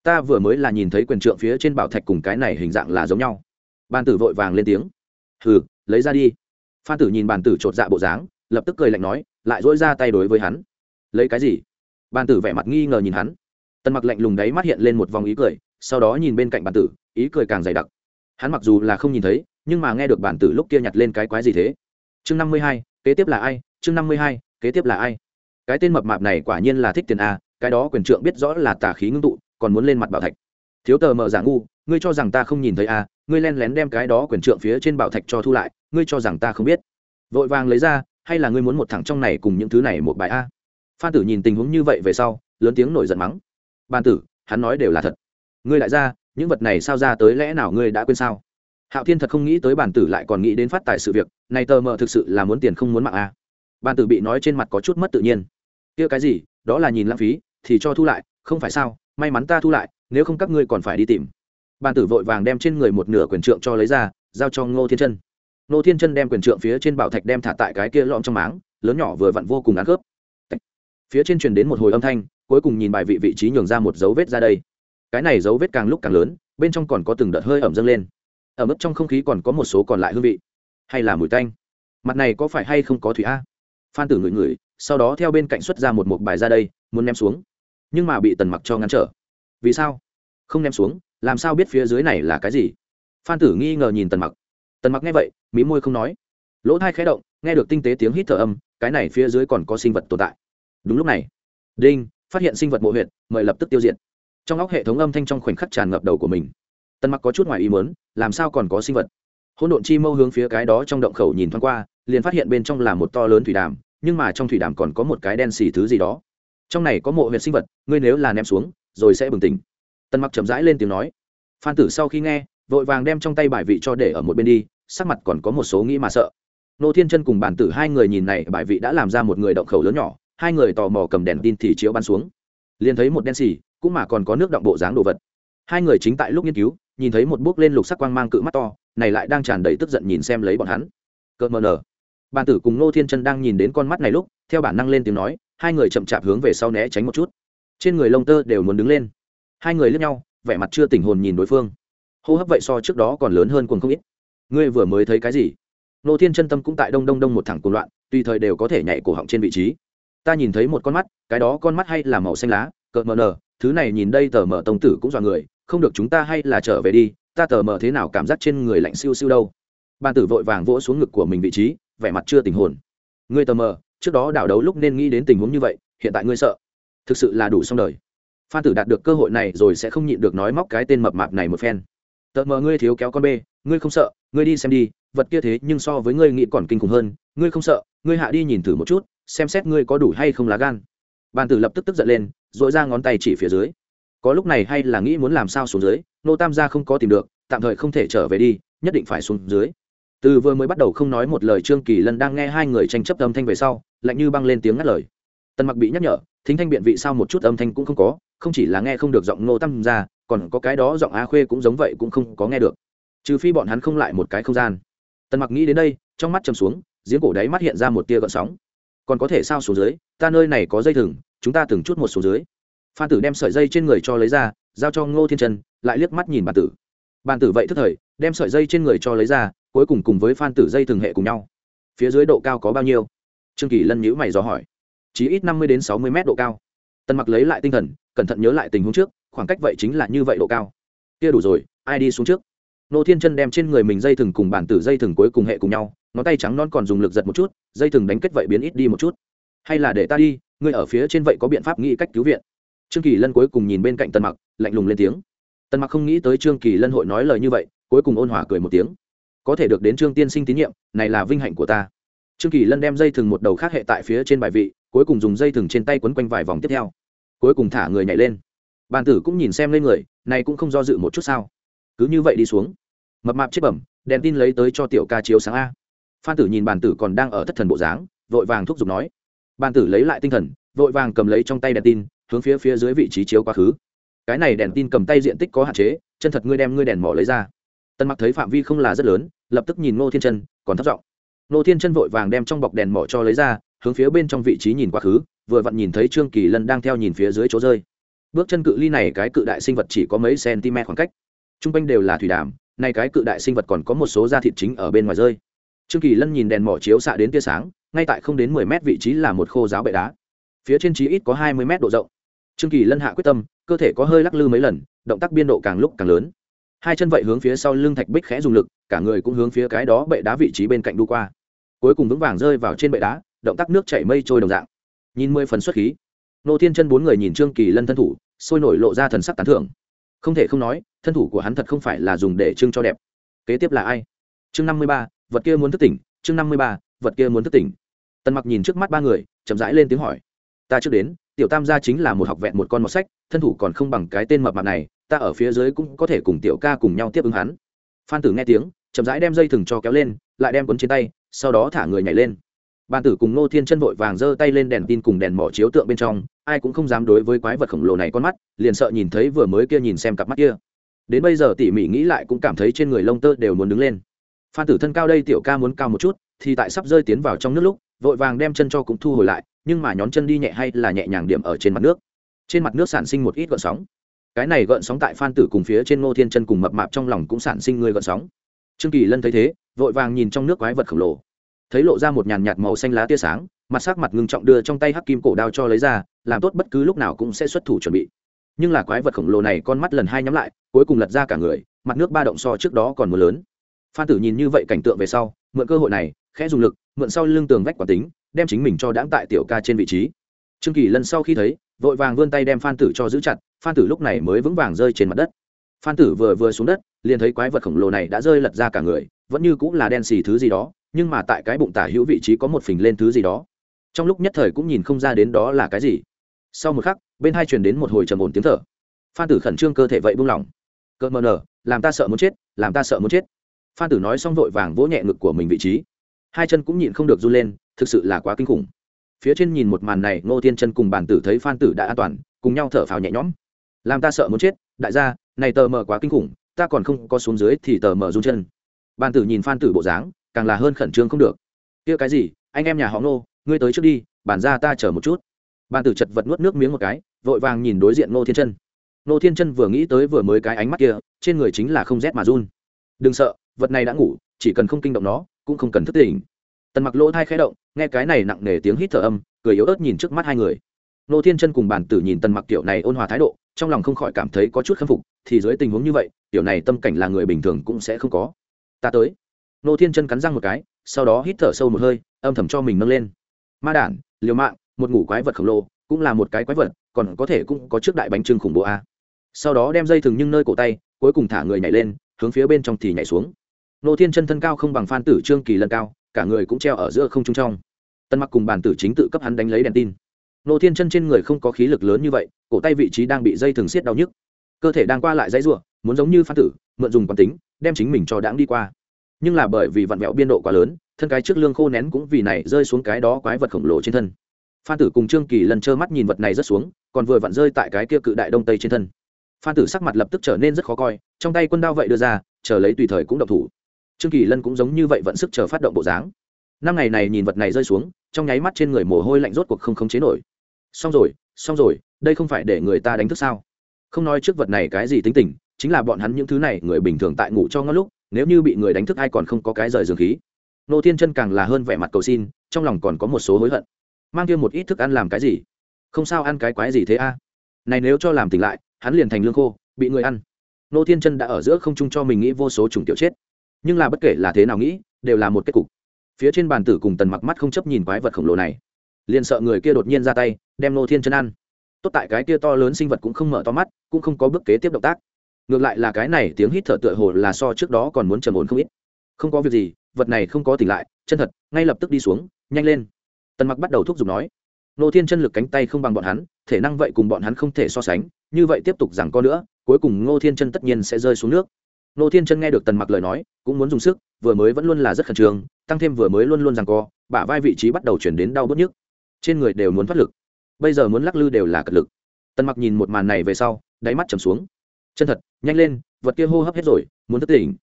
Ta vừa mới là nhìn thấy quyền trượng phía trên bảo thạch cùng cái này hình dạng là giống nhau. Bàn tử vội vàng lên tiếng. Hừ, lấy ra đi. Phan tử nhìn bàn tử chột dạ bộ dáng, lập tức cười lạnh nói, lại dỗi ra tay đối với hắn. Lấy cái gì? Bàn tử vẻ mặt nghi ngờ nhìn hắn. Tần mặc lạnh lùng đấy mắt hiện lên một vòng ý cười, sau đó nhìn bên cạnh bàn tử, ý cười càng dày đặc. Hắn mặc dù là không nhìn thấy, nhưng mà nghe được bản tử lúc kia nhặt lên cái quái gì thế? Chương năm mươi hai, kế tiếp là ai? Chương năm mươi hai, kế tiếp là ai? Cái tên mập mạp này quả nhiên là thích tiền a, cái đó quyền trượng biết rõ là tà khí ngưng tụ, còn muốn lên mặt bảo thạch. Thiếu tờ mờ giả ngu, ngươi cho rằng ta không nhìn thấy a, ngươi len lén đem cái đó quyền trượng phía trên bảo thạch cho thu lại, ngươi cho rằng ta không biết. Vội vàng lấy ra, hay là ngươi muốn một thằng trong này cùng những thứ này một bài a? Phan tử nhìn tình huống như vậy về sau, lớn tiếng nổi giận mắng. Ban tử, hắn nói đều là thật. Ngươi lại ra, những vật này sao ra tới lẽ nào ngươi đã quên sao? Hạo thiên thật không nghĩ tới bản tử lại còn nghĩ đến phát tài sự việc, này tờ mờ thực sự là muốn tiền không muốn mạng a. À. bản tử bị nói trên mặt có chút mất tự nhiên kia cái gì? Đó là nhìn lãng phí, thì cho thu lại, không phải sao? May mắn ta thu lại, nếu không các ngươi còn phải đi tìm. Bàn tử vội vàng đem trên người một nửa quyền trượng cho lấy ra, giao cho ngô thiên chân. Ngô thiên chân đem quyền trượng phía trên bảo thạch đem thả tại cái kia lõm trong máng, lớn nhỏ vừa vặn vô cùng ăn khớp. Phía trên truyền đến một hồi âm thanh, cuối cùng nhìn bài vị vị trí nhường ra một dấu vết ra đây. Cái này dấu vết càng lúc càng lớn, bên trong còn có từng đợt hơi ẩm dâng lên. Ở mức trong không khí còn có một số còn lại hương vị. Hay là mùi tanh. Mặt này có phải hay không có thủy a? Phan tử ngửi ngửi sau đó theo bên cạnh xuất ra một mục bài ra đây, muốn ném xuống. Nhưng mà bị tần mặc cho ngăn trở. Vì sao? Không ném xuống, làm sao biết phía dưới này là cái gì? Phan tử nghi ngờ nhìn tần mặc. Tần mặc nghe vậy, mí môi không nói. Lỗ thai khẽ động, nghe được tinh tế tiếng hít thở âm, cái này phía dưới còn có sinh vật tồn tại. Đúng lúc này, đinh phát hiện sinh vật mộ huyện mời lập tức tiêu diệt. Trong óc hệ thống âm thanh trong khoảnh khắc tràn ngập đầu của mình. Tần mặc có chút ngoài ý muốn, làm sao còn có sinh vật? Hỗn độn chi mâu hướng phía cái đó trong động khẩu nhìn thoáng qua, liền phát hiện bên trong là một to lớn thủy đàm nhưng mà trong thủy đàm còn có một cái đen xì thứ gì đó. Trong này có mộ huyệt sinh vật, ngươi nếu là ném xuống, rồi sẽ bừng tỉnh. Tân mặc chậm rãi lên tiếng nói. Phan tử sau khi nghe, vội vàng đem trong tay bài vị cho để ở một bên đi, sắc mặt còn có một số nghĩ mà sợ. Nô thiên chân cùng bản tử hai người nhìn này, bài vị đã làm ra một người động khẩu lớn nhỏ, hai người tò mò cầm đèn tin thì chiếu bắn xuống. Liền thấy một đen xì, cũng mà còn có nước động bộ dáng đồ vật. Hai người chính tại lúc nghiên cứu, nhìn thấy một bước lên lục sắc quang mang cự mắt to, này lại đang tràn đầy tức giận nhìn xem lấy bọn hắn. Cợt mờ nở bàn tử cùng ngô thiên chân đang nhìn đến con mắt này lúc, theo bản năng lên tiếng nói, hai người chậm chạp hướng về sau né tránh một chút. Trên người lông tơ đều muốn đứng lên. Hai người lướt nhau, vẻ mặt chưa tỉnh hồn nhìn đối phương. Hô hấp vậy so trước đó còn lớn hơn cuồng không ít. Ngươi vừa mới thấy cái gì? Nô thiên chân tâm cũng tại đông đông đông một thẳng cuồng loạn, tùy thời đều có thể nhảy cổ họng trên vị trí. Ta nhìn thấy một con mắt, cái đó con mắt hay là màu xanh lá, cợt mờ nở thứ này nhìn đây tờ mờ tông tử cũng dọa người, không được chúng ta hay là trở về đi, ta tờ mờ thế nào cảm giác trên người lạnh siêu siêu đâu. Bàn tử vội vàng vỗ xuống ngực của mình vị trí vẻ mặt chưa tình hồn. Ngươi tờ mờ, trước đó đảo đấu lúc nên nghĩ đến tình huống như vậy, hiện tại ngươi sợ. Thực sự là đủ xong đời. Phan tử đạt được cơ hội này rồi sẽ không nhịn được nói móc cái tên mập mạp này một phen. Tờ mờ, ngươi thiếu kéo con bê, ngươi không sợ, ngươi đi xem đi, vật kia thế nhưng so với ngươi nghĩ còn kinh khủng hơn, ngươi không sợ, ngươi hạ đi nhìn thử một chút, xem xét ngươi có đủ hay không lá gan. Bàn tử lập tức tức giận lên dội ra ngón tay chỉ phía dưới. Có lúc này hay là nghĩ muốn làm sao xuống dưới, nô tam gia không có tìm được, tạm thời không thể trở về đi, nhất định phải xuống dưới từ vừa mới bắt đầu không nói một lời trương kỳ lân đang nghe hai người tranh chấp âm thanh về sau lạnh như băng lên tiếng ngắt lời. Tần mặc bị nhắc nhở thính thanh biện vị sao một chút âm thanh cũng không có không chỉ là nghe không được giọng nô tam ra, còn có cái đó giọng á khuê cũng giống vậy cũng không có nghe được. Trừ phi bọn hắn không lại một cái không gian. Tần mặc nghĩ đến đây trong mắt chầm xuống giếng cổ đáy mắt hiện ra một tia gợn sóng. Còn có thể sao xuống dưới ta nơi này có dây thừng chúng ta từng chút một xuống dưới. Phan tử đem sợi dây trên người cho lấy ra giao cho ngô thiên Trần, lại liếc mắt nhìn bàn tử. Bàn tử vậy thức thời đem sợi dây trên người cho lấy ra cuối cùng cùng với phan tử dây thường hệ cùng nhau. Phía dưới độ cao có bao nhiêu? Trương kỳ lân nhữ mày dò hỏi. Chỉ ít năm mươi đến sáu mươi mét độ cao. Tần mặc lấy lại tinh thần, cẩn thận nhớ lại tình huống trước, khoảng cách vậy chính là như vậy độ cao. Kia đủ rồi, ai đi xuống trước? Nô thiên chân đem trên người mình dây thừng cùng bản tử dây thừng cuối cùng hệ cùng nhau, ngón tay trắng non còn dùng lực giật một chút, dây thừng đánh kết vậy biến ít đi một chút. Hay là để ta đi, ngươi ở phía trên vậy có biện pháp nghĩ cách cứu viện. Trương kỳ lân cuối cùng nhìn bên cạnh tần mặc, lạnh lùng lên tiếng. Tần mặc không nghĩ tới trương kỳ lân hội nói lời như vậy, cuối cùng ôn hòa cười một tiếng có thể được đến trương tiên sinh tín nhiệm, này là vinh hạnh của ta. Trương kỳ lân đem dây thừng một đầu khác hệ tại phía trên bài vị, cuối cùng dùng dây thừng trên tay quấn quanh vài vòng tiếp theo. Cuối cùng thả người nhảy lên. Bàn tử cũng nhìn xem lên người, này cũng không do dự một chút sao? Cứ như vậy đi xuống. Mập mạp chết bẩm, đèn tin lấy tới cho tiểu ca chiếu sáng a. Phan tử nhìn bàn tử còn đang ở thất thần bộ dáng, vội vàng thúc giục nói. Bàn tử lấy lại tinh thần, vội vàng cầm lấy trong tay đèn tin, hướng phía phía dưới vị trí chiếu quá khứ. Cái này đèn tin cầm tay diện tích có hạn chế, chân thật ngươi đem ngươi đèn mỏ lấy ra. Tân mặc thấy phạm vi không là rất lớn lập tức nhìn ngô thiên chân, còn thất giọng. Ngô thiên chân vội vàng đem trong bọc đèn mỏ cho lấy ra, hướng phía bên trong vị trí nhìn quá khứ, vừa vặn nhìn thấy trương kỳ lân đang theo nhìn phía dưới chỗ rơi. Bước chân cự ly này cái cự đại sinh vật chỉ có mấy cm khoảng cách. T r u n g quanh đều là thủy đàm, nay cái cự đại sinh vật còn có một số da thịt chính ở bên ngoài rơi. Trương kỳ lân nhìn đèn mỏ chiếu xạ đến tia sáng, ngay tại không đến mười mét vị trí là một khô giáo bệ đá. Phía trên trí ít có hai mươi mét độ rộng. Trương kỳ lân hạ quyết tâm, cơ thể có hơi lắc lư mấy lần, động tác biên độ càng lúc càng lớn hai chân vậy hướng phía sau lưng thạch bích khẽ dùng lực, cả người cũng hướng phía cái đó bệ đá vị trí bên cạnh đu qua. Cuối cùng vững vàng rơi vào trên bệ đá, động tác nước chảy mây trôi đồng dạng. Nhìn mười phần xuất khí. Nô thiên chân bốn người nhìn trương kỳ lân thân thủ, sôi nổi lộ ra thần sắc tán thưởng. Không thể không nói, thân thủ của hắn thật không phải là dùng để trưng cho đẹp. Kế tiếp là ai? Chương năm mươi ba, vật kia muốn thức tỉnh. Chương năm mươi ba, vật kia muốn thức tỉnh. Tần mặc nhìn trước mắt ba người, chậm rãi lên tiếng hỏi. Ta trước đến, tiểu tam gia chính là một học vẹn một con một sách, thân thủ còn không bằng cái tên mập mạp này ta ở phía dưới cũng có thể cùng tiểu ca cùng nhau tiếp ứng hắn. Phan tử nghe tiếng, chậm rãi đem dây thừng cho kéo lên, lại đem cuốn trên tay, sau đó thả người nhảy lên. Bàn tử cùng Ngô thiên chân vội vàng giơ tay lên đèn tin cùng đèn mỏ chiếu tượng bên trong, ai cũng không dám đối với quái vật khổng lồ này con mắt, liền sợ nhìn thấy vừa mới kia nhìn xem cặp mắt kia. Đến bây giờ tỉ mỉ nghĩ lại cũng cảm thấy trên người lông tơ đều muốn đứng lên. Phan tử thân cao đây tiểu ca muốn cao một chút, thì tại sắp rơi tiến vào trong nước lúc, vội vàng đem chân cho cũng thu hồi lại, nhưng mà nhón chân đi nhẹ hay là nhẹ nhàng điểm ở trên mặt nước. Trên mặt nước sản sinh một ít gợn sóng cái này gợn sóng tại phan tử cùng phía trên ngô thiên chân cùng mập mạp trong lòng cũng sản sinh người gợn sóng. Trương kỳ lân thấy thế, vội vàng nhìn trong nước quái vật khổng lồ. Thấy lộ ra một nhàn nhạt màu xanh lá tia sáng, mặt sắc mặt ngưng trọng đưa trong tay hắc kim cổ đao cho lấy ra, làm tốt bất cứ lúc nào cũng sẽ xuất thủ chuẩn bị. Nhưng là quái vật khổng lồ này con mắt lần hai nhắm lại, cuối cùng lật ra cả người, mặt nước ba động so trước đó còn mưa lớn. Phan tử nhìn như vậy cảnh tượng về sau, mượn cơ hội này, khẽ dùng lực, mượn sau lưng tường vách quả tính, đem chính mình cho đáng tại tiểu ca trên vị trí. Trương kỳ lân sau khi thấy vội vàng vươn tay đem phan tử cho giữ chặt, phan tử lúc này mới vững vàng rơi trên mặt đất. Phan tử vừa vừa xuống đất, liền thấy quái vật khổng lồ này đã rơi lật ra cả người, vẫn như cũng là đen xì thứ gì đó, nhưng mà tại cái bụng tả hữu vị trí có một phình lên thứ gì đó. Trong lúc nhất thời cũng nhìn không ra đến đó là cái gì. Sau một khắc, bên hai truyền đến một hồi trầm ổn tiếng thở. Phan tử khẩn trương cơ thể vậy buông lỏng. Cợt mờ nở, làm ta sợ muốn chết, làm ta sợ muốn chết. Phan tử nói xong vội vàng vỗ nhẹ ngực của mình vị trí. Hai chân cũng nhịn không được run lên, thực sự là quá kinh khủng phía trên nhìn một màn này, ngô thiên chân cùng bản tử thấy phan tử đã an toàn, cùng nhau thở phào nhẹ nhõm. Làm ta sợ muốn chết, đại gia, này tờ mờ quá kinh khủng, ta còn không có xuống dưới thì tờ mờ run chân. Bản tử nhìn phan tử bộ dáng, càng là hơn khẩn trương không được. Kia cái gì, anh em nhà họ Ngô, ngươi tới trước đi, bản ra ta chờ một chút. Bản tử chật vật nuốt nước miếng một cái, vội vàng nhìn đối diện Ngô thiên chân. Ngô thiên chân vừa nghĩ tới vừa mới cái ánh mắt kia, trên người chính là không rét mà run. Đừng sợ, vật này đã ngủ, chỉ cần không kinh động nó, cũng không cần thức tỉnh tần mặc lỗ thai khẽ động, nghe cái này nặng nề tiếng hít thở âm, cười yếu ớt nhìn trước mắt hai người. Nô thiên chân cùng bản tử nhìn tần mặc tiểu này ôn hòa thái độ, trong lòng không khỏi cảm thấy có chút khâm phục, thì dưới tình huống như vậy tiểu này tâm cảnh là người bình thường cũng sẽ không có. Ta tới. Nô thiên chân cắn răng một cái, sau đó hít thở sâu một hơi, âm thầm cho mình nâng lên. Ma đản, liều mạng, một ngủ quái vật khổng lồ, cũng là một cái quái vật, còn có thể cũng có trước đại bánh trưng khủng bố a. Sau đó đem dây thừng nhưng nơi cổ tay, cuối cùng thả người nhảy lên, hướng phía bên trong thì nhảy xuống. Nô thiên chân thân cao không bằng phan tử trương kỳ lân cao cả người cũng treo ở giữa không trung trong. Tân mặc cùng bàn tử chính tự cấp hắn đánh lấy đèn tin. Nô thiên chân trên người không có khí lực lớn như vậy, cổ tay vị trí đang bị dây thừng siết đau nhức. Cơ thể đang qua lại dãy ruộng muốn giống như phan tử, mượn dùng quán tính, đem chính mình cho đãng đi qua. Nhưng là bởi vì vặn vẹo biên độ quá lớn, thân cái trước lương khô nén cũng vì này rơi xuống cái đó quái vật khổng lồ trên thân. Phan tử cùng trương kỳ lần trơ mắt nhìn vật này rất xuống, còn vừa vặn rơi tại cái kia cự đại đông tây trên thân. Phan tử sắc mặt lập tức trở nên rất khó coi, trong tay quân đao vậy đưa ra, chờ lấy tùy thời cũng độc thủ trương kỳ lân cũng giống như vậy vẫn sức chờ phát động bộ dáng. Năm ngày này nhìn vật này rơi xuống, trong nháy mắt trên người mồ hôi lạnh rốt cuộc không khống chế nổi. Xong rồi xong rồi, đây không phải để người ta đánh thức sao? Không nói trước vật này cái gì tính tình, chính là bọn hắn những thứ này, người bình thường tại ngủ cho ngon lúc, nếu như bị người đánh thức ai còn không có cái rời giường khí. Nô thiên chân càng là hơn vẻ mặt cầu xin, trong lòng còn có một số hối hận. Mang kia một ít thức ăn làm cái gì? Không sao ăn cái quái gì thế a? À? Này nếu cho làm tỉnh lại, hắn liền thành lương khô, bị người ăn. Nô thiên chân đã ở giữa không trung cho mình nghĩ vô số trùng tiểu chết nhưng là bất kể là thế nào nghĩ, đều là một kết cục. Phía trên bàn tử cùng tần mặc mắt không chấp nhìn quái vật khổng lồ này. Liền sợ người kia đột nhiên ra tay, đem nô thiên chân ăn. Tốt tại cái kia to lớn sinh vật cũng không mở to mắt, cũng không có bước kế tiếp động tác. Ngược lại là cái này tiếng hít thở tựa hồ là so trước đó còn muốn trầm ổn không ít. Không có việc gì, vật này không có tỉnh lại, chân thật, ngay lập tức đi xuống, nhanh lên. Tần mặc bắt đầu thúc giục nói. Nô thiên chân lực cánh tay không bằng bọn hắn, thể năng vậy cùng bọn hắn không thể so sánh, như vậy tiếp tục rằng co nữa, cuối cùng ngô thiên chân tất nhiên sẽ rơi xuống nước nô thiên chân nghe được tần mặc lời nói, cũng muốn dùng sức, vừa mới vẫn luôn là rất khẩn trương, tăng thêm vừa mới luôn luôn rằng co, bả vai vị trí bắt đầu chuyển đến đau bớt nhức. Trên người đều muốn thoát lực. Bây giờ muốn lắc lư đều là cật lực. Tần mặc nhìn một màn này về sau, đáy mắt trầm xuống. Chân thật, nhanh lên, vật kia hô hấp hết rồi, muốn thức tỉnh.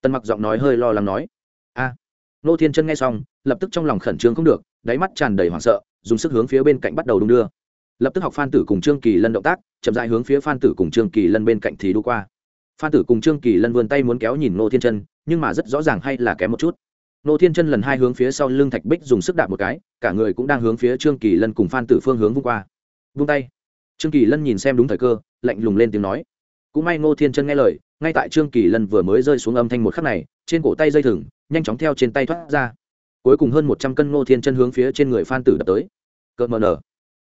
Tần mặc giọng nói hơi lo lắng nói. A. Nô thiên chân nghe xong, lập tức trong lòng khẩn trương không được, đáy mắt tràn đầy hoảng sợ, dùng sức hướng phía bên cạnh bắt đầu đung đưa. Lập tức học phan tử cùng trương kỳ lân động tác, chậm dại hướng phía phan tử cùng trương kỳ lân bên cạnh thì đu qua phan tử cùng trương kỳ lân vươn tay muốn kéo nhìn nô thiên chân, nhưng mà rất rõ ràng hay là kém một chút. Nô thiên chân lần hai hướng phía sau lưng thạch bích dùng sức đạp một cái, cả người cũng đang hướng phía trương kỳ lân cùng phan tử phương hướng vung qua. Vung tay. Trương kỳ lân nhìn xem đúng thời cơ, lạnh lùng lên tiếng nói. Cũng may ngô thiên chân nghe lời, ngay tại trương kỳ lân vừa mới rơi xuống âm thanh một khắc này, trên cổ tay dây thừng, nhanh chóng theo trên tay thoát ra. Cuối cùng hơn một trăm cân ngô thiên chân hướng phía trên người phan tử đập tới. Cợt mờ nở.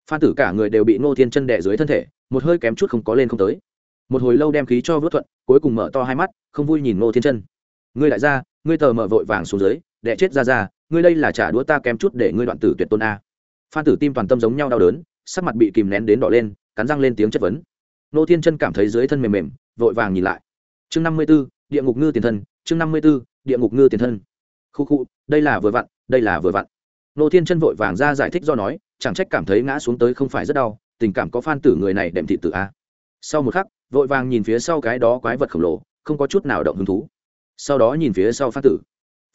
Phan tử cả người đều bị ngô thiên chân đẻ dưới thân thể, một hơi kém chút không có lên không tới một hồi lâu đem khí cho vớt thuận, cuối cùng mở to hai mắt, không vui nhìn ngô thiên chân. Ngươi lại ra ngươi tờ mở vội vàng xuống dưới, đẻ chết ra ra, ngươi đây là trả đũa ta kém chút để ngươi đoạn tử tuyệt tôn a. Phan tử tim toàn tâm giống nhau đau đớn, sắc mặt bị kìm nén đến đỏ lên, cắn răng lên tiếng chất vấn. Ngô thiên chân cảm thấy dưới thân mềm mềm, vội vàng nhìn lại. Chương năm mươi b ố địa ngục ngư tiền thân, chương năm mươi b ố địa ngục ngư tiền thân. Khu khu, đây là vừa vặn, đây là vừa vặn. Ngô thiên chân vội vàng ra giải thích do nói, chẳng trách cảm thấy ngã xuống tới không phải rất đau, tình cảm có phan tử người này đệm thị tử a. Sau một khắc vội vàng nhìn phía sau cái đó quái vật khổng lồ, không có chút nào động hứng thú. Sau đó nhìn phía sau phan tử.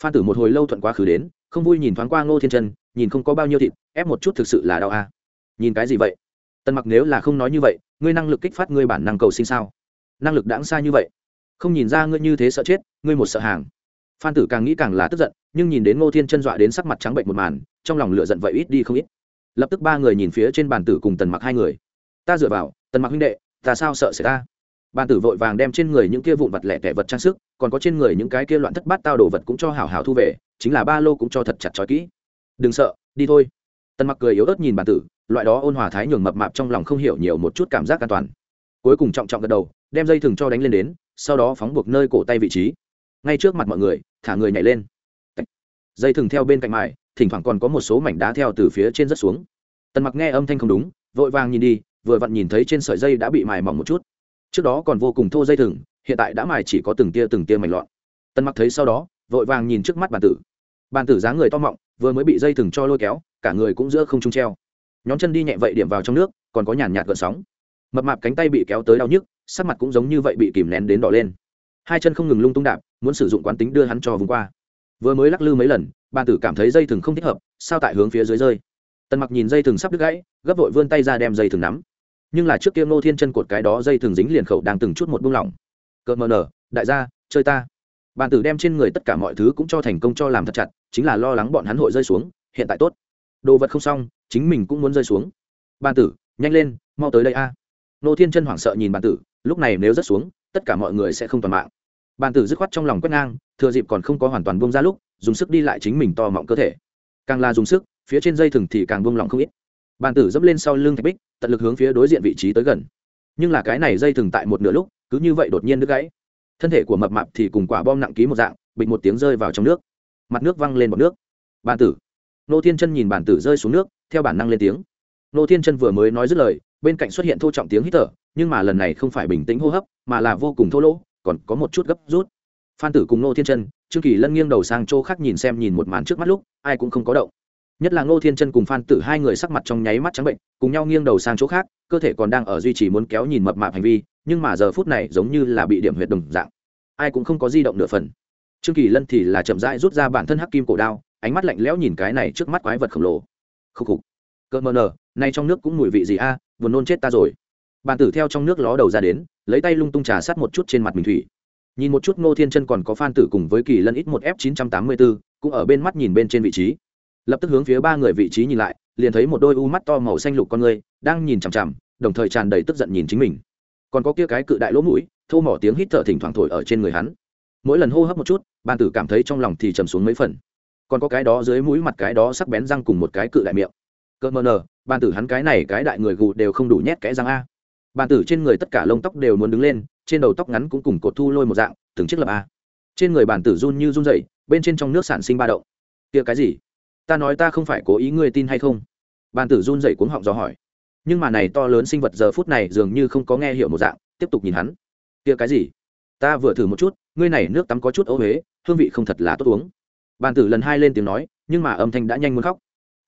Phan tử một hồi lâu thuận quá khứ đến, không vui nhìn thoáng qua ngô thiên chân, nhìn không có bao nhiêu thịt, ép một chút thực sự là đau a. Nhìn cái gì vậy? Tần mặc nếu là không nói như vậy, ngươi năng lực kích phát ngươi bản năng cầu sinh sao? Năng lực đáng xa như vậy. Không nhìn ra ngươi như thế sợ chết, ngươi một sợ hàng. Phan tử càng nghĩ càng là tức giận, nhưng nhìn đến ngô thiên chân dọa đến sắc mặt trắng bệnh một màn, trong lòng lửa giận vậy ít đi không ít. Lập tức ba người nhìn phía trên bàn tử cùng tần mặc hai người. Ta dựa vào, tần mặc huynh đệ ta sao sợ sẽ ta? Bàn tử vội vàng đem trên người những kia vụn vật lẻ tẻ vật trang sức, còn có trên người những cái kia loạn thất bát tao đồ vật cũng cho hảo hảo thu về, chính là ba lô cũng cho thật chặt chói kỹ. Đừng sợ, đi thôi. Tần mặc cười yếu ớt nhìn bàn tử, loại đó ôn hòa thái nhường mập mạp trong lòng không hiểu nhiều một chút cảm giác an toàn. Cuối cùng trọng trọng gật đầu, đem dây thừng cho đánh lên đến, sau đó phóng buộc nơi cổ tay vị trí. Ngay trước mặt mọi người, thả người nhảy lên. Dây thừng theo bên cạnh mài, thỉnh thoảng còn có một số mảnh đá theo từ phía trên rất xuống. Tần mặc nghe âm thanh không đúng, vội vàng nhìn đi vừa vặn nhìn thấy trên sợi dây đã bị mài mỏng một chút. Trước đó còn vô cùng thô dây thừng, hiện tại đã mài chỉ có từng tia từng tia mảnh lọn. Tân mặc thấy sau đó, vội vàng nhìn trước mắt bàn tử. Bàn tử dáng người to mọng, vừa mới bị dây thừng cho lôi kéo, cả người cũng giữa không trung treo. Nhóm chân đi nhẹ vậy điểm vào trong nước, còn có nhàn nhạt gợn sóng. Mập mạp cánh tay bị kéo tới đau nhức, sắc mặt cũng giống như vậy bị kìm nén đến đỏ lên. Hai chân không ngừng lung tung đạp, muốn sử dụng quán tính đưa hắn cho vùng qua. Vừa mới lắc lư mấy lần, bàn tử cảm thấy dây thừng không thích hợp, sao tại hướng phía dưới rơi? Tần mặc nhìn dây thừng sắp đứt gãy, gấp vội vươn tay ra đem dây thừng nắm nhưng là trước kia ngô thiên chân cột cái đó dây thừng dính liền khẩu đang từng chút một buông lỏng. Cợt mờ nở, đại gia, chơi ta. Bàn tử đem trên người tất cả mọi thứ cũng cho thành công cho làm thật chặt, chính là lo lắng bọn hắn hội rơi xuống, hiện tại tốt. Đồ vật không xong, chính mình cũng muốn rơi xuống. Bàn tử, nhanh lên, mau tới đây a. Nô thiên chân hoảng sợ nhìn bàn tử, lúc này nếu rớt xuống, tất cả mọi người sẽ không toàn mạng. Bàn tử dứt khoát trong lòng quét ngang, thừa dịp còn không có hoàn toàn buông ra lúc, dùng sức đi lại chính mình to mọng cơ thể. Càng là dùng sức, phía trên dây thừng thì càng buông lỏng không ít. Bàn tử dẫm lên sau lưng thạch bích tận lực hướng phía đối diện vị trí tới gần. Nhưng là cái này dây thừng tại một nửa lúc, cứ như vậy đột nhiên đứt gãy. Thân thể của mập mạp thì cùng quả bom nặng ký một dạng, bịch một tiếng rơi vào trong nước. Mặt nước văng lên bọc nước. Bàn tử. Nô thiên chân nhìn bàn tử rơi xuống nước, theo bản năng lên tiếng. Nô thiên chân vừa mới nói dứt lời, bên cạnh xuất hiện thô trọng tiếng hít thở, nhưng mà lần này không phải bình tĩnh hô hấp, mà là vô cùng thô lỗ, còn có một chút gấp rút. Phan tử cùng nô thiên chân, trương kỳ lân nghiêng đầu sang chỗ khác nhìn xem nhìn một màn trước mắt lúc, ai cũng không có động nhất là ngô thiên chân cùng phan tử hai người sắc mặt trong nháy mắt trắng bệnh, cùng nhau nghiêng đầu sang chỗ khác, cơ thể còn đang ở duy trì muốn kéo nhìn mập mạp hành vi, nhưng mà giờ phút này giống như là bị điểm huyệt đồng dạng. Ai cũng không có di động nửa phần. Trương kỳ lân thì là chậm rãi rút ra bản thân hắc kim cổ đao, ánh mắt lạnh lẽo nhìn cái này trước mắt quái vật khổng lồ. Khúc khục. Cỡ mờ nờ, nay trong nước cũng mùi vị gì a, buồn nôn chết ta rồi. Bàn tử theo trong nước ló đầu ra đến, lấy tay lung tung trà sát một chút trên mặt mình thủy. Nhìn một chút ngô thiên chân còn có phan tử cùng với kỳ lân ít một f chín trăm tám mươi bốn cũng ở bên mắt nhìn bên trên vị trí lập tức hướng phía ba người vị trí nhìn lại, liền thấy một đôi u mắt to màu xanh lục con người đang nhìn chằm chằm, đồng thời tràn đầy tức giận nhìn chính mình. Còn có kia cái cự đại lỗ mũi, thô mỏ tiếng hít thở thỉnh thoảng thổi ở trên người hắn. Mỗi lần hô hấp một chút, bàn tử cảm thấy trong lòng thì trầm xuống mấy phần. Còn có cái đó dưới mũi mặt cái đó sắc bén răng cùng một cái cự đại miệng. Cơ mờ nờ, bàn tử hắn cái này cái đại người gù đều không đủ nhét cái răng a. Bàn tử trên người tất cả lông tóc đều muốn đứng lên, trên đầu tóc ngắn cũng cùng cột thu lôi một dạng, từng chiếc lập a. Trên người bàn tử run như run dậy bên trên trong nước sản sinh ba động. Kia cái gì? Ta nói ta không phải cố ý ngươi tin hay không? Bàn tử run dậy cuống họng do hỏi. Nhưng mà này to lớn sinh vật giờ phút này dường như không có nghe hiểu một dạng, tiếp tục nhìn hắn. Kia cái gì? Ta vừa thử một chút, ngươi này nước tắm có chút ấu huế hương vị không thật là tốt uống. Bàn tử lần hai lên tiếng nói, nhưng mà âm thanh đã nhanh muốn khóc.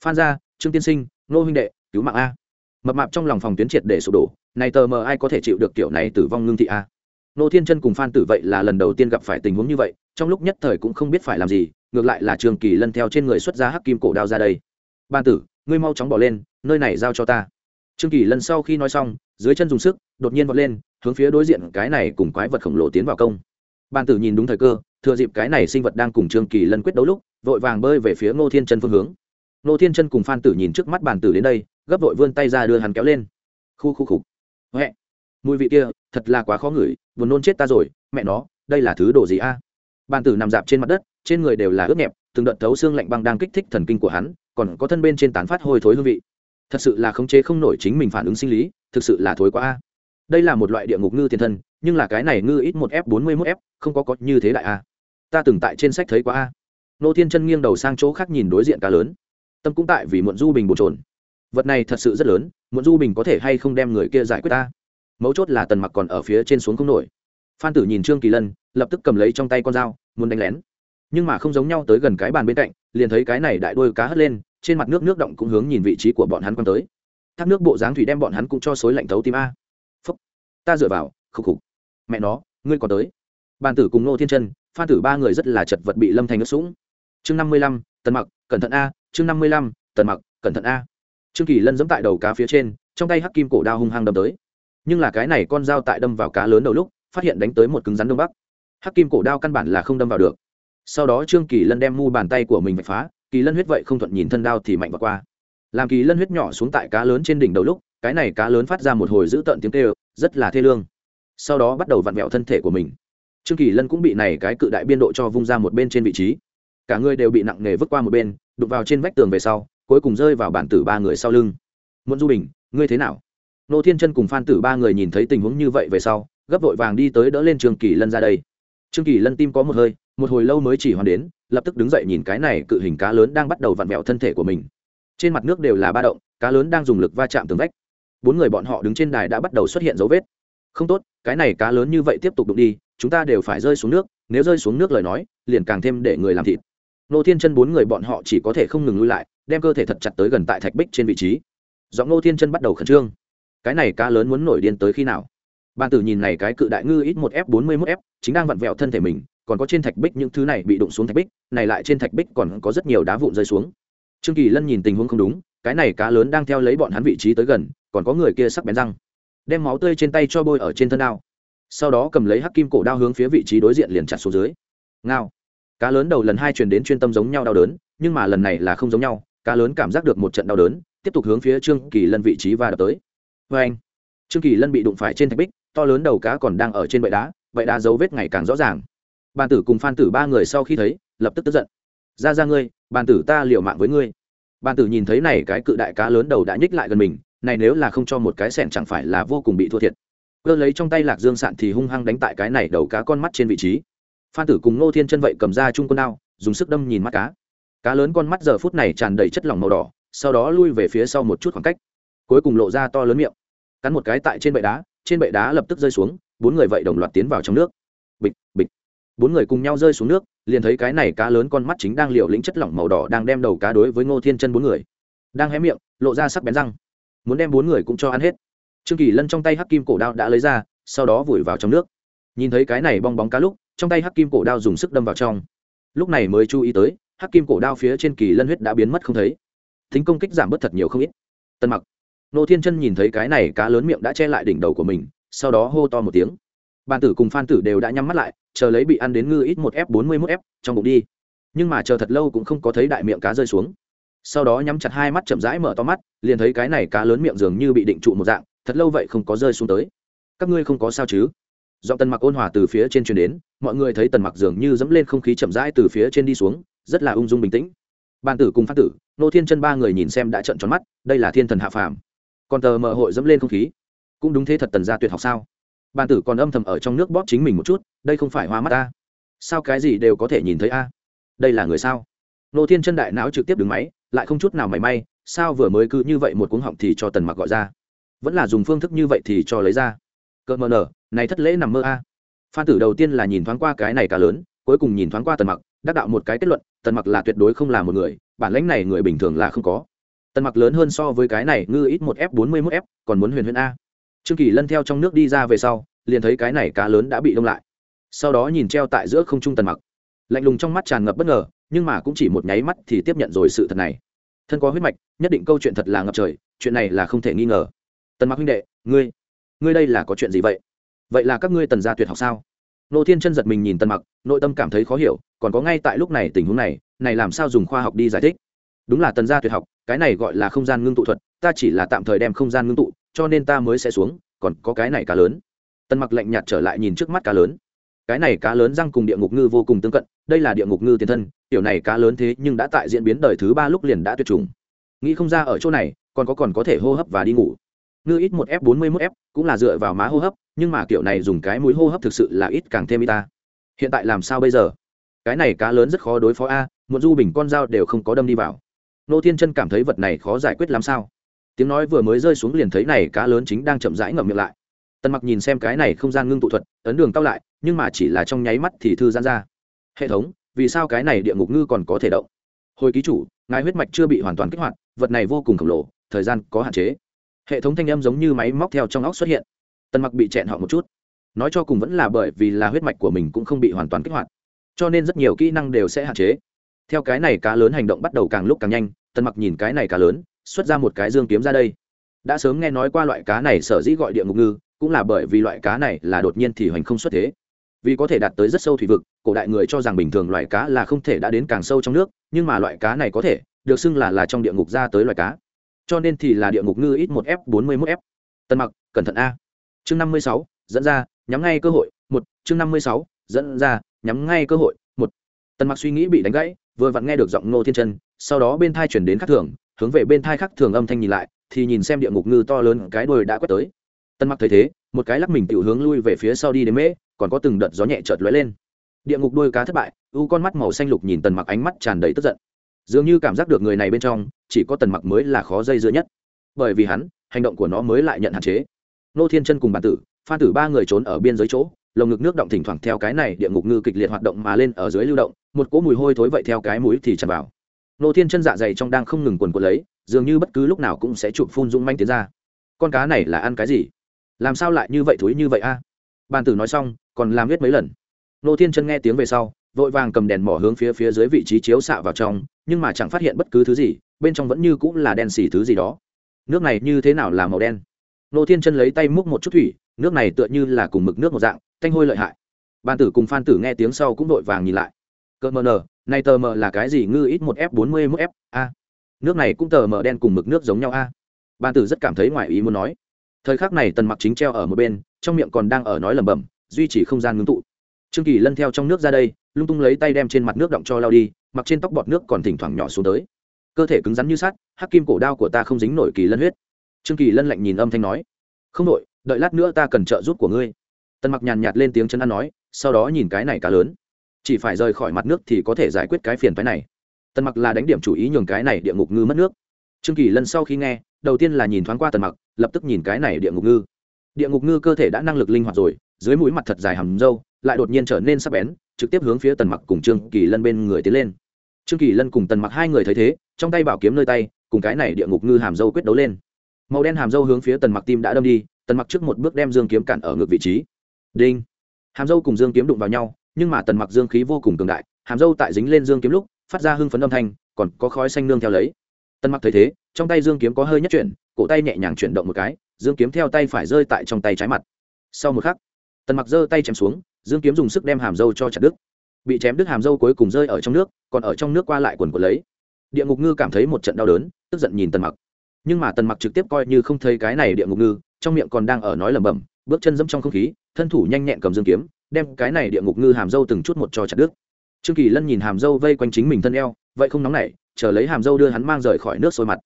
Phan ra trương tiên sinh nô huynh đệ, cứu mạng a. Mập mạp trong lòng phòng tuyến triệt để sụp đổ, này tờ mờ ai có thể chịu được kiểu này tử vong ngưng thị a? Nô thiên chân cùng phan tử vậy là lần đầu tiên gặp phải tình huống như vậy, trong lúc nhất thời cũng không biết phải làm gì, ngược lại là trường kỳ lân theo trên người xuất ra hắc kim cổ đao ra đây. Ban tử, ngươi mau chóng bỏ lên, nơi này giao cho ta. Trương kỳ lân sau khi nói xong, dưới chân dùng sức, đột nhiên vọt lên, hướng phía đối diện cái này cùng quái vật khổng lồ tiến vào công. Ban tử nhìn đúng thời cơ, thừa dịp cái này sinh vật đang cùng trương kỳ lân quyết đấu lúc, vội vàng bơi về phía ngô thiên chân phương hướng. Ngô thiên chân cùng phan tử nhìn trước mắt bàn tử đến đây, gấp vội vươn tay ra đưa hắn kéo lên. Khu khu khục. Huệ mùi vị kia thật là quá khó ngửi vừa nôn chết ta rồi, mẹ nó, đây là thứ đồ gì a? Bàn tử nằm dạp trên mặt đất, trên người đều là ướt nhẹp, từng đợt thấu xương lạnh băng đang kích thích thần kinh của hắn, còn có thân bên trên tán phát hôi thối hương vị. Thật sự là khống chế không nổi chính mình phản ứng sinh lý, thực sự là thối quá a. Đây là một loại địa ngục ngư tiền thân nhưng là cái này ngư ít một f bốn mươi mốt f, không có có như thế đại a. Ta từng tại trên sách thấy quá a. Nô thiên chân nghiêng đầu sang chỗ khác nhìn đối diện cá lớn. Tâm cũng tại vì muộn du bình bồn trồn vật này thật sự rất lớn, muộn du bình có thể hay không đem người kia giải quyết ta? Mấu chốt là tần mặc còn ở phía trên xuống không nổi. Phan tử nhìn trương kỳ lân, lập tức cầm lấy trong tay con dao, muốn đánh lén. Nhưng mà không giống nhau tới gần cái bàn bên cạnh, liền thấy cái này đại đôi cá hất lên, trên mặt nước nước động cũng hướng nhìn vị trí của bọn hắn quan tới. Thác nước bộ dáng thủy đem bọn hắn cũng cho xối lạnh thấu tim a. Phúc, ta dựa vào, khục khục. Mẹ nó, ngươi còn tới. Bàn tử cùng nô thiên chân, phan tử ba người rất là chật vật bị lâm thành nước sũng. Chương năm mươi lăm, tần mặc, cẩn thận a, chương năm mươi lăm, tần mặc, cẩn thận a. Trương kỳ lân giẫm tại đầu cá phía trên, trong tay hắc kim cổ đao hung hăng đâm tới nhưng là cái này con dao tại đâm vào cá lớn đầu lúc, phát hiện đánh tới một cứng rắn đông bắc. Hắc kim cổ đao căn bản là không đâm vào được. Sau đó trương kỳ lân đem mu bàn tay của mình vạch phá, kỳ lân huyết vậy không thuận nhìn thân đao thì mạnh vào qua. Làm kỳ lân huyết nhỏ xuống tại cá lớn trên đỉnh đầu lúc, cái này cá lớn phát ra một hồi dữ tợn tiếng kêu, rất là thê lương. Sau đó bắt đầu vặn vẹo thân thể của mình. Trương kỳ lân cũng bị này cái cự đại biên độ cho vung ra một bên trên vị trí. Cả người đều bị nặng nề vứt qua một bên đục vào trên vách tường về sau, cuối cùng rơi vào bản tử ba người sau lưng. Muốn du bình, ngươi thế nào? Nô thiên chân cùng phan tử ba người nhìn thấy tình huống như vậy về sau, gấp vội vàng đi tới đỡ lên trương kỳ lân ra đây. Trương kỳ lân tim có một hơi, một hồi lâu mới chỉ hoàn đến, lập tức đứng dậy nhìn cái này cự hình cá lớn đang bắt đầu vặn vẹo thân thể của mình. Trên mặt nước đều là ba động, cá lớn đang dùng lực va chạm tường vách. Bốn người bọn họ đứng trên đài đã bắt đầu xuất hiện dấu vết. Không tốt, cái này cá lớn như vậy tiếp tục đụng đi, chúng ta đều phải rơi xuống nước, nếu rơi xuống nước lời nói, liền càng thêm để người làm thịt. Nô thiên chân bốn người bọn họ chỉ có thể không ngừng lui lại, đem cơ thể thật chặt tới gần tại thạch bích trên vị trí. Giọng nô thiên chân bắt đầu khẩn trương cái này cá lớn muốn nổi điên tới khi nào? Ban tử nhìn này cái cự đại ngư ít một f bốn mươi mốt f, chính đang vặn vẹo thân thể mình, còn có trên thạch bích những thứ này bị đụng xuống thạch bích, này lại trên thạch bích còn có rất nhiều đá vụn rơi xuống. Trương kỳ lân nhìn tình huống không đúng, cái này cá lớn đang theo lấy bọn hắn vị trí tới gần, còn có người kia sắc bén răng, đem máu tươi trên tay cho bôi ở trên thân đao. Sau đó cầm lấy hắc kim cổ đao hướng phía vị trí đối diện liền chặt xuống dưới. Ngao. Cá lớn đầu lần hai truyền đến chuyên tâm giống nhau đau đớn, nhưng mà lần này là không giống nhau, cá lớn cảm giác được một trận đau đớn, tiếp tục hướng phía trương kỳ lân vị trí và đập tới vê anh. Trương kỳ lân bị đụng phải trên thạch bích, to lớn đầu cá còn đang ở trên bệ đá bệ đá dấu vết ngày càng rõ ràng. Bàn tử cùng phan tử ba người sau khi thấy, lập tức tức giận. Ra ra ngươi, bàn tử ta liều mạng với ngươi. Bàn tử nhìn thấy này cái cự đại cá lớn đầu đã nhích lại gần mình, này nếu là không cho một cái sẹn chẳng phải là vô cùng bị thua thiệt. Cơ lấy trong tay lạc dương sạn thì hung hăng đánh tại cái này đầu cá con mắt trên vị trí. Phan tử cùng ngô thiên chân vậy cầm ra chung con đao, dùng sức đâm nhìn mắt cá. Cá lớn con mắt giờ phút này tràn đầy chất lỏng màu đỏ, sau đó lui về phía sau một chút khoảng cách cuối cùng lộ ra to lớn miệng. Cắn một cái tại trên bệ đá, trên bệ đá lập tức rơi xuống, bốn người vậy đồng loạt tiến vào trong nước. Bịch bịch. Bốn người cùng nhau rơi xuống nước, liền thấy cái này cá lớn con mắt chính đang liều lĩnh chất lỏng màu đỏ đang đem đầu cá đối với ngô thiên chân bốn người. Đang hé miệng, lộ ra sắc bén răng. Muốn đem bốn người cũng cho ăn hết. Trương kỳ lân trong tay hắc kim cổ đao đã lấy ra, sau đó vùi vào trong nước. Nhìn thấy cái này bong bóng cá lúc, trong tay hắc kim cổ đao dùng sức đâm vào trong. Lúc này mới chú ý tới, hắc kim cổ đao phía trên kỳ lân huyết đã biến mất không thấy. Tính công kích giảm bớt thật nhiều không ít. Tần mặc nô thiên chân nhìn thấy cái này cá lớn miệng đã che lại đỉnh đầu của mình, sau đó hô to một tiếng. Bàn tử cùng phan tử đều đã nhắm mắt lại, chờ lấy bị ăn đến ngư ít một f bốn mươi mốt f trong bụng đi. Nhưng mà chờ thật lâu cũng không có thấy đại miệng cá rơi xuống. Sau đó nhắm chặt hai mắt chậm rãi mở to mắt, liền thấy cái này cá lớn miệng dường như bị định trụ một dạng, thật lâu vậy không có rơi xuống tới. Các ngươi không có sao chứ? Do tần mặc ôn hòa từ phía trên truyền đến, mọi người thấy tần mặc dường như dẫm lên không khí chậm rãi từ phía trên đi xuống, rất là ung dung bình tĩnh. Bàn tử cùng phát tử, nô thiên chân ba người nhìn xem đã trận tròn mắt, đây là thiên thần hạ phàm còn tờ mờ hội dẫm lên không khí. Cũng đúng thế thật tần gia tuyệt học sao? Bàn tử còn âm thầm ở trong nước bóp chính mình một chút, đây không phải hoa mắt ta. Sao cái gì đều có thể nhìn thấy a? Đây là người sao? Nô thiên chân đại não trực tiếp đứng máy, lại không chút nào mảy may, sao vừa mới cứ như vậy một cuống họng thì cho tần mặc gọi ra? Vẫn là dùng phương thức như vậy thì cho lấy ra. Cỡ mờ nở, này thất lễ nằm mơ a. Phan tử đầu tiên là nhìn thoáng qua cái này cả lớn, cuối cùng nhìn thoáng qua tần mặc, đắc đạo một cái kết luận, tần mặc là tuyệt đối không là một người, bản lãnh này người bình thường là không có tần mặc lớn hơn so với cái này ngư ít một f bốn mươi mốt f còn muốn huyền huyền a. Trương kỳ lân theo trong nước đi ra về sau, liền thấy cái này cá lớn đã bị đông lại. Sau đó nhìn treo tại giữa không trung tần mặc. Lạnh lùng trong mắt tràn ngập bất ngờ, nhưng mà cũng chỉ một nháy mắt thì tiếp nhận rồi sự thật này. Thân có huyết mạch, nhất định câu chuyện thật là ngập trời, chuyện này là không thể nghi ngờ. Tần mặc huynh đệ, ngươi ngươi đây là có chuyện gì vậy? Vậy là các ngươi tần gia tuyệt học sao? Nô thiên chân giật mình nhìn tần mặc, nội tâm cảm thấy khó hiểu, còn có ngay tại lúc này tình huống này này làm sao dùng khoa học đi giải thích? Đúng là tần gia tuyệt học cái này gọi là không gian ngưng tụ thuật, ta chỉ là tạm thời đem không gian ngưng tụ, cho nên ta mới sẽ xuống, còn có cái này cá lớn. Tần mặc lạnh nhạt trở lại nhìn trước mắt cá lớn. Cái này cá lớn răng cùng địa ngục ngư vô cùng tương cận, đây là địa ngục ngư tiền thân, tiểu này cá lớn thế nhưng đã tại diễn biến đời thứ ba lúc liền đã tuyệt chủng. Nghĩ không ra ở chỗ này, còn có còn có thể hô hấp và đi ngủ. Ngư ít một f bốn mươi một f cũng là dựa vào má hô hấp, nhưng mà kiểu này dùng cái mũi hô hấp thực sự là ít càng thêm y ta. Hiện tại làm sao bây giờ? Cái này cá lớn rất khó đối phó a, một du bình con dao đều không có đâm đi vào nô thiên chân cảm thấy vật này khó giải quyết làm sao? Tiếng nói vừa mới rơi xuống liền thấy này cá lớn chính đang chậm rãi ngậm miệng lại. Tần mặc nhìn xem cái này không gian ngưng tụ thuật, ấn đường cao lại, nhưng mà chỉ là trong nháy mắt thì thư giãn ra. Hệ thống, vì sao cái này địa ngục ngư còn có thể động? Hồi ký chủ, ngài huyết mạch chưa bị hoàn toàn kích hoạt, vật này vô cùng khổng lồ, thời gian có hạn chế. Hệ thống thanh âm giống như máy móc theo trong óc xuất hiện. Tần mặc bị chẹn họ một chút. Nói cho cùng vẫn là bởi vì là huyết mạch của mình cũng không bị hoàn toàn kích hoạt. Cho nên rất nhiều kỹ năng đều sẽ hạn chế theo cái này cá lớn hành động bắt đầu càng lúc càng nhanh, tần mặc nhìn cái này cá lớn, xuất ra một cái dương kiếm ra đây. Đã sớm nghe nói qua loại cá này sở dĩ gọi địa ngục ngư, cũng là bởi vì loại cá này là đột nhiên thì hoành không xuất thế. Vì có thể đạt tới rất sâu thủy vực, cổ đại người cho rằng bình thường loại cá là không thể đã đến càng sâu trong nước, nhưng mà loại cá này có thể, được xưng là là trong địa ngục ra tới loại cá. Cho nên thì là địa ngục ngư ít một f, bốn mươi một f. Tân mặc, cẩn thận a. Chương năm mươi sáu, dẫn ra, nhắm ngay cơ hội, một. Chương năm mươi sáu, dẫn ra, nhắm ngay cơ hội, một. Tân mặc suy nghĩ bị đánh gãy vừa vặn nghe được giọng ngô thiên chân, sau đó bên thai chuyển đến khắc thường, hướng về bên thai khắc thường âm thanh nhìn lại, thì nhìn xem địa ngục ngư to lớn cái đồi đã quét tới. Tân mặc thấy thế, một cái lắc mình tự hướng lui về phía sau đi đến mễ, còn có từng đợt gió nhẹ chợt lóe lên. Địa ngục đuôi cá thất bại, u con mắt màu xanh lục nhìn tần mặc ánh mắt tràn đầy tức giận. Dường như cảm giác được người này bên trong, chỉ có tần mặc mới là khó dây dưa nhất. Bởi vì hắn, hành động của nó mới lại nhận hạn chế. Nô thiên chân cùng bản tử, phan tử ba người trốn ở biên giới chỗ, lồng ngực nước động thỉnh thoảng theo cái này địa ngục ngư kịch liệt hoạt động mà lên ở dưới lưu động một cỗ mùi hôi thối vậy theo cái mũi thì tràn vào. Nô thiên chân dạ dày trong đang không ngừng quần quần lấy, dường như bất cứ lúc nào cũng sẽ chụp phun dũng manh tiến ra. Con cá này là ăn cái gì? Làm sao lại như vậy thối như vậy a? Bàn tử nói xong, còn làm biết mấy lần. Nô thiên chân nghe tiếng về sau, vội vàng cầm đèn mỏ hướng phía phía dưới vị trí chiếu xạ vào trong, nhưng mà chẳng phát hiện bất cứ thứ gì, bên trong vẫn như cũng là đen xỉ thứ gì đó. Nước này như thế nào là màu đen? Nô thiên chân lấy tay múc một chút thủy, nước này tựa như là cùng mực nước một dạng, thanh hôi lợi hại. Bàn tử cùng phan tử nghe tiếng sau cũng vội vàng nhìn lại cỡ mờ nờ này tờ mờ là cái gì ngư ít một f bốn mươi mốt f a. Nước này cũng tờ mờ đen cùng mực nước giống nhau, a. Ban tử rất cảm thấy ngoài ý muốn nói. Thời khắc này tần mặc chính treo ở một bên, trong miệng còn đang ở nói lẩm bẩm, duy trì không gian ngưng tụ. Trương kỳ lân theo trong nước ra đây, lung tung lấy tay đem trên mặt nước động cho lao đi, mặc trên tóc bọt nước còn thỉnh thoảng nhỏ xuống tới. Cơ thể cứng rắn như sắt, hắc kim cổ đao của ta không dính nổi kỳ lân huyết. Trương kỳ lân lạnh nhìn âm thanh nói. Không nội đợi lát nữa ta cần trợ giúp của ngươi. Tần mặc nhàn nhạt lên tiếng chân ăn nói, sau đó nhìn cái này cá lớn chỉ phải rời khỏi mặt nước thì có thể giải quyết cái phiền phái này. Tần mặc là đánh điểm chủ ý nhường cái này địa ngục ngư mất nước. Trương kỳ lân sau khi nghe, đầu tiên là nhìn thoáng qua tần mặc, lập tức nhìn cái này địa ngục ngư. Địa ngục ngư cơ thể đã năng lực linh hoạt rồi, dưới mũi mặt thật dài hầm râu, lại đột nhiên trở nên sắc bén, trực tiếp hướng phía tần mặc cùng trương kỳ lân bên người tiến lên. Trương kỳ lân cùng tần mặc hai người thấy thế, trong tay bảo kiếm nơi tay, cùng cái này địa ngục ngư hàm dâu quyết đấu lên. Màu đen hàm dâu hướng phía tần mặc tim đã đâm đi, tần mặc trước một bước đem dương kiếm cản ở ngược vị trí. Đinh! Hàm dâu cùng dương kiếm đụng vào nhau nhưng mà tần mặc dương khí vô cùng cường đại, hàm dâu tại dính lên dương kiếm lúc, phát ra hưng phấn âm thanh, còn có khói xanh nương theo lấy. Tần mặc thấy thế, trong tay dương kiếm có hơi nhất chuyển, cổ tay nhẹ nhàng chuyển động một cái, dương kiếm theo tay phải rơi tại trong tay trái mặt. Sau một khắc, tần mặc giơ tay chém xuống, dương kiếm dùng sức đem hàm dâu cho chặt đứt. Bị chém đứt hàm dâu cuối cùng rơi ở trong nước, còn ở trong nước qua lại quần của lấy. Địa ngục ngư cảm thấy một trận đau đớn, tức giận nhìn tần mặc. Nhưng mà tần mặc trực tiếp coi như không thấy cái này địa ngục ngư, trong miệng còn đang ở nói lẩm bẩm, bước chân dẫm trong không khí, thân thủ nhanh nhẹn cầm dương kiếm đem cái này địa ngục ngư hàm dâu từng chút một cho chặt đứt. Trương kỳ lân nhìn hàm dâu vây quanh chính mình thân eo, vậy không nóng nảy, chờ lấy hàm dâu đưa hắn mang rời khỏi nước sôi mặt.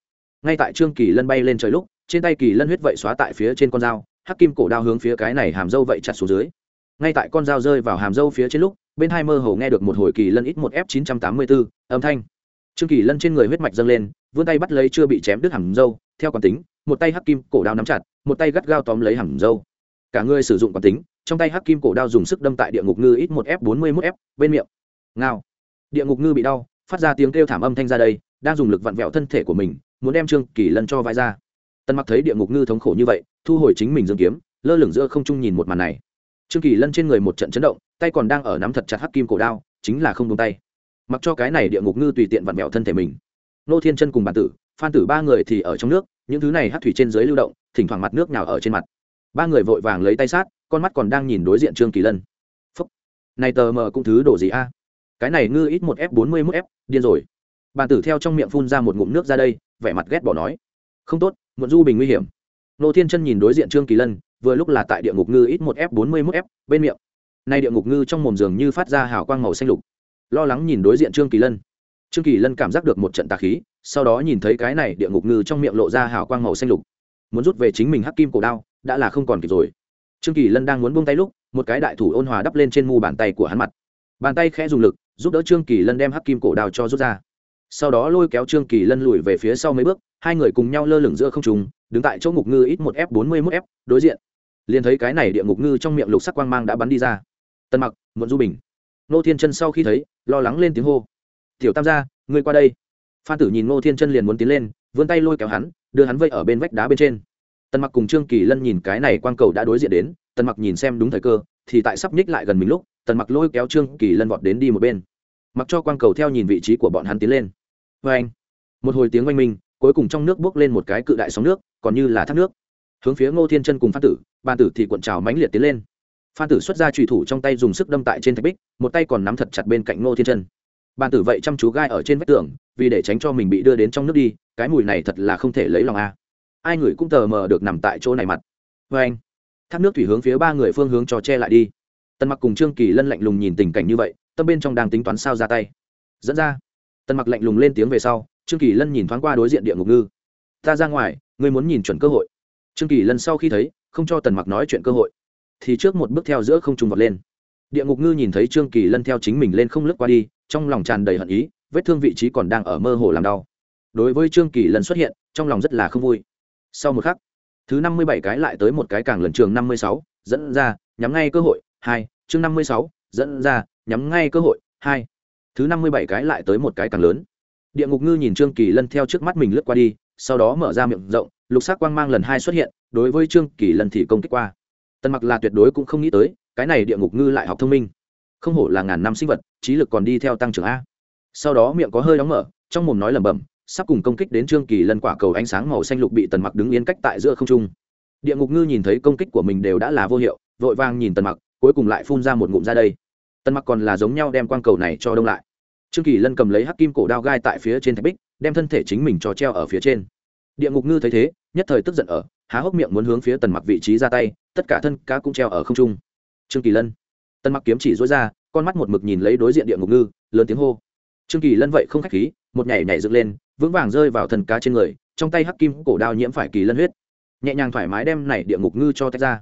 Ngay tại trương kỳ lân bay lên trời lúc, trên tay kỳ lân huyết vậy xóa tại phía trên con dao, hắc kim cổ đao hướng phía cái này hàm dâu vậy chặt xuống dưới. Ngay tại con dao rơi vào hàm dâu phía trên lúc, bên hai mơ hồ nghe được một hồi kỳ lân ít một f chín trăm tám mươi bốn âm thanh. Trương kỳ lân trên người huyết mạch dâng lên, vươn tay bắt lấy chưa bị chém đứt hàm dâu theo quán tính, một tay hắc kim cổ đao nắm chặt, một tay gắt gao tóm lấy hàm dâu cả người sử dụng quán tính trong tay hắc kim cổ đao dùng sức đâm tại địa ngục ngư ít một f bốn mươi mốt f, bên miệng. Ngao. Địa ngục ngư bị đau, phát ra tiếng kêu thảm âm thanh ra đây, đang dùng lực vặn vẹo thân thể của mình, muốn đem trương kỳ lân cho vai ra. Tân mặc thấy địa ngục ngư thống khổ như vậy, thu hồi chính mình dương kiếm, lơ lửng giữa không trung nhìn một màn này. Trương kỳ lân trên người một trận chấn động, tay còn đang ở nắm thật chặt hắc kim cổ đao, chính là không tung tay. Mặc cho cái này địa ngục ngư tùy tiện vặn vẹo thân thể mình. Nô thiên chân cùng bản tử, phan tử ba người thì ở trong nước, những thứ này hắc thủy trên dưới lưu động, thỉnh thoảng mặt nước nào ở trên mặt. Ba người vội vàng lấy tay sát con mắt còn đang nhìn đối diện trương kỳ lân. Phúc. Này tờ mờ cũng thứ đổ gì a? Cái này ngư ít một f bốn mươi mốt f, điên rồi. Bàn tử theo trong miệng phun ra một ngụm nước ra đây, vẻ mặt ghét bỏ nói. Không tốt, muộn du bình nguy hiểm. Nô thiên chân nhìn đối diện trương kỳ lân, vừa lúc là tại địa ngục ngư ít một f bốn mươi mốt f, bên miệng. Nay địa ngục ngư trong mồm giường như phát ra hào quang màu xanh lục. Lo lắng nhìn đối diện trương kỳ lân. Trương kỳ lân cảm giác được một trận tà khí, sau đó nhìn thấy cái này địa ngục ngư trong miệng lộ ra hào quang màu xanh lục. Muốn rút về chính mình hắc kim cổ đao, đã là không còn kịp rồi trương kỳ lân đang muốn buông tay lúc, một cái đại thủ ôn hòa đắp lên trên mu bàn tay của hắn mặt. Bàn tay khẽ dùng lực, giúp đỡ trương kỳ lân đem hắc kim cổ đào cho rút ra. Sau đó lôi kéo trương kỳ lân lùi về phía sau mấy bước, hai người cùng nhau lơ lửng giữa không trùng đứng tại chỗ ngục ngư ít một f bốn mươi mốt f đối diện. Liền thấy cái này địa ngục ngư trong miệng lục sắc quang mang đã bắn đi ra. Tân mặc, muộn du bình. Nô thiên chân sau khi thấy, lo lắng lên tiếng hô. Tiểu tam gia, ngươi qua đây. Phan tử nhìn nô thiên chân liền muốn tiến lên, vươn tay lôi kéo hắn, đưa hắn vây ở bên vách đá bên trên. Tần mặc cùng trương kỳ lân nhìn cái này quang cầu đã đối diện đến, Tần mặc nhìn xem đúng thời cơ, thì tại sắp nhích lại gần mình lúc, tần mặc lôi kéo trương kỳ lân vọt đến đi một bên. Mặc cho quang cầu theo nhìn vị trí của bọn hắn tiến lên. Vê anh, một hồi tiếng oanh minh, cuối cùng trong nước bước lên một cái cự đại sóng nước, còn như là thác nước. Hướng phía ngô thiên chân cùng phan tử ban tử thì cuộn trào mãnh liệt tiến lên. Phan tử xuất ra trùy thủ trong tay dùng sức đâm tại trên thạch bích, một tay còn nắm thật chặt bên cạnh ngô thiên chân. Ban tử vậy chăm chú gai ở trên vách tường, vì để tránh cho mình bị đưa đến trong nước đi, cái mùi này thật là không thể lấy lòng a ai người cũng tờ mờ được nằm tại chỗ này mặt. Vê anh. Thác nước thủy hướng phía ba người phương hướng cho che lại đi. Tần mặc cùng trương kỳ lân lạnh lùng nhìn tình cảnh như vậy, tâm bên trong đang tính toán sao ra tay. Dẫn ra. Tần mặc lạnh lùng lên tiếng về sau, trương kỳ lân nhìn thoáng qua đối diện địa ngục ngư. Ta ra ngoài, ngươi muốn nhìn chuẩn cơ hội. Trương kỳ lân sau khi thấy, không cho tần mặc nói chuyện cơ hội. Thì trước một bước theo giữa không trùng vọt lên. Địa ngục ngư nhìn thấy trương kỳ lân theo chính mình lên không lướt qua đi, trong lòng tràn đầy hận ý, vết thương vị trí còn đang ở mơ hồ làm đau. Đối với trương kỳ lân xuất hiện, trong lòng rất là không vui sau một khắc, thứ năm mươi bảy cái lại tới một cái càng lần trường năm mươi sáu, dẫn ra, nhắm ngay cơ hội, hai, chương năm mươi sáu, dẫn ra, nhắm ngay cơ hội, hai. Thứ năm mươi bảy cái lại tới một cái càng lớn. Địa ngục ngư nhìn trương kỳ lân theo trước mắt mình lướt qua đi, sau đó mở ra miệng rộng, lục sắc quang mang lần hai xuất hiện, đối với trương kỳ lân thì công kích qua. Tần mặc là tuyệt đối cũng không nghĩ tới, cái này địa ngục ngư lại học thông minh. Không hổ là ngàn năm sinh vật, trí lực còn đi theo tăng trưởng a. Sau đó miệng có hơi đóng mở, trong mồm nói lẩm bẩm sắp cùng công kích đến trương kỳ lân quả cầu ánh sáng màu xanh lục bị tần mặc đứng yên cách tại giữa không trung. Địa ngục ngư nhìn thấy công kích của mình đều đã là vô hiệu, vội vàng nhìn tần mặc, cuối cùng lại phun ra một ngụm ra đây. Tần mặc còn là giống nhau đem quang cầu này cho đông lại. Trương kỳ lân cầm lấy hắc kim cổ đao gai tại phía trên thạch bích, đem thân thể chính mình cho treo ở phía trên. Địa ngục ngư thấy thế, nhất thời tức giận ở, há hốc miệng muốn hướng phía tần mặc vị trí ra tay, tất cả thân cá cũng treo ở không trung. Trương kỳ lân. Tần mặc kiếm chỉ dối ra, con mắt một mực nhìn lấy đối diện địa ngục ngư, lớn tiếng hô. Trương kỳ lân vậy không khách khí, một nhảy nhảy dựng lên vững vàng rơi vào thần cá trên người, trong tay hắc kim cổ đao nhiễm phải kỳ lân huyết. Nhẹ nhàng thoải mái đem này địa ngục ngư cho tách ra.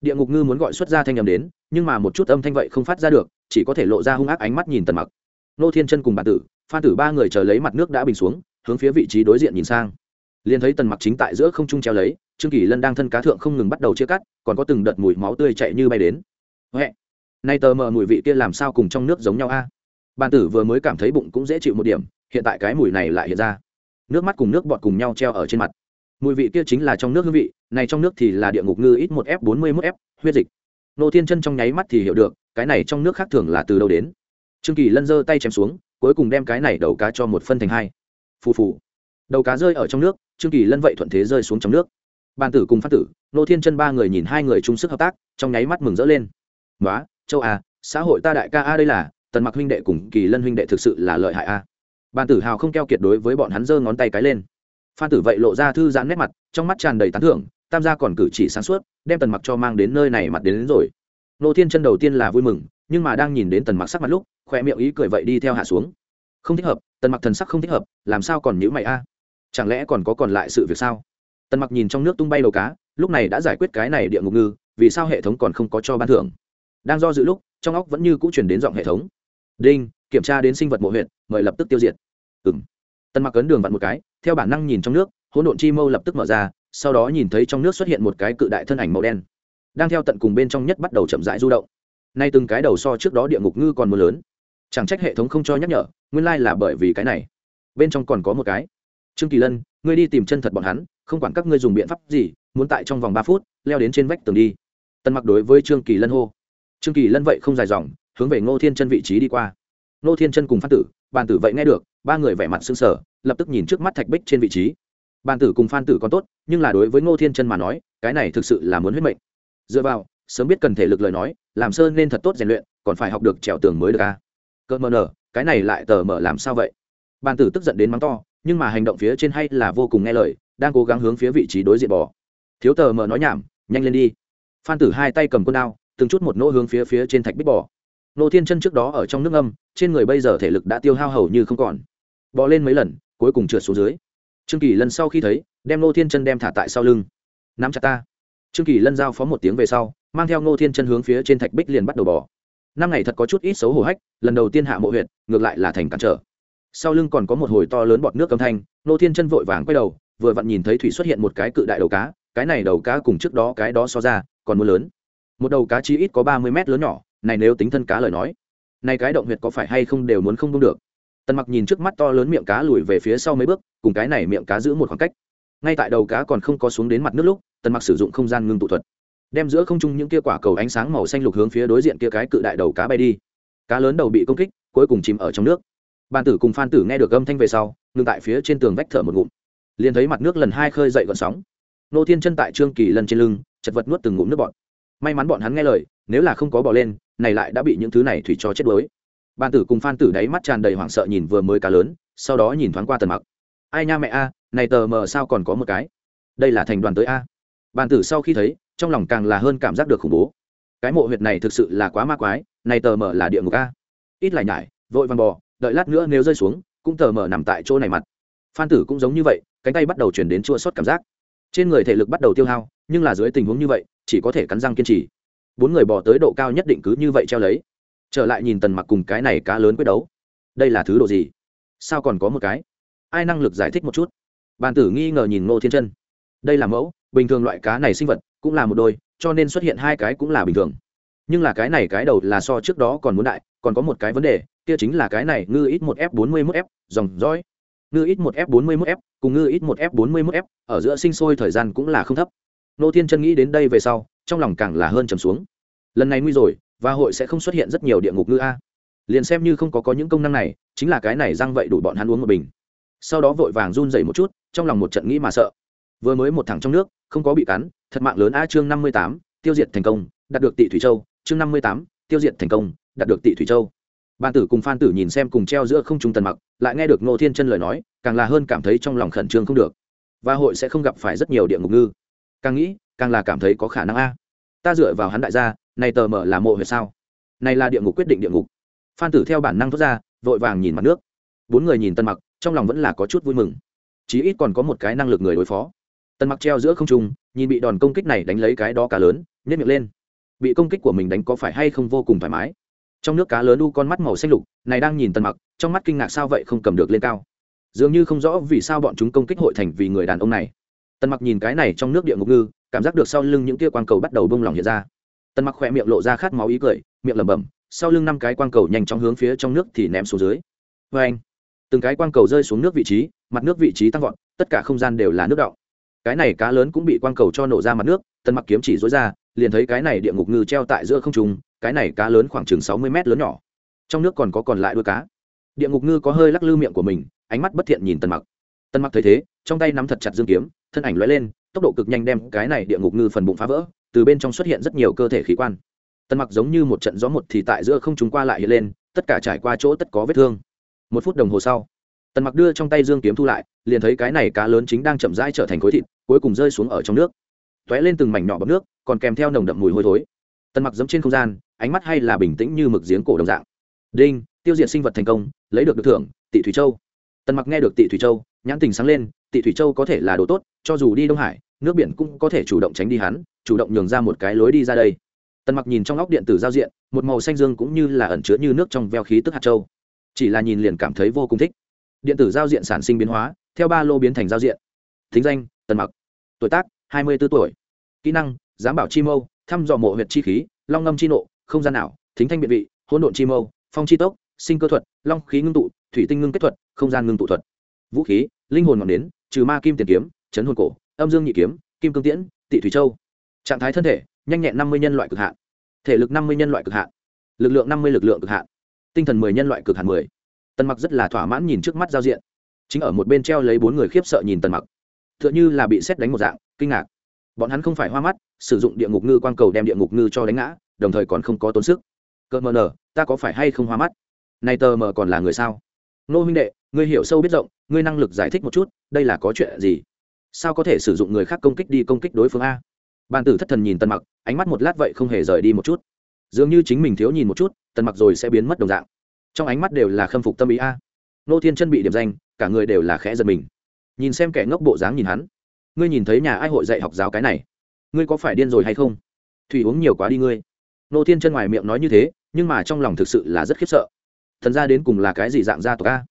Địa ngục ngư muốn gọi xuất ra thanh â m đến, nhưng mà một chút âm thanh vậy không phát ra được, chỉ có thể lộ ra hung ác ánh mắt nhìn tần mặc. Nô thiên chân cùng bản tử, phan tử ba người chờ lấy mặt nước đã bình xuống, hướng phía vị trí đối diện nhìn sang. Liền thấy tần mặc chính tại giữa không trung treo lấy, trương kỳ lân đang thân cá thượng không ngừng bắt đầu chia cắt, còn có từng đợt mùi máu tươi chạy như bay đến. Huệ, nay tờ mờ mùi vị kia làm sao cùng trong nước giống nhau a? À? bàn tử vừa mới cảm thấy bụng cũng dễ chịu một điểm hiện tại cái mùi này lại hiện ra. Nước mắt cùng nước bọt cùng nhau treo ở trên mặt. Mùi vị kia chính là trong nước hương vị, này trong nước thì là địa ngục ngư ít một f bốn mươi mốt f huyết dịch. Nô thiên chân trong nháy mắt thì hiểu được, cái này trong nước khác thường là từ đâu đến. Trương kỳ lân giơ tay chém xuống, cuối cùng đem cái này đầu cá cho một phân thành hai. Phù phù. Đầu cá rơi ở trong nước, trương kỳ lân vậy thuận thế rơi xuống trong nước. Bàn tử cùng phát tử, nô thiên chân ba người nhìn hai người chung sức hợp tác, trong nháy mắt mừng rỡ lên. Nói châu a xã hội ta đại ca a đây là, tần mặc huynh đệ cùng kỳ lân huynh đệ thực sự là lợi hại a bàn tử hào không keo kiệt đối với bọn hắn giơ ngón tay cái lên. Phan tử vậy lộ ra thư giãn nét mặt trong mắt tràn đầy tán thưởng tam gia còn cử chỉ sáng suốt đem tần mặc cho mang đến nơi này mặt đến, đến rồi. Nô thiên chân đầu tiên là vui mừng nhưng mà đang nhìn đến tần mặc sắc mặt lúc khoe miệng ý cười vậy đi theo hạ xuống. Không thích hợp tần mặc thần sắc không thích hợp làm sao còn nhữ mày a? Chẳng lẽ còn có còn lại sự việc sao? Tần mặc nhìn trong nước tung bay đầu cá lúc này đã giải quyết cái này địa ngục ngư vì sao hệ thống còn không có cho ban thưởng? Đang do dự lúc trong óc vẫn như cũ chuyển đến giọng hệ thống. Đinh! Kiểm tra đến sinh vật mộ huyện mời lập tức tiêu diệt. Ừng tần mặc ấn đường vặn một cái, theo bản năng nhìn trong nước, hỗn độn chi mâu lập tức mở ra, sau đó nhìn thấy trong nước xuất hiện một cái cự đại thân ảnh màu đen, đang theo tận cùng bên trong nhất bắt đầu chậm rãi du động. Nay từng cái đầu so trước đó địa ngục ngư còn mưa lớn. Chẳng trách hệ thống không cho nhắc nhở, nguyên lai là bởi vì cái này. Bên trong còn có một cái. Trương kỳ lân, ngươi đi tìm chân thật bọn hắn, không quản các ngươi dùng biện pháp gì, muốn tại trong vòng ba phút, leo đến trên vách tường đi. Tân mặc đối với trương kỳ lân hô. Trương kỳ lân vậy không dài dòng, hướng về ngô thiên chân vị trí đi qua. Nô thiên chân cùng Phan tử, bàn tử vậy nghe được, ba người vẻ mặt xương sở lập tức nhìn trước mắt thạch bích trên vị trí. Bàn tử cùng phan tử còn tốt, nhưng là đối với ngô thiên chân mà nói, cái này thực sự là muốn huyết mệnh. Dựa vào, sớm biết cần thể lực lời nói, làm sơn nên thật tốt rèn luyện, còn phải học được trèo tường mới được a à? mờ nở, cái này lại tờ mở làm sao vậy? Bàn tử tức giận đến mắng to, nhưng mà hành động phía trên hay là vô cùng nghe lời, đang cố gắng hướng phía vị trí đối diện bỏ thiếu tờ mờ nói nhảm, nhanh lên đi. Phan tử hai tay cầm con đao, từng chút một nỗ hướng phía phía trên thạch bích bỏ nô thiên chân trước đó ở trong nước âm trên người bây giờ thể lực đã tiêu hao hầu như không còn. Bò lên mấy lần, cuối cùng trượt xuống dưới. Trương kỳ lần sau khi thấy, đem nô thiên chân đem thả tại sau lưng. Nắm chặt ta. Trương kỳ lân giao phó một tiếng về sau, mang theo Nô thiên chân hướng phía trên thạch bích liền bắt đầu bỏ năm ngày thật có chút ít xấu hổ hách, lần đầu tiên hạ mộ huyện ngược lại là thành cản trở. Sau lưng còn có một hồi to lớn bọt nước âm thanh, Nô thiên chân vội vàng quay đầu, vừa vặn nhìn thấy thủy xuất hiện một cái cự đại đầu cá, cái này đầu cá cùng trước đó cái đó so ra, còn mưa lớn. Một đầu cá chi ít có ba mươi mét lớn nhỏ này nếu tính thân cá lời nói, này cái động huyệt có phải hay không đều muốn không công được? Tần mặc nhìn trước mắt to lớn miệng cá lùi về phía sau mấy bước, cùng cái này miệng cá giữ một khoảng cách. Ngay tại đầu cá còn không có xuống đến mặt nước lúc, tần mặc sử dụng không gian ngưng tụ thuật, đem giữa không trung những kia quả cầu ánh sáng màu xanh lục hướng phía đối diện kia cái cự đại đầu cá bay đi. Cá lớn đầu bị công kích, cuối cùng chìm ở trong nước. Bàn tử cùng phan tử nghe được âm thanh về sau, ngừng tại phía trên tường vách thở một ngụm. Liền thấy mặt nước lần hai khơi dậy gọn sóng. Nô thiên chân tại trương kỳ lần trên lưng, chật vật nuốt từng ngụm nước bọn may mắn bọn hắn nghe lời, nếu là không có bỏ lên này lại đã bị những thứ này thủy cho chết đuối. Bàn tử cùng phan tử đáy mắt tràn đầy hoảng sợ nhìn vừa mới cá lớn, sau đó nhìn thoáng qua tần mặc. Ai nha mẹ a, này tờ mờ sao còn có một cái? Đây là thành đoàn tới a. Bàn tử sau khi thấy, trong lòng càng là hơn cảm giác được khủng bố. Cái mộ huyệt này thực sự là quá ma quái, này tờ mờ là địa ngục a. Ít lại nhải, vội vàng bò, đợi lát nữa nếu rơi xuống, cũng tờ mờ nằm tại chỗ này mặt. Phan tử cũng giống như vậy, cánh tay bắt đầu chuyển đến chua sót cảm giác. Trên người thể lực bắt đầu tiêu hao, nhưng là dưới tình huống như vậy, chỉ có thể cắn răng kiên trì bốn người bỏ tới độ cao nhất định cứ như vậy treo lấy. Trở lại nhìn tần mặc cùng cái này cá lớn quyết đấu. Đây là thứ độ gì? Sao còn có một cái? Ai năng lực giải thích một chút? Bàn tử nghi ngờ nhìn ngô thiên chân. Đây là mẫu, bình thường loại cá này sinh vật cũng là một đôi, cho nên xuất hiện hai cái cũng là bình thường. Nhưng là cái này cái đầu là so trước đó còn muốn đại, còn có một cái vấn đề, kia chính là cái này ngư ít một f bốn mươi mốt f dòng dõi. Ngư ít một f bốn mươi mốt f cùng ngư ít một f bốn mươi mốt f ở giữa sinh sôi thời gian cũng là không thấp. Nô thiên chân nghĩ đến đây về sau trong lòng càng là hơn trầm xuống. Lần này nguy rồi, và hội sẽ không xuất hiện rất nhiều địa ngục ngư a. Liền xem như không có có những công năng này, chính là cái này răng vậy đủ bọn hắn uống một bình. Sau đó vội vàng run dậy một chút, trong lòng một trận nghĩ mà sợ. Vừa mới một thằng trong nước, không có bị cắn, thật mạng lớn a chương năm mươi tám, tiêu diệt thành công, đạt được tị thủy châu, chương năm mươi tám, tiêu diệt thành công, đạt được tị thủy châu. Bàn tử cùng phan tử nhìn xem cùng treo giữa không trung tần mặc, lại nghe được ngô thiên chân lời nói, càng là hơn cảm thấy trong lòng khẩn trương không được. Và hội sẽ không gặp phải rất nhiều địa ngục ngư. Càng nghĩ càng là cảm thấy có khả năng a. Ta dựa vào hắn đại gia, này tờ mở là mộ huyệt sao? Này là địa ngục quyết định địa ngục. Phan tử theo bản năng thoát ra, vội vàng nhìn mặt nước. Bốn người nhìn tân mặc, trong lòng vẫn là có chút vui mừng. Chí ít còn có một cái năng lực người đối phó. Tân mặc treo giữa không trung, nhìn bị đòn công kích này đánh lấy cái đó cá lớn nhét miệng lên. Bị công kích của mình đánh có phải hay không vô cùng thoải mái? Trong nước cá lớn u con mắt màu xanh lục, này đang nhìn tân mặc, trong mắt kinh ngạc sao vậy không cầm được lên cao. Dường như không rõ vì sao bọn chúng công kích hội thành vì người đàn ông này. Tân mặc nhìn cái này trong nước địa ngục ngư cảm giác được sau lưng những tia quang cầu bắt đầu bông lỏng hiện ra. Tân mặc khoe miệng lộ ra khát máu ý cười, miệng lẩm bẩm, sau lưng năm cái quang cầu nhanh chóng hướng phía trong nước thì ném xuống dưới. Vê anh, từng cái quang cầu rơi xuống nước vị trí, mặt nước vị trí tăng vọt, tất cả không gian đều là nước đọng. Cái này cá lớn cũng bị quang cầu cho nổ ra mặt nước tân mặc kiếm chỉ dối ra, liền thấy cái này địa ngục ngư treo tại giữa không trùng cái này cá lớn khoảng chừng sáu mươi mét lớn nhỏ. Trong nước còn có còn lại đuôi cá. Địa ngục ngư có hơi lắc lư miệng của mình, ánh mắt bất thiện nhìn tần mặc. Tần mặc thấy thế, trong tay nắm thật chặt dương kiếm, thân ảnh lóe lên tốc độ cực nhanh đem cái này địa ngục ngư phần bụng phá vỡ, từ bên trong xuất hiện rất nhiều cơ thể khí quan. Tần mặc giống như một trận gió một thì tại giữa không chúng qua lại hiện lên, tất cả trải qua chỗ tất có vết thương. Một phút đồng hồ sau, tần mặc đưa trong tay dương kiếm thu lại, liền thấy cái này cá lớn chính đang chậm rãi trở thành khối thịt, cuối cùng rơi xuống ở trong nước. T lên từng mảnh nhỏ bọc nước, còn kèm theo nồng đậm mùi hôi thối. Tần mặc giấm trên không gian, ánh mắt hay là bình tĩnh như mực giếng cổ đồng dạng. Đinh, tiêu diệt sinh vật thành công, lấy được được thưởng, tị thủy châu. Tần mặc nghe được tị thủy châu nhãn tình sáng lên tị thủy châu có thể là đồ tốt cho dù đi đông hải nước biển cũng có thể chủ động tránh đi hắn chủ động nhường ra một cái lối đi ra đây. Tần mặc nhìn trong óc điện tử giao diện một màu xanh dương cũng như là ẩn chứa như nước trong veo khí tức hạt châu. Chỉ là nhìn liền cảm thấy vô cùng thích. Điện tử giao diện sản sinh biến hóa theo ba lô biến thành giao diện. Thính danh tần mặc. Tuổi tác hai mươi 24 tuổi. Kỹ năng giám bảo chi mâu thăm dò mộ huyệt chi khí long ngâm chi nộ không gian ảo, thính thanh biện vị hỗn độn chi mâu phong chi tốc sinh cơ thuật long khí ngưng tụ thủy tinh ngưng kết thuật không gian ngưng tụ thuật vũ khí, linh hồn ngọn nến, trừ ma kim tiền kiếm, chấn hồn cổ, âm dương nhị kiếm, kim cương tiễn, tị thủy châu. Trạng thái thân thể, nhanh nhẹn năm mươi nhân loại cực hạn. Thể lực năm mươi nhân loại cực hạn. Lực lượng năm mươi lực lượng cực hạn. Tinh thần mười nhân loại cực hạn mười. Tần mặc rất là thỏa mãn nhìn trước mắt giao diện. Chính ở một bên treo lấy bốn người khiếp sợ nhìn tần mặc. T h ư ợ n h ư là bị xét đánh một dạng, kinh ngạc. Bọn hắn không phải hoa mắt, sử dụng địa ngục ngư quang cầu đem địa ngục ngư cho đánh ngã, đồng thời còn không có tốn sức. Cỡ mờ nờ ta có phải hay không hoa mắt? Này tờ mờ còn là người sao? Nô huynh đệ, ngươi hiểu sâu biết rộng, ngươi năng lực giải thích một chút, đây là có chuyện gì? Sao có thể sử dụng người khác công kích đi công kích đối phương a? Bàn tử thất thần nhìn tần mặc, ánh mắt một lát vậy không hề rời đi một chút. Dường như chính mình thiếu nhìn một chút, tần mặc rồi sẽ biến mất đồng dạng. Trong ánh mắt đều là khâm phục tâm ý a. Nô thiên chân bị điểm danh, cả người đều là khẽ giật mình. Nhìn xem kẻ ngốc bộ dáng nhìn hắn. Ngươi nhìn thấy nhà ai hội dạy học giáo cái này? Ngươi có phải điên rồi hay không? Thủy uống nhiều quá đi ngươi. Nô thiên chân ngoài miệng nói như thế, nhưng mà trong lòng thực sự là rất khiếp sợ thần gia đến cùng là cái gì dạng gia tộc a?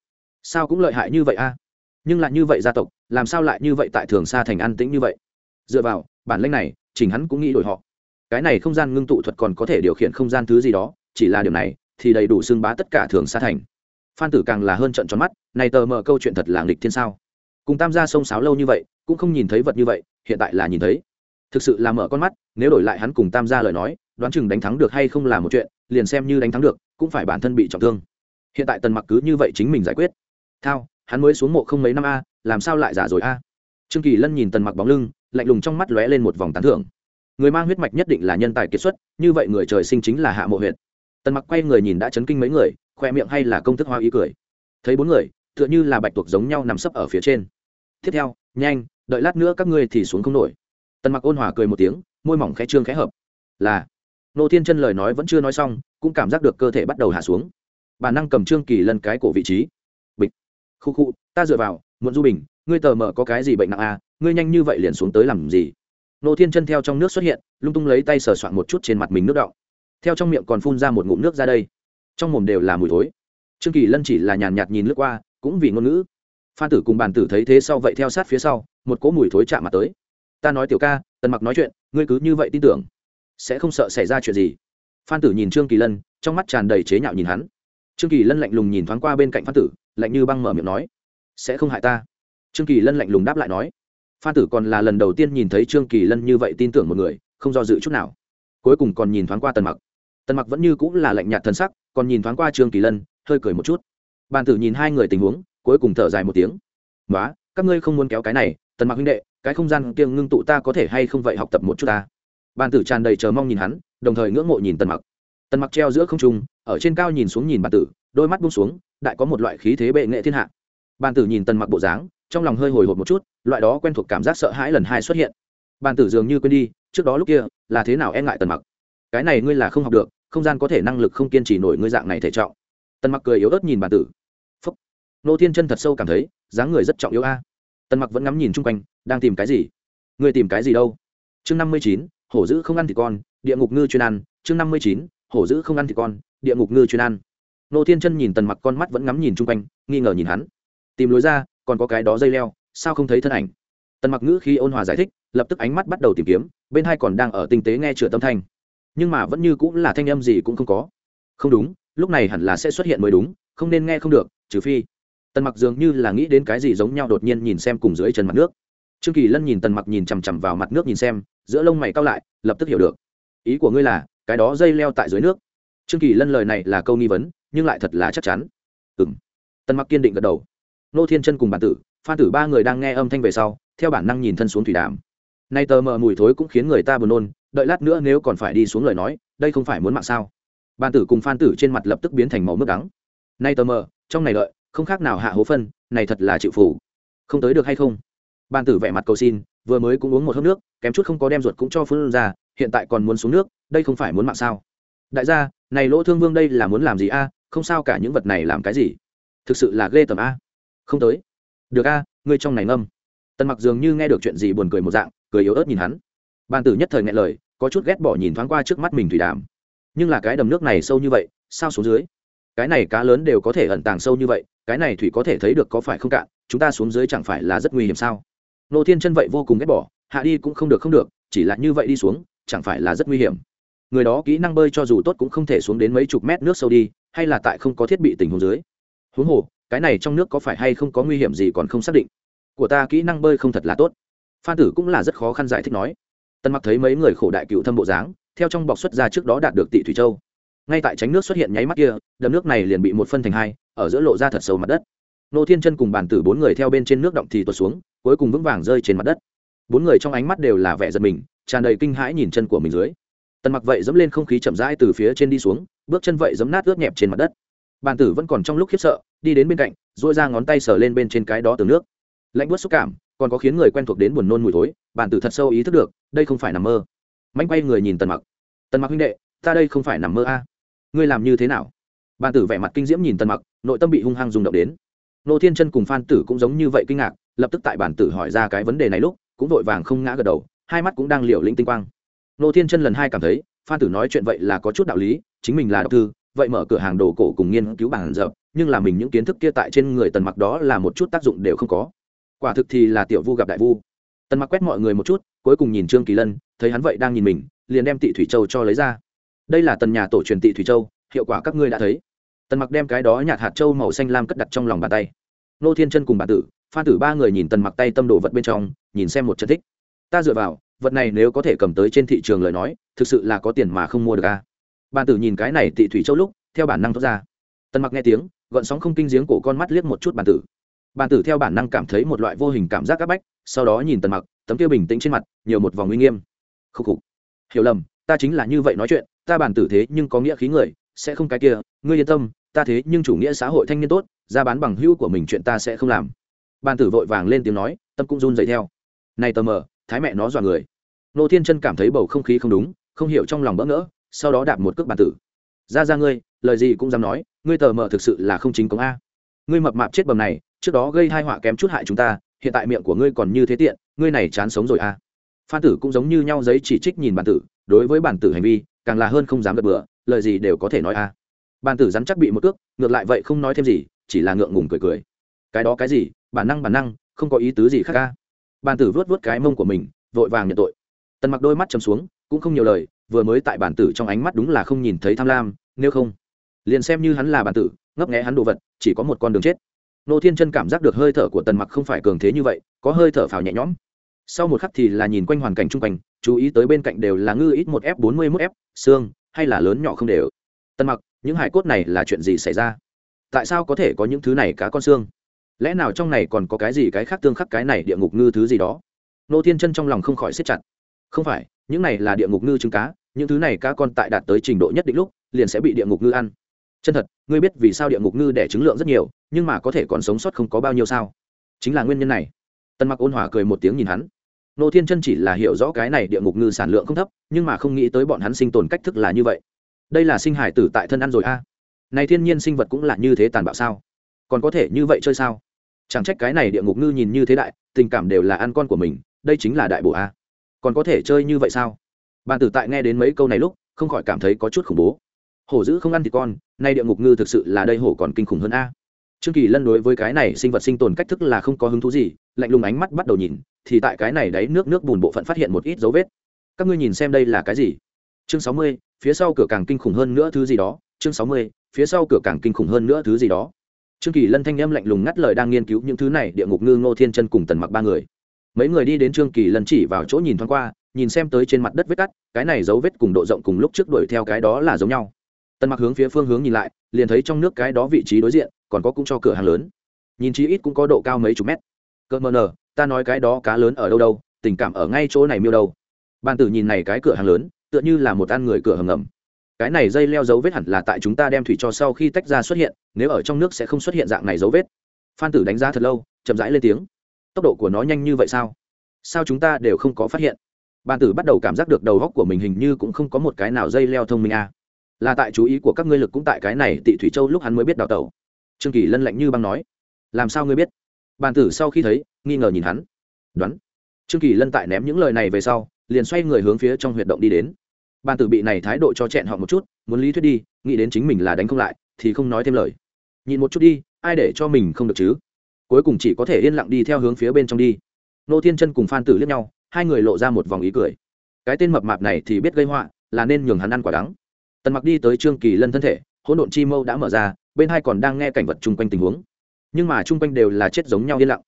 Sao cũng lợi hại như vậy a? Nhưng lại như vậy gia tộc, làm sao lại như vậy tại thường xa thành an tĩnh như vậy? Dựa vào, bản lĩnh này chỉnh hắn cũng nghĩ đổi họ. Cái này không gian ngưng tụ thuật còn có thể điều khiển không gian thứ gì đó, chỉ là điều này, thì đầy đủ xưng bá tất cả thường xa thành. Phan tử càng là hơn trận tròn mắt, này tờ mờ câu chuyện thật là nghịch thiên sao? Cùng tam gia sông sáo lâu như vậy, cũng không nhìn thấy vật như vậy, hiện tại là nhìn thấy. Thực sự là mở con mắt, nếu đổi lại hắn cùng tam gia lời nói, đoán chừng đánh thắng được hay không là một chuyện, liền xem như đánh thắng được, cũng phải bản thân bị trọng thương hiện tại tần mặc cứ như vậy chính mình giải quyết. Thao, hắn mới xuống mộ không mấy năm a, làm sao lại giả rồi a? Trương kỳ lân nhìn tần mặc bóng lưng, lạnh lùng trong mắt lóe lên một vòng tán thưởng. Người mang huyết mạch nhất định là nhân tài kiệt xuất, như vậy người trời sinh chính là hạ mộ huyện tần mặc quay người nhìn đã chấn kinh mấy người, khoe miệng hay là công thức hoa ý cười. Thấy bốn người, tựa như là bạch tuộc giống nhau nằm sấp ở phía trên. Tiếp theo, nhanh, đợi lát nữa các ngươi thì xuống không nổi. Tần mặc ôn hòa cười một tiếng, môi mỏng khẽ trương khẽ hợp. Là, nô thiên chân lời nói vẫn chưa nói xong, cũng cảm giác được cơ thể bắt đầu hạ xuống bản năng cầm trương kỳ lân cái cổ vị trí. Bịch. Khu khu, ta dựa vào muộn du bình, ngươi tờ mờ có cái gì bệnh nặng à ngươi nhanh như vậy liền xuống tới làm gì? Nô thiên chân theo trong nước xuất hiện, lung tung lấy tay sờ soạn một chút trên mặt mình nước đọng. Theo trong miệng còn phun ra một ngụm nước ra đây. Trong mồm đều là mùi thối. Trương kỳ lân chỉ là nhàn nhạt nhìn lướt qua, cũng vì ngôn ngữ. Phan tử cùng bàn tử thấy thế sau vậy theo sát phía sau, một cỗ mùi thối chạm mặt tới. Ta nói tiểu ca, tần mặc nói chuyện, ngươi cứ như vậy tin tưởng. Sẽ không sợ xảy ra chuyện gì. Phan tử nhìn trương kỳ lân, trong mắt tràn đầy chế nhạo nhìn hắn trương kỳ lân lạnh lùng nhìn thoáng qua bên cạnh phan tử, lạnh như băng mở miệng nói, sẽ không hại ta. Trương kỳ lân lạnh lùng đáp lại nói, phan tử còn là lần đầu tiên nhìn thấy trương kỳ lân như vậy tin tưởng một người, không do dự chút nào. Cuối cùng còn nhìn thoáng qua tần mặc. Tần mặc vẫn như cũng là lạnh nhạt thân sắc, còn nhìn thoáng qua trương kỳ lân, hơi cười một chút. Bàn tử nhìn hai người tình huống, cuối cùng thở dài một tiếng. Nói các ngươi không muốn kéo cái này, tần mặc huynh đệ, cái không gian kiêng ngưng tụ ta có thể hay không vậy học tập một chút ta? Bàn tử tràn đầy chờ mong nhìn hắn, đồng thời ngưỡng mộ nhìn tần mặc tần mặc treo giữa không trung, ở trên cao nhìn xuống nhìn bàn tử, đôi mắt buông xuống, đại có một loại khí thế bệ nghệ thiên hạ. Bàn tử nhìn tần mặc bộ dáng, trong lòng hơi hồi hộp một chút, loại đó quen thuộc cảm giác sợ hãi lần hai xuất hiện. Bàn tử dường như quên đi, trước đó lúc kia, là thế nào e ngại tần mặc? Cái này ngươi là không học được, không gian có thể năng lực không kiên trì nổi ngươi dạng này thể trọng. Tần mặc cười yếu ớt nhìn bàn tử. Phúc. Nô thiên chân thật sâu cảm thấy, dáng người rất trọng yếu a. Tần mặc vẫn ngắm nhìn chung quanh, đang tìm cái gì? Ngươi tìm cái gì đâu? Chương năm mươi chín, hổ dữ không ăn thì con, địa ngục ngư chuyên ăn, chương năm mươi chín hổ dữ không ăn thì con, địa ngục ngư chuyên ăn. Nô thiên chân nhìn tần mặc con mắt vẫn ngắm nhìn chung quanh, nghi ngờ nhìn hắn. Tìm lối ra, còn có cái đó dây leo, sao không thấy thân ảnh? Tần mặc ngữ khi ôn hòa giải thích, lập tức ánh mắt bắt đầu tìm kiếm, bên hai còn đang ở tinh tế nghe chửa tâm thanh. Nhưng mà vẫn như cũng là thanh âm gì cũng không có. Không đúng, lúc này hẳn là sẽ xuất hiện mới đúng, không nên nghe không được, trừ phi. Tần mặc dường như là nghĩ đến cái gì giống nhau đột nhiên nhìn xem cùng dưới chân mặt nước. Trương kỳ lân nhìn tần mặc nhìn chằm chằm vào mặt nước nhìn xem, giữa lông mày cao lại, lập tức hiểu được. Ý của ngươi là cái đó dây leo tại dưới nước. Trương kỳ lân lời này là câu nghi vấn, nhưng lại thật là chắc chắn. Ừng tần mặc kiên định gật đầu. Nô thiên chân cùng bản tử, phan tử ba người đang nghe âm thanh về sau, theo bản năng nhìn thân xuống thủy đàm. Nay tờ mờ mùi thối cũng khiến người ta buồn nôn, đợi lát nữa nếu còn phải đi xuống lời nói, đây không phải muốn mạng sao? Bản tử cùng phan tử trên mặt lập tức biến thành màu mức đắng. Nay tờ mờ, trong này đợi, không khác nào hạ hố phân, này thật là chịu phủ không tới được hay không? Bản tử vẻ mặt cầu xin, vừa mới cũng uống một hớp nước, kém chút không có đem ruột cũng cho phun ra hiện tại còn muốn xuống nước, đây không phải muốn mạng sao? Đại gia, này lỗ thương vương đây là muốn làm gì a? Không sao cả những vật này làm cái gì? Thực sự là ghê tởm a. Không tới. Được a, ngươi trong này ngâm. Tần mặc dường như nghe được chuyện gì buồn cười một dạng, cười yếu ớt nhìn hắn. Bàn tử nhất thời nghe lời, có chút ghét bỏ nhìn thoáng qua trước mắt mình thủy đàm. Nhưng là cái đầm nước này sâu như vậy, sao xuống dưới? Cái này cá lớn đều có thể ẩn tàng sâu như vậy, cái này thủy có thể thấy được có phải không cạn, chúng ta xuống dưới chẳng phải là rất nguy hiểm sao? Nô thiên chân vậy vô cùng ghét bỏ, hạ đi cũng không được không được, chỉ là như vậy đi xuống chẳng phải là rất nguy hiểm. Người đó kỹ năng bơi cho dù tốt cũng không thể xuống đến mấy chục mét nước sâu đi, hay là tại không có thiết bị tình huống dưới. Huống hồ, cái này trong nước có phải hay không có nguy hiểm gì còn không xác định. Của ta kỹ năng bơi không thật là tốt. Phan tử cũng là rất khó khăn giải thích nói. Tân mặc thấy mấy người khổ đại cựu thâm bộ dáng, theo trong bọc xuất ra trước đó đạt được tị thủy châu. Ngay tại tránh nước xuất hiện nháy mắt kia, đầm nước này liền bị một phân thành hai, ở giữa lộ ra thật sâu mặt đất. Nô thiên chân cùng bàn tử bốn người theo bên trên nước động thì tuột xuống, cuối cùng vững vàng rơi trên mặt đất. Bốn người trong ánh mắt đều là vẻ giật mình tràn đầy kinh hãi nhìn chân của mình dưới. Tần mặc vậy dẫm lên không khí chậm rãi từ phía trên đi xuống, bước chân vậy dẫm nát ướt nhẹp trên mặt đất. Bàn tử vẫn còn trong lúc khiếp sợ, đi đến bên cạnh dội ra ngón tay sờ lên bên trên cái đó từ nước. Lạnh bớt xúc cảm, còn có khiến người quen thuộc đến buồn nôn mùi thối, bàn tử thật sâu ý thức được, đây không phải nằm mơ. Mạnh quay người nhìn tần mặc. Tần mặc huynh đệ, ta đây không phải nằm mơ a. Ngươi làm như thế nào? Bàn tử vẻ mặt kinh diễm nhìn tần mặc, nội tâm bị hung hăng rung động đến. Nô thiên chân cùng phan tử cũng giống như vậy kinh ngạc, lập tức tại bản tử hỏi ra cái vấn đề này lúc, cũng vội vàng không ngã gật đầu hai mắt cũng đang liều lĩnh tinh quang. Nô thiên chân lần hai cảm thấy, phan tử nói chuyện vậy là có chút đạo lý, chính mình là độc thư, vậy mở cửa hàng đồ cổ cùng nghiên cứu bản dập nhưng là mình những kiến thức kia tại trên người tần mặc đó là một chút tác dụng đều không có. Quả thực thì là tiểu vu gặp đại vu. Tần mặc quét mọi người một chút, cuối cùng nhìn trương kỳ lân, thấy hắn vậy đang nhìn mình, liền đem tị thủy châu cho lấy ra. Đây là tần nhà tổ truyền tị thủy châu, hiệu quả các ngươi đã thấy. Tần mặc đem cái đó nhạt hạt châu màu xanh lam cất đặt trong lòng bàn tay. Nô thiên chân cùng bản tử, phan tử ba người nhìn tần mặc tay tâm đồ vật bên trong, nhìn xem một chân thích ta dựa vào, vật này nếu có thể cầm tới trên thị trường lời nói, thực sự là có tiền mà không mua được a bàn tử nhìn cái này tị thủy châu lúc, theo bản năng thoát ra. Tần mặc nghe tiếng, gọn sóng không kinh giếng cổ con mắt liếc một chút bàn tử. Bàn tử theo bản năng cảm thấy một loại vô hình cảm giác áp bách, sau đó nhìn tần mặc, tấm kia bình tĩnh trên mặt, nhiều một vòng uy nghiêm. Khúc khục. Hiểu lầm, ta chính là như vậy nói chuyện, ta bản tử thế nhưng có nghĩa khí người, sẽ không cái kia, ngươi yên tâm, ta thế nhưng chủ nghĩa xã hội thanh niên tốt, ra bán bằng hữu của mình chuyện ta sẽ không làm. Bàn tử vội vàng lên tiếng nói, tâm cũng run dậy theo. Này tờ mờ thái mẹ nó dọa người. Nô thiên chân cảm thấy bầu không khí không đúng, không hiểu trong lòng bỡ ngỡ, sau đó đạp một cước bàn tử. Ra ra ngươi, lời gì cũng dám nói, ngươi tờ mờ thực sự là không chính công a. Ngươi mập mạp chết bầm này, trước đó gây hai họa kém chút hại chúng ta, hiện tại miệng của ngươi còn như thế tiện, ngươi này chán sống rồi a. Phan tử cũng giống như nhau giấy chỉ trích nhìn bản tử, đối với bản tử hành vi, càng là hơn không dám gật bừa, lời gì đều có thể nói a. Bản tử rắn chắc bị một cước, ngược lại vậy không nói thêm gì, chỉ là ngượng ngùng cười cười. Cái đó cái gì? Bản năng bản năng, không có ý tứ gì khác a bàn tử vớt vớt cái mông của mình, vội vàng nhận tội. Tần mặc đôi mắt chầm xuống, cũng không nhiều lời, vừa mới tại bản tử trong ánh mắt đúng là không nhìn thấy tham lam, nếu không, liền xem như hắn là bản tử, ngấp nghé hắn đồ vật, chỉ có một con đường chết. Nô thiên chân cảm giác được hơi thở của tần mặc không phải cường thế như vậy, có hơi thở phào nhẹ nhõm. Sau một khắc thì là nhìn quanh hoàn cảnh chung quanh, chú ý tới bên cạnh đều là ngư ít một f bốn mươi một f xương, hay là lớn nhỏ không đều. Tần mặc, những hải cốt này là chuyện gì xảy ra? Tại sao có thể có những thứ này cá con xương? Lẽ nào trong này còn có cái gì cái khác tương khắc cái này địa ngục ngư thứ gì đó? Nô thiên chân trong lòng không khỏi siết chặt. Không phải, những này là địa ngục ngư trứng cá, những thứ này cá con tại đạt tới trình độ nhất định lúc, liền sẽ bị địa ngục ngư ăn. Chân thật, ngươi biết vì sao địa ngục ngư đẻ trứng lượng rất nhiều, nhưng mà có thể còn sống sót không có bao nhiêu sao? Chính là nguyên nhân này. Tân mặc ôn hòa cười một tiếng nhìn hắn. Nô thiên chân chỉ là hiểu rõ cái này địa ngục ngư sản lượng không thấp, nhưng mà không nghĩ tới bọn hắn sinh tồn cách thức là như vậy. Đây là sinh hải tử tại thân ăn rồi a. Này thiên nhiên sinh vật cũng là như thế tàn bạo sao? Còn có thể như vậy chơi sao? Chẳng trách cái này địa ngục ngư nhìn như thế đại, tình cảm đều là ăn con của mình, đây chính là đại bộ a. Còn có thể chơi như vậy sao? Bàn tử tại nghe đến mấy câu này lúc, không khỏi cảm thấy có chút khủng bố. Hổ dữ không ăn thì con, nay địa ngục ngư thực sự là đây hổ còn kinh khủng hơn a. Trương kỳ lân đối với cái này sinh vật sinh tồn cách thức là không có hứng thú gì, lạnh lùng ánh mắt bắt đầu nhìn, thì tại cái này đáy nước nước bùn bộ phận phát hiện một ít dấu vết. Các ngươi nhìn xem đây là cái gì? Chương sáu mươi, phía sau cửa càng kinh khủng hơn nữa thứ gì đó. Chương sáu mươi, phía sau cửa càng kinh khủng hơn nữa thứ gì đó trương kỳ lân thanh âm lạnh lùng ngắt lời đang nghiên cứu những thứ này, địa ngục ngư ngô thiên chân cùng tần mặc ba người. Mấy người đi đến trương kỳ lân chỉ vào chỗ nhìn thoáng qua, nhìn xem tới trên mặt đất vết cắt, cái này dấu vết cùng độ rộng cùng lúc trước đuổi theo cái đó là giống nhau. Tần mặc hướng phía phương hướng nhìn lại, liền thấy trong nước cái đó vị trí đối diện, còn có cũng cho cửa hàng lớn. Nhìn chí ít cũng có độ cao mấy chục mét. Cơ mờ nờ, ta nói cái đó cá lớn ở đâu đâu, tình cảm ở ngay chỗ này miêu đâu. Bàn tử nhìn này cái cửa hàng lớn, tựa như là một ăn người cửa hầm ngầm cái này dây leo dấu vết hẳn là tại chúng ta đem thủy cho sau khi tách ra xuất hiện, nếu ở trong nước sẽ không xuất hiện dạng này dấu vết. Phan tử đánh giá thật lâu, chậm rãi lên tiếng. Tốc độ của nó nhanh như vậy sao? Sao chúng ta đều không có phát hiện? Bàn tử bắt đầu cảm giác được đầu góc của mình hình như cũng không có một cái nào dây leo thông minh à. là tại chú ý của các ngươi lực cũng tại cái này, tị thủy châu lúc hắn mới biết đào tẩu. Trương kỳ lân lạnh như băng nói. Làm sao ngươi biết? Bàn tử sau khi thấy, nghi ngờ nhìn hắn. Đoán. Trương kỳ lân tại ném những lời này về sau, liền xoay người hướng phía trong huyệt động đi đến bàn tử bị này thái độ cho chẹn họ một chút, muốn lý thuyết đi, nghĩ đến chính mình là đánh không lại, thì không nói thêm lời. Nhìn một chút đi, ai để cho mình không được chứ? Cuối cùng chỉ có thể yên lặng đi theo hướng phía bên trong đi. Nô thiên chân cùng phan tử liếc nhau, hai người lộ ra một vòng ý cười. Cái tên mập mạp này thì biết gây họa, là nên nhường hắn ăn quả đắng. Tần mặc đi tới trương kỳ lân thân thể, hỗn độn chi mâu đã mở ra, bên hai còn đang nghe cảnh vật chung quanh tình huống. Nhưng mà chung quanh đều là chết giống nhau yên lặng.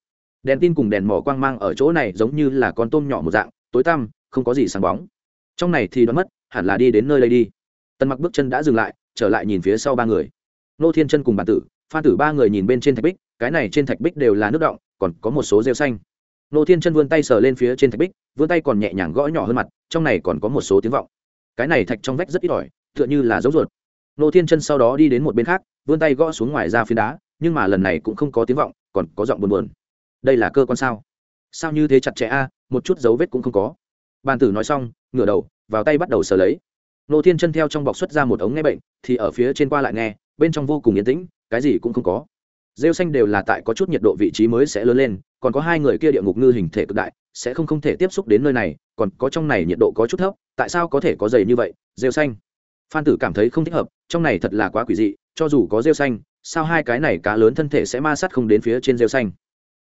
Đèn tin cùng đèn mỏ quang mang ở chỗ này giống như là con tôm nhỏ một dạng, tối tăm, không có gì sáng bóng. Trong này thì đoán mất hẳn là đi đến nơi đây đi. Tần mặc bước chân đã dừng lại, trở lại nhìn phía sau ba người. Nô thiên chân cùng bản tử, phan tử ba người nhìn bên trên thạch bích, cái này trên thạch bích đều là nước động, còn có một số rêu xanh. Nô thiên chân vươn tay sờ lên phía trên thạch bích, vươn tay còn nhẹ nhàng gõ nhỏ hơn mặt, trong này còn có một số tiếng vọng. Cái này thạch trong vách rất ít ỏi, tựa như là dấu ruột. Nô thiên chân sau đó đi đến một bên khác, vươn tay gõ xuống ngoài ra phiến đá, nhưng mà lần này cũng không có tiếng vọng, còn có giọng buồn buồn. Đây là cơ quan sao? Sao như thế chặt chẽ a, một chút dấu vết cũng không có. Bàn tử nói xong, ngửa đầu vào tay bắt đầu sờ lấy. Nô thiên chân theo trong bọc xuất ra một ống nghe bệnh, thì ở phía trên qua lại nghe, bên trong vô cùng yên tĩnh, cái gì cũng không có. Rêu xanh đều là tại có chút nhiệt độ vị trí mới sẽ lớn lên, còn có hai người kia địa ngục ngư hình thể cực đại, sẽ không không thể tiếp xúc đến nơi này, còn có trong này nhiệt độ có chút thấp, tại sao có thể có dày như vậy, rêu xanh? Phan tử cảm thấy không thích hợp, trong này thật là quá quỷ dị, cho dù có rêu xanh, sao hai cái này cá lớn thân thể sẽ ma sát không đến phía trên rêu xanh?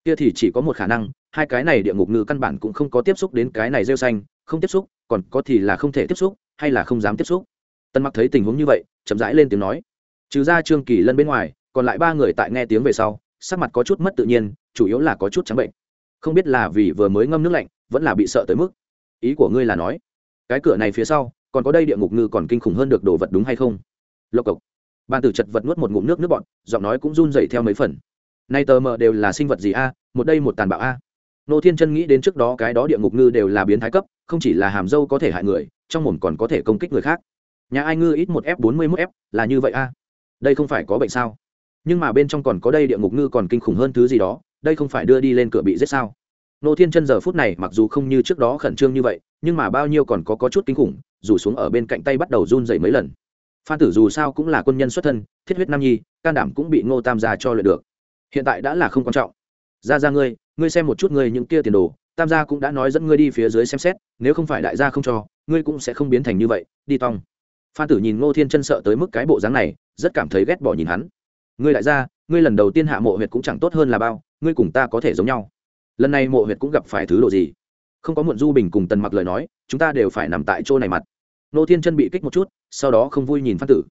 Kia thì chỉ có một khả năng, hai cái này địa ngục ngư căn bản cũng không có tiếp xúc đến cái này rêu xanh không tiếp xúc, còn có thì là không thể tiếp xúc, hay là không dám tiếp xúc. Tân mặc thấy tình huống như vậy, chậm rãi lên tiếng nói. Trừ ra trương kỳ lân bên ngoài, còn lại ba người tại nghe tiếng về sau, sắc mặt có chút mất tự nhiên, chủ yếu là có chút trắng bệnh. Không biết là vì vừa mới ngâm nước lạnh, vẫn là bị sợ tới mức. Ý của ngươi là nói, cái cửa này phía sau, còn có đây địa ngục ngư còn kinh khủng hơn được đồ vật đúng hay không? Lộc cộc. Bàn tử chật vật nuốt một ngụm nước nước bọn giọng nói cũng run dậy theo mấy phần. Nay tờ mờ đều là sinh vật gì a? Một đây một tàn bạo a nô thiên chân nghĩ đến trước đó cái đó địa ngục ngư đều là biến thái cấp không chỉ là hàm dâu có thể hại người trong mồm còn có thể công kích người khác. Nhà ai ngư ít một f bốn mươi mốt f là như vậy a? Đây không phải có bệnh sao? Nhưng mà bên trong còn có đây địa ngục ngư còn kinh khủng hơn thứ gì đó đây không phải đưa đi lên cửa bị giết sao? Nô thiên chân giờ phút này mặc dù không như trước đó khẩn trương như vậy nhưng mà bao nhiêu còn có, có chút kinh khủng dù xuống ở bên cạnh tay bắt đầu run dậy mấy lần. Phan tử dù sao cũng là quân nhân xuất thân thiết huyết nam nhi can đảm cũng bị ngô tam gia cho luyện được. Hiện tại đã là không quan trọng. Ra ra ngươi ngươi xem một chút ngươi những kia tiền đồ, tam gia cũng đã nói dẫn ngươi đi phía dưới xem xét, nếu không phải đại gia không cho, ngươi cũng sẽ không biến thành như vậy, đi tong phan tử nhìn ngô thiên chân sợ tới mức cái bộ dáng này, rất cảm thấy ghét bỏ nhìn hắn. Ngươi đại gia, ngươi lần đầu tiên hạ mộ huyệt cũng chẳng tốt hơn là bao, ngươi cùng ta có thể giống nhau. Lần này mộ huyệt cũng gặp phải thứ độ gì? Không có muộn du bình cùng tần mặc lời nói, chúng ta đều phải nằm tại chỗ này mặt. Ngô thiên chân bị kích một chút, sau đó không vui nhìn phan tử.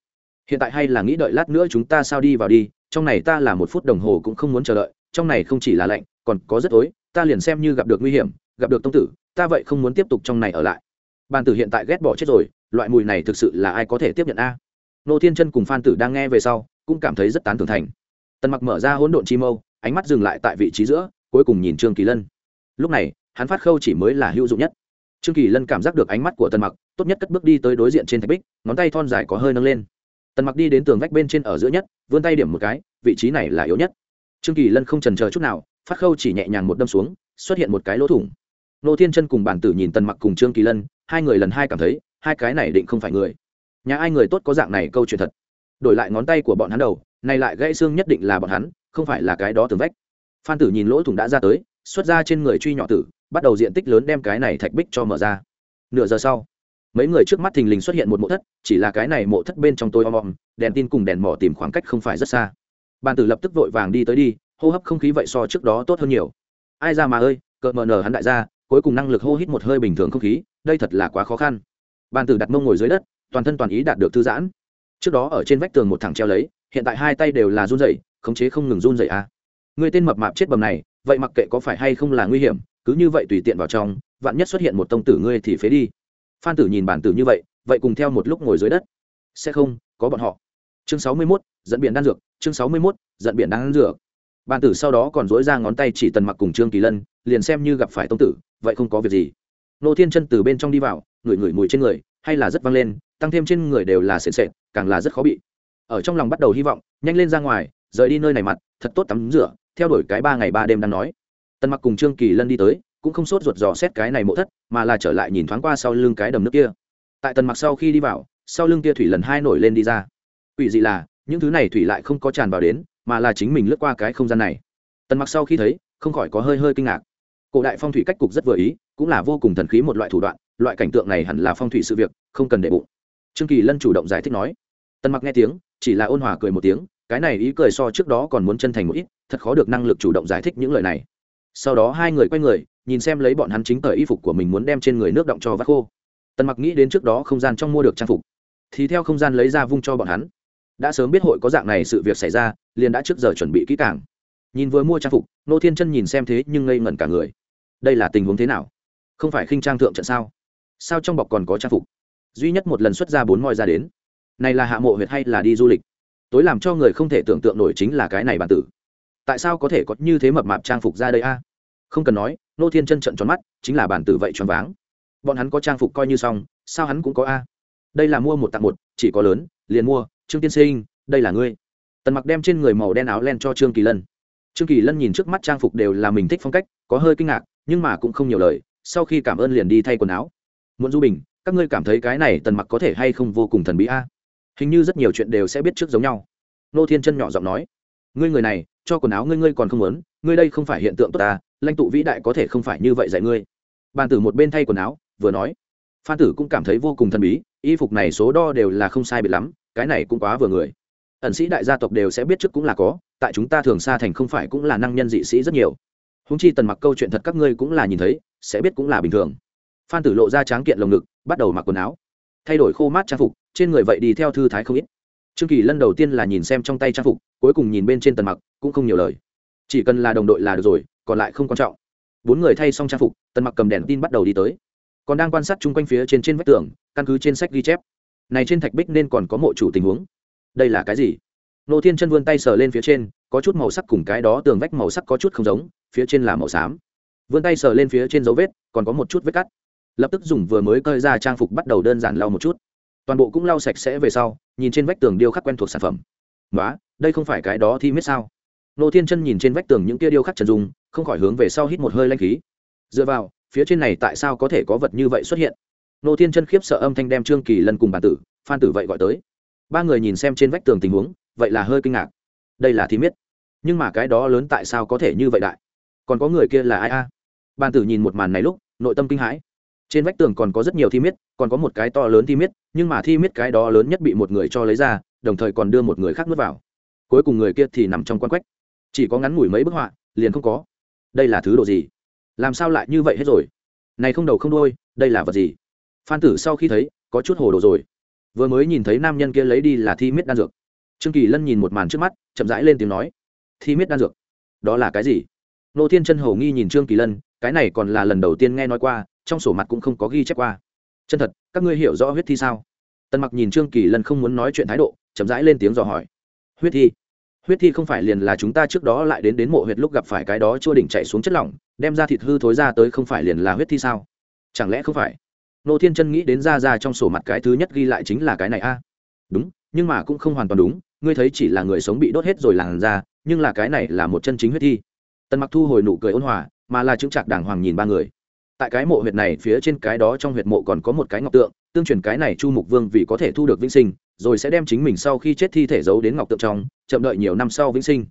Hiện tại hay là nghĩ đợi lát nữa chúng ta sao đi vào đi, trong này ta là một phút đồng hồ cũng không muốn chờ đợi, trong này không chỉ là lạnh còn có rất tối, ta liền xem như gặp được nguy hiểm, gặp được tông tử, ta vậy không muốn tiếp tục trong này ở lại. Bàn tử hiện tại ghét bỏ chết rồi, loại mùi này thực sự là ai có thể tiếp nhận a? Nô thiên chân cùng phan tử đang nghe về sau, cũng cảm thấy rất tán thưởng thành. Tần mặc mở ra hỗn độn chi mâu, ánh mắt dừng lại tại vị trí giữa, cuối cùng nhìn trương kỳ lân. Lúc này, hắn phát khâu chỉ mới là hữu dụng nhất. Trương kỳ lân cảm giác được ánh mắt của tần mặc, tốt nhất cất bước đi tới đối diện trên thạch bích, ngón tay thon dài có hơi nâng lên. Tần mặc đi đến tường vách bên trên ở giữa nhất, vươn tay điểm một cái, vị trí này là yếu nhất. Trương kỳ lân không trần chờ chút nào phát khâu chỉ nhẹ nhàng một đâm xuống, xuất hiện một cái lỗ thủng. Nô thiên chân cùng bản tử nhìn tần mặc cùng trương kỳ lân, hai người lần hai cảm thấy, hai cái này định không phải người. Nhà ai người tốt có dạng này câu chuyện thật. Đổi lại ngón tay của bọn hắn đầu, này lại gãy xương nhất định là bọn hắn, không phải là cái đó tường vách. Phan tử nhìn lỗ thủng đã ra tới, xuất ra trên người truy nhỏ tử, bắt đầu diện tích lớn đem cái này thạch bích cho mở ra. Nửa giờ sau, mấy người trước mắt thình lình xuất hiện một mộ thất, chỉ là cái này mộ thất bên trong tôi om om, đèn tin cùng đèn mỏ tìm khoảng cách không phải rất xa. Bàn tử lập tức vội vàng đi tới đi hô hấp không khí vậy so trước đó tốt hơn nhiều. Ai ra mà ơi cợt mờ nở hắn đại gia cuối cùng năng lực hô hít một hơi bình thường không khí đây thật là quá khó khăn. Bàn tử đặt mông ngồi dưới đất toàn thân toàn ý đạt được thư giãn. Trước đó ở trên vách tường một thằng treo lấy hiện tại hai tay đều là run rẩy khống chế không ngừng run rẩy à. người tên mập mạp chết bầm này vậy mặc kệ có phải hay không là nguy hiểm cứ như vậy tùy tiện vào trong vạn nhất xuất hiện một tông tử ngươi thì phế đi. Phan tử nhìn bản tử như vậy vậy cùng theo một lúc ngồi dưới đất. Sẽ không có bọn họ. Chương sáu mươi 61, dẫn biển đan dược chương sáu mươi 61, dẫn biển đan dược bàn tử sau đó còn dỗi ra ngón tay chỉ tần mặc cùng trương kỳ lân, liền xem như gặp phải tông tử, vậy không có việc gì. Nô thiên chân từ bên trong đi vào, ngửi ngửi mùi trên người, hay là rất văng lên, tăng thêm trên người đều là sệt sệt, càng là rất khó bị. Ở trong lòng bắt đầu hy vọng, nhanh lên ra ngoài, rời đi nơi này mặt, thật tốt tắm rửa, theo đuổi cái ba ngày ba đêm đang nói. Tần mặc cùng trương kỳ lân đi tới, cũng không sốt ruột dò xét cái này mộ thất, mà là trở lại nhìn thoáng qua sau lưng cái đầm nước kia. Tại tần mặc sau khi đi vào, sau lưng kia thủy lần hai nổi lên đi ra. Ủy dị là, những thứ này thủy lại không có tràn vào đến mà là chính mình lướt qua cái không gian này. Tần mặc sau khi thấy, không khỏi có hơi hơi kinh ngạc. Cổ đại phong thủy cách cục rất vừa ý, cũng là vô cùng thần khí một loại thủ đoạn, loại cảnh tượng này hẳn là phong thủy sự việc, không cần để bụng. Trương kỳ lân chủ động giải thích nói. Tần mặc nghe tiếng, chỉ là ôn hòa cười một tiếng, cái này ý cười so trước đó còn muốn chân thành một ít, thật khó được năng lực chủ động giải thích những lời này. Sau đó hai người quay người, nhìn xem lấy bọn hắn chính tờ y phục của mình muốn đem trên người nước động cho vắt khô. Tần mặc nghĩ đến trước đó không gian trong mua được trang phục, thì theo không gian lấy ra vung cho bọn hắn đã sớm biết hội có dạng này sự việc xảy ra, liền đã trước giờ chuẩn bị kỹ càng. Nhìn vừa mua trang phục nô thiên chân nhìn xem thế nhưng ngây ngẩn cả người. Đây là tình huống thế nào? Không phải khinh trang thượng trận sao? Sao trong bọc còn có trang phục? Duy nhất một lần xuất ra bốn ngôi ra đến. Này là hạ mộ huyệt hay là đi du lịch? Tối làm cho người không thể tưởng tượng nổi chính là cái này bản tử. Tại sao có thể có như thế mập mạp trang phục ra đây a? Không cần nói nô thiên chân trận tròn mắt, chính là bản tử vậy tròn váng. Bọn hắn có trang phục coi như xong, sao hắn cũng có a? Đây là mua một tặng một, chỉ có lớn, liền mua trương tiên sinh, đây là ngươi. Tần mặc đem trên người màu đen áo len cho trương kỳ lân. Trương kỳ lân nhìn trước mắt trang phục đều là mình thích phong cách, có hơi kinh ngạc, nhưng mà cũng không nhiều lời, sau khi cảm ơn liền đi thay quần áo. Muốn du bình, các ngươi cảm thấy cái này tần mặc có thể hay không vô cùng thần bí a? Hình như rất nhiều chuyện đều sẽ biết trước giống nhau. Nô thiên chân nhỏ giọng nói. Ngươi người này, cho quần áo ngươi ngươi còn không muốn, ngươi đây không phải hiện tượng tốt ta, lãnh tụ vĩ đại có thể không phải như vậy dạy ngươi. Bàn tử một bên thay quần áo, vừa nói. Phan tử cũng cảm thấy vô cùng thần bí, y phục này số đo đều là không sai biệt lắm cái này cũng quá vừa người. Ẩn sĩ đại gia tộc đều sẽ biết trước cũng là có, tại chúng ta thường xa thành không phải cũng là năng nhân dị sĩ rất nhiều. Húng chi tần mặc câu chuyện thật các ngươi cũng là nhìn thấy, sẽ biết cũng là bình thường. Phan tử lộ ra tráng kiện lồng ngực, bắt đầu mặc quần áo. Thay đổi khô mát trang phục, trên người vậy đi theo thư thái không ít. Trương kỳ lân đầu tiên là nhìn xem trong tay trang phục, cuối cùng nhìn bên trên tần mặc, cũng không nhiều lời. Chỉ cần là đồng đội là được rồi, còn lại không quan trọng. Bốn người thay xong trang phục, tần mặc cầm đèn tin bắt đầu đi tới. Còn đang quan sát chung quanh phía trên trên vách tường, căn cứ trên sách ghi chép này trên thạch bích nên còn có mộ chủ tình huống. Đây là cái gì? Nô thiên chân vươn tay sờ lên phía trên, có chút màu sắc cùng cái đó tường vách màu sắc có chút không giống, phía trên là màu xám. Vươn tay sờ lên phía trên dấu vết, còn có một chút vết cắt. Lập tức dùng vừa mới cơi ra trang phục bắt đầu đơn giản lau một chút. Toàn bộ cũng lau sạch sẽ về sau, nhìn trên vách tường điêu khắc quen thuộc sản phẩm. Nói đây không phải cái đó thi miết sao? Nô thiên chân nhìn trên vách tường những kia điêu khắc trần dung, không khỏi hướng về sau hít một hơi lanh khí. Dựa vào, phía trên này tại sao có thể có vật như vậy xuất hiện? Nô thiên chân khiếp sợ âm thanh đem trương kỳ lân cùng bản tử, phan tử vậy gọi tới. Ba người nhìn xem trên vách tường tình huống, vậy là hơi kinh ngạc. Đây là thi miết. Nhưng mà cái đó lớn tại sao có thể như vậy đại? Còn có người kia là ai a? À? bàn tử nhìn một màn này lúc, nội tâm kinh hãi. Trên vách tường còn có rất nhiều thi miết, còn có một cái to lớn thi miết, nhưng mà thi miết cái đó lớn nhất bị một người cho lấy ra, đồng thời còn đưa một người khác nuốt vào. Cuối cùng người kia thì nằm trong quan quách. Chỉ có ngắn ngủi mấy bức họa, liền không có. Đây là thứ đồ gì? Làm sao lại như vậy hết rồi? Này không đầu không đôi đây là vật gì? Phan tử sau khi thấy, có chút hồ đồ rồi. Vừa mới nhìn thấy nam nhân kia lấy đi là thi miết đan dược. Trương kỳ lân nhìn một màn trước mắt, chậm rãi lên tiếng nói, thi miết đan dược? Đó là cái gì? Nô thiên chân hầu nghi nhìn trương kỳ lân, cái này còn là lần đầu tiên nghe nói qua, trong sổ mặt cũng không có ghi chép qua. Chân thật, các ngươi hiểu rõ huyết thi sao? Tần mặc nhìn trương kỳ lân không muốn nói chuyện thái độ, chậm rãi lên tiếng dò hỏi, huyết thi? Huyết thi không phải liền là chúng ta trước đó lại đến đến mộ huyệt lúc gặp phải cái đó chua đỉnh chạy xuống chất lỏng, đem ra thịt hư thối ra tới không phải liền là huyết thi sao? Chẳng lẽ không phải? Nô thiên chân nghĩ đến ra ra trong sổ mặt cái thứ nhất ghi lại chính là cái này a. Đúng, nhưng mà cũng không hoàn toàn đúng, ngươi thấy chỉ là người sống bị đốt hết rồi làn ra nhưng là cái này là một chân chính huyết thi. Tần mặc thu hồi nụ cười ôn hòa, mà là chứng trạc đàng hoàng nhìn ba người. Tại cái mộ huyệt này, phía trên cái đó trong huyệt mộ còn có một cái ngọc tượng, tương truyền cái này chu mục vương vì có thể thu được vĩnh sinh, rồi sẽ đem chính mình sau khi chết thi thể giấu đến ngọc tượng trong, chậm đợi nhiều năm sau vĩnh sinh.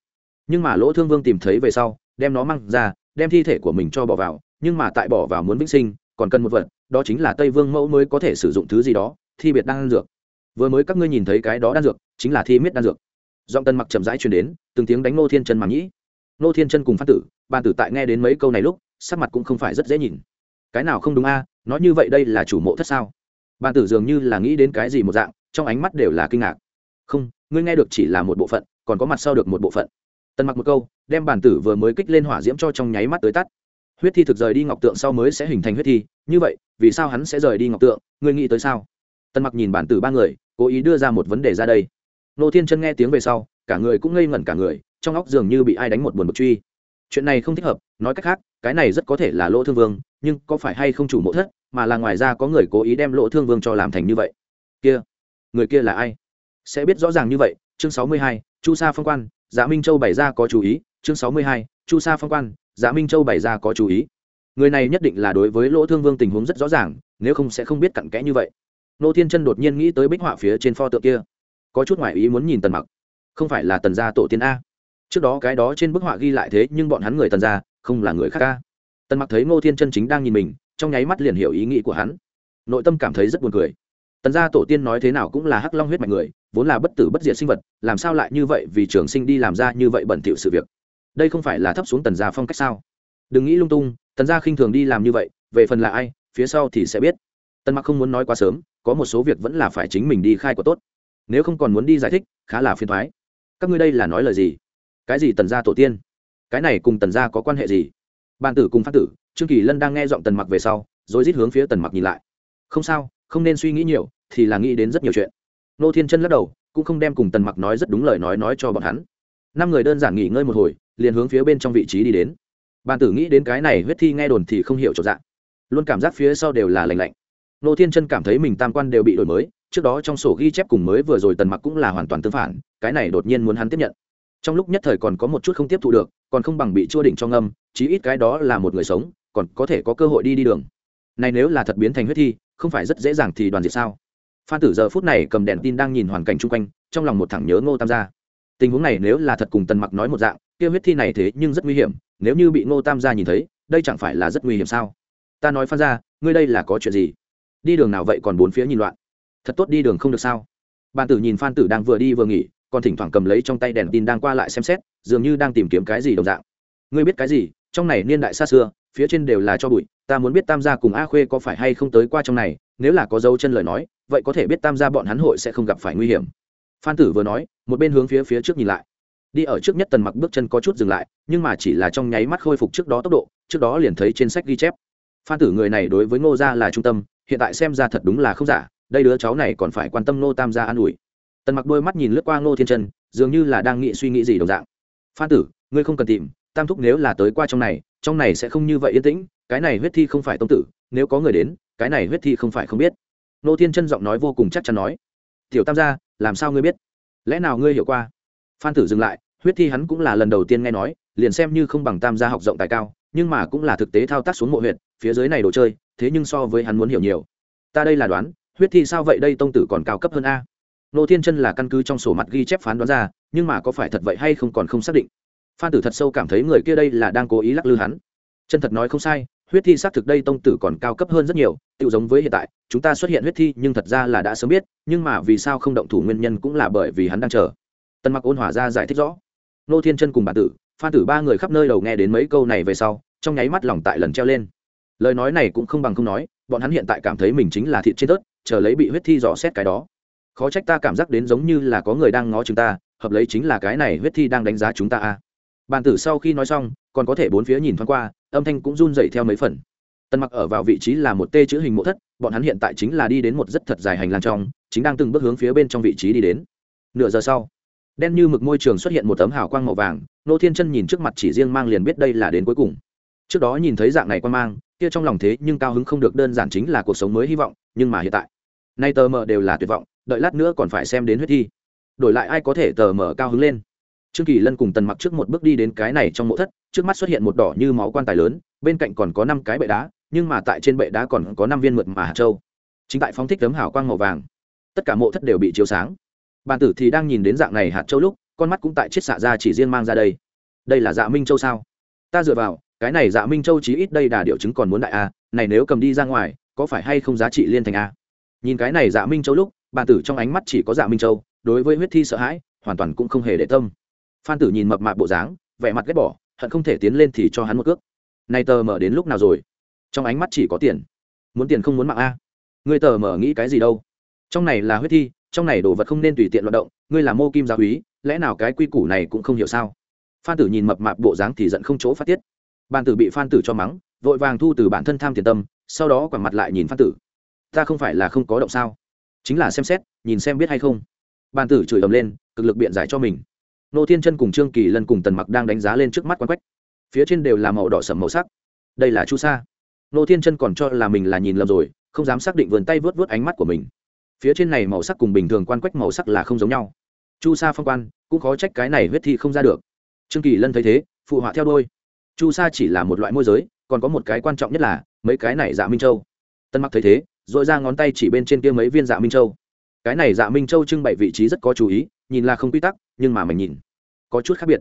Nhưng mà lỗ thương vương tìm thấy về sau, đem nó mang ra, đem thi thể của mình cho bỏ vào, nhưng mà tại bỏ vào muốn vĩnh sinh, còn cần một vật đó chính là tây vương mẫu mới có thể sử dụng thứ gì đó, thi biệt đan dược. Vừa mới các ngươi nhìn thấy cái đó đan dược, chính là thi miết đan dược. Giọng tân mặc chậm rãi truyền đến, từng tiếng đánh nô thiên chân mà nhĩ. Nô thiên chân cùng phát tử bàn tử tại nghe đến mấy câu này lúc, sắc mặt cũng không phải rất dễ nhìn. Cái nào không đúng a, nói như vậy đây là chủ mộ thất sao? Bàn tử dường như là nghĩ đến cái gì một dạng, trong ánh mắt đều là kinh ngạc. Không, ngươi nghe được chỉ là một bộ phận, còn có mặt sau được một bộ phận. Tân mặc một câu, đem bàn tử vừa mới kích lên hỏa diễm cho trong nháy mắt tới tắt huyết thi thực rời đi ngọc tượng sau mới sẽ hình thành huyết thi. Như vậy, vì sao hắn sẽ rời đi ngọc tượng? Ngươi nghĩ tới sao? Tần mặc nhìn bản tử ba người, cố ý đưa ra một vấn đề ra đây. Nô thiên chân nghe tiếng về sau, cả người cũng ngây ngẩn cả người, trong óc dường như bị ai đánh một buồn bực truy. Chuyện này không thích hợp, nói cách khác, cái này rất có thể là lỗ thương vương, nhưng có phải hay không chủ mộ thất, mà là ngoài ra có người cố ý đem lỗ thương vương cho làm thành như vậy? Kia, người kia là ai? Sẽ biết rõ ràng như vậy, chương sáu mươi hai, chu sa phong quan dạ minh châu bày ra có chú ý, chương sáu mươi hai, chu sa phong quan dạ minh châu bày ra có chú ý. Người này nhất định là đối với lỗ thương vương tình huống rất rõ ràng, nếu không sẽ không biết cặn kẽ như vậy. Nô thiên chân đột nhiên nghĩ tới bích họa phía trên pho tượng kia. Có chút ngoại ý muốn nhìn tần mặc. Không phải là tần gia tổ tiên a. Trước đó cái đó trên bức họa ghi lại thế, nhưng bọn hắn người tần gia không là người khác a. Tần mặc thấy ngô thiên chân chính đang nhìn mình, trong nháy mắt liền hiểu ý nghĩ của hắn. Nội tâm cảm thấy rất buồn cười. Tần gia tổ tiên nói thế nào cũng là hắc long huyết mạch người, vốn là bất tử bất diệt sinh vật, làm sao lại như vậy vì trường sinh đi làm ra như vậy bẩn thỉu sự việc? Đây không phải là thấp xuống tần gia phong cách sao? Đừng nghĩ lung tung, tần gia khinh thường đi làm như vậy, về phần là ai, phía sau thì sẽ biết. Tần mặc không muốn nói quá sớm, có một số việc vẫn là phải chính mình đi khai của tốt. Nếu không còn muốn đi giải thích, khá là phiền thoái các ngươi đây là nói lời gì? Cái gì tần gia tổ tiên? Cái này cùng tần gia có quan hệ gì? Bàn tử cùng phát tử, trương kỳ lân đang nghe giọng tần mặc về sau, rồi rít hướng phía tần mặc nhìn lại. Không sao, không nên suy nghĩ nhiều, thì là nghĩ đến rất nhiều chuyện. Nô thiên chân lắc đầu, cũng không đem cùng tần mặc nói rất đúng lời nói nói cho bọn hắn. Năm người đơn giản nghỉ ngơi một hồi liền hướng phía bên trong vị trí đi đến. Bàn tử nghĩ đến cái này huyết thi nghe đồn thì không hiểu chỗ dạng luôn cảm giác phía sau đều là lành lạnh. Nô thiên chân cảm thấy mình tam quan đều bị đổi mới, trước đó trong sổ ghi chép cùng mới vừa rồi tần mặc cũng là hoàn toàn tương phản, cái này đột nhiên muốn hắn tiếp nhận. Trong lúc nhất thời còn có một chút không tiếp thu được, còn không bằng bị chua đỉnh cho ngâm, chí ít cái đó là một người sống, còn có thể có cơ hội đi đi đường. Này nếu là thật biến thành huyết thi, không phải rất dễ dàng thì đoàn diệt sao? Phan tử giờ phút này cầm đèn tin đang nhìn hoàn cảnh chung quanh, trong lòng một thẳng nhớ ngô tam gia tình huống này nếu là thật cùng tần mặc nói một dạng, kia huyết thi này thế nhưng rất nguy hiểm, nếu như bị ngô tam gia nhìn thấy, đây chẳng phải là rất nguy hiểm sao? Ta nói phan ra ngươi đây là có chuyện gì? Đi đường nào vậy còn bốn phía nhìn loạn? Thật tốt đi đường không được sao? Bàn tử nhìn phan tử đang vừa đi vừa nghỉ, còn thỉnh thoảng cầm lấy trong tay đèn tin đang qua lại xem xét, dường như đang tìm kiếm cái gì đồng dạng. Ngươi biết cái gì? Trong này niên đại xa xưa, phía trên đều là cho bụi, ta muốn biết tam gia cùng a khuê có phải hay không tới qua trong này, nếu là có dấu chân lời nói, vậy có thể biết tam gia bọn hắn hội sẽ không gặp phải nguy hiểm. Phan tử vừa nói một bên hướng phía phía trước nhìn lại. Đi ở trước nhất tần mặc bước chân có chút dừng lại, nhưng mà chỉ là trong nháy mắt khôi phục trước đó tốc độ, trước đó liền thấy trên sách ghi chép. Phan tử người này đối với ngô gia là trung tâm, hiện tại xem ra thật đúng là không giả, đây đứa cháu này còn phải quan tâm ngô tam gia an ủi. Tần mặc đôi mắt nhìn lướt qua ngô thiên trần dường như là đang nghĩ suy nghĩ gì đồng dạng. Phan tử, ngươi không cần tìm, tam thúc nếu là tới qua trong này trong này sẽ không như vậy yên tĩnh, cái này huyết thi không phải tông tử, nếu có người đến, cái này huyết thi không phải không biết. Ngô thiên trân giọng nói vô cùng chắc chắn nói, tiểu tam gia, làm sao ngươi biết? Lẽ nào ngươi hiểu qua? Phan tử dừng lại, huyết thi hắn cũng là lần đầu tiên nghe nói, liền xem như không bằng tam gia học rộng tài cao, nhưng mà cũng là thực tế thao tác xuống mộ huyện phía dưới này đồ chơi, thế nhưng so với hắn muốn hiểu nhiều. Ta đây là đoán, huyết thi sao vậy đây tông tử còn cao cấp hơn a? Nô thiên chân là căn cứ trong sổ mặt ghi chép phán đoán ra, nhưng mà có phải thật vậy hay không còn không xác định. Phan tử thật sâu cảm thấy người kia đây là đang cố ý lắc lư hắn. Chân thật nói không sai huyết thi xác thực đây tông tử còn cao cấp hơn rất nhiều tự giống với hiện tại, chúng ta xuất hiện huyết thi nhưng thật ra là đã sớm biết, nhưng mà vì sao không động thủ nguyên nhân cũng là bởi vì hắn đang chờ. Tân mặc ôn hòa ra giải thích rõ. Nô thiên chân cùng bản tử, phan tử ba người khắp nơi đầu nghe đến mấy câu này về sau, trong nháy mắt lòng tại lần treo lên. Lời nói này cũng không bằng không nói, bọn hắn hiện tại cảm thấy mình chính là thịt trên tớt, chờ lấy bị huyết thi dò xét cái đó. Khó trách ta cảm giác đến giống như là có người đang ngó chúng ta, hợp lấy chính là cái này huyết thi đang đánh giá chúng ta a. À. bàn tử sau khi nói xong, còn có thể bốn phía nhìn thoáng qua âm thanh cũng run dậy theo mấy phần. Tân mặc ở vào vị trí là một tê chữ hình mộ thất, bọn hắn hiện tại chính là đi đến một rất thật dài hành lang trong, chính đang từng bước hướng phía bên trong vị trí đi đến. Nửa giờ sau, đen như mực môi trường xuất hiện một tấm hào quang màu vàng, nô thiên chân nhìn trước mặt chỉ riêng mang liền biết đây là đến cuối cùng. Trước đó nhìn thấy dạng này quan mang, kia trong lòng thế nhưng cao hứng không được đơn giản chính là cuộc sống mới hy vọng, nhưng mà hiện tại, nay tờ mờ đều là tuyệt vọng, đợi lát nữa còn phải xem đến huyết thi. Đổi lại ai có thể tờ mờ cao hứng lên? Trương kỳ lân cùng tần mặc trước một bước đi đến cái này trong mộ thất, trước mắt xuất hiện một đỏ như máu quan tài lớn, bên cạnh còn có năm cái bệ đá, nhưng mà tại trên bệ đá còn có năm viên mượt mà hạt châu. Chính tại phóng thích tấm hào quang màu vàng, tất cả mộ thất đều bị chiếu sáng. Bàn tử thì đang nhìn đến dạng này hạt châu lúc, con mắt cũng tại chiết xạ ra chỉ riêng mang ra đây. Đây là dạ minh châu sao? Ta dựa vào, cái này dạ minh châu chí ít đây đà điệu chứng còn muốn đại a này nếu cầm đi ra ngoài, có phải hay không giá trị liên thành a nhìn cái này dạ minh châu lúc, bàn tử trong ánh mắt chỉ có dạ minh châu, đối với huyết thi sợ hãi, hoàn toàn cũng không hề để tâm phan tử nhìn mập mạp bộ dáng, vẻ mặt ghét bỏ, hận không thể tiến lên thì cho hắn một cước. Nay tờ mở đến lúc nào rồi? Trong ánh mắt chỉ có tiền. Muốn tiền không muốn mạng a? Người tờ mở nghĩ cái gì đâu? Trong này là huyết thi, trong này đồ vật không nên tùy tiện loạt động, ngươi là mô kim gia úy, lẽ nào cái quy củ này cũng không hiểu sao? Phan tử nhìn mập mạp bộ dáng thì giận không chỗ phát tiết. Bàn tử bị phan tử cho mắng, vội vàng thu từ bản thân tham tiền tâm, sau đó quẳng mặt lại nhìn phan tử. Ta không phải là không có động sao? Chính là xem xét, nhìn xem biết hay không. Bàn tử chửi ầm lên, cực lực biện giải cho mình nô thiên chân cùng trương kỳ lân cùng tần mặc đang đánh giá lên trước mắt quan quách. Phía trên đều là màu đỏ sầm màu sắc. Đây là chu sa. Nô thiên chân còn cho là mình là nhìn lầm rồi, không dám xác định vườn tay vớt vớt ánh mắt của mình. Phía trên này màu sắc cùng bình thường quan quách màu sắc là không giống nhau. Chu sa phong quan, cũng khó trách cái này huyết thi không ra được. Trương kỳ lân thấy thế, phụ họa theo đôi chu sa chỉ là một loại môi giới, còn có một cái quan trọng nhất là, mấy cái này dạ minh châu. Tân mặc thấy thế r ồ i ra ngón tay chỉ bên trên kia mấy viên dạ minh châu cái này dạ minh châu trưng bày vị trí rất có chú ý, nhìn là không quy tắc, nhưng mà mình nhìn có chút khác biệt.